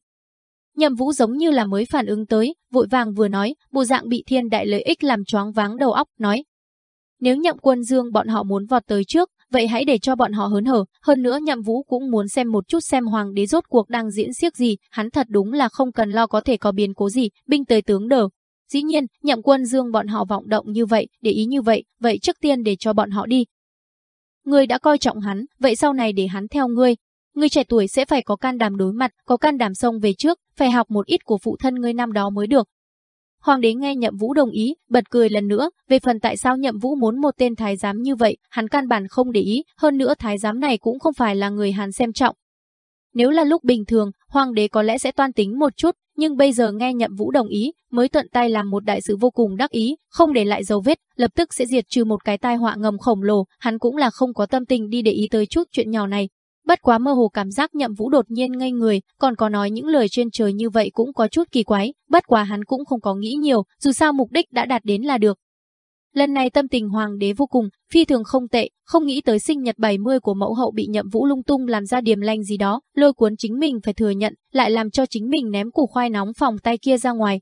Nhậm Vũ giống như là mới phản ứng tới, vội vàng vừa nói, bộ dạng bị thiên đại lợi ích làm choáng váng đầu óc, nói. Nếu nhậm quân dương bọn họ muốn vọt tới trước, vậy hãy để cho bọn họ hớn hở, hơn nữa nhậm vũ cũng muốn xem một chút xem hoàng đế rốt cuộc đang diễn xiếc gì, hắn thật đúng là không cần lo có thể có biến cố gì, binh tới tướng đờ. Dĩ nhiên, nhậm quân dương bọn họ vọng động như vậy, để ý như vậy, vậy trước tiên để cho bọn họ đi. Ngươi đã coi trọng hắn, vậy sau này để hắn theo ngươi, Người trẻ tuổi sẽ phải có can đảm đối mặt, có can đảm xông về trước, phải học một ít của phụ thân ngươi năm đó mới được. Hoàng đế nghe Nhậm Vũ đồng ý, bật cười lần nữa, về phần tại sao Nhậm Vũ muốn một tên thái giám như vậy, hắn căn bản không để ý, hơn nữa thái giám này cũng không phải là người hắn xem trọng. Nếu là lúc bình thường, hoàng đế có lẽ sẽ toan tính một chút, nhưng bây giờ nghe Nhậm Vũ đồng ý, mới thuận tay làm một đại sự vô cùng đắc ý, không để lại dấu vết, lập tức sẽ diệt trừ một cái tai họa ngầm khổng lồ, hắn cũng là không có tâm tình đi để ý tới chút chuyện nhỏ này, Bất quá mơ hồ cảm giác nhậm vũ đột nhiên ngây người, còn có nói những lời trên trời như vậy cũng có chút kỳ quái, bất quá hắn cũng không có nghĩ nhiều, dù sao mục đích đã đạt đến là được. Lần này tâm tình hoàng đế vô cùng, phi thường không tệ, không nghĩ tới sinh nhật 70 của mẫu hậu bị nhậm vũ lung tung làm ra điềm lành gì đó, lôi cuốn chính mình phải thừa nhận, lại làm cho chính mình ném củ khoai nóng phòng tay kia ra ngoài,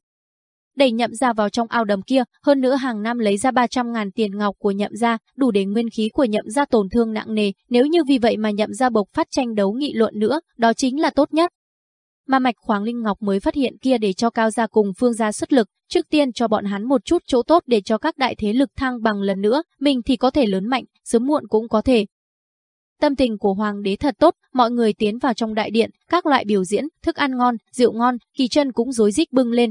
đẩy nhậm ra vào trong ao đầm kia, hơn nữa hàng năm lấy ra 300 ngàn tiền ngọc của nhậm gia, đủ để nguyên khí của nhậm gia tổn thương nặng nề, nếu như vì vậy mà nhậm gia bộc phát tranh đấu nghị luận nữa, đó chính là tốt nhất. Mà mạch khoáng linh ngọc mới phát hiện kia để cho cao gia cùng phương gia xuất lực, trước tiên cho bọn hắn một chút chỗ tốt để cho các đại thế lực thăng bằng lần nữa, mình thì có thể lớn mạnh, sớm muộn cũng có thể. Tâm tình của hoàng đế thật tốt, mọi người tiến vào trong đại điện, các loại biểu diễn, thức ăn ngon, rượu ngon, kỳ chân cũng rối rít bưng lên,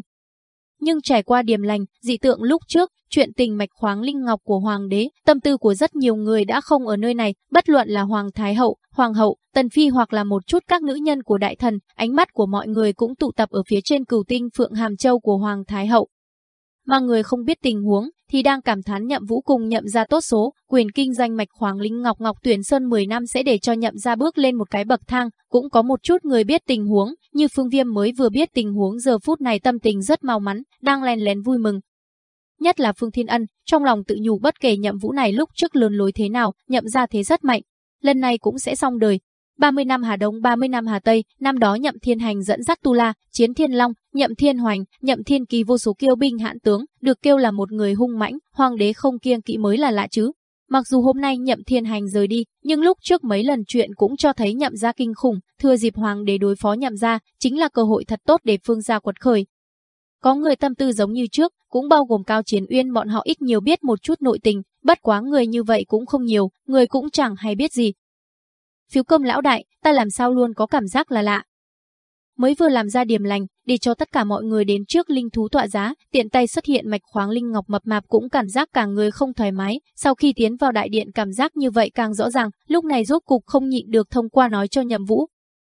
nhưng trải qua điểm lành, dị tượng lúc trước, chuyện tình mạch khoáng linh ngọc của hoàng đế, tâm tư của rất nhiều người đã không ở nơi này, bất luận là hoàng thái hậu, hoàng hậu, tần phi hoặc là một chút các nữ nhân của đại thần, ánh mắt của mọi người cũng tụ tập ở phía trên cửu tinh phượng hàm châu của hoàng thái hậu. Mà người không biết tình huống, thì đang cảm thán nhậm vũ cùng nhậm ra tốt số, quyền kinh doanh mạch khoáng linh ngọc ngọc tuyển sơn 10 năm sẽ để cho nhậm ra bước lên một cái bậc thang, cũng có một chút người biết tình huống, như phương viêm mới vừa biết tình huống giờ phút này tâm tình rất mau mắn, đang len lén vui mừng. Nhất là Phương Thiên Ân, trong lòng tự nhủ bất kể nhậm vũ này lúc trước lớn lối thế nào, nhậm ra thế rất mạnh. Lần này cũng sẽ xong đời, 30 năm Hà Đông 30 năm Hà Tây, năm đó Nhậm Thiên Hành dẫn dắt Tu La, Chiến Thiên Long, Nhậm Thiên Hoành, Nhậm Thiên Kỳ vô số kiêu binh hãn tướng, được kêu là một người hung mãnh, hoàng đế không kiêng kỵ mới là lạ chứ. Mặc dù hôm nay Nhậm Thiên Hành rời đi, nhưng lúc trước mấy lần chuyện cũng cho thấy Nhậm gia kinh khủng, thừa dịp hoàng đế đối phó Nhậm gia, chính là cơ hội thật tốt để phương gia quật khởi. Có người tâm tư giống như trước, cũng bao gồm Cao Chiến Uyên bọn họ ít nhiều biết một chút nội tình, bất quá người như vậy cũng không nhiều, người cũng chẳng hay biết gì, Phiếu cơm lão đại, ta làm sao luôn có cảm giác là lạ. Mới vừa làm ra điểm lành, để cho tất cả mọi người đến trước linh thú tọa giá, tiện tay xuất hiện mạch khoáng linh ngọc mập mạp cũng cảm giác cả người không thoải mái, sau khi tiến vào đại điện cảm giác như vậy càng rõ ràng, lúc này rốt cục không nhịn được thông qua nói cho Nhậm Vũ.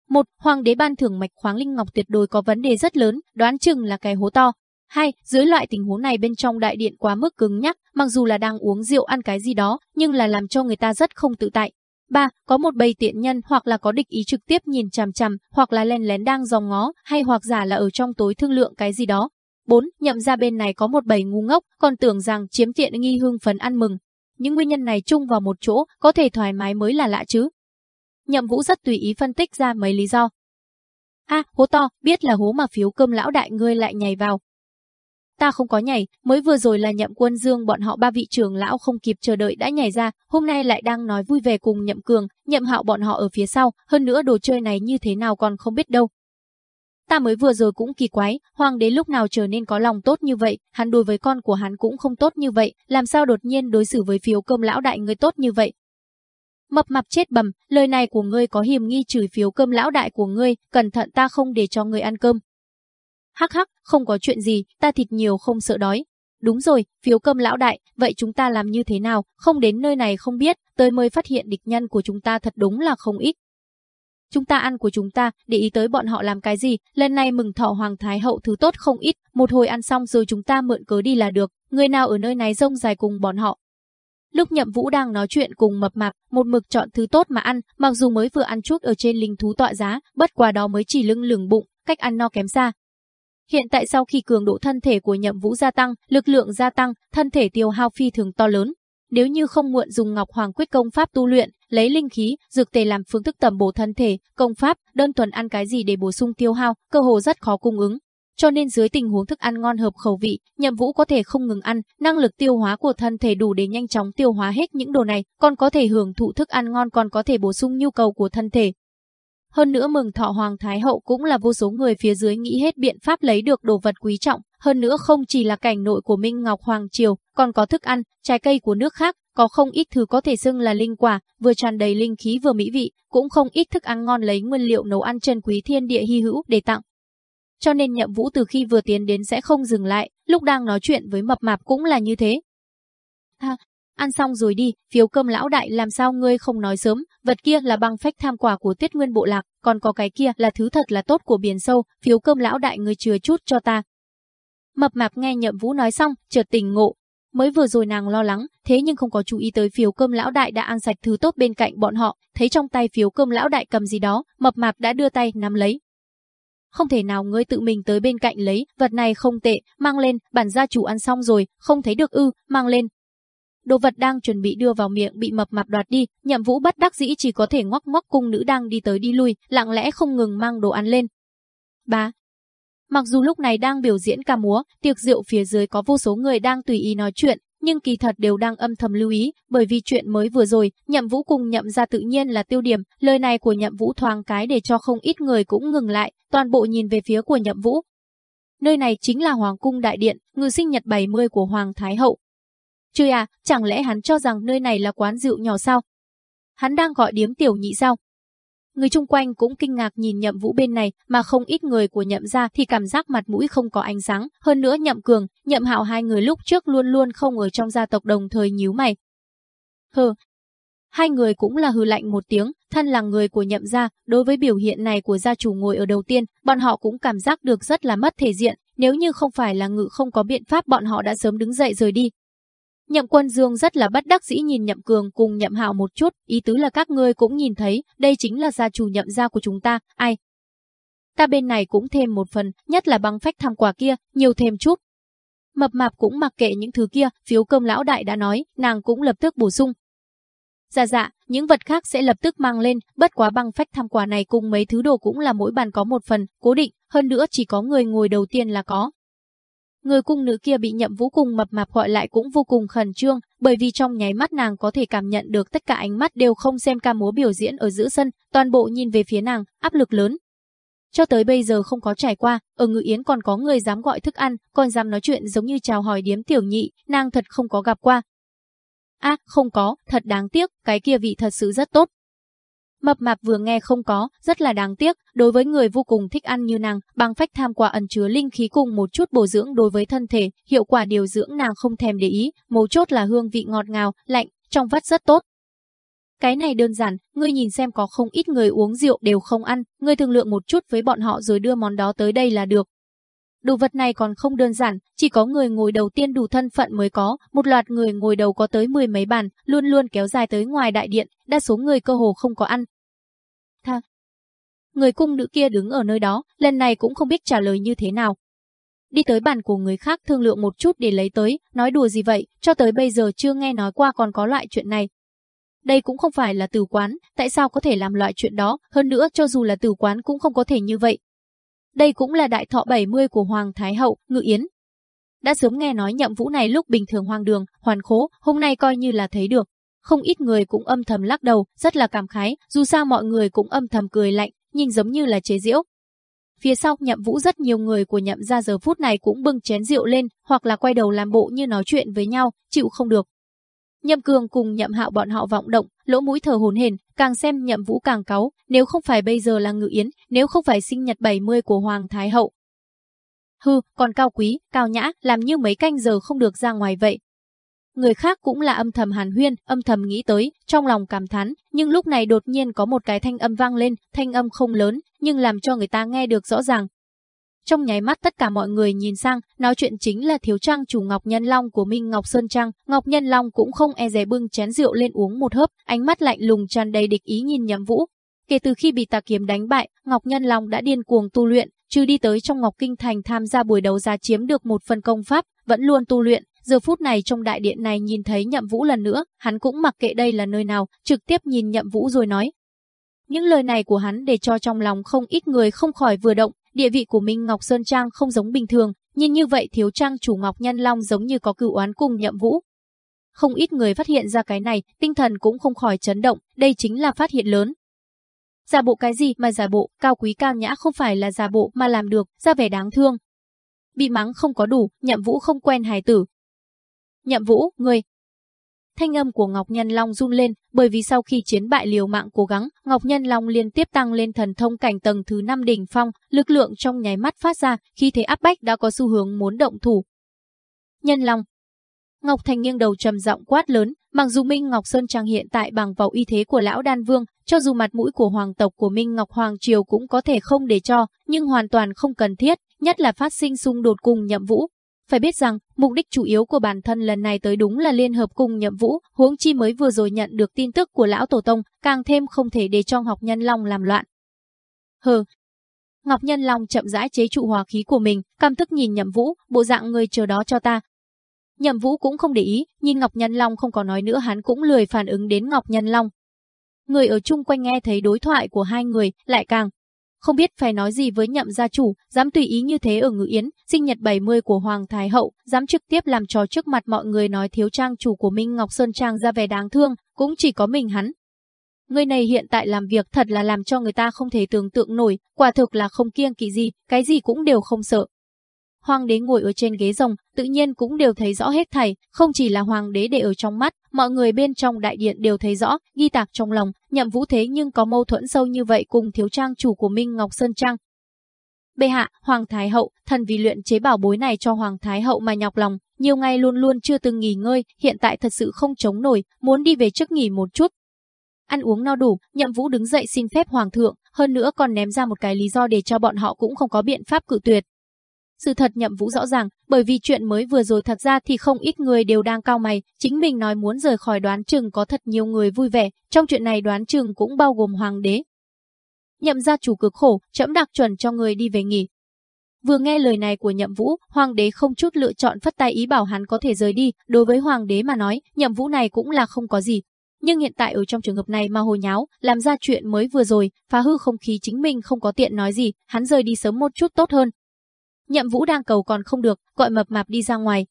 Một, Hoàng đế ban thưởng mạch khoáng linh ngọc tuyệt đối có vấn đề rất lớn, đoán chừng là cái hố to. Hai, dưới loại tình huống này bên trong đại điện quá mức cứng nhắc, mặc dù là đang uống rượu ăn cái gì đó, nhưng là làm cho người ta rất không tự tại, 3. Có một bầy tiện nhân hoặc là có địch ý trực tiếp nhìn chằm chằm, hoặc là len lén đang dòng ngó, hay hoặc giả là ở trong tối thương lượng cái gì đó. 4. Nhậm ra bên này có một bầy ngu ngốc, còn tưởng rằng chiếm tiện nghi hưng phấn ăn mừng. Những nguyên nhân này chung vào một chỗ, có thể thoải mái mới là lạ chứ. Nhậm Vũ rất tùy ý phân tích ra mấy lý do. A, hố to, biết là hố mà phiếu cơm lão đại ngươi lại nhảy vào. Ta không có nhảy, mới vừa rồi là nhậm quân dương bọn họ ba vị trưởng lão không kịp chờ đợi đã nhảy ra, hôm nay lại đang nói vui vẻ cùng nhậm cường, nhậm hạo bọn họ ở phía sau, hơn nữa đồ chơi này như thế nào còn không biết đâu. Ta mới vừa rồi cũng kỳ quái, hoàng đế lúc nào trở nên có lòng tốt như vậy, hắn đối với con của hắn cũng không tốt như vậy, làm sao đột nhiên đối xử với phiếu cơm lão đại người tốt như vậy. Mập mạp chết bầm, lời này của ngươi có hiểm nghi chửi phiếu cơm lão đại của ngươi, cẩn thận ta không để cho ngươi ăn cơm. Hắc hắc, không có chuyện gì, ta thịt nhiều không sợ đói. Đúng rồi, phiếu cơm lão đại, vậy chúng ta làm như thế nào, không đến nơi này không biết, tới mới phát hiện địch nhân của chúng ta thật đúng là không ít. Chúng ta ăn của chúng ta, để ý tới bọn họ làm cái gì, lần này mừng thọ Hoàng Thái Hậu thứ tốt không ít, một hồi ăn xong rồi chúng ta mượn cớ đi là được, người nào ở nơi này rông dài cùng bọn họ. Lúc nhậm vũ đang nói chuyện cùng mập mạp, một mực chọn thứ tốt mà ăn, mặc dù mới vừa ăn chút ở trên linh thú tọa giá, bất quá đó mới chỉ lưng lửng bụng, cách ăn no kém xa. Hiện tại sau khi cường độ thân thể của nhậm vũ gia tăng, lực lượng gia tăng, thân thể tiêu hao phi thường to lớn, nếu như không muộn dùng Ngọc Hoàng quyết công pháp tu luyện, lấy linh khí, dược tề làm phương thức tầm bổ thân thể, công pháp, đơn thuần ăn cái gì để bổ sung tiêu hao, cơ hồ rất khó cung ứng. Cho nên dưới tình huống thức ăn ngon hợp khẩu vị, Nhậm Vũ có thể không ngừng ăn, năng lực tiêu hóa của thân thể đủ để nhanh chóng tiêu hóa hết những đồ này, còn có thể hưởng thụ thức ăn ngon còn có thể bổ sung nhu cầu của thân thể. Hơn nữa mừng thọ Hoàng Thái Hậu cũng là vô số người phía dưới nghĩ hết biện pháp lấy được đồ vật quý trọng, hơn nữa không chỉ là cảnh nội của Minh Ngọc Hoàng Triều, còn có thức ăn, trái cây của nước khác, có không ít thứ có thể xưng là linh quả, vừa tràn đầy linh khí vừa mỹ vị, cũng không ít thức ăn ngon lấy nguyên liệu nấu ăn chân quý thiên địa hy hữu để tặng. Cho nên nhậm vũ từ khi vừa tiến đến sẽ không dừng lại, lúc đang nói chuyện với mập mạp cũng là như thế. À, ăn xong rồi đi, phiếu cơm lão đại làm sao ngươi không nói sớm, vật kia là băng phách tham quả của tiết nguyên bộ lạc, còn có cái kia là thứ thật là tốt của biển sâu, phiếu cơm lão đại ngươi chừa chút cho ta, Mập mạp nghe nhậm vũ nói xong, chợt tỉnh ngộ. Mới vừa rồi nàng lo lắng, thế nhưng không có chú ý tới phiếu cơm lão đại đã ăn sạch thứ tốt bên cạnh bọn họ, thấy trong tay phiếu cơm lão đại cầm gì đó, mập mạp đã đưa tay nắm lấy. Không thể nào ngươi tự mình tới bên cạnh lấy, vật này không tệ, mang lên, bản gia chủ ăn xong rồi, không thấy được ư, mang lên. Đồ vật đang chuẩn bị đưa vào miệng bị mập mạp đoạt đi, nhậm vũ bắt đắc dĩ chỉ có thể ngoắc ngoắc cung nữ đang đi tới đi lui, lặng lẽ không ngừng mang đồ ăn lên. Ba, Mặc dù lúc này đang biểu diễn ca múa, tiệc rượu phía dưới có vô số người đang tùy ý nói chuyện, nhưng kỳ thật đều đang âm thầm lưu ý, bởi vì chuyện mới vừa rồi, Nhậm Vũ cùng Nhậm ra tự nhiên là tiêu điểm, lời này của Nhậm Vũ thoáng cái để cho không ít người cũng ngừng lại, toàn bộ nhìn về phía của Nhậm Vũ. Nơi này chính là Hoàng cung đại điện, ngự sinh nhật 70 của Hoàng Thái hậu. Chơi à, chẳng lẽ hắn cho rằng nơi này là quán rượu nhỏ sao? Hắn đang gọi điếm tiểu nhị sao? Người chung quanh cũng kinh ngạc nhìn nhậm vũ bên này, mà không ít người của nhậm ra thì cảm giác mặt mũi không có ánh sáng. Hơn nữa nhậm cường, nhậm hạo hai người lúc trước luôn luôn không ở trong gia tộc đồng thời nhíu mày. Hừ, Hai người cũng là hừ lạnh một tiếng, thân là người của nhậm gia, đối với biểu hiện này của gia chủ ngồi ở đầu tiên, bọn họ cũng cảm giác được rất là mất thể diện, nếu như không phải là ngự không có biện pháp bọn họ đã sớm đứng dậy rời đi, Nhậm Quân Dương rất là bất đắc dĩ nhìn Nhậm Cường cùng Nhậm Hạo một chút, ý tứ là các ngươi cũng nhìn thấy, đây chính là gia chủ Nhậm gia của chúng ta, ai? Ta bên này cũng thêm một phần, nhất là băng phách tham quả kia, nhiều thêm chút. Mập mạp cũng mặc kệ những thứ kia, phiếu công lão đại đã nói, nàng cũng lập tức bổ sung. Dạ dạ, những vật khác sẽ lập tức mang lên, bất quá băng phách tham quả này cùng mấy thứ đồ cũng là mỗi bàn có một phần, cố định, hơn nữa chỉ có người ngồi đầu tiên là có, Người cung nữ kia bị nhậm vũ cùng mập mạp gọi lại cũng vô cùng khẩn trương, bởi vì trong nháy mắt nàng có thể cảm nhận được tất cả ánh mắt đều không xem ca múa biểu diễn ở giữa sân, toàn bộ nhìn về phía nàng, áp lực lớn. Cho tới bây giờ không có trải qua, ở ngự yến còn có người dám gọi thức ăn, còn dám nói chuyện giống như chào hỏi điếm tiểu nhị, nàng thật không có gặp qua. À, không có, thật đáng tiếc, cái kia vị thật sự rất tốt, Mập mạp vừa nghe không có, rất là đáng tiếc, đối với người vô cùng thích ăn như nàng, bằng phách tham quả ẩn chứa linh khí cùng một chút bổ dưỡng đối với thân thể, hiệu quả điều dưỡng nàng không thèm để ý, mấu chốt là hương vị ngọt ngào, lạnh, trong vắt rất tốt. Cái này đơn giản, ngươi nhìn xem có không ít người uống rượu đều không ăn, ngươi thương lượng một chút với bọn họ rồi đưa món đó tới đây là được. Đồ vật này còn không đơn giản, chỉ có người ngồi đầu tiên đủ thân phận mới có, một loạt người ngồi đầu có tới mười mấy bàn, luôn luôn kéo dài tới ngoài đại điện, đa số người cơ hồ không có ăn, tha. Người cung nữ kia đứng ở nơi đó, lần này cũng không biết trả lời như thế nào. Đi tới bàn của người khác thương lượng một chút để lấy tới, nói đùa gì vậy, cho tới bây giờ chưa nghe nói qua còn có loại chuyện này. đây cũng không phải là tử quán, tại sao có thể làm loại chuyện đó, hơn nữa cho dù là tử quán cũng không có thể như vậy. Đây cũng là đại thọ 70 của Hoàng Thái Hậu, Ngự Yến. Đã sớm nghe nói nhậm vũ này lúc bình thường hoang đường, hoàn khố, hôm nay coi như là thấy được. Không ít người cũng âm thầm lắc đầu, rất là cảm khái, dù sao mọi người cũng âm thầm cười lạnh, nhìn giống như là chế giễu. Phía sau nhậm vũ rất nhiều người của nhậm ra giờ phút này cũng bưng chén rượu lên, hoặc là quay đầu làm bộ như nói chuyện với nhau, chịu không được. Nhậm Cường cùng Nhậm Hạo bọn họ vọng động, lỗ mũi thở hổn hển, càng xem Nhậm Vũ càng cáu, nếu không phải bây giờ là Ngự Yến, nếu không phải sinh nhật 70 của Hoàng Thái hậu. Hừ, còn cao quý, cao nhã, làm như mấy canh giờ không được ra ngoài vậy. Người khác cũng là âm thầm hàn huyên, âm thầm nghĩ tới, trong lòng cảm thán, nhưng lúc này đột nhiên có một cái thanh âm vang lên, thanh âm không lớn, nhưng làm cho người ta nghe được rõ ràng, trong nháy mắt tất cả mọi người nhìn sang, nói chuyện chính là thiếu trang chủ Ngọc Nhân Long của Minh Ngọc Sơn Trang. Ngọc Nhân Long cũng không e dè bưng chén rượu lên uống một hớp, ánh mắt lạnh lùng tràn đầy địch ý nhìn nhậm vũ. Kể từ khi bị tà kiếm đánh bại, Ngọc Nhân Long đã điên cuồng tu luyện, trừ đi tới trong Ngọc Kinh Thành tham gia buổi đấu giá chiếm được một phần công pháp, vẫn luôn tu luyện. Giờ phút này trong đại điện này nhìn thấy nhậm vũ lần nữa, hắn cũng mặc kệ đây là nơi nào, trực tiếp nhìn nhậm vũ rồi nói, những lời này của hắn để cho trong lòng không ít người không khỏi vừa động, Địa vị của Minh Ngọc Sơn Trang không giống bình thường, nhìn như vậy thiếu trang chủ Ngọc Nhân Long giống như có cựu oán cùng nhậm vũ. Không ít người phát hiện ra cái này, tinh thần cũng không khỏi chấn động, đây chính là phát hiện lớn. Giả bộ cái gì mà giả bộ, cao quý cao nhã không phải là giả bộ mà làm được, ra vẻ đáng thương. Bị mắng không có đủ, nhậm vũ không quen hài tử. Nhậm vũ, ngươi. Thanh âm của Ngọc Nhân Long run lên, bởi vì sau khi chiến bại liều mạng cố gắng, Ngọc Nhân Long liên tiếp tăng lên thần thông cảnh tầng thứ 5 đỉnh phong, lực lượng trong nháy mắt phát ra, khi thế áp bách đã có xu hướng muốn động thủ. Nhân Long Ngọc Thành nghiêng đầu trầm giọng quát lớn, mặc dù Minh Ngọc Sơn Trang hiện tại bằng vào uy thế của lão đan vương, cho dù mặt mũi của hoàng tộc của Minh Ngọc Hoàng Triều cũng có thể không để cho, nhưng hoàn toàn không cần thiết, nhất là phát sinh xung đột cùng nhậm vũ, phải biết rằng, mục đích chủ yếu của bản thân lần này tới đúng là liên hợp cùng nhậm vũ, huống chi mới vừa rồi nhận được tin tức của lão tổ tông, càng thêm không thể để cho Ngọc Nhân Long làm loạn. Hừ. Ngọc Nhân Long chậm rãi chế trụ hòa khí của mình, cam tức nhìn nhậm vũ, bộ dạng người chờ đó cho ta. Nhậm vũ cũng không để ý, nhìn Ngọc Nhân Long không có nói nữa hắn cũng lười phản ứng đến Ngọc Nhân Long. Người ở chung quanh nghe thấy đối thoại của hai người, lại càng không biết phải nói gì với nhậm gia chủ, dám tùy ý như thế ở ngự yến, sinh nhật 70 của Hoàng Thái Hậu, dám trực tiếp làm trò trước mặt mọi người nói thiếu trang chủ của Minh Ngọc Sơn Trang ra vẻ đáng thương, cũng chỉ có mình hắn. Người này hiện tại làm việc thật là làm cho người ta không thể tưởng tượng nổi, quả thực là không kiêng kỵ gì, cái gì cũng đều không sợ. Hoàng đế ngồi ở trên ghế rồng, tự nhiên cũng đều thấy rõ hết thảy, không chỉ là hoàng đế để ở trong mắt, mọi người bên trong đại điện đều thấy rõ, ghi tạc trong lòng, nhậm vũ thế nhưng có mâu thuẫn sâu như vậy cùng thiếu trang chủ của Minh Ngọc Sơn Trang. Bệ hạ, Hoàng Thái Hậu, thần vì luyện chế bảo bối này cho Hoàng Thái Hậu mà nhọc lòng, nhiều ngày luôn luôn chưa từng nghỉ ngơi, hiện tại thật sự không chống nổi, muốn đi về trước nghỉ một chút. Ăn uống no đủ, nhậm vũ đứng dậy xin phép Hoàng thượng, hơn nữa còn ném ra một cái lý do để cho bọn họ cũng không có biện pháp cự tuyệt. Sự thật nhậm vũ rõ ràng, bởi vì chuyện mới vừa rồi thật ra thì không ít người đều đang cao mày, chính mình nói muốn rời khỏi đoán chừng có thật nhiều người vui vẻ, trong chuyện này đoán chừng cũng bao gồm hoàng đế. Nhậm gia chủ cực khổ, chấm đặc chuẩn cho người đi về nghỉ. Vừa nghe lời này của nhậm vũ, hoàng đế không chút lựa chọn phất tay ý bảo hắn có thể rời đi, đối với hoàng đế mà nói, nhậm vũ này cũng là không có gì. Nhưng hiện tại ở trong trường hợp này mà hồi nháo, làm ra chuyện mới vừa rồi, phá hư không khí chính mình không có tiện nói gì, hắn rời đi sớm một chút tốt hơn, Nhậm Vũ đang cầu còn không được, gọi mập mạp đi ra ngoài.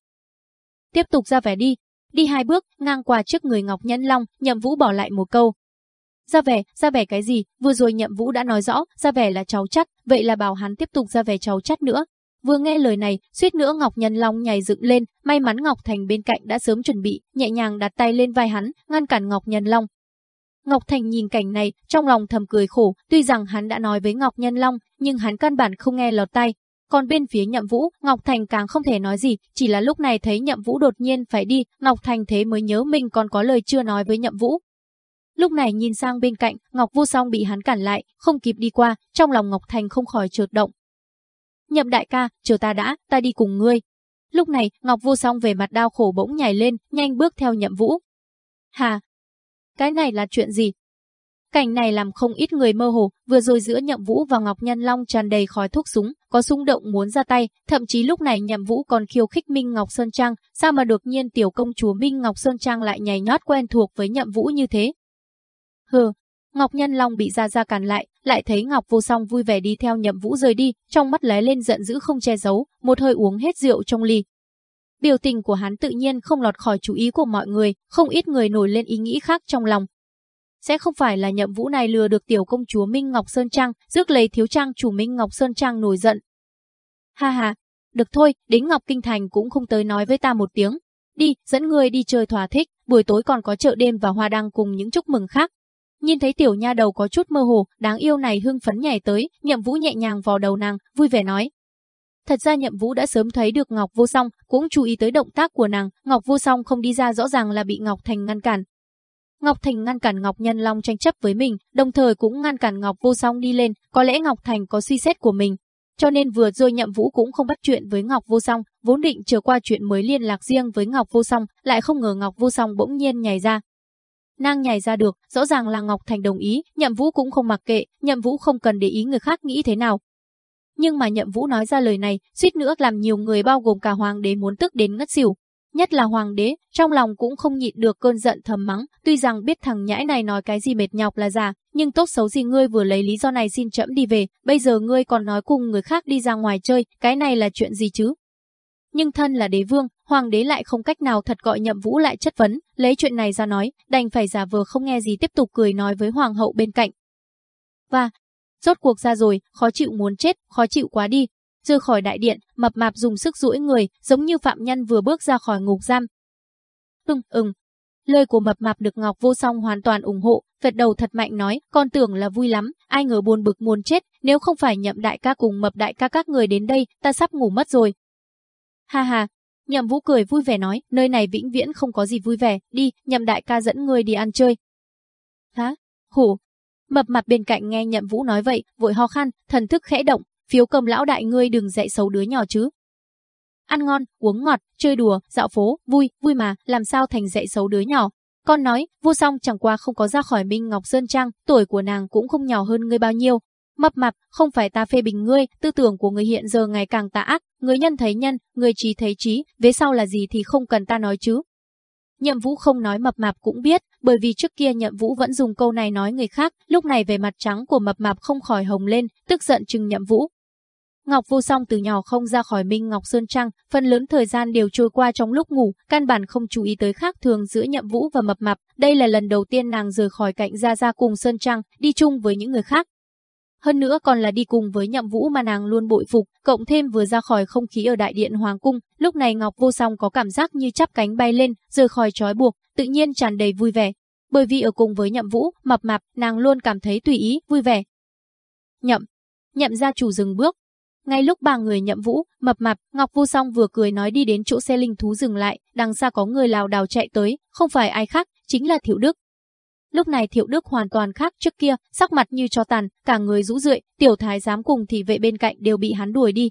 Tiếp tục ra vẻ đi. Đi hai bước, ngang qua trước người Ngọc Nhân Long, Nhậm Vũ bỏ lại một câu. Ra vẻ, ra vẻ cái gì, vừa rồi Nhậm Vũ đã nói rõ, ra vẻ là cháu chắt, vậy là bảo hắn tiếp tục ra vẻ cháu chắt nữa. Vừa nghe lời này, suýt nữa Ngọc Nhân Long nhảy dựng lên, may mắn Ngọc Thành bên cạnh đã sớm chuẩn bị, nhẹ nhàng đặt tay lên vai hắn, ngăn cản Ngọc Nhân Long. Ngọc Thành nhìn cảnh này, trong lòng thầm cười khổ, tuy rằng hắn đã nói với Ngọc Nhân Long, nhưng hắn căn bản không nghe lọt tay, còn bên phía Nhậm Vũ, Ngọc Thành càng không thể nói gì, chỉ là lúc này thấy Nhậm Vũ đột nhiên phải đi, Ngọc Thành thế mới nhớ mình còn có lời chưa nói với Nhậm Vũ. Lúc này nhìn sang bên cạnh, Ngọc Vô Song bị hắn cản lại, không kịp đi qua, trong lòng Ngọc Thành không khỏi chợt động. Nhậm đại ca, chờ ta đã, ta đi cùng ngươi. Lúc này, Ngọc Vô Song về mặt đau khổ bỗng nhảy lên, nhanh bước theo Nhậm Vũ. Hà, cái này là chuyện gì? Cảnh này làm không ít người mơ hồ, vừa rồi giữa Nhậm Vũ và Ngọc Nhân Long tràn đầy khói thuốc súng, có xung động muốn ra tay, thậm chí lúc này Nhậm Vũ còn khiêu khích Minh Ngọc Sơn Trang, sao mà đột nhiên tiểu công chúa Minh Ngọc Sơn Trang lại nhảy nhót quen thuộc với Nhậm Vũ như thế. Hừ, Ngọc Nhân Long bị Ra Ra cản lại, lại thấy Ngọc Vô Song vui vẻ đi theo Nhậm Vũ rời đi, trong mắt lóe lên giận dữ không che giấu, một hơi uống hết rượu trong ly. Biểu tình của hắn tự nhiên không lọt khỏi chú ý của mọi người, không ít người nổi lên ý nghĩ khác trong lòng. Sẽ không phải là Nhậm Vũ này lừa được tiểu công chúa Minh Ngọc Sơn Trang, rước lấy thiếu trang chủ Minh Ngọc Sơn Trang nổi giận. Ha ha, được thôi, đến Ngọc Kinh Thành cũng không tới nói với ta một tiếng. Đi, dẫn người đi chơi thỏa thích, buổi tối còn có chợ đêm và hoa đăng cùng những chúc mừng khác, Nhìn thấy tiểu nha đầu có chút mơ hồ, đáng yêu này hưng phấn nhảy tới, nhậm vũ nhẹ nhàng vào đầu nàng, vui vẻ nói. Thật ra nhậm vũ đã sớm thấy được Ngọc Vô Song, cũng chú ý tới động tác của nàng, Ngọc Vô Song không đi ra rõ ràng là bị Ngọc Thành ngăn cản. Ngọc Thành ngăn cản Ngọc Nhân Long tranh chấp với mình, đồng thời cũng ngăn cản Ngọc Vô Song đi lên, có lẽ Ngọc Thành có suy xét của mình. Cho nên vừa rồi nhậm vũ cũng không bắt chuyện với Ngọc Vô Song, vốn định chờ qua chuyện mới liên lạc riêng với Ngọc Vô Song, lại không ngờ Ngọc Vô Song bỗng nhiên nhảy ra, Nàng nhảy ra được, rõ ràng là Ngọc Thành đồng ý, Nhậm Vũ cũng không mặc kệ, Nhậm Vũ không cần để ý người khác nghĩ thế nào. Nhưng mà Nhậm Vũ nói ra lời này, suýt nữa làm nhiều người bao gồm cả hoàng đế muốn tức đến ngất xỉu. Nhất là hoàng đế, trong lòng cũng không nhịn được cơn giận thầm mắng, tuy rằng biết thằng nhãi này nói cái gì mệt nhọc là giả, nhưng tốt xấu gì ngươi vừa lấy lý do này xin chậm đi về, bây giờ ngươi còn nói cùng người khác đi ra ngoài chơi, cái này là chuyện gì chứ? Nhưng thân là đế vương, hoàng đế lại không cách nào thật gọi nhậm vũ lại chất vấn, lấy chuyện này ra nói, đành phải giả vờ không nghe gì tiếp tục cười nói với hoàng hậu bên cạnh. Và, rốt cuộc ra rồi, khó chịu muốn chết, khó chịu quá đi. Rời khỏi đại điện, mập mạp dùng sức duỗi người, giống như phạm nhân vừa bước ra khỏi ngục giam. Ưng, ưng. Lời của mập mạp được Ngọc Vô Song hoàn toàn ủng hộ, Phật đầu thật mạnh nói, con tưởng là vui lắm, ai ngờ buồn bực muốn chết, nếu không phải nhậm đại ca cùng mập đại ca các người đến đây, ta sắp ngủ mất rồi. Ha ha, Nhậm Vũ cười vui vẻ nói, nơi này vĩnh viễn không có gì vui vẻ, đi, Nhậm đại ca dẫn người đi ăn chơi. Hả? Hủ. Mập mạp bên cạnh nghe Nhậm Vũ nói vậy, vội ho khan, thần thức khẽ động, phiếu cầm lão đại ngươi đừng dạy xấu đứa nhỏ chứ. Ăn ngon, uống ngọt, chơi đùa, dạo phố, vui, vui mà, làm sao thành dạy xấu đứa nhỏ. Con nói, vô song chẳng qua không có ra khỏi Minh Ngọc Sơn Trang, tuổi của nàng cũng không nhỏ hơn ngươi bao nhiêu, Mập mạp, không phải ta phê bình ngươi, tư tưởng của người hiện giờ ngày càng tà ác, người nhân thấy nhân, người trí thấy trí, vế sau là gì thì không cần ta nói chứ. Nhậm Vũ không nói mập mạp cũng biết, bởi vì trước kia Nhậm Vũ vẫn dùng câu này nói người khác, lúc này về mặt trắng của mập mạp không khỏi hồng lên, tức giận chừng Nhậm Vũ. Ngọc Vô Song từ nhỏ không ra khỏi Minh Ngọc Sơn Trăng, phần lớn thời gian đều trôi qua trong lúc ngủ, căn bản không chú ý tới khác thường giữa Nhậm Vũ và Mập Mạp. Đây là lần đầu tiên nàng rời khỏi cạnh Gia Gia cùng Sơn Trăng, đi chung với những người khác, hơn nữa còn là đi cùng với nhậm vũ mà nàng luôn bội phục, cộng thêm vừa ra khỏi không khí ở đại điện Hoàng Cung, lúc này Ngọc Vô Song có cảm giác như chắp cánh bay lên, rời khỏi trói buộc, tự nhiên tràn đầy vui vẻ. Bởi vì ở cùng với nhậm vũ, mập mạp, nàng luôn cảm thấy tùy ý, vui vẻ. Nhậm, nhậm gia chủ dừng bước. Ngay lúc ba người nhậm vũ, mập mạp, Ngọc Vô Song vừa cười nói đi đến chỗ xe linh thú dừng lại, đằng xa có người lào đào chạy tới, không phải ai khác, chính là Thiệu Đức. Lúc này Thiệu Đức hoàn toàn khác trước kia, sắc mặt như cho tàn, cả người rũ rượi, tiểu thái giám cùng thị vệ bên cạnh đều bị hắn đuổi đi.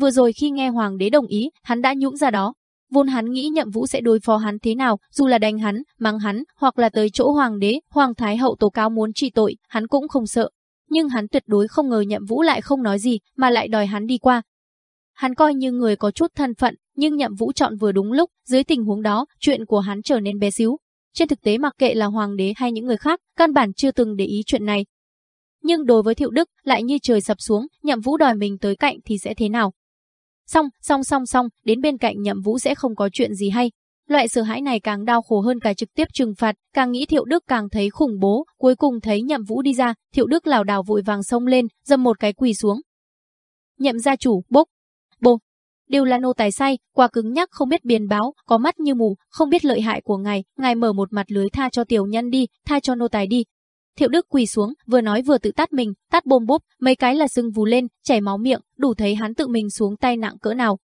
Vừa rồi khi nghe hoàng đế đồng ý, hắn đã nhũng ra đó. Vốn hắn nghĩ nhậm vũ sẽ đối phó hắn thế nào, dù là đánh hắn, mắng hắn, hoặc là tới chỗ hoàng đế, hoàng thái hậu tố cáo muốn trị tội, hắn cũng không sợ. Nhưng hắn tuyệt đối không ngờ nhậm vũ lại không nói gì, mà lại đòi hắn đi qua. Hắn coi như người có chút thân phận, nhưng nhậm vũ chọn vừa đúng lúc, dưới tình huống đó, chuyện của hắn trở nên bé xíu, trên thực tế mặc kệ là hoàng đế hay những người khác, căn bản chưa từng để ý chuyện này. Nhưng đối với Thiệu Đức, lại như trời sập xuống, Nhậm Vũ đòi mình tới cạnh thì sẽ thế nào? Xong, xong xong xong, đến bên cạnh Nhậm Vũ sẽ không có chuyện gì hay. Loại sợ hãi này càng đau khổ hơn cả trực tiếp trừng phạt, càng nghĩ Thiệu Đức càng thấy khủng bố, cuối cùng thấy Nhậm Vũ đi ra, Thiệu Đức lảo đảo vội vàng xông lên, dầm một cái quỳ xuống. Nhậm gia chủ, bốc, bô, đều là nô tài say, quá cứng nhắc không biết biến báo, có mắt như mù, không biết lợi hại của ngài, ngài mở một mặt lưới tha cho tiểu nhân đi, tha cho nô tài đi. Thiệu Đức quỳ xuống, vừa nói vừa tự tát mình, tát bôm bốp, mấy cái là sưng vù lên, chảy máu miệng, đủ thấy hắn tự mình xuống tay nặng cỡ nào.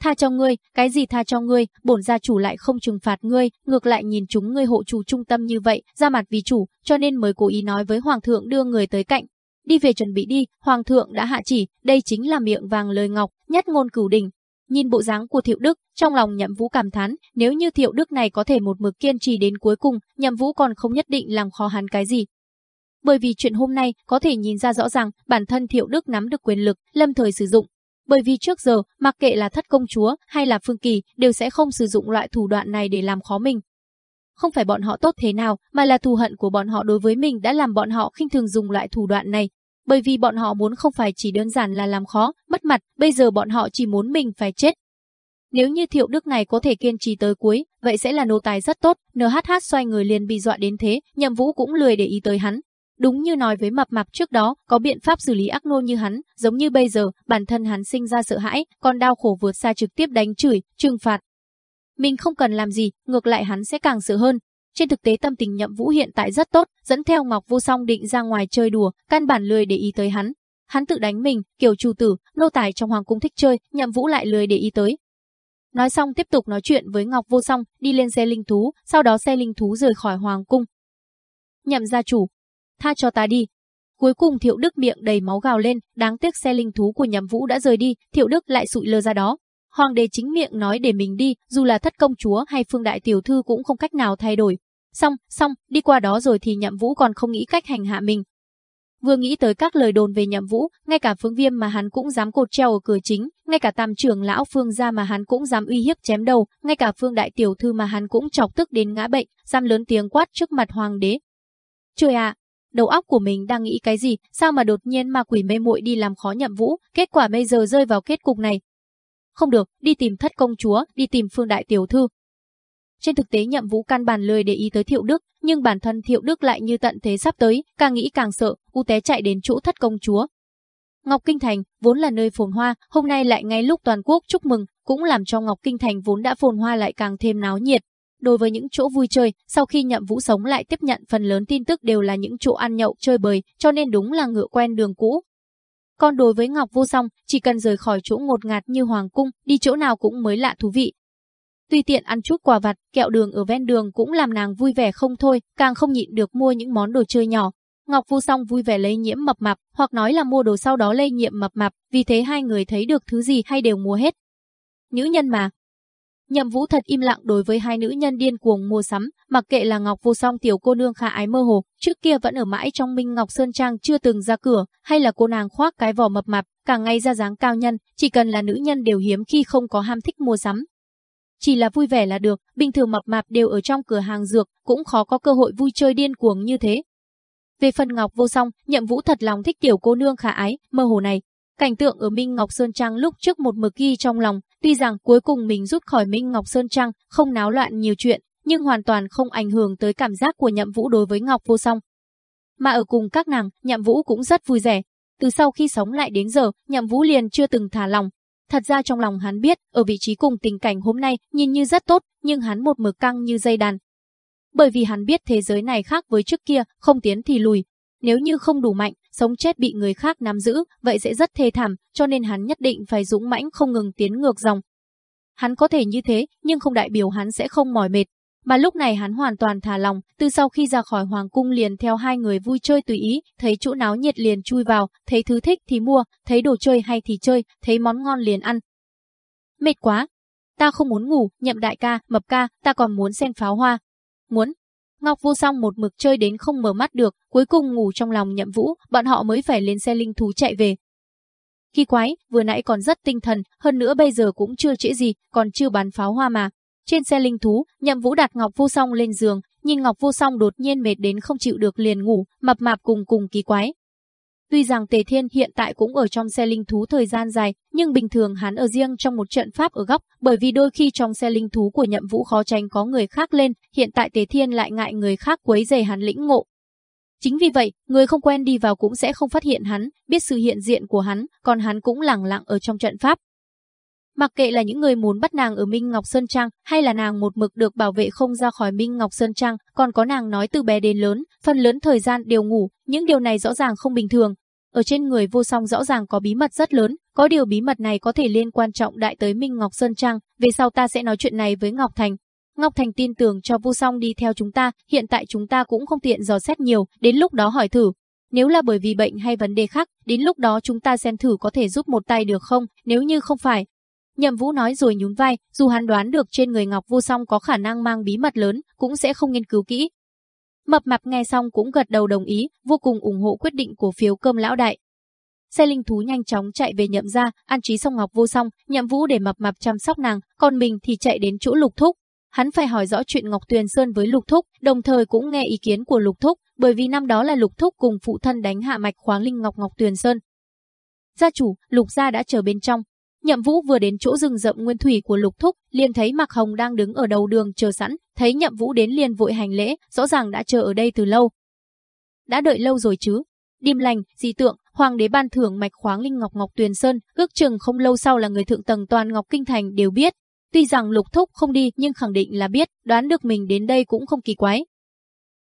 Tha cho ngươi, cái gì tha cho ngươi, bổn gia chủ lại không trừng phạt ngươi, ngược lại nhìn chúng ngươi hộ chủ trung tâm như vậy, ra mặt vì chủ, cho nên mới cố ý nói với hoàng thượng đưa người tới cạnh, đi về chuẩn bị đi, hoàng thượng đã hạ chỉ, đây chính là miệng vàng lời ngọc, nhất ngôn cửu đỉnh. Nhìn bộ dáng của Thiệu Đức, trong lòng Nhậm Vũ cảm thán, nếu như Thiệu Đức này có thể một mực kiên trì đến cuối cùng, Nhậm Vũ còn không nhất định làm khó hắn cái gì. Bởi vì chuyện hôm nay có thể nhìn ra rõ ràng, bản thân Thiệu Đức nắm được quyền lực, lâm thời sử dụng. Bởi vì trước giờ, mặc kệ là thất công chúa hay là phương kỳ, đều sẽ không sử dụng loại thủ đoạn này để làm khó mình. không phải bọn họ tốt thế nào, mà là thù hận của bọn họ đối với mình đã làm bọn họ khinh thường dùng loại thủ đoạn này. Bởi vì bọn họ muốn không phải chỉ đơn giản là làm khó, mất mặt, bây giờ bọn họ chỉ muốn mình phải chết. Nếu như thiệu đức này có thể kiên trì tới cuối, vậy sẽ là nô tài rất tốt, NHH xoay người liền bị dọa đến thế, nhậm vũ cũng lười để ý tới hắn. Đúng như nói với mập mạp trước đó, có biện pháp xử lý ác nô như hắn, giống như bây giờ, bản thân hắn sinh ra sợ hãi, còn đau khổ vượt xa trực tiếp đánh chửi, trừng phạt. Mình không cần làm gì, ngược lại hắn sẽ càng sợ hơn. Trên thực tế tâm tình nhậm vũ hiện tại rất tốt, dẫn theo Ngọc Vô Song định ra ngoài chơi đùa, căn bản lười để ý tới hắn. Hắn tự đánh mình, kiểu chủ tử, nô tài trong hoàng cung thích chơi, nhậm vũ lại lười để ý tới, Nói xong tiếp tục nói chuyện với Ngọc Vô Song, đi lên xe linh thú, sau đó xe linh thú rời khỏi hoàng cung. Nhậm gia chủ, tha cho ta đi. Cuối cùng Thiệu Đức miệng đầy máu gào lên, đáng tiếc xe linh thú của Nhậm Vũ đã rời đi, Thiệu Đức lại sụi lơ ra đó. Hoàng đế chính miệng nói để mình đi, dù là thất công chúa hay phương đại tiểu thư cũng không cách nào thay đổi. Xong, xong, đi qua đó rồi thì Nhậm Vũ còn không nghĩ cách hành hạ mình, Vừa nghĩ tới các lời đồn về nhậm vũ, ngay cả phương viêm mà hắn cũng dám cột treo ở cửa chính, ngay cả tam trưởng lão phương gia mà hắn cũng dám uy hiếp chém đầu, ngay cả phương đại tiểu thư mà hắn cũng chọc tức đến ngã bệnh, dám lớn tiếng quát trước mặt hoàng đế. Trời ạ, đầu óc của mình đang nghĩ cái gì, sao mà đột nhiên ma quỷ mê muội đi làm khó nhậm vũ, kết quả bây giờ rơi vào kết cục này. Không được, đi tìm thất công chúa, đi tìm phương đại tiểu thư, trên thực tế nhậm vũ căn bản lười để ý tới Thiệu Đức, nhưng bản thân Thiệu Đức lại như tận thế sắp tới, càng nghĩ càng sợ, u té chạy đến chỗ thất công chúa. Ngọc Kinh Thành, vốn là nơi phồn hoa, hôm nay lại ngay lúc toàn quốc chúc mừng, cũng làm cho Ngọc Kinh Thành vốn đã phồn hoa lại càng thêm náo nhiệt. Đối với những chỗ vui chơi, sau khi nhậm vũ sống lại tiếp nhận phần lớn tin tức đều là những chỗ ăn nhậu chơi bời, cho nên đúng là ngựa quen đường cũ. Còn đối với Ngọc Vô Song, chỉ cần rời khỏi chỗ ngột ngạt như Hoàng Cung, đi chỗ nào cũng mới lạ thú vị, Tùy tiện ăn chút quà vặt, kẹo đường ở ven đường cũng làm nàng vui vẻ không thôi, càng không nhịn được mua những món đồ chơi nhỏ. Ngọc Vu Song vui vẻ lấy nhiễm mập mạp, hoặc nói là mua đồ sau đó lây nhiễm mập mạp, vì thế hai người thấy được thứ gì hay đều mua hết. Nữ nhân mà. Nhậm Vũ thật im lặng đối với hai nữ nhân điên cuồng mua sắm, mặc kệ là Ngọc Vô Song tiểu cô nương khả ái mơ hồ, trước kia vẫn ở mãi trong Minh Ngọc Sơn Trang chưa từng ra cửa, hay là cô nàng khoác cái vỏ mập mạp, cả ngày ra dáng cao nhân, chỉ cần là nữ nhân đều hiếm khi không có ham thích mua sắm, chỉ là vui vẻ là được, bình thường mập mạp đều ở trong cửa hàng dược, cũng khó có cơ hội vui chơi điên cuồng như thế. Về phần Ngọc Vô Song, Nhậm Vũ thật lòng thích tiểu cô nương khả ái, mơ hồ này. Cảnh tượng ở Minh Ngọc Sơn Trang lúc trước một mực ghi trong lòng, tuy rằng cuối cùng mình rút khỏi Minh Ngọc Sơn Trang, không náo loạn nhiều chuyện, nhưng hoàn toàn không ảnh hưởng tới cảm giác của Nhậm Vũ đối với Ngọc Vô Song. Mà ở cùng các nàng, Nhậm Vũ cũng rất vui vẻ. Từ sau khi sống lại đến giờ, Nhậm Vũ liền chưa từng thả lòng, Thật ra trong lòng hắn biết, ở vị trí cùng tình cảnh hôm nay nhìn như rất tốt, nhưng hắn một mực căng như dây đàn. Bởi vì hắn biết thế giới này khác với trước kia, không tiến thì lùi. Nếu như không đủ mạnh, sống chết bị người khác nắm giữ, vậy sẽ rất thê thảm, cho nên hắn nhất định phải dũng mãnh không ngừng tiến ngược dòng. Hắn có thể như thế, nhưng không đại biểu hắn sẽ không mỏi mệt. Mà lúc này hắn hoàn toàn thả lòng, từ sau khi ra khỏi hoàng cung liền theo hai người vui chơi tùy ý, thấy chỗ náo nhiệt liền chui vào, thấy thứ thích thì mua, thấy đồ chơi hay thì chơi, thấy món ngon liền ăn. Mệt quá, ta không muốn ngủ, nhậm đại ca, mập ca, ta còn muốn xem pháo hoa. Muốn. Ngọc vô song một mực chơi đến không mở mắt được, cuối cùng ngủ trong lòng nhậm vũ, bọn họ mới phải lên xe linh thú chạy về. Kỳ quái, vừa nãy còn rất tinh thần, hơn nữa bây giờ cũng chưa trễ gì, còn chưa bắn pháo hoa mà. Trên xe linh thú, Nhậm Vũ đặt Ngọc Vô Song lên giường, nhìn Ngọc Vô Song đột nhiên mệt đến không chịu được liền ngủ, mập mạp cùng cùng kỳ quái. Tuy rằng Tề Thiên hiện tại cũng ở trong xe linh thú thời gian dài, nhưng bình thường hắn ở riêng trong một trận pháp ở góc, bởi vì đôi khi trong xe linh thú của Nhậm Vũ khó tránh có người khác lên, hiện tại Tề Thiên lại ngại người khác quấy rầy hắn lĩnh ngộ. Chính vì vậy, người không quen đi vào cũng sẽ không phát hiện hắn, biết sự hiện diện của hắn, còn hắn cũng lẳng lặng ở trong trận pháp, Mặc kệ là những người muốn bắt nàng ở Minh Ngọc Sơn Trang hay là nàng một mực được bảo vệ không ra khỏi Minh Ngọc Sơn Trang, còn có nàng nói từ bé đến lớn, phần lớn thời gian đều ngủ, những điều này rõ ràng không bình thường. Ở trên người vô song rõ ràng có bí mật rất lớn, có điều bí mật này có thể liên quan trọng đại tới Minh Ngọc Sơn Trang, về sau ta sẽ nói chuyện này với Ngọc Thành. Ngọc Thành tin tưởng cho vô song đi theo chúng ta, hiện tại chúng ta cũng không tiện dò xét nhiều, đến lúc đó hỏi thử, nếu là bởi vì bệnh hay vấn đề khác, đến lúc đó chúng ta xem thử có thể giúp một tay được không, nếu như không phải, Nhậm Vũ nói rồi nhún vai, dù hắn đoán được trên người Ngọc Vô Song có khả năng mang bí mật lớn, cũng sẽ không nghiên cứu kỹ. Mập mạp nghe xong cũng gật đầu đồng ý, vô cùng ủng hộ quyết định của phiếu cơm lão đại. Xe linh thú nhanh chóng chạy về nhậm ra, an trí xong Ngọc Vô Song, Nhậm Vũ để mập mạp chăm sóc nàng, còn mình thì chạy đến chỗ Lục Thúc. Hắn phải hỏi rõ chuyện Ngọc Tuyền Sơn với Lục Thúc, đồng thời cũng nghe ý kiến của Lục Thúc, bởi vì năm đó là Lục Thúc cùng phụ thân đánh hạ mạch khoáng linh Ngọc Ngọc Tuyền Sơn. Gia chủ, Lục gia đã chờ bên trong. Nhậm Vũ vừa đến chỗ rừng rậm nguyên thủy của Lục Thúc, liền thấy Mạc Hồng đang đứng ở đầu đường chờ sẵn, thấy Nhậm Vũ đến liền vội hành lễ, rõ ràng đã chờ ở đây từ lâu. Đã đợi lâu rồi chứ? Điềm lành, dị tượng, hoàng đế ban thưởng mạch khoáng linh ngọc ngọc tuyền sơn, ước chừng không lâu sau là người thượng tầng toàn ngọc kinh thành đều biết. Tuy rằng lục thúc không đi nhưng khẳng định là biết, đoán được mình đến đây cũng không kỳ quái.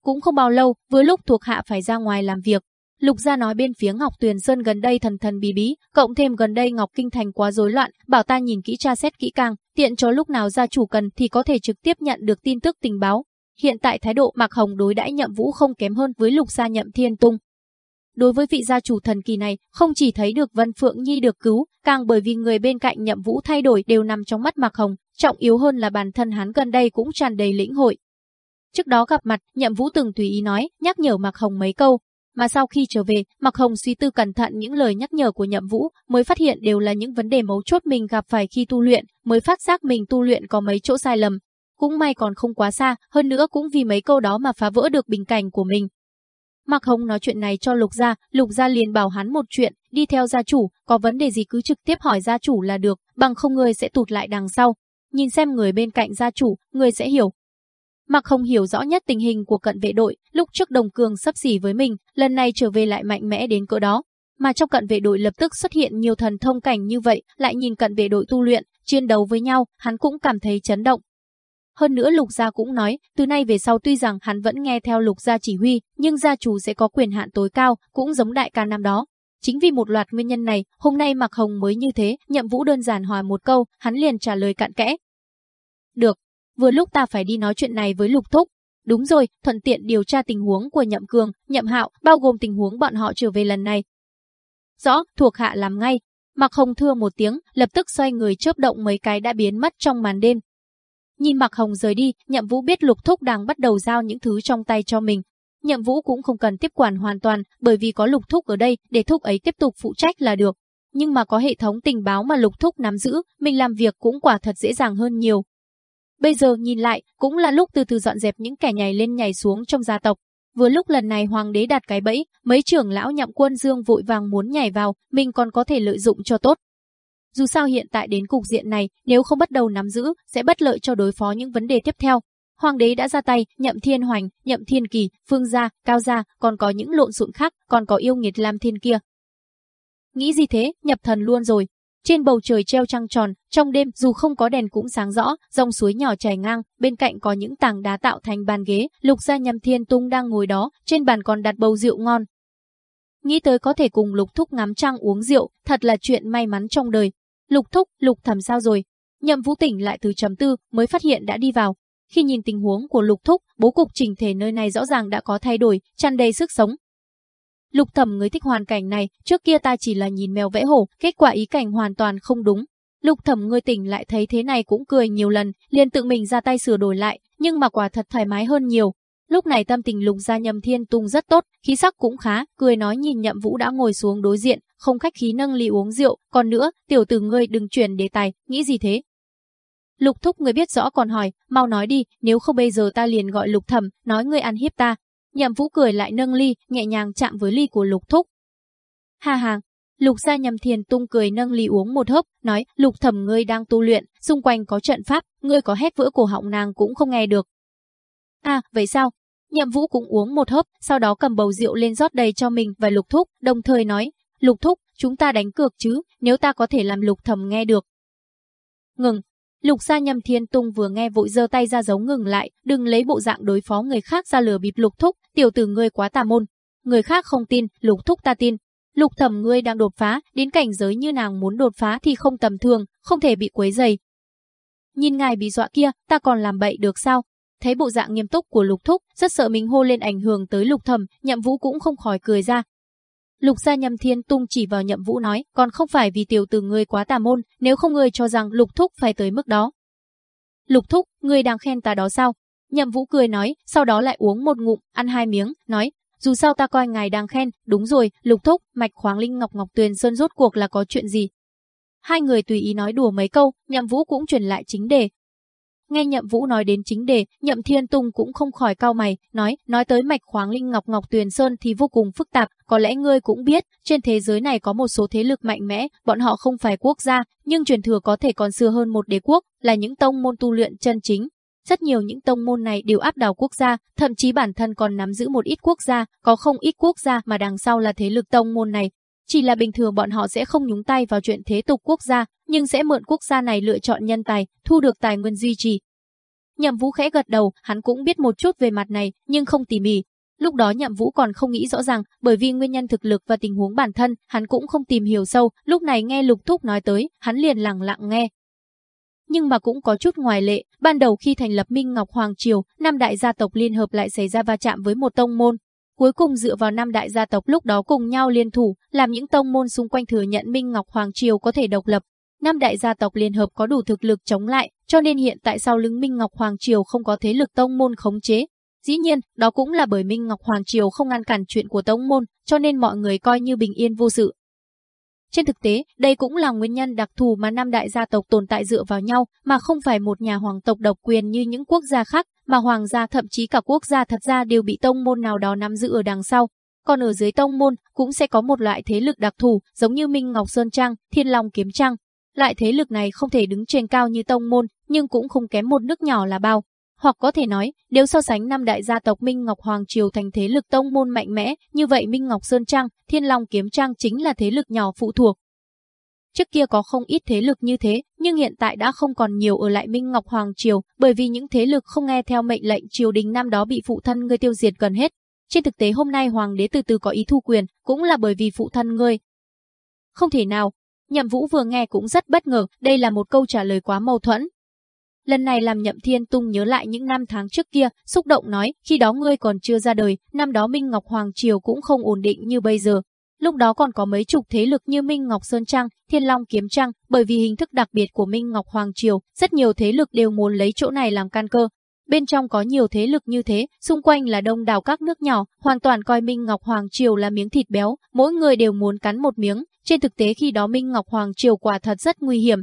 Cũng không bao lâu, vừa lúc thuộc hạ phải ra ngoài làm việc. Lục gia nói bên phía Ngọc Tuyền Sơn gần đây thần thần bí bí, cộng thêm gần đây Ngọc Kinh Thành quá rối loạn, bảo ta nhìn kỹ tra xét kỹ càng, tiện cho lúc nào gia chủ cần thì có thể trực tiếp nhận được tin tức tình báo. Hiện tại thái độ Mạc Hồng đối đãi Nhậm Vũ không kém hơn với Lục gia Nhậm Thiên Tung. Đối với vị gia chủ thần kỳ này, không chỉ thấy được Vân Phượng Nhi được cứu, càng bởi vì người bên cạnh Nhậm Vũ thay đổi đều nằm trong mắt Mạc Hồng, trọng yếu hơn là bản thân hắn gần đây cũng tràn đầy lĩnh hội. Trước đó gặp mặt, Nhậm Vũ từng tùy ý nói, nhắc nhở Mạc Hồng mấy câu, mà sau khi trở về, Mạc Hồng suy tư cẩn thận những lời nhắc nhở của Nhậm Vũ, mới phát hiện đều là những vấn đề mấu chốt mình gặp phải khi tu luyện, mới phát giác mình tu luyện có mấy chỗ sai lầm. Cũng may còn không quá xa, hơn nữa cũng vì mấy câu đó mà phá vỡ được bình cảnh của mình. Mạc Hồng nói chuyện này cho Lục Gia, Lục Gia liền bảo hắn một chuyện, đi theo gia chủ, có vấn đề gì cứ trực tiếp hỏi gia chủ là được, bằng không người sẽ tụt lại đằng sau. Nhìn xem người bên cạnh gia chủ, người sẽ hiểu. Mạc Hồng hiểu rõ nhất tình hình của cận vệ đội, lúc trước Đồng Cường sắp xỉ với mình, lần này trở về lại mạnh mẽ đến cỡ đó. Mà trong cận vệ đội lập tức xuất hiện nhiều thần thông cảnh như vậy, lại nhìn cận vệ đội tu luyện, chiến đấu với nhau, hắn cũng cảm thấy chấn động. Hơn nữa Lục Gia cũng nói, từ nay về sau tuy rằng hắn vẫn nghe theo Lục Gia chỉ huy, nhưng gia chủ sẽ có quyền hạn tối cao, cũng giống đại ca năm đó. Chính vì một loạt nguyên nhân này, hôm nay Mạc Hồng mới như thế, nhậm vũ đơn giản hỏi một câu, hắn liền trả lời cạn kẽ. Được, vừa lúc ta phải đi nói chuyện này với Lục Thúc. Đúng rồi, thuận tiện điều tra tình huống của Nhậm Cường, Nhậm Hạo, bao gồm tình huống bọn họ trở về lần này. Rõ, thuộc hạ làm ngay. Mặc Hồng thưa một tiếng, lập tức xoay người chớp động mấy cái đã biến mất trong màn đêm. Nhìn Mặc Hồng rời đi, Nhậm Vũ biết Lục Thúc đang bắt đầu giao những thứ trong tay cho mình. Nhậm Vũ cũng không cần tiếp quản hoàn toàn, bởi vì có Lục Thúc ở đây, để Thúc ấy tiếp tục phụ trách là được. Nhưng mà có hệ thống tình báo mà Lục Thúc nắm giữ, mình làm việc cũng quả thật dễ dàng hơn nhiều. Bây giờ nhìn lại, cũng là lúc từ từ dọn dẹp những kẻ nhảy lên nhảy xuống trong gia tộc. Vừa lúc lần này hoàng đế đặt cái bẫy, mấy trưởng lão nhậm quân dương vội vàng muốn nhảy vào, mình còn có thể lợi dụng cho tốt. Dù sao hiện tại đến cục diện này, nếu không bắt đầu nắm giữ, sẽ bất lợi cho đối phó những vấn đề tiếp theo. Hoàng đế đã ra tay, nhậm thiên hoành, nhậm thiên kỳ, phương gia, cao gia, còn có những lộn xộn khác, còn có yêu nghiệt lam thiên kia. Nghĩ gì thế, nhập thần luôn rồi. Trên bầu trời treo trăng tròn, trong đêm dù không có đèn cũng sáng rõ, dòng suối nhỏ chảy ngang, bên cạnh có những tảng đá tạo thành bàn ghế, lục gia nhầm thiên tung đang ngồi đó, trên bàn còn đặt bầu rượu ngon. Nghĩ tới có thể cùng lục thúc ngắm trăng uống rượu, thật là chuyện may mắn trong đời, Lục thúc, lục thẩm sao rồi? Nhậm vũ tỉnh lại từ chấm tư, mới phát hiện đã đi vào. Khi nhìn tình huống của lục thúc, bố cục trình thể nơi này rõ ràng đã có thay đổi, tràn đầy sức sống. Lục thẩm người thích hoàn cảnh này, trước kia ta chỉ là nhìn mèo vẽ hổ, kết quả ý cảnh hoàn toàn không đúng. Lục thẩm người tỉnh lại thấy thế này cũng cười nhiều lần, liền tự mình ra tay sửa đổi lại, nhưng mà quả thật thoải mái hơn nhiều. Lúc này tâm tình lục gia nhầm thiên tung rất tốt, khí sắc cũng khá, cười nói nhìn nhậm vũ đã ngồi xuống đối diện, không khách khí nâng ly uống rượu, còn nữa, tiểu tử ngươi đừng chuyển đề tài, nghĩ gì thế? Lục thúc người biết rõ còn hỏi, mau nói đi, nếu không bây giờ ta liền gọi lục thẩm, nói ngươi ăn hiếp ta. Nhậm vũ cười lại nâng ly, nhẹ nhàng chạm với ly của lục thúc. Ha ha, lục gia nhầm thiền tung cười nâng ly uống một hớp, nói, lục thẩm ngươi đang tu luyện, xung quanh có trận pháp, ngươi có hét vỡ cổ họng nàng cũng không nghe được. À, vậy sao? Nhậm vũ cũng uống một hớp, sau đó cầm bầu rượu lên rót đầy cho mình và lục thúc, đồng thời nói, Lục thúc, chúng ta đánh cược chứ, nếu ta có thể làm lục Thẩm nghe được. Ngừng. Lục gia nhầm thiên tung vừa nghe vội giơ tay ra giấu ngừng lại, đừng lấy bộ dạng đối phó người khác ra lừa bịp lục thúc, tiểu tử ngươi quá tà môn. Người khác không tin, lục thúc ta tin. Lục Thẩm ngươi đang đột phá, đến cảnh giới như nàng muốn đột phá thì không tầm thường, không thể bị quấy dày. Nhìn ngài bị dọa kia, ta còn làm bậy được sao? Thấy bộ dạng nghiêm túc của lục thúc, rất sợ mình hô lên ảnh hưởng tới lục Thẩm, nhậm vũ cũng không khỏi cười ra, Lục gia nhầm thiên tung chỉ vào nhậm vũ nói, còn không phải vì tiểu tử ngươi quá tà môn, nếu không ngươi cho rằng lục thúc phải tới mức đó. Lục thúc, ngươi đang khen ta đó sao? Nhậm vũ cười nói, sau đó lại uống một ngụm, ăn hai miếng, nói, dù sao ta coi ngài đang khen, đúng rồi, lục thúc, mạch khoáng linh ngọc ngọc tuyền sơn rốt cuộc là có chuyện gì? Hai người tùy ý nói đùa mấy câu, nhậm vũ cũng chuyển lại chính đề. Nghe Nhậm Vũ nói đến chính đề, Nhậm Thiên Tung cũng không khỏi cao mày, nói, nói tới mạch khoáng linh ngọc ngọc tuyền sơn thì vô cùng phức tạp, có lẽ ngươi cũng biết, trên thế giới này có một số thế lực mạnh mẽ, bọn họ không phải quốc gia, nhưng truyền thừa có thể còn xưa hơn một đế quốc, là những tông môn tu luyện chân chính. Rất nhiều những tông môn này đều áp đảo quốc gia, thậm chí bản thân còn nắm giữ một ít quốc gia, có không ít quốc gia mà đằng sau là thế lực tông môn này, chỉ là bình thường bọn họ sẽ không nhúng tay vào chuyện thế tục quốc gia, nhưng sẽ mượn quốc gia này lựa chọn nhân tài, thu được tài nguyên duy trì. Nhậm Vũ khẽ gật đầu, hắn cũng biết một chút về mặt này, nhưng không tỉ mỉ. Lúc đó Nhậm Vũ còn không nghĩ rõ ràng, bởi vì nguyên nhân thực lực và tình huống bản thân, hắn cũng không tìm hiểu sâu, lúc này nghe Lục Thúc nói tới, hắn liền lặng lặng nghe. Nhưng mà cũng có chút ngoài lệ, ban đầu khi thành lập Minh Ngọc Hoàng Triều, năm đại gia tộc liên hợp lại xảy ra va chạm với một tông môn, Cuối cùng dựa vào năm đại gia tộc lúc đó cùng nhau liên thủ, làm những tông môn xung quanh thừa nhận Minh Ngọc Hoàng Triều có thể độc lập. Năm đại gia tộc liên hợp có đủ thực lực chống lại, cho nên hiện tại sau lưng Minh Ngọc Hoàng Triều không có thế lực tông môn khống chế. Dĩ nhiên, đó cũng là bởi Minh Ngọc Hoàng Triều không ngăn cản chuyện của tông môn, cho nên mọi người coi như bình yên vô sự. Trên thực tế, đây cũng là nguyên nhân đặc thù mà năm đại gia tộc tồn tại dựa vào nhau, mà không phải một nhà hoàng tộc độc quyền như những quốc gia khác, mà hoàng gia thậm chí cả quốc gia thật ra đều bị tông môn nào đó nắm giữ ở đằng sau. Còn ở dưới tông môn cũng sẽ có một loại thế lực đặc thù, giống như Minh Ngọc Sơn Trang, Thiên Long Kiếm Trang. Loại thế lực này không thể đứng trên cao như tông môn, nhưng cũng không kém một nước nhỏ là bao. Hoặc có thể nói, nếu so sánh năm đại gia tộc Minh Ngọc Hoàng Triều thành thế lực tông môn mạnh mẽ, như vậy Minh Ngọc Sơn Trang, Thiên Long Kiếm Trang chính là thế lực nhỏ phụ thuộc. Trước kia có không ít thế lực như thế, nhưng hiện tại đã không còn nhiều ở lại Minh Ngọc Hoàng Triều, bởi vì những thế lực không nghe theo mệnh lệnh triều đình năm đó bị phụ thân ngươi tiêu diệt gần hết. Trên thực tế hôm nay hoàng đế từ từ có ý thu quyền, cũng là bởi vì phụ thân ngươi. Không thể nào, Nhậm Vũ vừa nghe cũng rất bất ngờ, đây là một câu trả lời quá mâu thuẫn, Lần này làm Nhậm Thiên Tung nhớ lại những năm tháng trước kia, xúc động nói, khi đó ngươi còn chưa ra đời, năm đó Minh Ngọc Hoàng Triều cũng không ổn định như bây giờ. Lúc đó còn có mấy chục thế lực như Minh Ngọc Sơn Trang, Thiên Long Kiếm Trang, bởi vì hình thức đặc biệt của Minh Ngọc Hoàng Triều, rất nhiều thế lực đều muốn lấy chỗ này làm căn cơ. Bên trong có nhiều thế lực như thế, xung quanh là đông đảo các nước nhỏ, hoàn toàn coi Minh Ngọc Hoàng Triều là miếng thịt béo, mỗi người đều muốn cắn một miếng. Trên thực tế khi đó Minh Ngọc Hoàng Triều quả thật rất nguy hiểm,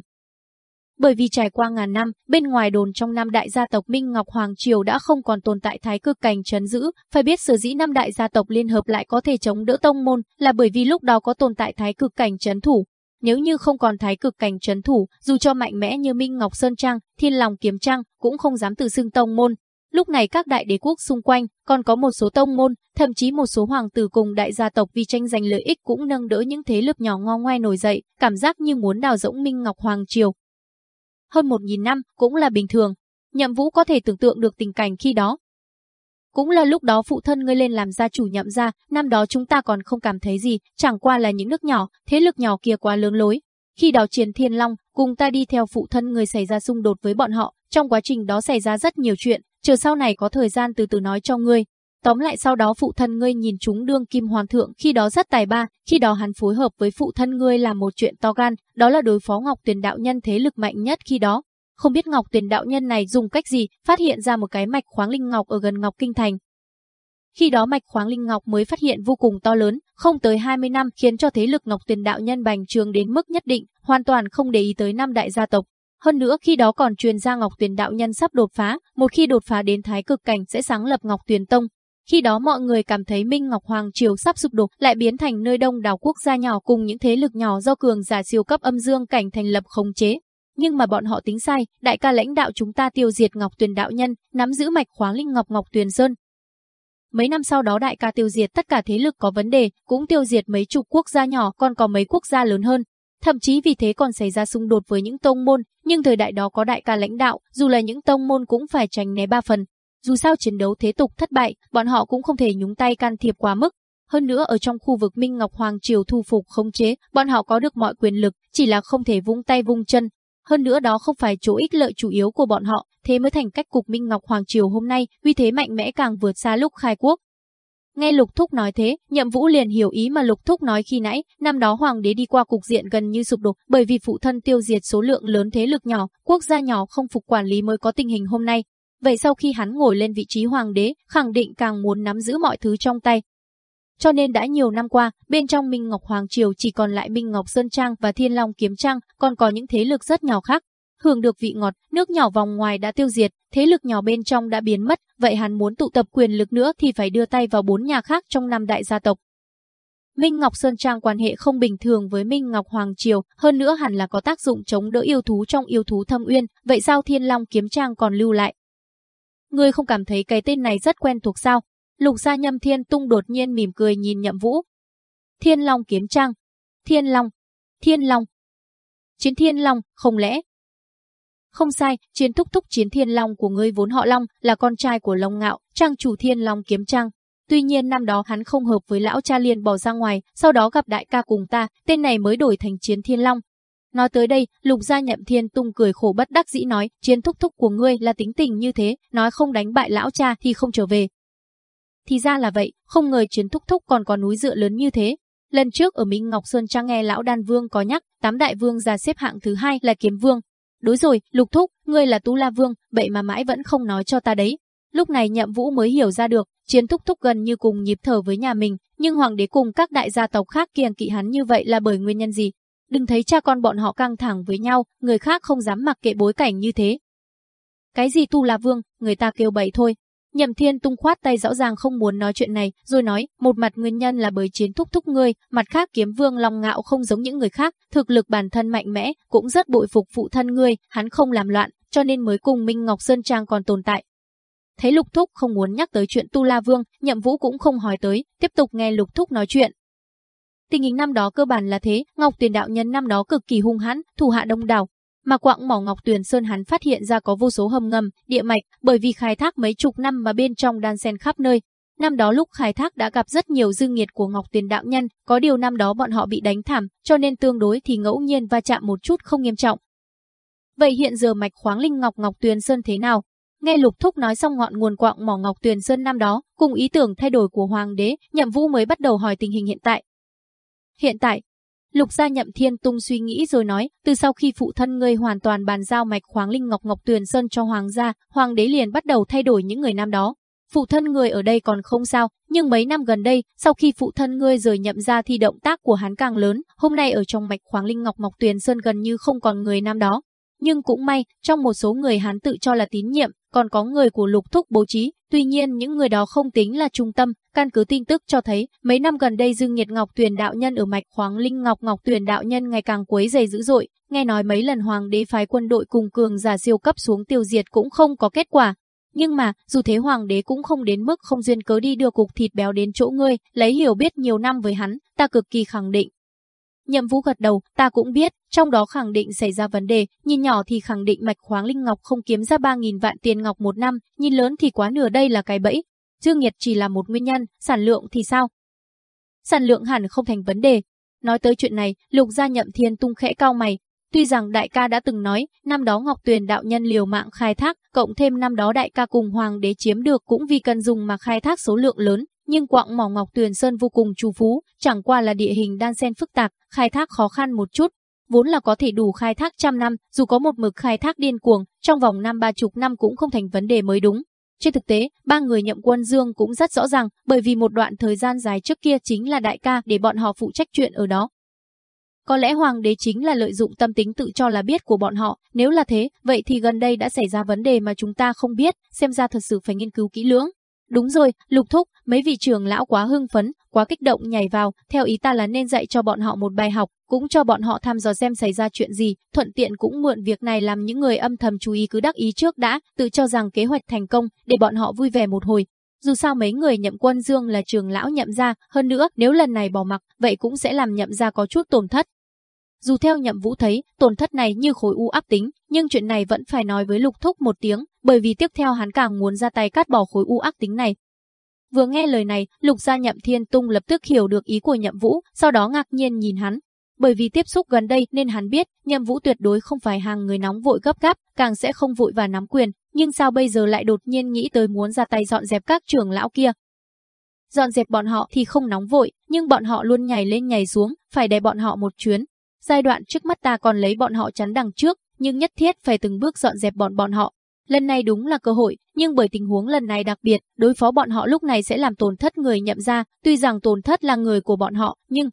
bởi vì trải qua ngàn năm, bên ngoài đồn trong năm đại gia tộc Minh Ngọc Hoàng Triều đã không còn tồn tại thái cực cảnh chấn giữ, phải biết sở dĩ năm đại gia tộc liên hợp lại có thể chống đỡ tông môn là bởi vì lúc đó có tồn tại thái cực cảnh chấn thủ. Nếu như không còn thái cực cảnh chấn thủ, dù cho mạnh mẽ như Minh Ngọc Sơn Trang, Thiên Lòng Kiếm Trang cũng không dám tự xưng tông môn. Lúc này các đại đế quốc xung quanh còn có một số tông môn, thậm chí một số hoàng tử cùng đại gia tộc vì tranh giành lợi ích cũng nâng đỡ những thế lực nhỏ ngo ngoe nổi dậy, cảm giác như muốn đào rỗng Minh Ngọc Hoàng Triều, hơn một nghìn năm cũng là bình thường. Nhậm Vũ có thể tưởng tượng được tình cảnh khi đó. Cũng là lúc đó phụ thân ngươi lên làm gia chủ nhậm gia, năm đó chúng ta còn không cảm thấy gì, chẳng qua là những nước nhỏ, thế lực nhỏ kia quá lớn lối. Khi đó chiến thiên long, cùng ta đi theo phụ thân người xảy ra xung đột với bọn họ, trong quá trình đó xảy ra rất nhiều chuyện, chờ sau này có thời gian từ từ nói cho ngươi. Tóm lại sau đó phụ thân ngươi nhìn chúng đương kim hoàng thượng khi đó rất tài ba, khi đó hắn phối hợp với phụ thân ngươi làm một chuyện to gan, đó là đối phó Ngọc Tuyền đạo nhân thế lực mạnh nhất khi đó. Không biết Ngọc Tuyền đạo nhân này dùng cách gì phát hiện ra một cái mạch khoáng linh ngọc ở gần Ngọc Kinh Thành. Khi đó mạch khoáng linh ngọc mới phát hiện vô cùng to lớn, không tới 20 năm khiến cho thế lực Ngọc Tuyền đạo nhân bành trướng đến mức nhất định, hoàn toàn không để ý tới năm đại gia tộc. Hơn nữa khi đó còn truyền ra Ngọc Tuyền đạo nhân sắp đột phá, một khi đột phá đến thái cực cảnh sẽ sáng lập Ngọc Tuyền Tông, khi đó mọi người cảm thấy Minh Ngọc Hoàng Triều sắp sụp đổ, lại biến thành nơi đông đảo quốc gia nhỏ cùng những thế lực nhỏ do cường giả siêu cấp âm dương cảnh thành lập khống chế. Nhưng mà bọn họ tính sai, đại ca lãnh đạo chúng ta tiêu diệt Ngọc Tuyền đạo nhân, nắm giữ mạch khoáng linh ngọc Ngọc Tuyền Sơn. Mấy năm sau đó đại ca tiêu diệt tất cả thế lực có vấn đề, cũng tiêu diệt mấy chục quốc gia nhỏ, còn có mấy quốc gia lớn hơn. Thậm chí vì thế còn xảy ra xung đột với những tông môn, nhưng thời đại đó có đại ca lãnh đạo, dù là những tông môn cũng phải tránh né ba phần, dù sao chiến đấu thế tục thất bại, bọn họ cũng không thể nhúng tay can thiệp quá mức. Hơn nữa ở trong khu vực Minh Ngọc Hoàng Triều thu phục khống chế, bọn họ có được mọi quyền lực, chỉ là không thể vung tay vung chân. Hơn nữa đó không phải chỗ ích lợi chủ yếu của bọn họ, thế mới thành cách cục Minh Ngọc Hoàng Triều hôm nay, uy thế mạnh mẽ càng vượt xa lúc khai quốc. Nghe Lục Thúc nói thế, Nhậm Vũ liền hiểu ý mà Lục Thúc nói khi nãy, năm đó hoàng đế đi qua cục diện gần như sụp đổ, bởi vì phụ thân tiêu diệt số lượng lớn thế lực nhỏ, quốc gia nhỏ không phục quản lý mới có tình hình hôm nay, Vậy sau khi hắn ngồi lên vị trí hoàng đế, khẳng định càng muốn nắm giữ mọi thứ trong tay. Cho nên đã nhiều năm qua, bên trong Minh Ngọc Hoàng Triều chỉ còn lại Minh Ngọc Sơn Trang và Thiên Long Kiếm Trang, còn có những thế lực rất nhỏ khác. hưởng được vị ngọt, nước nhỏ vòng ngoài đã tiêu diệt, thế lực nhỏ bên trong đã biến mất, vậy hắn muốn tụ tập quyền lực nữa thì phải đưa tay vào bốn nhà khác trong năm đại gia tộc. Minh Ngọc Sơn Trang quan hệ không bình thường với Minh Ngọc Hoàng Triều, hơn nữa hẳn là có tác dụng chống đỡ yêu thú trong yêu thú thâm uyên, vậy sao Thiên Long Kiếm Trang còn lưu lại? Ngươi không cảm thấy cái tên này rất quen thuộc sao? Lục gia nhâm thiên tung đột nhiên mỉm cười nhìn nhậm vũ. Thiên Long Kiếm Trang. Thiên Long. Thiên Long. Chiến Thiên Long, không lẽ? Không sai, chiến thúc thúc chiến Thiên Long của ngươi vốn họ Long, là con trai của Long Ngạo, trang chủ Thiên Long Kiếm Trang. Tuy nhiên năm đó hắn không hợp với lão cha liền bỏ ra ngoài, sau đó gặp đại ca cùng ta, tên này mới đổi thành Chiến Thiên Long. Nói tới đây, lục gia nhậm thiên tung cười khổ bất đắc dĩ nói, chiến thúc thúc của ngươi là tính tình như thế, nói không đánh bại lão cha thì không trở về. Thì ra là vậy, không ngờ chiến thúc thúc còn có núi dựa lớn như thế. Lần trước ở Minh Ngọc Sơn Trang nghe lão đan vương có nhắc, tám đại vương ra xếp hạng thứ hai là kiếm vương. Đối rồi, lục thúc, ngươi là tú la vương, vậy mà mãi vẫn không nói cho ta đấy. Lúc này nhậm vũ mới hiểu ra được, chiến thúc thúc gần như cùng nhịp thở với nhà mình, nhưng hoàng đế cùng các đại gia tộc khác kiêng kỵ hắn như vậy là bởi nguyên nhân gì? Đừng thấy cha con bọn họ căng thẳng với nhau, người khác không dám mặc kệ bối cảnh như thế. Cái gì tu la vương, người ta kêu bậy thôi. Nhậm thiên tung khoát tay rõ ràng không muốn nói chuyện này, rồi nói, một mặt nguyên nhân là bởi chiến thúc thúc ngươi, mặt khác kiếm vương lòng ngạo không giống những người khác, thực lực bản thân mạnh mẽ, cũng rất bội phục phụ thân ngươi, hắn không làm loạn, cho nên mới cùng Minh Ngọc Sơn Trang còn tồn tại, Thấy Lục Thúc không muốn nhắc tới chuyện Tu La Vương, Nhậm Vũ cũng không hỏi tới, tiếp tục nghe Lục Thúc nói chuyện. Tình hình năm đó cơ bản là thế, Ngọc Tuyền đạo nhân năm đó cực kỳ hung hãn, thủ hạ đông đảo, mà quặng mỏ Ngọc Tuyền Sơn hắn phát hiện ra có vô số hầm ngầm, địa mạch, bởi vì khai thác mấy chục năm mà bên trong đan xen khắp nơi. Năm đó lúc khai thác đã gặp rất nhiều dư nghiệt của Ngọc Tuyền đạo nhân, có điều năm đó bọn họ bị đánh thảm, cho nên tương đối thì ngẫu nhiên va chạm một chút không nghiêm trọng. Vậy hiện giờ mạch khoáng linh Ngọc Ngọc Tuyền Sơn thế nào? Nghe Lục Thúc nói xong ngọn nguồn quạng mỏ Ngọc Tuyền Sơn năm đó, cùng ý tưởng thay đổi của Hoàng đế, Nhậm Vũ mới bắt đầu hỏi tình hình hiện tại. Hiện tại, Lục gia Nhậm Thiên Tung suy nghĩ rồi nói, từ sau khi phụ thân ngươi hoàn toàn bàn giao mạch khoáng linh Ngọc Ngọc Tuyền Sơn cho Hoàng gia, Hoàng đế liền bắt đầu thay đổi những người nam đó. Phụ thân ngươi ở đây còn không sao, nhưng mấy năm gần đây, sau khi phụ thân ngươi rời nhậm ra thì động tác của hắn càng lớn, hôm nay ở trong mạch khoáng linh Ngọc Ngọc Tuyền Sơn gần như không còn người nam đó. Nhưng cũng may, trong một số người hắn tự cho là tín nhiệm, còn có người của lục thúc bố trí, tuy nhiên những người đó không tính là trung tâm, căn cứ tin tức cho thấy, mấy năm gần đây Dương Nhiệt Ngọc Tuyền đạo nhân ở mạch khoáng linh Ngọc Ngọc Tuyền đạo nhân ngày càng quấy dày dữ dội, nghe nói mấy lần hoàng đế phái quân đội cùng cường giả siêu cấp xuống tiêu diệt cũng không có kết quả. Nhưng mà, dù thế hoàng đế cũng không đến mức không duyên cớ đi đưa cục thịt béo đến chỗ ngươi, lấy hiểu biết nhiều năm với hắn, ta cực kỳ khẳng định, Nhậm Vũ gật đầu, ta cũng biết, trong đó khẳng định xảy ra vấn đề, nhìn nhỏ thì khẳng định mạch khoáng linh ngọc không kiếm ra 3.000 vạn tiền ngọc một năm, nhìn lớn thì quá nửa đây là cái bẫy. Trương Nhiệt chỉ là một nguyên nhân, sản lượng thì sao? Sản lượng hẳn không thành vấn đề. Nói tới chuyện này, lục gia nhậm thiên tung khẽ cao mày. Tuy rằng đại ca đã từng nói, năm đó Ngọc Tuyền đạo nhân liều mạng khai thác, cộng thêm năm đó đại ca cùng hoàng đế chiếm được cũng vì cần dùng mà khai thác số lượng lớn, nhưng quặng mỏ Ngọc Tuyền Sơn vô cùng trù phú, chẳng qua là địa hình đan xen phức tạp, khai thác khó khăn một chút, vốn là có thể đủ khai thác trăm năm, dù có một mực khai thác điên cuồng, trong vòng năm ba chục năm cũng không thành vấn đề mới đúng. Trên thực tế, ba người nhậm quân dương cũng rất rõ ràng, bởi vì một đoạn thời gian dài trước kia chính là đại ca để bọn họ phụ trách chuyện ở đó. Có lẽ hoàng đế chính là lợi dụng tâm tính tự cho là biết của bọn họ, nếu là thế, vậy thì gần đây đã xảy ra vấn đề mà chúng ta không biết, xem ra thật sự phải nghiên cứu kỹ lưỡng. Đúng rồi, Lục Thúc, mấy vị trưởng lão quá hưng phấn, quá kích động nhảy vào, theo ý ta là nên dạy cho bọn họ một bài học, cũng cho bọn họ thăm dò xem xảy ra chuyện gì, thuận tiện cũng mượn việc này làm những người âm thầm chú ý cứ đắc ý trước đã, tự cho rằng kế hoạch thành công, để bọn họ vui vẻ một hồi. Dù sao mấy người nhậm quân dương là trường lão nhậm ra, hơn nữa nếu lần này bỏ mặc, vậy cũng sẽ làm nhậm ra có chút tổn thất. Dù theo nhậm vũ thấy, tổn thất này như khối u ác tính, nhưng chuyện này vẫn phải nói với lục thúc một tiếng, bởi vì tiếp theo hắn càng muốn ra tay cắt bỏ khối u ác tính này. Vừa nghe lời này, lục gia nhậm thiên tung lập tức hiểu được ý của nhậm vũ, sau đó ngạc nhiên nhìn hắn. Bởi vì tiếp xúc gần đây nên hắn biết nhậm vũ tuyệt đối không phải hàng người nóng vội gấp gáp, càng sẽ không vội và nắm quyền, nhưng sao bây giờ lại đột nhiên nghĩ tới muốn ra tay dọn dẹp các trưởng lão kia. Dọn dẹp bọn họ thì không nóng vội, nhưng bọn họ luôn nhảy lên nhảy xuống, phải đè bọn họ một chuyến, Giai đoạn trước mắt ta còn lấy bọn họ chắn đằng trước, nhưng nhất thiết phải từng bước dọn dẹp bọn bọn họ. Lần này đúng là cơ hội, nhưng bởi tình huống lần này đặc biệt, đối phó bọn họ lúc này sẽ làm tổn thất người nhậm ra, tuy rằng tổn thất là người của bọn họ, nhưng...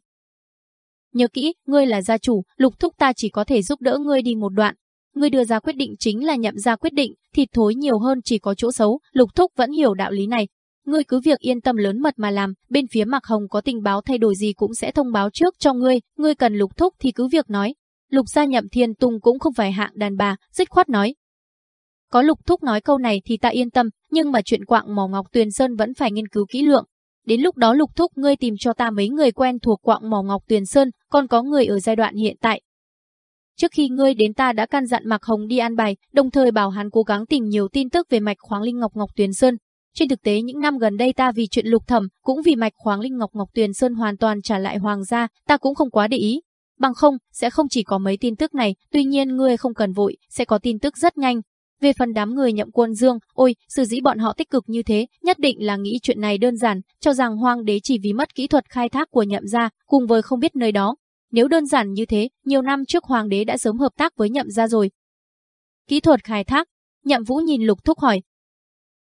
Nhớ kỹ, ngươi là gia chủ, lục thúc ta chỉ có thể giúp đỡ ngươi đi một đoạn. ngươi đưa ra quyết định chính là nhậm ra quyết định, thịt thối nhiều hơn chỉ có chỗ xấu, Lục Thúc vẫn hiểu đạo lý này. Ngươi cứ việc yên tâm lớn mật mà làm, bên phía Mạc Hồng có tình báo thay đổi gì cũng sẽ thông báo trước cho ngươi, ngươi cần Lục Thúc thì cứ việc nói. Lục gia nhậm thiên tung cũng không phải hạng đàn bà, dứt khoát nói. Có Lục Thúc nói câu này thì ta yên tâm, nhưng mà chuyện quạng mỏ ngọc tuyền sơn vẫn phải nghiên cứu kỹ lượng. Đến lúc đó Lục Thúc ngươi tìm cho ta mấy người quen thuộc quạng mỏ ngọc tuyền sơn, còn có người ở giai đoạn hiện tại, Trước khi ngươi đến ta đã căn dặn Mạc Hồng đi an bài, đồng thời bảo hắn cố gắng tìm nhiều tin tức về mạch khoáng linh ngọc Ngọc Tuyền Sơn. Trên thực tế những năm gần đây ta vì chuyện lục thẩm, cũng vì mạch khoáng linh ngọc Ngọc Tuyền Sơn hoàn toàn trả lại hoàng gia, ta cũng không quá để ý. Bằng không, sẽ không chỉ có mấy tin tức này, tuy nhiên ngươi không cần vội, sẽ có tin tức rất nhanh. Về phần đám người nhậm quân dương, ôi, sự dĩ bọn họ tích cực như thế, nhất định là nghĩ chuyện này đơn giản, cho rằng hoàng đế chỉ vì mất kỹ thuật khai thác của nhậm gia, cùng với không biết nơi đó, nếu đơn giản như thế, nhiều năm trước hoàng đế đã sớm hợp tác với nhậm gia rồi. Kỹ thuật khai thác, nhậm vũ nhìn lục thúc hỏi.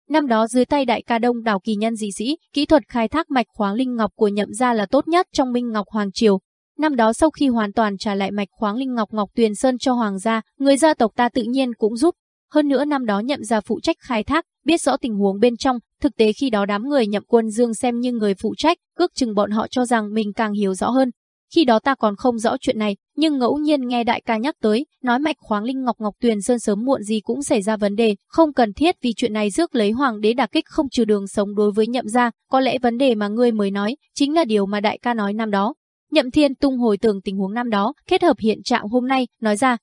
Năm đó dưới tay đại ca đông đảo kỳ nhân dị sĩ, kỹ thuật khai thác mạch khoáng linh ngọc của nhậm gia là tốt nhất trong minh ngọc hoàng triều. Năm đó sau khi hoàn toàn trả lại mạch khoáng linh ngọc ngọc tuyền sơn cho hoàng gia, người gia tộc ta tự nhiên cũng giúp. Hơn nữa năm đó nhậm gia phụ trách khai thác, biết rõ tình huống bên trong, thực tế khi đó đám người nhậm quân dương xem như người phụ trách, cước chừng bọn họ cho rằng mình càng hiểu rõ hơn, khi đó ta còn không rõ chuyện này, nhưng ngẫu nhiên nghe đại ca nhắc tới, nói mạch khoáng linh ngọc ngọc tuyền sơn sớm muộn gì cũng xảy ra vấn đề, không cần thiết vì chuyện này rước lấy hoàng đế đả kích không trừ đường sống đối với nhậm gia, có lẽ vấn đề mà ngươi mới nói, chính là điều mà đại ca nói năm đó. Nhậm Thiên tung hồi tưởng tình huống năm đó, kết hợp hiện trạng hôm nay, nói ra.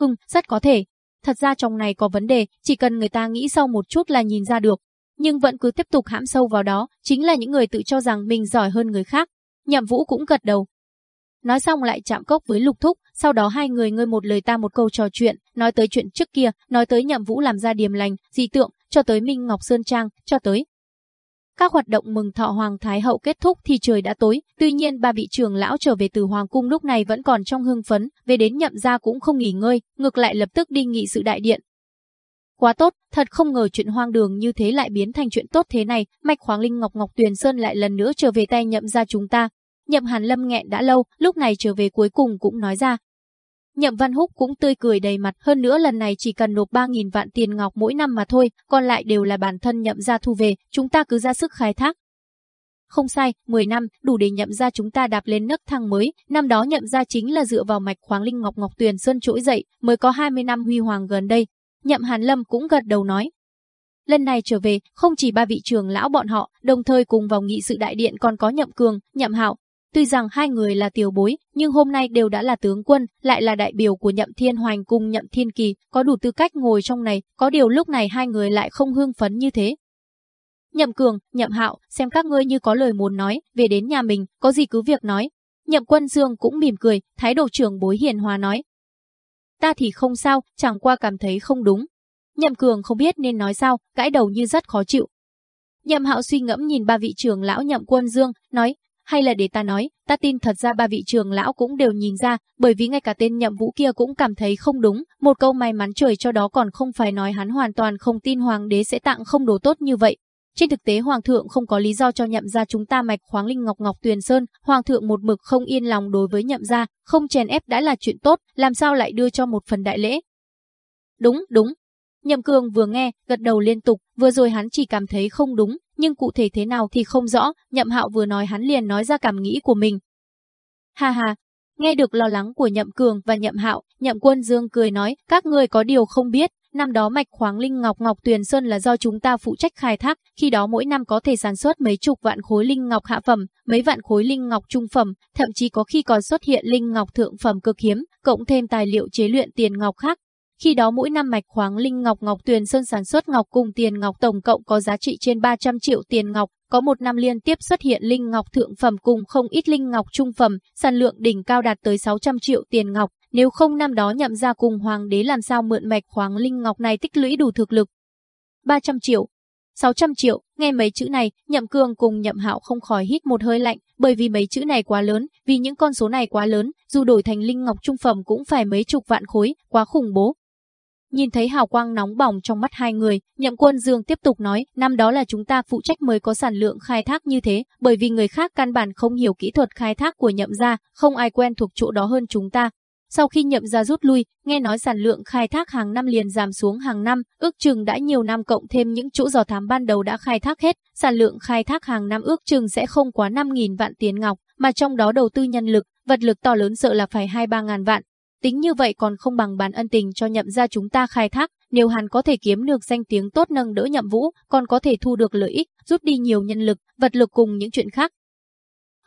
hưng rất có thể. Thật ra trong này có vấn đề, chỉ cần người ta nghĩ sau một chút là nhìn ra được. Nhưng vẫn cứ tiếp tục hãm sâu vào đó, chính là những người tự cho rằng mình giỏi hơn người khác, Nhậm Vũ cũng gật đầu. Nói xong lại chạm cốc với Lục Thúc, sau đó hai người ngươi một lời ta một câu trò chuyện, nói tới chuyện trước kia, nói tới Nhậm Vũ làm ra điềm lành, dị tượng, cho tới Minh Ngọc Sơn Trang, cho tới các hoạt động mừng thọ Hoàng Thái Hậu kết thúc thì trời đã tối, tuy nhiên ba vị trưởng lão trở về từ Hoàng Cung lúc này vẫn còn trong hưng phấn, về đến nhậm gia cũng không nghỉ ngơi, ngược lại lập tức đi nghị sự đại điện. Quá tốt, thật không ngờ chuyện hoang đường như thế lại biến thành chuyện tốt thế này, mạch khoáng linh ngọc ngọc tuyền sơn lại lần nữa trở về tay nhậm gia chúng ta, Nhậm Hàn Lâm nghẹn đã lâu, lúc này trở về cuối cùng cũng nói ra. Nhậm Văn Húc cũng tươi cười đầy mặt, hơn nữa lần này chỉ cần nộp 3.000 vạn tiền ngọc mỗi năm mà thôi, còn lại đều là bản thân nhậm gia thu về, chúng ta cứ ra sức khai thác. Không sai, 10 năm, đủ để nhậm gia chúng ta đạp lên nấc thang mới, năm đó nhậm gia chính là dựa vào mạch khoáng linh ngọc ngọc tuyền sơn trỗi dậy, mới có 20 năm huy hoàng gần đây. Nhậm Hàn Lâm cũng gật đầu nói. Lần này trở về, không chỉ ba vị trưởng lão bọn họ, đồng thời cùng vào nghị sự đại điện còn có Nhậm Cường, Nhậm Hạo, Tuy rằng hai người là tiểu bối, nhưng hôm nay đều đã là tướng quân, lại là đại biểu của Nhậm Thiên Hoành cùng Nhậm Thiên Kỳ, có đủ tư cách ngồi trong này, có điều lúc này hai người lại không hương phấn như thế. Nhậm Cường, Nhậm Hạo, xem các ngươi như có lời muốn nói, về đến nhà mình, có gì cứ việc nói. Nhậm Quân Dương cũng mỉm cười, thái độ trưởng bối hiền hòa nói. Ta thì không sao, chẳng qua cảm thấy không đúng. Nhậm Cường không biết nên nói sao, gãi đầu như rất khó chịu. Nhậm Hạo suy ngẫm nhìn ba vị trưởng lão Nhậm Quân Dương, nói, hay là để ta nói, ta tin thật ra ba vị trường lão cũng đều nhìn ra, bởi vì ngay cả tên nhậm vũ kia cũng cảm thấy không đúng, một câu may mắn trời cho đó còn không phải nói hắn hoàn toàn không tin hoàng đế sẽ tặng không đồ tốt như vậy. Trên thực tế hoàng thượng không có lý do cho nhậm gia chúng ta mạch khoáng linh ngọc ngọc tuyền sơn, hoàng thượng một mực không yên lòng đối với nhậm gia, không chèn ép đã là chuyện tốt, làm sao lại đưa cho một phần đại lễ. Đúng, đúng. Nhậm cường vừa nghe, gật đầu liên tục, vừa rồi hắn chỉ cảm thấy không đúng, nhưng cụ thể thế nào thì không rõ, Nhậm Hạo vừa nói hắn liền nói ra cảm nghĩ của mình. Ha ha, nghe được lo lắng của Nhậm Cường và Nhậm Hạo, Nhậm Quân Dương cười nói, các người có điều không biết, năm đó mạch khoáng linh ngọc ngọc tuyền sơn là do chúng ta phụ trách khai thác, khi đó mỗi năm có thể sản xuất mấy chục vạn khối linh ngọc hạ phẩm, mấy vạn khối linh ngọc trung phẩm, thậm chí có khi còn xuất hiện linh ngọc thượng phẩm cực hiếm, cộng thêm tài liệu chế luyện tiền ngọc khác, khi đó mỗi năm mạch khoáng linh ngọc ngọc tuyền sơn sản xuất ngọc cùng tiền ngọc tổng cộng có giá trị trên 300 triệu tiền ngọc, có một năm liên tiếp xuất hiện linh ngọc thượng phẩm cùng không ít linh ngọc trung phẩm, sản lượng đỉnh cao đạt tới 600 triệu tiền ngọc, nếu không năm đó nhậm ra cùng hoàng đế làm sao mượn mạch khoáng linh ngọc này tích lũy đủ thực lực. 300 triệu, 600 triệu, nghe mấy chữ này, nhậm cương cùng nhậm hạo không khỏi hít một hơi lạnh, bởi vì mấy chữ này quá lớn, vì những con số này quá lớn, dù đổi thành linh ngọc trung phẩm cũng phải mấy chục vạn khối, quá khủng bố, Nhìn thấy hào quang nóng bỏng trong mắt hai người, Nhậm Quân Dương tiếp tục nói, năm đó là chúng ta phụ trách mới có sản lượng khai thác như thế, bởi vì người khác căn bản không hiểu kỹ thuật khai thác của nhậm gia, không ai quen thuộc chỗ đó hơn chúng ta. Sau khi nhậm gia rút lui, nghe nói sản lượng khai thác hàng năm liền giảm xuống hàng năm, ước chừng đã nhiều năm cộng thêm những chỗ dò thám ban đầu đã khai thác hết, sản lượng khai thác hàng năm ước chừng sẽ không quá 5.000 vạn tiền ngọc, mà trong đó đầu tư nhân lực, vật lực to lớn sợ là phải 2-3 ngàn vạn. Tính như vậy còn không bằng bán ân tình cho nhậm ra chúng ta khai thác, nếu hắn có thể kiếm được danh tiếng tốt nâng đỡ nhậm vũ, còn có thể thu được lợi ích, rút đi nhiều nhân lực, vật lực cùng những chuyện khác,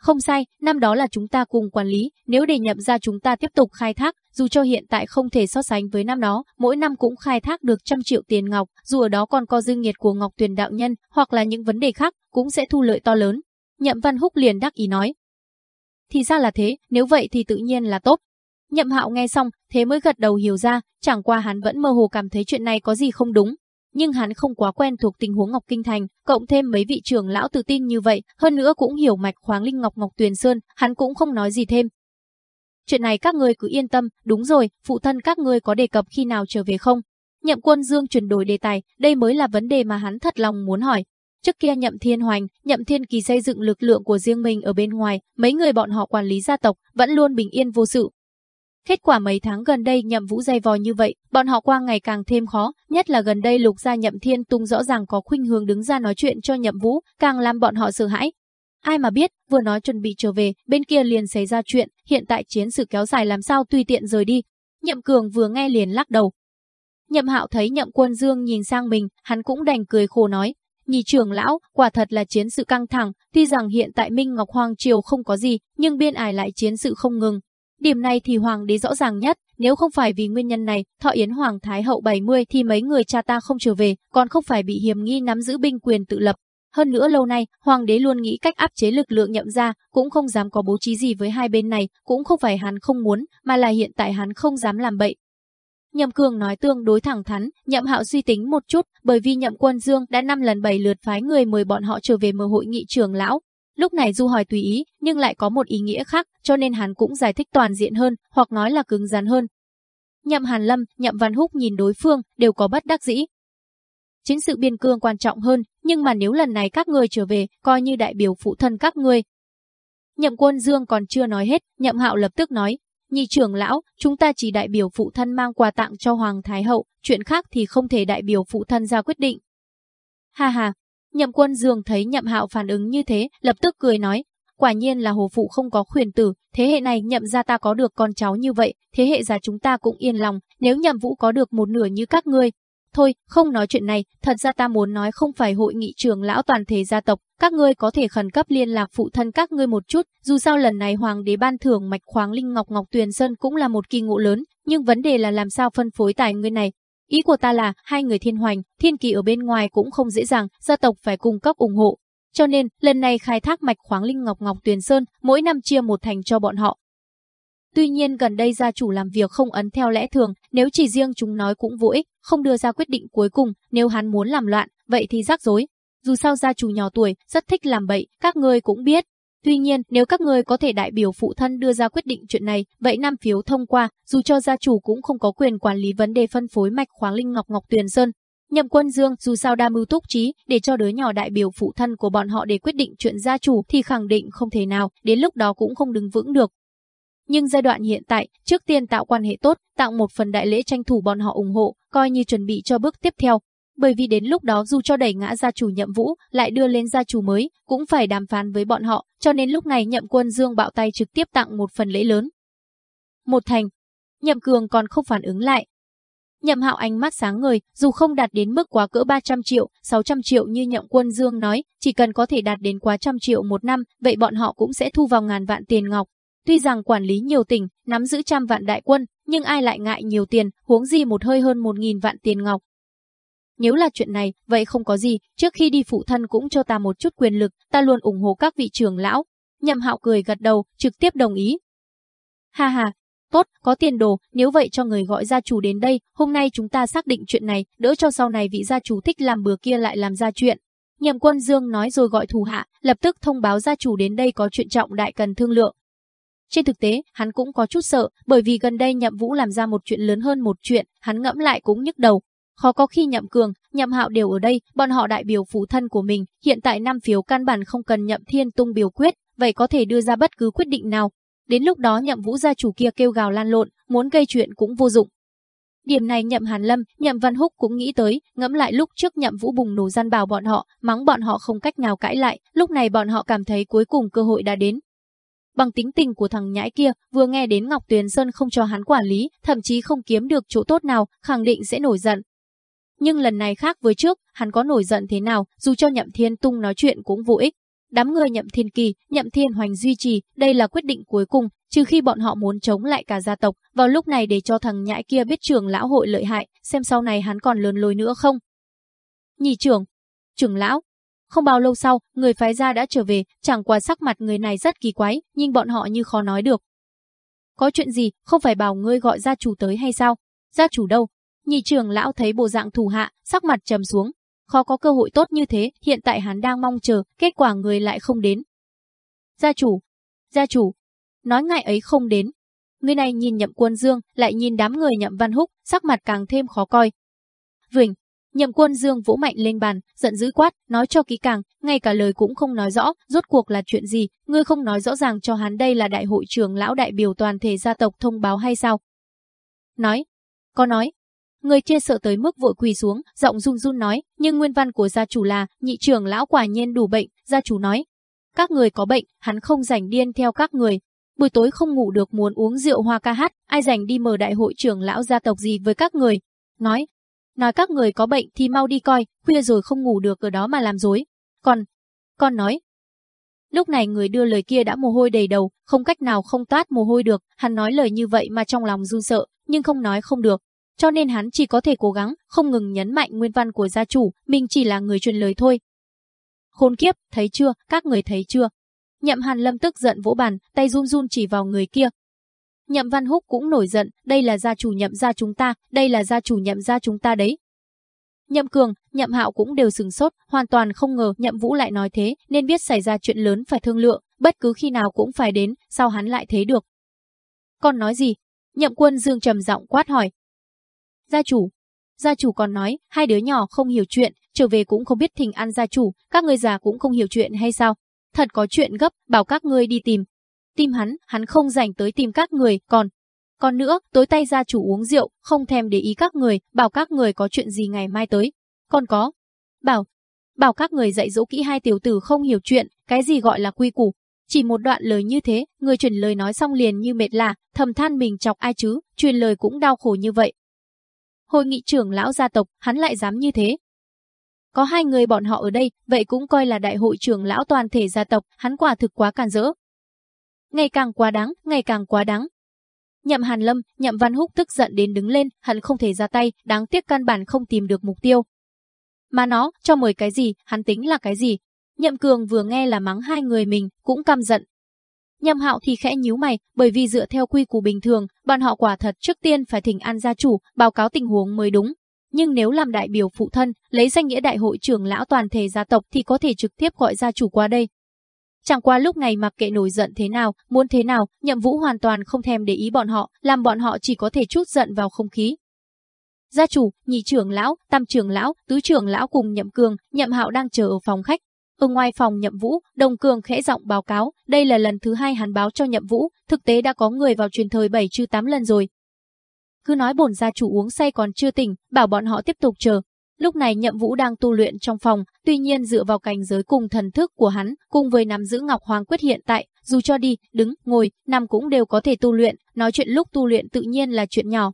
không sai, năm đó là chúng ta cùng quản lý, nếu để nhậm ra chúng ta tiếp tục khai thác, dù cho hiện tại không thể so sánh với năm đó, mỗi năm cũng khai thác được trăm triệu tiền ngọc, dù ở đó còn có dư nghiệt của Ngọc Tuyền đạo nhân, hoặc là những vấn đề khác, cũng sẽ thu lợi to lớn. Nhậm Văn Húc liền đắc ý nói. Thì ra là thế, nếu vậy thì tự nhiên là tốt. Nhậm Hạo nghe xong, thế mới gật đầu hiểu ra, chẳng qua hắn vẫn mơ hồ cảm thấy chuyện này có gì không đúng, nhưng hắn không quá quen thuộc tình huống Ngọc Kinh Thành, cộng thêm mấy vị trưởng lão tự tin như vậy, hơn nữa cũng hiểu mạch khoáng linh Ngọc Ngọc Tuyền Sơn, hắn cũng không nói gì thêm. Chuyện này các ngươi cứ yên tâm, đúng rồi, phụ thân các ngươi có đề cập khi nào trở về không? Nhậm quân Dương chuyển đổi đề tài, đây mới là vấn đề mà hắn thật lòng muốn hỏi. Trước kia Nhậm Thiên Hoành, Nhậm Thiên Kỳ xây dựng lực lượng của riêng mình ở bên ngoài, mấy người bọn họ quản lý gia tộc, vẫn luôn bình yên vô sự, Kết quả mấy tháng gần đây nhậm vũ dày vò như vậy, bọn họ qua ngày càng thêm khó, nhất là gần đây lục gia nhậm thiên tung rõ ràng có khuynh hướng đứng ra nói chuyện cho nhậm vũ, càng làm bọn họ sợ hãi. Ai mà biết, vừa nói chuẩn bị trở về, bên kia liền xảy ra chuyện, hiện tại chiến sự kéo dài làm sao tùy tiện rời đi. Nhậm cường vừa nghe liền lắc đầu. Nhậm hạo thấy nhậm quân dương nhìn sang mình, hắn cũng đành cười khổ nói, nhị trưởng lão, quả thật là chiến sự căng thẳng, tuy rằng hiện tại Minh Ngọc Hoàng Triều không có gì, nhưng biên ải lại chiến sự không ngừng, Điểm này thì hoàng đế rõ ràng nhất, nếu không phải vì nguyên nhân này, Thọ Yến Hoàng Thái Hậu 70 thì mấy người cha ta không trở về, còn không phải bị hiểm nghi nắm giữ binh quyền tự lập. Hơn nữa lâu nay, hoàng đế luôn nghĩ cách áp chế lực lượng nhậm ra, cũng không dám có bố trí gì với hai bên này, cũng không phải hắn không muốn, mà là hiện tại hắn không dám làm bậy. Nhậm Cường nói tương đối thẳng thắn, Nhậm Hạo suy tính một chút, bởi vì Nhậm Quân Dương đã năm lần bảy lượt phái người mời bọn họ trở về mở hội nghị trưởng lão, Lúc này Du hỏi tùy ý, nhưng lại có một ý nghĩa khác, cho nên hắn cũng giải thích toàn diện hơn, hoặc nói là cứng rắn hơn. Nhậm Hàn Lâm, Nhậm Văn Húc nhìn đối phương, đều có bất đắc dĩ. Chính sự biên cương quan trọng hơn, nhưng mà nếu lần này các người trở về, coi như đại biểu phụ thân các ngươi. Nhậm Quân Dương còn chưa nói hết, Nhậm Hạo lập tức nói, Nhị trưởng lão, chúng ta chỉ đại biểu phụ thân mang quà tặng cho Hoàng Thái Hậu, chuyện khác thì không thể đại biểu phụ thân ra quyết định. Ha ha, Nhậm quân dường thấy nhậm hạo phản ứng như thế, lập tức cười nói, quả nhiên là hồ phụ không có khuyển tử, thế hệ này nhậm ra ta có được con cháu như vậy, thế hệ già chúng ta cũng yên lòng, nếu nhậm vũ có được một nửa như các ngươi. Thôi, không nói chuyện này, thật ra ta muốn nói không phải hội nghị trưởng lão toàn thể gia tộc, các ngươi có thể khẩn cấp liên lạc phụ thân các ngươi một chút, dù sao lần này hoàng đế ban thưởng mạch khoáng linh ngọc ngọc tuyền sơn cũng là một kỳ ngộ lớn, nhưng vấn đề là làm sao phân phối tài nguyên này, Ý của ta là hai người thiên hoành, thiên kỳ ở bên ngoài cũng không dễ dàng, gia tộc phải cung cấp ủng hộ. Cho nên, lần này khai thác mạch khoáng linh ngọc ngọc tuyền sơn, mỗi năm chia một thành cho bọn họ. Tuy nhiên gần đây gia chủ làm việc không ấn theo lẽ thường, nếu chỉ riêng chúng nói cũng vô ích, không đưa ra quyết định cuối cùng, nếu hắn muốn làm loạn, vậy thì rắc rối. Dù sao gia chủ nhỏ tuổi, rất thích làm bậy, các ngươi cũng biết, Tuy nhiên, nếu các người có thể đại biểu phụ thân đưa ra quyết định chuyện này, vậy năm phiếu thông qua, dù cho gia chủ cũng không có quyền quản lý vấn đề phân phối mạch khoáng linh ngọc ngọc tuyền sơn. Nhậm quân dương dù sao đa mưu túc trí, để cho đứa nhỏ đại biểu phụ thân của bọn họ để quyết định chuyện gia chủ thì khẳng định không thể nào, đến lúc đó cũng không đứng vững được. Nhưng giai đoạn hiện tại, trước tiên tạo quan hệ tốt, tạo một phần đại lễ tranh thủ bọn họ ủng hộ, coi như chuẩn bị cho bước tiếp theo, bởi vì đến lúc đó dù cho đẩy ngã gia chủ nhậm vũ, lại đưa lên gia chủ mới, cũng phải đàm phán với bọn họ, cho nên lúc này nhậm quân dương bạo tay trực tiếp tặng một phần lễ lớn. Một thành, nhậm cường còn không phản ứng lại. Nhậm hạo ánh mắt sáng ngời, dù không đạt đến mức quá cỡ 300 triệu, 600 triệu như nhậm quân dương nói, chỉ cần có thể đạt đến quá trăm triệu một năm, vậy bọn họ cũng sẽ thu vào ngàn vạn tiền ngọc. Tuy rằng quản lý nhiều tỉnh, nắm giữ trăm vạn đại quân, nhưng ai lại ngại nhiều tiền, huống gì một hơi hơn một nghìn vạn tiền ngọc, nếu là chuyện này, vậy không có gì, trước khi đi phụ thân cũng cho ta một chút quyền lực, ta luôn ủng hộ các vị trưởng lão. Nhậm hạo cười gật đầu, trực tiếp đồng ý. Ha ha, tốt, có tiền đồ, nếu vậy cho người gọi gia chủ đến đây, hôm nay chúng ta xác định chuyện này, đỡ cho sau này vị gia chủ thích làm bừa kia lại làm ra chuyện. Nhậm quân Dương nói rồi gọi thủ hạ, lập tức thông báo gia chủ đến đây có chuyện trọng đại cần thương lượng. Trên thực tế, hắn cũng có chút sợ, bởi vì gần đây Nhậm Vũ làm ra một chuyện lớn hơn một chuyện, hắn ngẫm lại cũng nhức đầu, Khó có khi nhậm cường, nhậm hạo đều ở đây, bọn họ đại biểu phụ thân của mình, hiện tại năm phiếu căn bản không cần nhậm thiên tung biểu quyết, vậy có thể đưa ra bất cứ quyết định nào. Đến lúc đó nhậm vũ gia chủ kia kêu gào lan lộn, muốn gây chuyện cũng vô dụng. Điểm này nhậm Hàn Lâm, nhậm Văn Húc cũng nghĩ tới, ngẫm lại lúc trước nhậm vũ bùng nổ gian bảo bọn họ, mắng bọn họ không cách nào cãi lại, lúc này bọn họ cảm thấy cuối cùng cơ hội đã đến. Bằng tính tình của thằng nhãi kia, vừa nghe đến Ngọc Tuyền Sơn không cho hắn quản lý, thậm chí không kiếm được chỗ tốt nào, khẳng định sẽ nổi giận. Nhưng lần này khác với trước, hắn có nổi giận thế nào, dù cho Nhậm Thiên Tung nói chuyện cũng vô ích. Đám người Nhậm Thiên Kỳ, Nhậm Thiên Hoành duy trì, đây là quyết định cuối cùng, trừ khi bọn họ muốn chống lại cả gia tộc, vào lúc này để cho thằng nhãi kia biết trưởng lão hội lợi hại, xem sau này hắn còn lớn lối nữa không. Nhị trưởng, trưởng lão. Không bao lâu sau, người phái gia đã trở về, chẳng qua sắc mặt người này rất kỳ quái, nhưng bọn họ như khó nói được. Có chuyện gì, không phải bảo ngươi gọi gia chủ tới hay sao? Gia chủ đâu? Nhị trưởng lão thấy bộ dạng thủ hạ, sắc mặt trầm xuống. Khó có cơ hội tốt như thế, hiện tại hắn đang mong chờ, kết quả người lại không đến. Gia chủ, gia chủ, nói ngại ấy không đến. Người này nhìn nhậm quân dương, lại nhìn đám người nhậm văn húc, sắc mặt càng thêm khó coi. Vinh, nhậm quân dương vỗ mạnh lên bàn, giận dữ quát, nói cho kỹ càng, ngay cả lời cũng không nói rõ, rốt cuộc là chuyện gì, ngươi không nói rõ ràng cho hắn đây là đại hội trưởng lão đại biểu toàn thể gia tộc thông báo hay sao? Nói, có nói, Người kia sợ tới mức vội quỳ xuống, giọng run run nói, nhưng nguyên văn của gia chủ là, nhị trưởng lão quả nhiên đủ bệnh, gia chủ nói. Các người có bệnh, hắn không rảnh điên theo các người. Buổi tối không ngủ được muốn uống rượu hoa ca hát, ai rảnh đi mở đại hội trưởng lão gia tộc gì với các người. Nói, nói các người có bệnh thì mau đi coi, khuya rồi không ngủ được ở đó mà làm dối. Còn, con nói. Lúc này người đưa lời kia đã mồ hôi đầy đầu, không cách nào không toát mồ hôi được, hắn nói lời như vậy mà trong lòng run sợ, nhưng không nói không được, cho nên hắn chỉ có thể cố gắng, không ngừng nhấn mạnh nguyên văn của gia chủ, mình chỉ là người truyền lời thôi. Khốn kiếp, thấy chưa, các người thấy chưa? Nhậm Hàn Lâm tức giận vỗ bàn, tay run run chỉ vào người kia. Nhậm Văn Húc cũng nổi giận, đây là gia chủ nhậm gia chúng ta, đây là gia chủ nhậm gia chúng ta đấy. Nhậm Cường, Nhậm Hạo cũng đều sừng sốt, hoàn toàn không ngờ Nhậm Vũ lại nói thế, nên biết xảy ra chuyện lớn phải thương lượng, bất cứ khi nào cũng phải đến, sao hắn lại thế được. Con nói gì? Nhậm Quân Dương trầm giọng quát hỏi, Gia chủ. Gia chủ còn nói, hai đứa nhỏ không hiểu chuyện, trở về cũng không biết thình ăn gia chủ, các người già cũng không hiểu chuyện hay sao? Thật có chuyện gấp, bảo các ngươi đi tìm. Tìm hắn, hắn không rảnh tới tìm các người, còn... Còn nữa, tối tay gia chủ uống rượu, không thèm để ý các người, bảo các người có chuyện gì ngày mai tới. Còn có. Bảo, bảo các người dạy dỗ kỹ hai tiểu tử không hiểu chuyện, cái gì gọi là quy củ. Chỉ một đoạn lời như thế, người truyền lời nói xong liền như mệt lạ, thầm than mình chọc ai chứ, truyền lời cũng đau khổ như vậy, hội nghị trưởng lão gia tộc, hắn lại dám như thế. Có hai người bọn họ ở đây, vậy cũng coi là đại hội trưởng lão toàn thể gia tộc, hắn quả thực quá càn rỡ. Ngày càng quá đáng, ngày càng quá đáng. Nhậm Hàn Lâm, Nhậm Văn Húc tức giận đến đứng lên, hắn không thể ra tay, đáng tiếc căn bản không tìm được mục tiêu. Mà nó, cho mời cái gì, hắn tính là cái gì? Nhậm Cường vừa nghe là mắng hai người mình, cũng căm giận, Nhâm Hạo thì khẽ nhíu mày, bởi vì dựa theo quy củ bình thường, bọn họ quả thật trước tiên phải thỉnh an gia chủ, báo cáo tình huống mới đúng. Nhưng nếu làm đại biểu phụ thân, lấy danh nghĩa đại hội trưởng lão toàn thể gia tộc thì có thể trực tiếp gọi gia chủ qua đây. Chẳng qua lúc này mặc kệ nổi giận thế nào, muốn thế nào, nhậm vũ hoàn toàn không thèm để ý bọn họ, làm bọn họ chỉ có thể chút giận vào không khí. Gia chủ, nhị trưởng lão, tam trưởng lão, tứ trưởng lão cùng nhậm cường, nhậm hạo đang chờ ở phòng khách, ở ngoài phòng nhậm vũ, Đồng Cường khẽ giọng báo cáo, đây là lần thứ hai hắn báo cho nhậm vũ, thực tế đã có người vào truyền thời 7 chứ 8 lần rồi. Cứ nói bổn gia chủ uống say còn chưa tỉnh, bảo bọn họ tiếp tục chờ. Lúc này nhậm vũ đang tu luyện trong phòng, tuy nhiên dựa vào cảnh giới cùng thần thức của hắn, cùng với nắm giữ Ngọc Hoàng quyết hiện tại, dù cho đi, đứng, ngồi, nằm cũng đều có thể tu luyện, nói chuyện lúc tu luyện tự nhiên là chuyện nhỏ,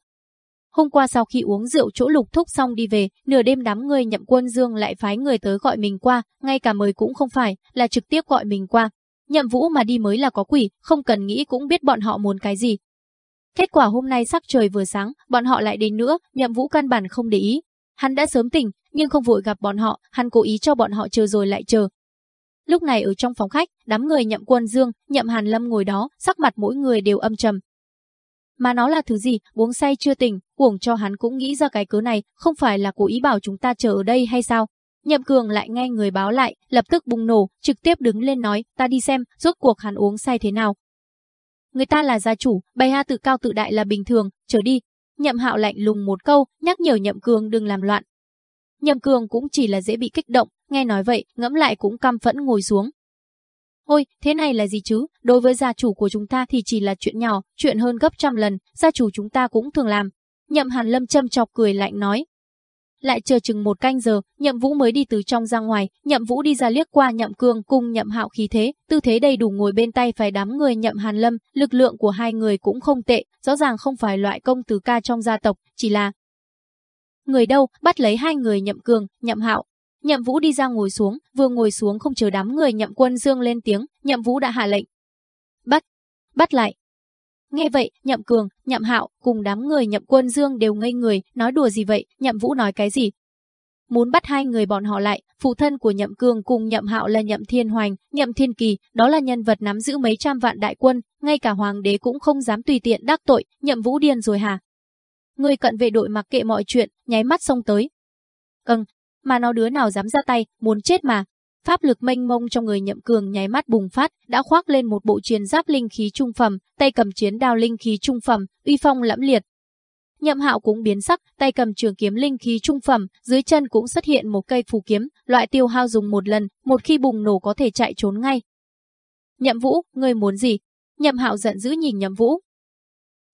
Hôm qua sau khi uống rượu chỗ lục thúc xong đi về, nửa đêm đám người nhậm quân dương lại phái người tới gọi mình qua, ngay cả mời cũng không phải, là trực tiếp gọi mình qua. Nhậm vũ mà đi mới là có quỷ, không cần nghĩ cũng biết bọn họ muốn cái gì. Kết quả hôm nay sắc trời vừa sáng, bọn họ lại đến nữa, nhậm vũ căn bản không để ý. Hắn đã sớm tỉnh, nhưng không vội gặp bọn họ, hắn cố ý cho bọn họ chờ rồi lại chờ. Lúc này ở trong phòng khách, đám người nhậm quân dương, nhậm hàn lâm ngồi đó, sắc mặt mỗi người đều âm trầm, mà nó là thứ gì, uống say chưa tỉnh, uổng cho hắn cũng nghĩ ra cái cớ này, không phải là cố ý bảo chúng ta chờ ở đây hay sao? Nhậm Cường lại nghe người báo lại, lập tức bùng nổ, trực tiếp đứng lên nói, ta đi xem, rốt cuộc hắn uống say thế nào. Người ta là gia chủ, bày ha tự cao tự đại là bình thường, trở đi. Nhậm Hạo lạnh lùng một câu, nhắc nhở Nhậm Cường đừng làm loạn. Nhậm Cường cũng chỉ là dễ bị kích động, nghe nói vậy, ngẫm lại cũng căm phẫn ngồi xuống. Ôi, thế này là gì chứ? Đối với gia chủ của chúng ta thì chỉ là chuyện nhỏ, chuyện hơn gấp trăm lần, gia chủ chúng ta cũng thường làm. Nhậm Hàn Lâm châm chọc cười lạnh nói. Lại chờ chừng một canh giờ, Nhậm Vũ mới đi từ trong ra ngoài, Nhậm Vũ đi ra liếc qua Nhậm Cương cùng Nhậm Hạo khí thế, tư thế đầy đủ ngồi bên tay phải đám người Nhậm Hàn Lâm, lực lượng của hai người cũng không tệ, rõ ràng không phải loại công tử ca trong gia tộc, chỉ là Người đâu, bắt lấy hai người Nhậm Cương, Nhậm Hạo, Nhậm Vũ đi ra ngồi xuống, vừa ngồi xuống không chờ đám người Nhậm Quân Dương lên tiếng, Nhậm Vũ đã hạ lệnh. Bắt, bắt lại. Nghe vậy, Nhậm Cường, Nhậm Hạo cùng đám người Nhậm Quân Dương đều ngây người, nói đùa gì vậy, Nhậm Vũ nói cái gì? Muốn bắt hai người bọn họ lại, phụ thân của Nhậm Cường cùng Nhậm Hạo là Nhậm Thiên Hoành, Nhậm Thiên Kỳ, đó là nhân vật nắm giữ mấy trăm vạn đại quân, ngay cả hoàng đế cũng không dám tùy tiện đắc tội, Nhậm Vũ điên rồi hả? Người cận vệ đội mặc kệ mọi chuyện, nháy mắt xông tới. Ừm, mà nó đứa nào dám ra tay, muốn chết mà. Pháp lực mênh mông trong người nhậm cường nháy mắt bùng phát, đã khoác lên một bộ chiến giáp linh khí trung phẩm, tay cầm chiến đao linh khí trung phẩm, uy phong lẫm liệt. Nhậm hạo cũng biến sắc, tay cầm trường kiếm linh khí trung phẩm, dưới chân cũng xuất hiện một cây phù kiếm, loại tiêu hao dùng một lần, một khi bùng nổ có thể chạy trốn ngay. Nhậm vũ, ngươi muốn gì? Nhậm hạo giận dữ nhìn nhậm vũ.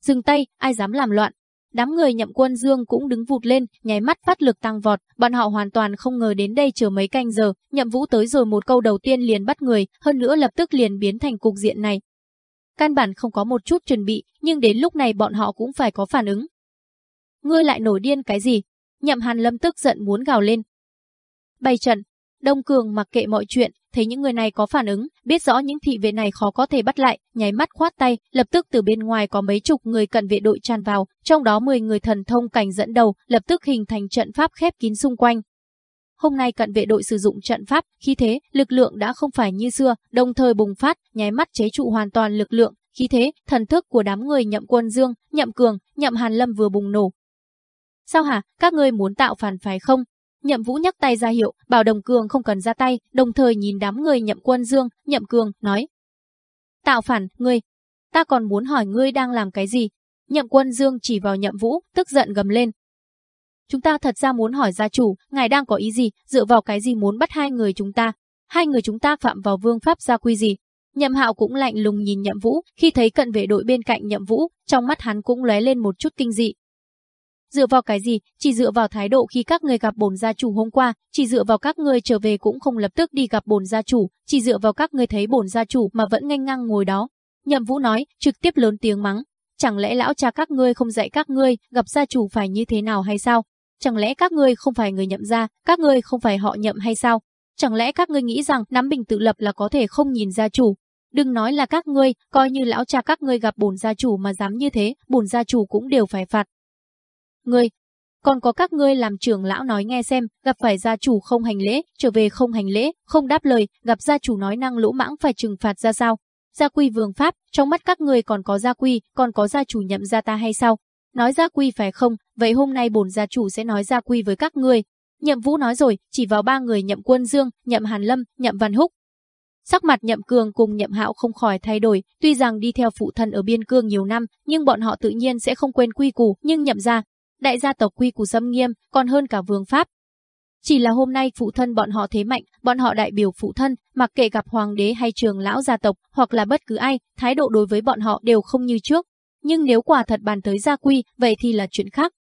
Dừng tay, ai dám làm loạn, Đám người nhậm quân dương cũng đứng vụt lên, nháy mắt phát lực tăng vọt, bọn họ hoàn toàn không ngờ đến đây chờ mấy canh giờ, nhậm vũ tới rồi một câu đầu tiên liền bắt người, hơn nữa lập tức liền biến thành cục diện này. Căn bản không có một chút chuẩn bị, nhưng đến lúc này bọn họ cũng phải có phản ứng. Ngươi lại nổi điên cái gì? Nhậm hàn lâm tức giận muốn gào lên. Bày trận, Đông Cường mặc kệ mọi chuyện, thấy những người này có phản ứng, biết rõ những thị vệ này khó có thể bắt lại, nháy mắt khoát tay, lập tức từ bên ngoài có mấy chục người cận vệ đội tràn vào, trong đó 10 người thần thông cảnh dẫn đầu, lập tức hình thành trận pháp khép kín xung quanh. Hôm nay cận vệ đội sử dụng trận pháp, khi thế, lực lượng đã không phải như xưa, đồng thời bùng phát, nháy mắt chế trụ hoàn toàn lực lượng, khi thế, thần thức của đám người nhậm quân dương, nhậm cường, nhậm hàn lâm vừa bùng nổ. Sao hả, các ngươi muốn tạo phản phái không? Nhậm Vũ nhắc tay ra hiệu, bảo Đồng Cường không cần ra tay, đồng thời nhìn đám người Nhậm Quân Dương, Nhậm Cường, nói. Tạo phản, ngươi. Ta còn muốn hỏi ngươi đang làm cái gì? Nhậm Quân Dương chỉ vào Nhậm Vũ, tức giận gầm lên. Chúng ta thật ra muốn hỏi gia chủ, ngài đang có ý gì, dựa vào cái gì muốn bắt hai người chúng ta? Hai người chúng ta phạm vào vương pháp gia quy gì? Nhậm Hạo cũng lạnh lùng nhìn Nhậm Vũ, khi thấy cận vệ đội bên cạnh Nhậm Vũ, trong mắt hắn cũng lóe lên một chút kinh dị, Dựa vào cái gì? Chỉ dựa vào thái độ khi các người gặp bổn gia chủ hôm qua, chỉ dựa vào các người trở về cũng không lập tức đi gặp bổn gia chủ, chỉ dựa vào các người thấy bổn gia chủ mà vẫn nghênh ngang ngồi đó. Nhậm Vũ nói, trực tiếp lớn tiếng mắng. Chẳng lẽ lão cha các ngươi không dạy các ngươi gặp gia chủ phải như thế nào hay sao? Chẳng lẽ các ngươi không phải người nhậm gia, các ngươi không phải họ nhậm hay sao? Chẳng lẽ các ngươi nghĩ rằng nắm bình tự lập là có thể không nhìn gia chủ? Đừng nói là các ngươi, coi như lão cha các ngươi gặp bổn gia chủ mà dám như thế, bổn gia chủ cũng đều phải phạt. Ngươi, còn có các ngươi làm trưởng lão nói nghe xem, gặp phải gia chủ không hành lễ, trở về không hành lễ, không đáp lời, gặp gia chủ nói năng lỗ mãng phải trừng phạt ra sao? Gia quy vương pháp, trong mắt các ngươi còn có gia quy, còn có gia chủ nhậm gia ta hay sao? Nói gia quy phải không? Vậy hôm nay bổn gia chủ sẽ nói gia quy với các ngươi. Nhậm Vũ nói rồi, chỉ vào ba người Nhậm Quân Dương, Nhậm Hàn Lâm, Nhậm Văn Húc. Sắc mặt Nhậm Cường cùng Nhậm Hạo không khỏi thay đổi, tuy rằng đi theo phụ thân ở biên cương nhiều năm, nhưng bọn họ tự nhiên sẽ không quên quy củ, nhưng Nhậm gia, đại gia tộc quy củ dâm nghiêm, còn hơn cả vương pháp. Chỉ là hôm nay phụ thân bọn họ thế mạnh, bọn họ đại biểu phụ thân, mặc kệ gặp hoàng đế hay trường lão gia tộc, hoặc là bất cứ ai, thái độ đối với bọn họ đều không như trước. Nhưng nếu quả thật bàn tới gia quy, vậy thì là chuyện khác.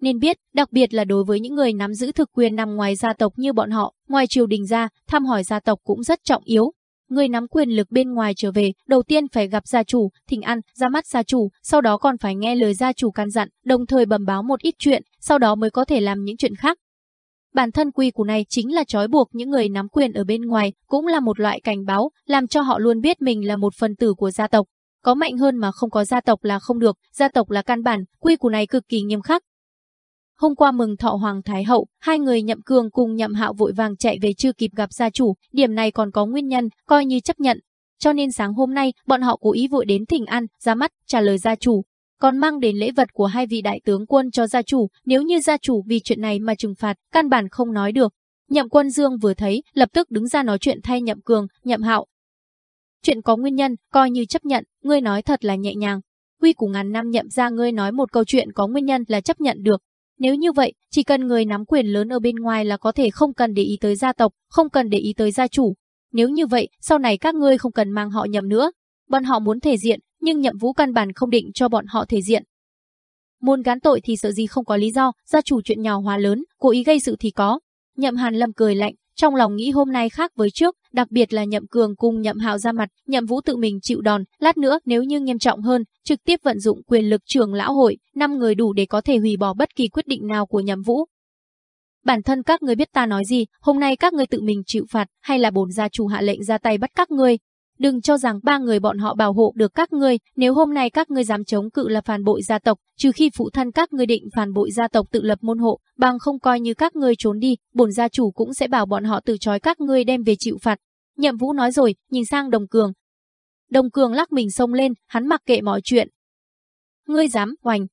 Nên biết, đặc biệt là đối với những người nắm giữ thực quyền nằm ngoài gia tộc như bọn họ, ngoài triều đình ra, thăm hỏi gia tộc cũng rất trọng yếu, Người nắm quyền lực bên ngoài trở về, đầu tiên phải gặp gia chủ, thỉnh ăn, ra mắt gia chủ, sau đó còn phải nghe lời gia chủ căn dặn, đồng thời bẩm báo một ít chuyện, sau đó mới có thể làm những chuyện khác. Bản thân quy củ này chính là trói buộc những người nắm quyền ở bên ngoài, cũng là một loại cảnh báo, làm cho họ luôn biết mình là một phần tử của gia tộc. Có mạnh hơn mà không có gia tộc là không được, gia tộc là căn bản, quy củ này cực kỳ nghiêm khắc, Hôm qua mừng thọ Hoàng Thái Hậu, hai người nhậm cường cùng nhậm hạo vội vàng chạy về chưa kịp gặp gia chủ, điểm này còn có nguyên nhân, coi như chấp nhận. Cho nên sáng hôm nay, bọn họ cố ý vội đến thỉnh ăn, ra mắt, trả lời gia chủ. Còn mang đến lễ vật của hai vị đại tướng quân cho gia chủ, nếu như gia chủ vì chuyện này mà trừng phạt, căn bản không nói được. Nhậm quân Dương vừa thấy, lập tức đứng ra nói chuyện thay nhậm cường, nhậm hạo. Chuyện có nguyên nhân, coi như chấp nhận, ngươi nói thật là nhẹ nhàng. Quy của ngàn năm nhậm ra ngươi nói một câu chuyện có nguyên nhân là chấp nhận được, nếu như vậy, chỉ cần người nắm quyền lớn ở bên ngoài là có thể không cần để ý tới gia tộc, không cần để ý tới gia chủ. nếu như vậy, sau này các ngươi không cần mang họ nhậm nữa. Bọn họ muốn thể diện, nhưng nhậm vũ căn bản không định cho bọn họ thể diện. Muốn gán tội thì sợ gì không có lý do, gia chủ chuyện nhỏ hóa lớn, cố ý gây sự thì có. Nhậm Hàn Lâm cười lạnh, trong lòng nghĩ hôm nay khác với trước, đặc biệt là Nhậm Cường cùng Nhậm Hạo ra mặt, Nhậm Vũ tự mình chịu đòn, lát nữa nếu như nghiêm trọng hơn, trực tiếp vận dụng quyền lực trưởng lão hội, năm người đủ để có thể hủy bỏ bất kỳ quyết định nào của Nhậm Vũ. Bản thân các ngươi biết ta nói gì, hôm nay các ngươi tự mình chịu phạt, hay là bổn gia chủ hạ lệnh ra tay bắt các ngươi, Đừng cho rằng ba người bọn họ bảo hộ được các ngươi, nếu hôm nay các ngươi dám chống cự là phản bội gia tộc, trừ khi phụ thân các ngươi định phản bội gia tộc tự lập môn hộ, bằng không coi như các ngươi trốn đi, bổn gia chủ cũng sẽ bảo bọn họ từ chối các ngươi đem về chịu phạt. Nhậm Vũ nói rồi, nhìn sang Đồng Cường. Đồng Cường lắc mình xông lên, hắn mặc kệ mọi chuyện. Ngươi dám, hoành.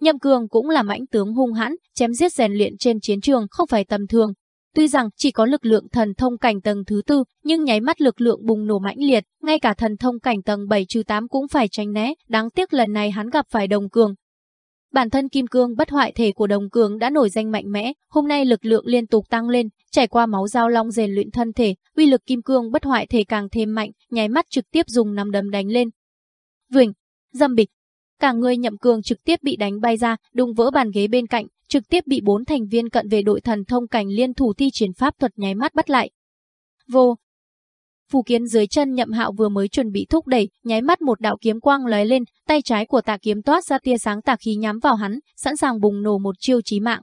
Nhậm Cường cũng là mãnh tướng hung hãn, chém giết rèn luyện trên chiến trường không phải tầm thường, Tuy rằng chỉ có lực lượng thần thông cảnh tầng thứ tư, nhưng nháy mắt lực lượng bùng nổ mãnh liệt, ngay cả thần thông cảnh tầng 7 trừ 8 cũng phải tránh né, đáng tiếc lần này hắn gặp phải đồng cường. Bản thân kim cương bất hoại thể của đồng cường đã nổi danh mạnh mẽ, hôm nay lực lượng liên tục tăng lên, trải qua máu giao long rèn luyện thân thể, uy lực kim cương bất hoại thể càng thêm mạnh, nháy mắt trực tiếp dùng nắm đấm đánh lên. Vừng, dâm bịch, cả người nhậm cường trực tiếp bị đánh bay ra, đụng vỡ bàn ghế bên cạnh, trực tiếp bị bốn thành viên cận về đội thần thông cảnh liên thủ thi triển pháp thuật nháy mắt bắt lại. Vô. Phù kiến dưới chân nhậm hạo vừa mới chuẩn bị thúc đẩy, nháy mắt một đạo kiếm quang lóe lên, tay trái của tạ kiếm toát ra tia sáng tà khí nhắm vào hắn, sẵn sàng bùng nổ một chiêu chí mạng.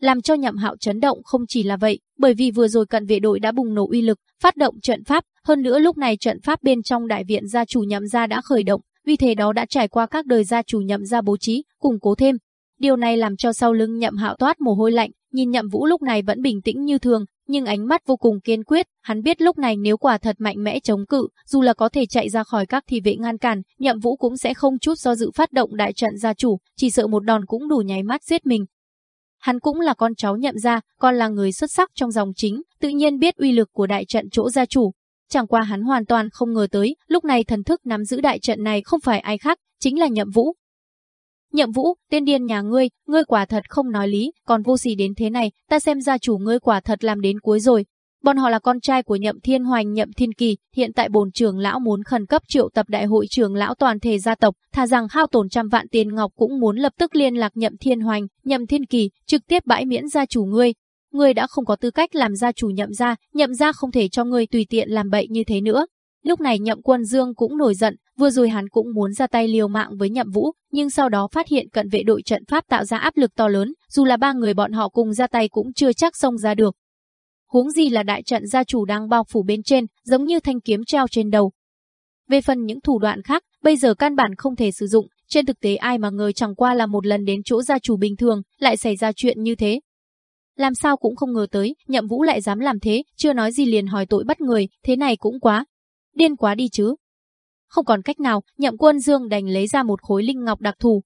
Làm cho nhậm hạo chấn động không chỉ là vậy, bởi vì vừa rồi cận vệ đội đã bùng nổ uy lực, phát động trận pháp, hơn nữa lúc này trận pháp bên trong đại viện gia chủ nhậm gia đã khởi động, vì thế đó đã trải qua các đời gia chủ nhậm gia bố trí, củng cố thêm, Điều này làm cho sau lưng nhậm hạo toát mồ hôi lạnh, nhìn nhậm vũ lúc này vẫn bình tĩnh như thường, nhưng ánh mắt vô cùng kiên quyết, hắn biết lúc này nếu quả thật mạnh mẽ chống cự, dù là có thể chạy ra khỏi các thị vệ ngăn cản, nhậm vũ cũng sẽ không chút do dự phát động đại trận gia chủ, chỉ sợ một đòn cũng đủ nháy mắt giết mình. Hắn cũng là con cháu nhậm gia, còn là người xuất sắc trong dòng chính, tự nhiên biết uy lực của đại trận chỗ gia chủ. Chẳng qua hắn hoàn toàn không ngờ tới, lúc này thần thức nắm giữ đại trận này không phải ai khác, chính là nhậm vũ, Nhậm Vũ, tên điên nhà ngươi, ngươi quả thật không nói lý, còn vô gì đến thế này, ta xem ra chủ ngươi quả thật làm đến cuối rồi. Bọn họ là con trai của Nhậm Thiên Hoành Nhậm Thiên Kỳ, hiện tại bồn trưởng lão muốn khẩn cấp triệu tập đại hội trưởng lão toàn thể gia tộc, thà rằng hao tổn trăm vạn tiền ngọc cũng muốn lập tức liên lạc Nhậm Thiên Hoành, Nhậm Thiên Kỳ, trực tiếp bãi miễn gia chủ ngươi. Ngươi đã không có tư cách làm gia chủ Nhậm gia, Nhậm gia không thể cho ngươi tùy tiện làm bậy như thế nữa. Lúc này Nhậm Quân Dương cũng nổi giận, vừa rồi hắn cũng muốn ra tay liều mạng với Nhậm Vũ, nhưng sau đó phát hiện cận vệ đội trận pháp tạo ra áp lực to lớn, dù là ba người bọn họ cùng ra tay cũng chưa chắc xông ra được. Huống gì là đại trận gia chủ đang bao phủ bên trên, giống như thanh kiếm treo trên đầu. Về phần những thủ đoạn khác, bây giờ căn bản không thể sử dụng, trên thực tế ai mà ngờ chẳng qua là một lần đến chỗ gia chủ bình thường, lại xảy ra chuyện như thế. Làm sao cũng không ngờ tới, nhậm vũ lại dám làm thế, chưa nói gì liền hỏi tội bắt người, thế này cũng quá, Điên quá đi chứ. Không còn cách nào, nhậm quân dương đành lấy ra một khối linh ngọc đặc thù.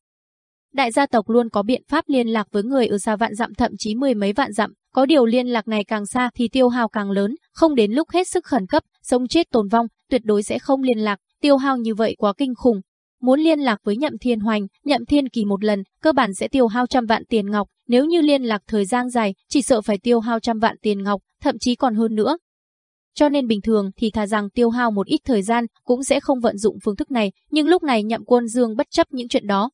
Đại gia tộc luôn có biện pháp liên lạc với người ở xa vạn dặm thậm chí mười mấy vạn dặm, có điều liên lạc này càng xa thì tiêu hao càng lớn, không đến lúc hết sức khẩn cấp, sống chết tồn vong, tuyệt đối sẽ không liên lạc, tiêu hao như vậy quá kinh khủng. Muốn liên lạc với Nhậm Thiên Hoành, Nhậm Thiên Kỳ một lần, cơ bản sẽ tiêu hao trăm vạn tiền ngọc, nếu như liên lạc thời gian dài, chỉ sợ phải tiêu hao trăm vạn tiền ngọc, thậm chí còn hơn nữa. Cho nên bình thường thì thà rằng tiêu hao một ít thời gian cũng sẽ không vận dụng phương thức này, nhưng lúc này nhậm quân dương bất chấp những chuyện đó.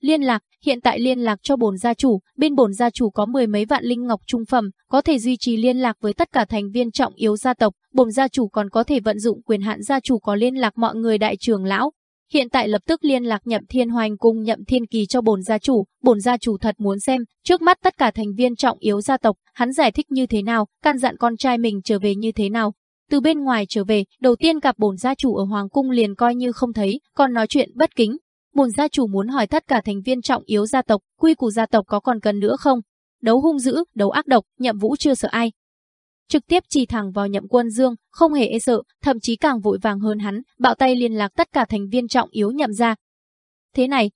Liên lạc, hiện tại liên lạc cho bổn gia chủ, bên bổn gia chủ có mười mấy vạn linh ngọc trung phẩm, có thể duy trì liên lạc với tất cả thành viên trọng yếu gia tộc, bổn gia chủ còn có thể vận dụng quyền hạn gia chủ có liên lạc mọi người đại trưởng lão, Hiện tại lập tức liên lạc Nhậm Thiên Hoành cùng Nhậm Thiên Kỳ cho bổn gia chủ, bổn gia chủ thật muốn xem, trước mắt tất cả thành viên trọng yếu gia tộc, hắn giải thích như thế nào, căn dặn con trai mình trở về như thế nào. Từ bên ngoài trở về, đầu tiên gặp bổn gia chủ ở Hoàng cung liền coi như không thấy, còn nói chuyện bất kính. Bổn gia chủ muốn hỏi tất cả thành viên trọng yếu gia tộc, quy củ gia tộc có còn cần nữa không? Đấu hung dữ, đấu ác độc, Nhậm Vũ chưa sợ ai, trực tiếp chỉ thẳng vào nhậm quân dương, không hề e sợ, thậm chí càng vội vàng hơn hắn, bạo tay liên lạc tất cả thành viên trọng yếu nhậm ra. Thế này,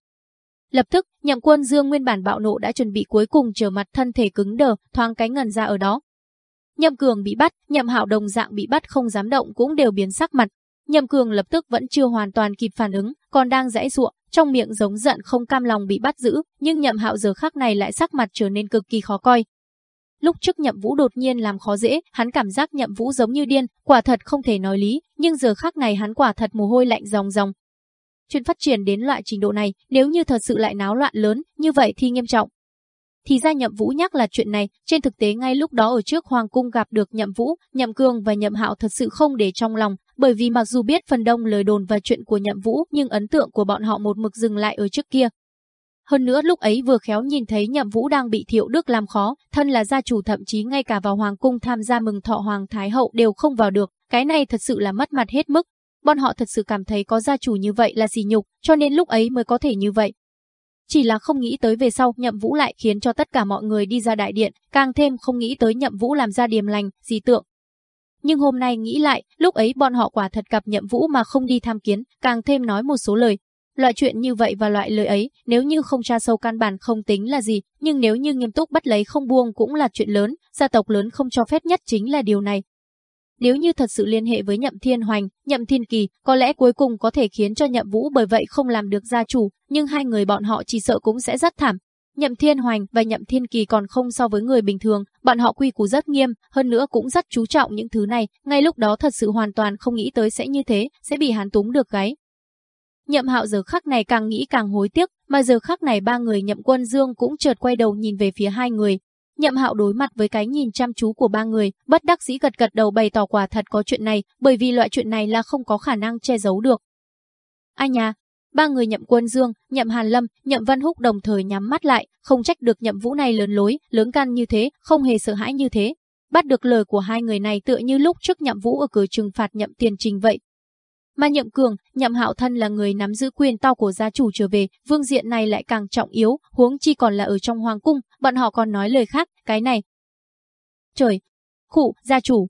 lập tức, nhậm quân dương nguyên bản bạo nộ đã chuẩn bị cuối cùng trở mặt thân thể cứng đờ, thoáng cái ngần ra ở đó. Nhậm cường bị bắt, nhậm hạo đồng dạng bị bắt không dám động cũng đều biến sắc mặt. Nhậm cường lập tức vẫn chưa hoàn toàn kịp phản ứng, còn đang dãy ruộng, trong miệng giống giận không cam lòng bị bắt giữ, nhưng nhậm hạo giờ khắc này lại sắc mặt trở nên cực kỳ khó coi, Lúc trước Nhậm Vũ đột nhiên làm khó dễ, hắn cảm giác Nhậm Vũ giống như điên, quả thật không thể nói lý, nhưng giờ khắc này hắn quả thật mồ hôi lạnh ròng ròng. Chuyện phát triển đến loại trình độ này, nếu như thật sự lại náo loạn lớn, như vậy thì nghiêm trọng. Thì ra Nhậm Vũ nhắc là chuyện này, trên thực tế ngay lúc đó ở trước hoàng cung gặp được Nhậm Vũ, Nhậm Cương và Nhậm Hạo thật sự không để trong lòng, bởi vì mặc dù biết phần đông lời đồn và chuyện của Nhậm Vũ, nhưng ấn tượng của bọn họ một mực dừng lại ở trước kia. Hơn nữa lúc ấy vừa khéo nhìn thấy Nhậm Vũ đang bị Thiệu Đức làm khó, thân là gia chủ thậm chí ngay cả vào hoàng cung tham gia mừng thọ hoàng thái hậu đều không vào được, cái này thật sự là mất mặt hết mức. Bọn họ thật sự cảm thấy có gia chủ như vậy là gì nhục, cho nên lúc ấy mới có thể như vậy. Chỉ là không nghĩ tới về sau Nhậm Vũ lại khiến cho tất cả mọi người đi ra đại điện, càng thêm không nghĩ tới Nhậm Vũ làm ra điềm lành, gì tượng. Nhưng hôm nay nghĩ lại, lúc ấy bọn họ quả thật gặp Nhậm Vũ mà không đi tham kiến, càng thêm nói một số lời, Loại chuyện như vậy và loại lời ấy, nếu như không tra sâu căn bản không tính là gì, nhưng nếu như nghiêm túc bắt lấy không buông cũng là chuyện lớn, gia tộc lớn không cho phép nhất chính là điều này. Nếu như thật sự liên hệ với Nhậm Thiên Hoành, Nhậm Thiên Kỳ, có lẽ cuối cùng có thể khiến cho Nhậm Vũ bởi vậy không làm được gia chủ, nhưng hai người bọn họ chỉ sợ cũng sẽ rất thảm. Nhậm Thiên Hoành và Nhậm Thiên Kỳ còn không so với người bình thường, bọn họ quy củ rất nghiêm, hơn nữa cũng rất chú trọng những thứ này, ngay lúc đó thật sự hoàn toàn không nghĩ tới sẽ như thế, sẽ bị hán túng được gáy. Nhậm Hạo giờ khắc này càng nghĩ càng hối tiếc, mà giờ khắc này ba người Nhậm Quân Dương cũng chợt quay đầu nhìn về phía hai người. Nhậm Hạo đối mặt với cái nhìn chăm chú của ba người, bất đắc dĩ gật gật đầu bày tỏ quả thật có chuyện này, bởi vì loại chuyện này là không có khả năng che giấu được. Ai nhà, ba người Nhậm Quân Dương, Nhậm Hàn Lâm, Nhậm Văn Húc đồng thời nhắm mắt lại, không trách được Nhậm Vũ này lớn lối, lớn gan như thế, không hề sợ hãi như thế. Bắt được lời của hai người này tựa như lúc trước Nhậm Vũ ở cửa trừng phạt Nhậm Tiền Trình vậy, mà Nhậm Cường, Nhậm Hạo thân là người nắm giữ quyền to của gia chủ trở về, vương diện này lại càng trọng yếu, huống chi còn là ở trong hoàng cung, bọn họ còn nói lời khác, cái này. Trời, khụ, gia chủ.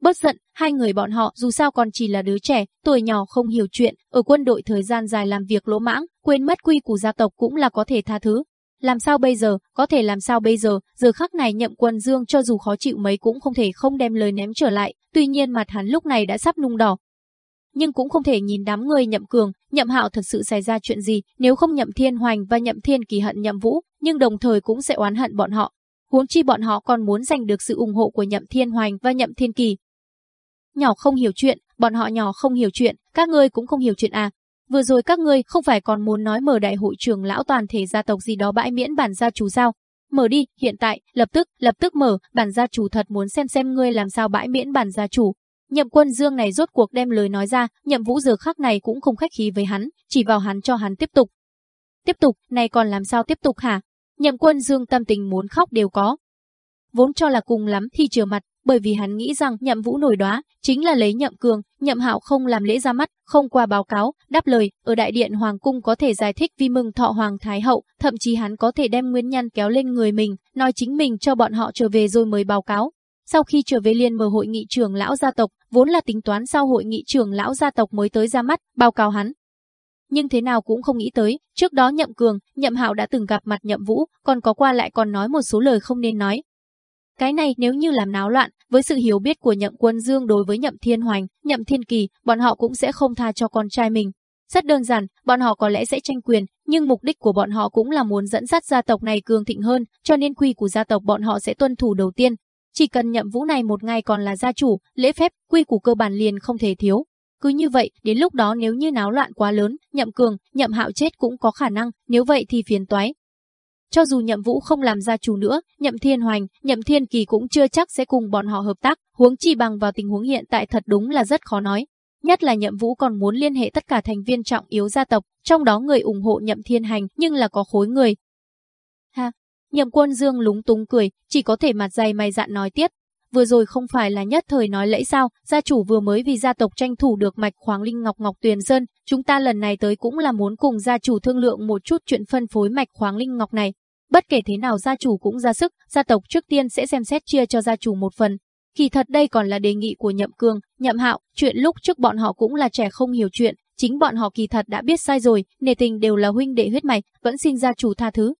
Bớt giận, hai người bọn họ dù sao còn chỉ là đứa trẻ, tuổi nhỏ không hiểu chuyện, ở quân đội thời gian dài làm việc lỗ mãng, quên mất quy củ gia tộc cũng là có thể tha thứ. Làm sao bây giờ, có thể làm sao bây giờ, giờ khắc này nhậm quân dương cho dù khó chịu mấy cũng không thể không đem lời ném trở lại, tuy nhiên mặt hắn lúc này đã sắp nung đỏ, nhưng cũng không thể nhìn đám người nhậm cường, nhậm hạo thật sự xảy ra chuyện gì, nếu không nhậm thiên hoành và nhậm thiên kỳ hận nhậm vũ, nhưng đồng thời cũng sẽ oán hận bọn họ. Huống chi bọn họ còn muốn giành được sự ủng hộ của nhậm thiên hoành và nhậm thiên kỳ. Nhỏ không hiểu chuyện, bọn họ nhỏ không hiểu chuyện, các ngươi cũng không hiểu chuyện à. Vừa rồi các ngươi không phải còn muốn nói mở đại hội trưởng lão toàn thể gia tộc gì đó bãi miễn bản gia chủ sao? Mở đi, hiện tại, lập tức, lập tức mở, bản gia chủ thật muốn xem xem ngươi làm sao bãi miễn bản gia chủ, Nhậm quân dương này rốt cuộc đem lời nói ra, nhậm vũ giờ khắc này cũng không khách khí với hắn, chỉ vào hắn cho hắn tiếp tục. Tiếp tục, này còn làm sao tiếp tục hả? Nhậm quân dương tâm tình muốn khóc đều có. Vốn cho là cùng lắm thì trừ mặt, bởi vì hắn nghĩ rằng nhậm vũ nổi đóa chính là lấy nhậm cường, nhậm hạo không làm lễ ra mắt, không qua báo cáo, đáp lời, ở đại điện hoàng cung có thể giải thích vi mừng thọ hoàng thái hậu, thậm chí hắn có thể đem nguyên nhân kéo lên người mình, nói chính mình cho bọn họ trở về rồi mới báo cáo, sau khi trở về liền mở hội nghị trưởng lão gia tộc, vốn là tính toán sau hội nghị trưởng lão gia tộc mới tới ra mắt, báo cáo hắn. Nhưng thế nào cũng không nghĩ tới, trước đó Nhậm Cường, Nhậm Hạo đã từng gặp mặt Nhậm Vũ, còn có qua lại còn nói một số lời không nên nói. Cái này nếu như làm náo loạn, với sự hiểu biết của Nhậm Quân Dương đối với Nhậm Thiên Hoành, Nhậm Thiên Kỳ, bọn họ cũng sẽ không tha cho con trai mình. Rất đơn giản, bọn họ có lẽ sẽ tranh quyền, nhưng mục đích của bọn họ cũng là muốn dẫn dắt gia tộc này cường thịnh hơn, cho nên quy của gia tộc bọn họ sẽ tuân thủ đầu tiên, chỉ cần nhậm vũ này một ngày còn là gia chủ, lễ phép, quy củ cơ bản liền không thể thiếu. Cứ như vậy, đến lúc đó nếu như náo loạn quá lớn, nhậm cường, nhậm hạo chết cũng có khả năng, nếu vậy thì phiền toái. Cho dù nhậm vũ không làm gia chủ nữa, nhậm thiên hoành, nhậm thiên kỳ cũng chưa chắc sẽ cùng bọn họ hợp tác, huống chi bằng vào tình huống hiện tại thật đúng là rất khó nói. Nhất là nhậm vũ còn muốn liên hệ tất cả thành viên trọng yếu gia tộc, trong đó người ủng hộ nhậm thiên hành nhưng là có khối người. Ha, Nhậm quân dương lúng túng cười, chỉ có thể mặt dày mày dạn nói tiếp. Vừa rồi không phải là nhất thời nói lẫy sao, gia chủ vừa mới vì gia tộc tranh thủ được mạch khoáng linh ngọc ngọc tuyền sơn, chúng ta lần này tới cũng là muốn cùng gia chủ thương lượng một chút chuyện phân phối mạch khoáng linh ngọc này. Bất kể thế nào gia chủ cũng ra sức, gia tộc trước tiên sẽ xem xét chia cho gia chủ một phần. Kỳ thật đây còn là đề nghị của Nhậm Cương, Nhậm Hạo, chuyện lúc trước bọn họ cũng là trẻ không hiểu chuyện, chính bọn họ kỳ thật đã biết sai rồi, nề tình đều là huynh đệ huyết mạch, vẫn xin gia chủ tha thứ,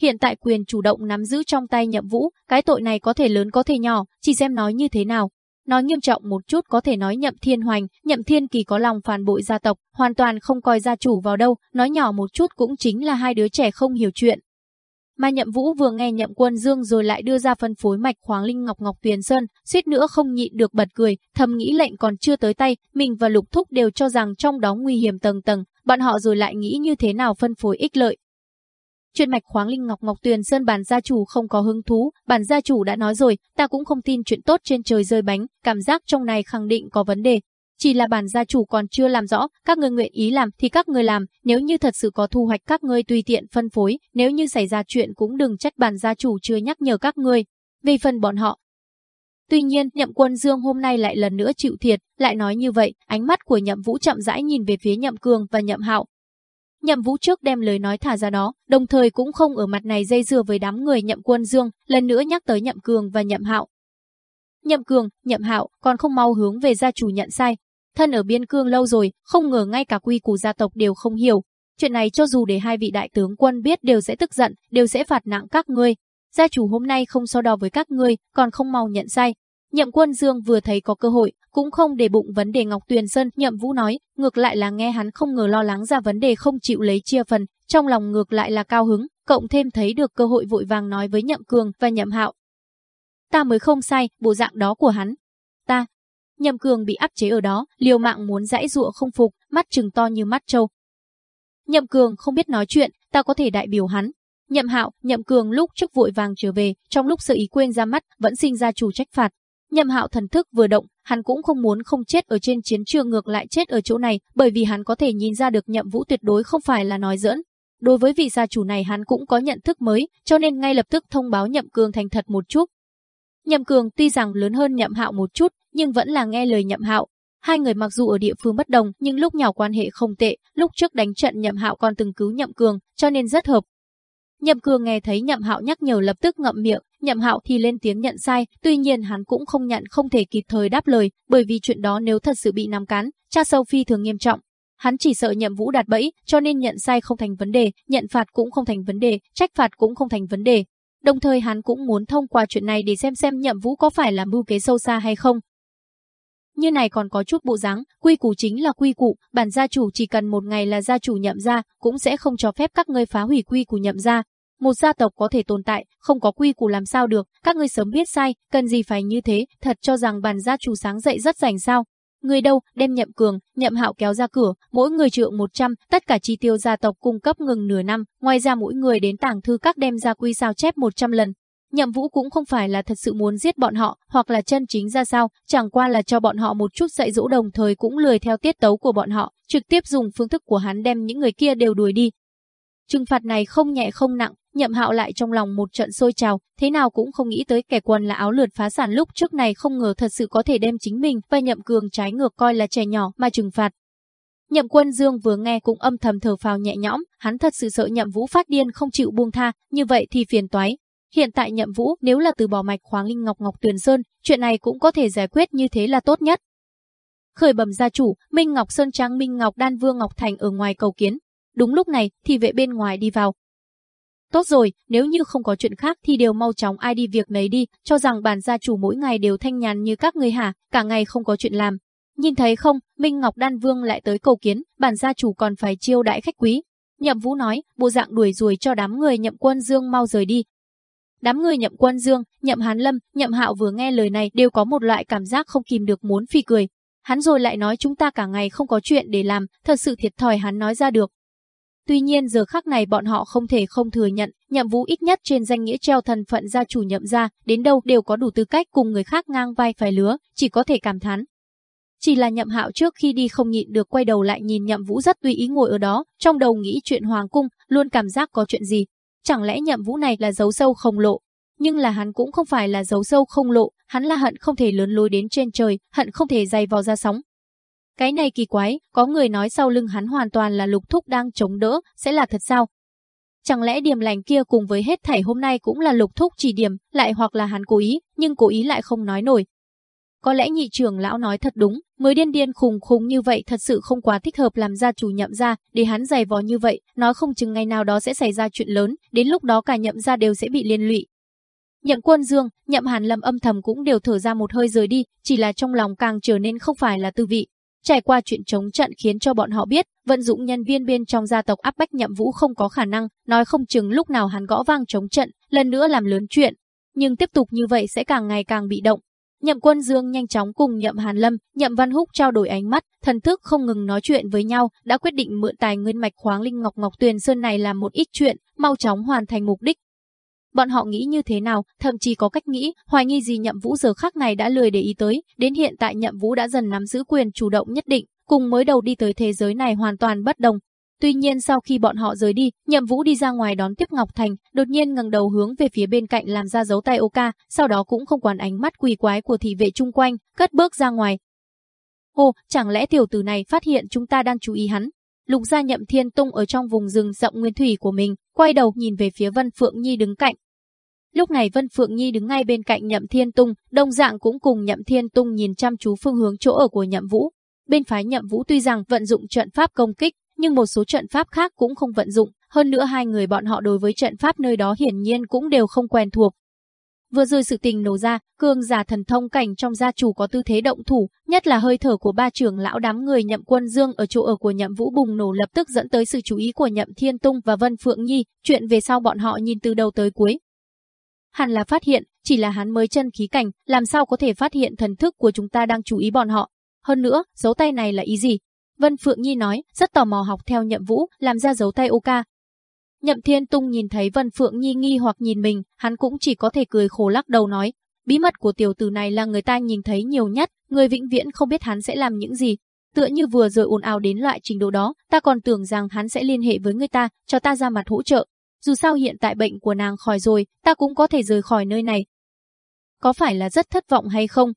Hiện tại quyền chủ động nắm giữ trong tay nhậm vũ, cái tội này có thể lớn có thể nhỏ, chỉ xem nói như thế nào. Nói nghiêm trọng một chút có thể nói nhậm thiên hoành, nhậm thiên kỳ có lòng phản bội gia tộc, hoàn toàn không coi gia chủ vào đâu, nói nhỏ một chút cũng chính là hai đứa trẻ không hiểu chuyện. Mà Nhậm Vũ vừa nghe Nhậm Quân Dương rồi lại đưa ra phân phối mạch khoáng linh ngọc ngọc tuyền sơn, suýt nữa không nhịn được bật cười, thầm nghĩ lệnh còn chưa tới tay, mình và Lục Thúc đều cho rằng trong đó nguy hiểm tầng tầng, bọn họ rồi lại nghĩ như thế nào phân phối ích lợi. Chuyện mạch khoáng linh ngọc ngọc tuyền sơn bản gia chủ không có hứng thú, bản gia chủ đã nói rồi, ta cũng không tin chuyện tốt trên trời rơi bánh, cảm giác trong này khẳng định có vấn đề, chỉ là bản gia chủ còn chưa làm rõ, các người nguyện ý làm thì các người làm, nếu như thật sự có thu hoạch các ngươi tùy tiện phân phối, nếu như xảy ra chuyện cũng đừng trách bản gia chủ chưa nhắc nhở các ngươi. Về phần bọn họ, Tuy nhiên, Nhậm Quân Dương hôm nay lại lần nữa chịu thiệt, lại nói như vậy, ánh mắt của Nhậm Vũ chậm rãi nhìn về phía Nhậm Cường và Nhậm Hạo. Nhậm Vũ trước đem lời nói thả ra đó, đồng thời cũng không ở mặt này dây dưa với đám người Nhậm Quân Dương, lần nữa nhắc tới Nhậm Cường và Nhậm Hạo. Nhậm Cường, Nhậm Hạo còn không mau hướng về gia chủ nhận sai, thân ở biên cương lâu rồi, không ngờ ngay cả quy củ gia tộc đều không hiểu. Chuyện này cho dù để hai vị đại tướng quân biết đều sẽ tức giận, đều sẽ phạt nặng các ngươi. Gia chủ hôm nay không so đo với các ngươi, còn không mau nhận sai. Nhậm quân Dương vừa thấy có cơ hội, cũng không để bụng vấn đề Ngọc Tuyền Sơn, Nhậm Vũ nói, ngược lại là nghe hắn không ngờ lo lắng ra vấn đề không chịu lấy chia phần, trong lòng ngược lại là cao hứng, cộng thêm thấy được cơ hội vội vàng nói với Nhậm Cường và Nhậm Hạo. Ta mới không sai, bộ dạng đó của hắn. Ta, Nhậm Cường bị áp chế ở đó, liều mạng muốn dãy dụa không phục, mắt trừng to như mắt trâu. Nhậm Cường không biết nói chuyện, ta có thể đại biểu hắn. Nhậm Hạo, Nhậm Cường lúc trước vội vàng trở về, trong lúc sự ý quên ra mắt, vẫn sinh ra chủ trách phạt. Nhậm Hạo thần thức vừa động, hắn cũng không muốn không chết ở trên chiến trường ngược lại chết ở chỗ này, bởi vì hắn có thể nhìn ra được Nhậm Vũ tuyệt đối không phải là nói giỡn. Đối với vị gia chủ này hắn cũng có nhận thức mới, cho nên ngay lập tức thông báo Nhậm Cường thành thật một chút. Nhậm Cường tuy rằng lớn hơn Nhậm Hạo một chút, nhưng vẫn là nghe lời Nhậm Hạo. Hai người mặc dù ở địa phương bất đồng, nhưng lúc nhỏ quan hệ không tệ, lúc trước đánh trận Nhậm Hạo còn từng cứu Nhậm Cường, cho nên rất hợp. Nhậm Cường nghe thấy Nhậm Hạo nhắc nhở lập tức ngậm miệng, Nhậm Hạo thì lên tiếng nhận sai, tuy nhiên hắn cũng không nhận không thể kịp thời đáp lời, bởi vì chuyện đó nếu thật sự bị nắm cán, cha sâu phi thường nghiêm trọng. Hắn chỉ sợ Nhậm Vũ đạt bẫy, cho nên nhận sai không thành vấn đề, nhận phạt cũng không thành vấn đề, trách phạt cũng không thành vấn đề, Đồng thời hắn cũng muốn thông qua chuyện này để xem xem nhậm vũ có phải là mưu kế sâu xa hay không. Như này còn có chút bộ dáng, quy củ chính là quy củ, bản gia chủ chỉ cần một ngày là gia chủ nhậm gia cũng sẽ không cho phép các ngươi phá hủy quy củ nhậm gia. Một gia tộc có thể tồn tại, không có quy củ làm sao được, các ngươi sớm biết sai, cần gì phải như thế, thật cho rằng bàn gia chủ sáng dậy rất rảnh sao. Người đâu, đem nhậm cường, nhậm hạo kéo ra cửa, mỗi người trượng 100, tất cả chi tiêu gia tộc cung cấp ngừng nửa năm, ngoài ra mỗi người đến tảng thư các đem ra quy sao chép 100 lần. Nhậm vũ cũng không phải là thật sự muốn giết bọn họ, hoặc là chân chính ra sao, chẳng qua là cho bọn họ một chút dạy dỗ đồng thời cũng lười theo tiết tấu của bọn họ, trực tiếp dùng phương thức của hắn đem những người kia đều đuổi đi. Trừng phạt này không nhẹ không nặng, Nhậm Hạo lại trong lòng một trận sôi trào, thế nào cũng không nghĩ tới kẻ quần là áo lượt phá sản lúc trước này không ngờ thật sự có thể đem chính mình và Nhậm Cường trái ngược coi là trẻ nhỏ mà trừng phạt. Nhậm Quân Dương vừa nghe cũng âm thầm thở phào nhẹ nhõm, hắn thật sự sợ Nhậm Vũ phát điên không chịu buông tha, như vậy thì phiền toái. Hiện tại Nhậm Vũ nếu là từ bỏ mạch khoáng linh ngọc ngọc tuyền sơn, chuyện này cũng có thể giải quyết như thế là tốt nhất. Khởi bẩm gia chủ, Minh Ngọc Sơn Trang Minh Ngọc Đan Vương Ngọc Thành ở ngoài cầu kiến. Đúng lúc này, thì vệ bên ngoài đi vào, Tốt rồi, nếu như không có chuyện khác thì đều mau chóng ai đi việc nấy đi, cho rằng bản gia chủ mỗi ngày đều thanh nhàn như các người hả, cả ngày không có chuyện làm. Nhìn thấy không, Minh Ngọc Đan Vương lại tới cầu kiến, bản gia chủ còn phải chiêu đãi khách quý. Nhậm Vũ nói, bộ dạng đuổi ruồi cho đám người Nhậm Quân Dương mau rời đi. Đám người Nhậm Quân Dương, Nhậm Hán Lâm, Nhậm Hạo vừa nghe lời này đều có một loại cảm giác không kìm được muốn phi cười. Hắn rồi lại nói chúng ta cả ngày không có chuyện để làm, thật sự thiệt thòi hắn nói ra được. Tuy nhiên giờ khắc này bọn họ không thể không thừa nhận, nhậm vũ ít nhất trên danh nghĩa treo thần phận gia chủ nhậm gia, đến đâu đều có đủ tư cách cùng người khác ngang vai phải lứa, chỉ có thể cảm thán. Chỉ là nhậm hạo trước khi đi không nhịn được quay đầu lại nhìn nhậm vũ rất tùy ý ngồi ở đó, trong đầu nghĩ chuyện hoàng cung, luôn cảm giác có chuyện gì. Chẳng lẽ nhậm vũ này là dấu sâu không lộ? Nhưng là hắn cũng không phải là dấu sâu không lộ, hắn là hận không thể lớn lối đến trên trời, hận không thể dày vào ra sóng, cái này kỳ quái, có người nói sau lưng hắn hoàn toàn là lục thúc đang chống đỡ, sẽ là thật sao? Chẳng lẽ điểm lành kia cùng với hết thảy hôm nay cũng là lục thúc chỉ điểm, lại hoặc là hắn cố ý, nhưng cố ý lại không nói nổi. Có lẽ nhị trưởng lão nói thật đúng, mới điên điên khùng khùng như vậy thật sự không quá thích hợp làm gia chủ nhậm gia, để hắn dày vò như vậy, nói không chừng ngày nào đó sẽ xảy ra chuyện lớn, đến lúc đó cả nhậm gia đều sẽ bị liên lụy. Nhậm quân dương, nhậm hàn lâm âm thầm cũng đều thở ra một hơi rời đi, chỉ là trong lòng càng trở nên không phải là tư vị, Trải qua chuyện chống trận khiến cho bọn họ biết, vận dụng nhân viên bên trong gia tộc áp bách nhậm vũ không có khả năng, nói không chừng lúc nào hắn gõ vang chống trận, lần nữa làm lớn chuyện. Nhưng tiếp tục như vậy sẽ càng ngày càng bị động. Nhậm quân Dương nhanh chóng cùng nhậm Hàn Lâm, nhậm Văn Húc trao đổi ánh mắt, thần thức không ngừng nói chuyện với nhau, đã quyết định mượn tài nguyên mạch khoáng linh ngọc ngọc tuyền sơn này làm một ít chuyện, mau chóng hoàn thành mục đích. Bọn họ nghĩ như thế nào, thậm chí có cách nghĩ, hoài nghi gì nhậm vũ giờ khắc này đã lười để ý tới, đến hiện tại nhậm vũ đã dần nắm giữ quyền chủ động nhất định, cùng mới đầu đi tới thế giới này hoàn toàn bất đồng. Tuy nhiên sau khi bọn họ rời đi, Nhậm Vũ đi ra ngoài đón tiếp Ngọc Thành, đột nhiên ngẩng đầu hướng về phía bên cạnh làm ra dấu tay Oka, sau đó cũng không quản ánh mắt quỳ quái của thị vệ chung quanh, cất bước ra ngoài. Ồ, chẳng lẽ tiểu tử này phát hiện chúng ta đang chú ý hắn? Lục gia Nhậm Thiên Tung ở trong vùng rừng rộng nguyên thủy của mình, quay đầu nhìn về phía Vân Phượng Nhi đứng cạnh, Lúc này Vân Phượng Nhi đứng ngay bên cạnh Nhậm Thiên Tung, đồng dạng cũng cùng Nhậm Thiên Tung nhìn chăm chú phương hướng chỗ ở của Nhậm Vũ. Bên phái Nhậm Vũ tuy rằng vận dụng trận pháp công kích, nhưng một số trận pháp khác cũng không vận dụng, hơn nữa hai người bọn họ đối với trận pháp nơi đó hiển nhiên cũng đều không quen thuộc. Vừa rồi sự tình nổ ra, cương giả thần thông cảnh trong gia chủ có tư thế động thủ, nhất là hơi thở của ba trưởng lão đám người nhậm quân dương ở chỗ ở của nhậm vũ bùng nổ lập tức dẫn tới sự chú ý của nhậm thiên tung và vân phượng nhi, chuyện về sau bọn họ nhìn từ đầu tới cuối, hẳn là phát hiện, chỉ là hắn mới chân khí cảnh, làm sao có thể phát hiện thần thức của chúng ta đang chú ý bọn họ. Hơn nữa, dấu tay này là ý gì? Vân Phượng Nhi nói, rất tò mò học theo nhậm vũ, làm ra dấu tay Oka. Nhậm Thiên Tung nhìn thấy Vân Phượng Nhi nghi hoặc nhìn mình, hắn cũng chỉ có thể cười khổ lắc đầu nói, bí mật của tiểu tử này là người ta nhìn thấy nhiều nhất, người vĩnh viễn không biết hắn sẽ làm những gì. Tựa như vừa rồi ồn ào đến loại trình độ đó, ta còn tưởng rằng hắn sẽ liên hệ với người ta, cho ta ra mặt hỗ trợ, dù sao hiện tại bệnh của nàng khỏi rồi, ta cũng có thể rời khỏi nơi này. Có phải là rất thất vọng hay không?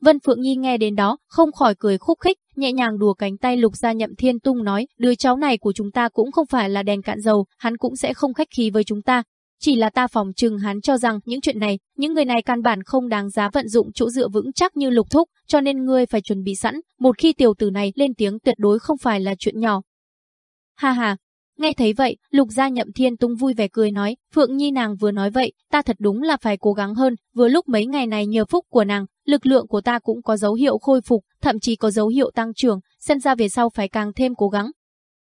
Vân Phượng Nhi nghe đến đó, không khỏi cười khúc khích, nhẹ nhàng đùa cánh tay lục ra nhậm thiên tung nói, đứa cháu này của chúng ta cũng không phải là đèn cạn dầu, hắn cũng sẽ không khách khí với chúng ta. Chỉ là ta phòng trừng hắn cho rằng những chuyện này, những người này căn bản không đáng giá vận dụng chỗ dựa vững chắc như lục thúc, cho nên ngươi phải chuẩn bị sẵn, một khi tiểu tử này lên tiếng tuyệt đối không phải là chuyện nhỏ. Ha ha, Nghe thấy vậy, Lục Gia Nhậm Thiên Tung vui vẻ cười nói, Phượng Nhi nàng vừa nói vậy, ta thật đúng là phải cố gắng hơn, vừa lúc mấy ngày này nhờ phúc của nàng, lực lượng của ta cũng có dấu hiệu khôi phục, thậm chí có dấu hiệu tăng trưởng, xem ra về sau phải càng thêm cố gắng.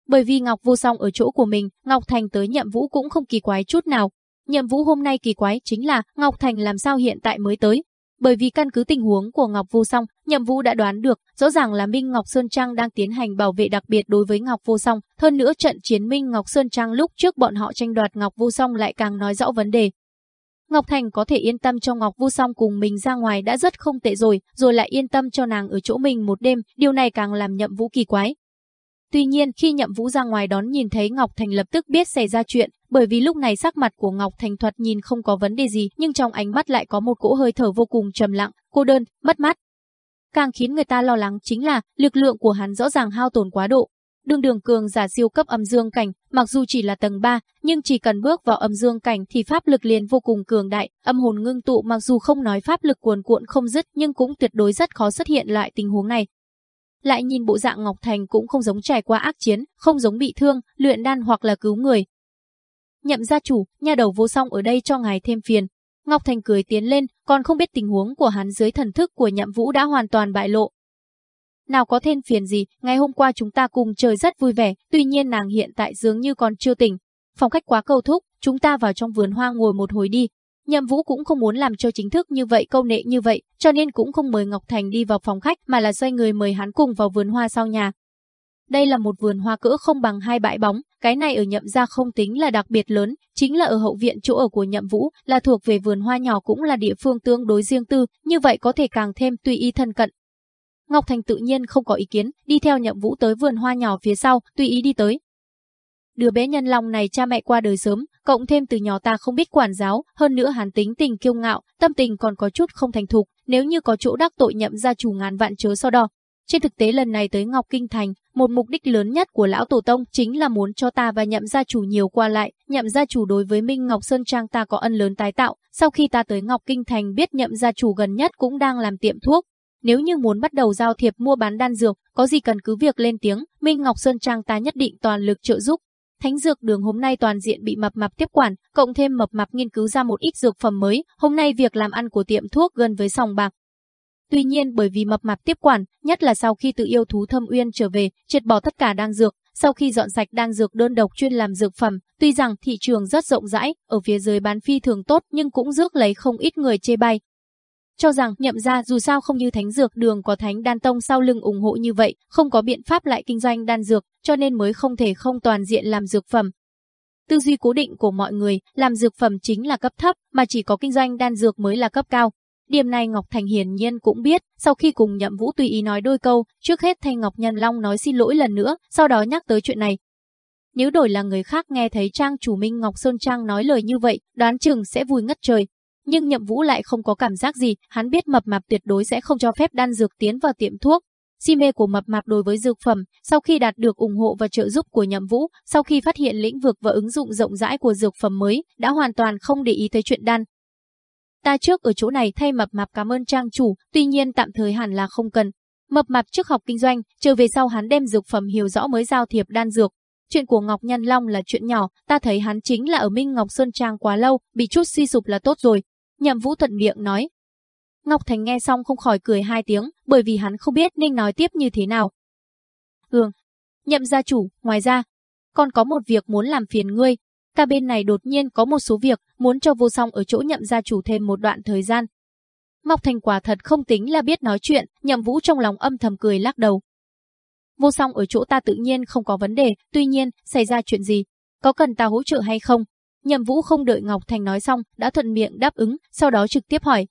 Bởi vì Ngọc Vô Song ở chỗ của mình, Ngọc Thành tới Nhậm Vũ cũng không kỳ quái chút nào. Nhậm Vũ hôm nay kỳ quái chính là Ngọc Thành làm sao hiện tại mới tới, bởi vì căn cứ tình huống của Ngọc Vô Song, Nhậm Vũ đã đoán được, rõ ràng là Minh Ngọc Sơn Trang đang tiến hành bảo vệ đặc biệt đối với Ngọc Vô Song, hơn nữa trận chiến Minh Ngọc Sơn Trang lúc trước bọn họ tranh đoạt Ngọc Vô Song lại càng nói rõ vấn đề. Ngọc Thành có thể yên tâm cho Ngọc Vô Song cùng mình ra ngoài đã rất không tệ rồi, rồi lại yên tâm cho nàng ở chỗ mình một đêm, điều này càng làm Nhậm Vũ kỳ quái. Tuy nhiên, khi Nhậm Vũ ra ngoài đón nhìn thấy Ngọc Thành lập tức biết xảy ra chuyện, bởi vì lúc này sắc mặt của Ngọc Thành thuật nhìn không có vấn đề gì, nhưng trong ánh mắt lại có một cỗ hơi thở vô cùng trầm lặng, cô đơn, mất mát. Càng khiến người ta lo lắng chính là lực lượng của hắn rõ ràng hao tổn quá độ. Đường đường cường giả siêu cấp âm dương cảnh, mặc dù chỉ là tầng 3, nhưng chỉ cần bước vào âm dương cảnh thì pháp lực liền vô cùng cường đại, âm hồn ngưng tụ mặc dù không nói pháp lực cuồn cuộn không dứt nhưng cũng tuyệt đối rất khó xuất hiện lại tình huống này. Lại nhìn bộ dạng Ngọc Thành cũng không giống trải qua ác chiến, không giống bị thương, luyện đan hoặc là cứu người, Nhậm gia chủ, nhà đầu vô song ở đây cho ngài thêm phiền. Ngọc Thành cười tiến lên, còn không biết tình huống của hắn dưới thần thức của nhậm vũ đã hoàn toàn bại lộ. Nào có thêm phiền gì, ngày hôm qua chúng ta cùng chơi rất vui vẻ, tuy nhiên nàng hiện tại dường như còn chưa tỉnh. Phòng khách quá cầu thúc, chúng ta vào trong vườn hoa ngồi một hồi đi. Nhậm Vũ cũng không muốn làm cho chính thức như vậy câu nệ như vậy, cho nên cũng không mời Ngọc Thành đi vào phòng khách mà là xoay người mời hắn cùng vào vườn hoa sau nhà. Đây là một vườn hoa cỡ không bằng hai bãi bóng, cái này ở nhậm gia không tính là đặc biệt lớn, chính là ở hậu viện chỗ ở của nhậm vũ, là thuộc về vườn hoa nhỏ cũng là địa phương tương đối riêng tư, như vậy có thể càng thêm tùy ý thân cận. Ngọc Thành tự nhiên không có ý kiến, đi theo nhậm vũ tới vườn hoa nhỏ phía sau, tùy ý đi tới. Đứa bé nhân long này cha mẹ qua đời sớm, cộng thêm từ nhỏ ta không biết quản giáo, hơn nữa hắn tính tình kiêu ngạo, tâm tình còn có chút không thành thục, nếu như có chỗ đắc tội nhậm gia chủ ngàn vạn chớ so đo, trên thực tế lần này tới Ngọc Kinh Thành, một mục đích lớn nhất của lão tổ tông chính là muốn cho ta và nhậm gia chủ nhiều qua lại. Nhậm gia chủ đối với Minh Ngọc Sơn Trang ta có ân lớn tái tạo. Sau khi ta tới Ngọc Kinh Thành biết nhậm gia chủ gần nhất cũng đang làm tiệm thuốc. Nếu như muốn bắt đầu giao thiệp mua bán đan dược, có gì cần cứ việc lên tiếng, Minh Ngọc Sơn Trang ta nhất định toàn lực trợ giúp. Thánh dược đường hôm nay toàn diện bị mập mạp tiếp quản, cộng thêm mập mạp nghiên cứu ra một ít dược phẩm mới, hôm nay việc làm ăn của tiệm thuốc gần với sòng bạc, Tuy nhiên bởi vì mập mạp tiếp quản, nhất là sau khi tự yêu thú thâm uyên trở về, triệt bỏ tất cả đang dược, sau khi dọn sạch đang dược đơn độc chuyên làm dược phẩm, tuy rằng thị trường rất rộng rãi, ở phía dưới bán phi thường tốt nhưng cũng rước lấy không ít người chê bai. Cho rằng nhậm ra dù sao không như thánh dược đường có thánh đan tông sau lưng ủng hộ như vậy, không có biện pháp lại kinh doanh đan dược, cho nên mới không thể không toàn diện làm dược phẩm. Tư duy cố định của mọi người, làm dược phẩm chính là cấp thấp, mà chỉ có kinh doanh đan dược mới là cấp cao. Điểm này Ngọc Thành hiển nhiên cũng biết, sau khi cùng Nhậm Vũ tùy ý nói đôi câu, trước hết thay Ngọc Nhân Long nói xin lỗi lần nữa, sau đó nhắc tới chuyện này. Nếu đổi là người khác nghe thấy Trang chủ Minh Ngọc Sơn Trang nói lời như vậy, đoán chừng sẽ vui ngất trời. Nhưng Nhậm Vũ lại không có cảm giác gì, hắn biết mập mạp tuyệt đối sẽ không cho phép đan dược tiến vào tiệm thuốc. Si mê của mập mạp đối với dược phẩm, sau khi đạt được ủng hộ và trợ giúp của Nhậm Vũ, sau khi phát hiện lĩnh vực và ứng dụng rộng rãi của dược phẩm mới, đã hoàn toàn không để ý tới chuyện đan, Ta trước ở chỗ này thay mập mạp cảm ơn trang chủ, tuy nhiên tạm thời hẳn là không cần. Mập mạp trước học kinh doanh, chờ về sau hắn đem dược phẩm hiểu rõ mới giao thiệp đan dược. Chuyện của Ngọc Nhân Long là chuyện nhỏ, ta thấy hắn chính là ở Minh Ngọc Sơn Trang quá lâu, bị chút suy sụp là tốt rồi. Nhậm Vũ thuận miệng nói. Ngọc Thành nghe xong không khỏi cười hai tiếng, bởi vì hắn không biết nên nói tiếp như thế nào. Ừm, nhậm gia chủ, ngoài ra, còn có một việc muốn làm phiền ngươi, ta bên này đột nhiên có một số việc, muốn cho vô song ở chỗ nhậm gia chủ thêm một đoạn thời gian. Ngọc Thành quả thật không tính là biết nói chuyện, nhậm vũ trong lòng âm thầm cười lắc đầu. Vô song ở chỗ ta tự nhiên không có vấn đề, tuy nhiên, xảy ra chuyện gì? Có cần ta hỗ trợ hay không? Nhậm vũ không đợi Ngọc Thành nói xong, đã thuận miệng đáp ứng, sau đó trực tiếp hỏi.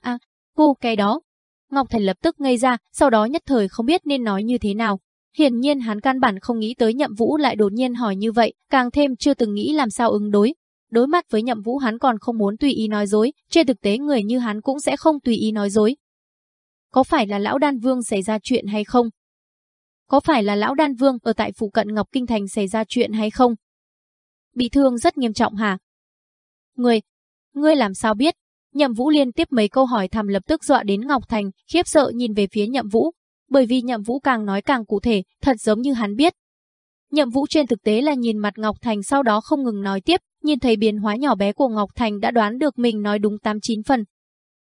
À, cô cái đó. Ngọc Thành lập tức ngây ra, sau đó nhất thời không biết nên nói như thế nào. Hiển nhiên hắn căn bản không nghĩ tới Nhậm Vũ lại đột nhiên hỏi như vậy, càng thêm chưa từng nghĩ làm sao ứng đối. Đối mặt với Nhậm Vũ hắn còn không muốn tùy ý nói dối, trên thực tế người như hắn cũng sẽ không tùy ý nói dối. Có phải là lão Đan Vương xảy ra chuyện hay không? Có phải là lão Đan Vương ở tại phụ cận Ngọc Kinh Thành xảy ra chuyện hay không? Bị thương rất nghiêm trọng hả? Người, ngươi làm sao biết? Nhậm Vũ liên tiếp mấy câu hỏi thầm lập tức dọa đến Ngọc Thành, khiếp sợ nhìn về phía Nhậm Vũ, bởi vì Nhậm Vũ càng nói càng cụ thể, thật giống như hắn biết. Nhậm Vũ trên thực tế là nhìn mặt Ngọc Thành sau đó không ngừng nói tiếp, nhìn thấy biến hóa nhỏ bé của Ngọc Thành đã đoán được mình nói đúng 89 phần.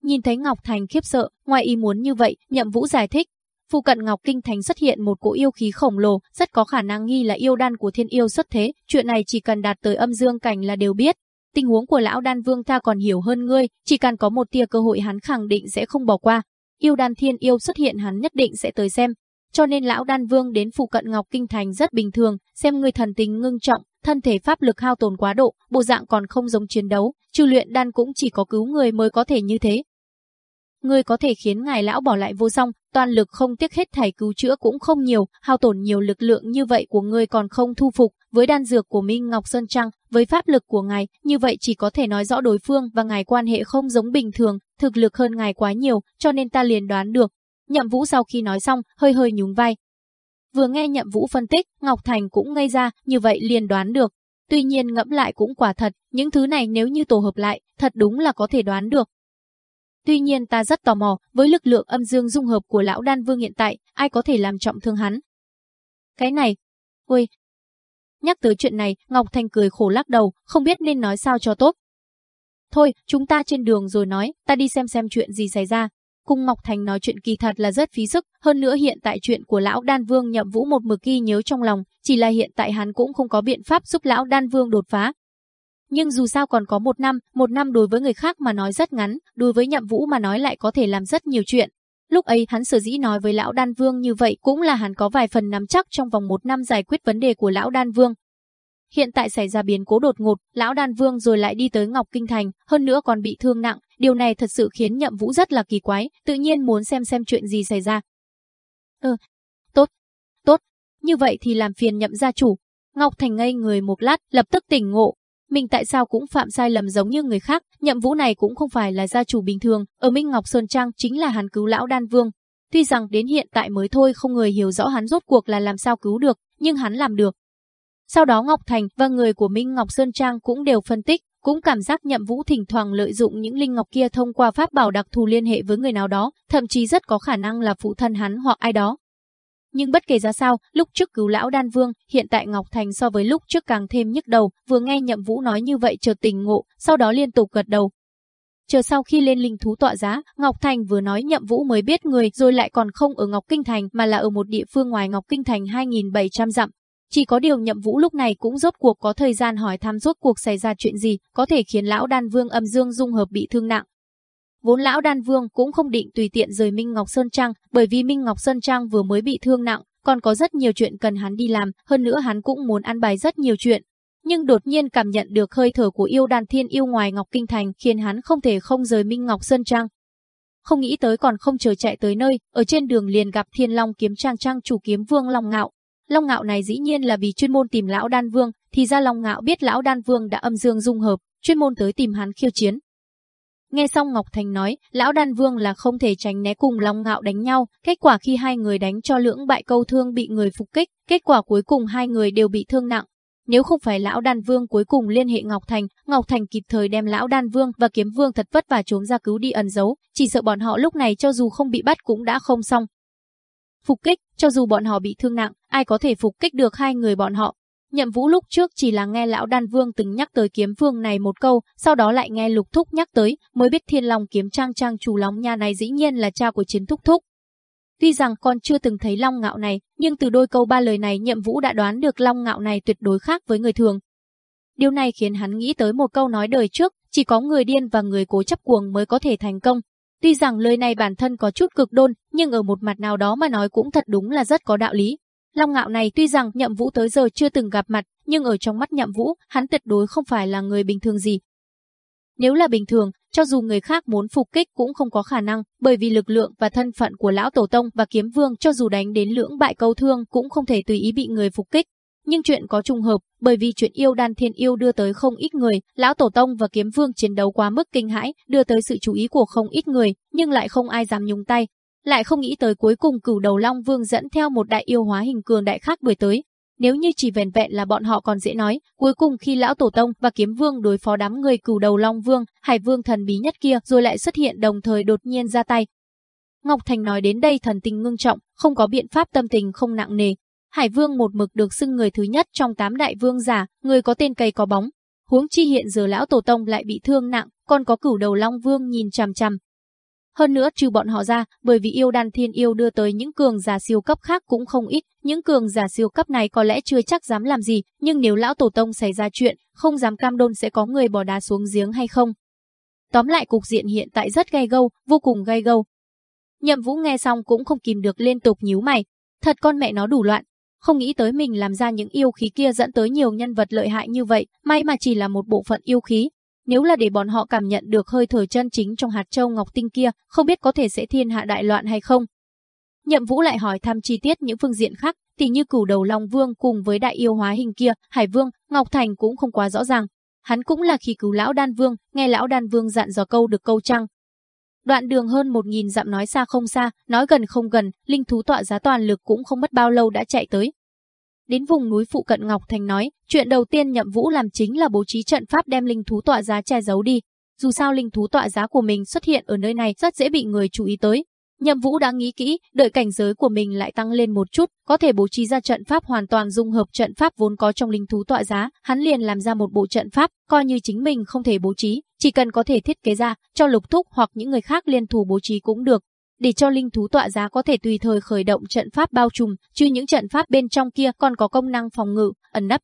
Nhìn thấy Ngọc Thành khiếp sợ, ngoài ý muốn như vậy, Nhậm Vũ giải thích, phụ cận Ngọc Kinh Thành xuất hiện một cỗ yêu khí khổng lồ, rất có khả năng nghi là yêu đan của thiên yêu xuất thế, chuyện này chỉ cần đạt tới âm dương cảnh là đều biết. Tình huống của lão đan vương ta còn hiểu hơn ngươi, chỉ cần có một tia cơ hội hắn khẳng định sẽ không bỏ qua, yêu đan thiên yêu xuất hiện hắn nhất định sẽ tới xem. Cho nên lão đan vương đến phụ cận Ngọc Kinh Thành rất bình thường, xem người thần tình ngưng trọng, thân thể pháp lực hao tổn quá độ, bộ dạng còn không giống chiến đấu, trừ luyện đan cũng chỉ có cứu người mới có thể như thế. Người có thể khiến ngài lão bỏ lại vô song, toàn lực không tiếc hết thảy cứu chữa cũng không nhiều, hao tổn nhiều lực lượng như vậy của người còn không thu phục, với đan dược của Minh Ngọc Sơn Trăng, với pháp lực của ngài, như vậy chỉ có thể nói rõ đối phương và ngài quan hệ không giống bình thường, thực lực hơn ngài quá nhiều, cho nên ta liền đoán được. Nhậm Vũ sau khi nói xong, hơi hơi nhún vai. Vừa nghe Nhậm Vũ phân tích, Ngọc Thành cũng ngây ra, như vậy liền đoán được. Tuy nhiên ngẫm lại cũng quả thật, những thứ này nếu như tổ hợp lại, thật đúng là có thể đoán được. Tuy nhiên ta rất tò mò, với lực lượng âm dương dung hợp của lão đan vương hiện tại, ai có thể làm trọng thương hắn? Cái này, ôi, Nhắc tới chuyện này, Ngọc Thành cười khổ lắc đầu, không biết nên nói sao cho tốt. Thôi, chúng ta trên đường rồi nói, ta đi xem xem chuyện gì xảy ra. Cung Ngọc Thành nói chuyện kỳ thật là rất phí sức, hơn nữa hiện tại chuyện của lão Đan Vương nhậm vũ một mực ghi nhớ trong lòng, chỉ là hiện tại hắn cũng không có biện pháp giúp lão Đan Vương đột phá. Nhưng dù sao còn có một năm, một năm đối với người khác mà nói rất ngắn, đối với nhậm vũ mà nói lại có thể làm rất nhiều chuyện. Lúc ấy hắn sở dĩ nói với lão đan vương như vậy cũng là hắn có vài phần nắm chắc trong vòng một năm giải quyết vấn đề của lão đan vương. Hiện tại xảy ra biến cố đột ngột, lão đan vương rồi lại đi tới Ngọc Kinh Thành, hơn nữa còn bị thương nặng, điều này thật sự khiến nhậm vũ rất là kỳ quái, tự nhiên muốn xem xem chuyện gì xảy ra. Ừ, tốt, tốt, như vậy thì làm phiền nhậm gia chủ. Ngọc Thành ngây người một lát, lập tức tỉnh ngộ, mình tại sao cũng phạm sai lầm giống như người khác, nhậm vũ này cũng không phải là gia chủ bình thường, ở Minh Ngọc Sơn Trang chính là hắn cứu lão đan vương. Tuy rằng đến hiện tại mới thôi không người hiểu rõ hắn rốt cuộc là làm sao cứu được, nhưng hắn làm được. Sau đó Ngọc Thành và người của Minh Ngọc Sơn Trang cũng đều phân tích, cũng cảm giác nhậm vũ thỉnh thoảng lợi dụng những linh ngọc kia thông qua pháp bảo đặc thù liên hệ với người nào đó, thậm chí rất có khả năng là phụ thân hắn hoặc ai đó. Nhưng bất kể ra sao, lúc trước cứu lão đan vương, hiện tại Ngọc Thành so với lúc trước càng thêm nhức đầu, vừa nghe nhậm vũ nói như vậy chợt tình ngộ, sau đó liên tục gật đầu. chờ sau khi lên linh thú tọa giá, Ngọc Thành vừa nói Nhậm Vũ mới biết người rồi lại còn không ở Ngọc Kinh Thành mà là ở một địa phương ngoài Ngọc Kinh Thành 2700 dặm. Chỉ có điều Nhậm Vũ lúc này cũng rốt cuộc có thời gian hỏi thăm rốt cuộc xảy ra chuyện gì, có thể khiến lão Đan Vương âm dương dung hợp bị thương nặng. Vốn lão Đan Vương cũng không định tùy tiện rời Minh Ngọc Sơn Trang, bởi vì Minh Ngọc Sơn Trang vừa mới bị thương nặng, còn có rất nhiều chuyện cần hắn đi làm, hơn nữa hắn cũng muốn ăn bài rất nhiều chuyện. Nhưng đột nhiên cảm nhận được hơi thở của yêu đan thiên yêu ngoài Ngọc Kinh Thành khiến hắn không thể không rời Minh Ngọc Sơn Trang. Không nghĩ tới còn không chờ chạy tới nơi, ở trên đường liền gặp Thiên Long kiếm trang trang chủ kiếm vương Long Ngạo. Long Ngạo này dĩ nhiên là vì chuyên môn tìm lão đan vương, thì ra Long Ngạo biết lão đan vương đã âm dương dung hợp, chuyên môn tới tìm hắn khiêu chiến. Nghe xong Ngọc Thành nói, lão đan vương là không thể tránh né cùng Long Ngạo đánh nhau, kết quả khi hai người đánh cho lưỡng bại câu thương bị người phục kích, kết quả cuối cùng hai người đều bị thương nặng. Nếu không phải lão đan vương cuối cùng liên hệ Ngọc Thành, Ngọc Thành kịp thời đem lão đan vương và kiếm vương thật vất và trốn ra cứu đi ẩn giấu, chỉ sợ bọn họ lúc này cho dù không bị bắt cũng đã không xong. Phục kích, cho dù bọn họ bị thương nặng, ai có thể phục kích được hai người bọn họ, Nhậm Vũ lúc trước chỉ là nghe lão Đan Vương từng nhắc tới kiếm vương này một câu, sau đó lại nghe Lục Thúc nhắc tới, mới biết Thiên Long kiếm trang trang chủ Long Nha này dĩ nhiên là cha của Chiến Thúc Thúc. Tuy rằng con chưa từng thấy Long Ngạo này, nhưng từ đôi câu ba lời này Nhậm Vũ đã đoán được Long Ngạo này tuyệt đối khác với người thường. Điều này khiến hắn nghĩ tới một câu nói đời trước, chỉ có người điên và người cố chấp cuồng mới có thể thành công. Tuy rằng lời này bản thân có chút cực đôn, nhưng ở một mặt nào đó mà nói cũng thật đúng là rất có đạo lý. Long ngạo này tuy rằng nhậm vũ tới giờ chưa từng gặp mặt, nhưng ở trong mắt nhậm vũ, hắn tuyệt đối không phải là người bình thường gì. Nếu là bình thường, cho dù người khác muốn phục kích cũng không có khả năng, bởi vì lực lượng và thân phận của lão tổ tông và kiếm vương cho dù đánh đến lưỡng bại câu thương cũng không thể tùy ý bị người phục kích. Nhưng chuyện có trùng hợp, bởi vì chuyện yêu đan thiên yêu đưa tới không ít người, lão tổ tông và kiếm vương chiến đấu quá mức kinh hãi, đưa tới sự chú ý của không ít người, nhưng lại không ai dám nhúng tay, lại không nghĩ tới cuối cùng cửu đầu Long Vương dẫn theo một đại yêu hóa hình cường đại khác đuổi tới. Nếu như chỉ vẻn vẹn là bọn họ còn dễ nói, cuối cùng khi lão tổ tông và kiếm vương đối phó đám người cửu đầu Long Vương, Hải Vương thần bí nhất kia rồi lại xuất hiện đồng thời đột nhiên ra tay. Ngọc Thành nói đến đây thần tình ngưng trọng, không có biện pháp tâm tình không nặng nề. Hải Vương một mực được xưng người thứ nhất trong tám đại vương giả, người có tên cây có bóng. Huống chi hiện giờ lão tổ tông lại bị thương nặng, còn có cửu đầu Long Vương nhìn chằm chằm, hơn nữa trừ bọn họ ra, bởi vì yêu đan thiên yêu đưa tới những cường giả siêu cấp khác cũng không ít, những cường giả siêu cấp này có lẽ chưa chắc dám làm gì, nhưng nếu lão tổ tông xảy ra chuyện, không dám cam đoan sẽ có người bỏ đá xuống giếng hay không. Tóm lại cục diện hiện tại rất gay gâu, vô cùng gay gâu. Nhậm Vũ nghe xong cũng không kìm được liên tục nhíu mày, thật con mẹ nó đủ loạn, không nghĩ tới mình làm ra những yêu khí kia dẫn tới nhiều nhân vật lợi hại như vậy, may mà chỉ là một bộ phận yêu khí, nếu là để bọn họ cảm nhận được hơi thở chân chính trong hạt châu ngọc tinh kia, không biết có thể sẽ thiên hạ đại loạn hay không. Nhậm Vũ lại hỏi thăm chi tiết những phương diện khác, thì như cửu đầu Long Vương cùng với đại yêu hóa hình kia, Hải Vương, Ngọc Thành cũng không quá rõ ràng. Hắn cũng là khi cứu lão Đan Vương, nghe lão Đan Vương dặn dò câu được câu trăng. Đoạn đường hơn một nghìn dặm nói xa không xa, nói gần không gần, linh thú tọa giá toàn lực cũng không mất bao lâu đã chạy tới, Đến vùng núi phụ cận Ngọc Thành nói, chuyện đầu tiên nhậm vũ làm chính là bố trí trận pháp đem linh thú tọa giá che giấu đi. Dù sao linh thú tọa giá của mình xuất hiện ở nơi này rất dễ bị người chú ý tới. Nhậm Vũ đã nghĩ kỹ, đợi cảnh giới của mình lại tăng lên một chút, có thể bố trí ra trận pháp hoàn toàn dung hợp trận pháp vốn có trong linh thú tọa giá, hắn liền làm ra một bộ trận pháp, coi như chính mình không thể bố trí, chỉ cần có thể thiết kế ra, cho Lục Thúc hoặc những người khác liên thủ bố trí cũng được, để cho linh thú tọa giá có thể tùy thời khởi động trận pháp bao trùm, chứ những trận pháp bên trong kia còn có công năng phòng ngự, ẩn nấp.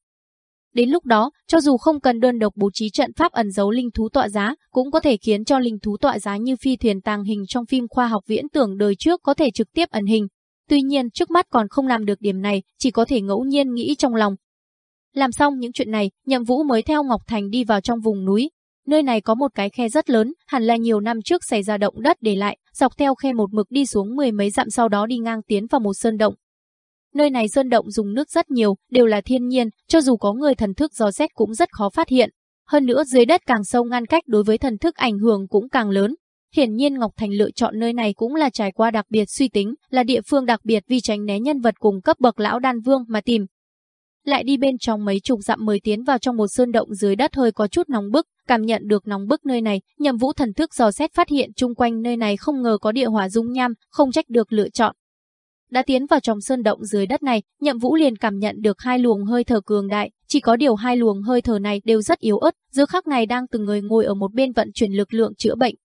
Đến lúc đó, cho dù không cần đơn độc bố trí trận pháp ẩn giấu linh thú tọa giá, cũng có thể khiến cho linh thú tọa giá như phi thuyền tàng hình trong phim khoa học viễn tưởng đời trước có thể trực tiếp ẩn hình. Tuy nhiên, trước mắt còn không làm được điểm này, chỉ có thể ngẫu nhiên nghĩ trong lòng. Làm xong những chuyện này, Nhậm Vũ mới theo Ngọc Thành đi vào trong vùng núi, Nơi này có một cái khe rất lớn, hẳn là nhiều năm trước xảy ra động đất để lại, dọc theo khe một mực đi xuống mười mấy dặm sau đó đi ngang tiến vào một sơn động. Nơi này sơn động dùng nước rất nhiều, đều là thiên nhiên, cho dù có người thần thức dò xét cũng rất khó phát hiện. Hơn nữa dưới đất càng sâu ngăn cách đối với thần thức ảnh hưởng cũng càng lớn. Hiển nhiên Ngọc Thành lựa chọn nơi này cũng là trải qua đặc biệt suy tính, là địa phương đặc biệt vì tránh né nhân vật cùng cấp bậc lão đan vương mà tìm, lại đi bên trong mấy chục dặm mới tiến vào trong một sơn động dưới đất hơi có chút nóng bức, cảm nhận được nóng bức nơi này, nhầm vũ thần thức dò xét phát hiện chung quanh nơi này không ngờ có địa hỏa dung nham, không trách được lựa chọn. Đã tiến vào trong sơn động dưới đất này, Nhậm Vũ liền cảm nhận được hai luồng hơi thở cường đại, chỉ có điều hai luồng hơi thở này đều rất yếu ớt, giữa khắc này đang từng người ngồi ở một bên vận chuyển lực lượng chữa bệnh.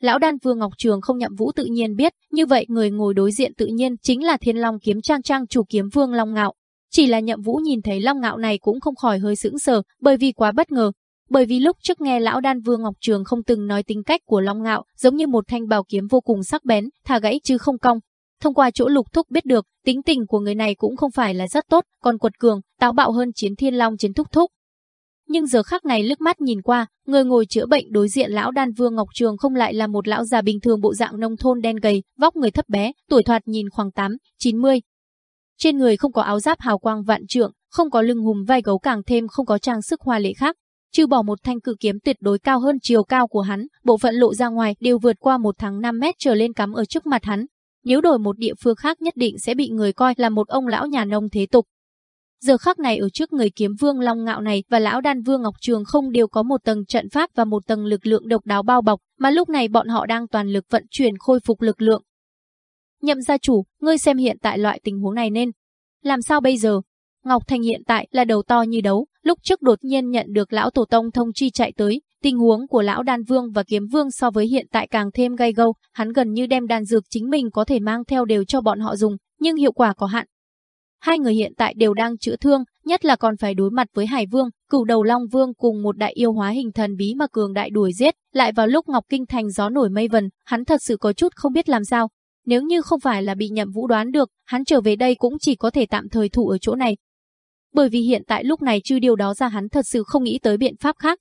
Lão đan vương Ngọc Trường không Nhậm Vũ tự nhiên biết, như vậy người ngồi đối diện tự nhiên chính là Thiên Long kiếm trang trang chủ kiếm vương Long Ngạo. Chỉ là Nhậm Vũ nhìn thấy Long Ngạo này cũng không khỏi hơi sững sờ, bởi vì quá bất ngờ, bởi vì lúc trước nghe lão đan vương Ngọc Trường không từng nói tính cách của Long Ngạo, giống như một thanh bào kiếm vô cùng sắc bén, thà gãy chứ không cong. Thông qua chỗ lục thúc biết được, tính tình của người này cũng không phải là rất tốt, còn quật cường, táo bạo hơn chiến thiên long chiến thúc thúc. Nhưng giờ khắc này lướt mắt nhìn qua, người ngồi chữa bệnh đối diện lão đan vương Ngọc Trường không lại là một lão già bình thường bộ dạng nông thôn đen gầy, vóc người thấp bé, tuổi thoạt nhìn khoảng 8, 90. Trên người không có áo giáp hào quang vạn trượng, không có lưng hùm vai gấu càng thêm không có trang sức hoa lệ khác, trừ bỏ một thanh cự kiếm tuyệt đối cao hơn chiều cao của hắn, bộ phận lộ ra ngoài đều vượt qua một tháng 5 mét trở lên cắm ở trước mặt hắn. Nếu đổi một địa phương khác nhất định sẽ bị người coi là một ông lão nhà nông thế tục. Giờ khắc này ở trước người kiếm vương Long Ngạo này và lão đan vương Ngọc Trường không đều có một tầng trận pháp và một tầng lực lượng độc đáo bao bọc, mà lúc này bọn họ đang toàn lực vận chuyển khôi phục lực lượng. Nhậm gia chủ, ngươi xem hiện tại loại tình huống này nên. Làm sao bây giờ? Ngọc Thành hiện tại là đầu to như đấu, lúc trước đột nhiên nhận được lão tổ tông thông chi chạy tới, tình huống của lão đan vương và kiếm vương so với hiện tại càng thêm gay gâu, hắn gần như đem đan dược chính mình có thể mang theo đều cho bọn họ dùng, nhưng hiệu quả có hạn. Hai người hiện tại đều đang chữa thương, nhất là còn phải đối mặt với Hải Vương, cửu đầu Long Vương cùng một đại yêu hóa hình thần bí mà cường đại đuổi giết, lại vào lúc Ngọc Kinh thành gió nổi mây vần, hắn thật sự có chút không biết làm sao. Nếu như không phải là bị nhậm vũ đoán được, hắn trở về đây cũng chỉ có thể tạm thời thủ ở chỗ này, bởi vì hiện tại lúc này trừ điều đó ra hắn thật sự không nghĩ tới biện pháp khác.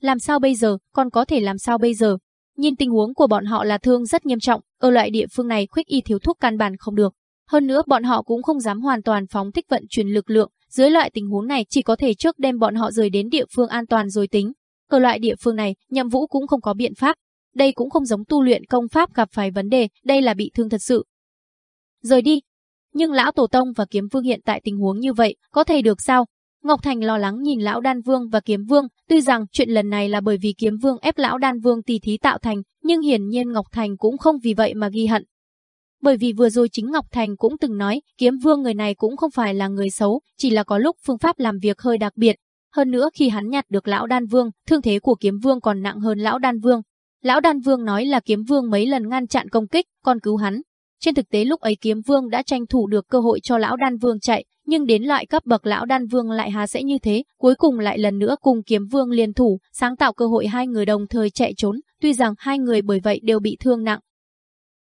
Làm sao bây giờ, còn có thể làm sao bây giờ? Nhìn tình huống của bọn họ là thương rất nghiêm trọng, ở loại địa phương này khuyết y thiếu thuốc căn bản không được. Hơn nữa bọn họ cũng không dám hoàn toàn phóng thích vận chuyển lực lượng, dưới loại tình huống này chỉ có thể trước đem bọn họ rời đến địa phương an toàn rồi tính. Ở loại địa phương này, nhậm vũ cũng không có biện pháp. Đây cũng không giống tu luyện công pháp gặp phải vấn đề, đây là bị thương thật sự. Rời đi, nhưng lão tổ tông và kiếm vương hiện tại tình huống như vậy, có thể được sao? Ngọc Thành lo lắng nhìn lão đan vương và kiếm vương, tuy rằng chuyện lần này là bởi vì kiếm vương ép lão đan vương tỉ thí tạo thành, nhưng hiển nhiên Ngọc Thành cũng không vì vậy mà ghi hận. Bởi vì vừa rồi chính Ngọc Thành cũng từng nói, kiếm vương người này cũng không phải là người xấu, chỉ là có lúc phương pháp làm việc hơi đặc biệt. Hơn nữa khi hắn nhặt được lão đan vương, thương thế của kiếm vương còn nặng hơn lão đan vương. Lão đan vương nói là kiếm vương mấy lần ngăn chặn công kích, còn cứu hắn, trên thực tế lúc ấy kiếm vương đã tranh thủ được cơ hội cho lão đan vương chạy, nhưng đến loại cấp bậc lão đan vương lại há sẽ như thế, cuối cùng lại lần nữa cùng kiếm vương liên thủ, sáng tạo cơ hội hai người đồng thời chạy trốn, tuy rằng hai người bởi vậy đều bị thương nặng.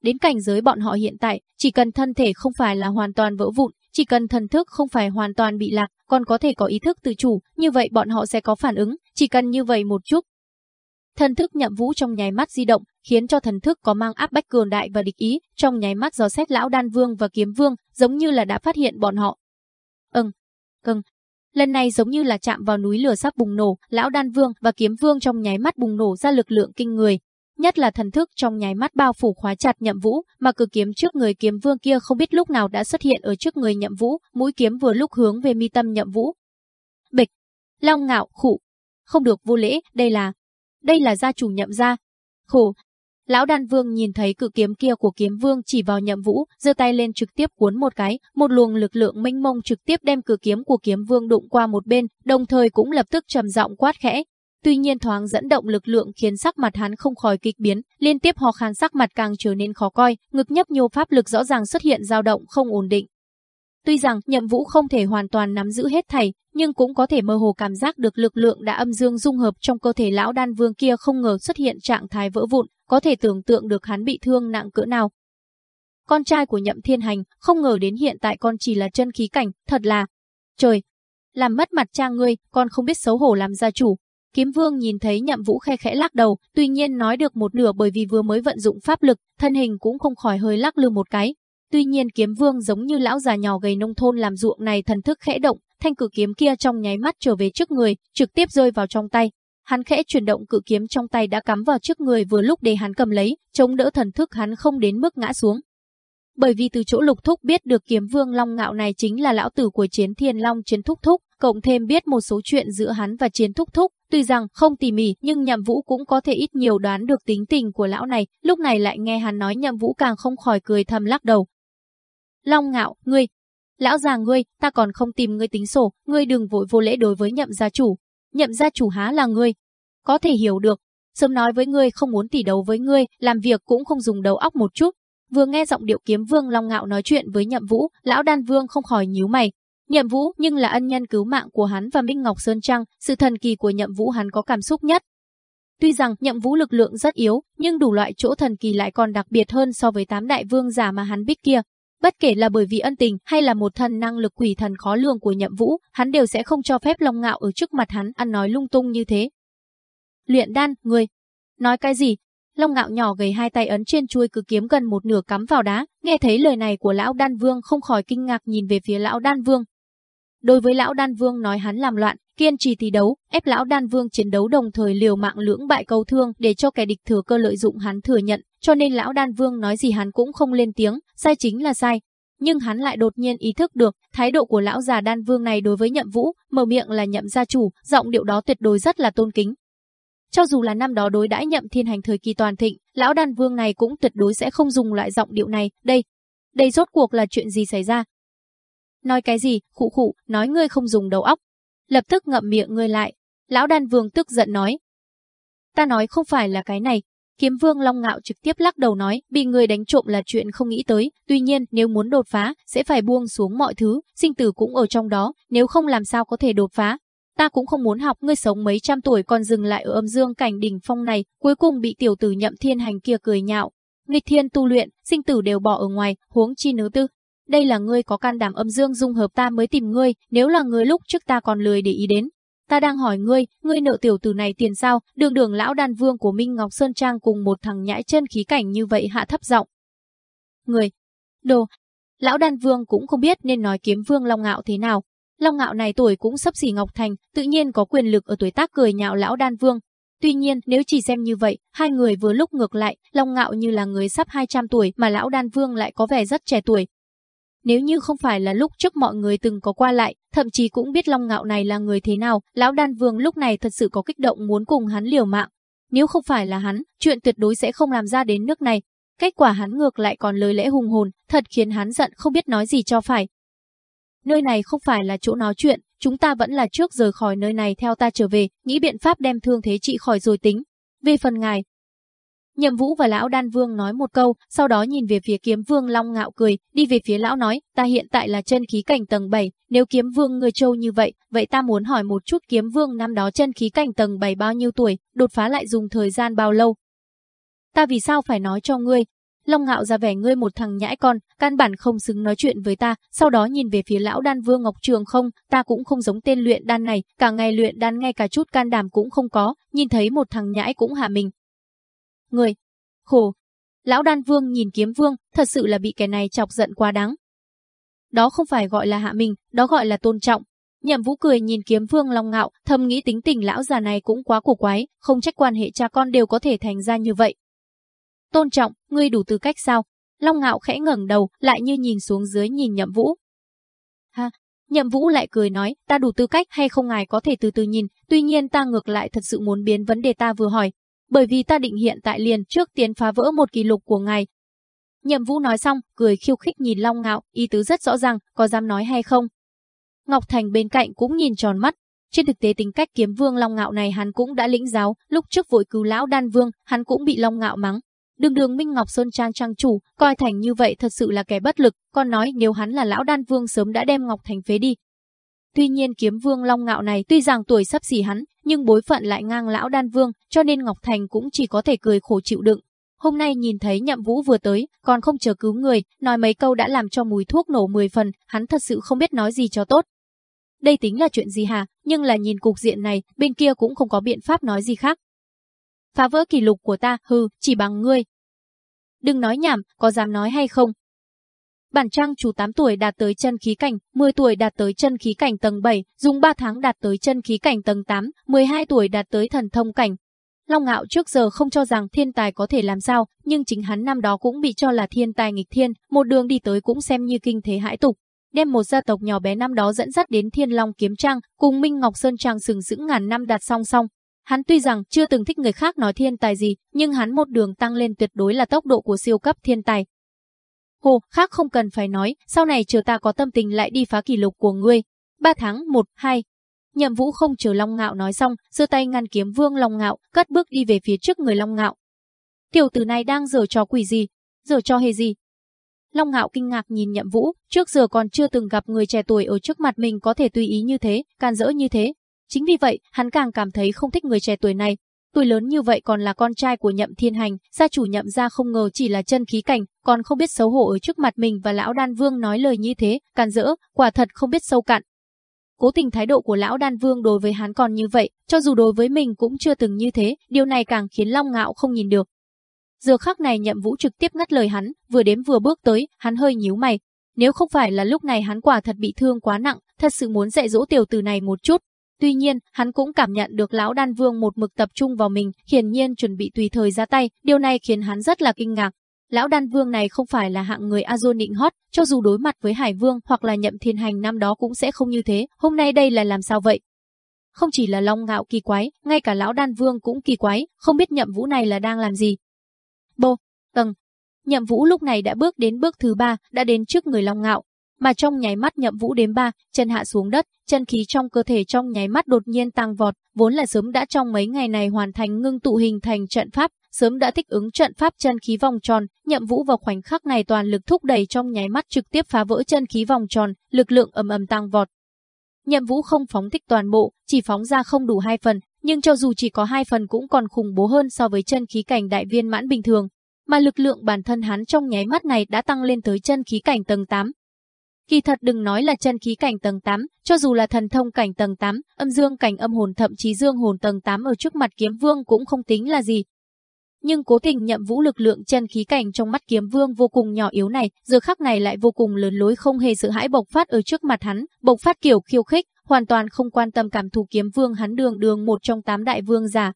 Đến cảnh giới bọn họ hiện tại, chỉ cần thân thể không phải là hoàn toàn vỡ vụn, chỉ cần thần thức không phải hoàn toàn bị lạc, còn có thể có ý thức tự chủ, như vậy bọn họ sẽ có phản ứng, chỉ cần như vậy một chút, Thần thức nhậm vũ trong nháy mắt di động, khiến cho thần thức có mang áp bách cường đại và địch ý, trong nháy mắt dò xét lão đan vương và kiếm vương, giống như là đã phát hiện bọn họ. Ừm, cưng. Lần này giống như là chạm vào núi lửa sắp bùng nổ, lão đan vương và kiếm vương trong nháy mắt bùng nổ ra lực lượng kinh người. Nhất là thần thức trong nháy mắt bao phủ khóa chặt nhậm vũ, mà cử kiếm trước người kiếm vương kia không biết lúc nào đã xuất hiện ở trước người nhậm vũ, mũi kiếm vừa lúc hướng về mi tâm nhậm vũ. Bịch, long ngạo, khụ. Không được vô lễ, đây là đây là gia chủ nhậm gia. Khổ. Lão đan vương nhìn thấy cự kiếm kia của kiếm vương chỉ vào nhậm vũ, giơ tay lên trực tiếp cuốn một cái, một luồng lực lượng minh mông trực tiếp đem cự kiếm của kiếm vương đụng qua một bên, đồng thời cũng lập tức trầm giọng quát khẽ. Tuy nhiên thoáng dẫn động lực lượng khiến sắc mặt hắn không khỏi kịch biến, liên tiếp ho khan sắc mặt càng trở nên khó coi, ngực nhấp nhô pháp lực rõ ràng xuất hiện dao động không ổn định. Tuy rằng nhậm vũ không thể hoàn toàn nắm giữ hết thảy, nhưng cũng có thể mơ hồ cảm giác được lực lượng đã âm dương dung hợp trong cơ thể lão đan vương kia không ngờ xuất hiện trạng thái vỡ vụn, có thể tưởng tượng được hắn bị thương nặng cỡ nào. Con trai của nhậm thiên hành, không ngờ đến hiện tại con chỉ là chân khí cảnh, thật là... Trời! Làm mất mặt cha ngươi, con không biết xấu hổ làm gia chủ. Kiếm vương nhìn thấy nhậm vũ khe khẽ lắc đầu, tuy nhiên nói được một nửa bởi vì vừa mới vận dụng pháp lực, thân hình cũng không khỏi hơi lắc lư một cái, Tuy nhiên kiếm vương giống như lão già nhỏ gầy nông thôn làm ruộng này thần thức khẽ động, thanh cử kiếm kia trong nháy mắt trở về trước người, trực tiếp rơi vào trong tay. Hắn khẽ chuyển động cự kiếm trong tay đã cắm vào trước người vừa lúc để hắn cầm lấy, chống đỡ thần thức hắn không đến mức ngã xuống. Bởi vì từ chỗ lục thúc biết được kiếm vương long ngạo này chính là lão tử của chiến thiên long chiến thúc thúc, cộng thêm biết một số chuyện giữa hắn và chiến thúc thúc, tuy rằng không tỉ mỉ nhưng nhậm vũ cũng có thể ít nhiều đoán được tính tình của lão này, lúc này lại nghe hắn nói nhậm vũ càng không khỏi cười thầm lắc đầu, Long ngạo, ngươi. Lão già ngươi, ta còn không tìm ngươi tính sổ, ngươi đừng vội vô lễ đối với nhậm gia chủ. Nhậm gia chủ há là ngươi. Có thể hiểu được. Sớm nói với ngươi không muốn tỉ đấu với ngươi, làm việc cũng không dùng đầu óc một chút. Vừa nghe giọng điệu kiếm vương Long ngạo nói chuyện với nhậm vũ, lão đan vương không khỏi nhíu mày. Nhậm vũ nhưng là ân nhân cứu mạng của hắn và Minh Ngọc Sơn Trăng, sự thần kỳ của nhậm vũ hắn có cảm xúc nhất, Tuy rằng nhậm vũ lực lượng rất yếu, nhưng đủ loại chỗ thần kỳ lại còn đặc biệt hơn so với tám đại vương giả mà hắn biết kia. Bất kể là bởi vì ân tình hay là một thân năng lực quỷ thần khó lường của nhậm vũ, hắn đều sẽ không cho phép Long Ngạo ở trước mặt hắn ăn nói lung tung như thế. Luyện đan, người. Nói cái gì? Long Ngạo nhỏ gầy hai tay ấn trên chuôi cứ kiếm gần một nửa cắm vào đá, nghe thấy lời này của lão đan vương không khỏi kinh ngạc nhìn về phía lão đan vương. Đối với lão đan vương nói hắn làm loạn, kiên trì thi đấu, ép lão đan vương chiến đấu đồng thời liều mạng lưỡng bại câu thương để cho kẻ địch thừa cơ lợi dụng hắn thừa nhận, cho nên lão đan vương nói gì hắn cũng không lên tiếng, sai chính là sai. Nhưng hắn lại đột nhiên ý thức được, thái độ của lão già đan vương này đối với nhậm vũ, mở miệng là nhậm gia chủ, giọng điệu đó tuyệt đối rất là tôn kính. Cho dù là năm đó đối đãi nhậm thiên hành thời kỳ toàn thịnh, lão đan vương này cũng tuyệt đối sẽ không dùng loại giọng điệu này, đây. Đây rốt cuộc là chuyện gì xảy ra? Nói cái gì, khụ khụ, nói ngươi không dùng đầu óc, lập tức ngậm miệng ngươi lại. Lão đan vương tức giận nói. Ta nói không phải là cái này. Kiếm vương Long Ngạo trực tiếp lắc đầu nói, bị người đánh trộm là chuyện không nghĩ tới, tuy nhiên nếu muốn đột phá, sẽ phải buông xuống mọi thứ, sinh tử cũng ở trong đó, nếu không làm sao có thể đột phá. Ta cũng không muốn học ngươi sống mấy trăm tuổi còn dừng lại ở âm dương cảnh đỉnh phong này, cuối cùng bị tiểu tử nhậm thiên hành kia cười nhạo. Nghịch thiên tu luyện, sinh tử đều bỏ ở ngoài, huống chi nữ tư, đây là ngươi có can đảm âm dương dung hợp ta mới tìm ngươi, nếu là ngươi lúc trước ta còn lười để ý đến. Ta đang hỏi ngươi, ngươi nợ tiểu tử này tiền sao, đường đường lão đan vương của Minh Ngọc Sơn Trang cùng một thằng nhãi chân khí cảnh như vậy hạ thấp giọng. Người, đồ, lão đan vương cũng không biết nên nói kiếm vương Long Ngạo thế nào. Long Ngạo này tuổi cũng sắp xỉ Ngọc Thành, tự nhiên có quyền lực ở tuổi tác cười nhạo lão đan vương. Tuy nhiên, nếu chỉ xem như vậy, hai người vừa lúc ngược lại, Long Ngạo như là người sắp 200 tuổi mà lão đan vương lại có vẻ rất trẻ tuổi, nếu như không phải là lúc trước mọi người từng có qua lại, thậm chí cũng biết Long Ngạo này là người thế nào, lão đan vương lúc này thật sự có kích động muốn cùng hắn liều mạng. Nếu không phải là hắn, chuyện tuyệt đối sẽ không làm ra đến nước này. Kết quả hắn ngược lại còn lời lẽ hùng hồn, thật khiến hắn giận không biết nói gì cho phải. Nơi này không phải là chỗ nói chuyện, chúng ta vẫn là trước rời khỏi nơi này theo ta trở về, nghĩ biện pháp đem thương thế trị khỏi rồi tính. Về phần ngài, Nhậm Vũ và lão Đan Vương nói một câu, sau đó nhìn về phía Kiếm Vương Long ngạo cười, đi về phía lão nói, ta hiện tại là chân khí cảnh tầng 7, nếu Kiếm Vương người châu như vậy, vậy ta muốn hỏi một chút Kiếm Vương năm đó chân khí cảnh tầng 7 bao nhiêu tuổi, đột phá lại dùng thời gian bao lâu? Ta vì sao phải nói cho ngươi? Long ngạo ra vẻ ngươi một thằng nhãi con, căn bản không xứng nói chuyện với ta, sau đó nhìn về phía lão đan vương Ngọc Trường không, ta cũng không giống tên luyện đan này, cả ngày luyện đan ngay cả chút can đảm cũng không có, nhìn thấy một thằng nhãi cũng hạ mình, người. Khổ. Lão đan vương nhìn kiếm vương, thật sự là bị kẻ này chọc giận quá đáng. Đó không phải gọi là hạ mình, đó gọi là tôn trọng. Nhậm vũ cười nhìn kiếm vương long ngạo, thầm nghĩ tính tình lão già này cũng quá cổ quái, không trách quan hệ cha con đều có thể thành ra như vậy. Tôn trọng, ngươi đủ tư cách sao? Long ngạo khẽ ngẩng đầu, lại như nhìn xuống dưới nhìn nhậm vũ. Ha, Nhậm Vũ lại cười nói, ta đủ tư cách hay không ngài có thể từ từ nhìn, tuy nhiên ta ngược lại thật sự muốn biến vấn đề ta vừa hỏi, bởi vì ta định hiện tại liền trước tiên phá vỡ một kỷ lục của ngài. Nhậm Vũ nói xong, cười khiêu khích nhìn Long Ngạo, ý tứ rất rõ ràng, có dám nói hay không. Ngọc Thành bên cạnh cũng nhìn tròn mắt. Trên thực tế tính cách kiếm vương Long Ngạo này hắn cũng đã lĩnh giáo, lúc trước vội cứu lão đan vương, hắn cũng bị Long Ngạo mắng. Đường đường Minh Ngọc Sơn Trang trang chủ, coi thành như vậy thật sự là kẻ bất lực, còn nói nếu hắn là lão đan vương sớm đã đem Ngọc Thành phế đi, Tuy nhiên kiếm vương Long Ngạo này tuy rằng tuổi sắp xỉ hắn, nhưng bối phận lại ngang lão đan vương, cho nên Ngọc Thành cũng chỉ có thể cười khổ chịu đựng. Hôm nay nhìn thấy nhậm vũ vừa tới, còn không chờ cứu người, nói mấy câu đã làm cho mùi thuốc nổ 10 phần, hắn thật sự không biết nói gì cho tốt. Đây tính là chuyện gì hả, nhưng là nhìn cục diện này, bên kia cũng không có biện pháp nói gì khác. Phá vỡ kỷ lục của ta, hừ, chỉ bằng ngươi. Đừng nói nhảm, có dám nói hay không, Bản trang chủ 8 tuổi đạt tới chân khí cảnh, 10 tuổi đạt tới chân khí cảnh tầng 7, dùng 3 tháng đạt tới chân khí cảnh tầng 8, 12 tuổi đạt tới thần thông cảnh. Long Ngạo trước giờ không cho rằng thiên tài có thể làm sao, nhưng chính hắn năm đó cũng bị cho là thiên tài nghịch thiên, một đường đi tới cũng xem như kinh thế hãi tục. Đem một gia tộc nhỏ bé năm đó dẫn dắt đến Thiên Long Kiếm Trang, cùng Minh Ngọc Sơn Trang sừng sững ngàn năm đạt song song. Hắn tuy rằng chưa từng thích người khác nói thiên tài gì, nhưng hắn một đường tăng lên tuyệt đối là tốc độ của siêu cấp thiên tài, Hồ, khác không cần phải nói, sau này chờ ta có tâm tình lại đi phá kỷ lục của ngươi. Ba tháng, một, hai. Nhậm Vũ không chờ Long Ngạo nói xong, giơ tay ngăn kiếm Vương Long Ngạo, cất bước đi về phía trước người Long Ngạo. Tiểu tử này đang giở trò quỷ gì? Giở trò hề gì? Long Ngạo kinh ngạc nhìn Nhậm Vũ, trước giờ còn chưa từng gặp người trẻ tuổi ở trước mặt mình có thể tùy ý như thế, can dỡ như thế. Chính vì vậy, hắn càng cảm thấy không thích người trẻ tuổi này. Tuổi lớn như vậy còn là con trai của Nhậm Thiên Hành, gia chủ Nhậm gia không ngờ chỉ là chân khí cảnh, còn không biết xấu hổ ở trước mặt mình và lão Đan Vương nói lời như thế, can dỡ, quả thật không biết sâu cạn. Cố tình thái độ của lão Đan Vương đối với hắn còn như vậy, cho dù đối với mình cũng chưa từng như thế, điều này càng khiến Long Ngạo không nhìn được. Giờ khắc này nhậm vũ trực tiếp ngắt lời hắn, vừa đếm vừa bước tới, hắn hơi nhíu mày. Nếu không phải là lúc này hắn quả thật bị thương quá nặng, thật sự muốn dạy dỗ tiểu tử này một chút. Tuy nhiên, hắn cũng cảm nhận được lão đan vương một mực tập trung vào mình, hiển nhiên chuẩn bị tùy thời ra tay, điều này khiến hắn rất là kinh ngạc. Lão đan vương này không phải là hạng người Azon nịnh hót, cho dù đối mặt với Hải Vương hoặc là nhậm thiên hành năm đó cũng sẽ không như thế, hôm nay đây là làm sao vậy? Không chỉ là Long Ngạo kỳ quái, ngay cả lão đan vương cũng kỳ quái, không biết nhậm vũ này là đang làm gì. Bô, tầng. Nhậm Vũ lúc này đã bước đến bước thứ ba, đã đến trước người Long Ngạo. Mà trong nháy mắt Nhậm Vũ đến ba, chân hạ xuống đất, chân khí trong cơ thể trong nháy mắt đột nhiên tăng vọt, vốn là sớm đã trong mấy ngày này hoàn thành ngưng tụ hình thành trận pháp, sớm đã thích ứng trận pháp chân khí vòng tròn, Nhậm Vũ vào khoảnh khắc này toàn lực thúc đẩy trong nháy mắt trực tiếp phá vỡ chân khí vòng tròn, lực lượng ầm ầm tăng vọt. Nhậm Vũ không phóng thích toàn bộ, chỉ phóng ra không đủ hai phần, nhưng cho dù chỉ có hai phần cũng còn khủng bố hơn so với chân khí cảnh đại viên mãn bình thường, mà lực lượng bản thân hắn trong nháy mắt này đã tăng lên tới chân khí cảnh tầng 8. Kỳ thật đừng nói là chân khí cảnh tầng 8, cho dù là thần thông cảnh tầng 8, âm dương cảnh âm hồn thậm chí dương hồn tầng 8 ở trước mặt kiếm vương cũng không tính là gì. Nhưng cố tình nhậm vũ lực lượng chân khí cảnh trong mắt kiếm vương vô cùng nhỏ yếu này, giờ khắc này lại vô cùng lớn lối không hề sợ hãi bộc phát ở trước mặt hắn, bộc phát kiểu khiêu khích, hoàn toàn không quan tâm cảm thụ kiếm vương hắn đường đường một trong tám đại vương giả.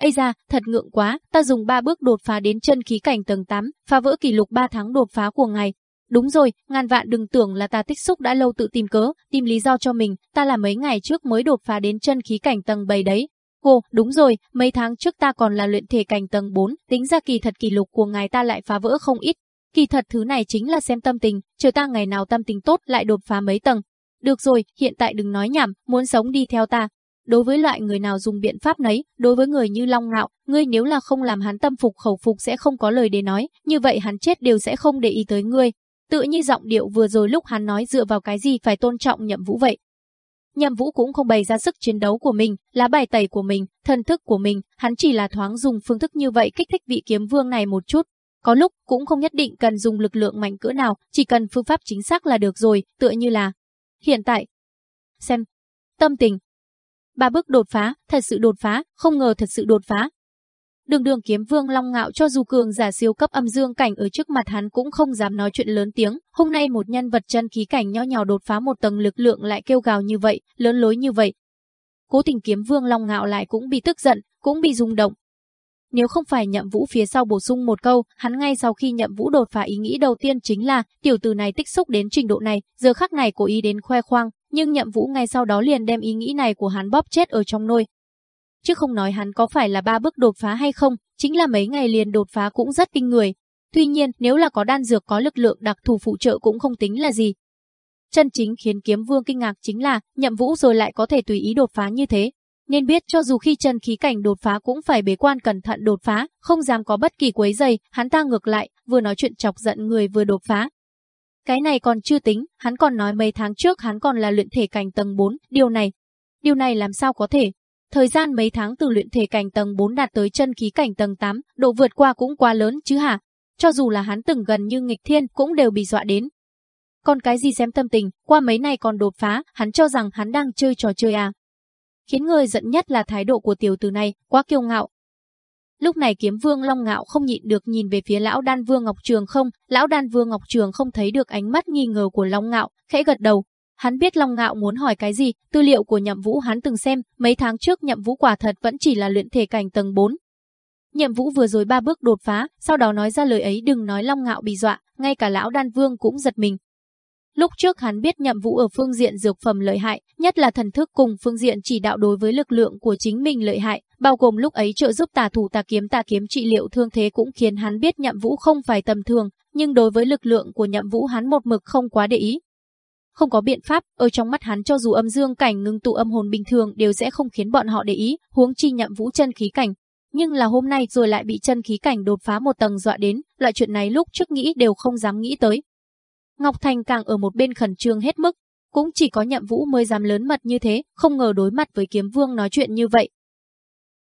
Ây ra, thật ngượng quá, ta dùng ba bước đột phá đến chân khí cảnh tầng 8, phá vỡ kỷ lục 3 tháng đột phá của ngài. Đúng rồi, ngàn vạn đừng tưởng là ta tích xúc đã lâu tự tìm cớ, tìm lý do cho mình, ta là mấy ngày trước mới đột phá đến chân khí cảnh tầng 7 đấy. cô đúng rồi, mấy tháng trước ta còn là luyện thể cảnh tầng 4, tính ra kỳ thật kỷ lục của ngài ta lại phá vỡ không ít. Kỳ thật thứ này chính là xem tâm tình, chờ ta ngày nào tâm tình tốt lại đột phá mấy tầng, được rồi, hiện tại đừng nói nhảm, muốn sống đi theo ta. Đối với loại người nào dùng biện pháp nấy, đối với người như Long Ngạo, ngươi nếu là không làm hắn tâm phục khẩu phục sẽ không có lời để nói, như vậy hắn chết đều sẽ không để ý tới ngươi. Tự như giọng điệu vừa rồi lúc hắn nói dựa vào cái gì phải tôn trọng nhậm vũ vậy. Nhậm vũ cũng không bày ra sức chiến đấu của mình, lá bài tẩy của mình, thần thức của mình, hắn chỉ là thoáng dùng phương thức như vậy kích thích vị kiếm vương này một chút. Có lúc cũng không nhất định cần dùng lực lượng mạnh cỡ nào, chỉ cần phương pháp chính xác là được rồi, tựa như là Hiện tại, xem, tâm tình. Ba bước đột phá, thật sự đột phá, không ngờ thật sự đột phá. Đường đường kiếm vương long ngạo cho dù cường giả siêu cấp âm dương cảnh ở trước mặt hắn cũng không dám nói chuyện lớn tiếng. Hôm nay một nhân vật chân khí cảnh nho nhỏ đột phá một tầng lực lượng lại kêu gào như vậy, lớn lối như vậy. Cố tình kiếm vương long ngạo lại cũng bị tức giận, cũng bị rung động, nếu không phải nhậm vũ phía sau bổ sung một câu, hắn ngay sau khi nhậm vũ đột phá ý nghĩ đầu tiên chính là tiểu tử này tích xúc đến trình độ này, giờ khắc này cố ý đến khoe khoang, nhưng nhậm vũ ngay sau đó liền đem ý nghĩ này của hắn bóp chết ở trong nôi. Chứ không nói hắn có phải là ba bước đột phá hay không, chính là mấy ngày liền đột phá cũng rất kinh người. Tuy nhiên, nếu là có đan dược có lực lượng đặc thù phụ trợ cũng không tính là gì. Chân chính khiến kiếm vương kinh ngạc chính là, nhậm vũ rồi lại có thể tùy ý đột phá như thế, nên biết cho dù khi chân khí cảnh đột phá cũng phải bế quan cẩn thận đột phá, không dám có bất kỳ quấy giày, hắn ta ngược lại, vừa nói chuyện chọc giận người vừa đột phá. Cái này còn chưa tính, hắn còn nói mấy tháng trước hắn còn là luyện thể cảnh tầng 4, điều này, điều này làm sao có thể? Thời gian mấy tháng từ luyện thể cảnh tầng 4 đạt tới chân khí cảnh tầng 8, độ vượt qua cũng quá lớn chứ hả? Cho dù là hắn từng gần như nghịch thiên cũng đều bị dọa đến. Còn cái gì xem tâm tình, qua mấy này còn đột phá, hắn cho rằng hắn đang chơi trò chơi à? Khiến người giận nhất là thái độ của tiểu tử này, quá kiêu ngạo. Lúc này kiếm vương Long Ngạo không nhịn được nhìn về phía lão đan vương Ngọc Trường không, lão đan vương Ngọc Trường không thấy được ánh mắt nghi ngờ của Long Ngạo, khẽ gật đầu. Hắn biết Long Ngạo muốn hỏi cái gì, tư liệu của nhậm vũ hắn từng xem, mấy tháng trước nhậm vũ quả thật vẫn chỉ là luyện thể cảnh tầng 4. Nhậm vũ vừa rồi ba bước đột phá, sau đó nói ra lời ấy đừng nói Long Ngạo bị dọa, ngay cả lão đan vương cũng giật mình. Lúc trước hắn biết nhậm vũ ở phương diện dược phẩm lợi hại, nhất là thần thức cùng phương diện chỉ đạo đối với lực lượng của chính mình lợi hại, bao gồm lúc ấy trợ giúp tà thủ tà kiếm tà kiếm trị liệu thương thế cũng khiến hắn biết nhậm vũ không phải tầm thường, nhưng đối với lực lượng của nhậm vũ hắn một mực không quá để ý. Không có biện pháp, ở trong mắt hắn cho dù âm dương cảnh ngưng tụ âm hồn bình thường đều sẽ không khiến bọn họ để ý, huống chi nhậm vũ chân khí cảnh. Nhưng là hôm nay rồi lại bị chân khí cảnh đột phá một tầng dọa đến, loại chuyện này lúc trước nghĩ đều không dám nghĩ tới. Ngọc Thành càng ở một bên khẩn trương hết mức, cũng chỉ có nhậm vũ mới dám lớn mật như thế, không ngờ đối mặt với kiếm vương nói chuyện như vậy.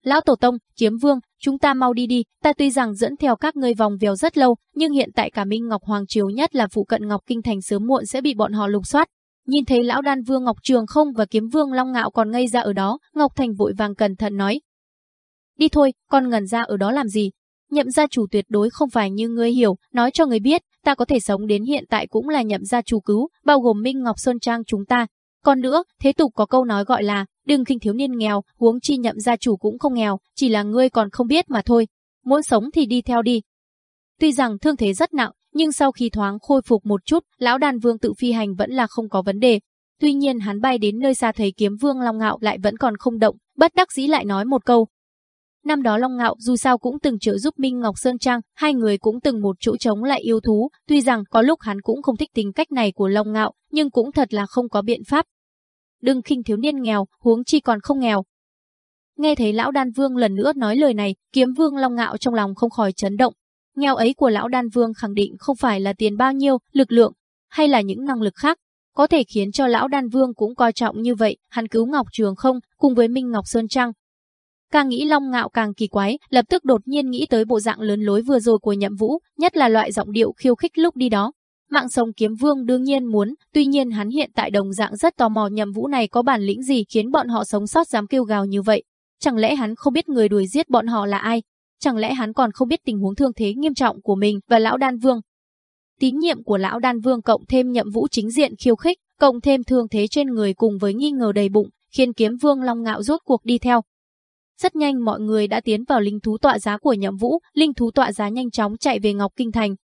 Lão Tổ Tông, Kiếm Vương, chúng ta mau đi đi, ta tuy rằng dẫn theo các ngươi vòng vèo rất lâu, nhưng hiện tại cả Minh Ngọc Hoàng Triều nhất là phụ cận Ngọc Kinh Thành sớm muộn sẽ bị bọn họ lục soát. Nhìn thấy lão đan vương Ngọc Trường không và kiếm vương Long Ngạo còn ngây ra ở đó, Ngọc Thành vội vàng cẩn thận nói. Đi thôi, con ngần ra ở đó làm gì? Nhậm gia chủ tuyệt đối không phải như ngươi hiểu, nói cho người biết, ta có thể sống đến hiện tại cũng là nhậm gia chủ cứu, bao gồm Minh Ngọc Sơn Trang chúng ta. Còn nữa, thế tục có câu nói gọi là, đừng khinh thiếu niên nghèo, huống chi nhậm gia chủ cũng không nghèo, chỉ là ngươi còn không biết mà thôi. Muốn sống thì đi theo đi. Tuy rằng thương thế rất nặng, nhưng sau khi thoáng khôi phục một chút, lão đàn vương tự phi hành vẫn là không có vấn đề. Tuy nhiên hắn bay đến nơi xa thấy kiếm vương Long Ngạo lại vẫn còn không động, bất đắc dĩ lại nói một câu, Năm đó Long Ngạo dù sao cũng từng trợ giúp Minh Ngọc Sơn Trang, hai người cũng từng một chỗ chống lại yêu thú, tuy rằng có lúc hắn cũng không thích tính cách này của Long Ngạo, nhưng cũng thật là không có biện pháp. Đừng khinh thiếu niên nghèo, huống chi còn không nghèo. Nghe thấy lão đan vương lần nữa nói lời này, kiếm vương Long Ngạo trong lòng không khỏi chấn động. Nghèo ấy của lão đan vương khẳng định không phải là tiền bao nhiêu, lực lượng, hay là những năng lực khác, có thể khiến cho lão đan vương cũng coi trọng như vậy, hắn cứu Ngọc Trường không, cùng với Minh Ngọc Sơn Trang, Càng nghĩ Long Ngạo càng kỳ quái, lập tức đột nhiên nghĩ tới bộ dạng lớn lối vừa rồi của Nhậm Vũ, nhất là loại giọng điệu khiêu khích lúc đi đó. Mạng sống kiếm vương đương nhiên muốn, tuy nhiên hắn hiện tại đồng dạng rất tò mò Nhậm Vũ này có bản lĩnh gì khiến bọn họ sống sót dám kêu gào như vậy. Chẳng lẽ hắn không biết người đuổi giết bọn họ là ai? Chẳng lẽ hắn còn không biết tình huống thương thế nghiêm trọng của mình và lão đan vương? Tín nhiệm của lão đan vương cộng thêm Nhậm Vũ chính diện khiêu khích, cộng thêm thương thế trên người cùng với nghi ngờ đầy bụng, khiến kiếm vương Long Ngạo rốt cuộc đi theo. Rất nhanh mọi người đã tiến vào linh thú tọa giá của Nhậm Vũ, linh thú tọa giá nhanh chóng chạy về Ngọc Kinh Thành.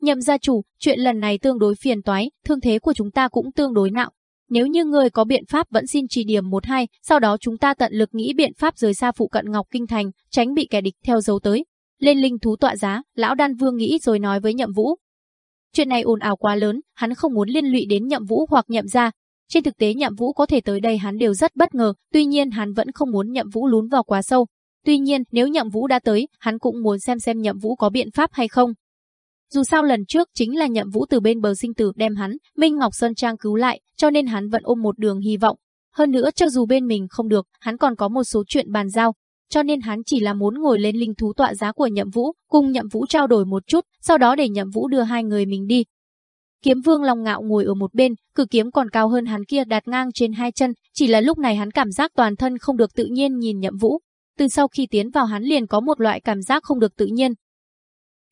Nhậm gia chủ, chuyện lần này tương đối phiền toái, thương thế của chúng ta cũng tương đối nặng. Nếu như người có biện pháp vẫn xin chỉ điểm một hai, sau đó chúng ta tận lực nghĩ biện pháp rời xa phụ cận Ngọc Kinh Thành, tránh bị kẻ địch theo dấu tới. Lên linh thú tọa giá, lão đan vương nghĩ rồi nói với Nhậm Vũ. Chuyện này ồn ào quá lớn, hắn không muốn liên lụy đến Nhậm Vũ hoặc Nhậm gia, trên thực tế Nhậm Vũ có thể tới đây hắn đều rất bất ngờ, tuy nhiên hắn vẫn không muốn Nhậm Vũ lún vào quá sâu. Tuy nhiên, nếu Nhậm Vũ đã tới, hắn cũng muốn xem xem Nhậm Vũ có biện pháp hay không. Dù sao lần trước chính là Nhậm Vũ từ bên bờ sinh tử đem hắn, Minh Ngọc Sơn Trang cứu lại, cho nên hắn vẫn ôm một đường hy vọng. Hơn nữa cho dù bên mình không được, hắn còn có một số chuyện bàn giao, cho nên hắn chỉ là muốn ngồi lên linh thú tọa giá của Nhậm Vũ, cùng Nhậm Vũ trao đổi một chút, sau đó để Nhậm Vũ đưa hai người mình đi, Kiếm Vương Long Ngạo ngồi ở một bên, cử kiếm còn cao hơn hắn kia đặt ngang trên hai chân, chỉ là lúc này hắn cảm giác toàn thân không được tự nhiên nhìn Nhậm Vũ. Từ sau khi tiến vào hắn liền có một loại cảm giác không được tự nhiên.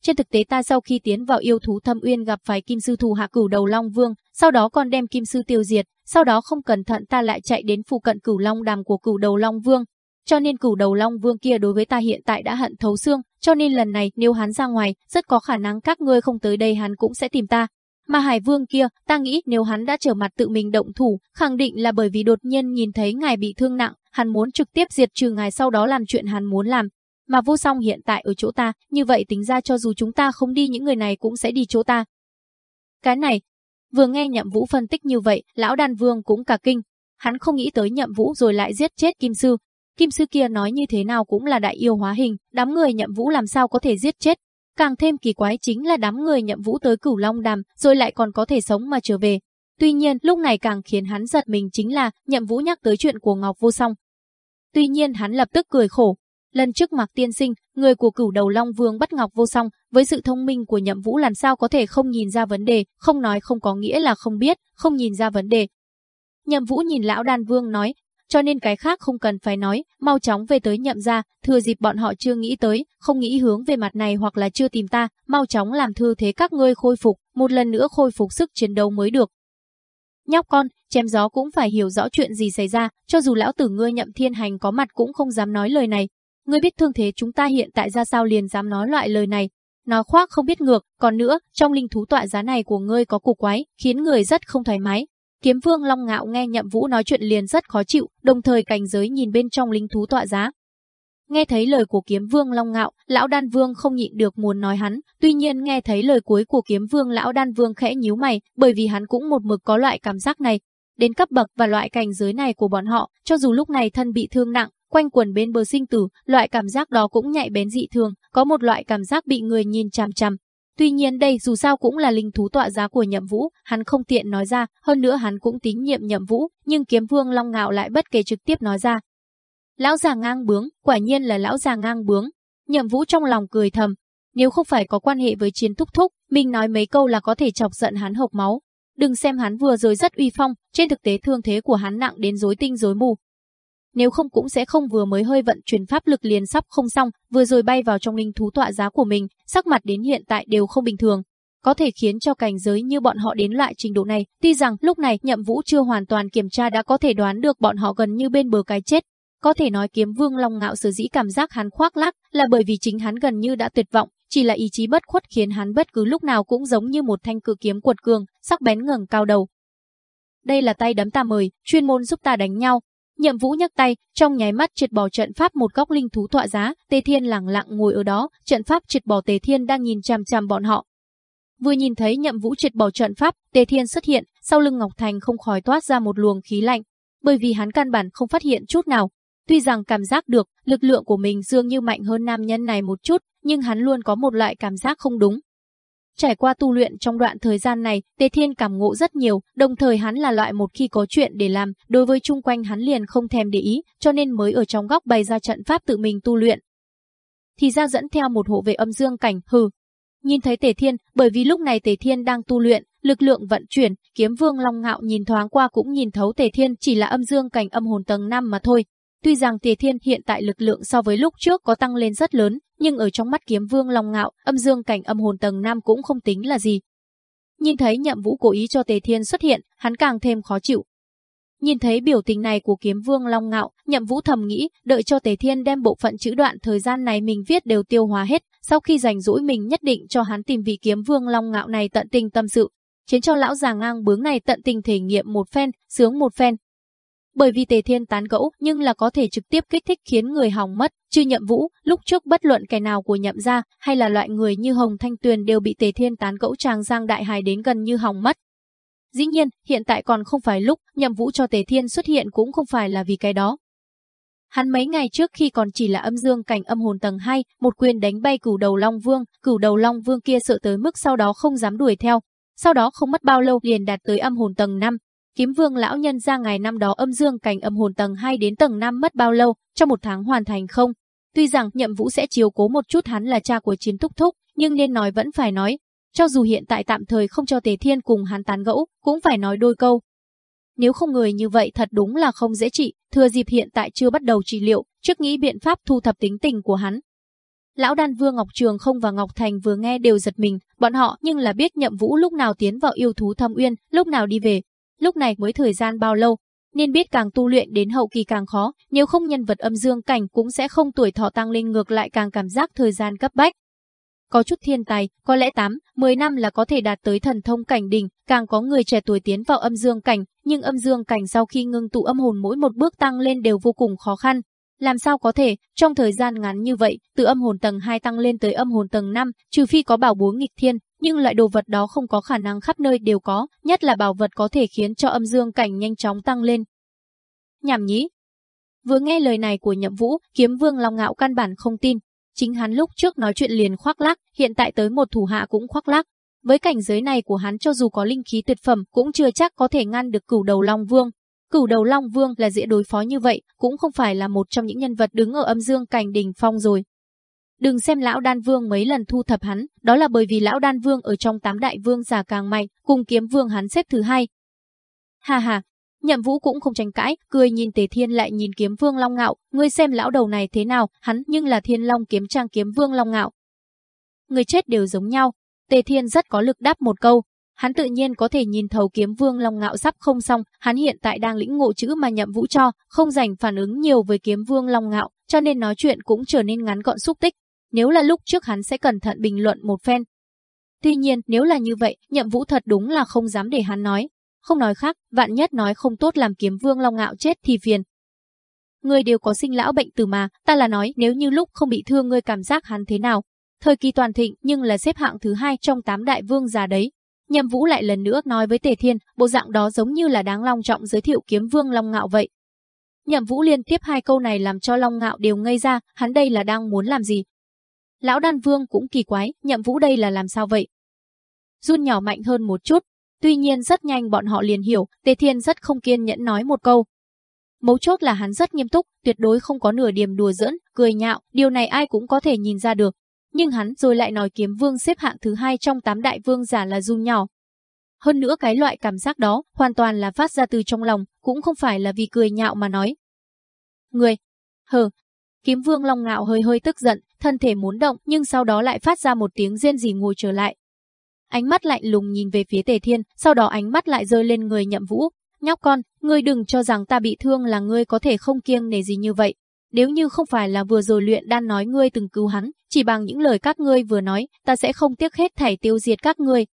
Trên thực tế ta sau khi tiến vào yêu thú thâm uyên gặp phải kim sư thù hạ cửu đầu Long Vương, sau đó còn đem kim sư tiêu diệt, sau đó không cẩn thận ta lại chạy đến phụ cận cửu Long đàm của cửu đầu Long Vương. Cho nên cửu đầu Long Vương kia đối với ta hiện tại đã hận thấu xương, cho nên lần này nếu hắn ra ngoài, rất có khả năng các ngươi không tới đây hắn cũng sẽ tìm ta, mà Hải Vương kia, ta nghĩ nếu hắn đã trở mặt tự mình động thủ, khẳng định là bởi vì đột nhiên nhìn thấy ngài bị thương nặng, hắn muốn trực tiếp diệt trừ ngài sau đó làm chuyện hắn muốn làm. Mà vô song hiện tại ở chỗ ta, như vậy tính ra cho dù chúng ta không đi những người này cũng sẽ đi chỗ ta. Cái này, vừa nghe nhậm vũ phân tích như vậy, lão đàn vương cũng cả kinh. Hắn không nghĩ tới nhậm vũ rồi lại giết chết kim sư. Kim sư kia nói như thế nào cũng là đại yêu hóa hình, đám người nhậm vũ làm sao có thể giết chết, Càng thêm kỳ quái chính là đám người nhậm vũ tới cửu long đàm, rồi lại còn có thể sống mà trở về. Tuy nhiên, lúc này càng khiến hắn giật mình chính là nhậm vũ nhắc tới chuyện của Ngọc Vô Song. Tuy nhiên hắn lập tức cười khổ. Lần trước Mạc Tiên Sinh, người của cửu đầu Long Vương bắt Ngọc Vô Song, với sự thông minh của nhậm vũ làm sao có thể không nhìn ra vấn đề, không nói không có nghĩa là không biết, không nhìn ra vấn đề. Nhậm vũ nhìn lão đàn vương nói, cho nên cái khác không cần phải nói, mau chóng về tới nhậm ra, thừa dịp bọn họ chưa nghĩ tới, không nghĩ hướng về mặt này hoặc là chưa tìm ta, mau chóng làm thư thế các ngươi khôi phục, một lần nữa khôi phục sức chiến đấu mới được. Nhóc con, chém gió cũng phải hiểu rõ chuyện gì xảy ra, cho dù lão tử ngươi nhậm thiên hành có mặt cũng không dám nói lời này. Ngươi biết thương thế chúng ta hiện tại ra sao liền dám nói loại lời này. nói khoác không biết ngược, còn nữa, trong linh thú tọa giá này của ngươi có cục quái, khiến người rất không thoải mái. Kiếm Vương Long Ngạo nghe Nhậm Vũ nói chuyện liền rất khó chịu, đồng thời cảnh giới nhìn bên trong linh thú tọa giá. Nghe thấy lời của Kiếm Vương Long Ngạo, Lão Đan Vương không nhịn được muốn nói hắn, tuy nhiên nghe thấy lời cuối của Kiếm Vương Lão Đan Vương khẽ nhíu mày, bởi vì hắn cũng một mực có loại cảm giác này. Đến cấp bậc và loại cảnh giới này của bọn họ, cho dù lúc này thân bị thương nặng, quanh quần bên bờ sinh tử, loại cảm giác đó cũng nhạy bén dị thường, có một loại cảm giác bị người nhìn chằm chằm. Tuy nhiên đây dù sao cũng là linh thú tọa giá của Nhậm Vũ, hắn không tiện nói ra, hơn nữa hắn cũng tín nhiệm Nhậm Vũ, nhưng Kiếm Vương Long Ngạo lại bất kể trực tiếp nói ra. Lão già ngang bướng, quả nhiên là lão già ngang bướng. Nhậm Vũ trong lòng cười thầm, nếu không phải có quan hệ với chiến thúc thúc, mình nói mấy câu là có thể chọc giận hắn hộc máu. Đừng xem hắn vừa rồi rất uy phong, trên thực tế thương thế của hắn nặng đến rối tinh rối mù, nếu không cũng sẽ không vừa mới hơi vận chuyển pháp lực liền sắp không xong, vừa rồi bay vào trong linh thú tọa giá của mình, sắc mặt đến hiện tại đều không bình thường. Có thể khiến cho cảnh giới như bọn họ đến loại trình độ này, tuy rằng lúc này nhậm vũ chưa hoàn toàn kiểm tra đã có thể đoán được bọn họ gần như bên bờ cái chết. Có thể nói kiếm vương long ngạo sở dĩ cảm giác hắn khoác lác là bởi vì chính hắn gần như đã tuyệt vọng, chỉ là ý chí bất khuất khiến hắn bất cứ lúc nào cũng giống như một thanh cự kiếm cuột cường, sắc bén ngẩng cao đầu. Đây là tay đấm ta mời, chuyên môn giúp ta đánh nhau, Nhậm Vũ nhấc tay, trong nháy mắt triệt bỏ trận pháp một góc linh thú tọa giá, Tề Thiên lặng lặng ngồi ở đó, trận pháp triệt bỏ Tề Thiên đang nhìn chằm chằm bọn họ. Vừa nhìn thấy Nhậm Vũ triệt bỏ trận pháp, Tề Thiên xuất hiện, sau lưng Ngọc Thành không khỏi toát ra một luồng khí lạnh, bởi vì hắn căn bản không phát hiện chút nào. Tuy rằng cảm giác được lực lượng của mình dường như mạnh hơn nam nhân này một chút, nhưng hắn luôn có một loại cảm giác không đúng. Trải qua tu luyện trong đoạn thời gian này, Tề Thiên cảm ngộ rất nhiều, đồng thời hắn là loại một khi có chuyện để làm, đối với chung quanh hắn liền không thèm để ý, cho nên mới ở trong góc bày ra trận pháp tự mình tu luyện. Thì ra dẫn theo một hộ vệ âm dương cảnh, hừ. Nhìn thấy Tề Thiên, bởi vì lúc này Tề Thiên đang tu luyện, lực lượng vận chuyển, kiếm vương long ngạo nhìn thoáng qua cũng nhìn thấu Tề Thiên chỉ là âm dương cảnh âm hồn tầng 5 mà thôi, Tuy rằng Tề Thiên hiện tại lực lượng so với lúc trước có tăng lên rất lớn, nhưng ở trong mắt kiếm vương long ngạo, âm dương cảnh âm hồn tầng nam cũng không tính là gì. Nhìn thấy nhậm vũ cố ý cho Tề Thiên xuất hiện, hắn càng thêm khó chịu. Nhìn thấy biểu tình này của kiếm vương long ngạo, nhậm vũ thầm nghĩ, đợi cho Tề Thiên đem bộ phận chữ đoạn thời gian này mình viết đều tiêu hóa hết, sau khi rảnh rỗi mình nhất định cho hắn tìm vị kiếm vương long ngạo này tận tình tâm sự, khiến cho lão già ngang bướng này tận tình thể nghiệm một phen, sướng một phen, bởi vì Tề Thiên tán gẫu nhưng là có thể trực tiếp kích thích khiến người hỏng mất, chứ nhậm vũ, lúc trước bất luận kẻ nào của nhậm gia hay là loại người như Hồng Thanh Tuyền đều bị Tề Thiên tán gẫu tràng giang đại hài đến gần như hỏng mất. Dĩ nhiên, hiện tại còn không phải lúc nhậm vũ cho Tề Thiên xuất hiện cũng không phải là vì cái đó. Hắn mấy ngày trước khi còn chỉ là âm dương cảnh âm hồn tầng 2, một quyền đánh bay cửu đầu Long Vương, cửu đầu Long Vương kia sợ tới mức sau đó không dám đuổi theo. Sau đó không mất bao lâu liền đạt tới âm hồn tầng 5, Kiếm Vương lão nhân ra ngày năm đó âm dương cảnh âm hồn tầng 2 đến tầng 5 mất bao lâu, trong một tháng hoàn thành không? Tuy rằng Nhậm Vũ sẽ chiếu cố một chút hắn là cha của Chiến Thúc Thúc, nhưng nên nói vẫn phải nói, cho dù hiện tại tạm thời không cho Tề Thiên cùng hắn tán gẫu, cũng phải nói đôi câu. Nếu không người như vậy thật đúng là không dễ trị, thừa dịp hiện tại chưa bắt đầu trị liệu, trước nghĩ biện pháp thu thập tính tình của hắn. Lão đan vương Ngọc Trường không và Ngọc Thành vừa nghe đều giật mình, bọn họ nhưng là biết nhậm vũ lúc nào tiến vào yêu thú thâm uyên, lúc nào đi về, Lúc này mới thời gian bao lâu, nên biết càng tu luyện đến hậu kỳ càng khó, nếu không nhân vật âm dương cảnh cũng sẽ không tuổi thọ tăng lên ngược lại càng cảm giác thời gian cấp bách. Có chút thiên tài, có lẽ 8, 10 năm là có thể đạt tới thần thông cảnh đỉnh, càng có người trẻ tuổi tiến vào âm dương cảnh, nhưng âm dương cảnh sau khi ngưng tụ âm hồn mỗi một bước tăng lên đều vô cùng khó khăn. Làm sao có thể, trong thời gian ngắn như vậy, từ âm hồn tầng 2 tăng lên tới âm hồn tầng 5, trừ phi có bảo bối nghịch thiên, nhưng loại đồ vật đó không có khả năng khắp nơi đều có, nhất là bảo vật có thể khiến cho âm dương cảnh nhanh chóng tăng lên. Nhảm nhí. Vừa nghe lời này của Nhậm Vũ, Kiếm Vương Long Ngạo căn bản không tin, chính hắn lúc trước nói chuyện liền khoác lác, hiện tại tới một thủ hạ cũng khoác lác. Với cảnh giới này của hắn cho dù có linh khí tuyệt phẩm cũng chưa chắc có thể ngăn được cửu đầu Long Vương. Cửu đầu Long Vương là dễ đối phó như vậy, cũng không phải là một trong những nhân vật đứng ở âm dương cảnh đỉnh phong rồi. Đừng xem lão đan vương mấy lần thu thập hắn, đó là bởi vì lão đan vương ở trong tám đại vương già càng mạnh, cùng kiếm vương hắn xếp thứ hai. Hà hà, nhậm vũ cũng không tranh cãi, cười nhìn tề thiên lại nhìn kiếm vương long ngạo, ngươi xem lão đầu này thế nào, hắn nhưng là thiên long kiếm trang kiếm vương long ngạo. Người chết đều giống nhau, tề thiên rất có lực đáp một câu, hắn tự nhiên có thể nhìn thấu kiếm vương long ngạo sắp không xong, hắn hiện tại đang lĩnh ngộ chữ mà nhậm vũ cho, không dành phản ứng nhiều với kiếm vương long ngạo, cho nên nói chuyện cũng trở nên ngắn gọn xúc tích nếu là lúc trước hắn sẽ cẩn thận bình luận một phen. Tuy nhiên, nếu là như vậy, nhậm vũ thật đúng là không dám để hắn nói. Không nói khác, vạn nhất nói không tốt làm kiếm vương long ngạo chết thì phiền. Người đều có sinh lão bệnh từ mà, ta là nói nếu như lúc không bị thương ngươi cảm giác hắn thế nào. Thời kỳ toàn thịnh nhưng là xếp hạng thứ hai trong tám đại vương già đấy. Nhậm Vũ lại lần nữa nói với Tề Thiên, bộ dạng đó giống như là đáng long trọng giới thiệu kiếm vương Long Ngạo vậy. Nhậm Vũ liên tiếp hai câu này làm cho Long Ngạo đều ngây ra, hắn đây là đang muốn làm gì? Lão Đan Vương cũng kỳ quái, Nhậm Vũ đây là làm sao vậy? Run nhỏ mạnh hơn một chút, tuy nhiên rất nhanh bọn họ liền hiểu, Tề Thiên rất không kiên nhẫn nói một câu. Mấu chốt là hắn rất nghiêm túc, tuyệt đối không có nửa điểm đùa giỡn, cười nhạo, điều này ai cũng có thể nhìn ra được. Nhưng hắn rồi lại nói kiếm vương xếp hạng thứ hai trong tám đại vương giả là run nhỏ, hơn nữa cái loại cảm giác đó hoàn toàn là phát ra từ trong lòng, cũng không phải là vì cười nhạo mà nói. Người, hờ, kiếm vương long ngạo hơi hơi tức giận, thân thể muốn động nhưng sau đó lại phát ra một tiếng rên rỉ ngồi trở lại. Ánh mắt lạnh lùng nhìn về phía tề thiên, sau đó ánh mắt lại rơi lên người nhậm vũ. Nhóc con, ngươi đừng cho rằng ta bị thương là ngươi có thể không kiêng nể gì như vậy. Nếu như không phải là vừa rồi luyện đan nói ngươi từng cứu hắn, chỉ bằng những lời các ngươi vừa nói, ta sẽ không tiếc hết thảy tiêu diệt các ngươi,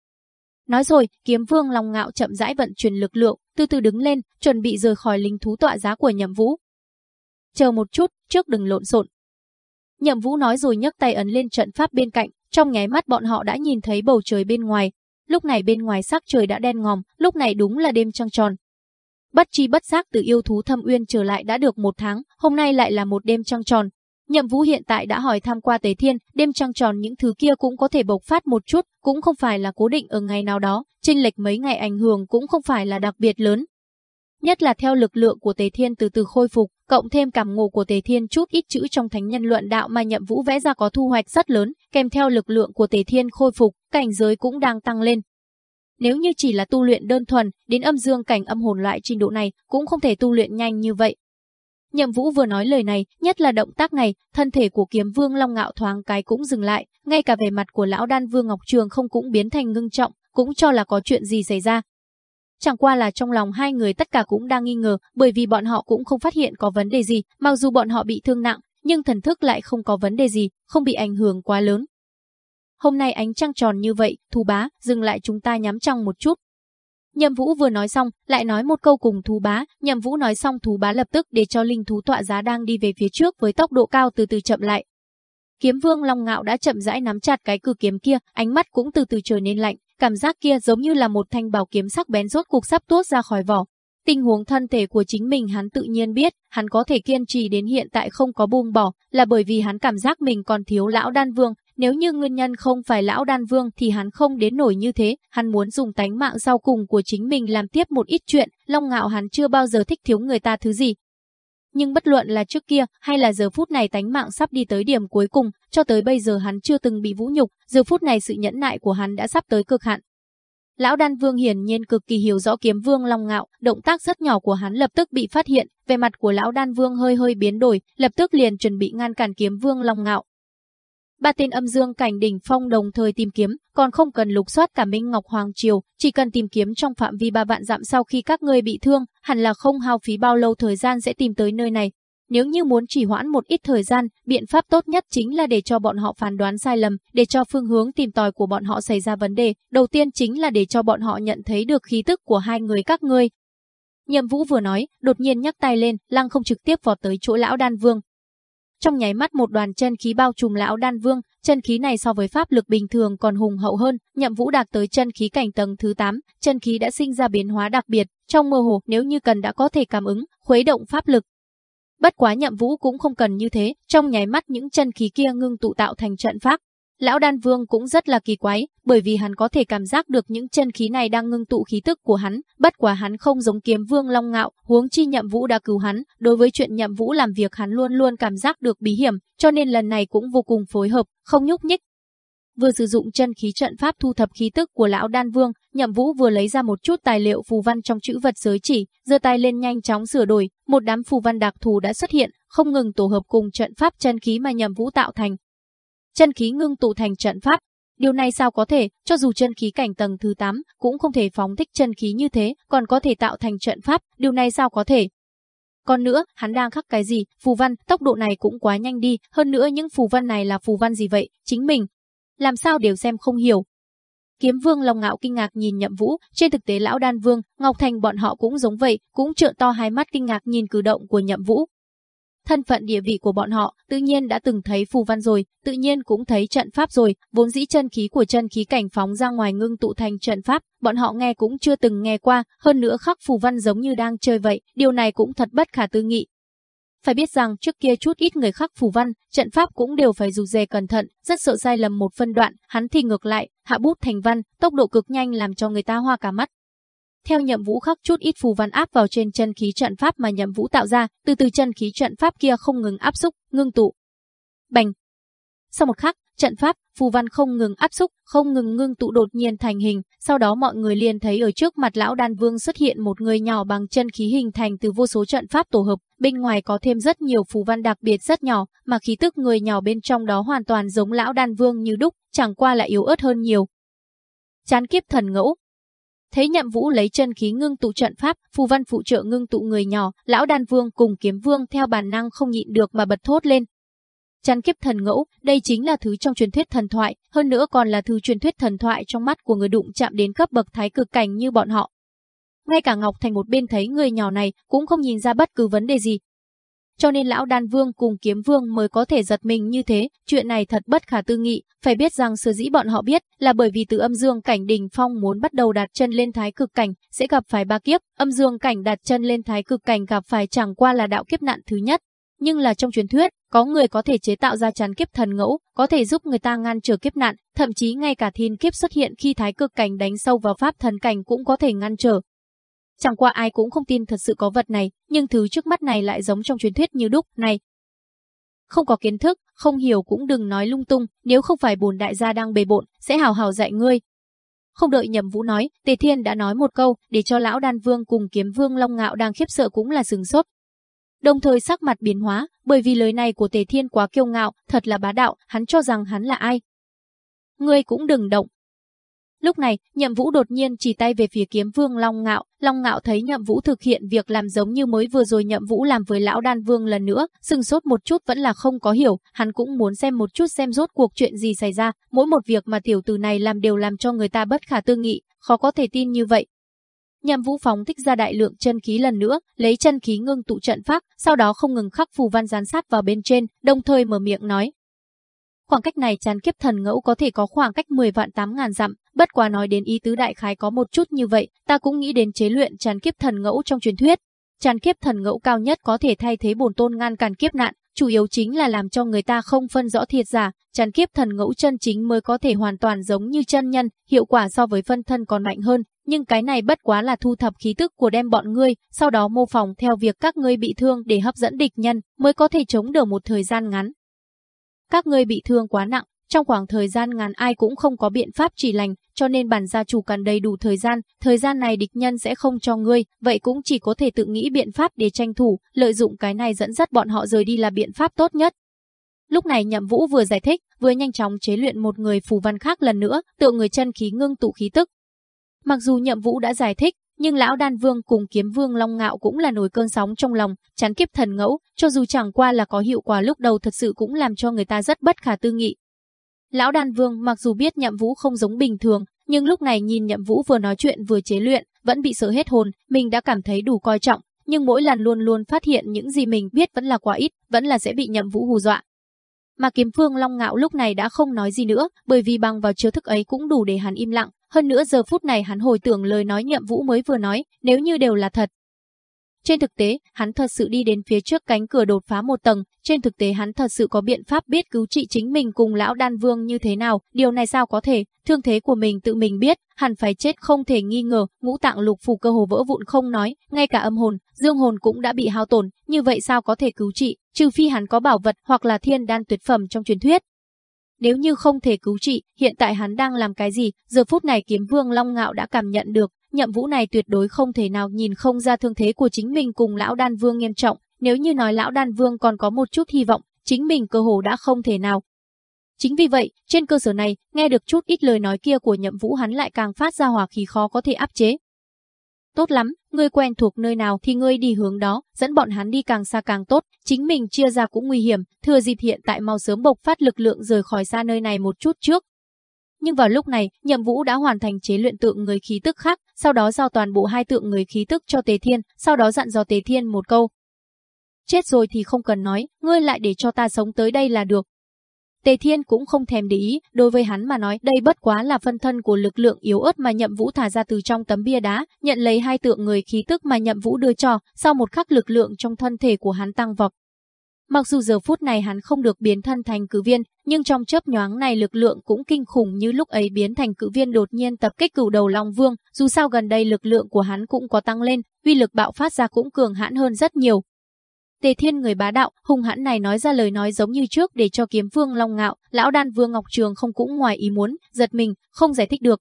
Nói rồi, kiếm vương lòng ngạo chậm rãi vận chuyển lực lượng, từ từ đứng lên, chuẩn bị rời khỏi linh thú tọa giá của nhậm vũ. Chờ một chút, trước đừng lộn xộn. Nhậm vũ nói rồi nhấc tay ấn lên trận pháp bên cạnh, trong nháy mắt bọn họ đã nhìn thấy bầu trời bên ngoài. Lúc này bên ngoài sắc trời đã đen ngòm, lúc này đúng là đêm trăng tròn. Bất chi bất giác từ yêu thú thâm uyên trở lại đã được một tháng, hôm nay lại là một đêm trăng tròn, Nhậm Vũ hiện tại đã hỏi tham qua Tế Thiên, đêm trăng tròn những thứ kia cũng có thể bộc phát một chút, cũng không phải là cố định ở ngày nào đó, chênh lệch mấy ngày ảnh hưởng cũng không phải là đặc biệt lớn. Nhất là theo lực lượng của tề Thiên từ từ khôi phục, cộng thêm cảm ngộ của tề Thiên chút ít chữ trong thánh nhân luận đạo mà Nhậm Vũ vẽ ra có thu hoạch rất lớn, kèm theo lực lượng của tề Thiên khôi phục, cảnh giới cũng đang tăng lên. Nếu như chỉ là tu luyện đơn thuần, đến âm dương cảnh âm hồn loại trình độ này cũng không thể tu luyện nhanh như vậy, Nhậm Vũ vừa nói lời này, nhất là động tác này, thân thể của Kiếm Vương Long Ngạo thoáng cái cũng dừng lại, ngay cả vẻ mặt của lão đan Vương Ngọc Trường không cũng biến thành ngưng trọng, cũng cho là có chuyện gì xảy ra. Chẳng qua là trong lòng hai người tất cả cũng đang nghi ngờ, bởi vì bọn họ cũng không phát hiện có vấn đề gì, mặc dù bọn họ bị thương nặng, nhưng thần thức lại không có vấn đề gì, không bị ảnh hưởng quá lớn. Hôm nay ánh trăng tròn như vậy, thú bá, dừng lại chúng ta nhắm trăng một chút, Nhậm Vũ vừa nói xong, lại nói một câu cùng thú bá, Nhậm Vũ nói xong thú bá lập tức để cho linh thú tọa giá đang đi về phía trước với tốc độ cao từ từ chậm lại. Kiếm Vương Long Ngạo đã chậm rãi nắm chặt cái cử kiếm kia, ánh mắt cũng từ từ trở nên lạnh, cảm giác kia giống như là một thanh bảo kiếm sắc bén rốt cuộc sắp tuốt ra khỏi vỏ. Tình huống thân thể của chính mình hắn tự nhiên biết, hắn có thể kiên trì đến hiện tại không có buông bỏ, là bởi vì hắn cảm giác mình còn thiếu lão đan vương, nếu như nguyên nhân không phải lão đan vương thì hắn không đến nổi như thế, hắn muốn dùng tánh mạng sau cùng của chính mình làm tiếp một ít chuyện, long ngạo hắn chưa bao giờ thích thiếu người ta thứ gì. Nhưng bất luận là trước kia hay là giờ phút này tánh mạng sắp đi tới điểm cuối cùng, cho tới bây giờ hắn chưa từng bị vũ nhục, giờ phút này sự nhẫn nại của hắn đã sắp tới cực hạn. Lão Đan Vương hiển nhiên cực kỳ hiểu rõ kiếm vương Long Ngạo, động tác rất nhỏ của hắn lập tức bị phát hiện, về mặt của lão Đan Vương hơi hơi biến đổi, lập tức liền chuẩn bị ngăn cản kiếm vương Long Ngạo. Ba tên âm dương cảnh đỉnh phong đồng thời tìm kiếm, còn không cần lục soát cả Minh Ngọc Hoàng Triều, chỉ cần tìm kiếm trong phạm vi ba vạn dặm sau khi các ngươi bị thương, hẳn là không hao phí bao lâu thời gian sẽ tìm tới nơi này. Nếu như muốn chỉ hoãn một ít thời gian, biện pháp tốt nhất chính là để cho bọn họ phán đoán sai lầm, để cho phương hướng tìm tòi của bọn họ xảy ra vấn đề. Đầu tiên chính là để cho bọn họ nhận thấy được khí tức của hai người các ngươi. Nhậm Vũ vừa nói, đột nhiên nhắc tay lên, lăng không trực tiếp vọt tới chỗ lão đan vương, trong nháy mắt một đoàn chân khí bao trùm lão đan vương, chân khí này so với pháp lực bình thường còn hùng hậu hơn, nhậm vũ đạt tới chân khí cảnh tầng thứ 8, chân khí đã sinh ra biến hóa đặc biệt, trong mơ hồ nếu như cần đã có thể cảm ứng, khuấy động pháp lực. Bất quá nhậm vũ cũng không cần như thế, trong nháy mắt những chân khí kia ngưng tụ tạo thành trận pháp, Lão Đan Vương cũng rất là kỳ quái, bởi vì hắn có thể cảm giác được những chân khí này đang ngưng tụ khí tức của hắn, bất quả hắn không giống kiếm vương long ngạo, huống chi nhậm vũ đã cứu hắn, đối với chuyện nhậm vũ làm việc hắn luôn luôn cảm giác được bí hiểm, cho nên lần này cũng vô cùng phối hợp, không nhúc nhích. Vừa sử dụng chân khí trận pháp thu thập khí tức của lão đan vương, nhậm vũ vừa lấy ra một chút tài liệu phù văn trong chữ vật giới chỉ, giơ tay lên nhanh chóng sửa đổi, một đám phù văn đặc thù đã xuất hiện, không ngừng tổ hợp cùng trận pháp chân khí mà nhậm vũ tạo thành, chân khí ngưng tụ thành trận pháp. Điều này sao có thể, cho dù chân khí cảnh tầng thứ 8 cũng không thể phóng thích chân khí như thế, còn có thể tạo thành trận pháp, điều này sao có thể? Còn nữa, hắn đang khắc cái gì? Phù văn, tốc độ này cũng quá nhanh đi, hơn nữa những phù văn này là phù văn gì vậy? Chính mình làm sao đều xem không hiểu. Kiếm Vương lòng ngạo kinh ngạc nhìn Nhậm Vũ, trên thực tế lão Đan Vương, Ngọc Thành bọn họ cũng giống vậy, cũng trợn to hai mắt kinh ngạc nhìn cử động của Nhậm Vũ. Thân phận địa vị của bọn họ, tự nhiên đã từng thấy phù văn rồi, tự nhiên cũng thấy trận pháp rồi, vốn dĩ chân khí của chân khí cảnh phóng ra ngoài ngưng tụ thành trận pháp, bọn họ nghe cũng chưa từng nghe qua, hơn nữa khắc phù văn giống như đang chơi vậy, điều này cũng thật bất khả tư nghị. Phải biết rằng trước kia chút ít người khắc phù văn, trận pháp cũng đều phải dù dè cẩn thận, rất sợ sai lầm một phân đoạn, hắn thì ngược lại, hạ bút thành văn, tốc độ cực nhanh làm cho người ta hoa cả mắt. Theo nhậm vũ khắc chút ít phù văn áp vào trên chân khí trận pháp mà nhậm vũ tạo ra, từ từ chân khí trận pháp kia không ngừng áp xúc, ngưng tụ. Bành! Sau một khắc, trận pháp, phù văn không ngừng áp xúc, không ngừng ngưng tụ đột nhiên thành hình, sau đó mọi người liền thấy ở trước mặt lão đan vương xuất hiện một người nhỏ bằng chân khí hình thành từ vô số trận pháp tổ hợp, bên ngoài có thêm rất nhiều phù văn đặc biệt rất nhỏ, mà khí tức người nhỏ bên trong đó hoàn toàn giống lão đan vương như đúc, chẳng qua là yếu ớt hơn nhiều. Chán kiếp thần ngẫu, Thấy nhậm vũ lấy chân khí ngưng tụ trận pháp, phù văn phụ trợ ngưng tụ người nhỏ, lão đan vương cùng kiếm vương theo bản năng không nhịn được mà bật thốt lên. Chăn kiếp thần ngẫu, đây chính là thứ trong truyền thuyết thần thoại, hơn nữa còn là thứ truyền thuyết thần thoại trong mắt của người đụng chạm đến cấp bậc thái cực cảnh như bọn họ. Ngay cả Ngọc Thành một bên thấy người nhỏ này cũng không nhìn ra bất cứ vấn đề gì, cho nên lão đan vương cùng kiếm vương mới có thể giật mình như thế, chuyện này thật bất khả tư nghị, phải biết rằng sở dĩ bọn họ biết là bởi vì từ âm dương cảnh đỉnh phong muốn bắt đầu đặt chân lên thái cực cảnh sẽ gặp phải ba kiếp, âm dương cảnh đặt chân lên thái cực cảnh gặp phải chẳng qua là đạo kiếp nạn thứ nhất. Nhưng là trong truyền thuyết, có người có thể chế tạo ra chắn kiếp thần ngẫu, có thể giúp người ta ngăn trở kiếp nạn, thậm chí ngay cả thiên kiếp xuất hiện khi thái cực cảnh đánh sâu vào pháp thần cảnh cũng có thể ngăn trở, Chẳng qua ai cũng không tin thật sự có vật này, nhưng thứ trước mắt này lại giống trong truyền thuyết như đúc này. Không có kiến thức, không hiểu cũng đừng nói lung tung, nếu không phải bồn đại gia đang bề bộn, sẽ hào hào dạy ngươi. Không đợi nhầm Vũ nói, Tề Thiên đã nói một câu, để cho lão đan vương cùng kiếm vương Long Ngạo đang khiếp sợ cũng là sừng sốt. Đồng thời sắc mặt biến hóa, bởi vì lời này của Tề Thiên quá kiêu ngạo, thật là bá đạo, hắn cho rằng hắn là ai. Ngươi cũng đừng động, Lúc này, Nhậm Vũ đột nhiên chỉ tay về phía kiếm vương Long Ngạo, Long Ngạo thấy Nhậm Vũ thực hiện việc làm giống như mới vừa rồi Nhậm Vũ làm với lão đan vương lần nữa, sừng sốt một chút vẫn là không có hiểu, hắn cũng muốn xem một chút xem rốt cuộc chuyện gì xảy ra, mỗi một việc mà tiểu tử này làm đều làm cho người ta bất khả tư nghị, khó có thể tin như vậy. Nhậm Vũ phóng thích ra đại lượng chân khí lần nữa, lấy chân khí ngưng tụ trận pháp, sau đó không ngừng khắc phù văn gián sát vào bên trên, đồng thời mở miệng nói, Khoảng cách này chán kiếp thần ngẫu có thể có khoảng cách 10 vạn 8 ngàn dặm, bất quá nói đến ý tứ đại khái có một chút như vậy, ta cũng nghĩ đến chế luyện tràn kiếp thần ngẫu trong truyền thuyết. tràn kiếp thần ngẫu cao nhất có thể thay thế bổn tôn ngăn cản kiếp nạn, chủ yếu chính là làm cho người ta không phân rõ thiệt giả, tràn kiếp thần ngẫu chân chính mới có thể hoàn toàn giống như chân nhân, hiệu quả so với phân thân còn mạnh hơn, nhưng cái này bất quá là thu thập khí tức của đem bọn ngươi, sau đó mô phỏng theo việc các ngươi bị thương để hấp dẫn địch nhân, mới có thể chống được một thời gian ngắn. Các ngươi bị thương quá nặng, trong khoảng thời gian ngắn ai cũng không có biện pháp chỉ lành, cho nên bản gia chủ cần đầy đủ thời gian, thời gian này địch nhân sẽ không cho ngươi, vậy cũng chỉ có thể tự nghĩ biện pháp để tranh thủ, lợi dụng cái này dẫn dắt bọn họ rời đi là biện pháp tốt nhất. Lúc này Nhậm Vũ vừa giải thích, vừa nhanh chóng chế luyện một người phù văn khác lần nữa, tựa người chân khí ngưng tụ khí tức. Mặc dù Nhậm Vũ đã giải thích, nhưng lão đan vương cùng kiếm vương long ngạo cũng là nổi cơn sóng trong lòng, chán kiếp thần ngẫu, cho dù chẳng qua là có hiệu quả lúc đầu thật sự cũng làm cho người ta rất bất khả tư nghị. Lão đan vương mặc dù biết nhậm vũ không giống bình thường, nhưng lúc này nhìn nhậm vũ vừa nói chuyện vừa chế luyện, vẫn bị sợ hết hồn, mình đã cảm thấy đủ coi trọng, nhưng mỗi lần luôn luôn phát hiện những gì mình biết vẫn là quá ít, vẫn là sẽ bị nhậm vũ hù dọa. Mà kiếm phương long ngạo lúc này đã không nói gì nữa, bởi vì bằng vào chiêu thức ấy cũng đủ để hắn im lặng, hơn nữa giờ phút này hắn hồi tưởng lời nói nhậm vũ mới vừa nói, nếu như đều là thật. Trên thực tế, hắn thật sự đi đến phía trước cánh cửa đột phá một tầng, trên thực tế hắn thật sự có biện pháp biết cứu trị chính mình cùng lão đan vương như thế nào, điều này sao có thể, thương thế của mình tự mình biết, hẳn phải chết không thể nghi ngờ, ngũ tạng lục phủ cơ hồ vỡ vụn không nói, ngay cả âm hồn, dương hồn cũng đã bị hao tổn, như vậy sao có thể cứu trị, trừ phi hắn có bảo vật hoặc là thiên đan tuyệt phẩm trong truyền thuyết, nếu như không thể cứu trị, hiện tại hắn đang làm cái gì, giờ phút này kiếm vương Long Ngạo đã cảm nhận được, nhậm vũ này tuyệt đối không thể nào nhìn không ra thương thế của chính mình cùng lão đan vương nghiêm trọng, nếu như nói lão đan vương còn có một chút hy vọng, chính mình cơ hồ đã không thể nào. Chính vì vậy, trên cơ sở này, nghe được chút ít lời nói kia của nhậm vũ hắn lại càng phát ra hỏa khí khó có thể áp chế. tốt lắm, ngươi quen thuộc nơi nào thì ngươi đi hướng đó, dẫn bọn hắn đi càng xa càng tốt, chính mình chia ra cũng nguy hiểm, thừa dịp hiện tại mau sớm bộc phát lực lượng rời khỏi xa nơi này một chút trước. Nhưng vào lúc này, Nhậm Vũ đã hoàn thành chế luyện tượng người khí tức khác, sau đó giao toàn bộ hai tượng người khí tức cho Tề Thiên, sau đó dặn dò Tề Thiên một câu. Chết rồi thì không cần nói, ngươi lại để cho ta sống tới đây là được, Tề Thiên cũng không thèm để ý, đối với hắn mà nói đây bất quá là phân thân của lực lượng yếu ớt mà Nhậm Vũ thả ra từ trong tấm bia đá, nhận lấy hai tượng người khí tức mà Nhậm Vũ đưa cho, sau một khắc lực lượng trong thân thể của hắn tăng vọt. Mặc dù giờ phút này hắn không được biến thân thành cử viên, nhưng trong chớp nhoáng này lực lượng cũng kinh khủng như lúc ấy biến thành cử viên đột nhiên tập kích cửu đầu Long Vương, dù sao gần đây lực lượng của hắn cũng có tăng lên, uy lực bạo phát ra cũng cường hãn hơn rất nhiều, Tề Thiên người bá đạo, hung hãn này nói ra lời nói giống như trước để cho kiếm vương long ngạo, lão đan vương Ngọc Trường không cũng ngoài ý muốn, giật mình, không giải thích được.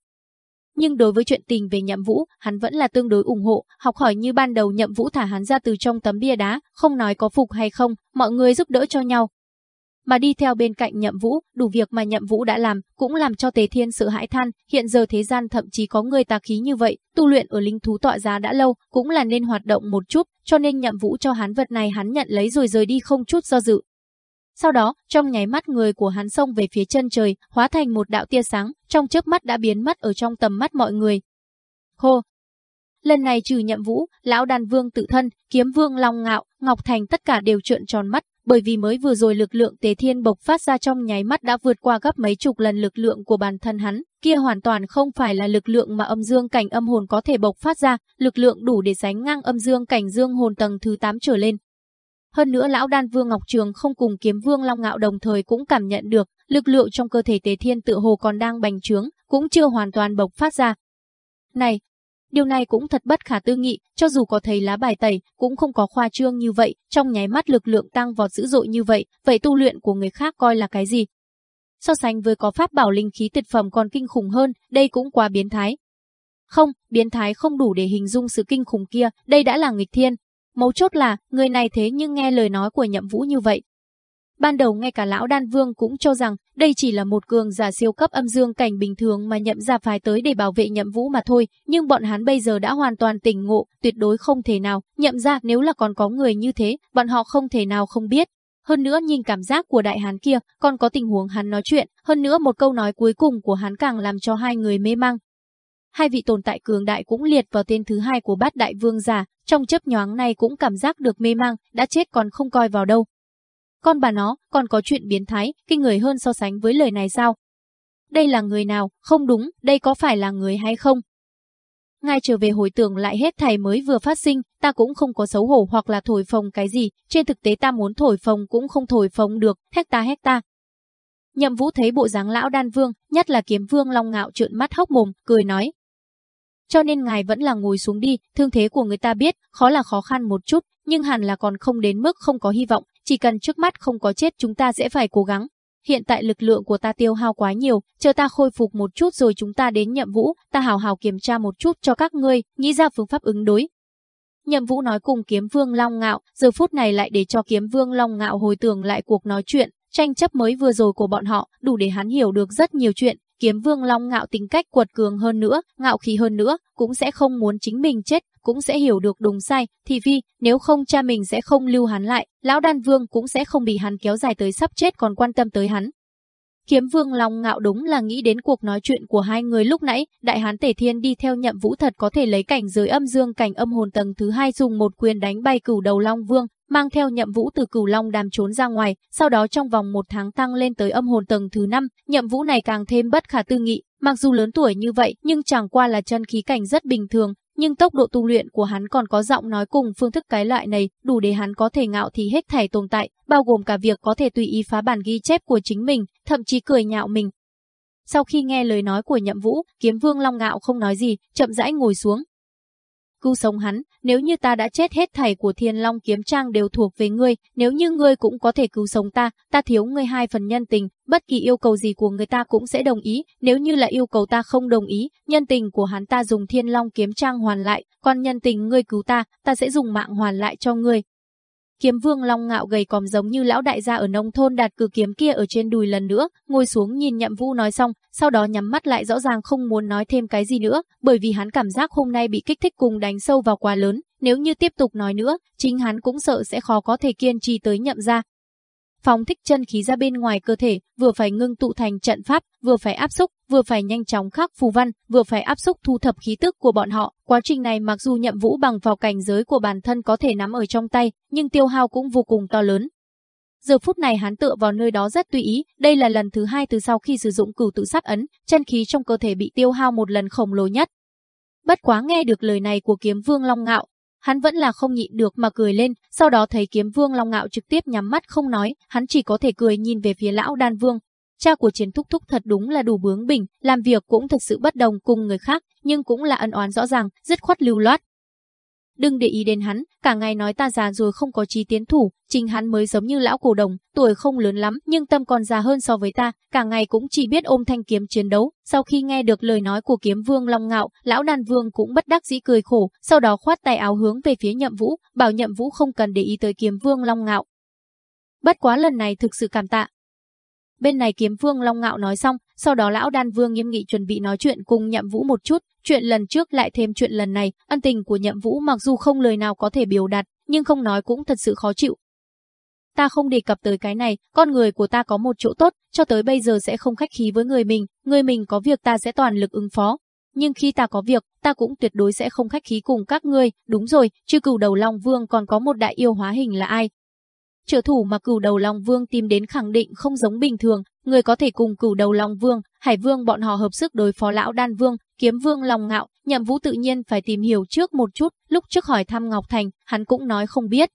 Nhưng đối với chuyện tình về nhậm vũ, hắn vẫn là tương đối ủng hộ, học hỏi như ban đầu nhậm vũ thả hắn ra từ trong tấm bia đá, không nói có phục hay không, mọi người giúp đỡ cho nhau, mà đi theo bên cạnh Nhậm Vũ, đủ việc mà Nhậm Vũ đã làm, cũng làm cho Tề Thiên sợ hãi than, hiện giờ thế gian thậm chí có người tà khí như vậy, tu luyện ở linh thú tọa giá đã lâu, cũng là nên hoạt động một chút, cho nên Nhậm Vũ cho hắn vật này hắn nhận lấy rồi rời đi không chút do dự. Sau đó, trong nháy mắt người của hắn xông về phía chân trời, hóa thành một đạo tia sáng, trong chớp mắt đã biến mất ở trong tầm mắt mọi người. Hô, Lần này trừ nhậm vũ, lão đàn vương tự thân, kiếm vương long ngạo, ngọc thành tất cả đều trợn tròn mắt, bởi vì mới vừa rồi lực lượng tế thiên bộc phát ra trong nháy mắt đã vượt qua gấp mấy chục lần lực lượng của bản thân hắn, kia hoàn toàn không phải là lực lượng mà âm dương cảnh âm hồn có thể bộc phát ra, lực lượng đủ để sánh ngang âm dương cảnh dương hồn tầng thứ 8 trở lên. Hơn nữa lão đan vương Ngọc Trường không cùng kiếm vương Long Ngạo đồng thời cũng cảm nhận được, lực lượng trong cơ thể tế thiên tự hồ còn đang bành trướng, cũng chưa hoàn toàn bộc phát ra. Này, Điều này cũng thật bất khả tư nghị, cho dù có thấy lá bài tẩy, cũng không có khoa trương như vậy, trong nháy mắt lực lượng tăng vọt dữ dội như vậy, vậy tu luyện của người khác coi là cái gì? So sánh với có pháp bảo linh khí tuyệt phẩm còn kinh khủng hơn, đây cũng quá biến thái. Không, biến thái không đủ để hình dung sự kinh khủng kia, đây đã là nghịch thiên. Mấu chốt là, người này thế nhưng nghe lời nói của nhậm vũ như vậy, Ban đầu ngay cả lão đan vương cũng cho rằng đây chỉ là một cường giả siêu cấp âm dương cảnh bình thường mà nhậm gia phái tới để bảo vệ nhậm vũ mà thôi, nhưng bọn hắn bây giờ đã hoàn toàn tỉnh ngộ, tuyệt đối không thể nào, nhậm gia nếu là còn có người như thế, bọn họ không thể nào không biết. Hơn nữa nhìn cảm giác của đại hán kia, còn có tình huống hắn nói chuyện, hơn nữa một câu nói cuối cùng của hắn càng làm cho hai người mê mang. Hai vị tồn tại cường đại cũng liệt vào tên thứ hai của bát đại vương giả, trong chấp nhoáng này cũng cảm giác được mê mang, đã chết còn không coi vào đâu, con bà nó, còn có chuyện biến thái, kinh người hơn so sánh với lời này sao? Đây là người nào? Không đúng, đây có phải là người hay không? ngay trở về hồi tưởng lại hết thầy mới vừa phát sinh, ta cũng không có xấu hổ hoặc là thổi phồng cái gì, trên thực tế ta muốn thổi phồng cũng không thổi phồng được, hecta hecta. Nhậm Vũ thấy bộ dáng lão đan vương, nhất là kiếm vương long ngạo trợn mắt hốc mồm, cười nói. Cho nên ngài vẫn là ngồi xuống đi, thương thế của người ta biết, khó là khó khăn một chút, nhưng hẳn là còn không đến mức không có hy vọng, chỉ cần trước mắt không có chết chúng ta sẽ phải cố gắng. Hiện tại lực lượng của ta tiêu hao quá nhiều, chờ ta khôi phục một chút rồi chúng ta đến nhậm vũ, ta hào hào kiểm tra một chút cho các ngươi, nghĩ ra phương pháp ứng đối. Nhậm vũ nói cùng kiếm vương Long Ngạo, giờ phút này lại để cho kiếm vương Long Ngạo hồi tưởng lại cuộc nói chuyện, tranh chấp mới vừa rồi của bọn họ, đủ để hắn hiểu được rất nhiều chuyện, kiếm vương long ngạo tính cách quật cường hơn nữa, ngạo khí hơn nữa, cũng sẽ không muốn chính mình chết, cũng sẽ hiểu được đúng sai, thì vi, nếu không cha mình sẽ không lưu hắn lại, lão đan vương cũng sẽ không bị hắn kéo dài tới sắp chết còn quan tâm tới hắn. Kiếm vương long ngạo đúng là nghĩ đến cuộc nói chuyện của hai người lúc nãy, đại hán tể thiên đi theo nhậm vũ thật có thể lấy cảnh giới âm dương cảnh âm hồn tầng thứ hai dùng một quyền đánh bay cửu đầu long vương, mang theo nhậm vũ từ cửu long đàm trốn ra ngoài, sau đó trong vòng một tháng tăng lên tới âm hồn tầng thứ năm, nhậm vũ này càng thêm bất khả tư nghị, mặc dù lớn tuổi như vậy nhưng chẳng qua là chân khí cảnh rất bình thường, nhưng tốc độ tu luyện của hắn còn có giọng nói cùng phương thức cái loại này, đủ để hắn có thể ngạo thì hết thảy tồn tại, bao gồm cả việc có thể tùy ý phá bản ghi chép của chính mình, thậm chí cười nhạo mình. Sau khi nghe lời nói của Nhậm Vũ, Kiếm Vương Long Ngạo không nói gì, chậm rãi ngồi xuống, cứu sống hắn, nếu như ta đã chết hết thảy của Thiên Long kiếm trang đều thuộc về ngươi, nếu như ngươi cũng có thể cứu sống ta, ta thiếu ngươi hai phần nhân tình, bất kỳ yêu cầu gì của người ta cũng sẽ đồng ý, nếu như là yêu cầu ta không đồng ý, nhân tình của hắn ta dùng Thiên Long kiếm trang hoàn lại, còn nhân tình ngươi cứu ta, ta sẽ dùng mạng hoàn lại cho ngươi. Kiếm Vương Long ngạo gầy còm giống như lão đại gia ở nông thôn đặt cử kiếm kia ở trên đùi lần nữa, ngồi xuống nhìn Nhậm Vũ nói xong, sau đó nhắm mắt lại rõ ràng không muốn nói thêm cái gì nữa, bởi vì hắn cảm giác hôm nay bị kích thích cùng đánh sâu vào quá lớn, nếu như tiếp tục nói nữa, chính hắn cũng sợ sẽ khó có thể kiên trì tới Nhậm gia. Phóng thích chân khí ra bên ngoài cơ thể, vừa phải ngưng tụ thành trận pháp, vừa phải áp xúc, vừa phải nhanh chóng khắc phù văn, vừa phải áp xúc thu thập khí tức của bọn họ. Quá trình này mặc dù nhậm vũ bằng vào cảnh giới của bản thân có thể nắm ở trong tay, nhưng tiêu hao cũng vô cùng to lớn. Giờ phút này hắn tựa vào nơi đó rất tùy ý, đây là lần thứ hai từ sau khi sử dụng cửu tự sát ấn, chân khí trong cơ thể bị tiêu hao một lần khổng lồ nhất. Bất quá nghe được lời này của kiếm vương Long Ngạo, hắn vẫn là không nhịn được mà cười lên, sau đó thấy kiếm vương Long Ngạo trực tiếp nhắm mắt không nói, hắn chỉ có thể cười nhìn về phía lão đan vương. Cha của chiến thúc thúc thật đúng là đủ bướng bỉnh, làm việc cũng thực sự bất đồng cùng người khác, nhưng cũng là ân oán rõ ràng, dứt khoát lưu loát. Đừng để ý đến hắn, cả ngày nói ta già rồi không có chí tiến thủ, chính hắn mới giống như lão cổ đồng, tuổi không lớn lắm nhưng tâm còn già hơn so với ta, cả ngày cũng chỉ biết ôm thanh kiếm chiến đấu. Sau khi nghe được lời nói của kiếm vương Long Ngạo, lão đàn vương cũng bất đắc dĩ cười khổ, sau đó khoát tay áo hướng về phía nhậm vũ, bảo nhậm vũ không cần để ý tới kiếm vương Long Ngạo. Bất quá lần này thực sự cảm tạ, Bên này kiếm vương Long Ngạo nói xong, sau đó lão đan vương nghiêm nghị chuẩn bị nói chuyện cùng nhậm vũ một chút, chuyện lần trước lại thêm chuyện lần này, ân tình của nhậm vũ mặc dù không lời nào có thể biểu đạt, nhưng không nói cũng thật sự khó chịu. Ta không đề cập tới cái này, con người của ta có một chỗ tốt, cho tới bây giờ sẽ không khách khí với người mình, người mình có việc ta sẽ toàn lực ứng phó. Nhưng khi ta có việc, ta cũng tuyệt đối sẽ không khách khí cùng các ngươi, đúng rồi, chứ cừu đầu Long Vương còn có một đại yêu hóa hình là ai, Trợ thủ mà cửu đầu Long Vương tìm đến khẳng định không giống bình thường, người có thể cùng cửu đầu Long Vương, Hải Vương bọn họ hợp sức đối phó lão Đan Vương, Kiếm Vương Long Ngạo, Nhậm Vũ tự nhiên phải tìm hiểu trước một chút, lúc trước hỏi thăm Ngọc Thành, hắn cũng nói không biết.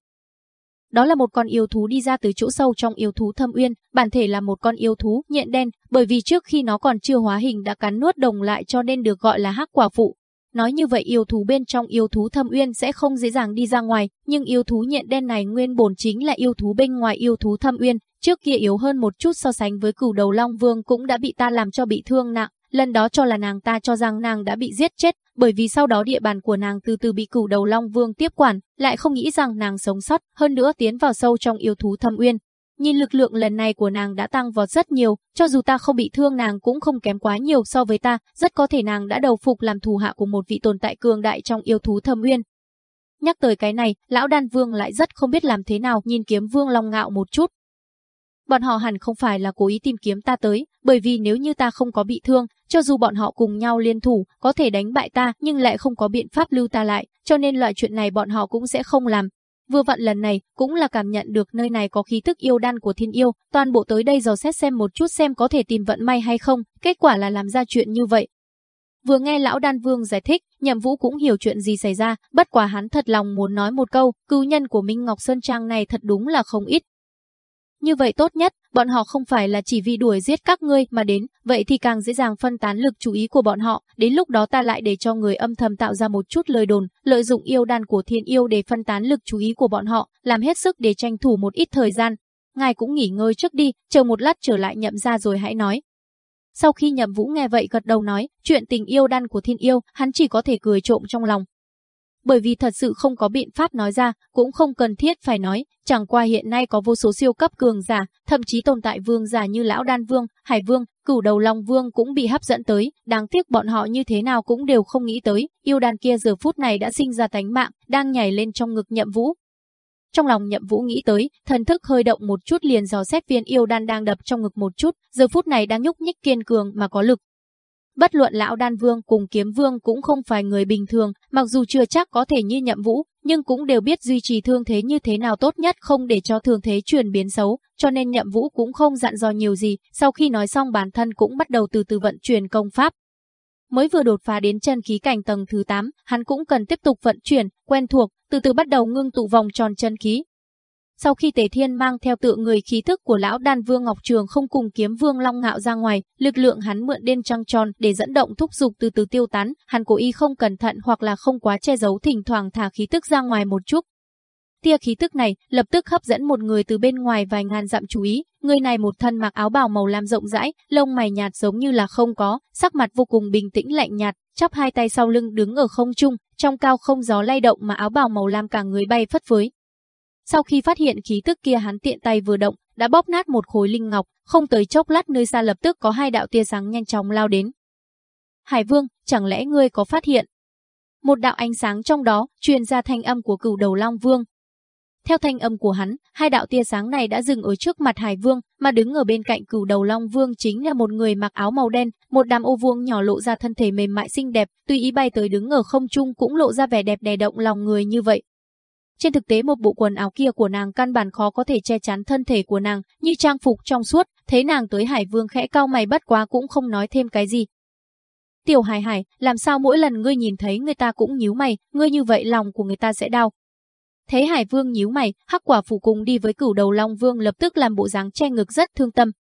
Đó là một con yêu thú đi ra từ chỗ sâu trong yêu thú thâm uyên, bản thể là một con yêu thú nhện đen, bởi vì trước khi nó còn chưa hóa hình đã cắn nuốt đồng lại cho nên được gọi là hắc quả phụ, Nói như vậy yêu thú bên trong yêu thú thâm uyên sẽ không dễ dàng đi ra ngoài, nhưng yêu thú nhện đen này nguyên bổn chính là yêu thú bên ngoài yêu thú thâm uyên, trước kia yếu hơn một chút so sánh với cửu đầu long vương cũng đã bị ta làm cho bị thương nặng, lần đó cho là nàng ta cho rằng nàng đã bị giết chết, bởi vì sau đó địa bàn của nàng từ từ bị cửu đầu long vương tiếp quản, lại không nghĩ rằng nàng sống sót, hơn nữa tiến vào sâu trong yêu thú thâm uyên, Nhìn lực lượng lần này của nàng đã tăng vọt rất nhiều, cho dù ta không bị thương nàng cũng không kém quá nhiều so với ta, rất có thể nàng đã đầu phục làm thủ hạ của một vị tồn tại cường đại trong yêu thú thâm uyên. Nhắc tới cái này, lão đan vương lại rất không biết làm thế nào nhìn kiếm vương long ngạo một chút. Bọn họ hẳn không phải là cố ý tìm kiếm ta tới, bởi vì nếu như ta không có bị thương, cho dù bọn họ cùng nhau liên thủ, có thể đánh bại ta nhưng lại không có biện pháp lưu ta lại, cho nên loại chuyện này bọn họ cũng sẽ không làm, Vừa vặn lần này cũng là cảm nhận được nơi này có khí tức yêu đan của thiên yêu, toàn bộ tới đây dò xét xem một chút xem có thể tìm vận may hay không, kết quả là làm ra chuyện như vậy. Vừa nghe lão đan vương giải thích, nhậm vũ cũng hiểu chuyện gì xảy ra, bất quả hắn thật lòng muốn nói một câu, cứu nhân của Minh Ngọc Sơn Trang này thật đúng là không ít, như vậy tốt nhất, bọn họ không phải là chỉ vì đuổi giết các ngươi mà đến, vậy thì càng dễ dàng phân tán lực chú ý của bọn họ, đến lúc đó ta lại để cho người âm thầm tạo ra một chút lời đồn, lợi dụng yêu đan của thiên yêu để phân tán lực chú ý của bọn họ, làm hết sức để tranh thủ một ít thời gian. Ngài cũng nghỉ ngơi trước đi, chờ một lát trở lại nhậm ra rồi hãy nói. Sau khi nhậm vũ nghe vậy gật đầu nói, chuyện tình yêu đan của thiên yêu, hắn chỉ có thể cười trộm trong lòng, bởi vì thật sự không có biện pháp nói ra, cũng không cần thiết phải nói, chẳng qua hiện nay có vô số siêu cấp cường giả, thậm chí tồn tại vương giả như Lão Đan Vương, Hải Vương, Cửu Đầu Long Vương cũng bị hấp dẫn tới, đáng tiếc bọn họ như thế nào cũng đều không nghĩ tới, yêu đàn kia giờ phút này đã sinh ra tánh mạng, đang nhảy lên trong ngực Nhậm Vũ. Trong lòng Nhậm Vũ nghĩ tới, thần thức hơi động một chút liền dò xét viên yêu đan đang đập trong ngực một chút, giờ phút này đang nhúc nhích kiên cường mà có lực, Bất luận lão đan vương cùng kiếm vương cũng không phải người bình thường, mặc dù chưa chắc có thể như nhậm vũ, nhưng cũng đều biết duy trì thương thế như thế nào tốt nhất không để cho thương thế chuyển biến xấu, cho nên nhậm vũ cũng không dặn dò nhiều gì, sau khi nói xong bản thân cũng bắt đầu từ từ vận chuyển công pháp. Mới vừa đột phá đến chân khí cảnh tầng thứ 8, hắn cũng cần tiếp tục vận chuyển, quen thuộc, từ từ bắt đầu ngưng tụ vòng tròn chân khí, sau khi Tề Thiên mang theo tự người khí thức của lão đan vương Ngọc Trường không cùng kiếm vương Long Ngạo ra ngoài, lực lượng hắn mượn đen trăng tròn để dẫn động thúc dục từ từ tiêu tán, hắn cố ý không cẩn thận hoặc là không quá che giấu thỉnh thoảng thả khí tức ra ngoài một chút. Tia khí tức này lập tức hấp dẫn một người từ bên ngoài vài ngàn dặm chú ý, người này một thân mặc áo bào màu lam rộng rãi, lông mày nhạt giống như là không có, sắc mặt vô cùng bình tĩnh lạnh nhạt, chắp hai tay sau lưng đứng ở không trung, trong cao không gió lay động mà áo bào màu lam cả người bay phất phới, sau khi phát hiện khí tức kia hắn tiện tay vừa động, đã bóp nát một khối linh ngọc, không tới chốc lát nơi xa lập tức có hai đạo tia sáng nhanh chóng lao đến. Hải Vương, chẳng lẽ ngươi có phát hiện? Một đạo ánh sáng trong đó truyền ra thanh âm của cửu đầu Long Vương. Theo thanh âm của hắn, hai đạo tia sáng này đã dừng ở trước mặt Hải Vương, mà đứng ở bên cạnh cửu đầu Long Vương chính là một người mặc áo màu đen, một đám ô vuông nhỏ lộ ra thân thể mềm mại xinh đẹp, tuy ý bay tới đứng ở không trung cũng lộ ra vẻ đẹp đè động lòng người như vậy. Trên thực tế một bộ quần áo kia của nàng căn bản khó có thể che chắn thân thể của nàng, như trang phục trong suốt, thấy nàng tới Hải Vương khẽ cao mày bất quá cũng không nói thêm cái gì. Tiểu Hải Hải, làm sao mỗi lần ngươi nhìn thấy người ta cũng nhíu mày, ngươi như vậy lòng của người ta sẽ đau. Thấy Hải Vương nhíu mày, Hắc Quả Phụ cùng đi với Cửu Đầu Long Vương lập tức làm bộ dáng che ngực rất thương tâm.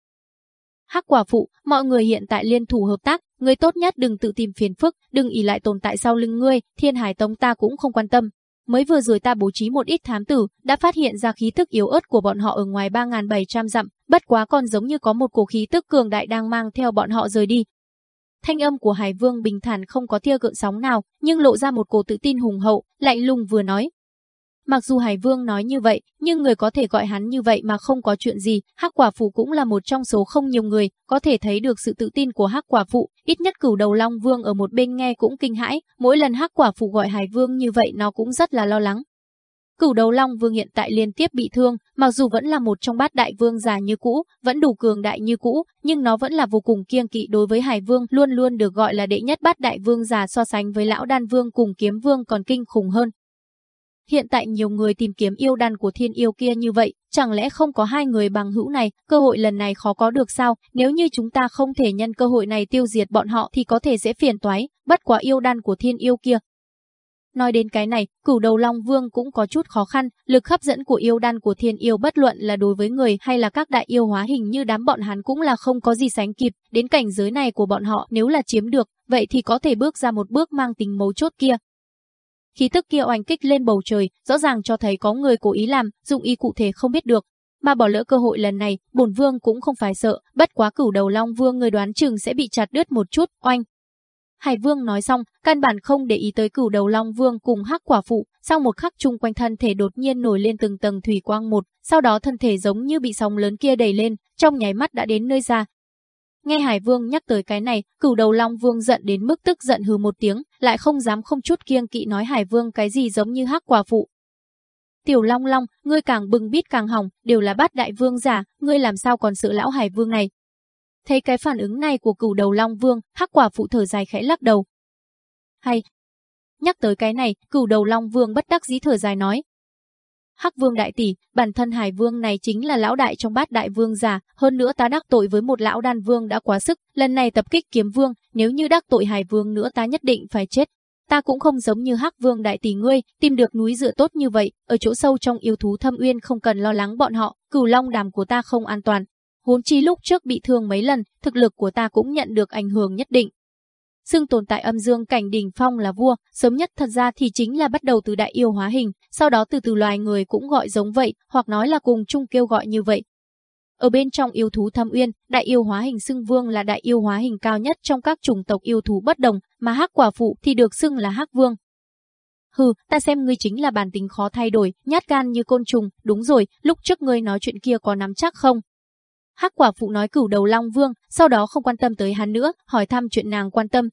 Hắc Quả Phụ, mọi người hiện tại liên thủ hợp tác, ngươi tốt nhất đừng tự tìm phiền phức, đừng ỉ lại tồn tại sau lưng ngươi, Thiên Hải Tông ta cũng không quan tâm, Mới vừa rồi ta bố trí một ít thám tử, đã phát hiện ra khí tức yếu ớt của bọn họ ở ngoài 3.700 dặm, bất quá còn giống như có một cổ khí tức cường đại đang mang theo bọn họ rời đi. Thanh âm của Hải Vương bình thản không có tia gợn sóng nào, nhưng lộ ra một cổ tự tin hùng hậu, lạnh lùng vừa nói. Mặc dù Hải Vương nói như vậy, nhưng người có thể gọi hắn như vậy mà không có chuyện gì, Hắc Quả Phụ cũng là một trong số không nhiều người, có thể thấy được sự tự tin của Hắc Quả Phụ, ít nhất cửu đầu Long Vương ở một bên nghe cũng kinh hãi, mỗi lần Hắc Quả Phụ gọi Hải Vương như vậy nó cũng rất là lo lắng. Cửu đầu Long Vương hiện tại liên tiếp bị thương, mặc dù vẫn là một trong bát đại vương già như cũ, vẫn đủ cường đại như cũ, nhưng nó vẫn là vô cùng kiêng kỵ đối với Hải Vương, luôn luôn được gọi là đệ nhất bát đại vương già so sánh với lão đan vương cùng kiếm vương còn kinh khủng hơn. Hiện tại nhiều người tìm kiếm yêu đan của thiên yêu kia như vậy, chẳng lẽ không có hai người bằng hữu này, cơ hội lần này khó có được sao, nếu như chúng ta không thể nhân cơ hội này tiêu diệt bọn họ thì có thể dễ phiền toái, bất quá yêu đan của thiên yêu kia. Nói đến cái này, cửu đầu Long Vương cũng có chút khó khăn, lực hấp dẫn của yêu đan của thiên yêu bất luận là đối với người hay là các đại yêu hóa hình như đám bọn hắn cũng là không có gì sánh kịp, đến cảnh giới này của bọn họ nếu là chiếm được, vậy thì có thể bước ra một bước mang tính mấu chốt kia, Khí tức kia oanh kích lên bầu trời, rõ ràng cho thấy có người cố ý làm, dụng ý cụ thể không biết được. Mà bỏ lỡ cơ hội lần này, bổn vương cũng không phải sợ, bất quá cửu đầu long vương người đoán chừng sẽ bị chặt đứt một chút, oanh. Hải vương nói xong, căn bản không để ý tới cửu đầu long vương cùng hắc quả phụ, sau một khắc chung quanh thân thể đột nhiên nổi lên từng tầng thủy quang một, sau đó thân thể giống như bị sóng lớn kia đẩy lên, trong nháy mắt đã đến nơi ra, Nghe Hải Vương nhắc tới cái này, cửu đầu Long Vương giận đến mức tức giận hừ một tiếng, lại không dám không chút kiêng kỵ nói Hải Vương cái gì giống như hắc quả phụ. Tiểu Long Long, ngươi càng bừng bít càng hỏng, đều là bát đại vương giả, ngươi làm sao còn sợ lão Hải Vương này. Thấy cái phản ứng này của cửu đầu Long Vương, hắc quả phụ thở dài khẽ lắc đầu. Hay, Nhắc tới cái này, cửu đầu Long Vương bất đắc dĩ thở dài nói, Hắc Vương đại tỷ, bản thân Hải Vương này chính là lão đại trong bát đại vương giả, hơn nữa ta đắc tội với một lão đan vương đã quá sức, lần này tập kích kiếm vương, nếu như đắc tội Hải Vương nữa ta nhất định phải chết. Ta cũng không giống như Hắc Vương đại tỷ ngươi, tìm được núi dựa tốt như vậy, ở chỗ sâu trong yêu thú thâm uyên không cần lo lắng bọn họ, cửu long đàm của ta không an toàn. Huống chi lúc trước bị thương mấy lần, thực lực của ta cũng nhận được ảnh hưởng nhất định, xưng tồn tại âm dương cảnh đỉnh phong là vua, sớm nhất thật ra thì chính là bắt đầu từ đại yêu hóa hình, sau đó từ từ loài người cũng gọi giống vậy, hoặc nói là cùng chung kêu gọi như vậy. Ở bên trong yêu thú thâm uyên, đại yêu hóa hình xưng vương là đại yêu hóa hình cao nhất trong các chủng tộc yêu thú bất đồng, mà hắc quả phụ thì được xưng là hắc vương. Hừ, ta xem ngươi chính là bản tính khó thay đổi, nhát gan như côn trùng, đúng rồi, lúc trước ngươi nói chuyện kia có nắm chắc không? Hắc quả phụ nói cửu đầu Long Vương, sau đó không quan tâm tới hắn nữa, hỏi thăm chuyện nàng quan tâm.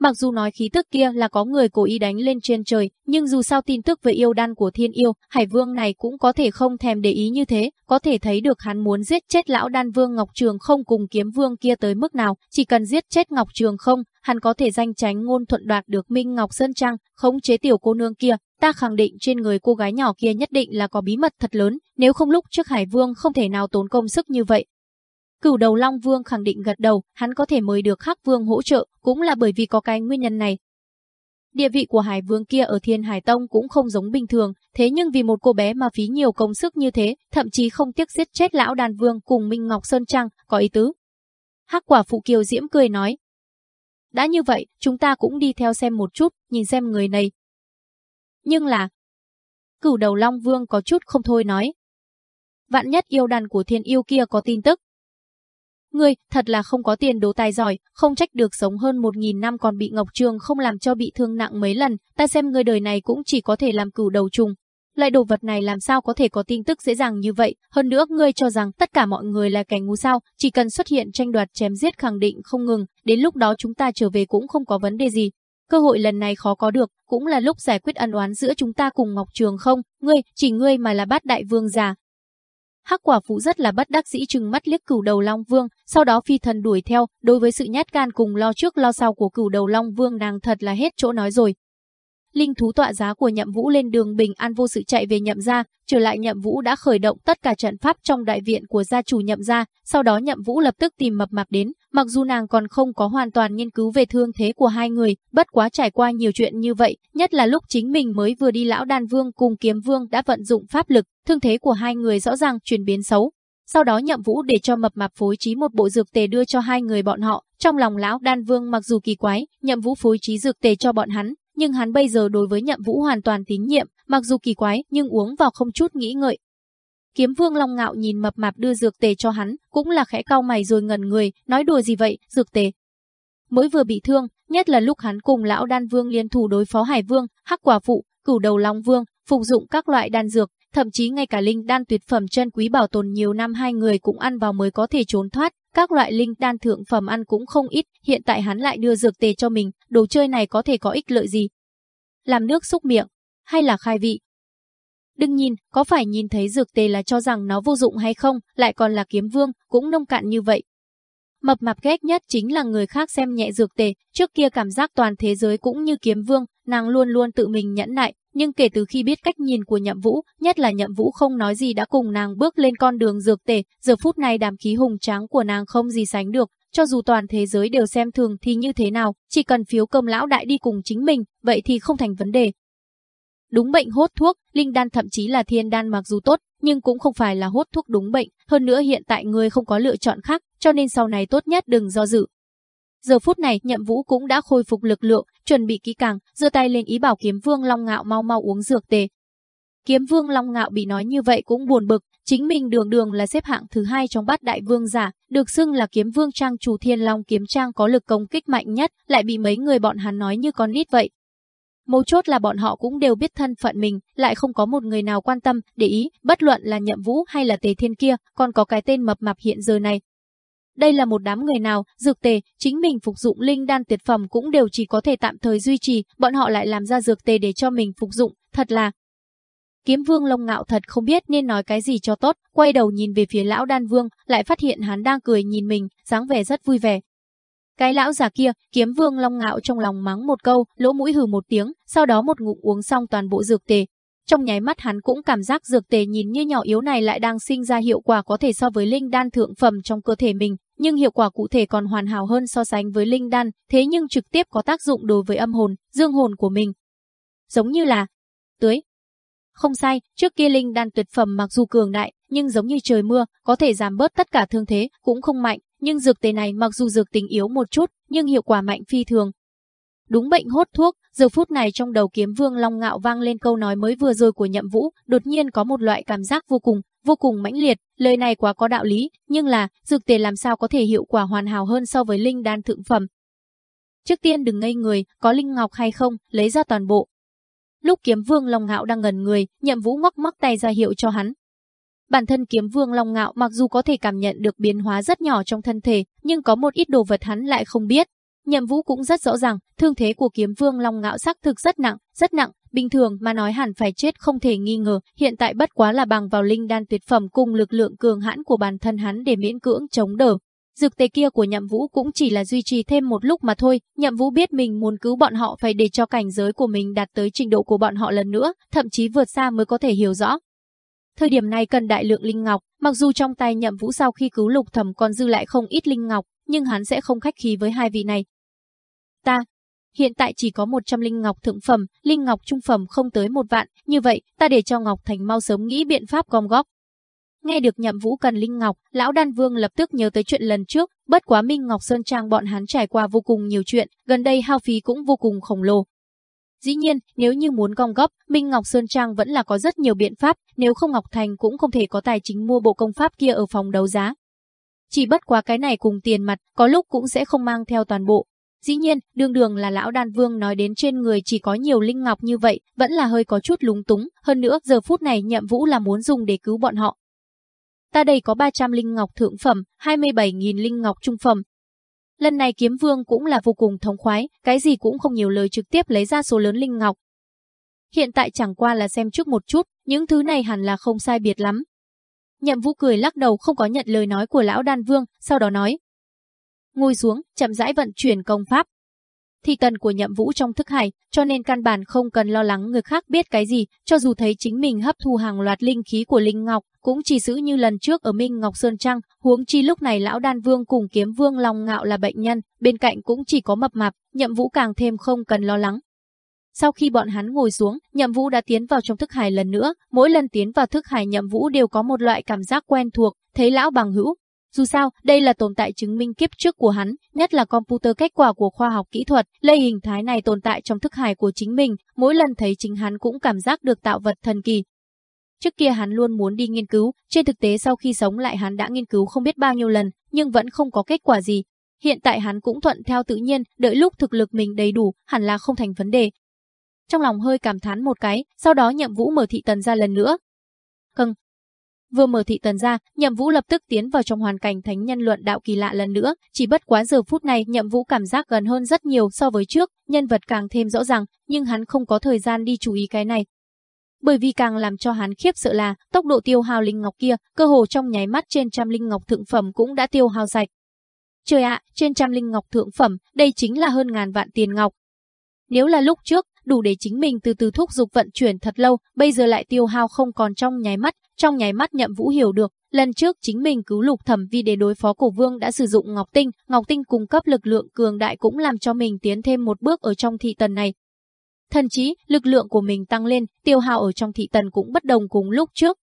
Mặc dù nói khí tức kia là có người cố ý đánh lên trên trời, nhưng dù sao tin tức về yêu đan của thiên yêu, Hải Vương này cũng có thể không thèm để ý như thế, có thể thấy được hắn muốn giết chết lão đan vương Ngọc Trường không cùng kiếm vương kia tới mức nào, chỉ cần giết chết Ngọc Trường không, hắn có thể danh tránh ngôn thuận đoạt được Minh Ngọc Sơn Trang, khống chế tiểu cô nương kia, ta khẳng định trên người cô gái nhỏ kia nhất định là có bí mật thật lớn, nếu không lúc trước Hải Vương không thể nào tốn công sức như vậy. Cửu đầu Long Vương khẳng định gật đầu, hắn có thể mời được Hắc Vương hỗ trợ, cũng là bởi vì có cái nguyên nhân này. Địa vị của Hải Vương kia ở Thiên Hải Tông cũng không giống bình thường, thế nhưng vì một cô bé mà phí nhiều công sức như thế, thậm chí không tiếc giết chết lão đàn vương cùng Minh Ngọc Sơn Trang, có ý tứ. Hắc quả phụ kiều diễm cười nói. Đã như vậy, chúng ta cũng đi theo xem một chút, nhìn xem người này, nhưng là... Cửu đầu Long Vương có chút không thôi nói. Vạn nhất yêu đàn của thiên yêu kia có tin tức. Ngươi, thật là không có tiền đồ tài giỏi, không trách được sống hơn một nghìn năm còn bị Ngọc Trường không làm cho bị thương nặng mấy lần, ta xem ngươi đời này cũng chỉ có thể làm cửu đầu trùng. Loại đồ vật này làm sao có thể có tin tức dễ dàng như vậy, hơn nữa ngươi cho rằng tất cả mọi người là kẻ ngu sao, chỉ cần xuất hiện tranh đoạt chém giết khẳng định không ngừng, đến lúc đó chúng ta trở về cũng không có vấn đề gì. Cơ hội lần này khó có được, cũng là lúc giải quyết ân oán giữa chúng ta cùng Ngọc Trường không, ngươi, chỉ ngươi mà là bát đại vương già, Hắc quả phụ rất là bất đắc dĩ trừng mắt liếc cửu đầu Long Vương, sau đó phi thần đuổi theo, đối với sự nhát gan cùng lo trước lo sau của cửu đầu Long Vương nàng thật là hết chỗ nói rồi. Linh thú tọa giá của nhậm vũ lên đường bình an vô sự chạy về nhậm gia, trở lại nhậm vũ đã khởi động tất cả trận pháp trong đại viện của gia chủ nhậm gia, sau đó nhậm vũ lập tức tìm mập mạp đến, mặc dù nàng còn không có hoàn toàn nghiên cứu về thương thế của hai người, bất quá trải qua nhiều chuyện như vậy, nhất là lúc chính mình mới vừa đi lão đan vương cùng kiếm vương đã vận dụng pháp lực, thương thế của hai người rõ ràng chuyển biến xấu. Sau đó nhậm vũ để cho mập mạp phối trí một bộ dược tề đưa cho hai người bọn họ, trong lòng lão đan vương mặc dù kỳ quái, nhậm vũ phối trí dược tề cho bọn hắn, nhưng hắn bây giờ đối với nhậm vũ hoàn toàn tín nhiệm, mặc dù kỳ quái nhưng uống vào không chút nghĩ ngợi. Kiếm vương long ngạo nhìn mập mạp đưa dược tề cho hắn, cũng là khẽ cau mày rồi ngần người, nói đùa gì vậy, dược tề. Mới vừa bị thương, nhất là lúc hắn cùng lão đan vương liên thủ đối phó hải vương, hắc quả phụ, cửu đầu long vương, phục dụng các loại đan dược, thậm chí ngay cả linh đan tuyệt phẩm chân quý bảo tồn nhiều năm hai người cũng ăn vào mới có thể trốn thoát, các loại linh đan thượng phẩm ăn cũng không ít, hiện tại hắn lại đưa dược tề cho mình, đồ chơi này có thể có ích lợi gì? Làm nước xúc miệng, hay là khai vị? Đừng nhìn, có phải nhìn thấy dược tề là cho rằng nó vô dụng hay không, lại còn là kiếm vương, cũng nông cạn như vậy. Mập mạp ghét nhất chính là người khác xem nhẹ dược tề, trước kia cảm giác toàn thế giới cũng như kiếm vương, nàng luôn luôn tự mình nhẫn nại, nhưng kể từ khi biết cách nhìn của nhậm vũ, nhất là nhậm vũ không nói gì đã cùng nàng bước lên con đường dược tề, giờ phút này đàm khí hùng tráng của nàng không gì sánh được, cho dù toàn thế giới đều xem thường thì như thế nào, chỉ cần phiếu công lão đại đi cùng chính mình, vậy thì không thành vấn đề. Đúng bệnh hốt thuốc, linh đan thậm chí là thiên đan mặc dù tốt, nhưng cũng không phải là hốt thuốc đúng bệnh, hơn nữa hiện tại người không có lựa chọn khác, cho nên sau này tốt nhất đừng do dự, Giờ phút này, Nhậm Vũ cũng đã khôi phục lực lượng, chuẩn bị kỹ càng, giơ tay lên ý bảo Kiếm Vương Long Ngạo mau mau uống dược tề. Kiếm Vương Long Ngạo bị nói như vậy cũng buồn bực, chính mình đường đường là xếp hạng thứ hai trong bát đại vương giả, được xưng là Kiếm Vương Trang chủ Thiên Long kiếm trang có lực công kích mạnh nhất, lại bị mấy người bọn hắn nói như con nít vậy. Mấu chốt là bọn họ cũng đều biết thân phận mình, lại không có một người nào quan tâm, để ý, bất luận là Nhậm Vũ hay là Tề Thiên kia, còn có cái tên mập mạp hiện giờ này, đây là một đám người nào, dược tề, chính mình phục dụng linh đan tuyệt phẩm cũng đều chỉ có thể tạm thời duy trì, bọn họ lại làm ra dược tề để cho mình phục dụng, thật là... Kiếm vương lông ngạo thật không biết nên nói cái gì cho tốt, quay đầu nhìn về phía lão đan vương, lại phát hiện hắn đang cười nhìn mình, dáng vẻ rất vui vẻ. Cái lão già kia, kiếm vương long ngạo trong lòng mắng một câu, lỗ mũi hừ một tiếng, sau đó một ngụm uống xong toàn bộ dược tề, trong nháy mắt hắn cũng cảm giác dược tề nhìn như nhỏ yếu này lại đang sinh ra hiệu quả có thể so với linh đan thượng phẩm trong cơ thể mình, nhưng hiệu quả cụ thể còn hoàn hảo hơn so sánh với linh đan, thế nhưng trực tiếp có tác dụng đối với âm hồn, dương hồn của mình. Giống như là tưới. Không sai, trước kia linh đan tuyệt phẩm mặc dù cường đại, nhưng giống như trời mưa, có thể giảm bớt tất cả thương thế, cũng không mạnh, nhưng dược tề này mặc dù dược tính yếu một chút, nhưng hiệu quả mạnh phi thường, Đúng bệnh hốt thuốc, giờ phút này trong đầu kiếm vương long ngạo vang lên câu nói mới vừa rồi của nhậm vũ, đột nhiên có một loại cảm giác vô cùng, vô cùng mãnh liệt, lời này quá có đạo lý, nhưng là, dược tề làm sao có thể hiệu quả hoàn hảo hơn so với linh đan thượng phẩm. Trước tiên đừng ngây người, có linh ngọc hay không, lấy ra toàn bộ. Lúc kiếm vương long ngạo đang ngần người, nhậm vũ ngoắc móc tay ra hiệu cho hắn. Bản thân kiếm vương long ngạo mặc dù có thể cảm nhận được biến hóa rất nhỏ trong thân thể, nhưng có một ít đồ vật hắn lại không biết, Nhậm Vũ cũng rất rõ ràng, thương thế của kiếm vương Long Ngạo xác thực rất nặng, rất nặng, bình thường mà nói hẳn phải chết không thể nghi ngờ, hiện tại bất quá là bằng vào linh đan tuyệt phẩm cùng lực lượng cường hãn của bản thân hắn để miễn cưỡng chống đỡ. Dược tề kia của Nhậm Vũ cũng chỉ là duy trì thêm một lúc mà thôi, Nhậm Vũ biết mình muốn cứu bọn họ phải để cho cảnh giới của mình đạt tới trình độ của bọn họ lần nữa, thậm chí vượt xa mới có thể hiểu rõ. Thời điểm này cần đại lượng linh ngọc, mặc dù trong tay Nhậm Vũ sau khi cứu Lục Thẩm còn dư lại không ít linh ngọc, nhưng hắn sẽ không khách khí với hai vị này, Ta, hiện tại chỉ có 100 linh ngọc thượng phẩm, linh ngọc trung phẩm không tới một vạn, như vậy, ta để cho Ngọc Thành mau sớm nghĩ biện pháp gom góp. Nghe được nhậm vũ cần linh ngọc, lão đan vương lập tức nhớ tới chuyện lần trước, bất quá Minh Ngọc Sơn Trang bọn hắn trải qua vô cùng nhiều chuyện, gần đây hao phí cũng vô cùng khổng lồ. Dĩ nhiên, nếu như muốn gom góp, Minh Ngọc Sơn Trang vẫn là có rất nhiều biện pháp, nếu không Ngọc Thành cũng không thể có tài chính mua bộ công pháp kia ở phòng đấu giá. Chỉ bất quá cái này cùng tiền mặt, có lúc cũng sẽ không mang theo toàn bộ, Dĩ nhiên, đường đường là lão đan vương nói đến trên người chỉ có nhiều linh ngọc như vậy, vẫn là hơi có chút lúng túng, hơn nữa giờ phút này nhậm vũ là muốn dùng để cứu bọn họ. Ta đây có 300 linh ngọc thượng phẩm, 27.000 linh ngọc trung phẩm. Lần này kiếm vương cũng là vô cùng thống khoái, cái gì cũng không nhiều lời trực tiếp lấy ra số lớn linh ngọc. Hiện tại chẳng qua là xem trước một chút, những thứ này hẳn là không sai biệt lắm. Nhậm vũ cười lắc đầu không có nhận lời nói của lão đan vương, sau đó nói, ngồi xuống, chậm rãi vận chuyển công pháp. Thi tần của nhậm vũ trong thức hải, cho nên căn bản không cần lo lắng người khác biết cái gì, cho dù thấy chính mình hấp thu hàng loạt linh khí của Linh Ngọc, cũng chỉ giữ như lần trước ở Minh Ngọc Sơn Trăng, huống chi lúc này lão đan vương cùng kiếm vương Long Ngạo là bệnh nhân, bên cạnh cũng chỉ có mập mạp, nhậm vũ càng thêm không cần lo lắng. Sau khi bọn hắn ngồi xuống, Nhậm Vũ đã tiến vào trong thức hải lần nữa, mỗi lần tiến vào thức hải Nhậm Vũ đều có một loại cảm giác quen thuộc, thấy lão bằng hữu, dù sao, đây là tồn tại chứng minh kiếp trước của hắn, nhất là computer kết quả của khoa học kỹ thuật, lây hình thái này tồn tại trong thức hải của chính mình, mỗi lần thấy chính hắn cũng cảm giác được tạo vật thần kỳ. Trước kia hắn luôn muốn đi nghiên cứu, trên thực tế sau khi sống lại hắn đã nghiên cứu không biết bao nhiêu lần, nhưng vẫn không có kết quả gì. Hiện tại hắn cũng thuận theo tự nhiên, đợi lúc thực lực mình đầy đủ, hẳn là không thành vấn đề. Trong lòng hơi cảm thán một cái, sau đó nhậm vũ mở thị tần ra lần nữa. Cưng, Vừa mở thị tần ra, Nhậm Vũ lập tức tiến vào trong hoàn cảnh thánh nhân luận đạo kỳ lạ lần nữa, chỉ bất quá giờ phút này Nhậm Vũ cảm giác gần hơn rất nhiều so với trước, nhân vật càng thêm rõ ràng, nhưng hắn không có thời gian đi chú ý cái này. Bởi vì càng làm cho hắn khiếp sợ là, tốc độ tiêu hao linh ngọc kia, cơ hồ trong nháy mắt trên trăm linh ngọc thượng phẩm cũng đã tiêu hao sạch. Trời ạ, trên trăm linh ngọc thượng phẩm, đây chính là hơn ngàn vạn tiền ngọc. Nếu là lúc trước, đủ để chính mình từ từ thúc dục vận chuyển thật lâu, bây giờ lại tiêu hao không còn trong nháy mắt, trong nháy mắt Nhậm Vũ hiểu được, lần trước chính mình cứu Lục Thẩm Vi để đối phó Cổ Vương đã sử dụng Ngọc Tinh, Ngọc Tinh cung cấp lực lượng cường đại cũng làm cho mình tiến thêm một bước ở trong thị tần này. Thần chí, lực lượng của mình tăng lên, tiêu hao ở trong thị tần cũng bất đồng cùng lúc trước.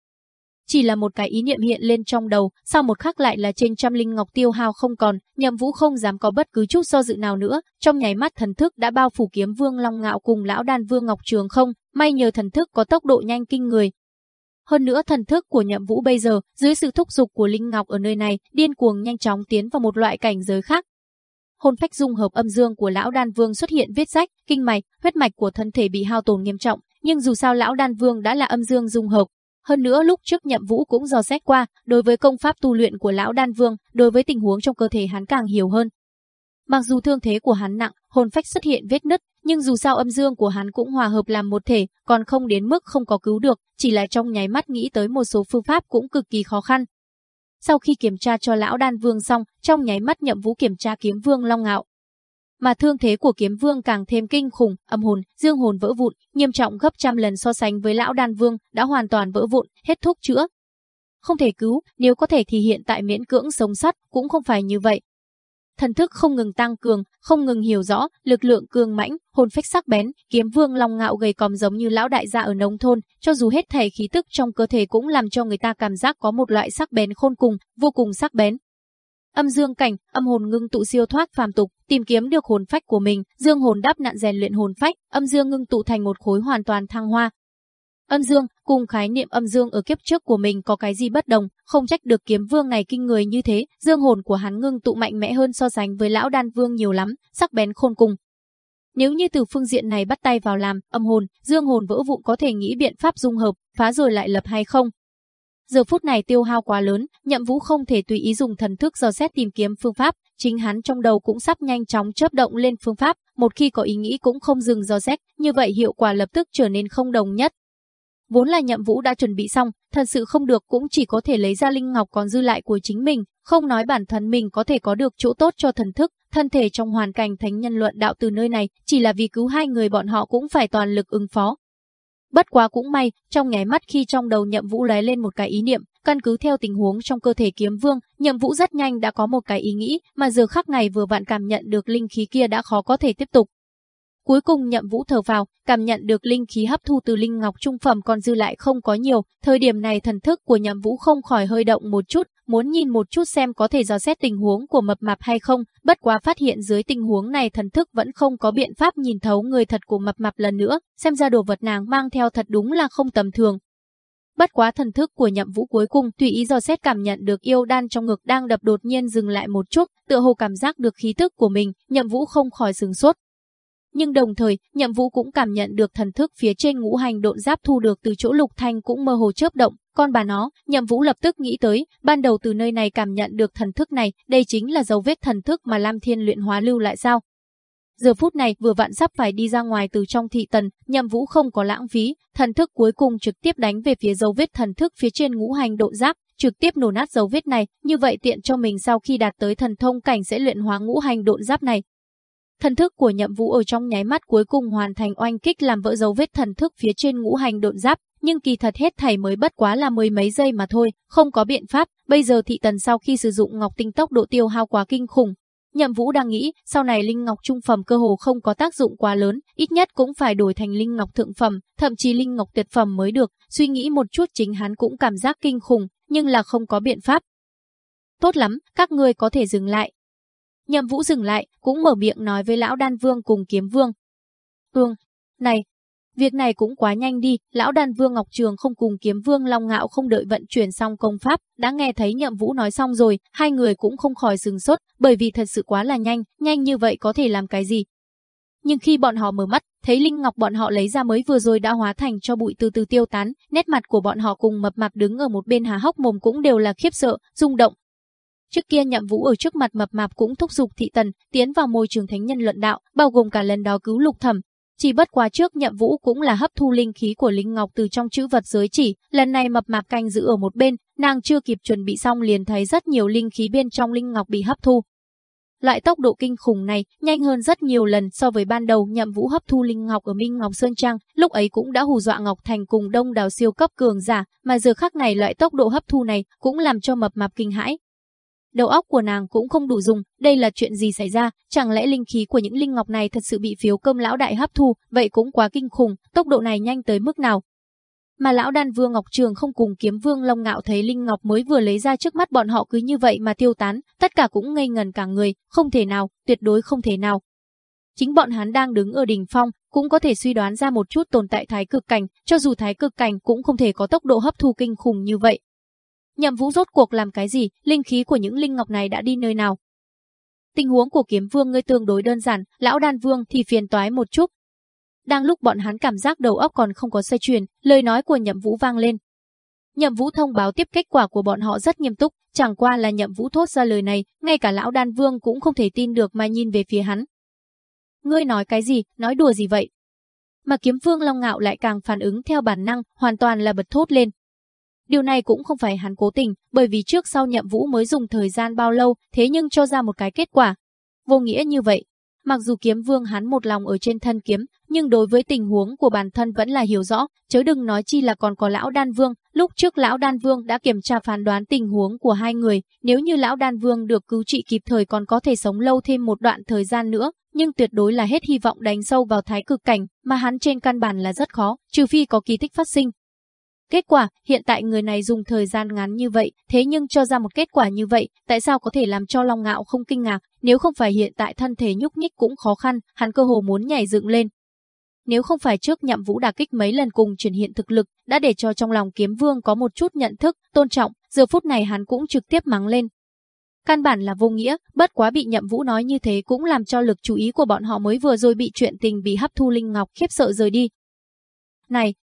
Chỉ là một cái ý niệm hiện lên trong đầu, sau một khắc lại là trên trăm linh ngọc tiêu hao không còn, nhậm vũ không dám có bất cứ chút do dự nào nữa, trong nháy mắt thần thức đã bao phủ kiếm vương long ngạo cùng lão đan vương ngọc trường không, may nhờ thần thức có tốc độ nhanh kinh người, hơn nữa thần thức của nhậm vũ bây giờ, dưới sự thúc giục của Linh Ngọc ở nơi này, điên cuồng nhanh chóng tiến vào một loại cảnh giới khác. Hồn phách dung hợp âm dương của lão đan vương xuất hiện vết rách, kinh mạch, huyết mạch của thân thể bị hao tổn nghiêm trọng, nhưng dù sao lão đan vương đã là âm dương dung hợp. Hơn nữa lúc trước nhậm vũ cũng dò xét qua, đối với công pháp tu luyện của lão đan vương, đối với tình huống trong cơ thể hắn càng hiểu hơn. Mặc dù thương thế của hắn nặng, hồn phách xuất hiện vết nứt, nhưng dù sao âm dương của hắn cũng hòa hợp làm một thể, còn không đến mức không có cứu được, chỉ là trong nháy mắt nghĩ tới một số phương pháp cũng cực kỳ khó khăn. Sau khi kiểm tra cho lão đan vương xong, trong nháy mắt nhậm vũ kiểm tra kiếm vương long ngạo. Mà thương thế của kiếm vương càng thêm kinh khủng, âm hồn, dương hồn vỡ vụn, nghiêm trọng gấp trăm lần so sánh với lão đan vương, đã hoàn toàn vỡ vụn, hết thuốc chữa. Không thể cứu, nếu có thể thì hiện tại miễn cưỡng sống sót, cũng không phải như vậy, thần thức không ngừng tăng cường, không ngừng hiểu rõ, lực lượng cường mãnh, hồn phách sắc bén, kiếm vương long ngạo gầy còm giống như lão đại gia ở nông thôn, cho dù hết thảy khí tức trong cơ thể cũng làm cho người ta cảm giác có một loại sắc bén khôn cùng, vô cùng sắc bén. Âm dương cảnh, âm hồn ngưng tụ siêu thoát phàm tục, tìm kiếm được hồn phách của mình, dương hồn đáp nạn rèn luyện hồn phách, âm dương ngưng tụ thành một khối hoàn toàn thăng hoa, Âm dương, cùng khái niệm âm dương ở kiếp trước của mình có cái gì bất đồng, không trách được kiếm vương này kinh người như thế, dương hồn của hắn ngưng tụ mạnh mẽ hơn so sánh với lão đan vương nhiều lắm, sắc bén khôn cùng. Nếu như từ phương diện này bắt tay vào làm, âm hồn, dương hồn vỡ vụn có thể nghĩ biện pháp dung hợp, phá rồi lại lập hay không? Giờ phút này tiêu hao quá lớn, nhậm vũ không thể tùy ý dùng thần thức do xét tìm kiếm phương pháp, chính hắn trong đầu cũng sắp nhanh chóng chớp động lên phương pháp, một khi có ý nghĩ cũng không dừng do xét, như vậy hiệu quả lập tức trở nên không đồng nhất, Vốn là nhậm vũ đã chuẩn bị xong, thật sự không được cũng chỉ có thể lấy ra linh ngọc còn dư lại của chính mình, không nói bản thân mình có thể có được chỗ tốt cho thần thức, thân thể trong hoàn cảnh thánh nhân luận đạo từ nơi này, chỉ là vì cứu hai người bọn họ cũng phải toàn lực ứng phó. Bất quá cũng may, trong nháy mắt khi trong đầu nhậm vũ lóe lên một cái ý niệm, căn cứ theo tình huống trong cơ thể kiếm vương, nhậm vũ rất nhanh đã có một cái ý nghĩ, mà giờ khắc này vừa vặn cảm nhận được linh khí kia đã khó có thể tiếp tục, Cuối cùng nhậm vũ thở vào, cảm nhận được linh khí hấp thu từ linh ngọc trung phẩm còn dư lại không có nhiều, thời điểm này thần thức của nhậm vũ không khỏi hơi động một chút, muốn nhìn một chút xem có thể dò xét tình huống của mập mạp hay không, bất quá phát hiện dưới tình huống này thần thức vẫn không có biện pháp nhìn thấu người thật của mập mạp lần nữa, xem ra đồ vật nàng mang theo thật đúng là không tầm thường. bất quá thần thức của nhậm vũ cuối cùng tùy ý dò xét cảm nhận được yêu đan trong ngực đang đập đột nhiên dừng lại một chút, tựa hồ cảm giác được khí thức của mình, nhậm vũ không khỏi sừng sốt. Nhưng đồng thời, nhậm vũ cũng cảm nhận được thần thức phía trên ngũ hành độn giáp thu được từ chỗ lục thanh cũng mơ hồ chớp động, con bà nó, nhậm vũ lập tức nghĩ tới, ban đầu từ nơi này cảm nhận được thần thức này, đây chính là dấu vết thần thức mà Lam Thiên luyện hóa lưu lại sao. Giờ phút này vừa vặn sắp phải đi ra ngoài từ trong thị tần, nhậm vũ không có lãng phí, thần thức cuối cùng trực tiếp đánh về phía dấu vết thần thức phía trên ngũ hành độ giáp, trực tiếp nổ nát dấu vết này, như vậy tiện cho mình sau khi đạt tới thần thông cảnh sẽ luyện hóa ngũ hành độn giáp này. Thần thức của nhậm vũ ở trong nháy mắt cuối cùng hoàn thành oanh kích làm vỡ dấu vết thần thức phía trên ngũ hành độn giáp, nhưng kỳ thật hết thảy mới bất quá là mười mấy giây mà thôi, không có biện pháp, bây giờ thị tần sau khi sử dụng ngọc tinh tốc độ tiêu hao quá kinh khủng, Nhậm Vũ đang nghĩ, sau này linh ngọc trung phẩm cơ hồ không có tác dụng quá lớn, ít nhất cũng phải đổi thành linh ngọc thượng phẩm, thậm chí linh ngọc tuyệt phẩm mới được, suy nghĩ một chút chính hắn cũng cảm giác kinh khủng, nhưng là không có biện pháp. Tốt lắm, các ngươi có thể dừng lại. Nhậm Vũ dừng lại, cũng mở miệng nói với lão Đan Vương cùng Kiếm Vương. Vương, này, Việc này cũng quá nhanh đi, lão đàn vương Ngọc Trường không cùng kiếm vương Long Ngạo không đợi vận chuyển xong công pháp, đã nghe thấy nhậm vũ nói xong rồi, hai người cũng không khỏi sừng sốt, bởi vì thật sự quá là nhanh, nhanh như vậy có thể làm cái gì. Nhưng khi bọn họ mở mắt, thấy Linh Ngọc bọn họ lấy ra mới vừa rồi đã hóa thành cho bụi từ từ tiêu tán, nét mặt của bọn họ cùng mập mạp đứng ở một bên há hốc mồm cũng đều là khiếp sợ, rung động, Trước kia nhậm vũ ở trước mặt mập mạp cũng thúc giục thị tần, tiến vào môi trường thánh nhân luận đạo, bao gồm cả lần đó cứu lục thẩm, chỉ bất quá trước nhậm vũ cũng là hấp thu linh khí của linh ngọc từ trong chữ vật giới chỉ, lần này mập mạp canh giữ ở một bên, nàng chưa kịp chuẩn bị xong liền thấy rất nhiều linh khí bên trong linh ngọc bị hấp thu. Loại tốc độ kinh khủng này nhanh hơn rất nhiều lần so với ban đầu nhậm vũ hấp thu linh ngọc ở Minh Ngọc Sơn Trang, lúc ấy cũng đã hù dọa Ngọc Thành cùng đông đào siêu cấp cường giả, mà giờ khắc này loại tốc độ hấp thu này cũng làm cho mập mạp kinh hãi, Đầu óc của nàng cũng không đủ dùng, đây là chuyện gì xảy ra, chẳng lẽ linh khí của những linh ngọc này thật sự bị phiếu cơm lão đại hấp thu, vậy cũng quá kinh khủng, tốc độ này nhanh tới mức nào. Mà lão đan vương Ngọc Trường không cùng kiếm vương Long Ngạo thấy linh ngọc mới vừa lấy ra trước mắt bọn họ cứ như vậy mà tiêu tán, tất cả cũng ngây ngần cả người, không thể nào, tuyệt đối không thể nào. Chính bọn hắn đang đứng ở đỉnh phong, cũng có thể suy đoán ra một chút tồn tại thái cực cảnh, cho dù thái cực cảnh cũng không thể có tốc độ hấp thu kinh khủng như vậy. Nhậm Vũ rốt cuộc làm cái gì, linh khí của những linh ngọc này đã đi nơi nào? Tình huống của kiếm vương ngươi tương đối đơn giản, lão đan vương thì phiền toái một chút. Đang lúc bọn hắn cảm giác đầu óc còn không có xoay chuyển, lời nói của Nhậm Vũ vang lên. Nhậm Vũ thông báo tiếp kết quả của bọn họ rất nghiêm túc, chẳng qua là Nhậm Vũ thốt ra lời này, ngay cả lão đan vương cũng không thể tin được mà nhìn về phía hắn. Ngươi nói cái gì, nói đùa gì vậy? Mà kiếm vương Long Ngạo lại càng phản ứng theo bản năng, hoàn toàn là bật thốt lên. Điều này cũng không phải hắn cố tình, bởi vì trước sau nhậm vũ mới dùng thời gian bao lâu, thế nhưng cho ra một cái kết quả. Vô nghĩa như vậy. Mặc dù kiếm vương hắn một lòng ở trên thân kiếm, nhưng đối với tình huống của bản thân vẫn là hiểu rõ, chớ đừng nói chi là còn có lão đan vương. Lúc trước lão đan vương đã kiểm tra phán đoán tình huống của hai người, nếu như lão đan vương được cứu trị kịp thời còn có thể sống lâu thêm một đoạn thời gian nữa, nhưng tuyệt đối là hết hy vọng đánh sâu vào thái cực cảnh, mà hắn trên căn bản là rất khó, trừ phi có kỳ tích phát sinh. Kết quả, hiện tại người này dùng thời gian ngắn như vậy, thế nhưng cho ra một kết quả như vậy, tại sao có thể làm cho Long Ngạo không kinh ngạc, nếu không phải hiện tại thân thể nhúc nhích cũng khó khăn, hắn cơ hồ muốn nhảy dựng lên. Nếu không phải trước nhậm vũ đả kích mấy lần cùng chuyển hiện thực lực, đã để cho trong lòng kiếm vương có một chút nhận thức, tôn trọng, giờ phút này hắn cũng trực tiếp mắng lên. Căn bản là vô nghĩa, bất quá bị nhậm vũ nói như thế cũng làm cho lực chú ý của bọn họ mới vừa rồi bị chuyện tình bị hấp thu linh ngọc khiếp sợ rời đi. Này,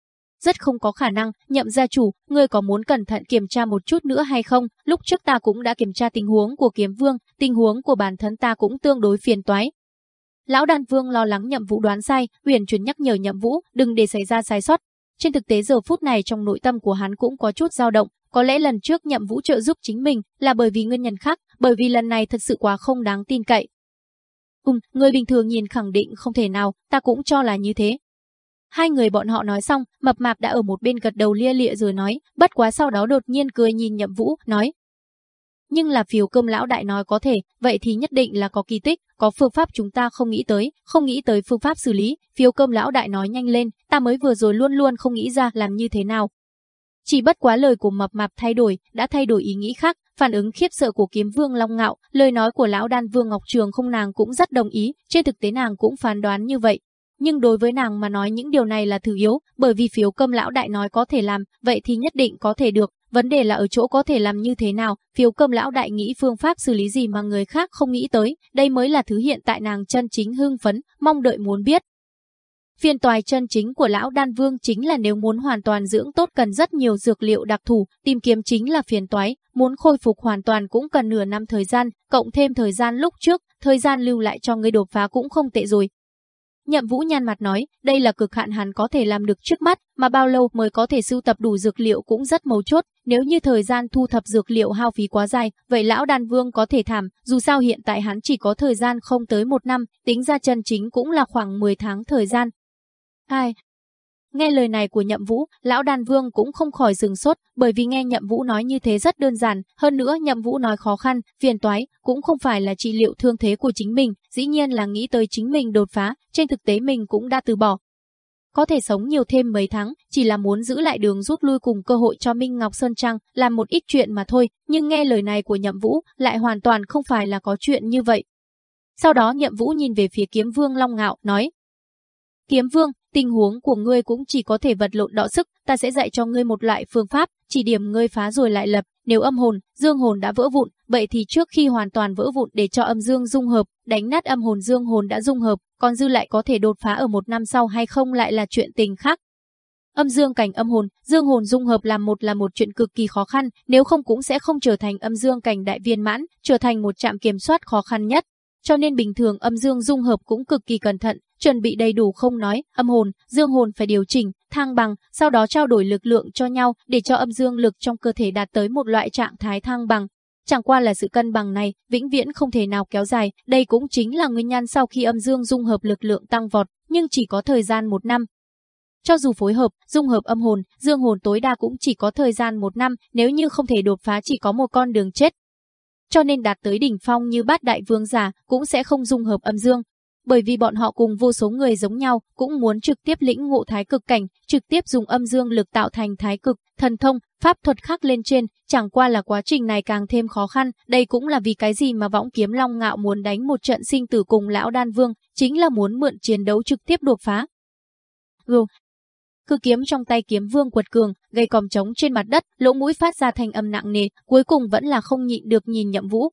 rất không có khả năng, nhậm gia chủ, ngươi có muốn cẩn thận kiểm tra một chút nữa hay không? Lúc trước ta cũng đã kiểm tra tình huống của kiếm vương, tình huống của bản thân ta cũng tương đối phiền toái. Lão đàn vương lo lắng nhậm vũ đoán sai, huyền truyền nhắc nhở nhậm vũ, đừng để xảy ra sai sót. Trên thực tế giờ phút này trong nội tâm của hắn cũng có chút dao động, có lẽ lần trước nhậm vũ trợ giúp chính mình là bởi vì nguyên nhân khác, bởi vì lần này thật sự quá không đáng tin cậy. Ừm, người bình thường nhìn khẳng định không thể nào, ta cũng cho là như thế, Hai người bọn họ nói xong, mập mạp đã ở một bên gật đầu lia lịa rồi nói, bất quá sau đó đột nhiên cười nhìn nhậm vũ, nói. Nhưng là phiếu cơm lão đại nói có thể, vậy thì nhất định là có kỳ tích, có phương pháp chúng ta không nghĩ tới, không nghĩ tới phương pháp xử lý, phiếu cơm lão đại nói nhanh lên, ta mới vừa rồi luôn luôn không nghĩ ra làm như thế nào. Chỉ bất quá lời của mập mạp thay đổi, đã thay đổi ý nghĩ khác, phản ứng khiếp sợ của kiếm vương Long Ngạo, lời nói của lão đan vương Ngọc Trường không nàng cũng rất đồng ý, trên thực tế nàng cũng phán đoán như vậy, nhưng đối với nàng mà nói những điều này là thứ yếu, bởi vì phiếu cơm lão đại nói có thể làm, vậy thì nhất định có thể được, vấn đề là ở chỗ có thể làm như thế nào, phiếu cơm lão đại nghĩ phương pháp xử lý gì mà người khác không nghĩ tới, đây mới là thứ hiện tại nàng chân chính hưng phấn, mong đợi muốn biết. Phiên toài chân chính của lão đan vương chính là nếu muốn hoàn toàn dưỡng tốt cần rất nhiều dược liệu đặc thù, tìm kiếm chính là phiền toái, muốn khôi phục hoàn toàn cũng cần nửa năm thời gian, cộng thêm thời gian lúc trước, thời gian lưu lại cho người đột phá cũng không tệ rồi. Nhậm Vũ nhăn mặt nói, đây là cực hạn hắn có thể làm được trước mắt, mà bao lâu mới có thể sưu tập đủ dược liệu cũng rất mấu chốt, nếu như thời gian thu thập dược liệu hao phí quá dài, vậy lão đàn vương có thể thảm, dù sao hiện tại hắn chỉ có thời gian không tới một năm, tính ra chân chính cũng là khoảng 10 tháng thời gian, 2. Nghe lời này của Nhậm Vũ, lão đàn vương cũng không khỏi dừng sốt, bởi vì nghe Nhậm Vũ nói như thế rất đơn giản, hơn nữa Nhậm Vũ nói khó khăn, phiền toái, cũng không phải là trị liệu thương thế của chính mình, dĩ nhiên là nghĩ tới chính mình đột phá, trên thực tế mình cũng đã từ bỏ. Có thể sống nhiều thêm mấy tháng, chỉ là muốn giữ lại đường rút lui cùng cơ hội cho Minh Ngọc Sơn Trăng, làm một ít chuyện mà thôi, nhưng nghe lời này của Nhậm Vũ, lại hoàn toàn không phải là có chuyện như vậy. Sau đó Nhậm Vũ nhìn về phía Kiếm Vương Long Ngạo, nói: "Kiếm Vương, tình huống của ngươi cũng chỉ có thể vật lộn đọ sức, ta sẽ dạy cho ngươi một loại phương pháp, chỉ điểm ngươi phá rồi lại lập, nếu âm hồn, dương hồn đã vỡ vụn, vậy thì trước khi hoàn toàn vỡ vụn để cho âm dương dung hợp, đánh nát âm hồn dương hồn đã dung hợp, còn dư lại có thể đột phá ở một năm sau hay không lại là chuyện tình khác. Âm dương cảnh âm hồn, dương hồn dung hợp làm một là một chuyện cực kỳ khó khăn, nếu không cũng sẽ không trở thành âm dương cảnh đại viên mãn, trở thành một trạm kiểm soát khó khăn nhất. Cho nên bình thường âm dương dung hợp cũng cực kỳ cẩn thận, chuẩn bị đầy đủ không nói, âm hồn, dương hồn phải điều chỉnh, thăng bằng, sau đó trao đổi lực lượng cho nhau để cho âm dương lực trong cơ thể đạt tới một loại trạng thái thăng bằng. Chẳng qua là sự cân bằng này, vĩnh viễn không thể nào kéo dài, đây cũng chính là nguyên nhân sau khi âm dương dung hợp lực lượng tăng vọt, nhưng chỉ có thời gian một năm. Cho dù phối hợp, dung hợp âm hồn, dương hồn tối đa cũng chỉ có thời gian một năm, nếu như không thể đột phá chỉ có một con đường chết. Cho nên đạt tới đỉnh phong như bát đại vương giả cũng sẽ không dung hợp âm dương, bởi vì bọn họ cùng vô số người giống nhau, cũng muốn trực tiếp lĩnh ngộ thái cực cảnh, trực tiếp dùng âm dương lực tạo thành thái cực, thần thông, pháp thuật khác lên trên, chẳng qua là quá trình này càng thêm khó khăn, đây cũng là vì cái gì mà võng kiếm long ngạo muốn đánh một trận sinh tử cùng lão đan vương, chính là muốn mượn chiến đấu trực tiếp đột phá. Gồm, cư kiếm trong tay kiếm vương quật cường, gây còm trống trên mặt đất, lỗ mũi phát ra thành âm nặng nề, cuối cùng vẫn là không nhịn được nhìn nhậm vũ,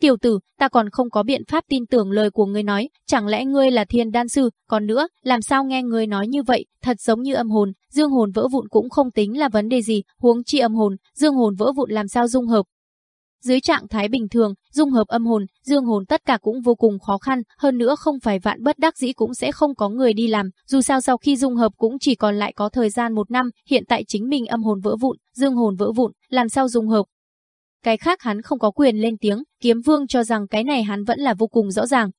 Tiểu tử, ta còn không có biện pháp tin tưởng lời của ngươi nói, chẳng lẽ ngươi là thiên đan sư, còn nữa, làm sao nghe ngươi nói như vậy, thật giống như âm hồn, dương hồn vỡ vụn cũng không tính là vấn đề gì, huống chi âm hồn, dương hồn vỡ vụn làm sao dung hợp. Dưới trạng thái bình thường, dung hợp âm hồn, dương hồn tất cả cũng vô cùng khó khăn, hơn nữa không phải vạn bất đắc dĩ cũng sẽ không có người đi làm, dù sao sau khi dung hợp cũng chỉ còn lại có thời gian một năm, hiện tại chính mình âm hồn vỡ vụn, dương hồn vỡ vụn, làm sao dung hợp, cái khác hắn không có quyền lên tiếng, kiếm vương cho rằng cái này hắn vẫn là vô cùng rõ ràng.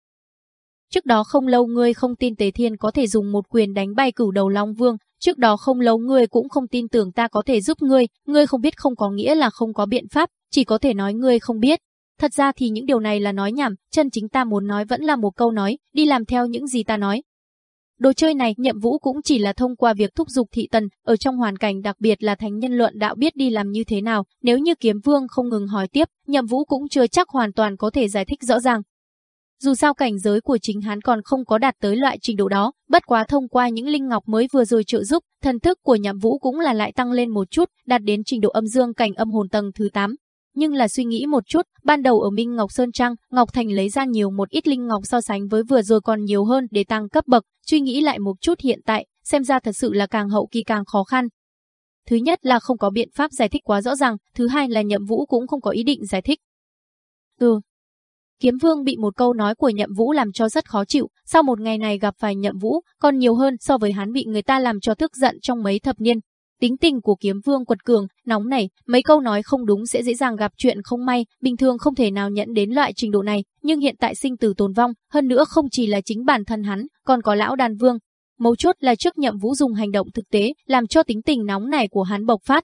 Trước đó không lâu ngươi không tin Tề Thiên có thể dùng một quyền đánh bay cửu đầu Long Vương, trước đó không lâu ngươi cũng không tin tưởng ta có thể giúp ngươi, ngươi không biết không có nghĩa là không có biện pháp, chỉ có thể nói ngươi không biết. Thật ra thì những điều này là nói nhảm, chân chính ta muốn nói vẫn là một câu nói, đi làm theo những gì ta nói, Đồ chơi này nhậm vũ cũng chỉ là thông qua việc thúc giục thị tần, ở trong hoàn cảnh đặc biệt là thánh nhân luận đạo biết đi làm như thế nào, nếu như kiếm vương không ngừng hỏi tiếp, nhậm vũ cũng chưa chắc hoàn toàn có thể giải thích rõ ràng. Dù sao cảnh giới của chính hắn còn không có đạt tới loại trình độ đó, bất quá thông qua những linh ngọc mới vừa rồi trợ giúp, thần thức của nhậm vũ cũng là lại tăng lên một chút, đạt đến trình độ âm dương cảnh âm hồn tầng thứ 8, nhưng là suy nghĩ một chút, ban đầu ở Minh Ngọc Sơn Trang, Ngọc Thành lấy ra nhiều một ít linh ngọc so sánh với vừa rồi còn nhiều hơn để tăng cấp bậc, suy nghĩ lại một chút hiện tại, xem ra thật sự là càng hậu kỳ càng khó khăn. Thứ nhất là không có biện pháp giải thích quá rõ ràng, thứ hai là Nhậm Vũ cũng không có ý định giải thích. Ừ. Kiếm Vương bị một câu nói của Nhậm Vũ làm cho rất khó chịu, sau một ngày này gặp phải Nhậm Vũ, còn nhiều hơn so với hắn bị người ta làm cho tức giận trong mấy thập niên, Tính tình của kiếm vương quật cường, nóng nảy, mấy câu nói không đúng sẽ dễ dàng gặp chuyện không may, bình thường không thể nào nhận đến loại trình độ này, nhưng hiện tại sinh tử tồn vong, hơn nữa không chỉ là chính bản thân hắn, còn có lão đàn vương. Mấu chốt là trước nhậm vũ dùng hành động thực tế, làm cho tính tình nóng này của hắn bộc phát.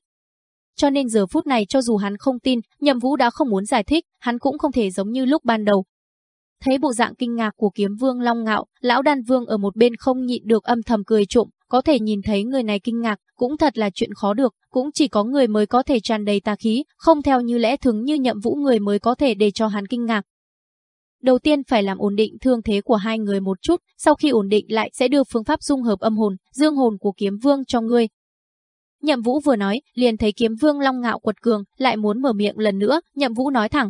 Cho nên giờ phút này cho dù hắn không tin, nhậm vũ đã không muốn giải thích, hắn cũng không thể giống như lúc ban đầu, Thấy bộ dạng kinh ngạc của kiếm vương long ngạo, lão đan vương ở một bên không nhịn được âm thầm cười trộm, có thể nhìn thấy người này kinh ngạc, cũng thật là chuyện khó được, cũng chỉ có người mới có thể tràn đầy tà khí, không theo như lẽ thường như nhậm vũ người mới có thể để cho hắn kinh ngạc. đầu tiên phải làm ổn định thương thế của hai người một chút, sau khi ổn định lại sẽ đưa phương pháp dung hợp âm hồn, dương hồn của kiếm vương cho ngươi. Nhậm Vũ vừa nói, liền thấy kiếm vương long ngạo quật cường, lại muốn mở miệng lần nữa, Nhậm Vũ nói thẳng.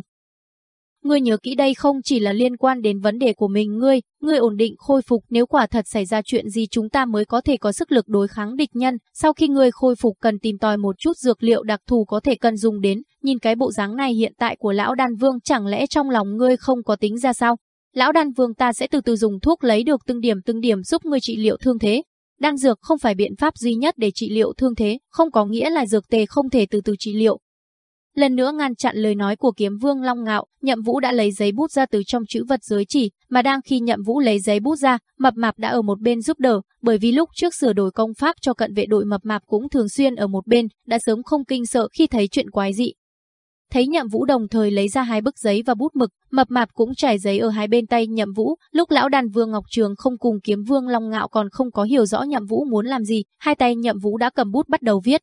Ngươi nhớ kỹ đây không chỉ là liên quan đến vấn đề của mình ngươi, ngươi ổn định khôi phục nếu quả thật xảy ra chuyện gì chúng ta mới có thể có sức lực đối kháng địch nhân, sau khi ngươi khôi phục cần tìm tòi một chút dược liệu đặc thù có thể cần dùng đến, nhìn cái bộ dáng này hiện tại của lão đan vương chẳng lẽ trong lòng ngươi không có tính ra sao? Lão đan vương ta sẽ từ từ dùng thuốc lấy được từng điểm từng điểm giúp ngươi trị liệu thương thế, Đan dược không phải biện pháp duy nhất để trị liệu thương thế, không có nghĩa là dược tề không thể từ từ trị liệu. Lần nữa ngăn chặn lời nói của kiếm vương Long Ngạo, Nhậm Vũ đã lấy giấy bút ra từ trong chữ vật giới chỉ, mà đang khi Nhậm Vũ lấy giấy bút ra, Mập Mạp đã ở một bên giúp đỡ, bởi vì lúc trước sửa đổi công pháp cho cận vệ đội Mập Mạp cũng thường xuyên ở một bên, đã sớm không kinh sợ khi thấy chuyện quái dị. Thấy Nhậm Vũ đồng thời lấy ra hai bức giấy và bút mực, Mập Mạp cũng trải giấy ở hai bên tay Nhậm Vũ, lúc lão đàn Vương Ngọc Trường không cùng kiếm Vương Long Ngạo còn không có hiểu rõ Nhậm Vũ muốn làm gì, hai tay Nhậm Vũ đã cầm bút bắt đầu viết.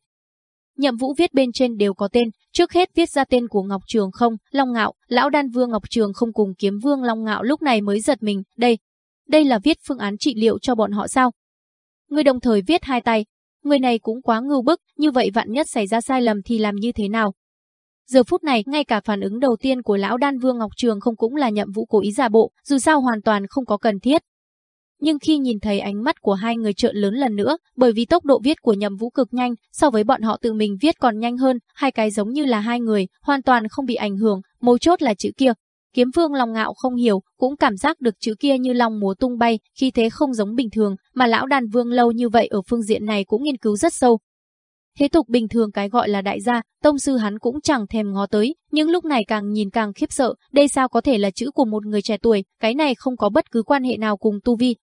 Nhậm Vũ viết bên trên đều có tên, trước hết viết ra tên của Ngọc Trường không, Long Ngạo, lão đan Vương Ngọc Trường không cùng kiếm Vương Long Ngạo lúc này mới giật mình, đây, đây là viết phương án trị liệu cho bọn họ sao? Người đồng thời viết hai tay, người này cũng quá ngưu bức, như vậy vạn nhất xảy ra sai lầm thì làm như thế nào? Giờ phút này, ngay cả phản ứng đầu tiên của lão đan vương Ngọc Trường không cũng là nhậm vũ cố ý giả bộ, dù sao hoàn toàn không có cần thiết. Nhưng khi nhìn thấy ánh mắt của hai người trợn lớn lần nữa, bởi vì tốc độ viết của nhậm vũ cực nhanh, so với bọn họ tự mình viết còn nhanh hơn, hai cái giống như là hai người, hoàn toàn không bị ảnh hưởng, mấu chốt là chữ kia. Kiếm vương lòng ngạo không hiểu, cũng cảm giác được chữ kia như lòng múa tung bay, khi thế không giống bình thường, mà lão đàn vương lâu như vậy ở phương diện này cũng nghiên cứu rất sâu, Thế tục bình thường cái gọi là đại gia, tông sư hắn cũng chẳng thèm ngó tới, nhưng lúc này càng nhìn càng khiếp sợ, đây sao có thể là chữ của một người trẻ tuổi, cái này không có bất cứ quan hệ nào cùng tu vi.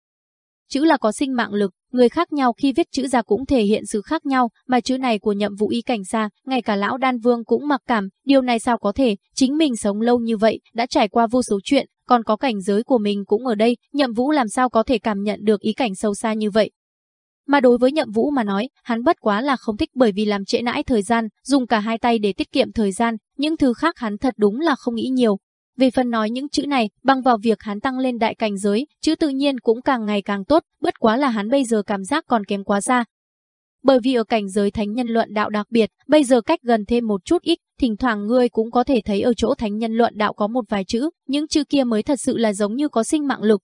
Chữ là có sinh mạng lực, người khác nhau khi viết chữ ra cũng thể hiện sự khác nhau, mà chữ này của nhậm vũ y cảnh xa, ngay cả lão đan vương cũng mặc cảm, điều này sao có thể, chính mình sống lâu như vậy, đã trải qua vô số chuyện, còn có cảnh giới của mình cũng ở đây, nhậm vũ làm sao có thể cảm nhận được ý cảnh sâu xa như vậy. Mà đối với nhậm vũ mà nói, hắn bất quá là không thích bởi vì làm trễ nãi thời gian, dùng cả hai tay để tiết kiệm thời gian, những thứ khác hắn thật đúng là không nghĩ nhiều. Về phần nói những chữ này, bằng vào việc hắn tăng lên đại cảnh giới, chữ tự nhiên cũng càng ngày càng tốt, bất quá là hắn bây giờ cảm giác còn kém quá xa. Bởi vì ở cảnh giới thánh nhân luận đạo đặc biệt, bây giờ cách gần thêm một chút ít, thỉnh thoảng ngươi cũng có thể thấy ở chỗ thánh nhân luận đạo có một vài chữ, những chữ kia mới thật sự là giống như có sinh mạng lực,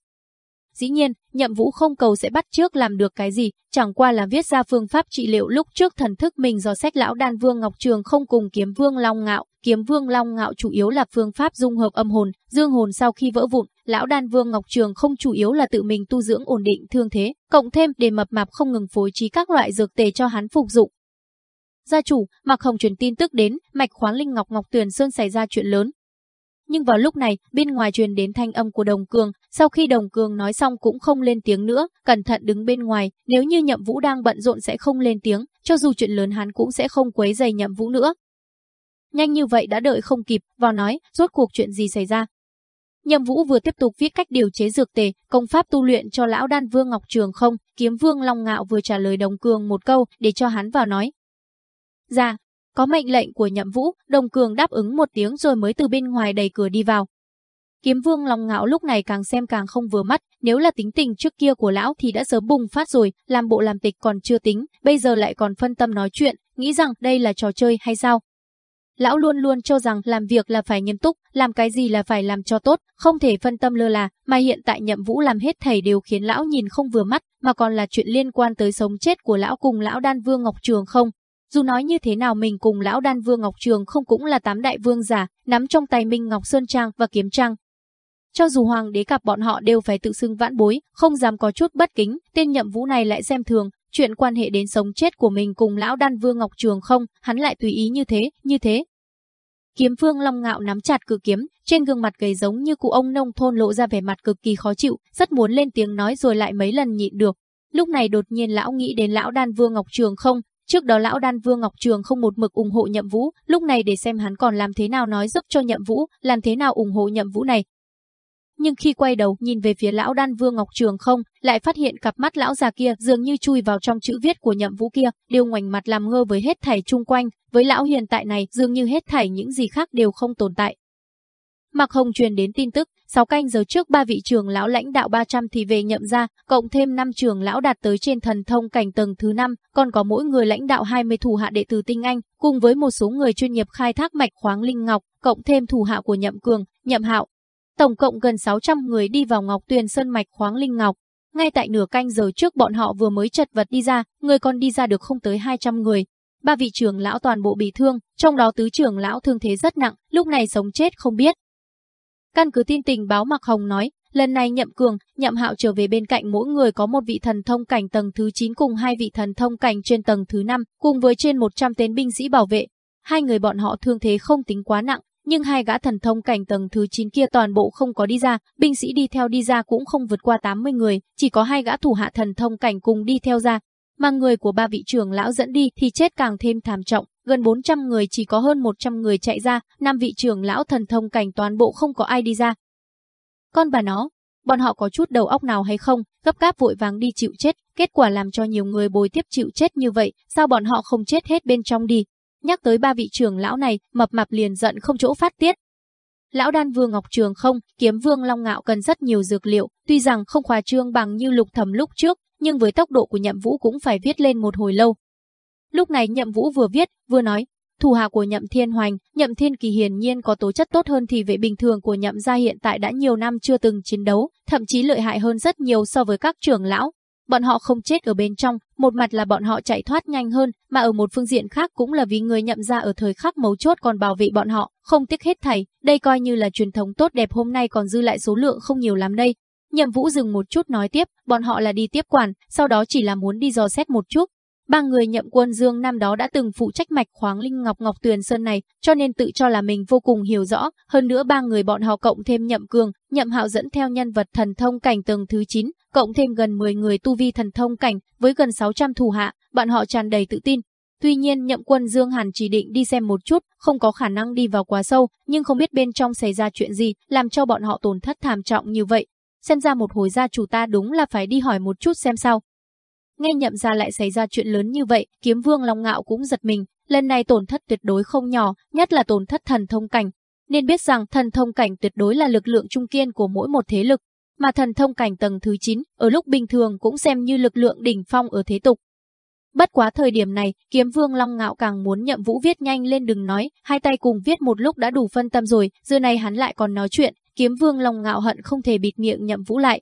Dĩ nhiên, nhậm vũ không cầu sẽ bắt trước làm được cái gì, chẳng qua là viết ra phương pháp trị liệu lúc trước thần thức mình do sách lão đan vương Ngọc Trường không cùng kiếm vương Long Ngạo. Kiếm vương Long Ngạo chủ yếu là phương pháp dung hợp âm hồn, dương hồn sau khi vỡ vụn, lão đan vương Ngọc Trường không chủ yếu là tự mình tu dưỡng ổn định thương thế, cộng thêm để mập mạp không ngừng phối trí các loại dược tề cho hắn phục dụng. Gia chủ, Mạc Hồng truyền tin tức đến, mạch khoáng linh ngọc Ngọc Tuyền Sơn xảy ra chuyện lớn, nhưng vào lúc này, bên ngoài truyền đến thanh âm của Đồng Cường, sau khi Đồng Cường nói xong cũng không lên tiếng nữa, cẩn thận đứng bên ngoài, nếu như Nhậm Vũ đang bận rộn sẽ không lên tiếng, cho dù chuyện lớn hắn cũng sẽ không quấy rầy Nhậm Vũ nữa. Nhanh như vậy đã đợi không kịp, vào nói, rốt cuộc chuyện gì xảy ra. Nhậm Vũ vừa tiếp tục viết cách điều chế dược tề, công pháp tu luyện cho lão đan vương Ngọc Trường không, kiếm vương Long Ngạo vừa trả lời Đồng Cường một câu để cho hắn vào nói. Dạ, có mệnh lệnh của nhậm vũ, đồng cường đáp ứng một tiếng rồi mới từ bên ngoài đẩy cửa đi vào. Kiếm vương lòng ngạo lúc này càng xem càng không vừa mắt, nếu là tính tình trước kia của lão thì đã sớm bùng phát rồi, làm bộ làm tịch còn chưa tính, bây giờ lại còn phân tâm nói chuyện, nghĩ rằng đây là trò chơi hay sao. Lão luôn luôn cho rằng làm việc là phải nghiêm túc, làm cái gì là phải làm cho tốt, không thể phân tâm lơ là, mà hiện tại nhậm vũ làm hết thầy đều khiến lão nhìn không vừa mắt, mà còn là chuyện liên quan tới sống chết của lão cùng lão đan vương Ngọc Trường không, dù nói như thế nào mình cùng lão đan vương Ngọc Trường không cũng là tám đại vương giả, nắm trong tay Minh Ngọc Sơn Trang và Kiếm Trang. Cho dù hoàng đế cặp bọn họ đều phải tự xưng vãn bối, không dám có chút bất kính, tên nhậm vũ này lại xem thường, chuyện quan hệ đến sống chết của mình cùng lão đan vương Ngọc Trường không, hắn lại tùy ý như thế, như thế. Kiếm vương long ngạo nắm chặt cự kiếm, trên gương mặt gầy giống như cụ ông nông thôn lộ ra vẻ mặt cực kỳ khó chịu, rất muốn lên tiếng nói rồi lại mấy lần nhịn được. Lúc này đột nhiên lão nghĩ đến lão đan vương Ngọc Trường không, Trước đó lão đan vương Ngọc Trường không một mực ủng hộ nhậm vũ, lúc này để xem hắn còn làm thế nào nói giúp cho nhậm vũ, làm thế nào ủng hộ nhậm vũ này. Nhưng khi quay đầu nhìn về phía lão đan vương Ngọc Trường không, lại phát hiện cặp mắt lão già kia dường như chui vào trong chữ viết của nhậm vũ kia, đều ngoảnh mặt làm ngơ với hết thảy chung quanh, với lão hiện tại này dường như hết thảy những gì khác đều không tồn tại. Mạc Hồng truyền đến tin tức, 6 canh giờ trước ba vị trưởng lão lãnh đạo 300 thì về nhậm ra, cộng thêm 5 trưởng lão đạt tới trên thần thông cảnh tầng thứ 5, còn có mỗi người lãnh đạo 20 thủ hạ đệ tử tinh anh, cùng với một số người chuyên nghiệp khai thác mạch khoáng linh ngọc, cộng thêm thủ hạ của Nhậm Cường, Nhậm Hạo. Tổng cộng gần 600 người đi vào Ngọc Tuyền Sơn mạch khoáng linh ngọc. Ngay tại nửa canh giờ trước bọn họ vừa mới chật vật đi ra, người còn đi ra được không tới 200 người, ba vị trưởng lão toàn bộ bị thương, trong đó tứ trưởng lão thương thế rất nặng, lúc này sống chết không biết. Căn cứ tin tình báo Mạc Hồng nói, lần này Nhậm Cường, Nhậm Hạo trở về bên cạnh mỗi người có một vị thần thông cảnh tầng thứ 9 cùng hai vị thần thông cảnh trên tầng thứ 5, cùng với trên 100 tên binh sĩ bảo vệ. Hai người bọn họ thương thế không tính quá nặng, nhưng hai gã thần thông cảnh tầng thứ 9 kia toàn bộ không có đi ra, binh sĩ đi theo đi ra cũng không vượt qua 80 người, chỉ có hai gã thủ hạ thần thông cảnh cùng đi theo ra, mà người của ba vị trưởng lão dẫn đi thì chết càng thêm thảm trọng, gần 400 người chỉ có hơn 100 người chạy ra, năm vị trưởng lão thần thông cảnh toàn bộ không có ai đi ra. Con bà nó, bọn họ có chút đầu óc nào hay không, gấp gáp vội vàng đi chịu chết, kết quả làm cho nhiều người bồi tiếp chịu chết như vậy, sao bọn họ không chết hết bên trong đi. Nhắc tới ba vị trưởng lão này, mập mạp liền giận không chỗ phát tiết. Lão đan vương Ngọc Trường không, kiếm vương Long Ngạo cần rất nhiều dược liệu, tuy rằng không khoa trương bằng như lục thầm lúc trước, nhưng với tốc độ của nhậm vũ cũng phải viết lên một hồi lâu. Lúc này nhậm vũ vừa viết, vừa nói, thủ hạ của nhậm thiên hoành, nhậm thiên kỳ hiển nhiên có tố chất tốt hơn thì vệ bình thường của nhậm gia hiện tại đã nhiều năm chưa từng chiến đấu, thậm chí lợi hại hơn rất nhiều so với các trưởng lão. Bọn họ không chết ở bên trong, một mặt là bọn họ chạy thoát nhanh hơn, mà ở một phương diện khác cũng là vì người nhậm gia ở thời khắc mấu chốt còn bảo vệ bọn họ, không tiếc hết thảy, đây coi như là truyền thống tốt đẹp hôm nay còn dư lại số lượng không nhiều lắm đây. Nhậm Vũ dừng một chút nói tiếp, bọn họ là đi tiếp quản, sau đó chỉ là muốn đi dò xét một chút. Ba người nhậm quân dương năm đó đã từng phụ trách mạch khoáng linh ngọc ngọc tuyền sơn này, cho nên tự cho là mình vô cùng hiểu rõ, hơn nữa ba người bọn họ cộng thêm nhậm cường, nhậm hạo dẫn theo nhân vật thần thông cảnh tầng thứ 9, cộng thêm gần 10 người tu vi thần thông cảnh, với gần 600 thủ hạ, bọn họ tràn đầy tự tin. Tuy nhiên nhậm quân Dương Hàn chỉ định đi xem một chút, không có khả năng đi vào quá sâu, nhưng không biết bên trong xảy ra chuyện gì, làm cho bọn họ tổn thất thảm trọng như vậy, xem ra một hồi gia chủ ta đúng là phải đi hỏi một chút xem sao. Nghe nhậm ra lại xảy ra chuyện lớn như vậy, kiếm vương Long Ngạo cũng giật mình, lần này tổn thất tuyệt đối không nhỏ, nhất là tổn thất thần thông cảnh. Nên biết rằng thần thông cảnh tuyệt đối là lực lượng trung kiên của mỗi một thế lực, mà thần thông cảnh tầng thứ 9 ở lúc bình thường cũng xem như lực lượng đỉnh phong ở thế tục. Bất quá thời điểm này, kiếm vương Long Ngạo càng muốn nhậm vũ viết nhanh lên đừng nói, hai tay cùng viết một lúc đã đủ phân tâm rồi, giờ này hắn lại còn nói chuyện, kiếm vương long ngạo hận không thể bịt miệng nhậm vũ lại.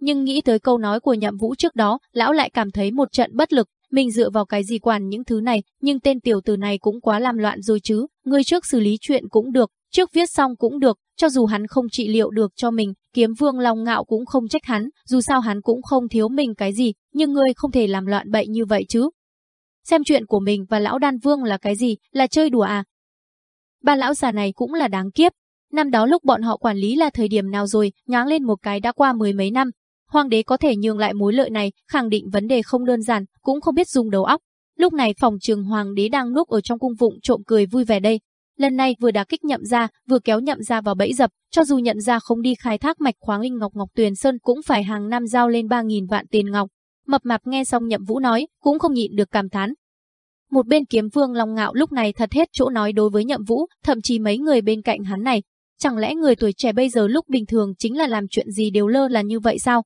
Nhưng nghĩ tới câu nói của nhậm vũ trước đó, lão lại cảm thấy một trận bất lực, mình dựa vào cái gì quản những thứ này, nhưng tên tiểu tử này cũng quá làm loạn rồi chứ, người trước xử lý chuyện cũng được, trước viết xong cũng được, cho dù hắn không trị liệu được cho mình, kiếm vương lòng ngạo cũng không trách hắn, dù sao hắn cũng không thiếu mình cái gì, nhưng ngươi không thể làm loạn bậy như vậy chứ. Xem chuyện của mình và lão đan vương là cái gì, là chơi đùa à? Ba lão già này cũng là đáng kiếp, Năm đó lúc bọn họ quản lý là thời điểm nào rồi, nháng lên một cái đã qua mười mấy năm. Hoàng đế có thể nhường lại mối lợi này, khẳng định vấn đề không đơn giản, cũng không biết dùng đầu óc. Lúc này phòng trường hoàng đế đang núp ở trong cung vụng trộm cười vui vẻ đây. Lần này vừa đá kích nhậm ra, vừa kéo nhậm ra vào bẫy dập, cho dù nhận ra không đi khai thác mạch khoáng linh ngọc ngọc tuyền sơn cũng phải hàng năm giao lên 3.000 vạn tiền ngọc. Mập mạp nghe xong nhậm vũ nói, cũng không nhịn được cảm thán, một bên kiếm vương Long Ngạo lúc này thật hết chỗ nói đối với nhậm vũ, thậm chí mấy người bên cạnh hắn này, Chẳng lẽ người tuổi trẻ bây giờ lúc bình thường chính là làm chuyện gì đều lơ là như vậy sao?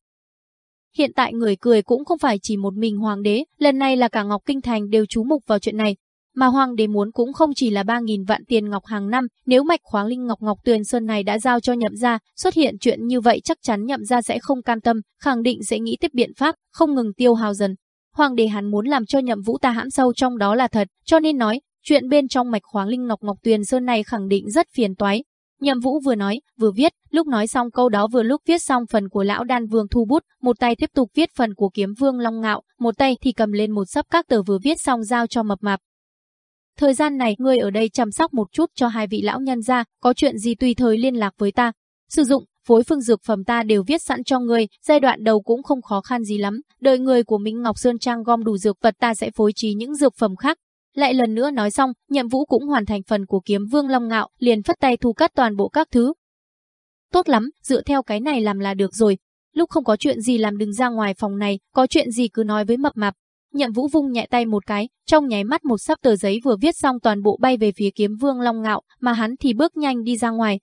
Hiện tại người cười cũng không phải chỉ một mình hoàng đế, lần này là cả Ngọc Kinh Thành đều chú mục vào chuyện này. Mà hoàng đế muốn cũng không chỉ là 3.000 vạn tiền ngọc hàng năm, nếu mạch khoáng linh ngọc ngọc tuyền sơn này đã giao cho nhậm gia, xuất hiện chuyện như vậy chắc chắn nhậm gia sẽ không cam tâm, khẳng định sẽ nghĩ tiếp biện pháp, không ngừng tiêu hào dần. Hoàng đế hắn muốn làm cho nhậm vũ ta hãm sâu trong đó là thật, cho nên nói, chuyện bên trong mạch khoáng linh ngọc ngọc tuyền sơn này khẳng định rất phiền toái, Nhậm Vũ vừa nói, vừa viết, lúc nói xong câu đó vừa lúc viết xong phần của lão đan vương thu bút, một tay tiếp tục viết phần của kiếm vương long ngạo, một tay thì cầm lên một sấp các tờ vừa viết xong giao cho mập mạp. Thời gian này, ngươi ở đây chăm sóc một chút cho hai vị lão nhân ra, có chuyện gì tùy thời liên lạc với ta. Sử dụng, phối phương dược phẩm ta đều viết sẵn cho ngươi, giai đoạn đầu cũng không khó khăn gì lắm, đợi người của Minh Ngọc Sơn Trang gom đủ dược vật ta sẽ phối trí những dược phẩm khác, lại lần nữa nói xong, nhậm vũ cũng hoàn thành phần của kiếm vương long ngạo, liền phất tay thu cắt toàn bộ các thứ. Tốt lắm, dựa theo cái này làm là được rồi. Lúc không có chuyện gì làm đừng ra ngoài phòng này, có chuyện gì cứ nói với mập mạp. Nhậm vũ vung nhẹ tay một cái, trong nháy mắt một sắp tờ giấy vừa viết xong toàn bộ bay về phía kiếm vương long ngạo, mà hắn thì bước nhanh đi ra ngoài.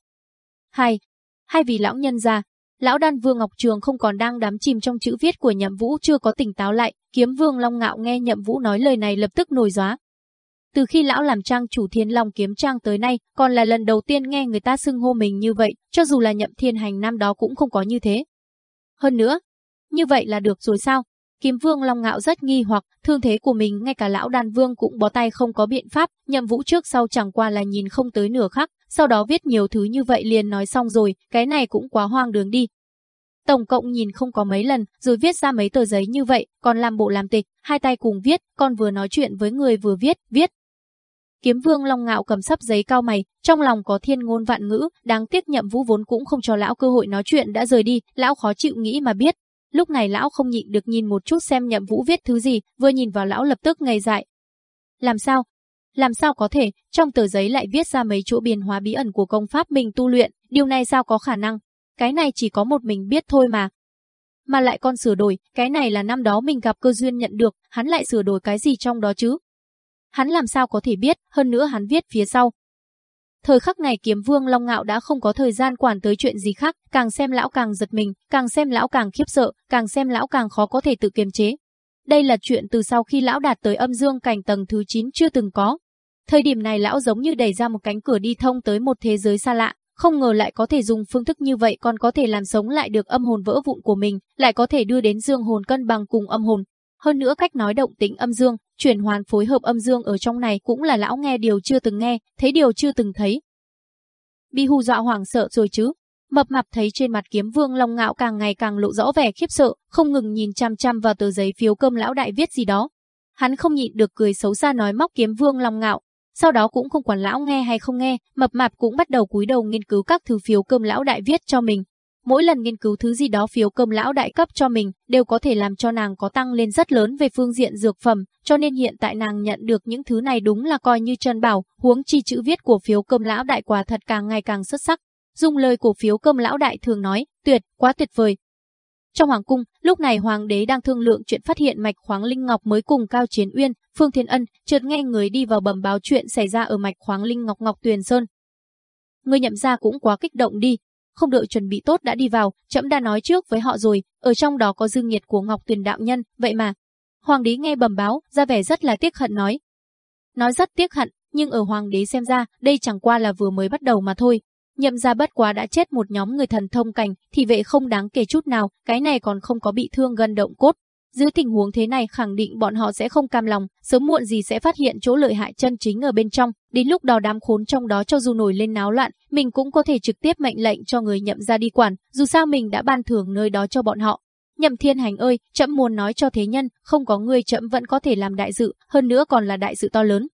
Hai, hai vì lão nhân già, lão đan vương Ngọc Trường không còn đang đắm chìm trong chữ viết của Nhậm Vũ chưa có tỉnh táo lại, kiếm vương Long Ngạo nghe Nhậm Vũ nói lời này lập tức nổi gióa. Từ khi lão làm trang chủ Thiên Long kiếm trang tới nay, còn là lần đầu tiên nghe người ta xưng hô mình như vậy, cho dù là Nhậm Thiên Hành năm đó cũng không có như thế. Hơn nữa, như vậy là được rồi sao? Kiếm Vương Long Ngạo rất nghi hoặc, thương thế của mình ngay cả lão đàn vương cũng bó tay không có biện pháp, nhậm vũ trước sau chẳng qua là nhìn không tới nửa khắc, sau đó viết nhiều thứ như vậy liền nói xong rồi, cái này cũng quá hoang đường đi. Tổng cộng nhìn không có mấy lần, rồi viết ra mấy tờ giấy như vậy, còn làm bộ làm tịch, hai tay cùng viết, con vừa nói chuyện với người vừa viết, viết. Kiếm Vương Long Ngạo cầm sắp giấy cao mày, trong lòng có thiên ngôn vạn ngữ, đáng tiếc nhậm vũ vốn cũng không cho lão cơ hội nói chuyện đã rời đi, lão khó chịu nghĩ mà biết, Lúc này lão không nhịn được nhìn một chút xem nhậm vũ viết thứ gì, vừa nhìn vào lão lập tức ngây dại. Làm sao? Làm sao có thể, trong tờ giấy lại viết ra mấy chỗ biến hóa bí ẩn của công pháp mình tu luyện, điều này sao có khả năng? Cái này chỉ có một mình biết thôi mà. Mà lại con sửa đổi, cái này là năm đó mình gặp cơ duyên nhận được, hắn lại sửa đổi cái gì trong đó chứ? Hắn làm sao có thể biết, hơn nữa hắn viết phía sau, Thời khắc này kiếm vương Long Ngạo đã không có thời gian quản tới chuyện gì khác, càng xem lão càng giật mình, càng xem lão càng khiếp sợ, càng xem lão càng khó có thể tự kiềm chế. Đây là chuyện từ sau khi lão đạt tới âm dương cảnh tầng thứ 9 chưa từng có. Thời điểm này lão giống như đẩy ra một cánh cửa đi thông tới một thế giới xa lạ, không ngờ lại có thể dùng phương thức như vậy còn có thể làm sống lại được âm hồn vỡ vụn của mình, lại có thể đưa đến dương hồn cân bằng cùng âm hồn. Hơn nữa cách nói động tính âm dương, chuyển hoàn phối hợp âm dương ở trong này cũng là lão nghe điều chưa từng nghe, thấy điều chưa từng thấy. Bi hù dọa hoảng sợ rồi chứ. Mập mạp thấy trên mặt kiếm vương long ngạo càng ngày càng lộ rõ vẻ khiếp sợ, không ngừng nhìn chăm chăm vào tờ giấy phiếu cơm lão đại viết gì đó. Hắn không nhịn được cười xấu xa nói móc kiếm vương long ngạo. Sau đó cũng không quản lão nghe hay không nghe, mập mạp cũng bắt đầu cúi đầu nghiên cứu các thứ phiếu cơm lão đại viết cho mình. Mỗi lần nghiên cứu thứ gì đó phiếu cơm lão đại cấp cho mình đều có thể làm cho nàng có tăng lên rất lớn về phương diện dược phẩm, cho nên hiện tại nàng nhận được những thứ này đúng là coi như chân bảo, huống chi chữ viết của phiếu cơm lão đại quả thật càng ngày càng xuất sắc. Dùng lời của phiếu cơm lão đại thường nói, tuyệt, quá tuyệt vời. Trong hoàng cung, lúc này hoàng đế đang thương lượng chuyện phát hiện mạch khoáng linh ngọc mới cùng Cao Chiến Uyên, Phương Thiên Ân, chợt nghe người đi vào bẩm báo chuyện xảy ra ở mạch khoáng linh ngọc Ngọc Tuyền Sơn. Người nhậm ra cũng quá kích động đi, không đợi chuẩn bị tốt đã đi vào, trẫm đã nói trước với họ rồi, ở trong đó có dương nhiệt của Ngọc Tuyền đạo nhân, vậy mà. Hoàng đế nghe bẩm báo, ra vẻ rất là tiếc hận nói. Nói rất tiếc hận, nhưng ở hoàng đế xem ra, đây chẳng qua là vừa mới bắt đầu mà thôi. Nhậm ra bất quá đã chết một nhóm người thần thông cảnh, thì vệ không đáng kể chút nào, cái này còn không có bị thương gần động cốt, dưới tình huống thế này khẳng định bọn họ sẽ không cam lòng, sớm muộn gì sẽ phát hiện chỗ lợi hại chân chính ở bên trong, đến lúc đó đám khốn trong đó cho dù nổi lên náo loạn, mình cũng có thể trực tiếp mệnh lệnh cho người nhậm ra đi quản, dù sao mình đã ban thưởng nơi đó cho bọn họ. Nhậm Thiên Hành ơi, chậm muốn nói cho thế nhân, không có người chậm vẫn có thể làm đại dự, hơn nữa còn là đại dự to lớn.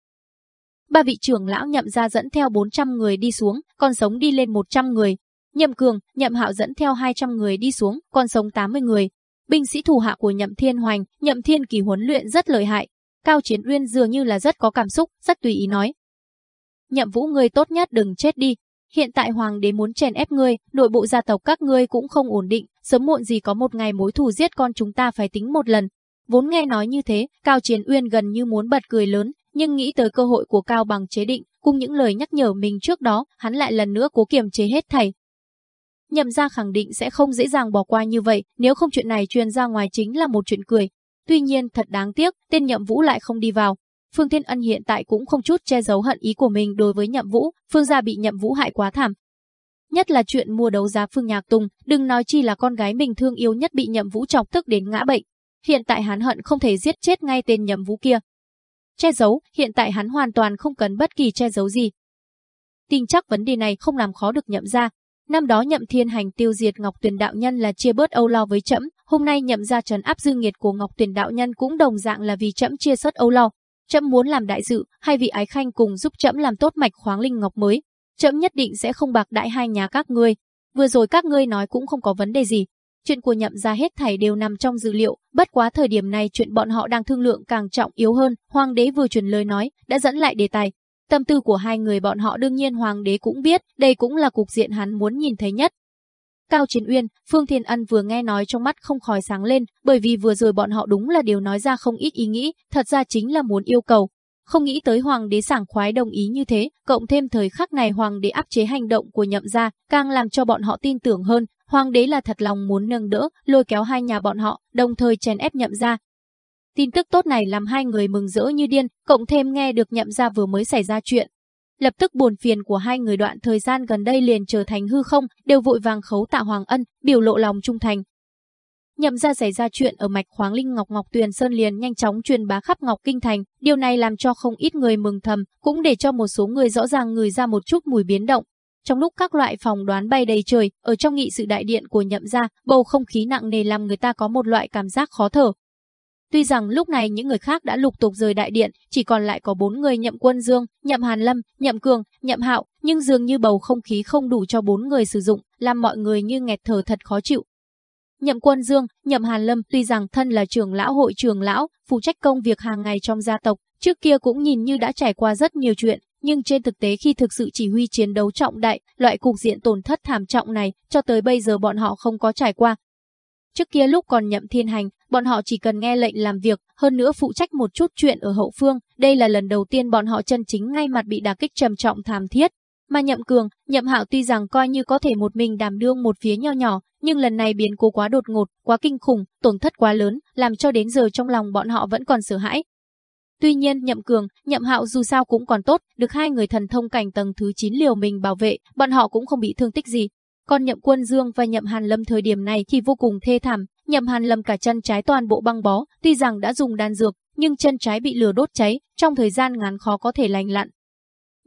Ba vị trưởng lão nhậm ra dẫn theo 400 người đi xuống, còn sống đi lên 100 người. Nhậm Cường, Nhậm Hạo dẫn theo 200 người đi xuống, còn sống 80 người, Binh sĩ thủ hạ của Nhậm Thiên Hoành, Nhậm Thiên Kỳ huấn luyện rất lợi hại. Cao Chiến Uyên dường như là rất có cảm xúc, rất tùy ý nói. Nhậm Vũ ngươi tốt nhất đừng chết đi. Hiện tại hoàng đế muốn chèn ép ngươi, nội bộ gia tộc các ngươi cũng không ổn định, sớm muộn gì có một ngày mối thù giết con chúng ta phải tính một lần. Vốn nghe nói như thế, Cao Chiến Uyên gần như muốn bật cười lớn, nhưng nghĩ tới cơ hội của Cao Bằng chế định, cùng những lời nhắc nhở mình trước đó, hắn lại lần nữa cố kiềm chế hết thảy, Nhậm gia khẳng định sẽ không dễ dàng bỏ qua như vậy, nếu không chuyện này truyền ra ngoài chính là một chuyện cười. Tuy nhiên thật đáng tiếc, tên Nhậm Vũ lại không đi vào. Phương Thiên Ân hiện tại cũng không chút che giấu hận ý của mình đối với Nhậm Vũ, Phương gia bị Nhậm Vũ hại quá thảm. Nhất là chuyện mua đấu giá Phương Nhạc Tùng, đừng nói chi là con gái mình thương yêu nhất bị Nhậm Vũ chọc tức đến ngã bệnh. Hiện tại hắn hận không thể giết chết ngay tên Nhậm Vũ kia. Che giấu, hiện tại hắn hoàn toàn không cần bất kỳ che giấu gì. Tin chắc vấn đề này không làm khó được Nhậm gia, Năm đó nhậm thiên hành tiêu diệt Ngọc Tuyền Đạo Nhân là chia bớt âu lo với trẫm, hôm nay nhậm ra trấn áp dương nghiệt của Ngọc Tuyền Đạo Nhân cũng đồng dạng là vì trẫm chia sớt âu lo. Trẫm muốn làm đại dự, hay vị ái khanh cùng giúp trẫm làm tốt mạch khoáng linh ngọc mới. Trẫm nhất định sẽ không bạc đại hai nhà các ngươi. Vừa rồi các ngươi nói cũng không có vấn đề gì. Chuyện của nhậm ra hết thảy đều nằm trong dữ liệu, bất quá thời điểm này chuyện bọn họ đang thương lượng càng trọng yếu hơn, hoàng đế vừa truyền lời nói, đã dẫn lại đề tài, Tâm tư của hai người bọn họ đương nhiên hoàng đế cũng biết, đây cũng là cục diện hắn muốn nhìn thấy nhất. Cao Chiến Uyên, Phương Thiên Ân vừa nghe nói trong mắt không khỏi sáng lên, bởi vì vừa rồi bọn họ đúng là điều nói ra không ít ý nghĩ, thật ra chính là muốn yêu cầu. không nghĩ tới hoàng đế sảng khoái đồng ý như thế, cộng thêm thời khắc này hoàng đế áp chế hành động của nhậm gia, càng làm cho bọn họ tin tưởng hơn, hoàng đế là thật lòng muốn nâng đỡ, lôi kéo hai nhà bọn họ, đồng thời chèn ép nhậm gia. Tin tức tốt này làm hai người mừng rỡ như điên, cộng thêm nghe được nhậm gia vừa mới xảy ra chuyện. Lập tức buồn phiền của hai người đoạn thời gian gần đây liền trở thành hư không, đều vội vàng khấu tạ Hoàng Ân, biểu lộ lòng trung thành, Nhậm ra xảy ra chuyện ở mạch khoáng linh Ngọc Ngọc Tuyền Sơn liền nhanh chóng truyền bá khắp Ngọc Kinh Thành, điều này làm cho không ít người mừng thầm, cũng để cho một số người rõ ràng người ra một chút mùi biến động. Trong lúc các loại phòng đoán bay đầy trời, ở trong nghị sự đại điện của nhậm gia, bầu không khí nặng nề làm người ta có một loại cảm giác khó thở. Tuy rằng lúc này những người khác đã lục tục rời đại điện, chỉ còn lại có bốn người nhậm quân dương, nhậm hàn lâm, nhậm cường, nhậm hạo, nhưng dường như bầu không khí không đủ cho bốn người sử dụng, làm mọi người như nghẹt thở thật khó chịu, Nhậm Quân Dương, Nhậm Hàn Lâm tuy rằng thân là trưởng lão hội trưởng lão, phụ trách công việc hàng ngày trong gia tộc, trước kia cũng nhìn như đã trải qua rất nhiều chuyện, nhưng trên thực tế khi thực sự chỉ huy chiến đấu trọng đại, loại cục diện tổn thất thảm trọng này, cho tới bây giờ bọn họ không có trải qua. Trước kia lúc còn nhậm thiên hành, bọn họ chỉ cần nghe lệnh làm việc, hơn nữa phụ trách một chút chuyện ở hậu phương, đây là lần đầu tiên bọn họ chân chính ngay mặt bị đả kích trầm trọng thảm thiết, mà Nhậm Cường, Nhậm Hạo tuy rằng coi như có thể một mình đảm đương một phía nho nhỏ, nhưng lần này biến cố quá đột ngột, quá kinh khủng, tổn thất quá lớn, làm cho đến giờ trong lòng bọn họ vẫn còn sợ hãi. Tuy nhiên Nhậm Cường, Nhậm Hạo dù sao cũng còn tốt, được hai người thần thông cảnh tầng thứ 9 liều mình bảo vệ, bọn họ cũng không bị thương tích gì. Còn Nhậm Quân Dương và Nhậm Hàn Lâm thời điểm này thì vô cùng thê thảm, Nhậm Hàn Lâm cả chân trái toàn bộ băng bó, tuy rằng đã dùng đan dược, nhưng chân trái bị lửa đốt cháy, trong thời gian ngắn khó có thể lành lặn,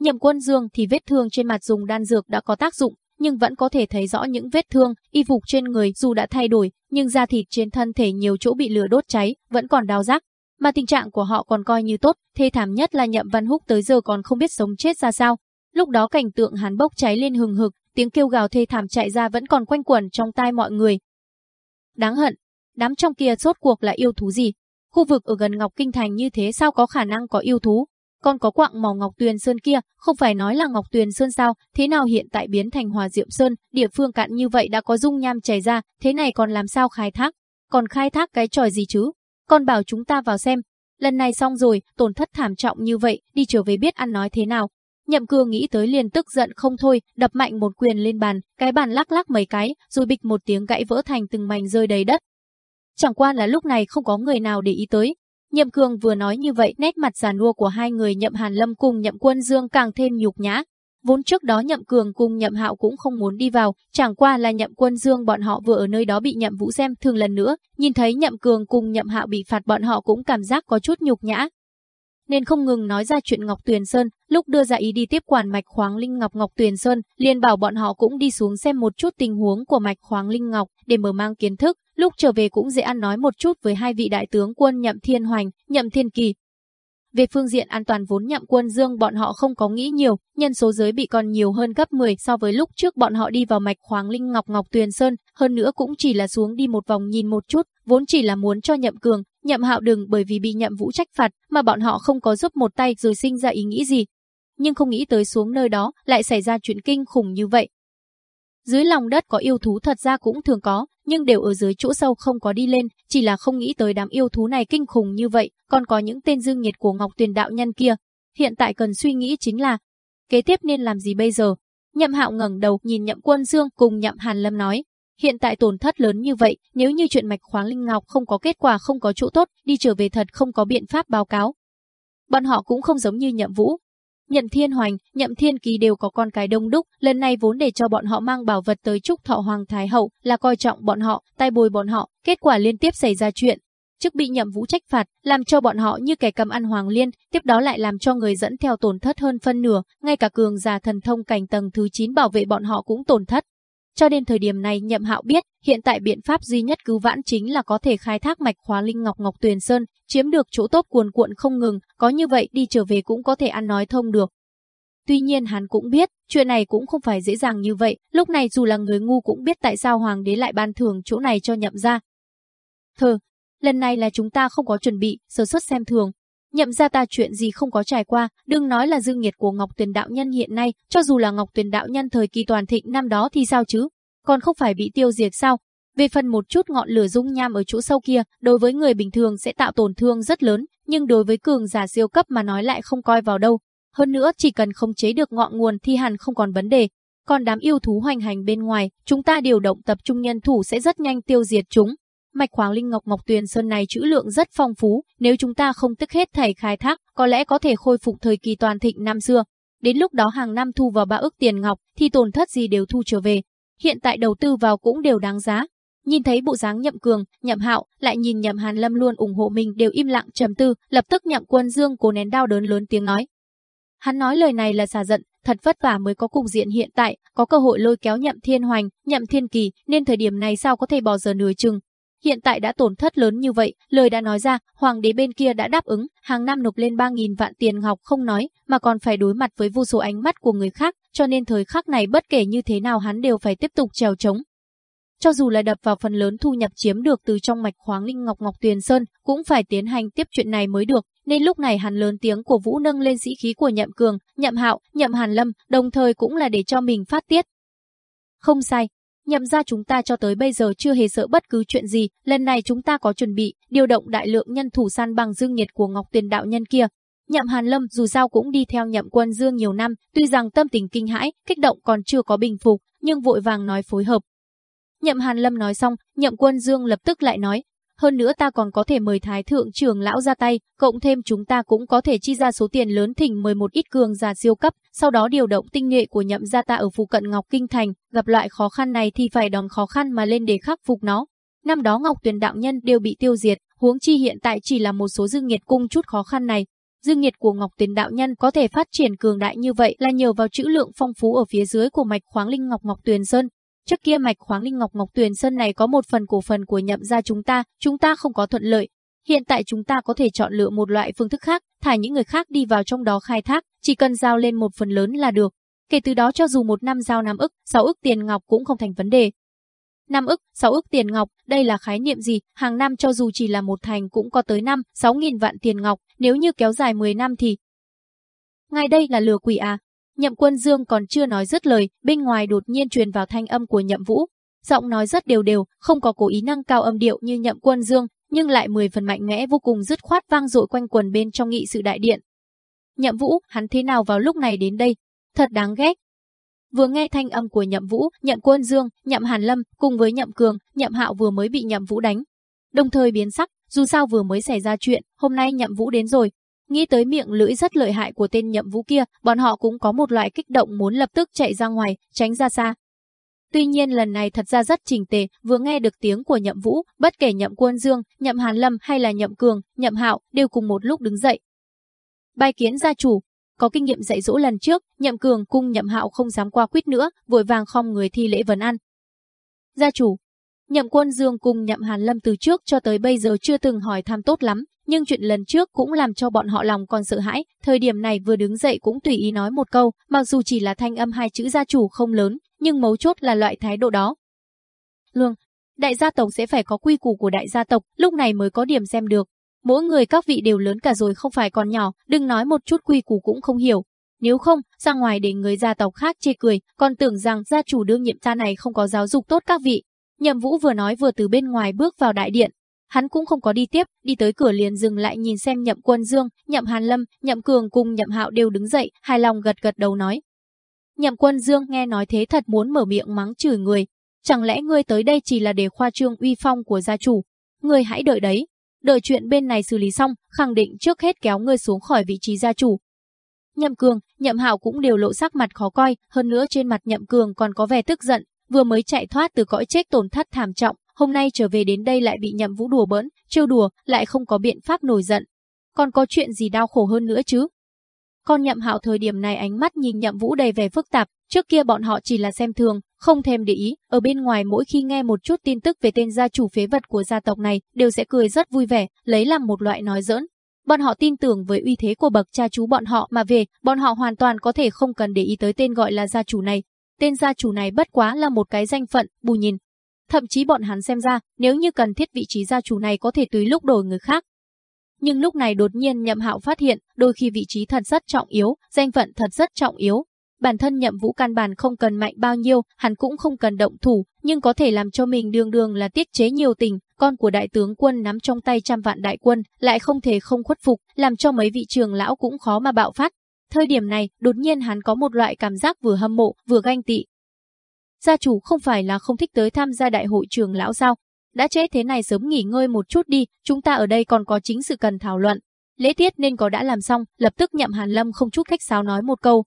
Nhậm Quân Dương thì vết thương trên mặt dùng đan dược đã có tác dụng, nhưng vẫn có thể thấy rõ những vết thương, y phục trên người dù đã thay đổi, nhưng da thịt trên thân thể nhiều chỗ bị lửa đốt cháy, vẫn còn đau rác. Mà tình trạng của họ còn coi như tốt, thê thảm nhất là Nhậm Văn Húc tới giờ còn không biết sống chết ra sao. Lúc đó cảnh tượng hắn bốc cháy lên hừng hực, tiếng kêu gào thê thảm chạy ra vẫn còn quanh quẩn trong tai mọi người. Đáng hận, đám trong kia sốt cuộc là yêu thú gì? Khu vực ở gần Ngọc Kinh Thành như thế sao có khả năng có yêu thú? Còn có quạng mỏ Ngọc Tuyền Sơn kia, không phải nói là Ngọc Tuyền Sơn sao, thế nào hiện tại biến thành Hòa Diệm Sơn, địa phương cạn như vậy đã có dung nham chảy ra, thế này còn làm sao khai thác? Còn khai thác cái tròi gì chứ? còn bảo chúng ta vào xem. Lần này xong rồi, tổn thất thảm trọng như vậy, đi trở về biết ăn nói thế nào. Nhậm cương nghĩ tới liền tức giận không thôi, đập mạnh một quyền lên bàn, cái bàn lắc lắc mấy cái, rồi bịch một tiếng gãy vỡ thành từng mảnh rơi đầy đất. Chẳng qua là lúc này không có người nào để ý tới, Nhậm Cương vừa nói như vậy, nét mặt già nua của hai người Nhậm Hàn Lâm cùng Nhậm Quân Dương càng thêm nhục nhã. Vốn trước đó Nhậm Cường cùng Nhậm Hạo cũng không muốn đi vào, chẳng qua là Nhậm Quân Dương bọn họ vừa ở nơi đó bị Nhậm Vũ xem thường lần nữa, nhìn thấy Nhậm Cường cùng Nhậm Hạo bị phạt bọn họ cũng cảm giác có chút nhục nhã. Nên không ngừng nói ra chuyện Ngọc Tuyền Sơn, lúc đưa ra ý đi tiếp quản mạch khoáng linh ngọc Ngọc Tuyền Sơn, liền bảo bọn họ cũng đi xuống xem một chút tình huống của mạch khoáng linh ngọc để mở mang kiến thức, lúc trở về cũng dễ ăn nói một chút với hai vị đại tướng quân Nhậm Thiên Hoành, Nhậm Thiên Kỳ. Về phương diện an toàn vốn Nhậm Quân Dương bọn họ không có nghĩ nhiều, nhân số giới bị còn nhiều hơn gấp 10 so với lúc trước bọn họ đi vào mạch khoáng linh ngọc Ngọc Tuyền Sơn, hơn nữa cũng chỉ là xuống đi một vòng nhìn một chút, vốn chỉ là muốn cho Nhậm Cường, Nhậm Hạo đừng bởi vì bị Nhậm Vũ trách phạt mà bọn họ không có giúp một tay rồi sinh ra ý nghĩ gì. Nhưng không nghĩ tới xuống nơi đó lại xảy ra chuyện kinh khủng như vậy, dưới lòng đất có yêu thú thật ra cũng thường có, nhưng đều ở dưới chỗ sâu không có đi lên, chỉ là không nghĩ tới đám yêu thú này kinh khủng như vậy, còn có những tên dương nhiệt của Ngọc Tuyền đạo nhân kia. Hiện tại cần suy nghĩ chính là, kế tiếp nên làm gì bây giờ? Nhậm Hạo ngẩng đầu nhìn Nhậm Quân Dương cùng Nhậm Hàn Lâm nói, hiện tại tổn thất lớn như vậy, nếu như chuyện mạch khoáng linh ngọc không có kết quả không có chỗ tốt, đi trở về thật không có biện pháp báo cáo. Bọn họ cũng không giống như Nhậm Vũ, Nhậm Thiên Hoành, Nhậm Thiên Kỳ đều có con cái đông đúc, lần này vốn để cho bọn họ mang bảo vật tới chúc thọ Hoàng Thái Hậu là coi trọng bọn họ, tay bồi bọn họ, kết quả liên tiếp xảy ra chuyện. Trước bị Nhậm Vũ trách phạt, làm cho bọn họ như kẻ cầm ăn Hoàng Liên, tiếp đó lại làm cho người dẫn theo tổn thất hơn phân nửa, ngay cả cường giả thần thông cảnh tầng thứ 9 bảo vệ bọn họ cũng tổn thất. Cho đến thời điểm này Nhậm Hạo biết, hiện tại biện pháp duy nhất cứu vãn chính là có thể khai thác mạch khóa linh ngọc ngọc tuyền sơn, chiếm được chỗ tốt cuồn cuộn không ngừng, có như vậy đi trở về cũng có thể ăn nói thông được. Tuy nhiên hắn cũng biết, chuyện này cũng không phải dễ dàng như vậy, lúc này dù là người ngu cũng biết tại sao hoàng đế lại ban thưởng chỗ này cho nhậm ra. Thờ, lần này là chúng ta không có chuẩn bị, sơ suất xem thường. Nhậm ra ta chuyện gì không có trải qua, đừng nói là dương nghiệt của Ngọc Tuyền Đạo Nhân hiện nay, cho dù là Ngọc Tuyền Đạo Nhân thời kỳ toàn thịnh năm đó thì sao chứ, còn không phải bị tiêu diệt sao? Về phần một chút ngọn lửa dung nham ở chỗ sâu kia, đối với người bình thường sẽ tạo tổn thương rất lớn, nhưng đối với cường giả siêu cấp mà nói lại không coi vào đâu. Hơn nữa chỉ cần không chế được ngọn nguồn thì hẳn không còn vấn đề. Còn đám yêu thú hoành hành bên ngoài, chúng ta điều động tập trung nhân thủ sẽ rất nhanh tiêu diệt chúng. Mạch khoáng linh ngọc ngọc tuyền sơn này trữ lượng rất phong phú, nếu chúng ta không tức hết thảy khai thác, có lẽ có thể khôi phục thời kỳ toàn thịnh năm xưa. Đến lúc đó hàng năm thu vào ba ước tiền ngọc thì tổn thất gì đều thu trở về. Hiện tại đầu tư vào cũng đều đáng giá. Nhìn thấy bộ dáng Nhậm Cường, Nhậm Hạo, lại nhìn Nhậm Hàn Lâm luôn ủng hộ mình đều im lặng trầm tư, lập tức Nhậm Quân Dương cố nén đau đớn lớn tiếng nói: Hắn nói lời này là xả giận, thật vất vả mới có cục diện hiện tại, có cơ hội lôi kéo Nhậm Thiên Hoành, Nhậm Thiên Kỳ, nên thời điểm này sao có thể bỏ giờ nửa chừng. Hiện tại đã tổn thất lớn như vậy, lời đã nói ra, hoàng đế bên kia đã đáp ứng, hàng năm nộp lên 3.000 vạn tiền ngọc không nói, mà còn phải đối mặt với vô số ánh mắt của người khác, cho nên thời khắc này bất kể như thế nào hắn đều phải tiếp tục trèo trống, cho dù là đập vào phần lớn thu nhập chiếm được từ trong mạch khoáng linh ngọc ngọc tuyền sơn, cũng phải tiến hành tiếp chuyện này mới được, nên lúc này hắn lớn tiếng của Vũ nâng lên sĩ khí của Nhậm Cường, Nhậm Hạo, Nhậm Hàn Lâm, đồng thời cũng là để cho mình phát tiết. Không sai, nhậm ra chúng ta cho tới bây giờ chưa hề sợ bất cứ chuyện gì, lần này chúng ta có chuẩn bị, điều động đại lượng nhân thủ san bằng dương nhiệt của Ngọc Tuyền đạo nhân kia. Nhậm Hàn Lâm dù sao cũng đi theo Nhậm Quân Dương nhiều năm, tuy rằng tâm tình kinh hãi, kích động còn chưa có bình phục, nhưng vội vàng nói phối hợp, Nhậm Hàn Lâm nói xong, Nhậm Quân Dương lập tức lại nói, hơn nữa ta còn có thể mời Thái Thượng trưởng lão ra tay, cộng thêm chúng ta cũng có thể chi ra số tiền lớn thỉnh mời một ít cường giả siêu cấp, sau đó điều động tinh nghệ của nhậm gia ta ở phụ cận Ngọc Kinh Thành, gặp loại khó khăn này thì phải đón khó khăn mà lên để khắc phục nó. Năm đó Ngọc Tuyền đạo nhân đều bị tiêu diệt, huống chi hiện tại chỉ là một số dương nghiệt cung chút khó khăn này. Dương nghiệt của Ngọc Tuyền đạo nhân có thể phát triển cường đại như vậy là nhờ vào chữ lượng phong phú ở phía dưới của mạch khoáng linh Ngọc Ngọc Tuyền Sơn, Trước kia mạch khoáng linh ngọc ngọc tuyền sơn này có một phần cổ phần của nhậm gia chúng ta, chúng ta không có thuận lợi. Hiện tại chúng ta có thể chọn lựa một loại phương thức khác, thả những người khác đi vào trong đó khai thác, chỉ cần giao lên một phần lớn là được. Kể từ đó cho dù một năm giao 5 ức, 6 ức tiền ngọc cũng không thành vấn đề. 5 ức, 6 ức tiền ngọc, đây là khái niệm gì? Hàng năm cho dù chỉ là một thành cũng có tới 5, 6 nghìn vạn tiền ngọc, nếu như kéo dài 10 năm thì... Ngay đây là lừa quỷ à? Nhậm Quân Dương còn chưa nói dứt lời, bên ngoài đột nhiên truyền vào thanh âm của Nhậm Vũ. Giọng nói rất đều đều, không có cố ý nâng cao âm điệu như Nhậm Quân Dương, nhưng lại mười phần mạnh mẽ vô cùng dứt khoát vang dội quanh quần bên trong nghị sự đại điện. Nhậm Vũ, hắn thế nào vào lúc này đến đây? Thật đáng ghét. Vừa nghe thanh âm của Nhậm Vũ, Nhậm Quân Dương, Nhậm Hàn Lâm cùng với Nhậm Cường, Nhậm Hạo vừa mới bị Nhậm Vũ đánh. Đồng thời biến sắc, dù sao vừa mới xảy ra chuyện, hôm nay Nhậm Vũ đến rồi, Nghĩ tới miệng lưỡi rất lợi hại của tên nhậm vũ kia, bọn họ cũng có một loại kích động muốn lập tức chạy ra ngoài, tránh ra xa. Tuy nhiên lần này thật ra rất trình tề, vừa nghe được tiếng của nhậm vũ, bất kể nhậm quân dương, nhậm hàn lâm hay là nhậm cường, nhậm hạo đều cùng một lúc đứng dậy. Bài kiến gia chủ, có kinh nghiệm dạy dỗ lần trước, nhậm cường cung nhậm hạo không dám qua quýt nữa, vội vàng không người thi lễ vấn ăn. Gia chủ, nhậm quân dương cùng nhậm hàn lâm từ trước cho tới bây giờ chưa từng hỏi thăm tốt lắm, nhưng chuyện lần trước cũng làm cho bọn họ lòng còn sợ hãi, thời điểm này vừa đứng dậy cũng tùy ý nói một câu, mặc dù chỉ là thanh âm hai chữ gia chủ không lớn, nhưng mấu chốt là loại thái độ đó. Lương, đại gia tộc sẽ phải có quy củ của đại gia tộc, lúc này mới có điểm xem được. Mỗi người các vị đều lớn cả rồi không phải còn nhỏ, đừng nói một chút quy củ cũng không hiểu. Nếu không, ra ngoài để người gia tộc khác chê cười, còn tưởng rằng gia chủ đương nhiệm ta này không có giáo dục tốt các vị. Nhậm Vũ vừa nói vừa từ bên ngoài bước vào đại điện, Hắn cũng không có đi tiếp, đi tới cửa liền dừng lại nhìn xem Nhậm Quân Dương, Nhậm Hàn Lâm, Nhậm Cường cùng Nhậm Hạo đều đứng dậy, hài lòng gật gật đầu nói. Nhậm Quân Dương nghe nói thế thật muốn mở miệng mắng chửi người, chẳng lẽ ngươi tới đây chỉ là để khoa trương uy phong của gia chủ? Ngươi hãy đợi đấy, đợi chuyện bên này xử lý xong, khẳng định trước hết kéo ngươi xuống khỏi vị trí gia chủ. Nhậm Cường, Nhậm Hạo cũng đều lộ sắc mặt khó coi, hơn nữa trên mặt Nhậm Cường còn có vẻ tức giận, vừa mới chạy thoát từ cõi chết tổn thất thảm trọng, hôm nay trở về đến đây lại bị nhậm vũ đùa bỡn, trêu đùa, lại không có biện pháp nổi giận. Còn có chuyện gì đau khổ hơn nữa chứ? Con nhậm hạo thời điểm này ánh mắt nhìn nhậm vũ đầy vẻ phức tạp, trước kia bọn họ chỉ là xem thường, không thèm để ý, ở bên ngoài mỗi khi nghe một chút tin tức về tên gia chủ phế vật của gia tộc này, đều sẽ cười rất vui vẻ, lấy làm một loại nói giỡn. Bọn họ tin tưởng với uy thế của bậc cha chú bọn họ mà về, bọn họ hoàn toàn có thể không cần để ý tới tên gọi là gia chủ này. Tên gia chủ này bất quá là một cái danh phận, bù nhìn, Thậm chí bọn hắn xem ra, nếu như cần thiết vị trí gia chủ này có thể tùy lúc đổi người khác. Nhưng lúc này đột nhiên Nhậm Hạo phát hiện, đôi khi vị trí thật rất trọng yếu, danh phận thật rất trọng yếu. bản thân nhậm vũ căn bản không cần mạnh bao nhiêu, hắn cũng không cần động thủ, nhưng có thể làm cho mình đường đường là tiết chế nhiều tình, con của đại tướng quân nắm trong tay trăm vạn đại quân, lại không thể không khuất phục, làm cho mấy vị trường lão cũng khó mà bạo phát. Thời điểm này, đột nhiên hắn có một loại cảm giác vừa hâm mộ, vừa ganh tị. Gia chủ không phải là không thích tới tham gia đại hội trường lão sao? Đã trễ thế này sớm nghỉ ngơi một chút đi, chúng ta ở đây còn có chính sự cần thảo luận. Lễ tiết nên có đã làm xong, lập tức nhậm Hàn Lâm không chút khách sáo nói một câu.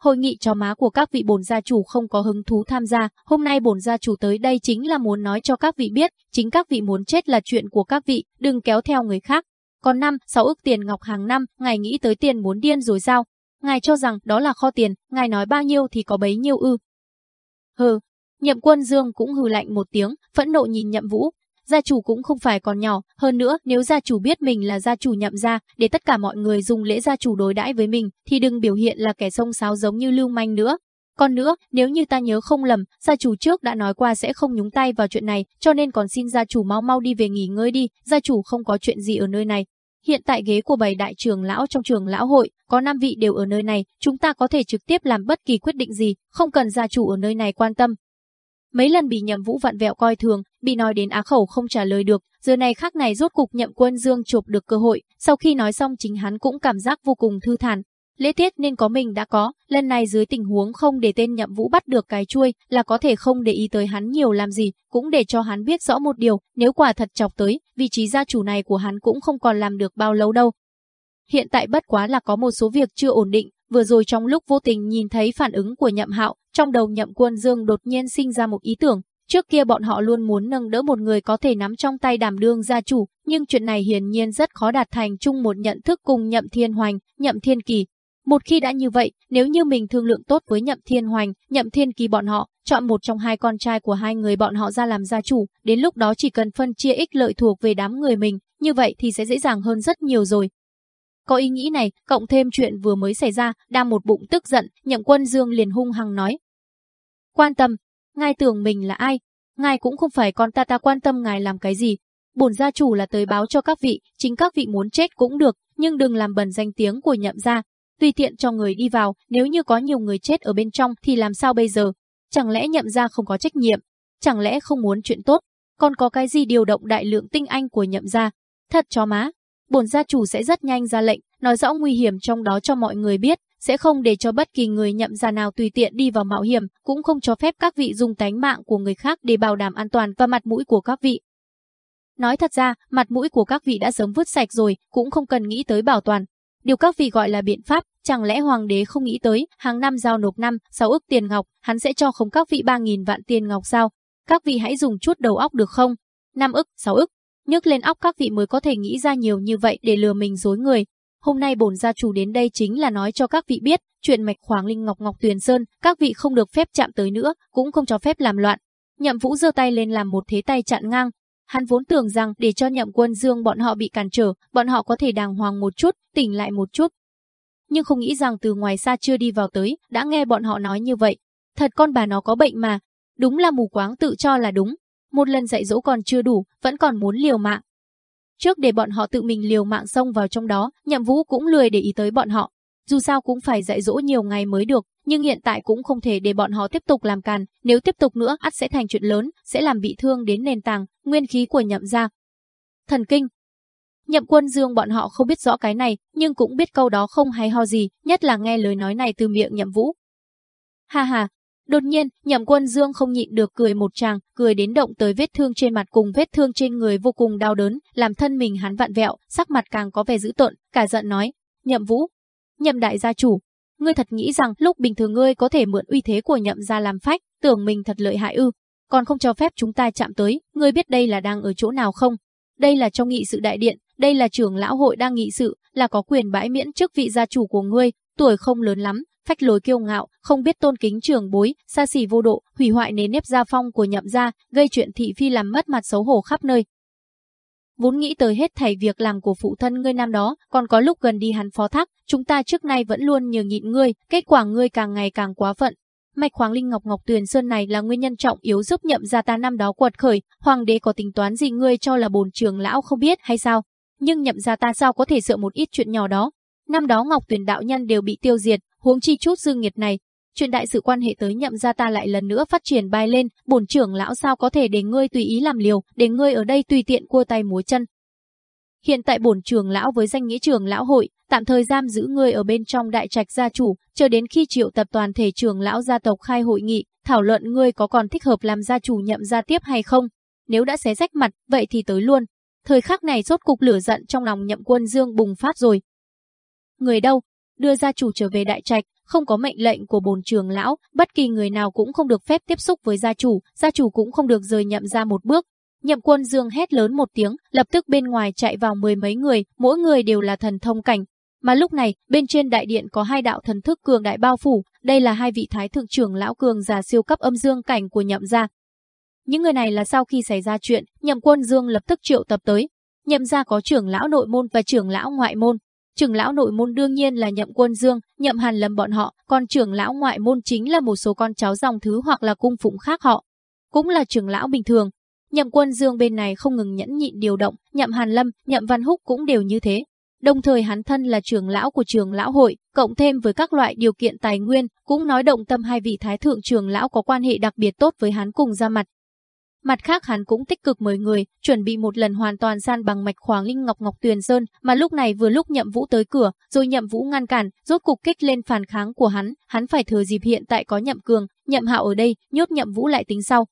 Hội nghị cho má của các vị bổn gia chủ không có hứng thú tham gia, hôm nay bổn gia chủ tới đây chính là muốn nói cho các vị biết, chính các vị muốn chết là chuyện của các vị, đừng kéo theo người khác. Còn năm, sáu ức tiền ngọc hàng năm, ngài nghĩ tới tiền muốn điên rồi sao? Ngài cho rằng đó là kho tiền, ngài nói bao nhiêu thì có bấy nhiêu ư. Hừ, nhậm quân dương cũng hừ lạnh một tiếng, phẫn nộ nhìn nhậm vũ, Gia chủ cũng không phải còn nhỏ, hơn nữa nếu gia chủ biết mình là gia chủ nhậm gia, để tất cả mọi người dùng lễ gia chủ đối đãi với mình, thì đừng biểu hiện là kẻ sông sáo giống như lưu manh nữa. Còn nữa, nếu như ta nhớ không lầm, gia chủ trước đã nói qua sẽ không nhúng tay vào chuyện này, cho nên còn xin gia chủ mau mau đi về nghỉ ngơi đi, gia chủ không có chuyện gì ở nơi này. Hiện tại ghế của bảy đại trưởng lão trong trường lão hội, có 5 vị đều ở nơi này, chúng ta có thể trực tiếp làm bất kỳ quyết định gì, không cần gia chủ ở nơi này quan tâm, Mấy lần bị nhậm vũ vặn vẹo coi thường, bị nói đến á khẩu không trả lời được, giờ này khác này rốt cục nhậm quân dương chụp được cơ hội, sau khi nói xong chính hắn cũng cảm giác vô cùng thư thản. Lễ tiết nên có mình đã có, lần này dưới tình huống không để tên nhậm vũ bắt được cái chuôi là có thể không để ý tới hắn nhiều làm gì, cũng để cho hắn biết rõ một điều, nếu quả thật chọc tới, vị trí gia chủ này của hắn cũng không còn làm được bao lâu đâu. Hiện tại bất quá là có một số việc chưa ổn định, vừa rồi trong lúc vô tình nhìn thấy phản ứng của nhậm hạo, trong đầu nhậm quân dương đột nhiên sinh ra một ý tưởng, trước kia bọn họ luôn muốn nâng đỡ một người có thể nắm trong tay đảm đương gia chủ, nhưng chuyện này hiển nhiên rất khó đạt thành chung một nhận thức cùng nhậm thiên hoành, nhậm thiên kỳ. Một khi đã như vậy, nếu như mình thương lượng tốt với nhậm thiên hoành, nhậm thiên kỳ bọn họ, chọn một trong hai con trai của hai người bọn họ ra làm gia chủ, đến lúc đó chỉ cần phân chia ích lợi thuộc về đám người mình, như vậy thì sẽ dễ dàng hơn rất nhiều rồi. Có ý nghĩ này, cộng thêm chuyện vừa mới xảy ra, đang một bụng tức giận, nhậm quân dương liền hung hăng nói, Quan tâm, ngài tưởng mình là ai? Ngài cũng không phải con ta ta quan tâm ngài làm cái gì. Bổn gia chủ là tới báo cho các vị, chính các vị muốn chết cũng được, nhưng đừng làm bẩn danh tiếng của nhậm gia. Tùy tiện cho người đi vào, nếu như có nhiều người chết ở bên trong thì làm sao bây giờ? Chẳng lẽ nhậm gia không có trách nhiệm? Chẳng lẽ không muốn chuyện tốt? Còn có cái gì điều động đại lượng tinh anh của nhậm gia? Thật chó má. Bổn gia chủ sẽ rất nhanh ra lệnh, nói rõ nguy hiểm trong đó cho mọi người biết, sẽ không để cho bất kỳ người nhậm gia nào tùy tiện đi vào mạo hiểm, cũng không cho phép các vị dùng tánh mạng của người khác để bảo đảm an toàn và mặt mũi của các vị. Nói thật ra, mặt mũi của các vị đã sớm vứt sạch rồi, cũng không cần nghĩ tới bảo toàn. Điều các vị gọi là biện pháp, chẳng lẽ hoàng đế không nghĩ tới, hàng năm giao nộp năm, 6 ức tiền ngọc, hắn sẽ cho không các vị 3.000 vạn tiền ngọc sao? Các vị hãy dùng chút đầu óc được không? 5 ức, 6 ức, nhức lên óc các vị mới có thể nghĩ ra nhiều như vậy để lừa mình dối người, Hôm nay bổn gia chủ đến đây chính là nói cho các vị biết, chuyện mạch khoáng linh ngọc ngọc tuyền sơn, các vị không được phép chạm tới nữa, cũng không cho phép làm loạn. Nhậm Vũ giơ tay lên làm một thế tay chặn ngang. Hắn vốn tưởng rằng để cho Nhậm Quân Dương bọn họ bị cản trở, bọn họ có thể đàng hoàng một chút, tỉnh lại một chút. Nhưng không nghĩ rằng từ ngoài xa chưa đi vào tới, đã nghe bọn họ nói như vậy. Thật con bà nó có bệnh mà, đúng là mù quáng tự cho là đúng. Một lần dạy dỗ còn chưa đủ, vẫn còn muốn liều mạng. Trước để bọn họ tự mình liều mạng xông vào trong đó, nhậm vũ cũng lười để ý tới bọn họ. Dù sao cũng phải dạy dỗ nhiều ngày mới được, nhưng hiện tại cũng không thể để bọn họ tiếp tục làm càn, nếu tiếp tục nữa ắt sẽ thành chuyện lớn, sẽ làm bị thương đến nền tảng, nguyên khí của nhậm gia. Thần kinh Nhậm quân dương bọn họ không biết rõ cái này, nhưng cũng biết câu đó không hay ho gì, nhất là nghe lời nói này từ miệng nhậm vũ. Ha ha, Đột nhiên, nhậm quân dương không nhịn được cười một tràng, cười đến động tới vết thương trên mặt cùng vết thương trên người vô cùng đau đớn, làm thân mình hắn vặn vẹo, sắc mặt càng có vẻ dữ tợn, cả giận nói, nhậm vũ, nhậm đại gia chủ, ngươi thật nghĩ rằng lúc bình thường ngươi có thể mượn uy thế của nhậm gia làm phách, tưởng mình thật lợi hại ư, còn không cho phép chúng ta chạm tới, ngươi biết đây là đang ở chỗ nào không? Đây là trong nghị sự đại điện, đây là trưởng lão hội đang nghị sự, là có quyền bãi miễn chức vị gia chủ của ngươi, tuổi không lớn lắm, phách lối kiêu ngạo, không biết tôn kính trưởng bối, xa xỉ vô độ, hủy hoại nền nếp gia phong của nhậm gia, gây chuyện thị phi làm mất mặt xấu hổ khắp nơi. Vốn nghĩ tới hết thảy việc làm của phụ thân ngươi năm đó, còn có lúc gần đi hắn phó thác, chúng ta trước nay vẫn luôn nhường nhịn ngươi, kết quả ngươi càng ngày càng quá phận. Mạch khoáng linh ngọc ngọc tuyền sơn này là nguyên nhân trọng yếu giúp nhậm gia ta năm đó quật khởi, hoàng đế có tính toán gì ngươi cho là bồn trường lão không biết hay sao? Nhưng nhậm gia ta sao có thể sợ một ít chuyện nhỏ đó, Năm đó Ngọc Tuyền đạo nhân đều bị tiêu diệt, huống chi chút dương nghiệt này. Chuyện đại sự quan hệ tới nhậm gia ta lại lần nữa phát triển bay lên, bổn trưởng lão sao có thể để ngươi tùy ý làm liều, để ngươi ở đây tùy tiện cua tay múa chân. Hiện tại bổn trưởng lão với danh nghĩa trưởng lão hội, tạm thời giam giữ ngươi ở bên trong đại trạch gia chủ, chờ đến khi triệu tập toàn thể trưởng lão gia tộc khai hội nghị, thảo luận ngươi có còn thích hợp làm gia chủ nhậm gia tiếp hay không. Nếu đã xé rách mặt, vậy thì tới luôn. Thời khắc này rốt cục lửa giận trong lòng nhậm quân dương bùng phát rồi. Người đâu? Đưa gia chủ trở về đại trạch, không có mệnh lệnh của bồn trường lão, bất kỳ người nào cũng không được phép tiếp xúc với gia chủ, gia chủ cũng không được rời nhậm ra một bước. Nhậm quân dương hét lớn một tiếng, lập tức bên ngoài chạy vào mười mấy người, mỗi người đều là thần thông cảnh. Mà lúc này, bên trên đại điện có hai đạo thần thức cường đại bao phủ, đây là hai vị thái thượng trưởng lão cường giả siêu cấp âm dương cảnh của nhậm gia. Những người này là sau khi xảy ra chuyện, nhậm quân dương lập tức triệu tập tới. Nhậm gia có trưởng lão nội môn và trưởng lão ngoại môn. Trưởng lão nội môn đương nhiên là nhậm quân dương, nhậm hàn lâm bọn họ, còn trưởng lão ngoại môn chính là một số con cháu dòng thứ hoặc là cung phụng khác họ. Cũng là trưởng lão bình thường. Nhậm quân dương bên này không ngừng nhẫn nhịn điều động, nhậm hàn lâm, nhậm văn húc cũng đều như thế. Đồng thời hắn thân là trưởng lão của trường lão hội, cộng thêm với các loại điều kiện tài nguyên, cũng nói động tâm hai vị thái thượng trường lão có quan hệ đặc biệt tốt với hắn cùng ra mặt. Mặt khác hắn cũng tích cực mời người, chuẩn bị một lần hoàn toàn san bằng mạch khoáng linh ngọc ngọc tuyền sơn, mà lúc này vừa lúc nhậm vũ tới cửa, rồi nhậm vũ ngăn cản, rốt cục kích lên phản kháng của hắn, hắn phải thừa dịp hiện tại có nhậm cường, nhậm hạo ở đây, nhốt nhậm vũ lại tính sau.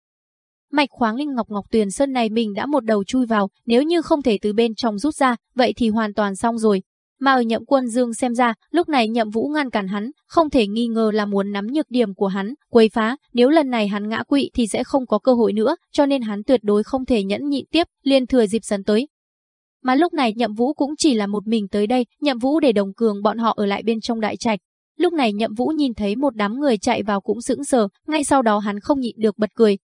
Mạch khoáng linh ngọc ngọc tuyền sơn này mình đã một đầu chui vào, nếu như không thể từ bên trong rút ra, vậy thì hoàn toàn xong rồi. Mà ở nhậm quân dương xem ra, lúc này nhậm vũ ngăn cản hắn, không thể nghi ngờ là muốn nắm nhược điểm của hắn, quấy phá, nếu lần này hắn ngã quỵ thì sẽ không có cơ hội nữa, cho nên hắn tuyệt đối không thể nhẫn nhịn tiếp, liền thừa dịp sấn tới. Mà lúc này nhậm vũ cũng chỉ là một mình tới đây, nhậm vũ để đồng cường bọn họ ở lại bên trong đại trạch. Lúc này nhậm vũ nhìn thấy một đám người chạy vào cũng sững sờ, ngay sau đó hắn không nhịn được bật cười,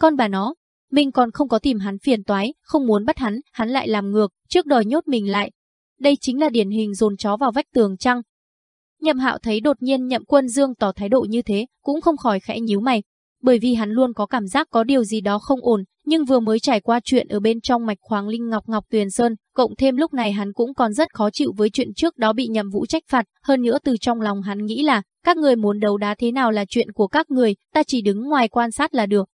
con bà nó, mình còn không có tìm hắn phiền toái, không muốn bắt hắn, hắn lại làm ngược, trước đòi nhốt mình lại. Đây chính là điển hình dồn chó vào vách tường chăng? Nhậm hạo thấy đột nhiên nhậm quân dương tỏ thái độ như thế, cũng không khỏi khẽ nhíu mày. Bởi vì hắn luôn có cảm giác có điều gì đó không ổn, nhưng vừa mới trải qua chuyện ở bên trong mạch khoáng linh ngọc ngọc tuyền sơn, cộng thêm lúc này hắn cũng còn rất khó chịu với chuyện trước đó bị nhậm vũ trách phạt, hơn nữa từ trong lòng hắn nghĩ là, các người muốn đấu đá thế nào là chuyện của các người, ta chỉ đứng ngoài quan sát là được.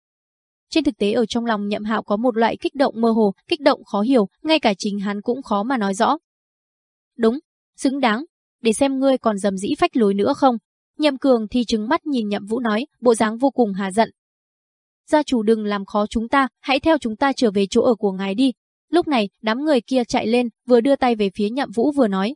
Trên thực tế ở trong lòng nhậm hạo có một loại kích động mơ hồ, kích động khó hiểu, ngay cả chính hắn cũng khó mà nói rõ. Đúng, xứng đáng, để xem ngươi còn dầm dĩ phách lối nữa không. Nhậm cường thì trứng mắt nhìn nhậm vũ nói, bộ dáng vô cùng hà giận. Gia chủ đừng làm khó chúng ta, hãy theo chúng ta trở về chỗ ở của ngài đi. Lúc này, đám người kia chạy lên, vừa đưa tay về phía nhậm vũ vừa nói.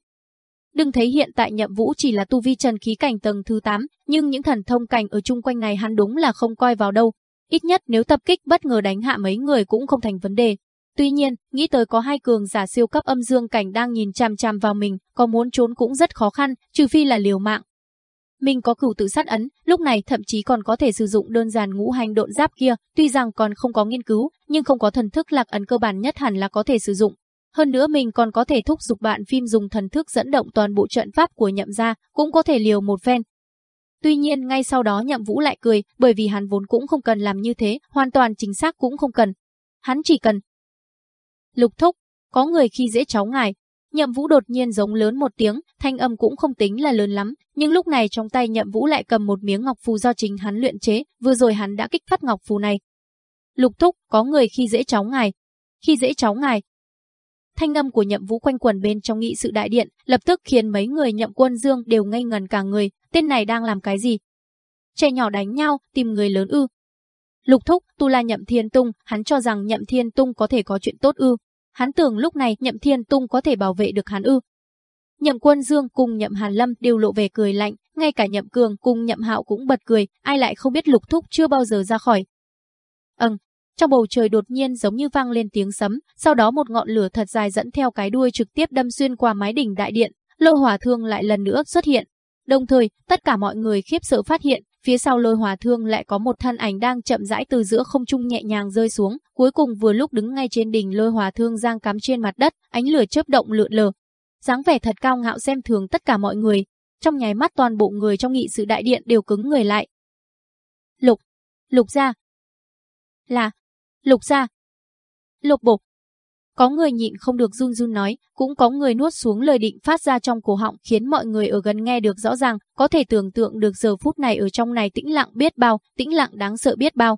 Đừng thấy hiện tại nhậm vũ chỉ là tu vi trần khí cảnh tầng thứ 8, nhưng những thần thông cảnh ở chung quanh ngài hắn đúng là không coi vào đâu, Ít nhất nếu tập kích bất ngờ đánh hạ mấy người cũng không thành vấn đề. Tuy nhiên, nghĩ tới có hai cường giả siêu cấp âm dương cảnh đang nhìn chằm chằm vào mình, có muốn trốn cũng rất khó khăn, trừ phi là liều mạng. Mình có cửu tự sát ấn, lúc này thậm chí còn có thể sử dụng đơn giản ngũ hành độn giáp kia, tuy rằng còn không có nghiên cứu, nhưng không có thần thức lạc ấn cơ bản nhất hẳn là có thể sử dụng. Hơn nữa mình còn có thể thúc giục bạn phim dùng thần thức dẫn động toàn bộ trận pháp của nhậm gia, cũng có thể liều một phen, Tuy nhiên ngay sau đó Nhậm Vũ lại cười, bởi vì hắn vốn cũng không cần làm như thế, hoàn toàn chính xác cũng không cần. Hắn chỉ cần. Lục thúc, có người khi dễ cháu ngài. Nhậm Vũ đột nhiên giống lớn một tiếng, thanh âm cũng không tính là lớn lắm, nhưng lúc này trong tay Nhậm Vũ lại cầm một miếng ngọc phù do chính hắn luyện chế, vừa rồi hắn đã kích phát ngọc phù này. Lục thúc, có người khi dễ cháu ngài. Khi dễ cháu ngài, Thanh âm của nhậm vũ quanh quẩn bên trong nghị sự đại điện, lập tức khiến mấy người nhậm quân dương đều ngây ngần cả người, tên này đang làm cái gì? Trẻ nhỏ đánh nhau, tìm người lớn ư. Lục thúc, tu la nhậm thiên tung, hắn cho rằng nhậm thiên tung có thể có chuyện tốt ư. Hắn tưởng lúc này nhậm thiên tung có thể bảo vệ được hắn ư. Nhậm quân dương cùng nhậm hàn lâm đều lộ về cười lạnh, ngay cả nhậm cường cùng nhậm hạo cũng bật cười, ai lại không biết lục thúc chưa bao giờ ra khỏi. Ừm, trong bầu trời đột nhiên giống như vang lên tiếng sấm, sau đó một ngọn lửa thật dài dẫn theo cái đuôi trực tiếp đâm xuyên qua mái đỉnh đại điện, Lô hỏa thương lại lần nữa xuất hiện. Đồng thời, tất cả mọi người khiếp sợ phát hiện, phía sau lôi hòa thương lại có một thân ảnh đang chậm rãi từ giữa không trung nhẹ nhàng rơi xuống, cuối cùng vừa lúc đứng ngay trên đỉnh lôi hòa thương giang cắm trên mặt đất, ánh lửa chớp động lượn lờ. dáng vẻ thật cao ngạo xem thường tất cả mọi người, trong nháy mắt toàn bộ người trong nghị sự đại điện đều cứng người lại. Lục, Lục gia. Là, Lục gia. Lục bục. Có người nhịn không được run run nói, cũng có người nuốt xuống lời định phát ra trong cổ họng khiến mọi người ở gần nghe được rõ ràng, có thể tưởng tượng được giờ phút này ở trong này tĩnh lặng biết bao, tĩnh lặng đáng sợ biết bao.